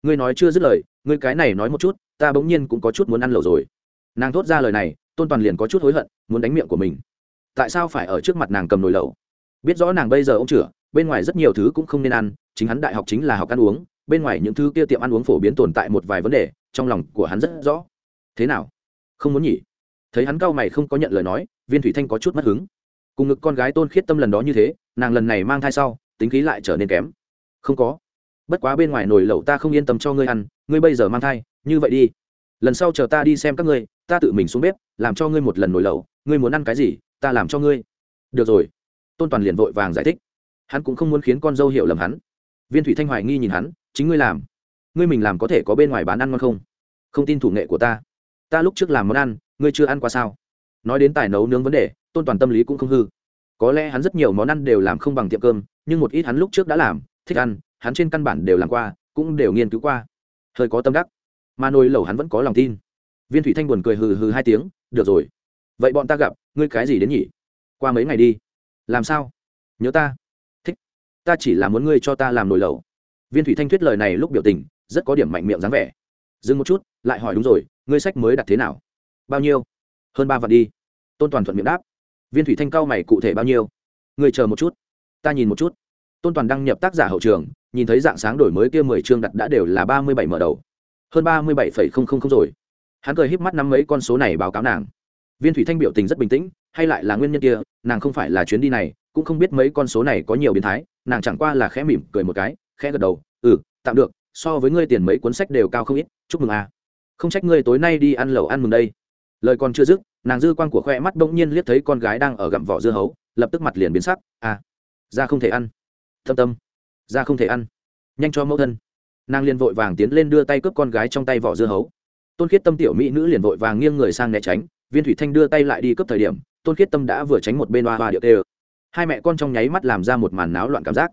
Ngươi nói chưa dứt lời, ngươi cái này nói một chút, ta bỗng nhiên cũng có chút muốn ăn lẩu rồi. Nàng thốt ra lời này, tôn toàn liền có chút hối hận, muốn đánh miệng của mình. Tại sao phải ở trước mặt nàng cầm nồi lẩu? Biết rõ nàng bây giờ ông chửa, bên ngoài rất nhiều thứ cũng không nên ăn, chính hắn đại học chính là học ăn uống bên ngoài những thứ kia tiệm ăn uống phổ biến tồn tại một vài vấn đề, trong lòng của hắn rất rõ. Thế nào? Không muốn nhỉ? Thấy hắn cao mày không có nhận lời nói, viên thủy thanh có chút mất hứng. Cùng ngực con gái tôn khiết tâm lần đó như thế, nàng lần này mang thai sau, tính khí lại trở nên kém. Không có. Bất quá bên ngoài nồi lẩu ta không yên tâm cho ngươi ăn, ngươi bây giờ mang thai, như vậy đi. Lần sau chờ ta đi xem các ngươi, ta tự mình xuống bếp, làm cho ngươi một lần nồi lẩu, ngươi muốn ăn cái gì, ta làm cho ngươi. Được rồi. Tôn toàn liền vội vàng giải thích. Hắn cũng không muốn khiến con dâu hiểu lầm hắn. Viên thủy thanh hoài nghi nhìn hắn chính ngươi làm. Ngươi mình làm có thể có bên ngoài bán ăn ngon không? Không tin thủ nghệ của ta. Ta lúc trước làm món ăn, ngươi chưa ăn qua sao? Nói đến tài nấu nướng vấn đề, tôn toàn tâm lý cũng không hư. Có lẽ hắn rất nhiều món ăn đều làm không bằng tiệm cơm, nhưng một ít hắn lúc trước đã làm, thích ăn, hắn trên căn bản đều làm qua, cũng đều nghiên cứu qua. Hơi có tâm đắc. Mà nồi lẩu hắn vẫn có lòng tin. Viên thủy thanh buồn cười hừ hừ hai tiếng, được rồi. Vậy bọn ta gặp, ngươi cái gì đến nhỉ? Qua mấy ngày đi. Làm sao? Nhớ ta. Thích. Ta chỉ là muốn ngươi cho ta làm nồi lẩu viên thủy thanh thuyết lời này lúc biểu tình, rất có điểm mạnh miệng dáng vẻ. Dừng một chút, lại hỏi đúng rồi, ngươi sách mới đặt thế nào? Bao nhiêu? Hơn ba vạn đi. Tôn toàn thuận miệng đáp. Viên thủy thanh cao mày cụ thể bao nhiêu? Ngươi chờ một chút. Ta nhìn một chút. Tôn toàn đăng nhập tác giả hậu trường, nhìn thấy dạng sáng đổi mới kia mười chương đặt đã đều là ba mươi bảy mở đầu. Hơn ba mươi bảy phẩy không không không rồi. Hắn cười híp mắt năm mấy con số này báo cáo nàng. Viên thủy thanh biểu tình rất bình tĩnh, hay lại là nguyên nhân kia, nàng không phải là chuyến đi này, cũng không biết mấy con số này có nhiều biến thái, nàng chẳng qua là khẽ mỉm cười một cái khẽ gật đầu ừ tạm được, so với ngươi tiền mấy cuốn sách đều cao không ít, chúc mừng à không trách ngươi tối nay đi ăn lẩu ăn mừng đây. Lời còn chưa dứt, nàng dư quan của khoe mắt bỗng nhiên liếc thấy con gái đang ở gặm vỏ dưa hấu, lập tức mặt liền biến sắc à ra không thể ăn. Thâm tâm, ra không thể ăn. Nhanh cho mẫu thân. Nàng liền vội vàng tiến lên đưa tay cướp con gái trong tay vỏ dưa hấu. Tôn khiết tâm tiểu mỹ nữ liền vội vàng nghiêng người sang né tránh, viên thủy thanh đưa tay lại đi cướp thời điểm, tôn khiết tâm đã vừa tránh một bên hoa hoa điệu tê hai mẹ con trong nháy mắt làm ra một màn náo loạn cảm giác.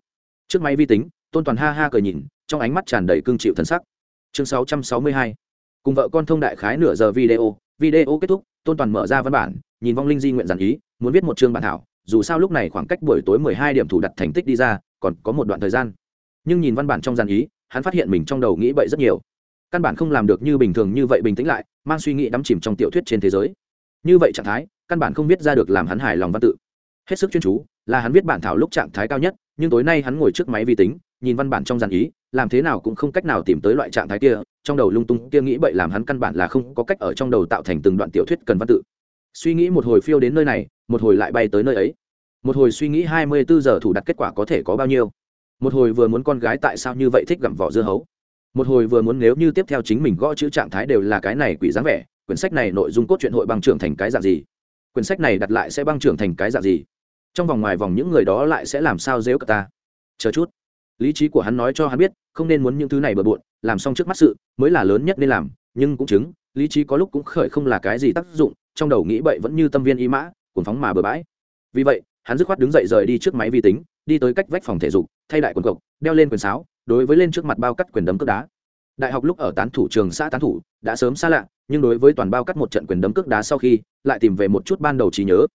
Trước máy vi tính tôn toàn ha ha cười nhìn, trong ánh mắt tràn đầy cương chịu thân sắc. Chương 662. cùng vợ con thông đại khái nửa giờ video video kết thúc, tôn toàn mở ra văn bản, nhìn vong linh di nguyện giản ý, muốn viết một chương bản thảo, dù sao lúc này khoảng cách buổi tối mười hai điểm thủ đặt thành tích đi ra, còn có một đoạn thời gian. Nhưng nhìn văn bản trong giản ý, hắn phát hiện mình trong đầu nghĩ bậy rất nhiều. Căn bản không làm được như bình thường như vậy bình tĩnh lại, mang suy nghĩ đắm chìm trong tiểu thuyết trên thế giới. Như vậy trạng thái, căn bản không viết ra được làm hắn hài lòng văn tự. Hết sức chuyên chú là hắn viết bản thảo lúc trạng thái cao nhất, nhưng tối nay hắn ngồi trước máy vi tính nhìn văn bản trong dàn ý, làm thế nào cũng không cách nào tìm tới loại trạng thái kia, trong đầu lung tung kia nghĩ bậy làm hắn căn bản là không có cách ở trong đầu tạo thành từng đoạn tiểu thuyết cần văn tự. Suy nghĩ một hồi phiêu đến nơi này, một hồi lại bay tới nơi ấy. Một hồi suy nghĩ hai mươi bốn giờ thủ đặt kết quả có thể có bao nhiêu? Một hồi vừa muốn con gái tại sao như vậy thích gặm vỏ dưa hấu? Một hồi vừa muốn nếu như tiếp theo chính mình gõ chữ trạng thái đều là cái này quỷ dáng vẻ, quyển sách này nội dung cốt truyện hội băng trưởng thành cái dạng gì? Quyển sách này đặt lại sẽ băng trưởng thành cái dạng gì? Trong vòng ngoài vòng những người đó lại sẽ làm sao dễu cả ta? Chờ chút lý trí của hắn nói cho hắn biết không nên muốn những thứ này bừa bộn làm xong trước mắt sự mới là lớn nhất nên làm nhưng cũng chứng lý trí có lúc cũng khởi không là cái gì tác dụng trong đầu nghĩ bậy vẫn như tâm viên y mã cuốn phóng mà bừa bãi. Vì vậy hắn dứt khoát đứng dậy rời đi trước máy vi tính đi tới cách vách phòng thể dục thay đại quần cộc đeo lên quyền sáo đối với lên trước mặt bao cắt quyền đấm cước đá. Đại học lúc ở tán thủ trường xã tán thủ đã sớm xa lạ nhưng đối với toàn bao cắt một trận quyền đấm cước đá sau khi lại tìm về một chút ban đầu trí nhớ.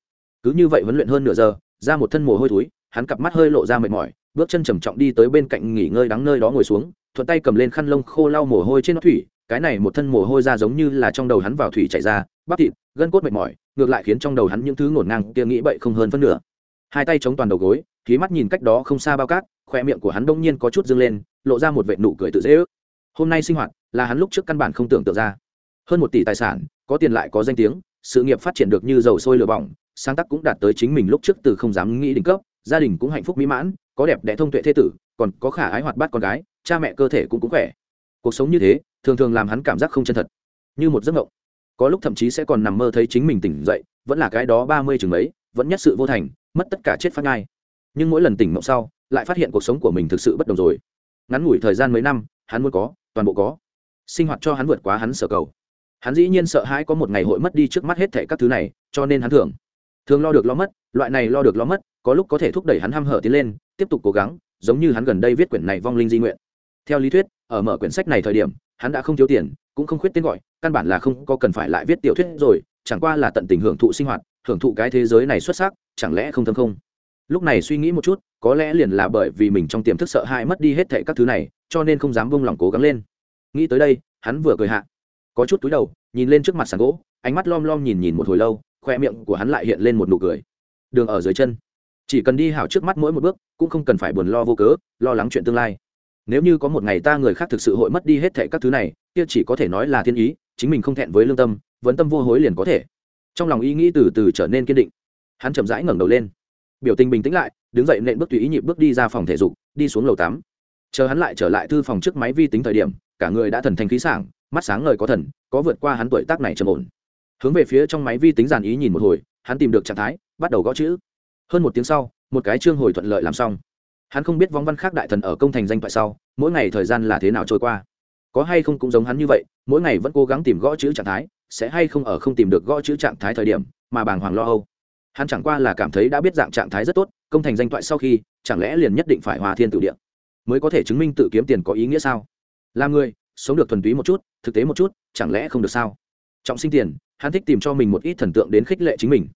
Cứ như vậy huấn luyện hơn nửa giờ ra một thân mồ hôi thối, hắn cặp mắt hơi lộ ra mệt mỏi bước chân trầm trọng đi tới bên cạnh nghỉ ngơi đắng nơi đó ngồi xuống, thuận tay cầm lên khăn lông khô lau mồ hôi trên nó thủy, cái này một thân mồ hôi ra giống như là trong đầu hắn vào thủy chảy ra, bắp thịt, gân cốt mệt mỏi, ngược lại khiến trong đầu hắn những thứ ngổn ngang kia nghĩ bậy không hơn phân nửa. Hai tay chống toàn đầu gối khí mắt nhìn cách đó không xa bao cát khoe miệng của hắn đông nhiên có chút dâng lên, lộ ra một vệ nụ cười tự dễ ước. Hôm nay sinh hoạt là hắn lúc trước căn bản không tưởng tượng ra. Hơn một tỷ tài sản, có tiền lại có danh tiếng, sự nghiệp phát triển được như dầu sôi lửa bỏng, sáng tác cũng đạt tới chính mình lúc trước từ không dám nghĩ đỉnh cấp gia đình cũng hạnh phúc mỹ mãn, có đẹp đẽ thông tuệ thế tử, còn có khả ái hoạt bát con gái, cha mẹ cơ thể cũng cũng khỏe. Cuộc sống như thế, thường thường làm hắn cảm giác không chân thật. Như một giấc mộng. Có lúc thậm chí sẽ còn nằm mơ thấy chính mình tỉnh dậy, vẫn là cái đó ba mươi chừng ấy, vẫn nhất sự vô thành, mất tất cả chết phát ngai nhưng mỗi lần tỉnh mộng sau, lại phát hiện cuộc sống của mình thực sự bất đồng rồi. Ngắn ngủi thời gian mấy năm, hắn muốn có, toàn bộ có. Sinh hoạt cho hắn vượt quá hắn sở cầu. Hắn dĩ nhiên sợ hãi có một ngày hội mất đi trước mắt hết thảy các thứ này, cho nên hắn thường. Thường lo được lo mất, loại này lo được lo mất có lúc có thể thúc đẩy hắn ham hở tiến lên, tiếp tục cố gắng, giống như hắn gần đây viết quyển này vong linh di nguyện. Theo lý thuyết, ở mở quyển sách này thời điểm, hắn đã không thiếu tiền, cũng không khuyết tên gọi, căn bản là không có cần phải lại viết tiểu thuyết rồi, chẳng qua là tận tình hưởng thụ sinh hoạt, hưởng thụ cái thế giới này xuất sắc, chẳng lẽ không thâm không? Lúc này suy nghĩ một chút, có lẽ liền là bởi vì mình trong tiềm thức sợ hãi mất đi hết thệ các thứ này, cho nên không dám buông lòng cố gắng lên. Nghĩ tới đây, hắn vừa cười hạ, có chút túi đầu, nhìn lên trước mặt sàn gỗ, ánh mắt lom lom nhìn nhìn một hồi lâu, khoe miệng của hắn lại hiện lên một nụ cười. Đường ở dưới chân chỉ cần đi hảo trước mắt mỗi một bước, cũng không cần phải buồn lo vô cớ, lo lắng chuyện tương lai. Nếu như có một ngày ta người khác thực sự hội mất đi hết thệ các thứ này, kia chỉ có thể nói là thiên ý, chính mình không thẹn với lương tâm vẫn tâm vô hối liền có thể. Trong lòng ý nghĩ từ từ trở nên kiên định. Hắn chậm rãi ngẩng đầu lên. Biểu tình bình tĩnh lại, đứng dậy nện bước tùy ý nhịp bước đi ra phòng thể dục, đi xuống lầu tám. Chờ hắn lại trở lại thư phòng trước máy vi tính thời điểm, cả người đã thần thanh khí sảng, mắt sáng ngời có thần, có vượt qua hắn tuổi tác này trầm ổn. Hướng về phía trong máy vi tính giàn ý nhìn một hồi, hắn tìm được trạng thái, bắt đầu gõ chữ hơn một tiếng sau, một cái chương hồi thuận lợi làm xong. Hắn không biết vong văn khác đại thần ở công thành danh thoại sau, mỗi ngày thời gian là thế nào trôi qua. Có hay không cũng giống hắn như vậy, mỗi ngày vẫn cố gắng tìm gõ chữ trạng thái, sẽ hay không ở không tìm được gõ chữ trạng thái thời điểm, mà bàng hoàng lo âu. Hắn chẳng qua là cảm thấy đã biết dạng trạng thái rất tốt, công thành danh thoại sau khi, chẳng lẽ liền nhất định phải hòa thiên tự địa? Mới có thể chứng minh tự kiếm tiền có ý nghĩa sao? Là người, sống được thuần túy một chút, thực tế một chút, chẳng lẽ không được sao? Trọng sinh tiền, hắn thích tìm cho mình một ít thần tượng đến khích lệ chính mình.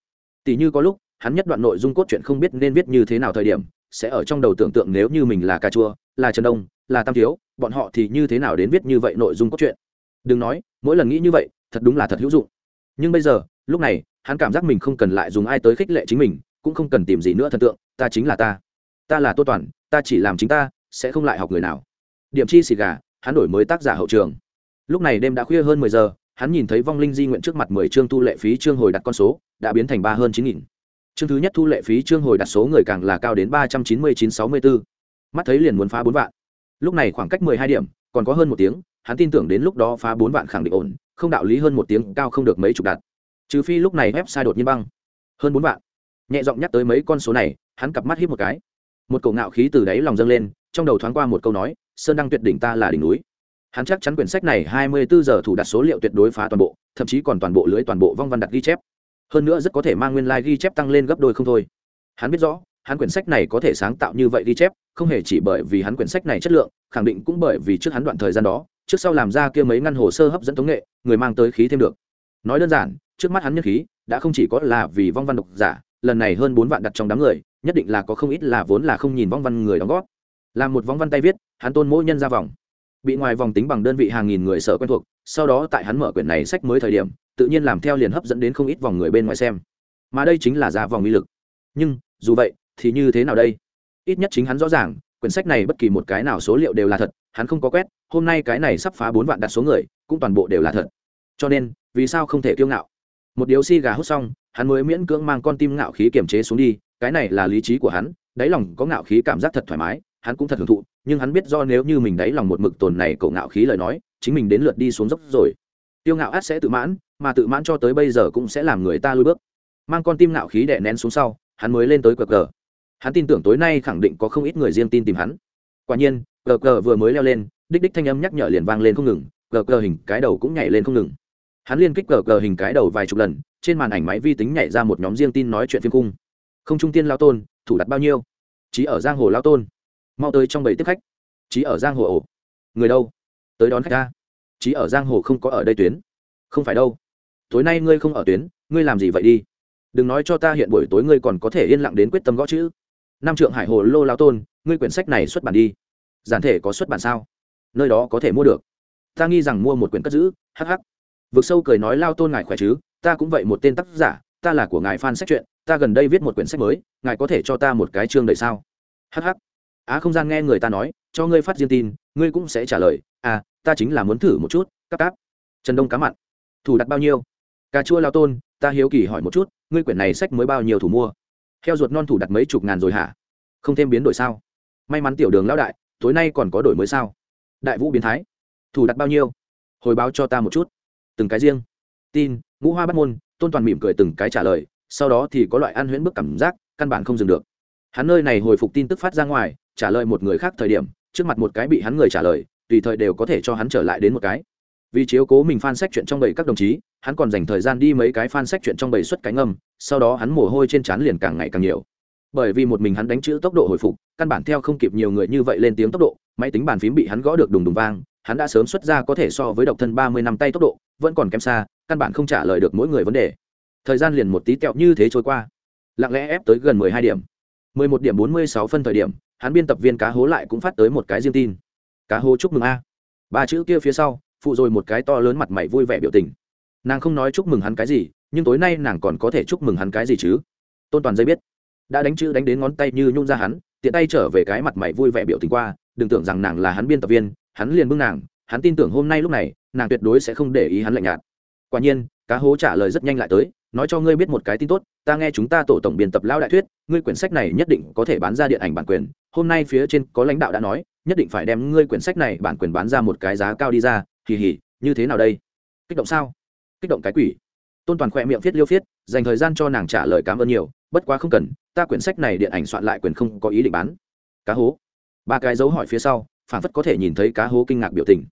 Tỷ như có lúc hắn nhất đoạn nội dung cốt truyện không biết nên viết như thế nào thời điểm, sẽ ở trong đầu tưởng tượng nếu như mình là cà chua, là trần đông, là tam thiếu, bọn họ thì như thế nào đến viết như vậy nội dung cốt truyện. Đừng nói, mỗi lần nghĩ như vậy, thật đúng là thật hữu dụng. Nhưng bây giờ, lúc này, hắn cảm giác mình không cần lại dùng ai tới khích lệ chính mình, cũng không cần tìm gì nữa thần tượng, ta chính là ta. Ta là tô toàn, ta chỉ làm chính ta, sẽ không lại học người nào. Điểm chi xì gà, hắn đổi mới tác giả hậu trường. Lúc này đêm đã khuya hơn mười giờ, hắn nhìn thấy vong linh di nguyện trước mặt mười chương thu lệ phí chương hồi đặt con số, đã biến thành ba hơn chín nghìn chương thứ nhất thu lệ phí chương hồi đặt số người càng là cao đến ba trăm chín mươi chín sáu mươi bốn mắt thấy liền muốn phá bốn vạn. Lúc này khoảng cách mười hai điểm, còn có hơn một tiếng, hắn tin tưởng đến lúc đó phá bốn vạn khẳng định ổn, không đạo lý hơn một tiếng cao không được mấy chục đạt trừ phi lúc này website đột nhiên băng. Hơn bốn vạn. Nhẹ giọng nhắc tới mấy con số này, hắn cặp mắt hít một cái. Một cổ ngạo khí từ đáy lòng dâng lên, trong đầu thoáng qua một câu nói, sơn đăng tuyệt đỉnh ta là đỉnh núi. Hắn chắc chắn quyển sách này hai mươi bốn giờ thủ đặt số liệu tuyệt đối phá toàn bộ, thậm chí còn toàn bộ lưới toàn bộ vong văn đặt ghi chép hơn nữa rất có thể mang nguyên lai、like、ghi chép tăng lên gấp đôi không thôi. Hắn biết rõ, hắn quyển sách này có thể sáng tạo như vậy ghi chép, không hề chỉ bởi vì hắn quyển sách này chất lượng, khẳng định cũng bởi vì trước hắn đoạn thời gian đó, trước sau làm ra kia mấy ngăn hồ sơ hấp dẫn tống nghệ, người mang tới khí thêm được. Nói đơn giản, trước mắt hắn nhân khí đã không chỉ có là vì vong văn độc giả, lần này hơn bốn vạn đặt trong đám người, nhất định là có không ít là vốn là không nhìn vong văn người đóng góp. Làm một vong văn tay viết, hắn tôn mỗi nhân ra vòng. Bị ngoài vòng tính bằng đơn vị hàng nghìn người sở quen thuộc, sau đó tại hắn mở quyển này sách mới thời điểm tự nhiên làm theo liền hấp dẫn đến không ít vòng người bên ngoài xem. Mà đây chính là ra vòng uy lực. Nhưng, dù vậy, thì như thế nào đây? Ít nhất chính hắn rõ ràng, quyển sách này bất kỳ một cái nào số liệu đều là thật, hắn không có quét, hôm nay cái này sắp phá bốn vạn đặt số người, cũng toàn bộ đều là thật. Cho nên, vì sao không thể kiêu ngạo? Một điếu xi gà hút xong, hắn mới miễn cưỡng mang con tim ngạo khí kiềm chế xuống đi, cái này là lý trí của hắn, đáy lòng có ngạo khí cảm giác thật thoải mái, hắn cũng thật hưởng thụ, nhưng hắn biết do nếu như mình đáy lòng một mực tồn này cậu ngạo khí lời nói, chính mình đến lượt đi xuống dốc rồi. Tiêu ngạo át sẽ tự mãn mà tự mãn cho tới bây giờ cũng sẽ làm người ta lui bước. Mang con tim nạo khí đè nén xuống sau, hắn mới lên tới cờ cờ. Hắn tin tưởng tối nay khẳng định có không ít người riêng tin tìm hắn. Quả nhiên, cờ cờ vừa mới leo lên, đích đích thanh âm nhắc nhở liền vang lên không ngừng, cờ cờ hình cái đầu cũng nhảy lên không ngừng. Hắn liên kích cờ cờ hình cái đầu vài chục lần, trên màn ảnh máy vi tính nhảy ra một nhóm riêng tin nói chuyện phim cung không trung tiên lao tôn, thủ đặt bao nhiêu? Chí ở giang hồ lao tôn. Mau tới trong bầy tiếp khách. Chí ở giang hồ ổ. Người đâu? Tới đón khách ta. Chí ở giang hồ không có ở đây tuyến. Không phải đâu tối nay ngươi không ở tuyến, ngươi làm gì vậy đi? Đừng nói cho ta hiện buổi tối ngươi còn có thể yên lặng đến quyết tâm gõ chữ. Nam trượng hải hồ lô lao tôn, ngươi quyển sách này xuất bản đi. Giản thể có xuất bản sao? Nơi đó có thể mua được. Ta nghi rằng mua một quyển cất giữ hh vực sâu cười nói lao tôn ngài khỏe chứ? Ta cũng vậy một tên tác giả, ta là của ngài phan sách chuyện ta gần đây viết một quyển sách mới, ngài có thể cho ta một cái chương đợi sao? Hh á, không gian nghe người ta nói, cho ngươi phát riêng tin, ngươi cũng sẽ trả lời. À ta chính là muốn thử một chút cắp cáp. Trần đông cá mặn. Thủ đặt bao nhiêu? Cà chua lao tôn, ta hiếu kỳ hỏi một chút, ngươi quyển này sách mới bao nhiêu thủ mua? Heo ruột non thủ đặt mấy chục ngàn rồi hả? Không thêm biến đổi sao? May mắn tiểu đường lão đại, tối nay còn có đổi mới sao? Đại vũ biến thái. Thủ đặt bao nhiêu? Hồi báo cho ta một chút. Từng cái riêng. Tin, ngũ hoa bắt môn, tôn toàn mỉm cười từng cái trả lời, sau đó thì có loại ăn huyễn bức cảm giác, căn bản không dừng được. Hắn nơi này hồi phục tin tức phát ra ngoài, trả lời một người khác thời điểm, trước mặt một cái bị hắn người trả lời, tùy thời đều có thể cho hắn trở lại đến một cái vì chiếu cố mình fan sách chuyện trong bầy các đồng chí, hắn còn dành thời gian đi mấy cái fan sách chuyện trong bầy xuất cánh âm sau đó hắn mồ hôi trên trán liền càng ngày càng nhiều. Bởi vì một mình hắn đánh chữ tốc độ hồi phục, căn bản theo không kịp nhiều người như vậy lên tiếng tốc độ, máy tính bàn phím bị hắn gõ được đùng đùng vang, hắn đã sớm xuất ra có thể so với độc thân ba mươi năm tay tốc độ, vẫn còn kém xa, căn bản không trả lời được mỗi người vấn đề. Thời gian liền một tí tẹo như thế trôi qua. Lặng lẽ ép tới gần mười hai điểm. mười một điểm bốn mươi sáu phân thời điểm, hắn biên tập viên cá hố lại cũng phát tới một cái riêng tin. Cá hố chúc mừng a. Ba chữ kia phía sau phụ rồi một cái to lớn mặt mày vui vẻ biểu tình. Nàng không nói chúc mừng hắn cái gì, nhưng tối nay nàng còn có thể chúc mừng hắn cái gì chứ? Tôn toàn dây biết. Đã đánh chữ đánh đến ngón tay như nhung ra hắn, tiện tay trở về cái mặt mày vui vẻ biểu tình qua, đừng tưởng rằng nàng là hắn biên tập viên, hắn liền bưng nàng, hắn tin tưởng hôm nay lúc này, nàng tuyệt đối sẽ không để ý hắn lạnh nhạt. Quả nhiên, cá hố trả lời rất nhanh lại tới, nói cho ngươi biết một cái tin tốt, ta nghe chúng ta tổ tổng biên tập lão đại thuyết, ngươi quyển sách này nhất định có thể bán ra điện ảnh bản quyền, hôm nay phía trên có lãnh đạo đã nói, nhất định phải đem ngươi quyển sách này bản quyền bán ra một cái giá cao đi ra hì hì, như thế nào đây? Kích động sao? Kích động cái quỷ. Tôn toàn khỏe miệng viết liêu viết dành thời gian cho nàng trả lời cảm ơn nhiều, bất quá không cần, ta quyển sách này điện ảnh soạn lại quyền không có ý định bán. Cá hố. Ba cái dấu hỏi phía sau phản phất có thể nhìn thấy cá hố kinh ngạc biểu tình.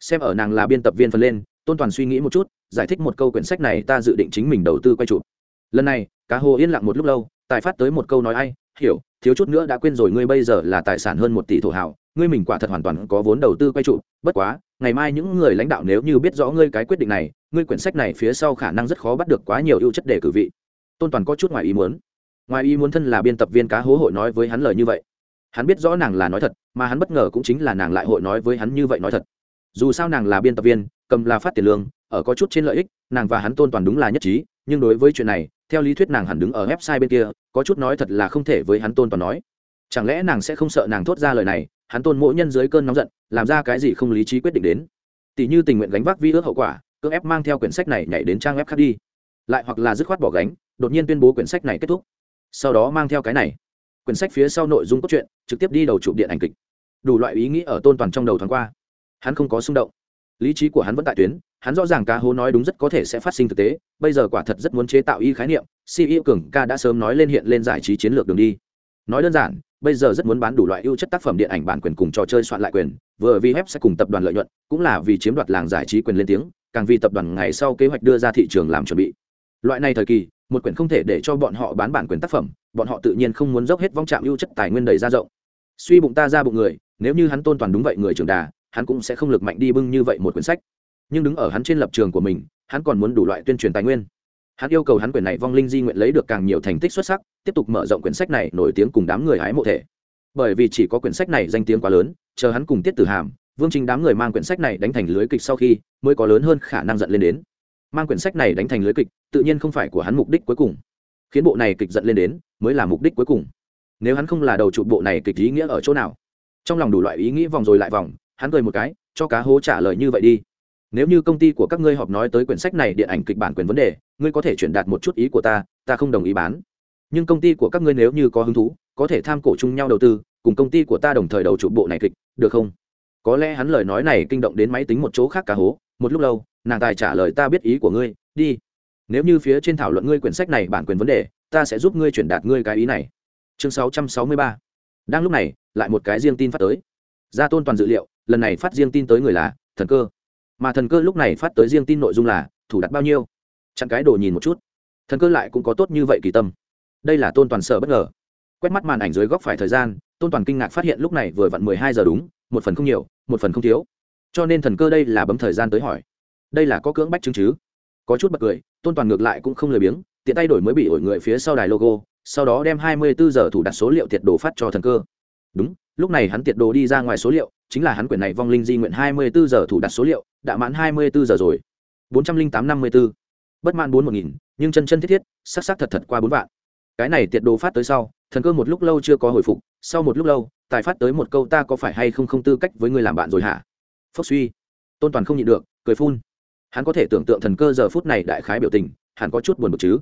Xem ở nàng là biên tập viên phần lên, tôn toàn suy nghĩ một chút, giải thích một câu quyển sách này ta dự định chính mình đầu tư quay chụp. Lần này, cá hố yên lặng một lúc lâu, tài phát tới một câu nói ai hiểu, thiếu chút nữa đã quên rồi ngươi bây giờ là tài sản hơn một tỷ thổ hào, ngươi mình quả thật hoàn toàn có vốn đầu tư quay trụ. Bất quá, ngày mai những người lãnh đạo nếu như biết rõ ngươi cái quyết định này, ngươi quyển sách này phía sau khả năng rất khó bắt được quá nhiều ưu chất để cử vị. Tôn toàn có chút ngoài ý muốn. Ngoài ý muốn thân là biên tập viên cá hố hội nói với hắn lời như vậy. Hắn biết rõ nàng là nói thật, mà hắn bất ngờ cũng chính là nàng lại hội nói với hắn như vậy nói thật. Dù sao nàng là biên tập viên, cầm là phát tiền lương, ở có chút trên lợi ích, nàng và hắn tôn toàn đúng là nhất trí, nhưng đối với chuyện này theo lý thuyết nàng hẳn đứng ở website bên kia, có chút nói thật là không thể với hắn tôn toàn nói. Chẳng lẽ nàng sẽ không sợ nàng thốt ra lời này, hắn tôn mỗi nhân dưới cơn nóng giận, làm ra cái gì không lý trí quyết định đến. Tỷ như tình nguyện gánh vác vi ước hậu quả, cưỡng ép mang theo quyển sách này nhảy đến trang web khác đi. Lại hoặc là dứt khoát bỏ gánh, đột nhiên tuyên bố quyển sách này kết thúc. Sau đó mang theo cái này. Quyển sách phía sau nội dung cốt truyện, trực tiếp đi đầu chụp điện ảnh kịch. Đủ loại ý nghĩ ở tôn toàn trong đầu thoáng qua. Hắn không có xung động. Lý trí của hắn vẫn tại tuyến hắn rõ ràng ca hố nói đúng rất có thể sẽ phát sinh thực tế, bây giờ quả thật rất muốn chế tạo y khái niệm ceo cường ca đã sớm nói lên hiện lên giải trí chiến lược đường đi. Nói đơn giản, bây giờ rất muốn bán đủ loại ưu chất tác phẩm điện ảnh bản quyền cùng trò chơi soạn lại quyền, vừa vì hép sẽ cùng tập đoàn lợi nhuận, cũng là vì chiếm đoạt làng giải trí quyền lên tiếng, càng vì tập đoàn ngày sau kế hoạch đưa ra thị trường làm chuẩn bị. Loại này thời kỳ, một quyển không thể để cho bọn họ bán bản quyền tác phẩm, bọn họ tự nhiên không muốn dốc hết vong trạm ưu chất tài nguyên đầy ra rộng. Suy bụng ta ra bụng người, nếu như hắn tôn toàn đúng vậy người trưởng đà, hắn cũng sẽ không lực mạnh đi bưng như vậy một quyển sách nhưng đứng ở hắn trên lập trường của mình, hắn còn muốn đủ loại tuyên truyền tài nguyên. Hắn yêu cầu hắn quyển này vong linh di nguyện lấy được càng nhiều thành tích xuất sắc, tiếp tục mở rộng quyển sách này nổi tiếng cùng đám người hái mộ thể. Bởi vì chỉ có quyển sách này danh tiếng quá lớn, chờ hắn cùng tiết tử hàm, vương trình đám người mang quyển sách này đánh thành lưới kịch sau khi, mới có lớn hơn khả năng dẫn lên đến. Mang quyển sách này đánh thành lưới kịch, tự nhiên không phải của hắn mục đích cuối cùng. Khiến bộ này kịch giận lên đến, mới là mục đích cuối cùng. Nếu hắn không là đầu trụ bộ này kịch ý nghĩa ở chỗ nào? Trong lòng đủ loại ý nghĩ vòng rồi lại vòng, hắn cười một cái, cho cá hố trả lời như vậy đi nếu như công ty của các ngươi họp nói tới quyển sách này điện ảnh kịch bản quyền vấn đề, ngươi có thể chuyển đạt một chút ý của ta ta không đồng ý bán. Nhưng công ty của các ngươi nếu như có hứng thú, có thể tham cổ chung nhau đầu tư, cùng công ty của ta đồng thời đầu trụ bộ này kịch, được không? Có lẽ hắn lời nói này kinh động đến máy tính một chỗ khác cả hố. Một lúc lâu, nàng tài trả lời ta biết ý của ngươi, đi. Nếu như phía trên thảo luận ngươi quyển sách này bản quyền vấn đề, ta sẽ giúp ngươi chuyển đạt ngươi cái ý này. Chương 663. đang lúc này, lại một cái riêng tin phát tới. Gia tôn toàn dự liệu, lần này phát riêng tin tới người là thần cơ mà thần cơ lúc này phát tới riêng tin nội dung là, thủ đặt bao nhiêu? Chặn cái đồ nhìn một chút. Thần cơ lại cũng có tốt như vậy kỳ tâm. Đây là tôn toàn sợ bất ngờ. Quét mắt màn ảnh dưới góc phải thời gian, tôn toàn kinh ngạc phát hiện lúc này vừa vặn mười hai giờ đúng, một phần không nhiều, một phần không thiếu. Cho nên thần cơ đây là bấm thời gian tới hỏi. Đây là có cưỡng bách chứng chứ? Có chút bật cười, tôn toàn ngược lại cũng không lười biếng, tiện tay đổi mới bị ổi người phía sau đài logo, sau đó đem hai mươi bốn giờ thủ đặt số liệu tiệt đồ phát cho thần cơ. Đúng, lúc này hắn tiệt đồ đi ra ngoài số liệu chính là hắn quyển này vong linh di nguyện hai mươi bốn giờ thủ đặt số liệu, đã mãn hai mươi bốn giờ rồi. bốn trăm linh tám năm mươi bốn. Bất mãn bốn một nghìn, nhưng chân chân thiết thiết, sắc sắc thật thật qua bốn vạn. Cái này tiệt đồ phát tới sau, thần cơ một lúc lâu chưa có hồi phục, sau một lúc lâu, tài phát tới một câu ta có phải hay không không tư cách với người làm bạn rồi hả? Phốc suy. Tôn toàn không nhịn được, cười phun. Hắn có thể tưởng tượng thần cơ giờ phút này đại khái biểu tình, hẳn có chút buồn bực chứ.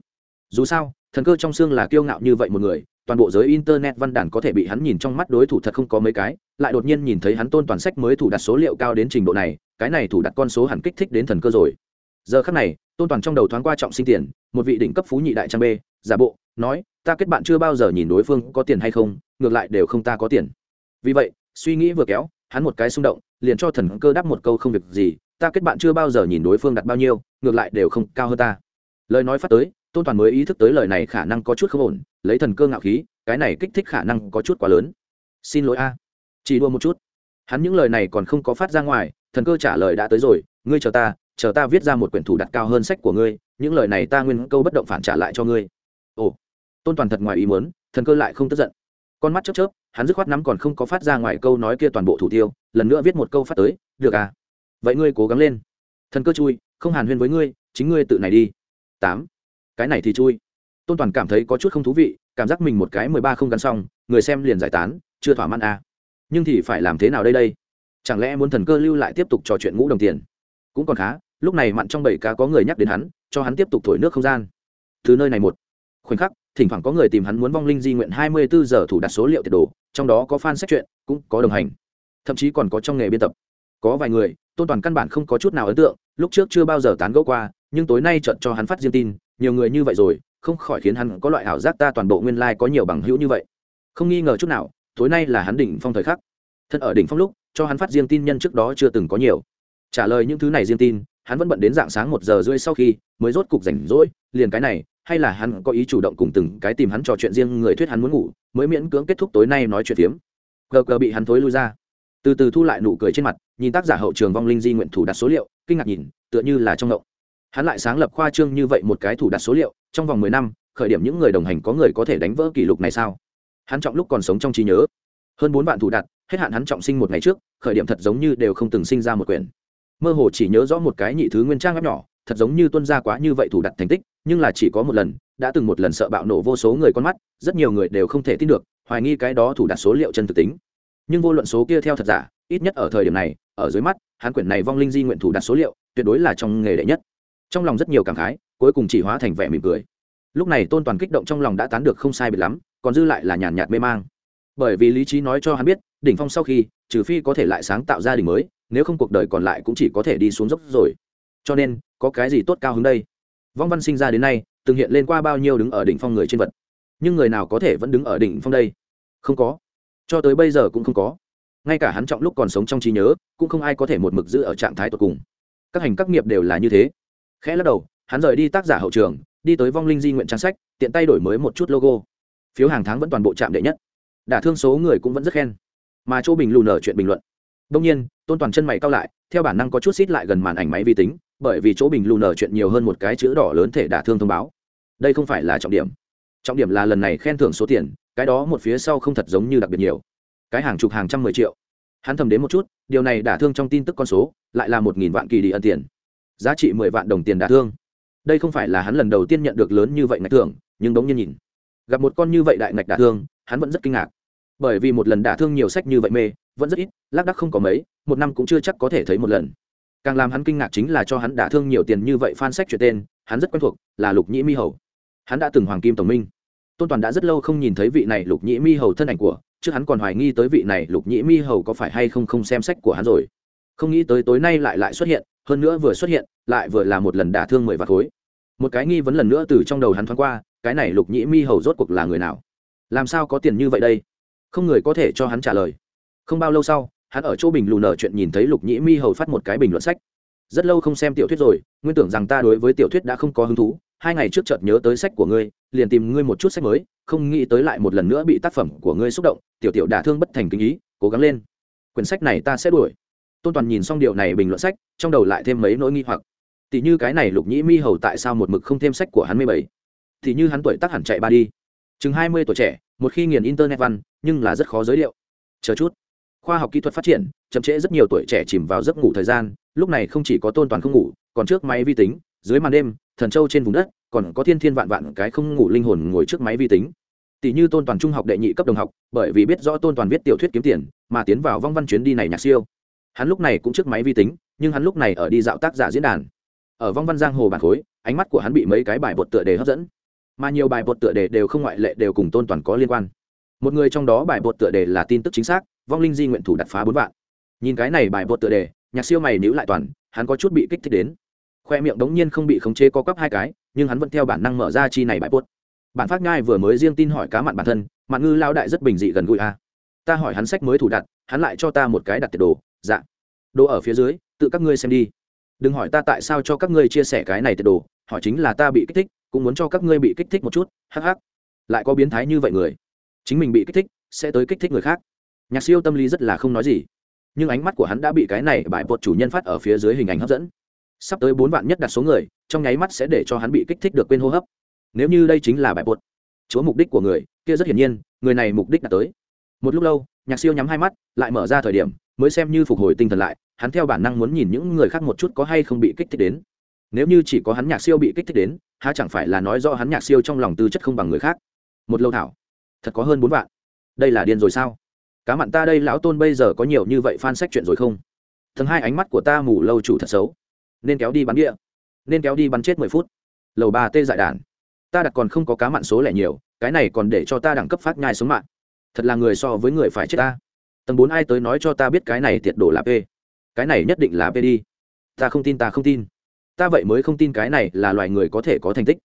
Dù sao, thần cơ trong xương là kiêu ngạo như vậy một người toàn bộ giới internet văn đàn có thể bị hắn nhìn trong mắt đối thủ thật không có mấy cái, lại đột nhiên nhìn thấy hắn tôn toàn sách mới thủ đặt số liệu cao đến trình độ này, cái này thủ đặt con số hẳn kích thích đến thần cơ rồi. Giờ khắc này, tôn toàn trong đầu thoáng qua trọng sinh tiền, một vị đỉnh cấp phú nhị đại trang b giả bộ, nói, ta kết bạn chưa bao giờ nhìn đối phương có tiền hay không, ngược lại đều không ta có tiền. Vì vậy, suy nghĩ vừa kéo, hắn một cái xung động, liền cho thần cơ đáp một câu không việc gì, ta kết bạn chưa bao giờ nhìn đối phương đặt bao nhiêu, ngược lại đều không cao hơn ta. Lời nói phát tới tôn toàn mới ý thức tới lời này khả năng có chút không ổn, lấy thần cơ ngạo khí, cái này kích thích khả năng có chút quá lớn. Xin lỗi a. Chỉ đua một chút. Hắn những lời này còn không có phát ra ngoài, thần cơ trả lời đã tới rồi, ngươi chờ ta chờ ta viết ra một quyển thủ đặt cao hơn sách của ngươi, những lời này ta nguyên câu bất động phản trả lại cho ngươi. Ồ. Tôn toàn thật ngoài ý muốn, thần cơ lại không tức giận. Con mắt chớp chớp, hắn dứt khoát nắm còn không có phát ra ngoài câu nói kia toàn bộ thủ tiêu, lần nữa viết một câu phát tới, được à? Vậy ngươi cố gắng lên. Thần cơ chui, không hàn huyên với ngươi, chính ngươi tự này đi. Tám cái này thì chui. Tôn toàn cảm thấy có chút không thú vị, cảm giác mình một cái mười ba không gắn xong, người xem liền giải tán, chưa thỏa mãn à. nhưng thì phải làm thế nào đây đây? Chẳng lẽ muốn thần cơ lưu lại tiếp tục trò chuyện ngũ đồng tiền? Cũng còn khá, lúc này mặn trong bảy cá có người nhắc đến hắn, cho hắn tiếp tục thổi nước không gian. Từ nơi này một khoảnh khắc, thỉnh thoảng có người tìm hắn muốn vong linh di nguyện hai mươi bốn giờ thủ đặt số liệu tiệt đồ, trong đó có fan sách chuyện, cũng có đồng hành. Thậm chí còn có trong nghề biên tập. Có vài người, tôn toàn căn bản không có chút nào ấn tượng, lúc trước chưa bao giờ tán gẫu qua, nhưng tối nay trận cho hắn phát riêng tin nhiều người như vậy rồi, không khỏi khiến hắn có loại ảo giác ta toàn bộ nguyên lai có nhiều bằng hữu như vậy. Không nghi ngờ chút nào, tối nay là hắn đỉnh phong thời khắc. Thân ở đỉnh phong lúc, cho hắn phát riêng tin nhân trước đó chưa từng có nhiều. Trả lời những thứ này riêng tin, hắn vẫn bận đến dạng sáng một giờ rưỡi sau khi mới rốt cục rảnh rỗi, liền cái này, hay là hắn có ý chủ động cùng từng cái tìm hắn trò chuyện riêng người thuyết hắn muốn ngủ, mới miễn cưỡng kết thúc tối nay nói chuyện phiếm. Gờ gờ bị hắn thối lui ra. Từ từ thu lại nụ cười trên mặt, nhìn tác giả hậu trường vong linh di nguyện thủ đặt số liệu, kinh ngạc nhìn, tựa như là trong ngộng hắn lại sáng lập khoa trương như vậy một cái thủ đặt số liệu, trong vòng mười năm, khởi điểm những người đồng hành có người có thể đánh vỡ kỷ lục này sao? Hắn trọng lúc còn sống trong trí nhớ. Hơn bốn vạn thủ đặt, hết hạn hắn trọng sinh một ngày trước, khởi điểm thật giống như đều không từng sinh ra một quyển. Mơ hồ chỉ nhớ rõ một cái nhị thứ nguyên trang web nhỏ, thật giống như tuân ra quá như vậy thủ đặt thành tích, nhưng là chỉ có một lần, đã từng một lần sợ bạo nổ vô số người con mắt, rất nhiều người đều không thể tin được, hoài nghi cái đó thủ đặt số liệu chân thực tính. Nhưng vô luận số kia theo thật giả, ít nhất ở thời điểm này, ở dưới mắt, hắn quyển này vong linh di nguyện thủ đặt số liệu, tuyệt đối là trong nghề đệ nhất trong lòng rất nhiều cảm khái, cuối cùng chỉ hóa thành vẻ mỉm cười. Lúc này tôn toàn kích động trong lòng đã tán được không sai biệt lắm, còn dư lại là nhàn nhạt mê mang. Bởi vì lý trí nói cho hắn biết, đỉnh phong sau khi, trừ phi có thể lại sáng tạo gia đình mới, nếu không cuộc đời còn lại cũng chỉ có thể đi xuống dốc rồi. Cho nên, có cái gì tốt cao hứng đây? Vong văn sinh ra đến nay, từng hiện lên qua bao nhiêu đứng ở đỉnh phong người trên vật? Nhưng người nào có thể vẫn đứng ở đỉnh phong đây? Không có. Cho tới bây giờ cũng không có. Ngay cả hắn trọng lúc còn sống trong trí nhớ, cũng không ai có thể một mực giữ ở trạng thái tột cùng. Các hành các nghiệp đều là như thế khẽ lắc đầu, hắn rời đi tác giả hậu trường, đi tới vong linh di nguyện trang sách, tiện tay đổi mới một chút logo. Phiếu hàng tháng vẫn toàn bộ trạm đệ nhất. Đả thương số người cũng vẫn rất khen. Mà chỗ bình lù nở chuyện bình luận. Đông nhiên, tôn toàn chân mày cao lại, theo bản năng có chút xít lại gần màn ảnh máy vi tính, bởi vì chỗ bình lù nở chuyện nhiều hơn một cái chữ đỏ lớn thể đả thương thông báo. Đây không phải là trọng điểm. Trọng điểm là lần này khen thưởng số tiền, cái đó một phía sau không thật giống như đặc biệt nhiều. Cái hàng chục hàng trăm mười triệu. Hắn thầm đến một chút, điều này đả thương trong tin tức con số, lại là một nghìn vạn kỳ đi ân tiền giá trị mười vạn đồng tiền đả thương. Đây không phải là hắn lần đầu tiên nhận được lớn như vậy ngạch thường nhưng đống nhiên nhìn. Gặp một con như vậy đại ngạch đả thương, hắn vẫn rất kinh ngạc. Bởi vì một lần đả thương nhiều sách như vậy mê, vẫn rất ít, lác đắc không có mấy, một năm cũng chưa chắc có thể thấy một lần. Càng làm hắn kinh ngạc chính là cho hắn đả thương nhiều tiền như vậy phan sách chuyện tên, hắn rất quen thuộc, là lục nhĩ mi hầu. Hắn đã từng hoàng kim tổng minh. Tôn toàn đã rất lâu không nhìn thấy vị này lục nhĩ mi hầu thân ảnh của trước hắn còn hoài nghi tới vị này lục nhĩ mi hầu có phải hay không không xem sách của hắn rồi. Không nghĩ tới tối nay lại lại xuất hiện hơn nữa vừa xuất hiện, lại vừa là một lần đả thương mười vạt khối. Một cái nghi vấn lần nữa từ trong đầu hắn thoáng qua, cái này lục nhĩ mi hầu rốt cuộc là người nào? Làm sao có tiền như vậy đây? Không người có thể cho hắn trả lời. Không bao lâu sau, hắn ở chỗ bình lù nở chuyện nhìn thấy lục nhĩ mi hầu phát một cái bình luận sách. Rất lâu không xem tiểu thuyết rồi, nguyên tưởng rằng ta đối với tiểu thuyết đã không có hứng thú, hai ngày trước chợt nhớ tới sách của ngươi, liền tìm ngươi một chút sách mới, không nghĩ tới lại một lần nữa bị tác phẩm của ngươi xúc động, tiểu tiểu đả thương bất thành kinh ý, cố gắng lên. Quyển sách này ta sẽ đuổi tôn toàn nhìn xong điều này bình luận sách, trong đầu lại thêm mấy nỗi nghi hoặc. Tỷ như cái này lục nhĩ mi hầu tại sao một mực không thêm sách của hắn mươi bảy thì như hắn tuổi tác hẳn chạy ba đi. Chừng hai mươi tuổi trẻ, một khi nghiền internet văn, nhưng là rất khó giới thiệu. Chờ chút. Khoa học kỹ thuật phát triển, chậm trễ rất nhiều tuổi trẻ chìm vào giấc ngủ thời gian, lúc này không chỉ có tôn toàn không ngủ, còn trước máy vi tính, dưới màn đêm, thần châu trên vùng đất, còn có thiên thiên vạn vạn cái không ngủ linh hồn ngồi trước máy vi tính. Tỷ như tôn toàn trung học đệ nhị cấp đồng học, bởi vì biết rõ tôn toàn viết tiểu thuyết kiếm tiền, mà tiến vào vong văn chuyến đi này nhạc siêu hắn lúc này cũng trước máy vi tính, nhưng hắn lúc này ở đi dạo tác giả diễn đàn. Ở vong văn giang hồ bản khối, ánh mắt của hắn bị mấy cái bài bột tựa đề hấp dẫn. Mà nhiều bài bột tựa đề đều không ngoại lệ, đều cùng tôn toàn có liên quan. Một người trong đó bài bột tựa đề là tin tức chính xác, vong linh di nguyện thủ đặt phá bốn vạn. Nhìn cái này bài bột tựa đề, nhạc siêu mày níu lại toàn, hắn có chút bị kích thích đến. Khoe miệng đống nhiên không bị khống chế co cắp hai cái, nhưng hắn vẫn theo bản năng mở ra chi này bài bột. Bản phát ngai vừa mới riêng tin hỏi cá mặn bản thân mặn ngư lao đại rất bình dị gần gũi a ta hỏi hắn sách mới thủ đặt, hắn lại cho ta một cái đặt tiệt đồ dạ. Đồ ở phía dưới, tự các ngươi xem đi. Đừng hỏi ta tại sao cho các ngươi chia sẻ cái này tiệt đồ, hỏi chính là ta bị kích thích, cũng muốn cho các ngươi bị kích thích một chút, hắc hắc. Lại có biến thái như vậy người. Chính mình bị kích thích, sẽ tới kích thích người khác. Nhạc siêu tâm lý rất là không nói gì. Nhưng ánh mắt của hắn đã bị cái này bại bột chủ nhân phát ở phía dưới hình ảnh hấp dẫn. Sắp tới bốn vạn nhất đặt số người, trong nháy mắt sẽ để cho hắn bị kích thích được quên hô hấp. Nếu như đây chính là bại bột, chúa mục đích của người, kia rất hiển nhiên, người này mục đích đã tới. Một lúc lâu, nhạc siêu nhắm hai mắt, lại mở ra thời điểm mới xem như phục hồi tinh thần lại, hắn theo bản năng muốn nhìn những người khác một chút có hay không bị kích thích đến. Nếu như chỉ có hắn nhạc siêu bị kích thích đến, há chẳng phải là nói do hắn nhạc siêu trong lòng tư chất không bằng người khác. Một lâu thảo, thật có hơn bốn vạn. Đây là điên rồi sao? Cá mặn ta đây lão tôn bây giờ có nhiều như vậy fan sách chuyện rồi không? Thằng hai ánh mắt của ta mù lâu chủ thật xấu. Nên kéo đi bắn địa, nên kéo đi bắn chết mười phút. Lầu ba tê dại đàn. Ta đặt còn không có cá mặn số lẻ nhiều, cái này còn để cho ta đẳng cấp phát nhai sống mạng. Thật là người so với người phải chết ta tầng bốn ai tới nói cho ta biết cái này tiệt đổ là p. Cái này nhất định là p đi. Ta không tin, ta không tin. Ta vậy mới không tin cái này là loài người có thể có thành tích.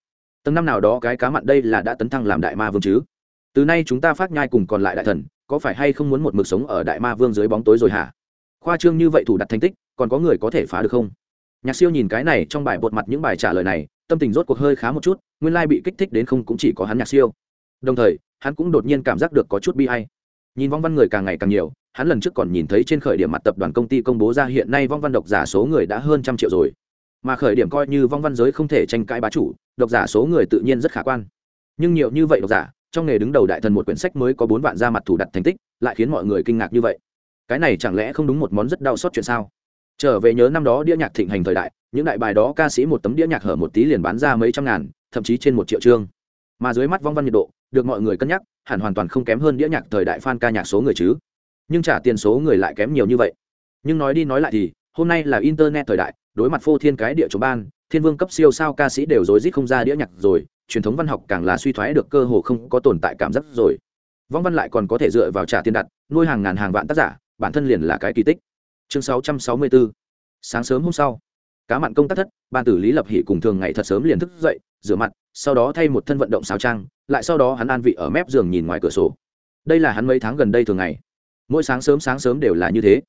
Tầng năm nào đó cái cá mặn đây là đã tấn thăng làm đại ma vương chứ? Từ nay chúng ta phát nhai cùng còn lại đại thần, có phải hay không muốn một mực sống ở đại ma vương dưới bóng tối rồi hả? Khoa trương như vậy thủ đặt thành tích, còn có người có thể phá được không? Nhạc siêu nhìn cái này trong bài bột mặt những bài trả lời này, tâm tình rốt cuộc hơi khá một chút, nguyên lai bị kích thích đến không cũng chỉ có hắn nhạc siêu. Đồng thời, hắn cũng đột nhiên cảm giác được có chút bi hay nhìn vong văn người càng ngày càng nhiều, hắn lần trước còn nhìn thấy trên khởi điểm mặt tập đoàn công ty công bố ra hiện nay vong văn độc giả số người đã hơn trăm triệu rồi. Mà khởi điểm coi như vong văn giới không thể tranh cãi bá chủ, độc giả số người tự nhiên rất khả quan. Nhưng nhiều như vậy độc giả, trong nghề đứng đầu đại thần một quyển sách mới có bốn vạn ra mặt thủ đặt thành tích, lại khiến mọi người kinh ngạc như vậy. Cái này chẳng lẽ không đúng một món rất đau xót chuyện sao? Trở về nhớ năm đó đĩa nhạc thịnh hành thời đại, những đại bài đó ca sĩ một tấm đĩa nhạc hở một tí liền bán ra mấy trăm ngàn, thậm chí trên một triệu chương mà dưới mắt vong văn nhiệt độ được mọi người cân nhắc, hẳn hoàn toàn không kém hơn đĩa nhạc thời đại fan ca nhạc số người chứ. Nhưng trả tiền số người lại kém nhiều như vậy. Nhưng nói đi nói lại thì, hôm nay là internet thời đại, đối mặt phô thiên cái địa chống ban, thiên vương cấp siêu sao ca sĩ đều rối rít không ra đĩa nhạc rồi, truyền thống văn học càng là suy thoái được cơ hồ không có tồn tại cảm giác rồi. Vong văn lại còn có thể dựa vào trả tiền đặt, nuôi hàng ngàn hàng vạn tác giả, bản thân liền là cái kỳ tích. Chương 664 sáng sớm hôm sau, cá mặn công tác thất, ban tử lý lập hỷ cùng thường ngày thật sớm liền thức dậy, rửa mặt, sau đó thay một thân vận động xáo trang lại sau đó hắn an vị ở mép giường nhìn ngoài cửa sổ. Đây là hắn mấy tháng gần đây thường ngày. Mỗi sáng sớm sáng sớm đều là như thế.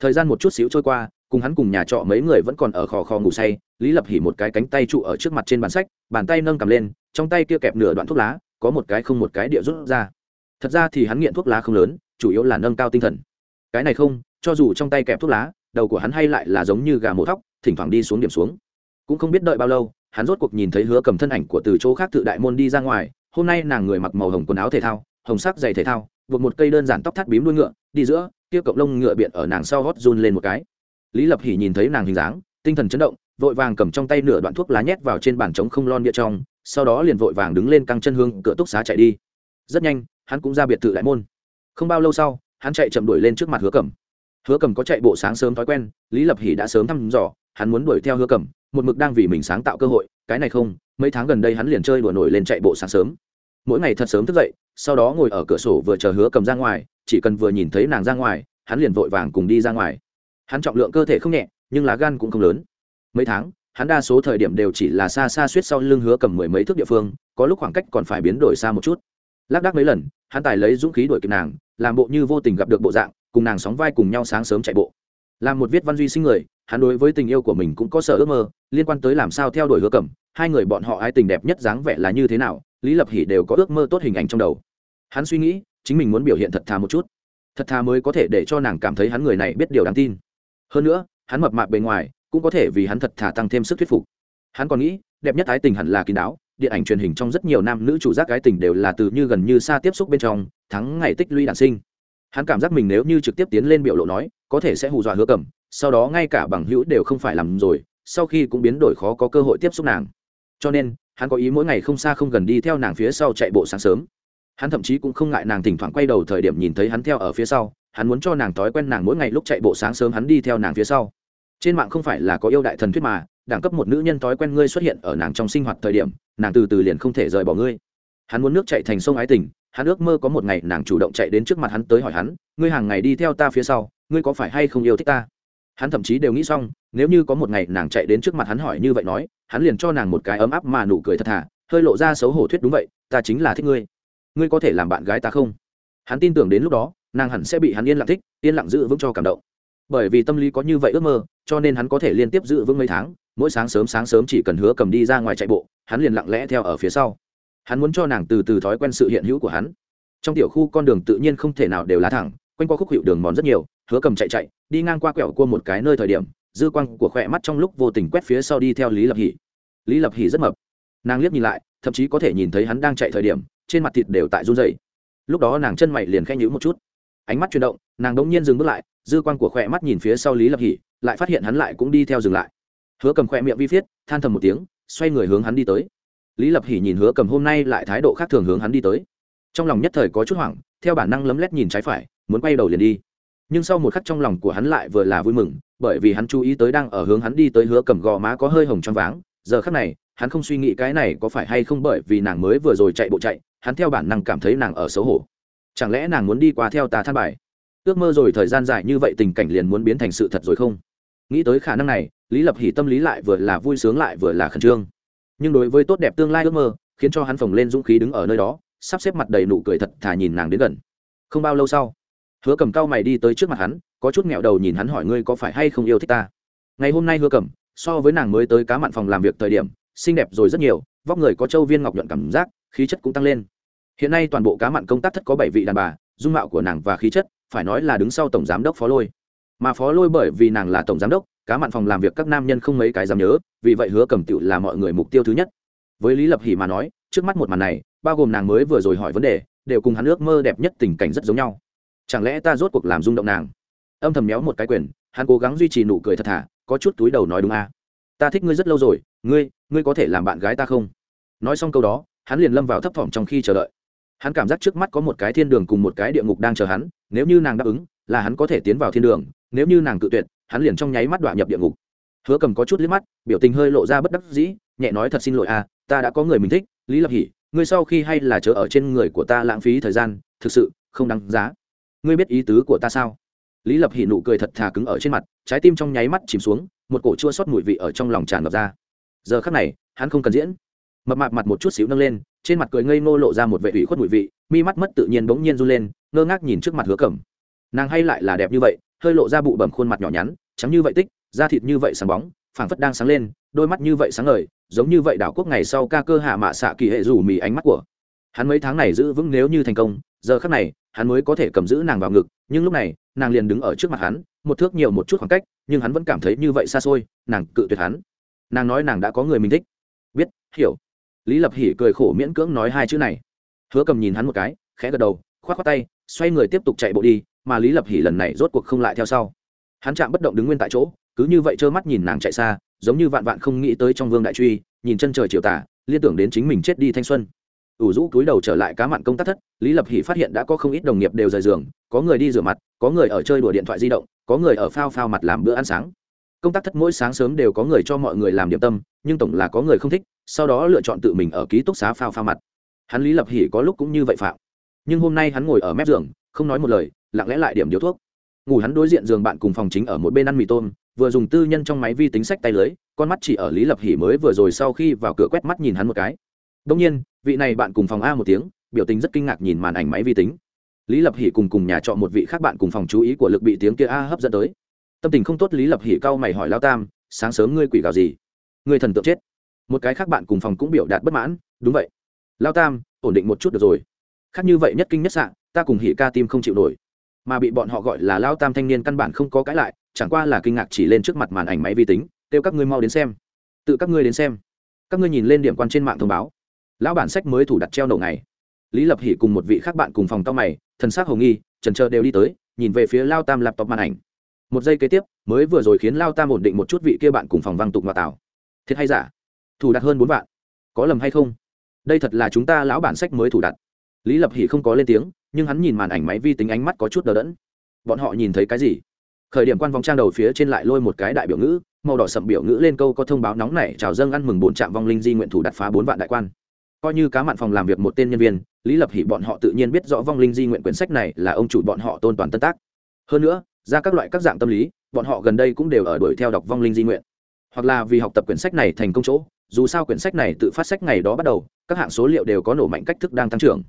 Thời gian một chút xíu trôi qua, cùng hắn cùng nhà trọ mấy người vẫn còn ở khò khò ngủ say, lý lập hỉ một cái cánh tay trụ ở trước mặt trên bàn sách, bàn tay nâng cầm lên, trong tay kia kẹp nửa đoạn thuốc lá, có một cái không một cái địa rút ra. Thật ra thì hắn nghiện thuốc lá không lớn, chủ yếu là nâng cao tinh thần. Cái này không, cho dù trong tay kẹp thuốc lá, đầu của hắn hay lại là giống như gà mổ thóc, thỉnh thoảng đi xuống điểm xuống. Cũng không biết đợi bao lâu, hắn rốt cuộc nhìn thấy hứa cầm thân ảnh của từ chỗ khác tự đại môn đi ra ngoài hôm nay nàng người mặc màu hồng quần áo thể thao, hồng sắc giày thể thao, buộc một cây đơn giản tóc thắt bím đuôi ngựa, đi giữa, kia cộng lông ngựa biện ở nàng sau hót run lên một cái. Lý lập hỉ nhìn thấy nàng hình dáng, tinh thần chấn động, vội vàng cầm trong tay nửa đoạn thuốc lá nhét vào trên bàn trống không lon địa trong, sau đó liền vội vàng đứng lên căng chân hương cửa túc xá chạy đi. Rất nhanh, hắn cũng ra biệt thự đại môn. Không bao lâu sau, hắn chạy chậm đuổi lên trước mặt hứa cầm hứa cầm có chạy bộ sáng sớm thói quen, lý lập hỷ đã sớm thăm dò, hắn muốn đuổi theo hứa cầm một mực đang vì mình sáng tạo cơ hội, cái này không, mấy tháng gần đây hắn liền chơi đùa nổi lên chạy bộ sáng sớm mỗi ngày thật sớm thức dậy, sau đó ngồi ở cửa sổ vừa chờ hứa cầm ra ngoài, chỉ cần vừa nhìn thấy nàng ra ngoài, hắn liền vội vàng cùng đi ra ngoài. Hắn trọng lượng cơ thể không nhẹ, nhưng lá gan cũng không lớn. Mấy tháng, hắn đa số thời điểm đều chỉ là xa xa suýt sau lưng hứa cầm mười mấy thước địa phương, có lúc khoảng cách còn phải biến đổi xa một chút. Lác đác mấy lần, hắn tài lấy dũng khí đuổi kịp nàng, làm bộ như vô tình gặp được bộ dạng, cùng nàng sóng vai cùng nhau sáng sớm chạy bộ. Làm một viết văn duy sinh người, hắn đối với tình yêu của mình cũng có sở ước mơ, liên quan tới làm sao theo đuổi hứa cầm, hai người bọn họ ai tình đẹp nhất dáng vẻ là như thế nào lý lập hỷ đều có ước mơ tốt hình ảnh trong đầu. Hắn suy nghĩ, chính mình muốn biểu hiện thật thà một chút. Thật thà mới có thể để cho nàng cảm thấy hắn người này biết điều đáng tin. Hơn nữa, hắn mập mạp bề ngoài, cũng có thể vì hắn thật thà tăng thêm sức thuyết phục. Hắn còn nghĩ, đẹp nhất ái tình hẳn là kín đáo, điện ảnh truyền hình trong rất nhiều nam nữ chủ giác ái tình đều là từ như gần như xa tiếp xúc bên trong, thắng ngày tích lũy đản sinh. Hắn cảm giác mình nếu như trực tiếp tiến lên biểu lộ nói, có thể sẽ hù dọa hứa cầm, sau đó ngay cả bằng hữu đều không phải làm rồi, sau khi cũng biến đổi khó có cơ hội tiếp xúc nàng. Cho nên hắn có ý mỗi ngày không xa không gần đi theo nàng phía sau chạy bộ sáng sớm. Hắn thậm chí cũng không ngại nàng thỉnh thoảng quay đầu thời điểm nhìn thấy hắn theo ở phía sau, hắn muốn cho nàng thói quen nàng mỗi ngày lúc chạy bộ sáng sớm hắn đi theo nàng phía sau. Trên mạng không phải là có yêu đại thần thuyết mà, đẳng cấp một nữ nhân thói quen ngươi xuất hiện ở nàng trong sinh hoạt thời điểm, nàng từ từ liền không thể rời bỏ ngươi. Hắn muốn nước chạy thành sông ái tình, hắn ước mơ có một ngày nàng chủ động chạy đến trước mặt hắn tới hỏi hắn, ngươi hàng ngày đi theo ta phía sau, ngươi có phải hay không yêu thích ta? Hắn thậm chí đều nghĩ xong, nếu như có một ngày nàng chạy đến trước mặt hắn hỏi như vậy nói hắn liền cho nàng một cái ấm áp mà nụ cười thật thà, hơi lộ ra xấu hổ thuyết đúng vậy, ta chính là thích ngươi. Ngươi có thể làm bạn gái ta không? Hắn tin tưởng đến lúc đó, nàng hẳn sẽ bị hắn yên lặng thích, yên lặng giữ vững cho cảm động. Bởi vì tâm lý có như vậy ước mơ, cho nên hắn có thể liên tiếp giữ vững mấy tháng, mỗi sáng sớm sáng sớm chỉ cần hứa cầm đi ra ngoài chạy bộ, hắn liền lặng lẽ theo ở phía sau. Hắn muốn cho nàng từ từ thói quen sự hiện hữu của hắn. Trong tiểu khu con đường tự nhiên không thể nào đều lá thẳng, quanh qua khúc hiệu đường mòn rất nhiều, hứa cầm chạy chạy, đi ngang qua quẹo cua một cái nơi thời điểm dư quang của khỏe mắt trong lúc vô tình quét phía sau đi theo lý lập hỷ. Lý lập hỷ rất mập. Nàng liếc nhìn lại, thậm chí có thể nhìn thấy hắn đang chạy thời điểm, trên mặt thịt đều tại run dày lúc đó nàng chân mày liền khẽ nhữ một chút. Ánh mắt chuyển động, nàng đ ỗ n g nhiên dừng bước lại, dư quang của khỏe mắt nhìn phía sau lý lập hỷ, lại phát hiện hắn lại cũng đi theo dừng lại. Hứa cầm khỏe miệng vi viết than thầm một tiếng, xoay người hướng hắn đi tới. Lý lập hỷ nhìn hứa cầm hôm nay lại thái độ khác thường hướng hắn đi tới. Trong lòng nhất thời có chút hoảng, theo bản năng lấm lét nhìn trái phải, muốn quay đầu liền đi. Nhưng sau một khắc trong lòng của hắn lại vừa là vui mừng bởi vì hắn chú ý tới đang ở hướng hắn đi tới hứa cầm gò má có hơi hồng trong váng. Giờ khắc này, hắn không suy nghĩ cái này có phải hay không bởi vì nàng mới vừa rồi chạy bộ chạy, hắn theo bản năng cảm thấy nàng ở xấu hổ. Chẳng lẽ nàng muốn đi qua theo ta than bài? Ước mơ rồi thời gian dài như vậy tình cảnh liền muốn biến thành sự thật rồi không? Nghĩ tới khả năng này, lý lập hỉ tâm lý lại vừa là vui sướng lại vừa là khẩn trương. Nhưng đối với tốt đẹp tương lai ước mơ, khiến cho hắn phồng lên dũng khí đứng ở nơi đó, sắp xếp mặt đầy nụ cười thật thà nhìn nàng đến gần. Không bao lâu sau, hứa cầm cao mày đi tới trước mặt hắn có chút nghẹo đầu nhìn hắn hỏi ngươi có phải hay không yêu thích ta? Ngày hôm nay hứa cẩm, so với nàng mới tới cá mặn phòng làm việc thời điểm, xinh đẹp rồi rất nhiều, vóc người có châu viên ngọc nhuận cảm giác, khí chất cũng tăng lên. Hiện nay toàn bộ cá mặn công tác thất có bảy vị đàn bà, dung mạo của nàng và khí chất, phải nói là đứng sau tổng giám đốc phó lôi. Mà phó lôi bởi vì nàng là tổng giám đốc, cá mặn phòng làm việc các nam nhân không mấy cái dám nhớ, vì vậy hứa cầm tựu là mọi người mục tiêu thứ nhất. Với lý lập hỉ mà nói, trước mắt một màn này, bao gồm nàng mới vừa rồi hỏi vấn đề, đều cùng hắn ước mơ đẹp nhất tình cảnh rất giống nhau. Chẳng lẽ ta rốt cuộc làm rung động nàng? Âm thầm méo một cái quyền, hắn cố gắng duy trì nụ cười thật thà, có chút túi đầu nói đúng à. ta thích ngươi rất lâu rồi, ngươi ngươi có thể làm bạn gái ta không? Nói xong câu đó, hắn liền lâm vào thấp thỏm trong khi chờ đợi. Hắn cảm giác trước mắt có một cái thiên đường cùng một cái địa ngục đang chờ hắn, nếu như nàng đáp ứng, là hắn có thể tiến vào thiên đường, nếu như nàng cự tuyệt, hắn liền trong nháy mắt đọa nhập địa ngục. Hứa cầm có chút liếc mắt, biểu tình hơi lộ ra bất đắc dĩ, nhẹ nói thật xin lỗi à ta đã có người mình thích, lý lập hỉ ngươi sau khi hay là chờ ở trên người của ta lãng phí thời gian, thực sự không đáng giá. Ngươi biết ý tứ của ta sao? Lý lập hỉ nụ cười thật thà cứng ở trên mặt, trái tim trong nháy mắt chìm xuống, một cổ chua xót mùi vị ở trong lòng tràn ngập ra. Giờ khắc này, hắn không cần diễn. Mập mạp mặt một chút xíu nâng lên, trên mặt cười ngây ngô lộ ra một vệ ủy khuất mùi vị, mi mắt mất tự nhiên bỗng nhiên run lên, ngơ ngác nhìn trước mặt hứa cẩm. Nàng hay lại là đẹp như vậy, hơi lộ ra bụ bẩm khuôn mặt nhỏ nhắn, trắng như vậy tích, da thịt như vậy sáng bóng, phảng phất đang sáng lên, đôi mắt như vậy sáng ngời, giống như vậy đảo quốc ngày sau ca cơ hạ mạ xạ kỳ hệ rủ mì ánh mắt của. Hắn mấy tháng này giữ vững nếu như thành công giờ khắc này, hắn mới có thể cầm giữ nàng vào ngực, nhưng lúc này, nàng liền đứng ở trước mặt hắn, một thước nhiều một chút khoảng cách, nhưng hắn vẫn cảm thấy như vậy xa xôi, nàng cự tuyệt hắn. Nàng nói nàng đã có người mình thích. Biết, hiểu. Lý lập hỉ cười khổ miễn cưỡng nói hai chữ này. Hứa cầm nhìn hắn một cái, khẽ gật đầu k h o á t k tay, xoay người tiếp tục chạy bộ đi, mà lý lập hỉ lần này rốt cuộc không lại theo sau. Hắn chạm bất động đứng nguyên tại chỗ, cứ như vậy trơ mắt nhìn nàng chạy xa, giống như vạn vạn không nghĩ tới trong vương đại truy, nhìn chân trời chiều tả, liên tưởng đến chính mình chết đi thanh xuân ủ rũ cúi đầu trở lại cá mặn công tác thất, lý lập hỷ phát hiện đã có không ít đồng nghiệp đều rời giường, có người đi rửa mặt, có người ở chơi đùa điện thoại di động, có người ở phao phao mặt làm bữa ăn sáng. Công tác thất mỗi sáng sớm đều có người cho mọi người làm điểm tâm, nhưng tổng là có người không thích, sau đó lựa chọn tự mình ở ký túc xá phao phao mặt. Hắn lý lập hỷ có lúc cũng như vậy phạm. Nhưng hôm nay hắn ngồi ở mép giường, không nói một lời, lặng lẽ lại điểm điếu thuốc. Ngủ hắn đối diện giường bạn cùng phòng chính ở một bên ăn mì tôm, vừa dùng tư nhân trong máy vi tính sách tay lưới, con mắt chỉ ở lý lập hỷ mới vừa rồi sau khi vào cửa quét mắt nhìn hắn một cái. Đông nhiên vị này bạn cùng phòng a một tiếng, biểu tình rất kinh ngạc nhìn màn ảnh máy vi tính. Lý lập hỉ cùng cùng nhà trọ một vị khác bạn cùng phòng chú ý của lực bị tiếng kia a hấp dẫn tới. Tâm tình không tốt, lý lập hỉ cau mày hỏi lao tam, sáng sớm ngươi quỷ gào gì? Ngươi thần tượng chết. Một cái khác bạn cùng phòng cũng biểu đạt bất mãn, đúng vậy. Lao tam, ổn định một chút được rồi. Khác như vậy nhất kinh nhất sạn ta cùng hỉ ca tim không chịu nổi. Mà bị bọn họ gọi là lao tam thanh niên căn bản không có cãi lại, chẳng qua là kinh ngạc chỉ lên trước mặt màn ảnh máy vi tính, kêu các ngươi mau đến xem. Tự các ngươi đến xem. Các ngươi nhìn lên điểm quan trên mạng thông báo lão bản sách mới thủ đặt treo nổ ngày. Lý lập hỷ cùng một vị khác bạn cùng phòng to mày, thần s á c hồng nghi, trần trơ đều đi tới, nhìn về phía lao tam laptop màn ảnh. Một giây kế tiếp, mới vừa rồi khiến lao tam ổn định một chút vị kia bạn cùng phòng văng tục ngoại tảo. Thiệt hay giả? Thủ đặt hơn bốn vạn. Có lầm hay không? Đây thật là chúng ta lão bản sách mới thủ đặt. Lý lập hỷ không có lên tiếng, nhưng hắn nhìn màn ảnh máy vi tính ánh mắt có chút đờ đẫn. Bọn họ nhìn thấy cái gì? Khởi điểm quan vòng trang đầu phía trên lại lôi một cái đại biểu ngữ, màu đỏ sậm biểu ngữ lên câu có thông báo nóng này chào dâng ăn mừng bốn trạm vong linh di nguyện thủ đặt phá bốn vạn đại quan coi như cá mặn phòng làm việc một tên nhân viên, lý lập hỷ bọn họ tự nhiên biết rõ vong linh di nguyện quyển sách này là ông chủ bọn họ tôn toàn tân tác. Hơn nữa, ra các loại các dạng tâm lý, bọn họ gần đây cũng đều ở đuổi theo đọc vong linh di nguyện. Hoặc là vì học tập quyển sách này thành công chỗ, dù sao quyển sách này tự phát sách ngày đó bắt đầu, các hạng số liệu đều có nổ mạnh cách thức đang tăng trưởng.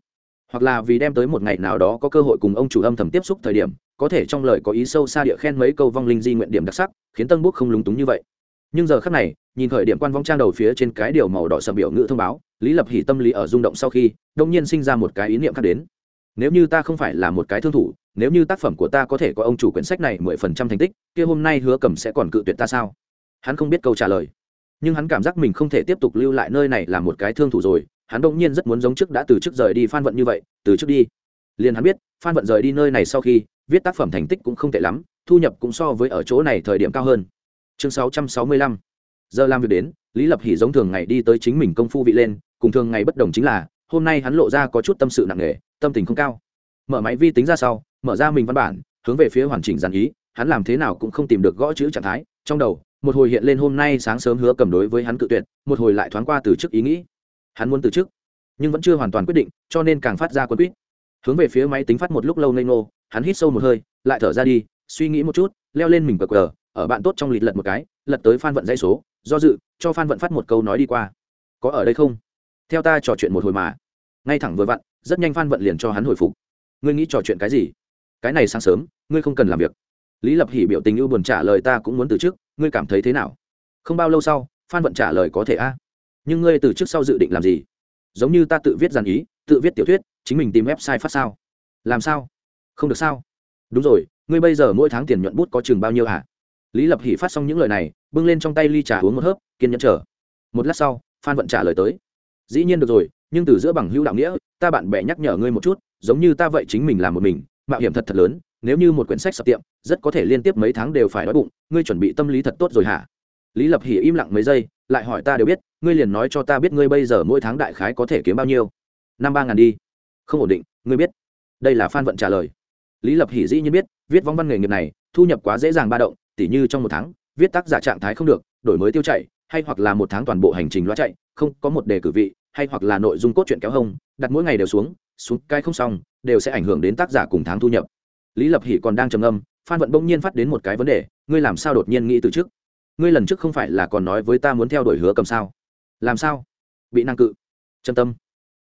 Hoặc là vì đem tới một ngày nào đó có cơ hội cùng ông chủ âm thầm tiếp xúc thời điểm, có thể trong lời có ý sâu xa địa khen mấy câu vong linh di nguyện điểm đặc sắc, khiến tân bút không lúng túng như vậy nhưng giờ khác này, nhìn khởi điểm quan vong trang đầu phía trên cái điều màu đỏ sầm biểu ngữ thông báo, lý lập hỉ tâm lý ở rung động sau khi, đông nhiên sinh ra một cái ý niệm khác đến. Nếu như ta không phải là một cái thương thủ, nếu như tác phẩm của ta có thể có ông chủ quyển sách này mười phần trăm thành tích, kia hôm nay hứa cầm sẽ còn cự tuyệt ta sao? Hắn không biết câu trả lời. Nhưng hắn cảm giác mình không thể tiếp tục lưu lại nơi này là một cái thương thủ rồi, hắn đông nhiên rất muốn giống trước đã từ trước rời đi phan vận như vậy, từ trước đi. Liền hắn biết, phan vận rời đi nơi này sau khi, viết tác phẩm thành tích cũng không tệ lắm, thu nhập cũng so với ở chỗ này thời điểm cao hơn chương sáu trăm sáu mươi lăm. Giờ làm việc đến, lý lập hỉ giống thường ngày đi tới chính mình công phu vị lên, cùng thường ngày bất đồng chính là, hôm nay hắn lộ ra có chút tâm sự nặng nề, tâm tình không cao. Mở máy vi tính ra sau, mở ra mình văn bản, hướng về phía hoàn chỉnh dàn ý, hắn làm thế nào cũng không tìm được gõ chữ trạng thái. Trong đầu, một hồi hiện lên hôm nay sáng sớm hứa cầm đối với hắn cự tuyệt, một hồi lại thoáng qua từ chức ý nghĩ. Hắn muốn từ chức, nhưng vẫn chưa hoàn toàn quyết định, cho nên càng phát ra quân quýt. Hướng về phía máy tính phát một lúc lâu ngây ngô, hắn hít sâu một hơi, lại thở ra đi, suy nghĩ một chút, leo lên mình bờ cờ ở bạn tốt trong lịt lật một cái, lật tới phan vận dây số, do dự, cho phan vận phát một câu nói đi qua. Có ở đây không? Theo ta trò chuyện một hồi mà. Ngay thẳng vừa vặn, rất nhanh phan vận liền cho hắn hồi phục. Ngươi nghĩ trò chuyện cái gì? Cái này sáng sớm, ngươi không cần làm việc. Lý lập hỉ biểu tình ưu buồn trả lời ta cũng muốn từ chức, ngươi cảm thấy thế nào? Không bao lâu sau, phan vận trả lời có thể a. Nhưng ngươi từ chức sau dự định làm gì? Giống như ta tự viết dàn ý, tự viết tiểu thuyết, chính mình tìm website phát sao? Làm sao? Không được sao? Đúng rồi, ngươi bây giờ mỗi tháng tiền nhuận bút có chừng bao nhiêu hả? Lý lập hỉ phát xong những lời này, bưng lên trong tay ly trà uống một hớp, kiên nhẫn chờ. Một lát sau, phan vận trả lời tới. Dĩ nhiên được rồi, nhưng từ giữa bằng hữu đạo nghĩa, ta bạn bè nhắc nhở ngươi một chút, giống như ta vậy chính mình làm một mình, mạo hiểm thật thật lớn, nếu như một quyển sách sập tiệm, rất có thể liên tiếp mấy tháng đều phải đói bụng, ngươi chuẩn bị tâm lý thật tốt rồi hả? Lý lập hỉ im lặng mấy giây, lại hỏi ta đều biết, ngươi liền nói cho ta biết ngươi bây giờ mỗi tháng đại khái có thể kiếm bao nhiêu. Năm ba ngàn đi. Không ổn định, ngươi biết. Đây là phan vận trả lời. Lý lập hỉ dĩ nhiên biết, viết vong văn nghề nghiệp này, thu nhập quá dễ dàng ba động tỉ như trong một tháng, viết tác giả trạng thái không được, đổi mới tiêu chạy hay hoặc là một tháng toàn bộ hành trình loa chạy, không, có một đề cử vị, hay hoặc là nội dung cốt truyện kéo hông, đặt mỗi ngày đều xuống xuống cái không xong, đều sẽ ảnh hưởng đến tác giả cùng tháng thu nhập. Lý lập hỷ còn đang trầm âm phan vận bỗng nhiên phát đến một cái vấn đề, ngươi làm sao đột nhiên nghĩ từ trước? Ngươi lần trước không phải là còn nói với ta muốn theo đuổi hứa cầm sao? Làm sao? Bị năng cự. Trầm tâm.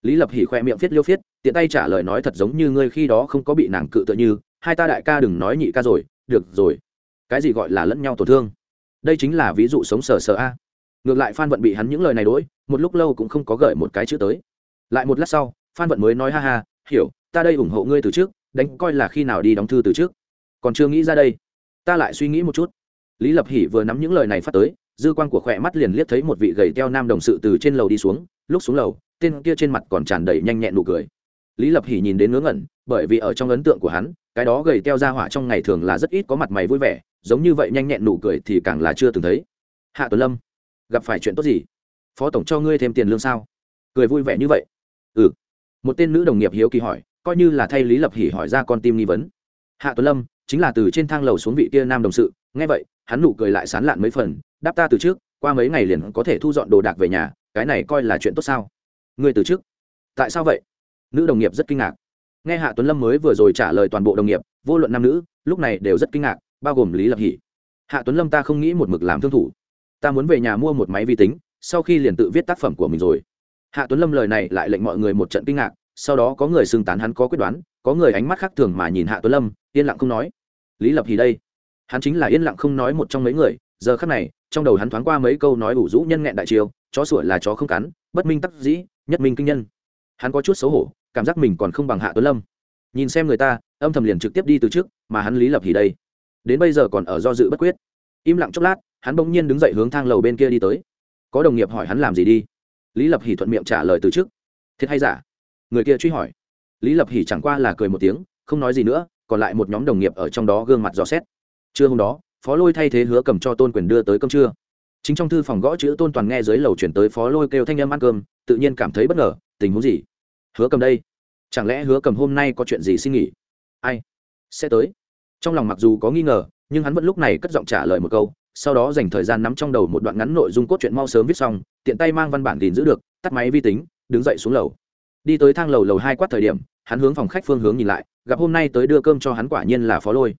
Lý lập hỉ khoe miệng viết liêu viết tiện tay trả lời nói thật giống như ngươi khi đó không có bị nàng cự tựa như, hai ta đại ca đừng nói nhị ca rồi, được rồi cái gì gọi là lẫn nhau tổn thương? Đây chính là ví dụ sống sờ sờ a. Ngược lại phan vận bị hắn những lời này đỗi một lúc lâu cũng không có gợi một cái chữ tới. Lại một lát sau, phan vận mới nói, ha ha, hiểu, ta đây ủng hộ ngươi từ trước, đánh coi là khi nào đi đóng thư từ trước. Còn chưa nghĩ ra đây, ta lại suy nghĩ một chút. Lý lập hỷ vừa nắm những lời này phát tới, dư quan của khỏe mắt liền liếc thấy một vị gầy teo nam đồng sự từ trên lầu đi xuống, lúc xuống lầu, tên kia trên mặt còn tràn đầy nhanh nhẹn nụ cười. Lý lập hỷ nhìn đến ngớ ngẩn, bởi vì ở trong ấn tượng của hắn, cái đó gầy teo ra hỏa trong ngày thường là rất ít có mặt mày vui vẻ giống như vậy nhanh nhẹn nụ cười thì càng là chưa từng thấy. Hạ tuấn lâm, gặp phải chuyện tốt gì? Phó tổng cho ngươi thêm tiền lương sao? Cười vui vẻ như vậy. Ừ. Một tên nữ đồng nghiệp hiếu kỳ hỏi, coi như là thay lý lập hỉ hỏi ra con tim nghi vấn. Hạ tuấn lâm, chính là từ trên thang lầu xuống vị kia nam đồng sự. Nghe vậy, hắn nụ cười lại sán lạn mấy phần, đáp ta từ trước, qua mấy ngày liền có thể thu dọn đồ đạc về nhà, cái này coi là chuyện tốt sao? Ngươi từ trước. Tại sao vậy? Nữ đồng nghiệp rất kinh ngạc. Nghe hạ tuấn lâm mới vừa rồi trả lời toàn bộ đồng nghiệp, vô luận nam nữ, lúc này đều rất kinh ngạc bao gồm lý lập hỷ hạ tuấn lâm ta không nghĩ một mực làm thương thủ ta muốn về nhà mua một máy vi tính sau khi liền tự viết tác phẩm của mình rồi hạ tuấn lâm lời này lại lệnh mọi người một trận kinh ngạc sau đó có người xưng tán hắn có quyết đoán có người ánh mắt khác thường mà nhìn hạ tuấn lâm yên lặng không nói lý lập hỷ đây hắn chính là yên lặng không nói một trong mấy người giờ khắc này trong đầu hắn thoáng qua mấy câu nói ủ rũ nhân nghẹn đại chiêu chó sủa là chó không cắn bất minh tắc dĩ nhất minh kinh nhân hắn có chút xấu hổ cảm giác mình còn không bằng hạ tuấn lâm nhìn xem người ta âm thầm liền trực tiếp đi từ trước mà hắn lý lập hỉ đây đến bây giờ còn ở do dự bất quyết. Im lặng chốc lát, hắn bỗng nhiên đứng dậy hướng thang lầu bên kia đi tới. Có đồng nghiệp hỏi hắn làm gì đi? Lý lập hỉ thuận miệng trả lời từ trước. Thiệt hay giả? Người kia truy hỏi. Lý lập hỉ chẳng qua là cười một tiếng, không nói gì nữa, còn lại một nhóm đồng nghiệp ở trong đó gương mặt dò xét. Trưa hôm đó, phó lôi thay thế hứa cầm cho tôn quyền đưa tới cơm trưa. Chính trong thư phòng gõ chữ tôn toàn nghe dưới lầu chuyển tới phó lôi kêu thanh âm ăn cơm, tự nhiên cảm thấy bất ngờ, tình huống gì? Hứa cầm đây? Chẳng lẽ hứa cầm hôm nay có chuyện gì xin nghỉ? Ai? Sẽ tới trong lòng mặc dù có nghi ngờ, nhưng hắn vẫn lúc này cất giọng trả lời một câu, sau đó dành thời gian nắm trong đầu một đoạn ngắn nội dung cốt truyện mau sớm viết xong, tiện tay mang văn bản gìn giữ được, tắt máy vi tính, đứng dậy xuống lầu. Đi tới thang lầu lầu hai quát thời điểm, hắn hướng phòng khách phương hướng nhìn lại, gặp hôm nay tới đưa cơm cho hắn quả nhiên là phó lôi.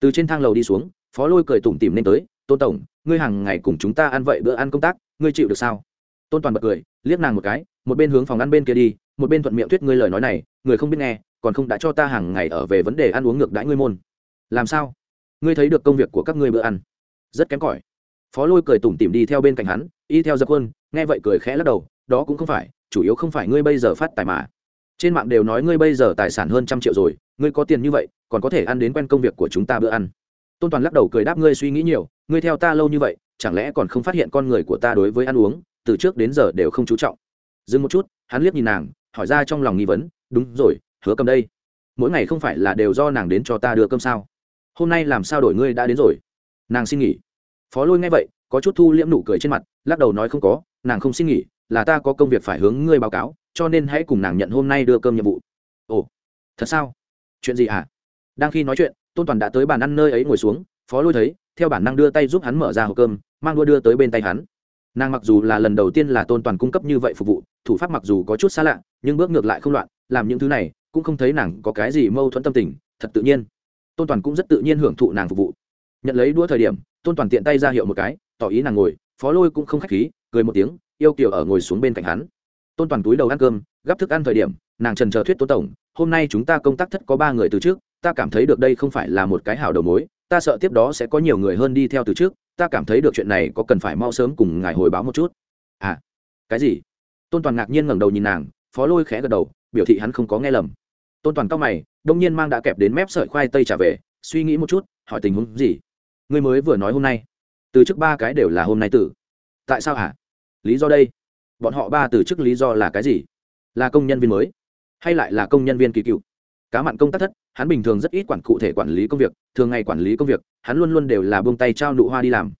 Từ trên thang lầu đi xuống, phó lôi cười tủm tìm nên tới, tôn tổng, ngươi hàng ngày cùng chúng ta ăn vậy bữa ăn công tác, ngươi chịu được sao? Tôn toàn bật cười, liếc nàng một cái, một bên hướng phòng ăn bên kia đi, một bên thuận miệng thuyết ngươi lời nói này, người không biết nghe, còn không đã cho ta hàng ngày ở về vấn đề ăn uống ngược đãi ngươi môn làm sao? Ngươi thấy được công việc của các ngươi bữa ăn? Rất kém cỏi. Phó lôi cười tủm tỉm đi theo bên cạnh hắn, y theo dập quân, nghe vậy cười khẽ lắc đầu, đó cũng không phải, chủ yếu không phải ngươi bây giờ phát tài mà. Trên mạng đều nói ngươi bây giờ tài sản hơn trăm triệu rồi, ngươi có tiền như vậy, còn có thể ăn đến quen công việc của chúng ta bữa ăn. Tôn toàn lắc đầu cười đáp ngươi suy nghĩ nhiều, ngươi theo ta lâu như vậy, chẳng lẽ còn không phát hiện con người của ta đối với ăn uống, từ trước đến giờ đều không chú trọng? Dừng một chút, hắn liếc nhìn nàng, hỏi ra trong lòng nghi vấn, đúng rồi, hứa cầm đây. Mỗi ngày không phải là đều do nàng đến cho ta đưa cơm sao? Hôm nay làm sao đổi ngươi đã đến rồi? Nàng xin nghỉ. Phó lôi nghe vậy, có chút thu liễm nụ cười trên mặt, lắc đầu nói không có, nàng không xin nghỉ, là ta có công việc phải hướng ngươi báo cáo, cho nên hãy cùng nàng nhận hôm nay đưa cơm nhiệm vụ. Ồ, thật sao? Chuyện gì à? đang khi nói chuyện, tôn toàn đã tới bàn ăn nơi ấy ngồi xuống, phó lôi thấy, theo bản năng đưa tay giúp hắn mở ra hộp cơm, mang đua đưa tới bên tay hắn. Nàng mặc dù là lần đầu tiên là tôn toàn cung cấp như vậy phục vụ, thủ pháp mặc dù có chút xa lạ, nhưng bước ngược lại không loạn, làm những thứ này, cũng không thấy nàng có cái gì mâu thuẫn tâm tình, thật tự nhiên tôn toàn cũng rất tự nhiên hưởng thụ nàng phục vụ. Nhận lấy đũa thời điểm, tôn toàn tiện tay ra hiệu một cái, tỏ ý nàng ngồi, phó lôi cũng không k h á c h khí, cười một tiếng, yêu kiểu ở ngồi xuống bên cạnh hắn. Tôn toàn túi đầu ăn cơm, gắp thức ăn thời điểm, nàng trần chờ thuyết tôn tổng, hôm nay chúng ta công tác thất có ba người từ trước, ta cảm thấy được đây không phải là một cái hảo đầu mối, ta sợ tiếp đó sẽ có nhiều người hơn đi theo từ trước, ta cảm thấy được chuyện này có cần phải mau sớm cùng ngài hồi báo một chút. À cái gì? Tôn toàn ngạc nhiên ngẩng đầu nhìn nàng, phó lôi khẽ gật đầu, biểu thị hắn không có nghe lầm tôn toàn cao mày, đông nhiên mang đã kẹp đến mép sợi khoai tây trả về, suy nghĩ một chút, hỏi tình huống gì? Ngươi mới vừa nói hôm nay, từ trước ba cái đều là hôm nay tử. Tại sao hả? Lý do đây. Bọn họ ba từ chức lý do là cái gì? Là công nhân viên mới, hay lại là công nhân viên kỳ cựu? Cá mặn công tác thất, hắn bình thường rất ít quản cụ thể quản lý công việc, thường ngày quản lý công việc, hắn luôn luôn đều là buông tay trao nụ hoa đi làm.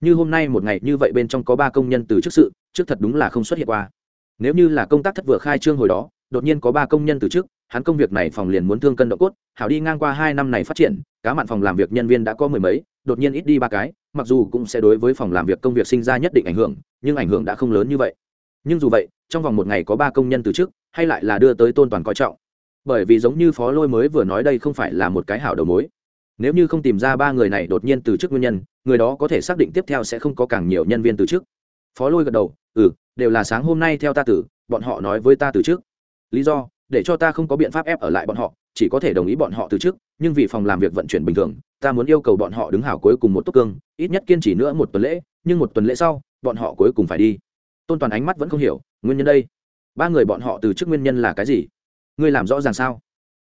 Như hôm nay một ngày như vậy bên trong có ba công nhân từ chức sự, trước thật đúng là không xuất hiện qua. Nếu như là công tác thất vừa khai trương hồi đó đột nhiên có ba công nhân từ chức hắn công việc này phòng liền muốn thương cân độ cốt, hảo đi ngang qua hai năm này phát triển, cá mặn phòng làm việc nhân viên đã có mười mấy, đột nhiên ít đi ba cái, mặc dù cũng sẽ đối với phòng làm việc công việc sinh ra nhất định ảnh hưởng, nhưng ảnh hưởng đã không lớn như vậy. Nhưng dù vậy, trong vòng một ngày có ba công nhân từ chức hay lại là đưa tới tôn toàn coi trọng. Bởi vì giống như phó lôi mới vừa nói đây không phải là một cái hảo đầu mối. Nếu như không tìm ra ba người này đột nhiên từ chức nguyên nhân, người đó có thể xác định tiếp theo sẽ không có càng nhiều nhân viên từ chức phó lôi gật đầu ừ đều là sáng hôm nay theo ta tử, bọn họ nói với ta từ trước lý do, để cho ta không có biện pháp ép ở lại bọn họ, chỉ có thể đồng ý bọn họ từ trước, nhưng vì phòng làm việc vận chuyển bình thường, ta muốn yêu cầu bọn họ đứng hảo cuối cùng một tốc cương, ít nhất kiên trì nữa một tuần lễ, nhưng một tuần lễ sau, bọn họ cuối cùng phải đi. Tôn toàn ánh mắt vẫn không hiểu, nguyên nhân đây? Ba người bọn họ từ chức nguyên nhân là cái gì? Ngươi làm rõ ràng sao?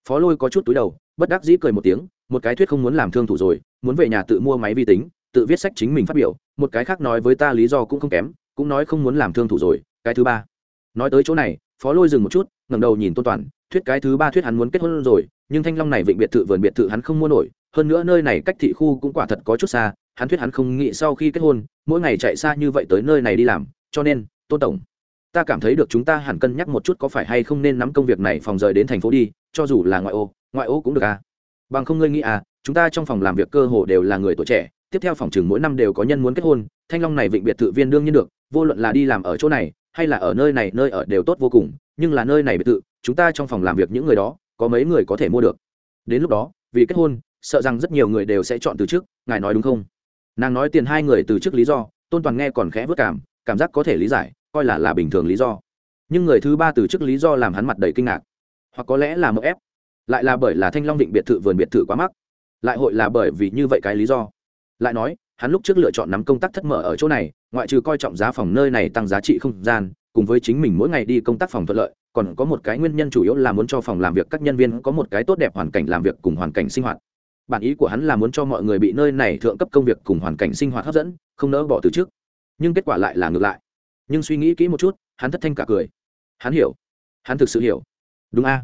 Phó lôi có chút túi đầu, bất đắc dĩ cười một tiếng, một cái thuyết không muốn làm thương thủ rồi, muốn về nhà tự mua máy vi tính, tự viết sách chính mình phát biểu, một cái khác nói với ta lý do cũng không kém, cũng nói không muốn làm thương thủ rồi, cái thứ ba. Nói tới chỗ này phó lôi dừng một chút, ngẩng đầu nhìn tôn toàn, thuyết cái thứ ba thuyết hắn muốn kết hôn rồi, nhưng thanh long này vịnh biệt thự vườn biệt thự hắn không mua nổi, hơn nữa nơi này cách thị khu cũng quả thật có chút xa, hắn thuyết hắn không nghĩ sau khi kết hôn, mỗi ngày chạy xa như vậy tới nơi này đi làm, cho nên, tôn tổng, ta cảm thấy được chúng ta hẳn cân nhắc một chút có phải hay không nên nắm công việc này phòng rời đến thành phố đi, cho dù là ngoại ô ngoại ô cũng được à. Bằng không ngươi nghĩ à chúng ta trong phòng làm việc cơ hồ đều là người tuổi trẻ, tiếp theo phòng chừng mỗi năm đều có nhân muốn kết hôn, thanh long này vịnh biệt thự viên đương nhiên được, vô luận là đi làm ở chỗ này hay là ở nơi này, nơi ở đều tốt vô cùng, nhưng là nơi này biệt thự, chúng ta trong phòng làm việc những người đó, có mấy người có thể mua được. Đến lúc đó, vì kết hôn, sợ rằng rất nhiều người đều sẽ chọn từ trước, ngài nói đúng không? Nàng nói tiền hai người từ trước lý do, tôn toàn nghe còn khẽ vất cảm cảm giác có thể lý giải, coi là là bình thường lý do. Nhưng người thứ ba từ trước lý do làm hắn mặt đầy kinh ngạc. Hoặc có lẽ là mậu ép, lại là bởi là thanh long định biệt thự vườn biệt thự quá mắc. Lại hội là bởi vì như vậy cái lý do. Lại nói, hắn lúc trước lựa chọn nắm công tác thất mở ở chỗ này ngoại trừ coi trọng giá phòng nơi này tăng giá trị không gian, cùng với chính mình mỗi ngày đi công tác phòng thuận lợi, còn có một cái nguyên nhân chủ yếu là muốn cho phòng làm việc các nhân viên có một cái tốt đẹp hoàn cảnh làm việc cùng hoàn cảnh sinh hoạt. Bản ý của hắn là muốn cho mọi người bị nơi này thượng cấp công việc cùng hoàn cảnh sinh hoạt hấp dẫn, không nỡ bỏ từ trước. Nhưng kết quả lại là ngược lại. Nhưng suy nghĩ kỹ một chút, hắn thất thanh cả cười. Hắn hiểu. Hắn thực sự hiểu. Đúng a.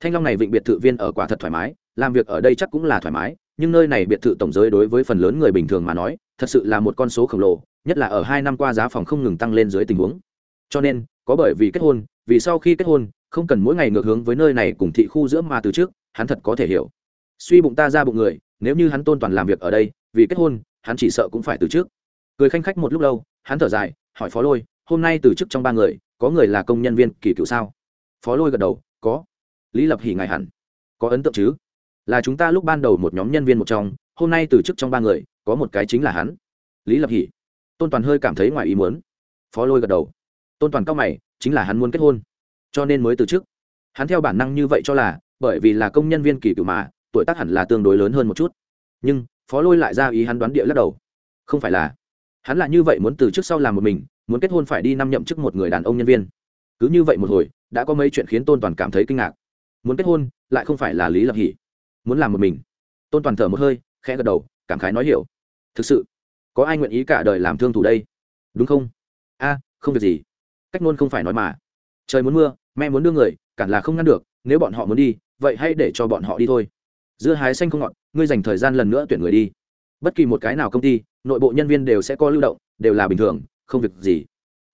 Thanh long này vịnh biệt thự viên ở quả thật thoải mái, làm việc ở đây chắc cũng là thoải mái, nhưng nơi này biệt thự tổng giới đối với phần lớn người bình thường mà nói, thật sự là một con số khổng lồ nhất là ở hai năm qua giá phòng không ngừng tăng lên dưới tình huống. Cho nên, có bởi vì kết hôn, vì sau khi kết hôn, không cần mỗi ngày ngược hướng với nơi này cùng thị khu giữa mà từ trước, hắn thật có thể hiểu. Suy bụng ta ra bụng người, nếu như hắn tôn toàn làm việc ở đây, vì kết hôn, hắn chỉ sợ cũng phải từ trước. Cười khanh khách một lúc lâu, hắn thở dài, hỏi phó lôi, hôm nay từ chức trong ba người, có người là công nhân viên kỳ cựu sao? Phó lôi gật đầu, có. Lý lập hỉ ngài hẳn. Có ấn tượng chứ? Là chúng ta lúc ban đầu một nhóm nhân viên một trong, hôm nay từ chức trong ba người, có một cái chính là hắn. Lý lập hỉ tôn toàn hơi cảm thấy ngoài ý muốn. Phó lôi gật đầu. Tôn toàn cao mày, chính là hắn muốn kết hôn. Cho nên mới từ chức. Hắn theo bản năng như vậy cho là, bởi vì là công nhân viên kỳ cựu mà, tuổi tác hẳn là tương đối lớn hơn một chút. Nhưng, phó lôi lại ra ý hắn đoán địa lắc đầu. Không phải là. Hắn là như vậy muốn từ trước sau làm một mình, muốn kết hôn phải đi năm nhậm chức một người đàn ông nhân viên. Cứ như vậy một hồi, đã có mấy chuyện khiến tôn toàn cảm thấy kinh ngạc. Muốn kết hôn, lại không phải là lý lập hỷ. Muốn làm một mình. Tôn toàn thở một hơi, khẽ gật đầu, cảm khái nói hiểu. Thực sự có ai nguyện ý cả đời làm thương thủ đây? Đúng không? A, không việc gì. Cách nôn không phải nói mà. Trời muốn mưa, mẹ muốn đưa người, cản là không ngăn được, nếu bọn họ muốn đi, vậy hãy để cho bọn họ đi thôi. Dưa hái xanh không ngọt, ngươi dành thời gian lần nữa tuyển người đi. Bất kỳ một cái nào công ty, nội bộ nhân viên đều sẽ có lưu động, đều là bình thường, không việc gì.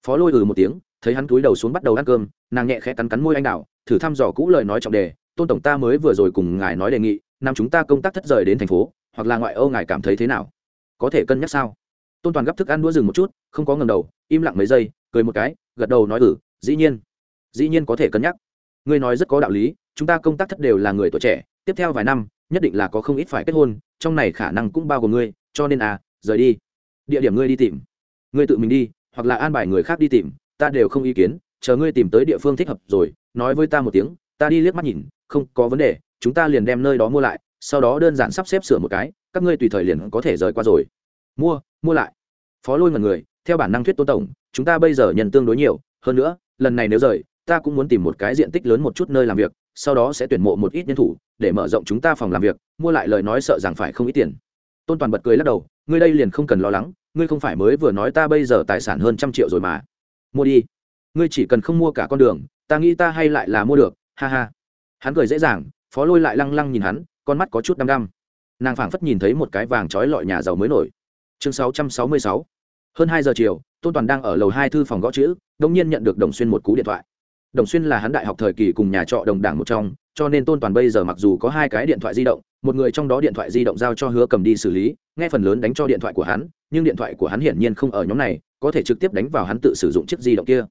Phó lôi ừ một tiếng, thấy hắn túi đầu xuống bắt đầu ăn cơm, nàng nhẹ khẽ cắn cắn môi anh đạo thử thăm dò cũ lời nói trọng đề, tôn tổng ta mới vừa rồi cùng ngài nói đề nghị, năm chúng ta công tác thất rời đến thành phố, hoặc là ngoại âu ngài cảm thấy thế nào? Có thể cân nhắc sao? Tôn toàn gấp thức ăn đua dừng một chút, không có ngầm đầu, im lặng mấy giây, cười một cái, gật đầu nói ừ dĩ nhiên. Dĩ nhiên có thể cân nhắc. Ngươi nói rất có đạo lý, chúng ta công tác thất đều là người tuổi trẻ, tiếp theo vài năm, nhất định là có không ít phải kết hôn, trong này khả năng cũng bao gồm ngươi, cho nên à rời đi. Địa điểm ngươi đi tìm. Ngươi tự mình đi, hoặc là an bài người khác đi tìm, ta đều không ý kiến, chờ ngươi tìm tới địa phương thích hợp rồi, nói với ta một tiếng, ta đi liếc mắt nhìn, không có vấn đề, chúng ta liền đem nơi đó mua lại, sau đó đơn giản sắp xếp sửa một cái các ngươi tùy thời liền có thể rời qua rồi. Mua mua lại. Phó lôi mật người, theo bản năng thuyết tôn tổng, chúng ta bây giờ nhận tương đối nhiều, hơn nữa, lần này nếu rời, ta cũng muốn tìm một cái diện tích lớn một chút nơi làm việc, sau đó sẽ tuyển mộ một ít nhân thủ, để mở rộng chúng ta phòng làm việc, mua lại lời nói sợ rằng phải không ít tiền. Tôn toàn bật cười lắc đầu, ngươi đây liền không cần lo lắng, ngươi không phải mới vừa nói ta bây giờ tài sản hơn trăm triệu rồi mà. Mua đi. Ngươi chỉ cần không mua cả con đường, ta nghĩ ta hay lại là mua được, ha ha. Hắn cười dễ dàng, phó lôi lại lăng lăng nhìn hắn, con mắt có chút đăm đăm nàng phảng phất nhìn thấy một cái vàng trói lọi nhà giàu mới nổi. Chương sáu trăm sáu mươi sáu. Hơn hai giờ chiều, tôn toàn đang ở lầu hai thư phòng gõ chữ đông nhiên nhận được đồng xuyên một cú điện thoại. Đồng xuyên là hắn đại học thời kỳ cùng nhà trọ đồng đảng một trong, cho nên tôn toàn bây giờ mặc dù có hai cái điện thoại di động, một người trong đó điện thoại di động giao cho hứa cầm đi xử lý, nghe phần lớn đánh cho điện thoại của hắn, nhưng điện thoại của hắn hiển nhiên không ở nhóm này, có thể trực tiếp đánh vào hắn tự sử dụng chiếc di động kia.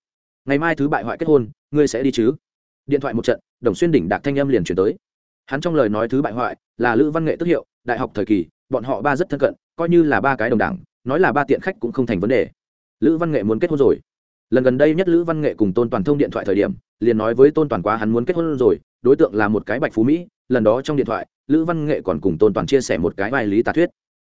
Ngày mai thứ bại hoại kết hôn, ngươi sẽ đi chứ? Điện thoại một trận, đồng xuyên đỉnh đạc thanh âm liền chuyển tới hắn trong lời nói thứ bại hoại là lữ văn nghệ tức hiệu, đại học thời kỳ, bọn họ ba rất thân cận, coi như là ba cái đồng đảng, nói là ba tiện khách cũng không thành vấn đề. Lữ văn nghệ muốn kết hôn rồi. Lần gần đây nhất lữ văn nghệ cùng tôn toàn thông điện thoại thời điểm, liền nói với tôn toàn quá hắn muốn kết hôn rồi, đối tượng là một cái bạch phú mỹ, lần đó trong điện thoại, lữ văn nghệ còn cùng tôn toàn chia sẻ một cái bài lý tà thuyết.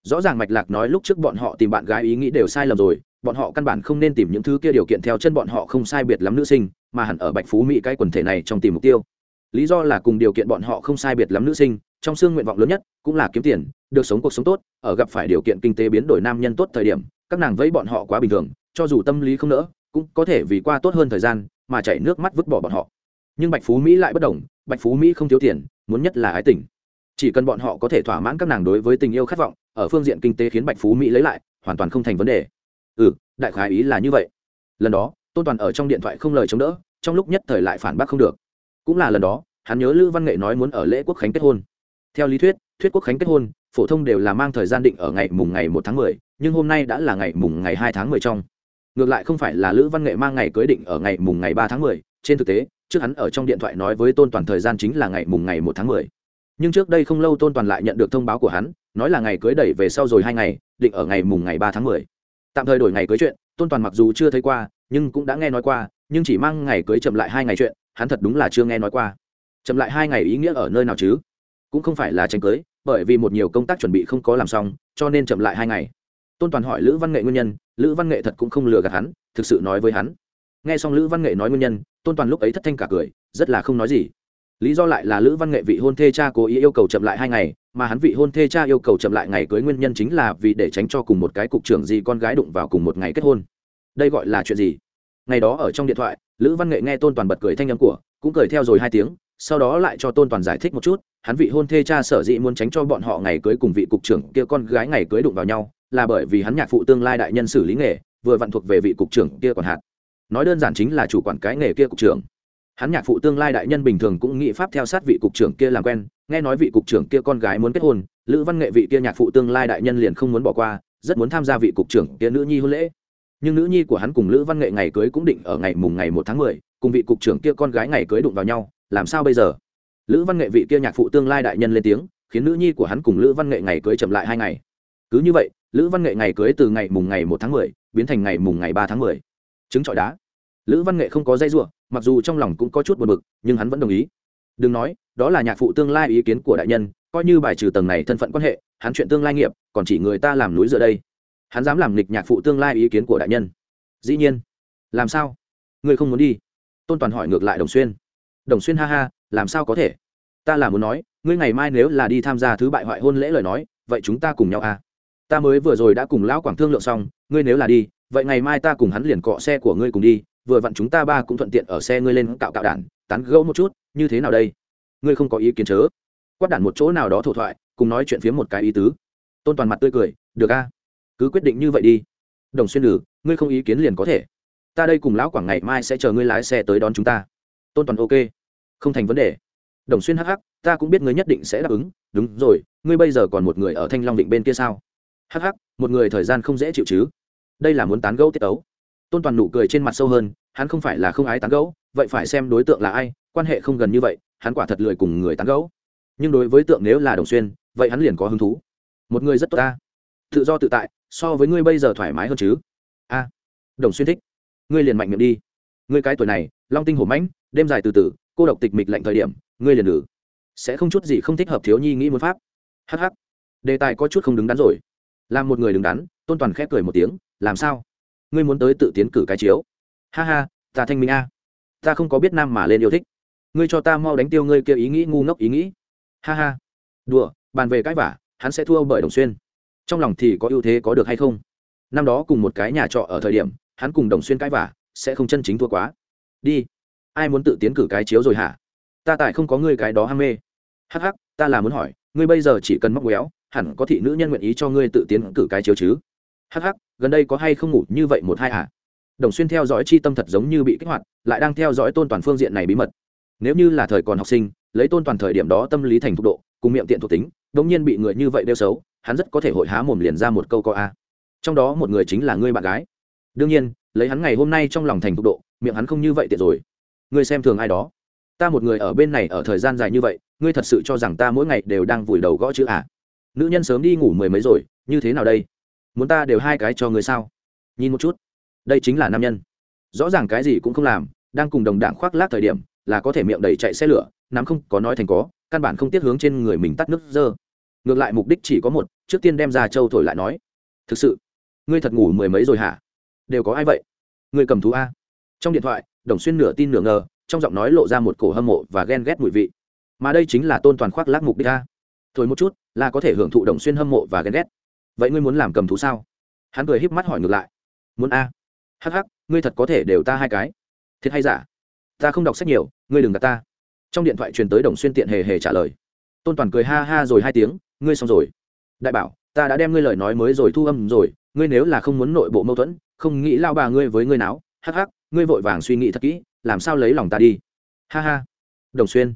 Rõ ràng mạch lạc nói lúc trước bọn họ tìm bạn gái ý nghĩ đều sai lầm rồi, bọn họ căn bản không nên tìm những thứ kia điều kiện theo chân bọn họ không sai biệt lắm nữ sinh, mà hẳn ở bạch phú mỹ cái quần thể này trong tìm mục tiêu lý do là cùng điều kiện bọn họ không sai biệt lắm nữ sinh, trong xương nguyện vọng lớn nhất cũng là kiếm tiền, được sống cuộc sống tốt, ở gặp phải điều kiện kinh tế biến đổi nam nhân tốt thời điểm, các nàng vẫy bọn họ quá bình thường, cho dù tâm lý không nỡ, cũng có thể vì qua tốt hơn thời gian mà chảy nước mắt vứt bỏ bọn họ. Nhưng bạch phú mỹ lại bất đồng, bạch phú mỹ không thiếu tiền, muốn nhất là ái tình. Chỉ cần bọn họ có thể thỏa mãn các nàng đối với tình yêu khát vọng, ở phương diện kinh tế khiến bạch phú mỹ lấy lại, hoàn toàn không thành vấn đề. Ừ đại khái ý là như vậy. Lần đó, tôn toàn ở trong điện thoại không lời chống đỡ, trong lúc nhất thời lại phản bác không được cũng là lần đó, hắn nhớ lữ văn nghệ nói muốn ở lễ quốc khánh kết hôn. Theo lý thuyết thuyết quốc khánh kết hôn, phổ thông đều là mang thời gian định ở ngày mùng ngày một tháng mười, nhưng hôm nay đã là ngày mùng ngày hai tháng mười trong. Ngược lại không phải là lữ văn nghệ mang ngày cưới định ở ngày mùng ngày ba tháng mười, trên thực tế, trước hắn ở trong điện thoại nói với tôn toàn thời gian chính là ngày mùng ngày một tháng mười. Nhưng trước đây không lâu tôn toàn lại nhận được thông báo của hắn, nói là ngày cưới đẩy về sau rồi hai ngày, định ở ngày mùng ngày ba tháng mười. Tạm thời đổi ngày cưới chuyện, tôn toàn mặc dù chưa thấy qua, nhưng cũng đã nghe nói qua, nhưng chỉ mang ngày cưới chậm lại hai ngày chuyện hắn thật đúng là chưa nghe nói qua. Chậm lại hai ngày ý nghĩa ở nơi nào chứ? Cũng không phải là tranh cưới, bởi vì một nhiều công tác chuẩn bị không có làm xong, cho nên chậm lại hai ngày. Tôn toàn hỏi lữ văn nghệ nguyên nhân, lữ văn nghệ thật cũng không lừa gạt hắn, thực sự nói với hắn. Nghe xong lữ văn nghệ nói nguyên nhân, tôn toàn lúc ấy thất thanh cả cười, rất là không nói gì. Lý do lại là lữ văn nghệ vị hôn thê cha cố ý yêu cầu chậm lại hai ngày, mà hắn vị hôn thê cha yêu cầu chậm lại ngày cưới nguyên nhân chính là vì để tránh cho cùng một cái cục trưởng gì con gái đụng vào cùng một ngày kết hôn. Đây gọi là chuyện gì? Ngày đó ở trong điện thoại lữ văn nghệ nghe tôn toàn bật cười thanh âm của, cũng cười theo rồi hai tiếng, sau đó lại cho tôn toàn giải thích một chút, hắn vị hôn thê cha sở dĩ muốn tránh cho bọn họ ngày cưới cùng vị cục trưởng kia con gái ngày cưới đụng vào nhau, là bởi vì hắn nhạc phụ tương lai đại nhân xử lý nghề, vừa vặn thuộc về vị cục trưởng kia còn hạn. nói đơn giản chính là chủ quản cái nghề kia cục trưởng hắn nhạc phụ tương lai đại nhân bình thường cũng nghĩ pháp theo sát vị cục trưởng kia làm quen, nghe nói vị cục trưởng kia con gái muốn kết hôn, lữ văn nghệ vị kia nhạc phụ tương lai đại nhân liền không muốn bỏ qua, rất muốn tham gia vị cục trưởng kia nữ nhi hôn lễ nhưng nữ nhi của hắn cùng lữ văn nghệ ngày cưới cũng định ở ngày mùng ngày một tháng mười, cùng vị cục trưởng kia con gái ngày cưới đụng vào nhau, làm sao bây giờ? Lữ văn nghệ vị kia nhạc phụ tương lai đại nhân lên tiếng, khiến nữ nhi của hắn cùng lữ văn nghệ ngày cưới chậm lại hai ngày. Cứ như vậy, lữ văn nghệ ngày cưới từ ngày mùng ngày một tháng mười, biến thành ngày mùng ngày ba tháng mười. Chứng trọi đá. Lữ văn nghệ không có dây giụa mặc dù trong lòng cũng có chút buồn bực, nhưng hắn vẫn đồng ý. Đừng nói, đó là nhạc phụ tương lai ý kiến của đại nhân, coi như bài trừ tầng này thân phận quan hệ, hắn chuyện tương lai nghiệp, còn chỉ người ta làm núi giữa đây hắn dám làm nghịch nhạc phụ tương lai ý kiến của đại nhân. Dĩ nhiên. Làm sao? Ngươi không muốn đi? Tôn toàn hỏi ngược lại đồng xuyên. Đồng xuyên ha ha, làm sao có thể? Ta là muốn nói, ngươi ngày mai nếu là đi tham gia thứ bại hoại hôn lễ lời nói, vậy chúng ta cùng nhau à? Ta mới vừa rồi đã cùng lão quảng thương lượng xong, ngươi nếu là đi, vậy ngày mai ta cùng hắn liền cọ xe của ngươi cùng đi, vừa vặn chúng ta ba cũng thuận tiện ở xe ngươi lên cạo cạo đản tán gẫu một chút, như thế nào đây? Ngươi không có ý kiến chớ. Quát đản một chỗ nào đó thổ thoại, cùng nói chuyện phía một cái ý tứ. Tôn toàn mặt tươi cười, được a cứ quyết định như vậy đi. Đồng xuyên lử, ngươi không ý kiến liền có thể. Ta đây cùng lão quảng ngày mai sẽ chờ ngươi lái xe tới đón chúng ta. Tôn toàn ok. Không thành vấn đề. Đồng xuyên hắc hắc, ta cũng biết ngươi nhất định sẽ đáp ứng. Đúng rồi, ngươi bây giờ còn một người ở thanh long định bên kia sao? Hắc hắc, một người thời gian không dễ chịu chứ. Đây là muốn tán gẫu tiết tấu. Tôn toàn nụ cười trên mặt sâu hơn, hắn không phải là không ái tán gẫu, vậy phải xem đối tượng là ai, quan hệ không gần như vậy, hắn quả thật lười cùng người tán gẫu. Nhưng đối với tượng nếu là đồng xuyên, vậy hắn liền có hứng thú. Một người rất tốt ta. Tự do tự tại so với ngươi bây giờ thoải mái hơn chứ? A, đồng xuyên thích. Ngươi liền mạnh miệng đi. Ngươi cái tuổi này, long tinh hổ mãnh, đêm dài từ từ, cô độc tịch mịch lạnh thời điểm, ngươi liền nữ sẽ không chút gì không thích hợp thiếu nhi nghĩ muốn pháp. Hh đề tài có chút không đứng đắn rồi. Làm một người đứng đắn, tôn toàn khép cười một tiếng, làm sao? Ngươi muốn tới tự tiến cử cái chiếu? Ha ha, ta thanh minh a. Ta không có biết nam mà lên yêu thích. Ngươi cho ta mau đánh tiêu ngươi kia ý nghĩ ngu ngốc ý nghĩ. Ha ha. Đùa, bàn về cái vả, hắn sẽ thua bởi đồng xuyên trong lòng thì có ưu thế có được hay không? Năm đó cùng một cái nhà trọ ở thời điểm, hắn cùng đồng xuyên cãi vả sẽ không chân chính thua quá. Đi, ai muốn tự tiến cử cái chiếu rồi hả? Ta tại không có ngươi cái đó ham mê. Hắc hắc, ta là muốn hỏi, ngươi bây giờ chỉ cần móc méo, hẳn có thị nữ nhân nguyện ý cho ngươi tự tiến cử cái chiếu chứ? Hắc hắc, gần đây có hay không ngủ như vậy một hai hả? Đồng xuyên theo dõi chi tâm thật giống như bị kích hoạt, lại đang theo dõi tôn toàn phương diện này bí mật. Nếu như là thời còn học sinh, lấy tôn toàn thời điểm đó tâm lý thành thục độ, cùng miệng tiện thuộc tính đ ỗ n g nhiên bị người như vậy đeo xấu hắn rất có thể hội há mồm liền ra một câu co a. Trong đó một người chính là ngươi bạn gái. Đương nhiên, lấy hắn ngày hôm nay trong lòng thành thục độ, miệng hắn không như vậy tiện rồi. Ngươi xem thường ai đó. Ta một người ở bên này ở thời gian dài như vậy, ngươi thật sự cho rằng ta mỗi ngày đều đang vùi đầu gõ chữ à? Nữ nhân sớm đi ngủ mười mấy rồi, như thế nào đây? Muốn ta đều hai cái cho người sao? Nhìn một chút. Đây chính là nam nhân. Rõ ràng cái gì cũng không làm, đang cùng đồng đảng khoác lác thời điểm, là có thể miệng đầy chạy xe lửa, nắm không có nói thành có, căn bản không tiết hướng trên người mình tắt nước dơ. Ngược lại mục đích chỉ có một trước tiên đem ra châu thổi lại nói, thực sự, ngươi thật ngủ mười mấy rồi hả? Đều có ai vậy? Ngươi cầm thú a. Trong điện thoại, đồng xuyên nửa tin nửa ngờ, trong giọng nói lộ ra một cổ hâm mộ và ghen ghét mùi vị. Mà đây chính là tôn toàn khoác lác mục đích a. Thổi một chút, là có thể hưởng thụ đồng xuyên hâm mộ và ghen ghét. Vậy ngươi muốn làm cầm thú sao? Hắn cười híp mắt hỏi ngược lại. Muốn a. Hắc hắc, ngươi thật có thể đều ta hai cái. Thiệt hay giả? Ta không đọc sách nhiều, ngươi đừng gặp ta. Trong điện thoại truyền tới đồng xuyên tiện hề hề trả lời. Tôn toàn cười ha ha rồi hai tiếng, ngươi xong rồi đại bảo, ta đã đem ngươi lời nói mới rồi thu âm rồi, ngươi nếu là không muốn nội bộ mâu thuẫn, không nghĩ lao bà ngươi với ngươi nào hắc hắc, ngươi vội vàng suy nghĩ thật kỹ, làm sao lấy lòng ta đi. Ha ha. Đồng xuyên.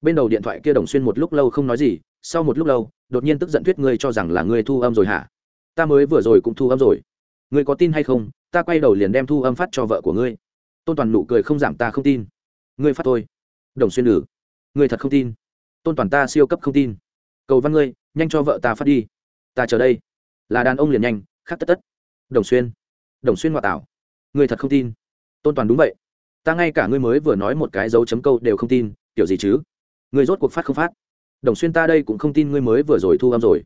Bên đầu điện thoại kia đồng xuyên một lúc lâu không nói gì, sau một lúc lâu, đột nhiên tức giận thuyết ngươi cho rằng là ngươi thu âm rồi hả? Ta mới vừa rồi cũng thu âm rồi. Ngươi có tin hay không? Ta quay đầu liền đem thu âm phát cho vợ của ngươi. Tôn toàn nụ cười không giảm ta không tin. Ngươi phát tôi đồng xuyên ử ngươi thật không tin. Tôn toàn ta siêu cấp không tin cầu văn ngươi, nhanh cho vợ ta phát đi. Ta chờ đây. Là đàn ông liền nhanh, khắc tất tất. Đồng xuyên. Đồng xuyên ngoại tảo. Ngươi thật không tin. Tôn toàn đúng vậy. Ta ngay cả ngươi mới vừa nói một cái dấu chấm câu đều không tin, kiểu gì chứ? Ngươi rốt cuộc phát không phát? Đồng xuyên ta đây cũng không tin ngươi mới vừa rồi thu âm rồi.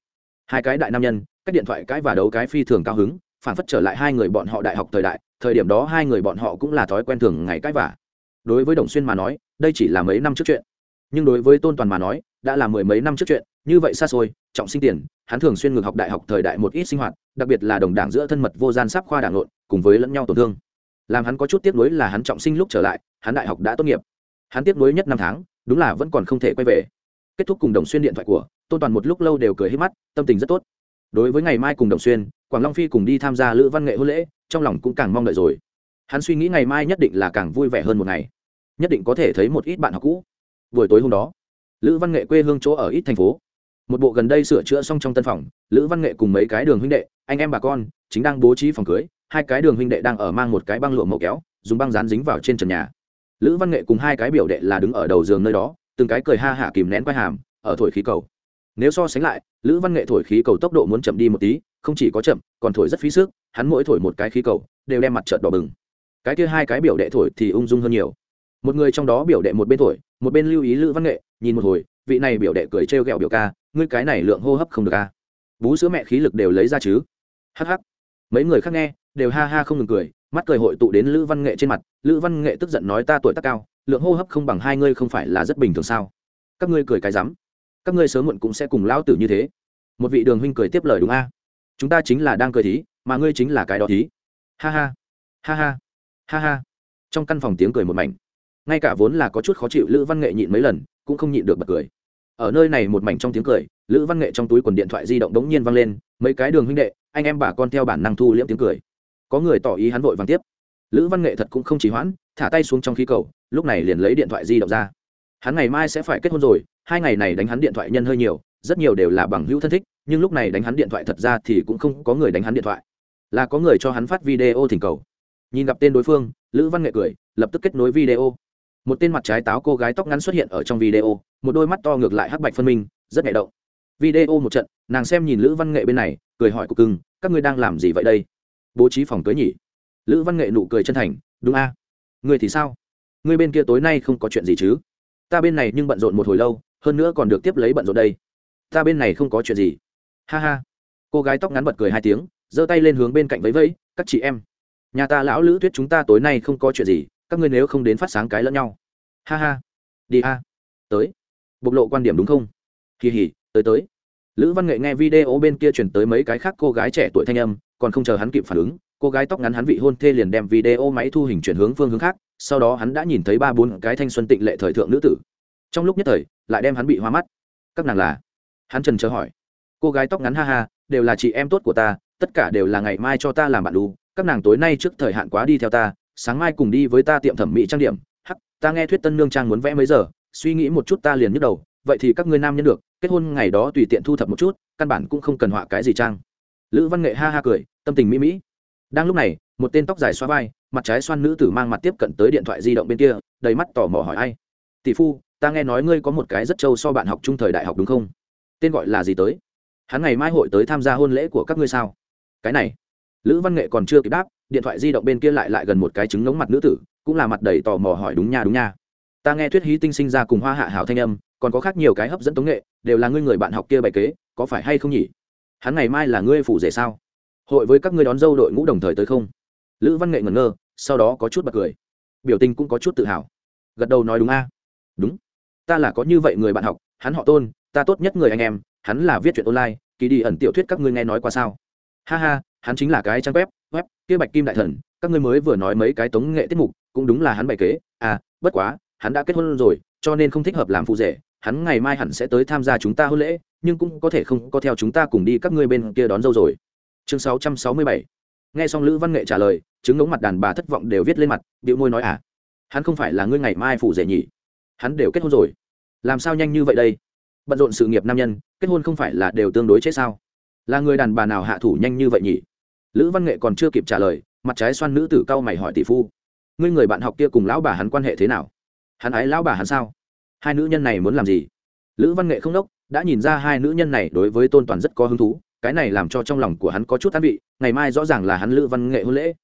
Hai cái đại nam nhân, cách điện thoại cái và đấu cái phi thường cao hứng, phản phất trở lại hai người bọn họ đại học thời đại, thời điểm đó hai người bọn họ cũng là thói quen thường ngày cãi vả đối với đồng xuyên mà nói, đây chỉ là mấy năm trước chuyện. Nhưng đối với tôn toàn mà nói, đã là mười mấy năm trước chuyện như vậy xa xôi, trọng sinh tiền, hắn thường xuyên ngược học đại học thời đại một ít sinh hoạt, đặc biệt là đồng đảng giữa thân mật vô gian sắp khoa đảng lộn cùng với lẫn nhau tổn thương. Làm hắn có chút tiếc nuối là hắn trọng sinh lúc trở lại, hắn đại học đã tốt nghiệp. Hắn tiếc nuối nhất năm tháng, đúng là vẫn còn không thể quay về. Kết thúc cùng đồng xuyên điện thoại của, tôn toàn một lúc lâu đều cười hết mắt, tâm tình rất tốt. Đối với ngày mai cùng đồng xuyên, quảng long phi cùng đi tham gia lữ văn nghệ hôn lễ, trong lòng cũng càng mong đợi rồi. Hắn suy nghĩ ngày mai nhất định là càng vui vẻ hơn một ngày. Nhất định có thể thấy một ít bạn học cũ. Buổi tối hôm đó, lữ văn nghệ quê hương chỗ ở ít thành phố một bộ gần đây sửa chữa xong trong tân phòng, lữ văn nghệ cùng mấy cái đường huynh đệ, anh em bà con, chính đang bố trí phòng cưới, hai cái đường huynh đệ đang ở mang một cái băng lụa màu kéo, dùng băng dán dính vào trên trần nhà. Lữ văn nghệ cùng hai cái biểu đệ là đứng ở đầu giường nơi đó, từng cái cười ha hả kìm nén quai hàm, ở thổi khí cầu. Nếu so sánh lại, lữ văn nghệ thổi khí cầu tốc độ muốn chậm đi một tí, không chỉ có chậm, còn thổi rất phí sức, hắn mỗi thổi một cái khí cầu, đều đem mặt trợt đỏ bừng. Cái kia hai cái biểu đệ thổi thì ung dung hơn nhiều. Một người trong đó biểu đệ một bên thổi, một bên lưu ý lữ văn nghệ, nhìn một hồi vị này biểu đệ cười trêu ghẹo biểu ca, ngươi cái này lượng hô hấp không được ca bú sữa mẹ khí lực đều lấy ra chứ. Hh mấy người khác nghe, đều ha ha không ngừng cười, mắt cười hội tụ đến lữ văn nghệ trên mặt. Lữ văn nghệ tức giận nói ta tuổi tác cao, lượng hô hấp không bằng hai ngươi không phải là rất bình thường sao? Các ngươi cười cái rắm. Các ngươi sớm muộn cũng sẽ cùng lão tử như thế. Một vị đường huynh cười tiếp lời đúng a. Chúng ta chính là đang cười thí, mà ngươi chính là cái đó thí. Ha ha. Ha ha. Ha ha. Trong căn phòng tiếng cười một mảnh. Ngay cả vốn là có chút khó chịu, lữ văn nghệ nhịn mấy lần, cũng không nhịn được bật cười ở nơi này một mảnh trong tiếng cười, lữ văn nghệ trong túi quần điện thoại di động đống nhiên vang lên, mấy cái đường huynh đệ, anh em bà con theo bản năng thu liễm tiếng cười. Có người tỏ ý hắn vội vàng tiếp. Lữ văn nghệ thật cũng không chỉ hoãn, thả tay xuống trong khí cầu, lúc này liền lấy điện thoại di động ra. Hắn ngày mai sẽ phải kết hôn rồi, hai ngày này đánh hắn điện thoại nhân hơi nhiều, rất nhiều đều là bằng hữu thân thích, nhưng lúc này đánh hắn điện thoại thật ra thì cũng không có người đánh hắn điện thoại. Là có người cho hắn phát video thỉnh cầu. Nhìn gặp tên đối phương, lữ văn nghệ cười, lập tức kết nối video một tên mặt trái táo cô gái tóc ngắn xuất hiện ở trong video, một đôi mắt to ngược lại hắc bạch phân minh, rất nhẹ động. Video một trận, nàng xem nhìn lữ văn nghệ bên này, cười hỏi cục cưng, các ngươi đang làm gì vậy đây? Bố trí phòng cưới nhỉ? Lữ văn nghệ nụ cười chân thành, đúng a. À? ngươi thì sao? Ngươi bên kia tối nay không có chuyện gì chứ? Ta bên này nhưng bận rộn một hồi lâu, hơn nữa còn được tiếp lấy bận rộn đây. Ta bên này không có chuyện gì. Ha ha. Cô gái tóc ngắn bật cười hai tiếng, giơ tay lên hướng bên cạnh vẫy vẫy, các chị em, nhà ta lão lữ tuyết chúng ta tối nay không có chuyện gì các ngươi nếu không đến phát sáng cái lẫn nhau. Ha ha. Đi a. Tới. Bộc lộ quan điểm đúng không? Kỳ hỉ, tới tới. Lữ văn nghệ nghe video bên kia chuyển tới mấy cái khác cô gái trẻ tuổi thanh âm, còn không chờ hắn kịp phản ứng, cô gái tóc ngắn hắn vị hôn thê liền đem video máy thu hình chuyển hướng phương hướng khác, sau đó hắn đã nhìn thấy ba bốn cái thanh xuân tịnh lệ thời thượng nữ tử. Trong lúc nhất thời, lại đem hắn bị hoa mắt. Các nàng là? Hắn trần chờ hỏi. Cô gái tóc ngắn ha ha, đều là chị em tốt của ta, tất cả đều là ngày mai cho ta làm bạn đu các nàng tối nay trước thời hạn quá đi theo ta sáng mai cùng đi với ta tiệm thẩm mỹ trang điểm. Hắc, ta nghe thuyết tân nương trang muốn vẽ mấy giờ, suy nghĩ một chút ta liền nhức đầu. Vậy thì các ngươi nam nhân được, kết hôn ngày đó tùy tiện thu thập một chút, căn bản cũng không cần họa cái gì trang. Lữ văn nghệ ha ha cười, tâm tình mỹ mỹ. Đang lúc này, một tên tóc dài xoa vai, mặt trái xoan nữ tử mang mặt tiếp cận tới điện thoại di động bên kia, đầy mắt tò mò hỏi ai. Tỷ phu, ta nghe nói ngươi có một cái rất trâu so bạn học trung thời đại học đúng không? Tên gọi là gì tới? Hắn ngày mai hội tới tham gia hôn lễ của các ngươi sao? Cái này, lữ văn nghệ còn chưa kịp đáp điện thoại di động bên kia lại lại gần một cái trứng ngống mặt nữ tử, cũng là mặt đầy tò mò hỏi đúng nha đúng nha. Ta nghe thuyết hí tinh sinh ra cùng hoa hạ hảo thanh âm, còn có khác nhiều cái hấp dẫn tống nghệ, đều là ngươi người bạn học kia bày kế, có phải hay không nhỉ? Hắn ngày mai là ngươi phủ rể sao? Hội với các ngươi đón dâu đội ngũ đồng thời tới không? Lữ văn nghệ ngẩn ngơ, sau đó có chút bật cười. Biểu tình cũng có chút tự hào. Gật đầu nói đúng a. Đúng. Ta là có như vậy người bạn học, hắn họ tôn, ta tốt nhất người anh em, hắn là viết chuyện online kỳ đi ẩn tiểu thuyết các ngươi nghe nói qua sao? Ha ha, hắn chính là cái trang web web kia bạch kim đại thần, các ngươi mới vừa nói mấy cái tống nghệ tiết mục, cũng đúng là hắn bày kế. À bất quá, hắn đã kết hôn rồi, cho nên không thích hợp làm phụ rể. Hắn ngày mai hẳn sẽ tới tham gia chúng ta hôn lễ, nhưng cũng có thể không có theo chúng ta cùng đi các ngươi bên kia đón dâu rồi. Chương 667 nghe xong lữ văn nghệ trả lời, chứng ngống mặt đàn bà thất vọng đều viết lên mặt điệu môi nói à hắn không phải là ngươi ngày mai phụ rể nhỉ? Hắn đều kết hôn rồi. Làm sao nhanh như vậy đây? Bận rộn sự nghiệp nam nhân, kết hôn không phải là đều tương đối chết sao? Là người đàn bà nào hạ thủ nhanh như vậy nhỉ? Lữ văn nghệ còn chưa kịp trả lời, mặt trái xoan nữ tử cao mày hỏi tỷ phu, ngươi người bạn học kia cùng lão bà hắn quan hệ thế nào? Hắn ái lão bà hắn sao? Hai nữ nhân này muốn làm gì? Lữ văn nghệ không đốc, đã nhìn ra hai nữ nhân này đối với tôn toàn rất có hứng thú, cái này làm cho trong lòng của hắn có chút an vị, ngày mai rõ ràng là hắn lữ văn nghệ hôn lễ.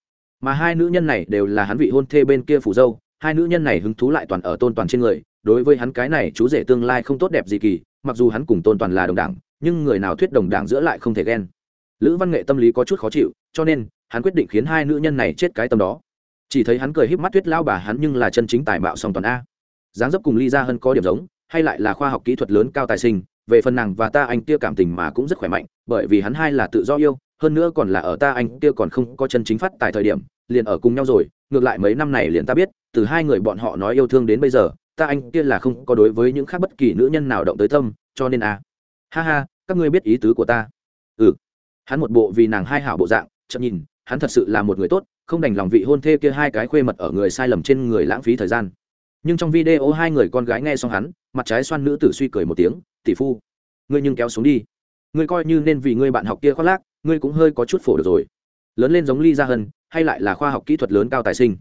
Mà hai nữ nhân này đều là hắn vị hôn thê bên kia phủ dâu, hai nữ nhân này hứng thú lại toàn ở tôn toàn trên người, đối với hắn cái này chú rể tương lai không tốt đẹp gì kỳ, mặc dù hắn cùng tôn toàn là đồng đảng, nhưng người nào thuyết đồng đảng giữa lại không thể ghen lữ văn nghệ tâm lý có chút khó chịu, cho nên, hắn quyết định khiến hai nữ nhân này chết cái tâm đó. Chỉ thấy hắn cười híp mắt tuyết lao bà hắn nhưng là chân chính tài mạo song toàn a. Dáng dấp cùng ly ra hơn có điểm giống, hay lại là khoa học kỹ thuật lớn cao tài sinh, về phần nàng và ta anh kia cảm tình mà cũng rất khỏe mạnh, bởi vì hắn hai là tự do yêu, hơn nữa còn là ở ta anh kia còn không có chân chính phát tại thời điểm, liền ở cùng nhau rồi, ngược lại mấy năm này liền ta biết, từ hai người bọn họ nói yêu thương đến bây giờ, ta anh kia là không có đối với những khác bất kỳ nữ nhân nào động tới tâm, cho nên à ha ha, các ngươi biết ý tứ của ta. Ừ hắn một bộ vì nàng hai hảo bộ dạng chậm nhìn, hắn thật sự là một người tốt, không đành lòng vị hôn thê kia hai cái khuê mật ở người sai lầm trên người lãng phí thời gian. Nhưng trong video hai người con gái nghe xong hắn, mặt trái xoan nữ tử suy cười một tiếng, tỷ phu, ngươi nhưng kéo xuống đi. Ngươi coi như nên vì ngươi bạn học kia khoác lác, ngươi cũng hơi có chút phổ được rồi. Lớn lên giống ly gia hân, hay lại là khoa học kỹ thuật lớn cao tài sinh.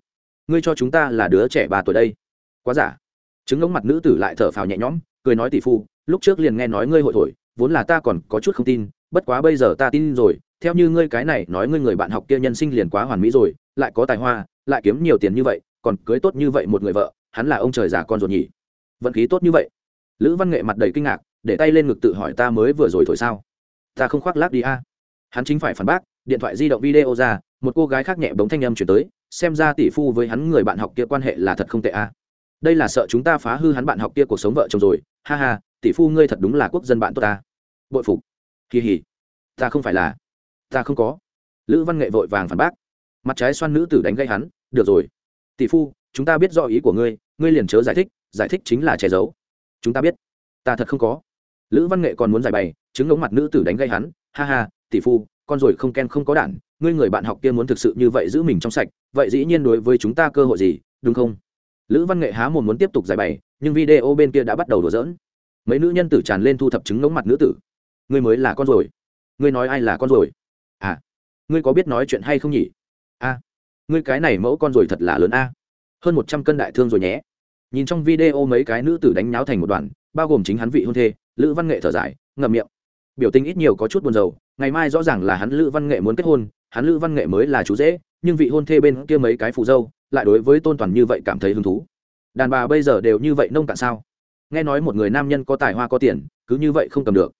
Ngươi cho chúng ta là đứa trẻ ba tuổi đây. Quá giả. Chứng ngống mặt nữ tử lại thở phào nhẹ nhõm, cười nói, tỷ phu, lúc trước liền nghe nói ngươi hội thổi, vốn là ta còn có chút không tin bất quá bây giờ ta tin rồi, theo như ngươi cái này nói ngươi người bạn học kia nhân sinh liền quá hoàn mỹ rồi, lại có tài hoa, lại kiếm nhiều tiền như vậy, còn cưới tốt như vậy một người vợ, hắn là ông trời già con ruột nhỉ? Vận khí tốt như vậy. Lữ văn nghệ mặt đầy kinh ngạc, để tay lên ngực tự hỏi ta mới vừa rồi thổi sao? Ta không khoác lác đi a. Hắn chính phải phản bác, điện thoại di động video ra, một cô gái khác nhẹ bóng thanh âm chuyển tới, xem ra tỷ phu với hắn người bạn học kia quan hệ là thật không tệ a. Đây là sợ chúng ta phá hư hắn bạn học kia cuộc sống vợ chồng rồi, ha ha, tỷ phu ngươi thật đúng là quốc dân bạn tốt ta. Bội phục kỳ hỉ. Ta không phải là. Ta không có. Lữ văn nghệ vội vàng phản bác. Mặt trái xoan nữ tử đánh gây hắn. Được rồi. Tỷ phu, chúng ta biết do ý của ngươi. Ngươi liền chớ giải thích. Giải thích chính là che giấu. Chúng ta biết. Ta thật không có. Lữ văn nghệ còn muốn giải bày, chứng ngống mặt nữ tử đánh gây hắn. Ha ha, tỷ phu, con rồi không ken không có đản ngươi người bạn học kia muốn thực sự như vậy giữ mình trong sạch. Vậy dĩ nhiên đối với chúng ta cơ hội gì, đúng không? Lữ văn nghệ há mồm muốn tiếp tục giải bày, nhưng video bên kia đã bắt đầu đùa dỡn mấy nữ nhân tử tràn lên thu thập chứng ngống mặt nữ tử ngươi mới là con rồi. Ngươi nói ai là con rồi? À ngươi có biết nói chuyện hay không nhỉ? A ngươi cái này mẫu con rồi thật là lớn a. Hơn một trăm cân đại thương rồi nhé. Nhìn trong video mấy cái nữ tử đánh nháo thành một đoàn, bao gồm chính hắn vị hôn thê, lữ văn nghệ thở dài, ngậm miệng. Biểu tình ít nhiều có chút buồn rầu, ngày mai rõ ràng là hắn lữ văn nghệ muốn kết hôn, hắn lữ văn nghệ mới là chú dễ, nhưng vị hôn thê bên kia mấy cái phù dâu lại đối với tôn toàn như vậy cảm thấy hứng thú. Đàn bà bây giờ đều như vậy nông cạn sao? Nghe nói một người nam nhân có tài hoa có tiền, cứ như vậy không cầm được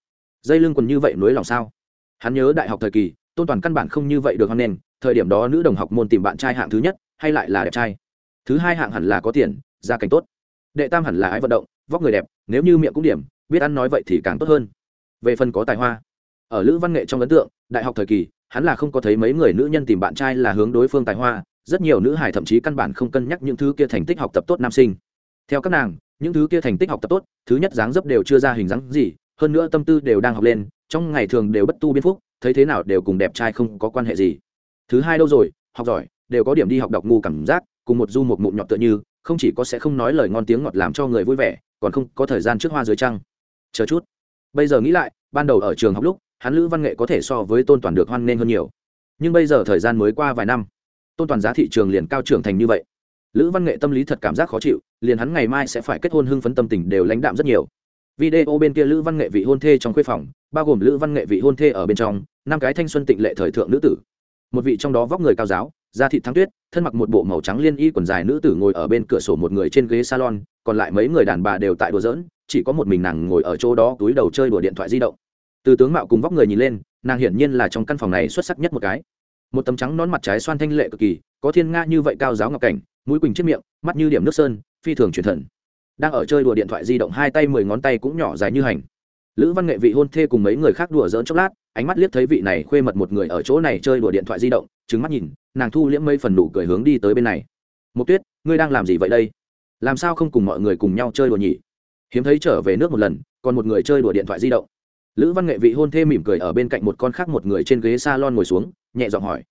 dây lưng còn như vậy nối lòng sao? Hắn nhớ đại học thời kỳ tôn toàn căn bản không như vậy được hoan nên, thời điểm đó nữ đồng học môn tìm bạn trai hạng thứ nhất hay lại là đẹp trai. Thứ hai hạng hẳn là có tiền gia cảnh tốt. Đệ tam hẳn là ai vận động vóc người đẹp nếu như miệng cũng điểm biết ăn nói vậy thì càng tốt hơn. Về phần có tài hoa ở lữ văn nghệ trong ấn tượng đại học thời kỳ hắn là không có thấy mấy người nữ nhân tìm bạn trai là hướng đối phương tài hoa rất nhiều nữ hải thậm chí căn bản không cân nhắc những thứ kia thành tích học tập tốt nam sinh. Theo các nàng những thứ kia thành tích học tập tốt thứ nhất dáng dấp đều chưa ra hình dáng gì hơn nữa tâm tư đều đang học lên, trong ngày thường đều bất tu biên phúc, thấy thế nào đều cùng đẹp trai không có quan hệ gì. Thứ hai đâu rồi, học giỏi, đều có điểm đi học đọc ngu cảm giác, cùng một du một mụn nhọt tựa như, không chỉ có sẽ không nói lời ngon tiếng ngọt làm cho người vui vẻ, còn không có thời gian trước hoa dưới trăng. Chờ chút. Bây giờ nghĩ lại, ban đầu ở trường học lúc, hắn lữ văn nghệ có thể so với tôn toàn được hoan nghênh hơn nhiều. Nhưng bây giờ thời gian mới qua vài năm, tôn toàn giá thị trường liền cao trưởng thành như vậy. Lữ văn nghệ tâm lý thật cảm giác khó chịu, liền hắn ngày mai sẽ phải kết hôn hưng phấn tâm tình đều lãnh đạm rất nhiều video bên kia lữ văn nghệ vị hôn thê trong khuê phòng, bao gồm lữ văn nghệ vị hôn thê ở bên trong, năm cái thanh xuân tịnh lệ thời thượng nữ tử. Một vị trong đó vóc người cao giáo, da thịt thắng tuyết, thân mặc một bộ màu trắng liên y quần dài nữ tử ngồi ở bên cửa sổ một người trên ghế salon, còn lại mấy người đàn bà đều tại đùa giỡn, chỉ có một mình nàng ngồi ở chỗ đó túi đầu chơi đùa điện thoại di động. Từ tướng mạo cùng vóc người nhìn lên, nàng hiển nhiên là trong căn phòng này xuất sắc nhất một cái. Một tấm trắng nón mặt trái xoan thanh lệ cực kỳ, có thiên nga như vậy cao giáo ngọc cảnh, mũi quỳnh chiếc miệng, mắt như điểm nước sơn, phi thường truyền thần đang ở chơi đùa điện thoại di động hai tay mười ngón tay cũng nhỏ dài như hành. Lữ văn nghệ vị hôn thê cùng mấy người khác đùa dỡn chốc lát, ánh mắt liếc thấy vị này khuê mật một người ở chỗ này chơi đùa điện thoại di động trứng mắt nhìn, nàng thu liễm mây phần nụ cười hướng đi tới bên này. Một tuyết, ngươi đang làm gì vậy đây? Làm sao không cùng mọi người cùng nhau chơi đùa nhỉ? Hiếm thấy trở về nước một lần, còn một người chơi đùa điện thoại di động. Lữ văn nghệ vị hôn thê mỉm cười ở bên cạnh một con khác một người trên ghế s a lon ngồi xuống, nhẹ giọng hỏi.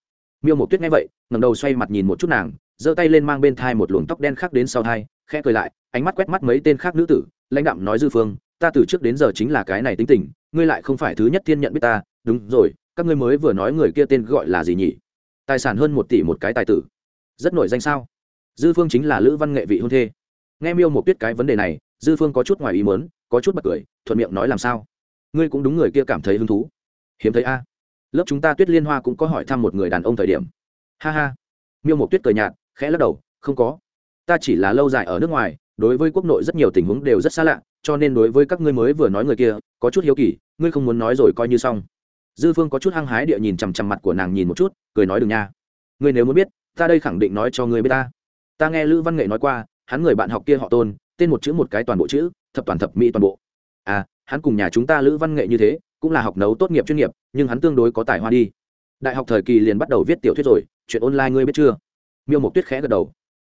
Miêu một tuyết nghe vậy ngầm đầu xoay mặt nhìn một chút nàng giơ tay lên mang bên thai một luồng tóc đen khác đến sau thai, khẽ cười lại, ánh mắt quét mắt mấy tên khác nữ tử, lãnh đạm nói dư phương, ta từ trước đến giờ chính là cái này tính tình, ngươi lại không phải thứ nhất thiên nhận biết ta, đúng rồi, các ngươi mới vừa nói người kia tên gọi là gì nhỉ? Tài sản hơn một tỷ một cái tài tử. Rất nổi danh sao? Dư phương chính là lữ văn nghệ vị hôn thê. Nghe miêu một tuyết cái vấn đề này, dư phương có chút ngoài ý mớn có chút bật cười, thuận miệng nói làm sao? Ngươi cũng đúng người kia cảm thấy hứng thú. Hiếm thấy a. Lớp chúng ta tuyết liên hoa cũng có hỏi thăm một người đàn ông thời điểm. Ha ha. Miêu một tuyết cười nhạt khẽ lắc đầu, không có. Ta chỉ là lâu dài ở nước ngoài, đối với quốc nội rất nhiều tình huống đều rất xa lạ, cho nên đối với các ngươi mới vừa nói người kia, có chút hiếu kỳ, ngươi không muốn nói rồi coi như xong. Dư phương có chút hăng hái địa nhìn chằm chằm mặt của nàng nhìn một chút, cười nói, đừng nha. Ngươi nếu muốn biết, ta đây khẳng định nói cho ngươi biết ta. Ta nghe lữ văn nghệ nói qua, hắn người bạn học kia họ tôn, tên một chữ một cái toàn bộ chữ, thập toàn thập mỹ toàn bộ. À hắn cùng nhà chúng ta lữ văn nghệ như thế, cũng là học nấu tốt nghiệp chuyên nghiệp, nhưng hắn tương đối có tài hoa đi. Đại học thời kỳ liền bắt đầu viết tiểu thuyết rồi, chuyện online ngươi biết chưa? Miêu mộc tuyết khẽ gật đầu.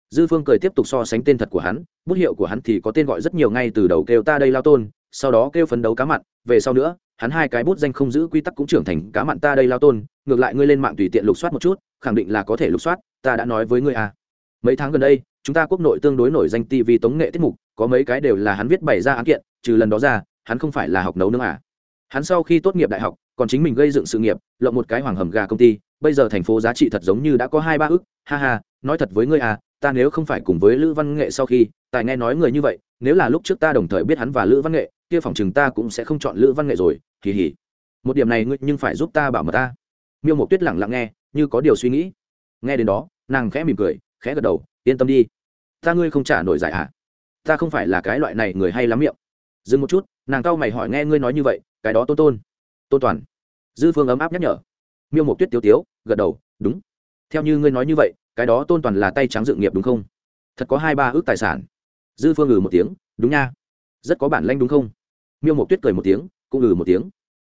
Dư phương cười tiếp tục so sánh tên thật của hắn, bút hiệu của hắn thì có tên gọi rất nhiều ngay từ đầu kêu ta đây lao tôn, sau đó kêu phấn đấu cá mặn, về sau nữa, hắn hai cái bút danh không giữ quy tắc cũng trưởng thành cá mặn ta đây lao tôn, ngược lại ngươi lên mạng tùy tiện lục soát một chút, khẳng định là có thể lục soát, ta đã nói với ngươi à. Mấy tháng gần đây, chúng ta quốc nội tương đối nổi danh tv tống nghệ tiết mục, có mấy cái đều là hắn viết bày ra án kiện, trừ lần đó ra, hắn không phải là học nấu nướng à. Hắn sau khi tốt nghiệp đại học, còn chính mình gây dựng sự nghiệp, lộng một cái hoàng hầm gà công ty bây giờ thành phố giá trị thật giống như đã có hai ba ước, ha ha, nói thật với ngươi à ta nếu không phải cùng với lữ văn nghệ sau khi tài nghe nói người như vậy, nếu là lúc trước ta đồng thời biết hắn và lữ văn nghệ, kia phòng chừng ta cũng sẽ không chọn lữ văn nghệ rồi kỳ hỉ một điểm này ngươi nhưng phải giúp ta bảo mật ta. Miêu mộc tuyết lẳng lặng nghe, như có điều suy nghĩ. Nghe đến đó, nàng khẽ mỉm cười, khẽ gật đầu, yên tâm đi. Ta ngươi không trả nổi giải ạ à? ta không phải là cái loại này người hay lắm miệng. Dừng một chút, nàng cau mày hỏi nghe ngươi nói như vậy, cái đó tôn tôn. Tôn toàn. Dư phương ấm áp nhắc nhở miêu mộ tuyết tiếu tiếu, gật đầu, đúng. Theo như ngươi nói như vậy, cái đó tôn toàn là tay trắng dự nghiệp đúng không? Thật có hai ba ước tài sản. Dư phương ngừ một tiếng, đúng nha. Rất có bản lanh đúng không? Miêu mộ tuyết cười một tiếng, cũng ngừ một tiếng.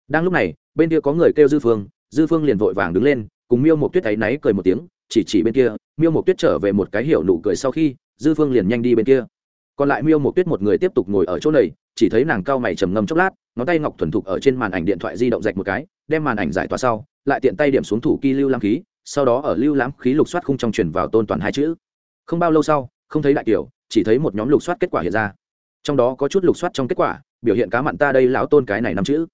Đang lúc này, bên kia có người kêu dư phương dư phương liền vội vàng đứng lên, cùng miêu mộ tuyết thấy náy cười một tiếng, chỉ chỉ bên kia, miêu mộ tuyết trở về một cái hiểu nụ cười sau khi, dư phương liền nhanh đi bên kia. Còn lại miêu mộ tuyết một người tiếp tục ngồi ở chỗ này, chỉ thấy nàng cao mày trầm ngâm chốc lát, ngón tay ngọc thuần thục ở trên màn ảnh điện thoại di động rạch một cái, đem màn ảnh giải tỏa sau lại tiện tay điểm xuống thủ kỳ lưu lãm khí, sau đó ở lưu lãm khí lục soát khung trong truyền vào tôn toàn hai chữ. Không bao lâu sau, không thấy đại kiểu chỉ thấy một nhóm lục soát kết quả hiện ra. Trong đó có chút lục soát trong kết quả, biểu hiện cá mặn ta đây lão tôn cái này năm chữ.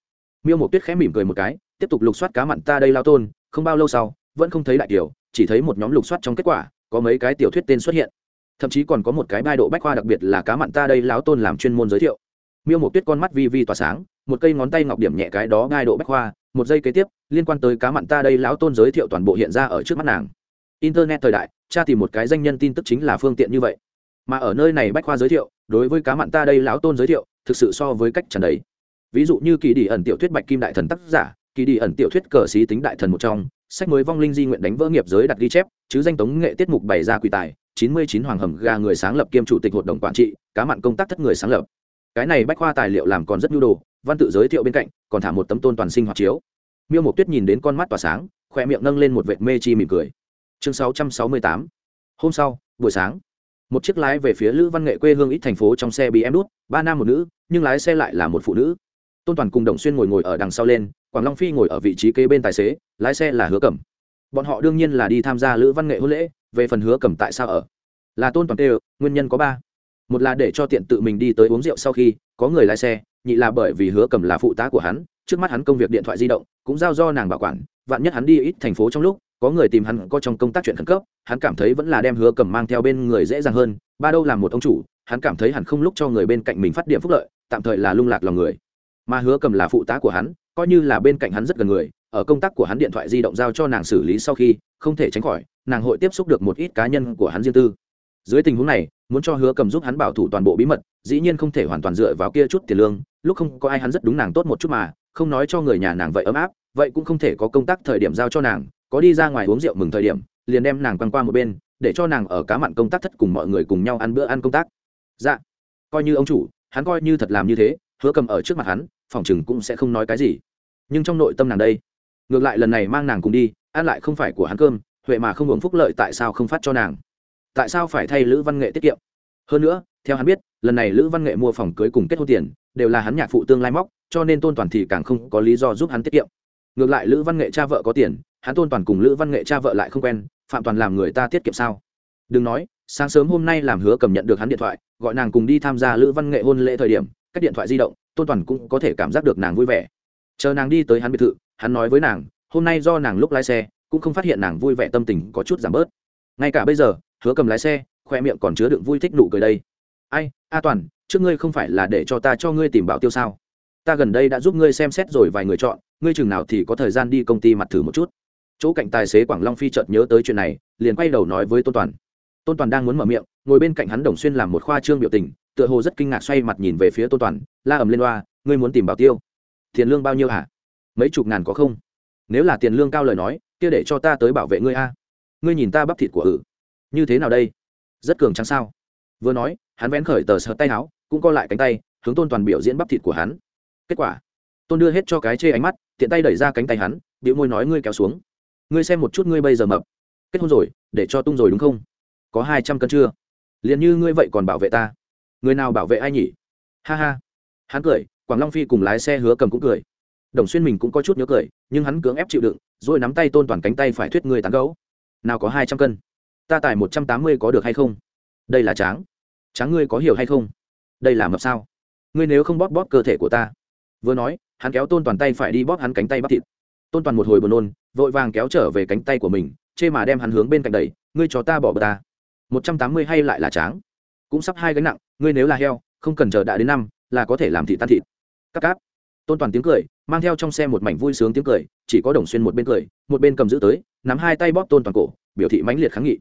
Miêu một tuyết khẽ mỉm cười một cái, tiếp tục lục soát cá mặn ta đây lao tôn, không bao lâu sau, vẫn không thấy đại kiểu chỉ thấy một nhóm lục soát trong kết quả, có mấy cái tiểu thuyết tên xuất hiện. Thậm chí còn có một cái bai độ bách khoa đặc biệt là cá mặn ta đây lão tôn làm chuyên môn giới thiệu. Miêu một tuyết con mắt vi vi tỏa sáng, một cây ngón tay ngọc điểm nhẹ cái đó gai độ bách khoa một giây kế tiếp, liên quan tới cá mặn ta đây lão tôn giới thiệu toàn bộ hiện ra ở trước mắt nàng. Internet thời đại cha tìm một cái danh nhân tin tức chính là phương tiện như vậy. Mà ở nơi này bách khoa giới thiệu, đối với cá mặn ta đây lão tôn giới thiệu, thực sự so với cách trần đấy. Ví dụ như kỳ đi ẩn tiểu thuyết bạch kim đại thần tác giả, kỳ đi ẩn tiểu thuyết cờ xí tính đại thần một trong, sách mới vong linh di nguyện đánh vỡ nghiệp giới đặt ghi chép, chứ danh tống nghệ tiết mục bày ra quỷ tài, chín mươi chín hoàng hầm ga người sáng lập kiêm chủ tịch hội đồng quản trị, cá mặn công tác thất người sáng lập. Cái này bách khoa tài liệu làm còn rất nhu đồ văn tự giới thiệu bên cạnh, còn thả một tấm tôn toàn sinh hoạt chiếu. Miêu mộc tuyết nhìn đến con mắt tỏa sáng khoe miệng nâng lên một vệt mê chi mỉm cười. Chương sáu trăm sáu mươi tám. Hôm sau, buổi sáng, một chiếc lái về phía lữ văn nghệ quê hương ít thành phố trong xe bị em đút ba nam một nữ, nhưng lái xe lại là một phụ nữ. Tôn toàn cùng đồng xuyên ngồi ngồi ở đằng sau lên, quảng long phi ngồi ở vị trí kế bên tài xế, lái xe là hứa cẩm. Bọn họ đương nhiên là đi tham gia lữ văn nghệ hôn lễ, về phần hứa cẩm tại sao ở? Là tôn toàn tê nguyên nhân có ba. Một là để cho tiện tự mình đi tới uống rượu sau khi có người lái xe nhị là bởi vì hứa cầm là phụ tá của hắn, trước mắt hắn công việc điện thoại di động cũng giao do nàng bảo quản, vạn nhất hắn đi ít thành phố trong lúc, có người tìm hắn có trong công tác chuyện khẩn cấp, hắn cảm thấy vẫn là đem hứa cầm mang theo bên người dễ dàng hơn, ba đâu làm một ông chủ, hắn cảm thấy hẳn không lúc cho người bên cạnh mình phát điểm phúc lợi, tạm thời là lung lạc lòng người. Mà hứa cầm là phụ tá của hắn, coi như là bên cạnh hắn rất gần người, ở công tác của hắn điện thoại di động giao cho nàng xử lý sau khi, không thể tránh khỏi, nàng hội tiếp xúc được một ít cá nhân của hắn riêng tư. Dưới tình huống này muốn cho hứa cầm giúp hắn bảo thủ toàn bộ bí mật, dĩ nhiên không thể hoàn toàn dựa vào kia chút tiền lương, lúc không có ai hắn rất đúng nàng tốt một chút mà, không nói cho người nhà nàng vậy ấm áp, vậy cũng không thể có công tác thời điểm giao cho nàng, có đi ra ngoài uống rượu mừng thời điểm, liền đem nàng quăng qua một bên, để cho nàng ở cá mặn công tác thất cùng mọi người cùng nhau ăn bữa ăn công tác. Dạ. Coi như ông chủ, hắn coi như thật làm như thế, hứa cầm ở trước mặt hắn, phòng chừng cũng sẽ không nói cái gì. Nhưng trong nội tâm nàng đây, ngược lại lần này mang nàng cùng đi, ăn lại không phải của hắn cơm, huệ mà không hưởng phúc lợi tại sao không phát cho nàng? Tại sao phải thay lữ văn nghệ tiết kiệm? Hơn nữa, theo hắn biết, lần này lữ văn nghệ mua phòng cưới cùng kết hôn tiền, đều là hắn nhạc phụ tương lai móc, cho nên tôn toàn thì càng không có lý do giúp hắn tiết kiệm. Ngược lại lữ văn nghệ cha vợ có tiền, hắn tôn toàn cùng lữ văn nghệ cha vợ lại không quen, phạm toàn làm người ta tiết kiệm sao? Đừng nói, sáng sớm hôm nay làm hứa cầm nhận được hắn điện thoại, gọi nàng cùng đi tham gia lữ văn nghệ hôn lễ thời điểm các điện thoại di động, tôn toàn cũng có thể cảm giác được nàng vui vẻ. Chờ nàng đi tới hắn biệt thự, hắn nói với nàng, hôm nay do nàng lúc lái xe, cũng không phát hiện nàng vui vẻ tâm tình có chút giảm bớt. Ngay cả bây giờ hứa cầm lái xe, khoe miệng còn chứa đựng vui thích nụ cười đây. Ai, a toàn, trước ngươi không phải là để cho ta cho ngươi tìm bảo tiêu sao? Ta gần đây đã giúp ngươi xem xét rồi vài người chọn, ngươi chừng nào thì có thời gian đi công ty mặt thử một chút. Chỗ cạnh tài xế quảng long phi chợt nhớ tới chuyện này, liền quay đầu nói với tôn toàn. Tôn toàn đang muốn mở miệng, ngồi bên cạnh hắn đồng xuyên làm một khoa trương biểu tình, tựa hồ rất kinh ngạc xoay mặt nhìn về phía tôn toàn, la ầm lên loa, ngươi muốn tìm bảo tiêu? Tiền lương bao nhiêu hả? Mấy chục ngàn có không? Nếu là tiền lương cao lời nói, kia để cho ta tới bảo vệ ngươi a. Ngươi nhìn ta bắp thịt của ử như thế nào đây? Rất cường trắng sao? Vừa nói, hắn vén khởi tờ sợ tay áo, cũng co lại cánh tay, hướng tôn toàn biểu diễn bắp thịt của hắn. Kết quả, tôn đưa hết cho cái chê ánh mắt, tiện tay đẩy ra cánh tay hắn điệu môi nói ngươi kéo xuống. Ngươi xem một chút ngươi bây giờ mập. Kết hôn rồi, để cho tung rồi đúng không? Có hai trăm cân chưa? Liền như ngươi vậy còn bảo vệ ta. Người nào bảo vệ ai nhỉ? Ha ha. Hắn cười, quảng long phi cùng lái xe hứa cầm cũng cười. Đồng xuyên mình cũng có chút nhớ cười, nhưng hắn cưỡng ép chịu đựng, rồi nắm tay tôn toàn cánh tay phải thuyết ngươi tán gấu nào có hai trăm cân? Ta tài một trăm tám mươi có được hay không? Đây là tráng. Tráng ngươi có hiểu hay không? Đây là mập sao? Ngươi nếu không bóp bóp cơ thể của ta. Vừa nói, hắn kéo tôn toàn tay phải đi bóp hắn cánh tay bắp thịt. Tôn toàn một hồi buồn nôn, vội vàng kéo trở về cánh tay của mình, chê mà đem hắn hướng bên cạnh đầy ngươi cho ta bỏ bờ ta. Một trăm tám mươi hay lại là tráng? Cũng sắp hai gánh nặng, ngươi nếu là heo, không cần chờ đã đến năm, là có thể làm thịt tan thịt. Cắt cáp. Tôn toàn tiếng cười, mang theo trong xe một mảnh vui sướng tiếng cười, chỉ có đồng xuyên một bên cười, một bên cầm giữ tới, nắm hai tay bóp tôn toàn cổ, biểu thị mãnh liệt kháng nghị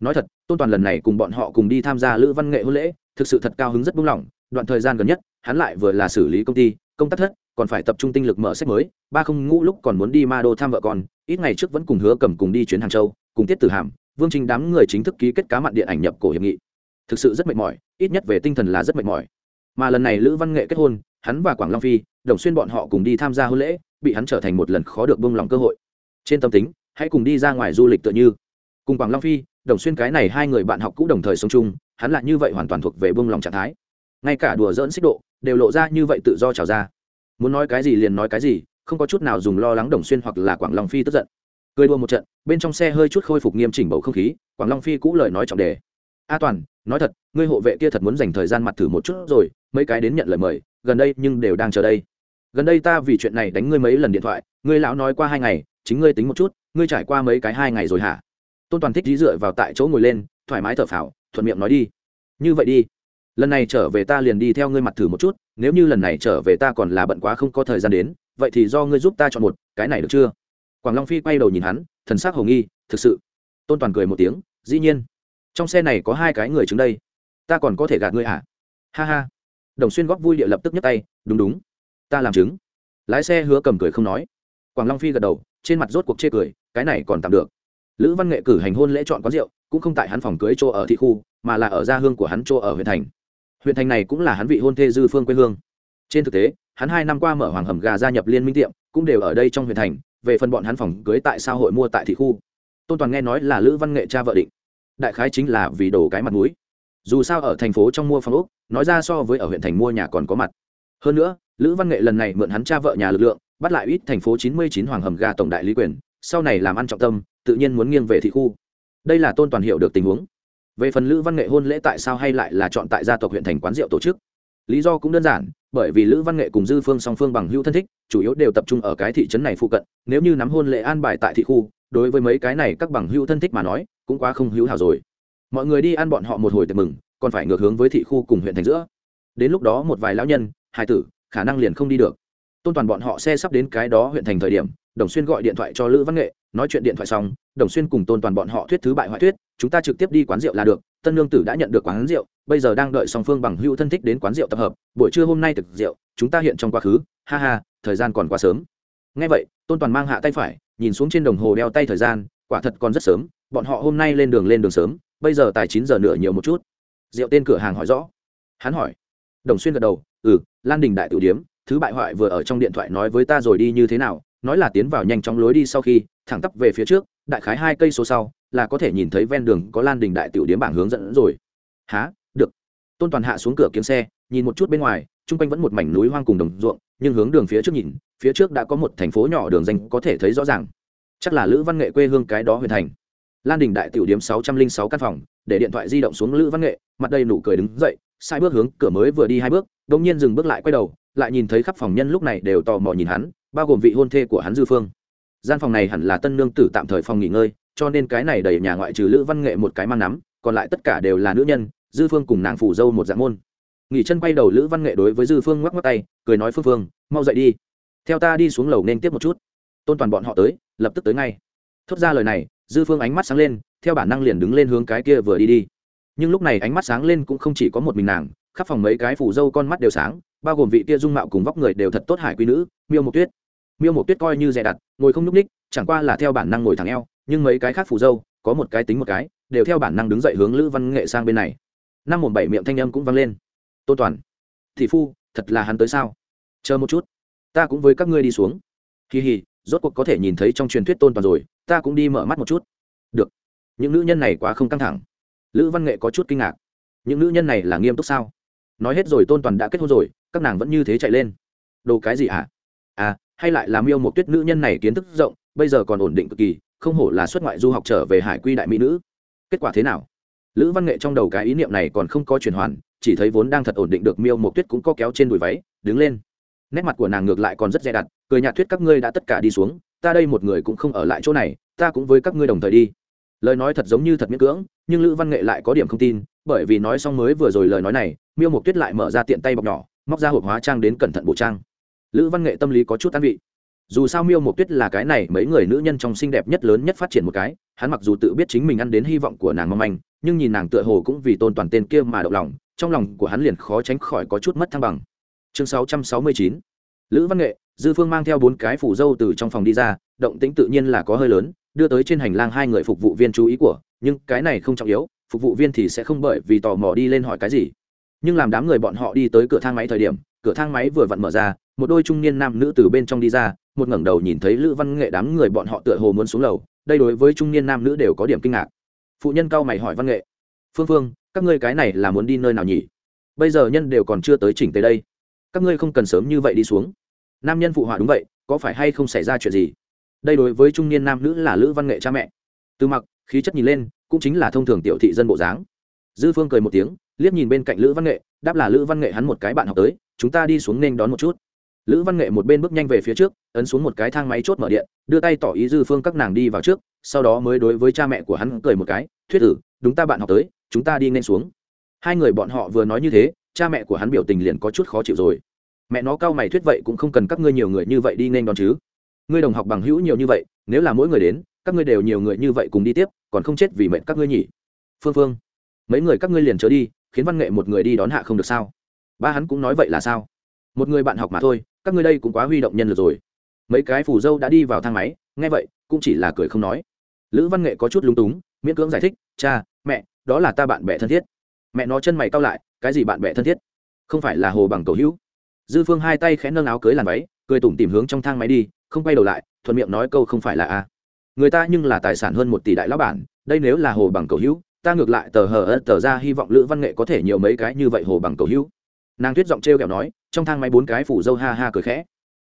nói thật, tôn toàn lần này cùng bọn họ cùng đi tham gia lữ văn nghệ hôn lễ, thực sự thật cao hứng rất buông lỏng đoạn thời gian gần nhất, hắn lại vừa là xử lý công ty, công tác thất, còn phải tập trung tinh lực mở sách mới. Ba không ngũ lúc còn muốn đi ma đô thăm vợ con, ít ngày trước vẫn cùng hứa cầm cùng đi chuyến hàng châu, cùng tiết tử hàm, vương trình đám người chính thức ký kết cá mặn điện ảnh nhập cổ hiệp nghị. Thực sự rất mệt mỏi, ít nhất về tinh thần là rất mệt mỏi. Mà lần này lữ văn nghệ kết hôn, hắn và quảng long phi, đồng xuyên bọn họ cùng đi tham gia hôn lễ, bị hắn trở thành một lần khó được bông lòng cơ hội. Trên tâm tính, hãy cùng đi ra ngoài du lịch tựa như. Cùng quảng long phi đồng xuyên cái này hai người bạn học cũ đồng thời sống chung, hắn lại như vậy hoàn toàn thuộc về bông lòng trạng thái. Ngay cả đùa dỡn xích độ, đều lộ ra như vậy tự do trào ra. Muốn nói cái gì liền nói cái gì, không có chút nào dùng lo lắng đồng xuyên hoặc là quảng long phi tức giận. Cười đua một trận, bên trong xe hơi chút khôi phục nghiêm chỉnh bầu không khí, quảng long phi cũ lời nói trọng đề. A toàn, nói thật, ngươi hộ vệ kia thật muốn dành thời gian mặt thử một chút rồi, mấy cái đến nhận lời mời, gần đây nhưng đều đang chờ đây. Gần đây ta vì chuyện này đánh ngươi mấy lần điện thoại, ngươi lão nói qua hai ngày, chính ngươi tính một chút, ngươi trải qua mấy cái hai ngày rồi hả? Tôn toàn thích dí dựa vào tại chỗ ngồi lên, thoải mái thở phào, thuận miệng nói đi. Như vậy đi. Lần này trở về ta liền đi theo ngươi mặt thử một chút, nếu như lần này trở về ta còn là bận quá không có thời gian đến, vậy thì do ngươi giúp ta chọn một, cái này được chưa? Quảng long phi quay đầu nhìn hắn, thần s ắ c hầu nghi, thực sự. Tôn toàn cười một tiếng, dĩ nhiên. Trong xe này có hai cái người chứng đây. Ta còn có thể gạt ngươi hả ha ha. Đồng xuyên góp vui địa lập tức nhấc tay, đúng đúng. Ta làm chứng. Lái xe hứa cầm cười không nói. Quảng long phi gật đầu, trên mặt rốt cuộc chê cười, cái này còn tạm được lữ văn nghệ cử hành hôn lễ chọn quán rượu, cũng không tại hắn phòng cưới chỗ ở thị khu, mà là ở gia hương của hắn chỗ ở huyện thành. Huyện thành này cũng là hắn vị hôn thê dư phương quê hương. Trên thực tế, hắn hai năm qua mở hoàng hầm gà gia nhập liên minh tiệm, cũng đều ở đây trong huyện thành, về phần bọn hắn phòng cưới tại sao hội mua tại thị khu. Tôn toàn nghe nói là lữ văn nghệ cha vợ định. Đại khái chính là vì đổ cái mặt mũi. Dù sao ở thành phố trong mua phòng úc nói ra so với ở huyện thành mua nhà còn có mặt. Hơn nữa, lữ văn nghệ lần này mượn hắn cha vợ nhà lực lượng, bắt lại ít thành phố chín mươi chín hoàng hầm gà tổng đại lý quyền sau này làm ăn trọng tâm, tự nhiên muốn nghiêng về thị khu. Đây là tôn toàn hiệu được tình huống. Về phần lữ văn nghệ hôn lễ tại sao hay lại là chọn tại gia tộc huyện thành quán rượu tổ chức? Lý do cũng đơn giản, bởi vì lữ văn nghệ cùng dư phương song phương bằng hữu thân thích, chủ yếu đều tập trung ở cái thị trấn này phụ cận, nếu như nắm hôn lễ an bài tại thị khu, đối với mấy cái này các bằng hữu thân thích mà nói, cũng quá không hữu hảo rồi. Mọi người đi ăn bọn họ một hồi tiệc mừng, còn phải ngược hướng với thị khu cùng huyện thành giữa. Đến lúc đó một vài lão nhân, hai tử, khả năng liền không đi được. Tôn toàn bọn họ xe sắp đến cái đó huyện thành thời điểm đồng xuyên gọi điện thoại cho lữ văn nghệ, nói chuyện điện thoại xong, đồng xuyên cùng tôn toàn bọn họ thuyết thứ bại hoại thuyết, chúng ta trực tiếp đi quán rượu là được, tân lương tử đã nhận được quán rượu, bây giờ đang đợi song phương bằng hữu thân thích đến quán rượu tập hợp, buổi trưa hôm nay thực rượu, chúng ta hiện trong quá khứ, ha ha, thời gian còn quá sớm. Ngay vậy, tôn toàn mang hạ tay phải, nhìn xuống trên đồng hồ đeo tay thời gian, quả thật còn rất sớm, bọn họ hôm nay lên đường lên đường sớm, bây giờ tài chín giờ nửa nhiều một chút. Rượu tên cửa hàng hỏi rõ. Hắn hỏi. Đồng xuyên gật đầu ừ lan đình đại tử điếm, thứ bại hoại vừa ở trong điện thoại nói với ta rồi đi như thế nào nói là tiến vào nhanh chóng lối đi sau khi, thẳng tắp về phía trước, đại khái hai cây số sau, là có thể nhìn thấy ven đường có lan đình đại tiểu điếm bảng hướng dẫn rồi. Há được. Tôn toàn hạ xuống cửa kiếm xe, nhìn một chút bên ngoài, chung quanh vẫn một mảnh núi hoang cùng đồng ruộng, nhưng hướng đường phía trước nhìn, phía trước đã có một thành phố nhỏ đường danh có thể thấy rõ ràng. Chắc là lữ văn nghệ quê hương cái đó huyền thành. Lan đình đại tiểu điếm sáu trăm linh sáu căn phòng, để điện thoại di động xuống lữ văn nghệ, mặt đây nụ cười đứng dậy, sai bước hướng cửa mới vừa đi hai bước đ ỗ n g nhiên dừng bước lại quay đầu, lại nhìn thấy khắp phòng nhân lúc này đều tò mò nhìn hắn bao gồm vị hôn thê của hắn dư phương. Gian phòng này hẳn là tân nương tử tạm thời phòng nghỉ ngơi, cho nên cái này đầy nhà ngoại trừ lữ văn nghệ một cái mang nắm, còn lại tất cả đều là nữ nhân, dư phương cùng nàng phủ dâu một dạng môn. Nghỉ chân quay đầu lữ văn nghệ đối với dư phương ngoắc ngoắc tay, cười nói phương phương, mau dậy đi. Theo ta đi xuống lầu nên tiếp một chút. Tôn toàn bọn họ tới, lập tức tới ngay. Thốt ra lời này, dư phương ánh mắt sáng lên, theo bản năng liền đứng lên hướng cái kia vừa đi đi. Nhưng lúc này ánh mắt sáng lên cũng không chỉ có một mình nàng, khắp phòng mấy cái phủ dâu con mắt đều sáng, bao gồm vị kia dung mạo cùng vóc người đều thật tốt hải quý nữ, miêu một tuyết miêu một tuyết coi như dè đặt, ngồi không nhúc ních chẳng qua là theo bản năng ngồi thẳng eo, nhưng mấy cái khác phù dâu, có một cái tính một cái, đều theo bản năng đứng dậy hướng lữ văn nghệ sang bên này. Năm một bảy miệng thanh âm cũng vang lên. Tôn toàn thị phu, thật là hắn tới sao? Chờ một chút, ta cũng với các ngươi đi xuống. Kỳ hì, rốt cuộc có thể nhìn thấy trong truyền thuyết tôn toàn rồi, ta cũng đi mở mắt một chút. Được. Những nữ nhân này quá không căng thẳng. Lữ văn nghệ có chút kinh ngạc. Những nữ nhân này là nghiêm túc sao? Nói hết rồi tôn toàn đã kết hôn rồi, các nàng vẫn như thế chạy lên. Đồ cái gì ạ à? à hay lại là miêu một tuyết nữ nhân này kiến thức rộng, bây giờ còn ổn định cực kỳ, không hổ là xuất ngoại du học trở về hải quy đại mỹ nữ. Kết quả thế nào? Lữ văn nghệ trong đầu cái ý niệm này còn không có chuyển hoàn, chỉ thấy vốn đang thật ổn định được miêu một tuyết cũng có kéo trên đùi váy, đứng lên. Nét mặt của nàng ngược lại còn rất dè đặt cười nhạt thuyết các ngươi đã tất cả đi xuống, ta đây một người cũng không ở lại chỗ này, ta cũng với các ngươi đồng thời đi. Lời nói thật giống như thật miễn cưỡng, nhưng lữ văn nghệ lại có điểm không tin, bởi vì nói xong mới vừa rồi lời nói này, miêu một tuyết lại mở ra tiện tay bọc nhỏ, móc ra hộp hóa trang đến cẩn thận bộ trang lữ văn nghệ tâm lý có chút an vị. Dù sao miêu Mộc tuyết là cái này mấy người nữ nhân trong xinh đẹp nhất lớn nhất phát triển một cái, hắn mặc dù tự biết chính mình ăn đến hy vọng của nàng mong manh, nhưng nhìn nàng tựa hồ cũng vì tôn toàn tên kia mà động lòng, trong lòng của hắn liền khó tránh khỏi có chút mất thăng bằng. Chương 669 lữ văn nghệ, dư phương mang theo bốn cái phủ dâu từ trong phòng đi ra, động tĩnh tự nhiên là có hơi lớn, đưa tới trên hành lang hai người phục vụ viên chú ý của, nhưng cái này không trọng yếu, phục vụ viên thì sẽ không bởi vì tò mò đi lên hỏi cái gì. Nhưng làm đám người bọn họ đi tới cửa thang máy thời điểm cửa thang máy vừa vặn mở ra, một đôi trung niên nam nữ từ bên trong đi ra, một ngẩng đầu nhìn thấy lữ văn nghệ đám người bọn họ tựa hồ muốn xuống lầu, đây đối với trung niên nam nữ đều có điểm kinh ngạc. Phụ nhân cao mày hỏi văn nghệ, phương phương, các ngươi cái này là muốn đi nơi nào nhỉ? Bây giờ nhân đều còn chưa tới chỉnh tới đây. Các ngươi không cần sớm như vậy đi xuống. Nam nhân phụ họa, đúng vậy, có phải hay không xảy ra chuyện gì? Đây đối với trung niên nam nữ là lữ văn nghệ cha mẹ. Từ mặc, khí chất nhìn lên, cũng chính là thông thường tiểu thị dân bộ dáng. Dư phương cười một tiếng, liếc nhìn bên cạnh lữ văn nghệ, đáp là lữ văn nghệ hắn một cái bạn học tới chúng ta đi xuống nên đón một chút. Lữ văn nghệ một bên bước nhanh về phía trước, ấn xuống một cái thang máy chốt mở điện, đưa tay tỏ ý dư phương các nàng đi vào trước, sau đó mới đối với cha mẹ của hắn cười một cái, thuyết tử, đúng ta bạn học tới, chúng ta đi nên xuống. Hai người bọn họ vừa nói như thế, cha mẹ của hắn biểu tình liền có chút khó chịu rồi. Mẹ nó, cao mày thuyết vậy cũng không cần các ngươi nhiều người như vậy đi nên đón chứ. Ngươi đồng học bằng hữu nhiều như vậy, nếu là mỗi người đến, các ngươi đều nhiều người như vậy cùng đi tiếp, còn không chết vì mệnh các ngươi nhỉ? Phương phương, mấy người các ngươi liền trở đi, khiến văn nghệ một người đi đón hạ không được sao? Ba hắn cũng nói vậy là sao? Một người bạn học mà thôi, các ngươi đây cũng quá huy động nhân lực rồi. Mấy cái phù dâu đã đi vào thang máy, nghe vậy, cũng chỉ là cười không nói. Lữ văn nghệ có chút lúng túng, miễn cưỡng giải thích, cha, mẹ, đó là ta bạn bè thân thiết. Mẹ nó chân mày cao lại, cái gì bạn bè thân thiết? Không phải là hồ bằng cầu hữu? Dư phương hai tay khẽ nâng áo cưới làn váy, cười tủm tìm hướng trong thang máy đi, không quay đầu lại, thuận miệng nói câu không phải là a. Người ta nhưng là tài sản hơn một tỷ đại lão bản, đây nếu là hồ bằng cầu hữu, ta ngược lại tờ hờ ớt tờ ra hy vọng lữ văn nghệ có thể nhiều mấy cái như vậy hồ bằng cầu hữu nàng tuyết giọng t r e o kẹo nói, trong thang máy bốn cái phủ dâu ha ha cười khẽ.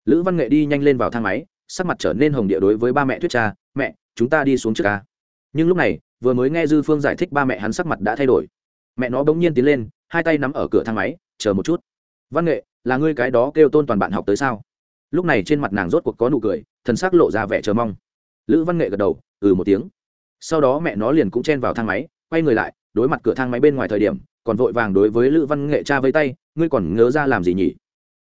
Lữ văn nghệ đi nhanh lên vào thang máy, sắc mặt trở nên hồng địa đối với ba mẹ tuyết cha mẹ, chúng ta đi xuống trước ca. Nhưng lúc này, vừa mới nghe dư phương giải thích ba mẹ hắn sắc mặt đã thay đổi. Mẹ nó bỗng nhiên tiến lên, hai tay nắm ở cửa thang máy, chờ một chút. Văn nghệ, là ngươi cái đó kêu tôn toàn bạn học tới sao? Lúc này trên mặt nàng rốt cuộc có nụ cười, thần sắc lộ ra vẻ chờ mong. Lữ văn nghệ gật đầu ừ một tiếng. Sau đó mẹ nó liền cũng chen vào thang máy, quay người lại, đối mặt cửa thang máy bên ngoài thời điểm còn vội vàng đối với lữ văn nghệ cha với tay, ngươi còn ngớ ra làm gì nhỉ?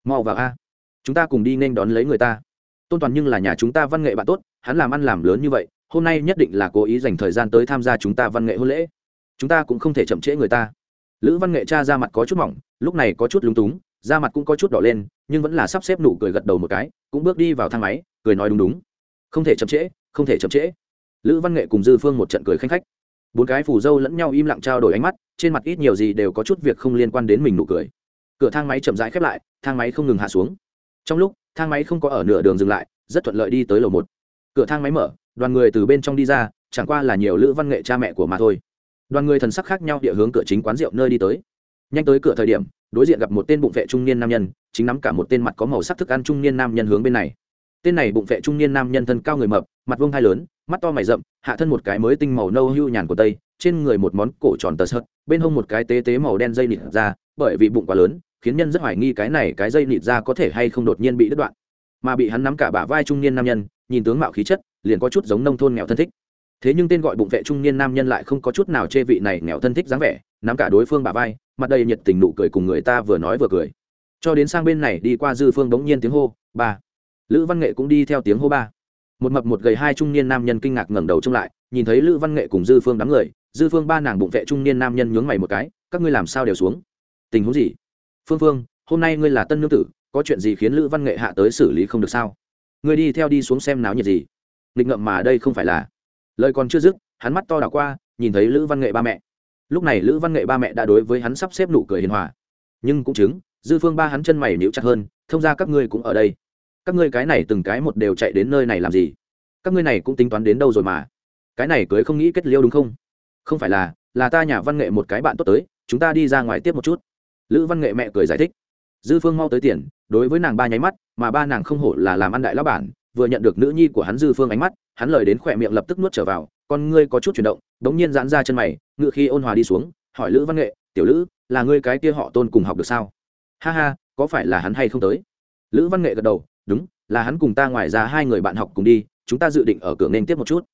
Mau vào a. Chúng ta cùng đi nên đón lấy người ta. Tôn toàn nhưng là nhà chúng ta văn nghệ bạn tốt, hắn làm ăn làm lớn như vậy, hôm nay nhất định là cố ý dành thời gian tới tham gia chúng ta văn nghệ hôn lễ. Chúng ta cũng không thể chậm trễ người ta. Lữ văn nghệ cha ra mặt có chút mỏng, lúc này có chút lúng túng, da mặt cũng có chút đỏ lên, nhưng vẫn là sắp xếp nụ cười gật đầu một cái, cũng bước đi vào thang máy, cười nói đúng đúng. Không thể chậm trễ, không thể chậm trễ. Lữ văn nghệ cùng dư phương một trận cười khanh khách bốn cái phù dâu lẫn nhau im lặng trao đổi ánh mắt, trên mặt ít nhiều gì đều có chút việc không liên quan đến mình nụ cười. Cửa thang máy chậm rãi khép lại, thang máy không ngừng hạ xuống. Trong lúc, thang máy không có ở nửa đường dừng lại, rất thuận lợi đi tới lầu một. Cửa thang máy mở, đoàn người từ bên trong đi ra, chẳng qua là nhiều lữ văn nghệ cha mẹ của mà thôi. Đoàn người thần sắc khác nhau địa hướng cửa chính quán rượu nơi đi tới. Nhanh tới cửa thời điểm, đối diện gặp một tên bụng vệ trung niên nam nhân, chính nắm cả một tên mặt có màu sắc thức ăn trung niên nam nhân hướng bên này tên này bụng vệ trung niên nam nhân thân cao người mập, mặt vông hai lớn, mắt to mày rậm, hạ thân một cái mới tinh màu nâu hưu nhàn của tây, trên người một món cổ tròn tờ sợt, bên hông một cái tế tế màu đen dây nịt ra, bởi vì bụng quá lớn, khiến nhân rất hoài nghi cái này cái dây nịt ra có thể hay không đột nhiên bị đứt đoạn. Mà bị hắn nắm cả bả vai trung niên nam nhân, nhìn tướng mạo khí chất, liền có chút giống nông thôn nghèo thân thích. Thế nhưng tên gọi bụng vệ trung niên nam nhân lại không có chút nào chê vị này nghèo thân thích dáng vẻ, nắm cả đối phương bả vai, mặt đầy nhiệt tình nụ cười cùng người ta vừa nói vừa cười. Cho đến sang bên này đi qua dư phương bỗng nhiên tiếng hô, ba lữ văn nghệ cũng đi theo tiếng hô ba. Một mập một gầy hai trung niên nam nhân kinh ngạc ngẩng đầu trông lại, nhìn thấy lữ văn nghệ cùng dư phương đám người, dư phương ba nàng bụng vệ trung niên nam nhân nhướng mày một cái, các ngươi làm sao đều xuống? Tình huống gì? Phương phương, hôm nay ngươi là tân nương tử, có chuyện gì khiến lữ văn nghệ hạ tới xử lý không được sao? Ngươi đi theo đi xuống xem náo nhiệt gì. Nghịch ngậm mà đây không phải là. Lời còn chưa dứt, hắn mắt to đảo qua, nhìn thấy lữ văn nghệ ba mẹ. Lúc này lữ văn nghệ ba mẹ đã đối với hắn sắp xếp nụ cười hiền hòa. Nhưng cũng chứng, dư phương ba hắn chân mày níu chặt hơn, thông ra các ngươi cũng ở đây các ngươi cái này từng cái một đều chạy đến nơi này làm gì? Các ngươi này cũng tính toán đến đâu rồi mà? Cái này cưới không nghĩ kết liêu đúng không? Không phải là là ta nhà văn nghệ một cái bạn tốt tới, chúng ta đi ra ngoài tiếp một chút. Lữ văn nghệ mẹ cười giải thích. Dư phương mau tới tiền, đối với nàng ba nháy mắt, mà ba nàng không hổ là làm ăn đại lão bản, vừa nhận được nữ nhi của hắn dư phương ánh mắt, hắn lời đến khỏe miệng lập tức nuốt trở vào, con ngươi có chút chuyển động, đống nhiên giãn ra chân mày ngự khi ôn hòa đi xuống, hỏi lữ văn nghệ, tiểu lữ, là ngươi cái kia họ tôn cùng học được sao? Ha ha, có phải là hắn hay không tới? Lữ văn nghệ gật đầu đúng, là hắn cùng ta ngoài ra hai người bạn học cùng đi, chúng ta dự định ở cửa nên tiếp một chút.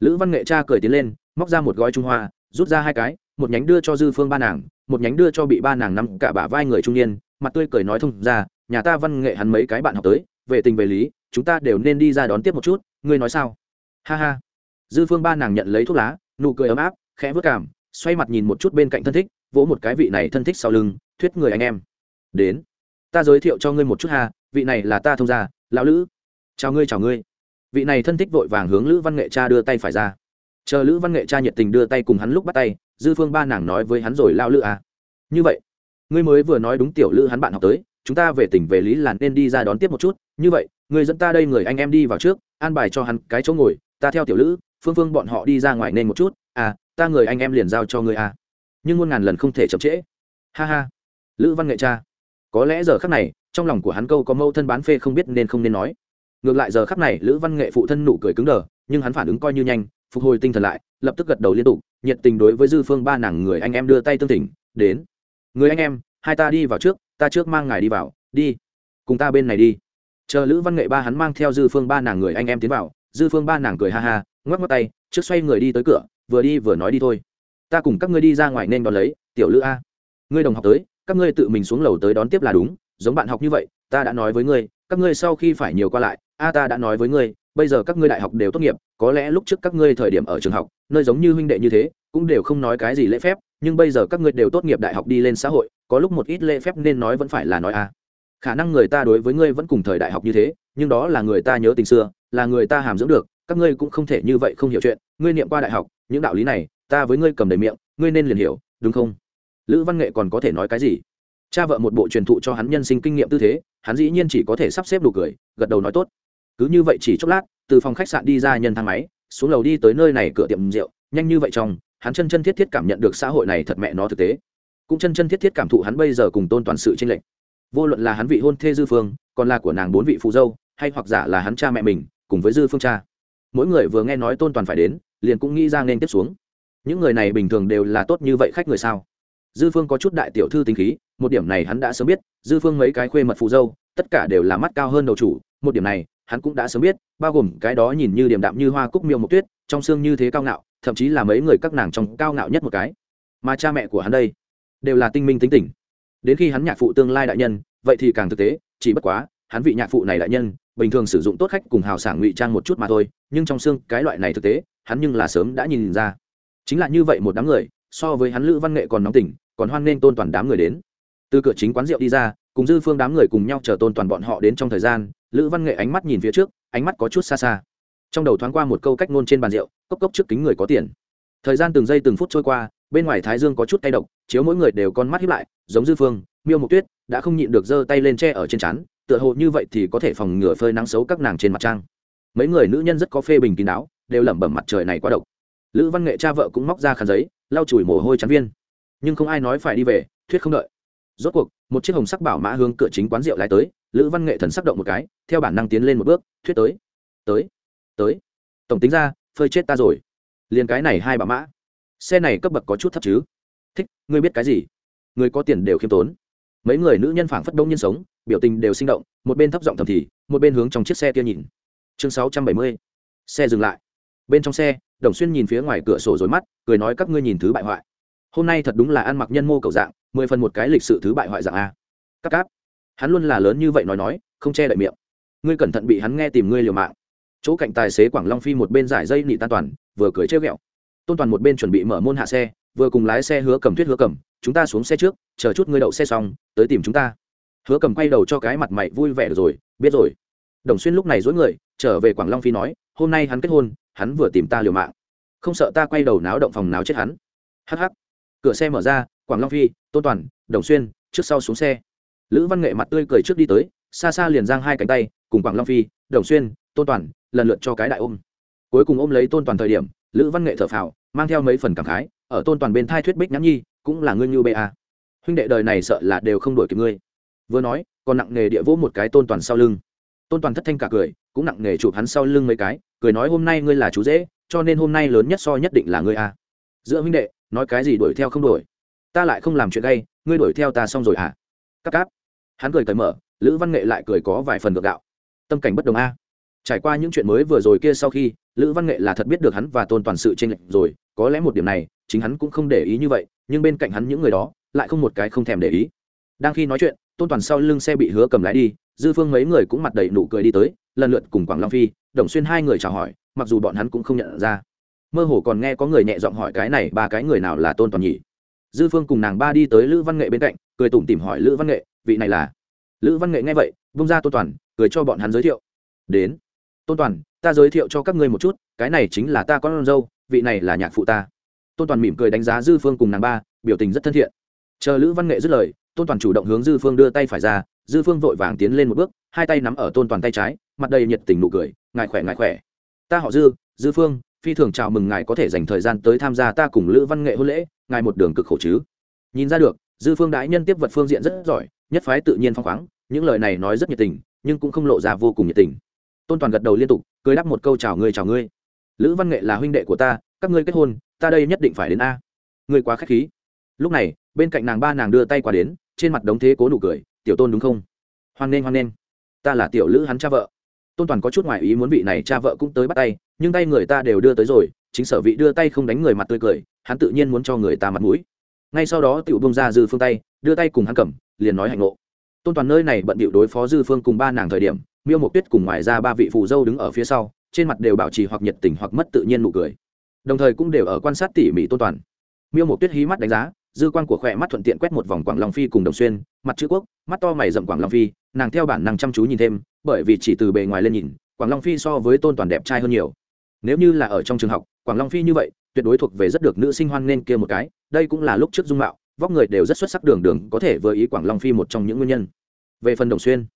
Lữ văn nghệ cha cười tiến lên, móc ra một gói trung hoa, rút ra hai cái, một nhánh đưa cho dư phương ba nàng, một nhánh đưa cho bị ba nàng nắm cả bả vai người trung niên, mặt tươi cười nói thông ra, nhà ta văn nghệ hắn mấy cái bạn học tới, về tình về lý, chúng ta đều nên đi ra đón tiếp một chút, ngươi nói sao? Ha ha. Dư phương ba nàng nhận lấy thuốc lá, nụ cười ấm áp, khẽ vớt cảm xoay mặt nhìn một chút bên cạnh thân thích, vỗ một cái vị này thân thích sau lưng, thuyết người anh em. Đến, ta giới thiệu cho ngươi một chút ha vị này là ta thông gia, lão lữ. Chào ngươi chào ngươi. Vị này thân thích vội vàng hướng lữ văn nghệ cha đưa tay phải ra. Chờ lữ văn nghệ cha nhiệt tình đưa tay cùng hắn lúc bắt tay, dư phương ba nàng nói với hắn rồi lao lữ à. như vậy, ngươi mới vừa nói đúng tiểu lữ hắn bạn học tới, chúng ta về tỉnh về lý là nên đi ra đón tiếp một chút. Như vậy người dẫn ta đây người anh em đi vào trước, an bài cho hắn cái chỗ ngồi, ta theo tiểu lữ, phương phương bọn họ đi ra ngoài nên một chút. À ta người anh em liền giao cho ngươi à. Nhưng muôn ngàn lần không thể chậm trễ. Ha ha. Lữ văn nghệ cha, có lẽ giờ khắc này trong lòng của hắn câu có mâu thân bán phê không biết nên không nên nói. Ngược lại giờ khắc này, lữ văn nghệ phụ thân nụ cười cứng đờ, nhưng hắn phản ứng coi như nhanh, phục hồi tinh thần lại, lập tức gật đầu liên tục, nhiệt tình đối với dư phương ba nàng người anh em đưa tay tương tỉnh đến, người anh em, hai ta đi vào trước, ta trước mang ngài đi vào, đi, cùng ta bên này đi. Chờ lữ văn nghệ ba hắn mang theo dư phương ba nàng người anh em tiến vào, dư phương ba nàng cười ha ha, ngoắc ngoắc tay, trước xoay người đi tới cửa, vừa đi vừa nói đi thôi. Ta cùng các ngươi đi ra ngoài nên đón lấy, tiểu lữ a, ngươi đồng học tới, các ngươi tự mình xuống lầu tới đón tiếp là đúng giống bạn học như vậy, ta đã nói với ngươi, các ngươi sau khi phải nhiều qua lại, a, ta đã nói với ngươi, bây giờ các ngươi đại học đều tốt nghiệp, có lẽ lúc trước các ngươi thời điểm ở trường học, nơi giống như huynh đệ như thế, cũng đều không nói cái gì lễ phép, nhưng bây giờ các ngươi đều tốt nghiệp đại học đi lên xã hội, có lúc một ít lễ phép nên nói vẫn phải là nói a. Khả năng người ta đối với ngươi vẫn cùng thời đại học như thế, nhưng đó là người ta nhớ tình xưa, là người ta hàm dưỡng được, các ngươi cũng không thể như vậy không hiểu chuyện, ngươi niệm qua đại học, những đạo lý này, ta với ngươi cầm đầy miệng, ngươi nên liền hiểu, đúng không? Lữ văn nghệ còn có thể nói cái gì? Cha vợ một bộ truyền thụ cho hắn nhân sinh kinh nghiệm tư thế, hắn dĩ nhiên chỉ có thể sắp xếp đủ cười, gật đầu nói tốt. Cứ như vậy chỉ chốc lát, từ phòng khách sạn đi ra nhân thang máy, xuống lầu đi tới nơi này cửa tiệm rượu, nhanh như vậy trong, hắn chân chân thiết thiết cảm nhận được xã hội này thật mẹ nó thực tế. Cũng chân chân thiết thiết cảm thụ hắn bây giờ cùng tôn toàn sự tranh lệch. Vô luận là hắn vị hôn thê dư phương, còn là của nàng bốn vị phụ dâu, hay hoặc giả là hắn cha mẹ mình, cùng với dư phương cha. Mỗi người vừa nghe nói tôn toàn phải đến, liền cũng nghĩ ra nên tiếp xuống. Những người này bình thường đều là tốt như vậy khách người sao? Dư phương có chút đại tiểu thư tính khí, một điểm này hắn đã sớm biết, dư phương mấy cái khuê mật phụ dâu, tất cả đều là mắt cao hơn đầu chủ, một điểm này, hắn cũng đã sớm biết, bao gồm cái đó nhìn như điểm đạm như hoa cúc miêu một tuyết, trong xương như thế cao ngạo, thậm chí là mấy người các nàng trong cao ngạo nhất một cái. Mà cha mẹ của hắn đây, đều là tinh minh tính tỉnh đến khi hắn nhạc phụ tương lai đại nhân, vậy thì càng thực tế, chỉ bất quá, hắn vị nhạc phụ này đại nhân, bình thường sử dụng tốt khách cùng hào sảng ngụy trang một chút mà thôi, nhưng trong xương cái loại này thực tế, hắn nhưng là sớm đã nhìn ra. Chính là như vậy một đám người so với hắn lữ văn nghệ còn nóng tỉnh còn hoan nghênh tôn toàn đám người đến. Từ cửa chính quán rượu đi ra, cùng dư phương đám người cùng nhau chờ tôn toàn bọn họ đến trong thời gian, lữ văn nghệ ánh mắt nhìn phía trước, ánh mắt có chút xa xa. Trong đầu thoáng qua một câu cách nôn trên bàn rượu, cốc cốc trước kính người có tiền. Thời gian từng giây từng phút trôi qua, bên ngoài thái dương có chút tay độc, chiếu mỗi người đều con mắt hiếp lại, giống dư phương, miêu Mục tuyết, đã không nhịn được giơ tay lên tre ở trên chắn tựa hồ như vậy thì có thể phòng ngừa phơi nắng xấu các nàng trên mặt trang. mấy người nữ nhân rất có phê bình kín đáo, đều lẩm bẩm mặt trời này quá độc. Lữ văn nghệ cha vợ cũng móc ra khăn giấy lau chùi mồ hôi chắn viên. Nhưng không ai nói phải đi về, thuyết không đợi. Rốt cuộc, một chiếc hồng sắc bảo mã hướng cửa chính quán rượu lái tới, lữ văn nghệ thần sắc động một cái, theo bản năng tiến lên một bước, thuyết tới. Tới tới. Tổng tính ra, phơi chết ta rồi. Liền cái này hai bảo mã. Xe này cấp bậc có chút thấp chứ. Thích, ngươi biết cái gì? Người có tiền đều khiêm tốn. Mấy người nữ nhân phảng phất đông nhân sống, biểu tình đều sinh động, một bên thấp giọng thầm thì, một bên hướng trong chiếc xe kia nhìn. Chương sáu trăm bảy mươi. Xe dừng lại bên trong xe, đồng xuyên nhìn phía ngoài cửa sổ rối mắt, cười nói, các ngươi nhìn thứ bại hoại. Hôm nay thật đúng là ăn mặc nhân mô cầu dạng, mười phần một cái lịch sự thứ bại hoại dạng a. Các cáp. Hắn luôn là lớn như vậy nói nói, không che đậy miệng. Ngươi cẩn thận bị hắn nghe tìm ngươi liều mạng. Chỗ cạnh tài xế quảng long phi một bên giải dây nị tan toàn, vừa cười chơi ghẹo. Tôn toàn một bên chuẩn bị mở môn hạ xe, vừa cùng lái xe hứa cầm tuyết hứa cầm, chúng ta xuống xe trước, chờ chút ngươi đậu xe xong, tới tìm chúng ta. Hứa cầm quay đầu cho cái mặt mày vui vẻ rồi, biết rồi. Đồng xuyên lúc này dối người, trở về quảng long phi nói hôm nay hắn kết hôn hắn vừa tìm ta liều mạng. Không sợ ta quay đầu náo động phòng náo chết hắn. Hh cửa xe mở ra quảng long phi tôn toàn đồng xuyên trước sau xuống xe. Lữ văn nghệ mặt tươi cười trước đi tới xa xa liền giang hai cánh tay cùng quảng long phi đồng xuyên tôn toàn lần lượt cho cái đại ôm. Cuối cùng ôm lấy tôn toàn thời điểm lữ văn nghệ thở phào mang theo mấy phần cảm khái ở tôn toàn bên thai thuyết bích nhắn nhi cũng là ngươi như ba, huynh đệ đời này sợ là đều không đổi kịp ngươi. Vừa nói còn nặng nghề địa vỗ một cái tôn toàn sau lưng tôn toàn thất thanh cả cười, cũng nặng nghề chụp hắn sau lưng mấy cái, cười nói hôm nay ngươi là chú dễ, cho nên hôm nay lớn nhất so nhất định là ngươi a. Giữa huynh đệ, nói cái gì đuổi theo không đuổi. Ta lại không làm chuyện gay, ngươi đuổi theo ta xong rồi à? Cắp cáp. Hắn cười cởi mở, lữ văn nghệ lại cười có vài phần ngược gạo. Tâm cảnh bất đồng a. Trải qua những chuyện mới vừa rồi kia sau khi, lữ văn nghệ là thật biết được hắn và tôn toàn sự tranh lệch rồi, có lẽ một điểm này, chính hắn cũng không để ý như vậy, nhưng bên cạnh hắn những người đó, lại không một cái không thèm để ý. Đang khi nói chuyện, tôn toàn sau lưng xe bị hứa cầm lái đi dư phương mấy người cũng mặt đầy nụ cười đi tới, lần lượt cùng quảng long phi, đồng xuyên hai người chào hỏi, mặc dù bọn hắn cũng không nhận ra. Mơ hồ còn nghe có người nhẹ giọng hỏi cái này ba cái người nào là tôn toàn nhỉ dư phương cùng nàng ba đi tới lữ văn nghệ bên cạnh, cười tủm tìm hỏi lữ văn nghệ, vị này là? Lữ văn nghệ nghe vậy bung ra tôn toàn, cười cho bọn hắn giới thiệu. Đến. Tôn toàn, ta giới thiệu cho các ngươi một chút, cái này chính là ta con dâu, vị này là nhạc phụ ta. Tôn toàn mỉm cười đánh giá dư phương cùng nàng ba, biểu tình rất thân thiện. Chờ lữ văn nghệ dứt lời, tôn toàn chủ động hướng dư phương đưa tay phải ra dư phương vội vàng tiến lên một bước, hai tay nắm ở tôn toàn tay trái, mặt đầy nhiệt tình nụ cười, ngài khỏe ngài khỏe. Ta họ dư dư phương, phi thường chào mừng ngài có thể dành thời gian tới tham gia ta cùng lữ văn nghệ hôn lễ, ngài một đường cực khổ chứ? Nhìn ra được, dư phương đãi nhân tiếp vật phương diện rất giỏi, nhất phái tự nhiên phong khoáng, những lời này nói rất nhiệt tình, nhưng cũng không lộ ra vô cùng nhiệt tình. Tôn toàn gật đầu liên tục, cười đáp một câu, chào ngươi chào ngươi. Lữ văn nghệ là huynh đệ của ta, các ngươi kết hôn, ta đây nhất định phải đến a. Ngươi quá k h á c h khí. Lúc này, bên cạnh nàng ba nàng đưa tay qua đến, trên mặt đống thế cố nụ cười tiểu tôn đúng không? Hoan nghênh hoan nghênh. Ta là tiểu lữ hắn cha vợ. Tôn toàn có chút ngoại ý muốn vị này cha vợ cũng tới bắt tay, nhưng tay người ta đều đưa tới rồi, chính sở vị đưa tay không đánh người mặt tươi cười, hắn tự nhiên muốn cho người ta mặt mũi. Ngay sau đó tiểu bông ra dư phương tay, đưa tay cùng hắn cầm, liền nói hạnh ngộ. Tôn toàn nơi này bận bịu đối phó dư phương cùng ba nàng thời điểm, miêu mộc tuyết cùng ngoài ra ba vị phù dâu đứng ở phía sau, trên mặt đều bảo trì hoặc nhiệt tình hoặc mất tự nhiên nụ cười. Đồng thời cũng đều ở quan sát tỉ mỉ tôn toàn. Miêu mộc tuyết hí mắt đánh giá dư quan của khỏe mắt thuận tiện quét một vòng quảng long phi cùng đồng xuyên, mặt chữ quốc, mắt to mày rậm quảng long phi, nàng theo bản năng chăm chú nhìn thêm, bởi vì chỉ từ bề ngoài lên nhìn, quảng long phi so với tôn toàn đẹp trai hơn nhiều. Nếu như là ở trong trường học, quảng long phi như vậy, tuyệt đối thuộc về rất được nữ sinh hoan nên kia một cái, đây cũng là lúc trước dung mạo, vóc người đều rất xuất sắc đường đường, có thể vừa ý quảng long phi một trong những nguyên nhân. Về phần đồng xuyên,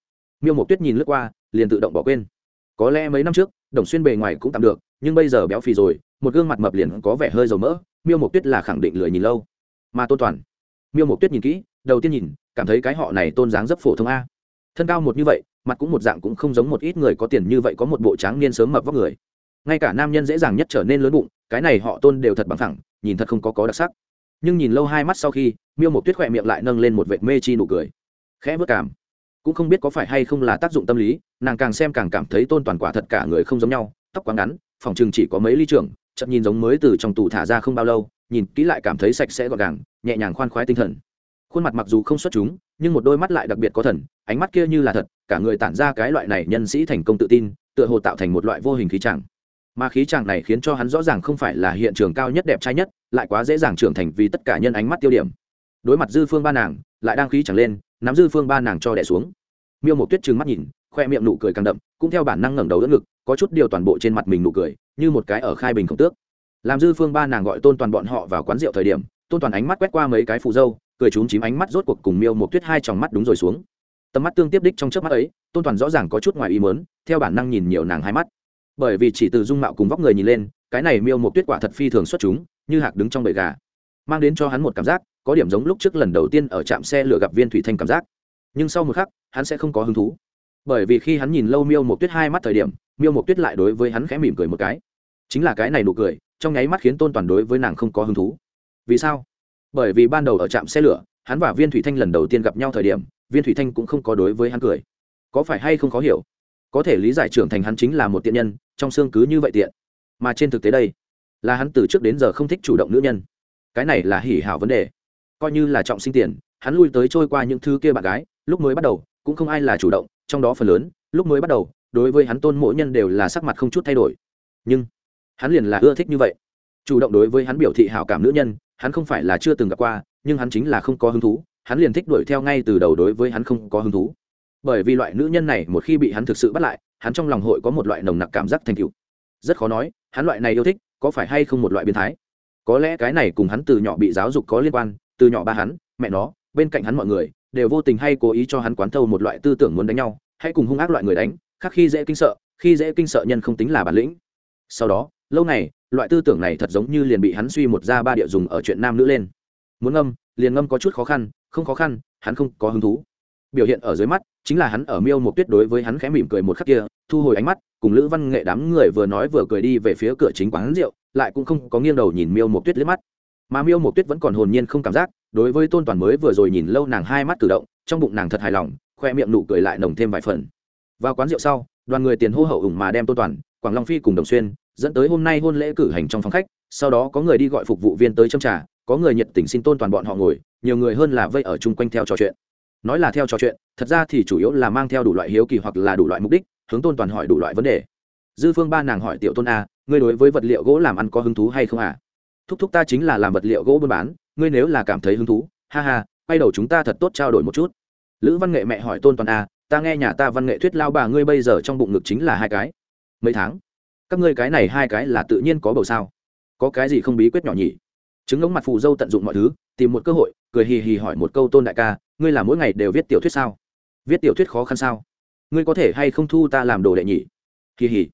miêu mộc tuyết nhìn lướt qua, liền tự động bỏ quên. Có lẽ mấy năm trước, đồng xuyên bề ngoài cũng tạm được, nhưng bây giờ béo phì rồi, một gương mặt mập liền có vẻ hơi dầu mỡ, miêu mộc tuyết là khẳng định lười nhìn lâu mà tôn toàn. Miêu mộc tuyết nhìn kỹ, đầu tiên nhìn, cảm thấy cái họ này tôn dáng rất phổ thông a. Thân cao một như vậy, mặt cũng một dạng cũng không giống một ít người có tiền như vậy có một bộ tráng niên sớm mập vóc người. Ngay cả nam nhân dễ dàng nhất trở nên lớn bụng, cái này họ tôn đều thật bằng thẳng nhìn thật không có có đặc sắc. Nhưng nhìn lâu hai mắt sau khi, miêu một tuyết khỏe miệng lại nâng lên một vệt mê chi nụ cười. Khẽ vớt cảm. Cũng không biết có phải hay không là tác dụng tâm lý, nàng càng xem càng cảm thấy tôn toàn quả thật cả người không giống nhau, tóc quá ngắn, phòng chừng chỉ có mấy ly trưởng chậm nhìn giống mới từ trong tủ thả ra không bao lâu nhìn kỹ lại cảm thấy sạch sẽ gọn gàng, nhẹ nhàng khoan khoái tinh thần. Khuôn mặt mặc dù không xuất chúng, nhưng một đôi mắt lại đặc biệt có thần, ánh mắt kia như là thật, cả người tản ra cái loại này nhân sĩ thành công tự tin, tựa hồ tạo thành một loại vô hình khí chẳng. mà khí chàng này khiến cho hắn rõ ràng không phải là hiện trường cao nhất đẹp trai nhất, lại quá dễ dàng trưởng thành vì tất cả nhân ánh mắt tiêu điểm. Đối mặt dư phương ba nàng, lại đang khí chẳng lên, nắm dư phương ba nàng cho đẻ xuống. Miêu một tuyết trừng mắt nhìn, khoe miệng nụ cười càng đậm, cũng theo bản năng ngẩng đầu đỡ ngực, có chút điều toàn bộ trên mặt mình nụ cười, như một cái ở khai bình không tước làm dư phương ba nàng gọi tôn toàn bọn họ vào quán rượu thời điểm, tôn toàn ánh mắt quét qua mấy cái phù dâu, cười trúng chím ánh mắt rốt cuộc cùng miêu một tuyết hai tròng mắt đúng rồi xuống. Tầm mắt tương tiếp đích trong trước mắt ấy, tôn toàn rõ ràng có chút ngoài ý mớn theo bản năng nhìn nhiều nàng hai mắt. Bởi vì chỉ từ dung mạo cùng vóc người nhìn lên, cái này miêu một tuyết quả thật phi thường xuất chúng, như hạc đứng trong bầy gà. Mang đến cho hắn một cảm giác, có điểm giống lúc trước lần đầu tiên ở trạm xe lửa gặp viên thủy thanh cảm giác. Nhưng sau một khắc, hắn sẽ không có hứng thú. Bởi vì khi hắn nhìn lâu miêu một tuyết hai mắt thời điểm, miêu một tuyết lại đối với hắn khẽ mỉm cười một cái chính là cái này nụ cười, trong nháy mắt khiến tôn toàn đối với nàng không có hứng thú. Vì sao? Bởi vì ban đầu ở trạm xe lửa, hắn và viên thủy thanh lần đầu tiên gặp nhau thời điểm, viên thủy thanh cũng không có đối với hắn cười. Có phải hay không khó hiểu? Có thể lý giải trưởng thành hắn chính là một tiện nhân, trong xương cứ như vậy tiện. Mà trên thực tế đây, là hắn từ trước đến giờ không thích chủ động nữ nhân. Cái này là hỉ hảo vấn đề. Coi như là trọng sinh tiền, hắn lui tới trôi qua những thứ kia bạn gái, lúc mới bắt đầu, cũng không ai là chủ động, trong đó phần lớn, lúc mới bắt đầu, đối với hắn tôn mỗi nhân đều là sắc mặt không chút thay đổi. Nhưng hắn liền là ưa thích như vậy. Chủ động đối với hắn biểu thị hảo cảm nữ nhân, hắn không phải là chưa từng gặp qua, nhưng hắn chính là không có hứng thú. Hắn liền thích đuổi theo ngay từ đầu đối với hắn không có hứng thú. Bởi vì loại nữ nhân này một khi bị hắn thực sự bắt lại, hắn trong lòng hội có một loại nồng nặc cảm giác thành cựu rất khó nói, hắn loại này yêu thích có phải hay không một loại biến thái? Có lẽ cái này cùng hắn từ nhỏ bị giáo dục có liên quan, từ nhỏ ba hắn, mẹ nó, bên cạnh hắn mọi người đều vô tình hay cố ý cho hắn quán thâu một loại tư tưởng muốn đánh nhau, hãy cùng hung ác loại người đánh, khác khi dễ kinh sợ, khi dễ kinh sợ nhân không tính là bản lĩnh. Sau đó lâu này loại tư tưởng này thật giống như liền bị hắn suy một ra ba địa dùng ở chuyện nam nữ lên. Muốn ngâm, liền ngâm có chút khó khăn, không khó khăn, hắn không có hứng thú. Biểu hiện ở dưới mắt, chính là hắn ở miêu một tuyết đối với hắn khẽ mỉm cười một khắc kia, thu hồi ánh mắt, cùng lữ văn nghệ đám người vừa nói vừa cười đi về phía cửa chính quán rượu, lại cũng không có nghiêng đầu nhìn miêu một tuyết liếc mắt. Mà miêu một tuyết vẫn còn hồn nhiên không cảm giác, đối với tôn toàn mới vừa rồi nhìn lâu nàng hai mắt cử động, trong bụng nàng thật hài lòng, khoe miệng nụ cười lại nồng thêm vài phần. Vào quán rượu sau, đoàn người tiền hô hậu ủng mà đem tôn toàn, quảng long phi cùng đồng xuyên dẫn tới hôm nay hôn lễ cử hành trong phòng khách, sau đó có người đi gọi phục vụ viên tới châm trà, có người nhiệt tình xin tôn toàn bọn họ ngồi, nhiều người hơn là vây ở chung quanh theo trò chuyện. Nói là theo trò chuyện, thật ra thì chủ yếu là mang theo đủ loại hiếu kỳ hoặc là đủ loại mục đích, hướng tôn toàn hỏi đủ loại vấn đề. Dư phương ba nàng hỏi tiểu tôn a, ngươi đối với vật liệu gỗ làm ăn có hứng thú hay không à? Thúc thúc ta chính là làm vật liệu gỗ buôn bán, ngươi nếu là cảm thấy hứng thú, ha ha, quay đầu chúng ta thật tốt trao đổi một chút. Lữ văn nghệ mẹ hỏi tôn toàn a, ta nghe nhà ta văn nghệ thuyết lao bà ngươi bây giờ trong bụng ngực chính là hai cái. Mấy tháng? Các ngươi cái này hai cái là tự nhiên có bầu sao? Có cái gì không bí quyết nhỏ nhỉ? Chứng ngống mặt phù dâu tận dụng mọi thứ, tìm một cơ hội, cười hì hì hỏi một câu tôn đại ca, ngươi là mỗi ngày đều viết tiểu thuyết sao? Viết tiểu thuyết khó khăn sao? Ngươi có thể hay không thu ta làm đồ đệ nhỉ? Hì hì.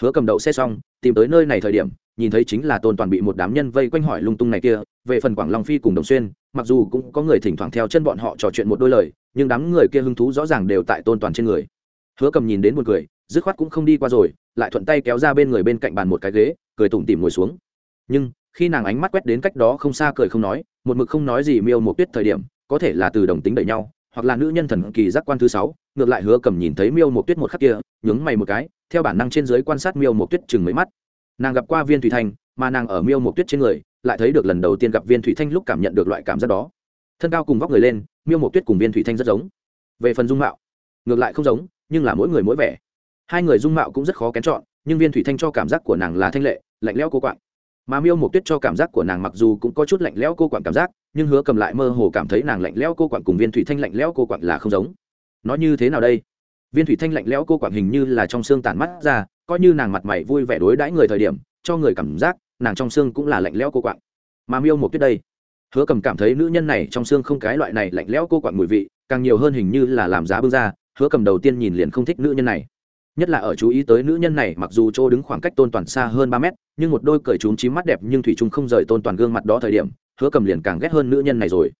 Hứa cầm đậu xe xong, tìm tới nơi này thời điểm, nhìn thấy chính là tôn toàn bị một đám nhân vây quanh hỏi lung tung này kia, về phần quảng long phi cùng đồng xuyên, mặc dù cũng có người thỉnh thoảng theo chân bọn họ trò chuyện một đôi lời, nhưng đám người kia hứng thú rõ ràng đều tại tôn toàn trên người. Hứa cầm nhìn đến một người dứt khoát cũng không đi qua rồi lại thuận tay kéo ra bên người bên cạnh bàn một cái ghế, cười tủm tỉm ngồi xuống. Nhưng, khi nàng ánh mắt quét đến cách đó không xa cười không nói, một mực không nói gì miêu một tuyết thời điểm, có thể là từ đồng tính đẩy nhau, hoặc là nữ nhân thần kỳ giác quan thứ sáu, ngược lại hứa cầm nhìn thấy miêu một tuyết một khắc kia, nhướng mày một cái, theo bản năng trên giới quan sát miêu một tuyết chừng mấy mắt. Nàng gặp qua viên thủy thanh, mà nàng ở miêu một tuyết trên người, lại thấy được lần đầu tiên gặp viên thủy thanh lúc cảm nhận được loại cảm giác đó. Thân cao cùng vóc người lên, miêu một tuyết cùng viên thủy thanh rất giống. Về phần dung mạo, ngược lại không giống, nhưng là mỗi người mỗi vẻ hai người dung mạo cũng rất khó kén chọn, nhưng viên thủy thanh cho cảm giác của nàng là thanh lệ, lạnh lẽo cô quạng. Mà miêu một tuyết cho cảm giác của nàng mặc dù cũng có chút lạnh lẽo cô quạng cảm giác, nhưng hứa cầm lại mơ hồ cảm thấy nàng lạnh lẽo cô quạng cùng viên thủy thanh lạnh lẽo cô quạng là không giống. Nó như thế nào đây? Viên thủy thanh lạnh lẽo cô quạng hình như là trong xương tản mắt ra, coi như nàng mặt mày vui vẻ đối đãi người thời điểm, cho người cảm giác, nàng trong xương cũng là lạnh lẽo cô quạng. Mà miêu một tuyết đây, hứa cầm cảm thấy nữ nhân này trong xương không cái loại này lạnh lẽo cô quạng mùi vị, càng nhiều hơn hình như là làm giá bưng ra, hứa cầm đầu tiên nhìn liền không thích nữ nhân này nhất là ở chú ý tới nữ nhân này, mặc dù chỗ đứng khoảng cách tôn toàn xa hơn ba mét, nhưng một đôi cởi trúng chím mắt đẹp nhưng thủy trung không rời tôn toàn gương mặt đó thời điểm, hứa cầm liền càng ghét hơn nữ nhân này rồi.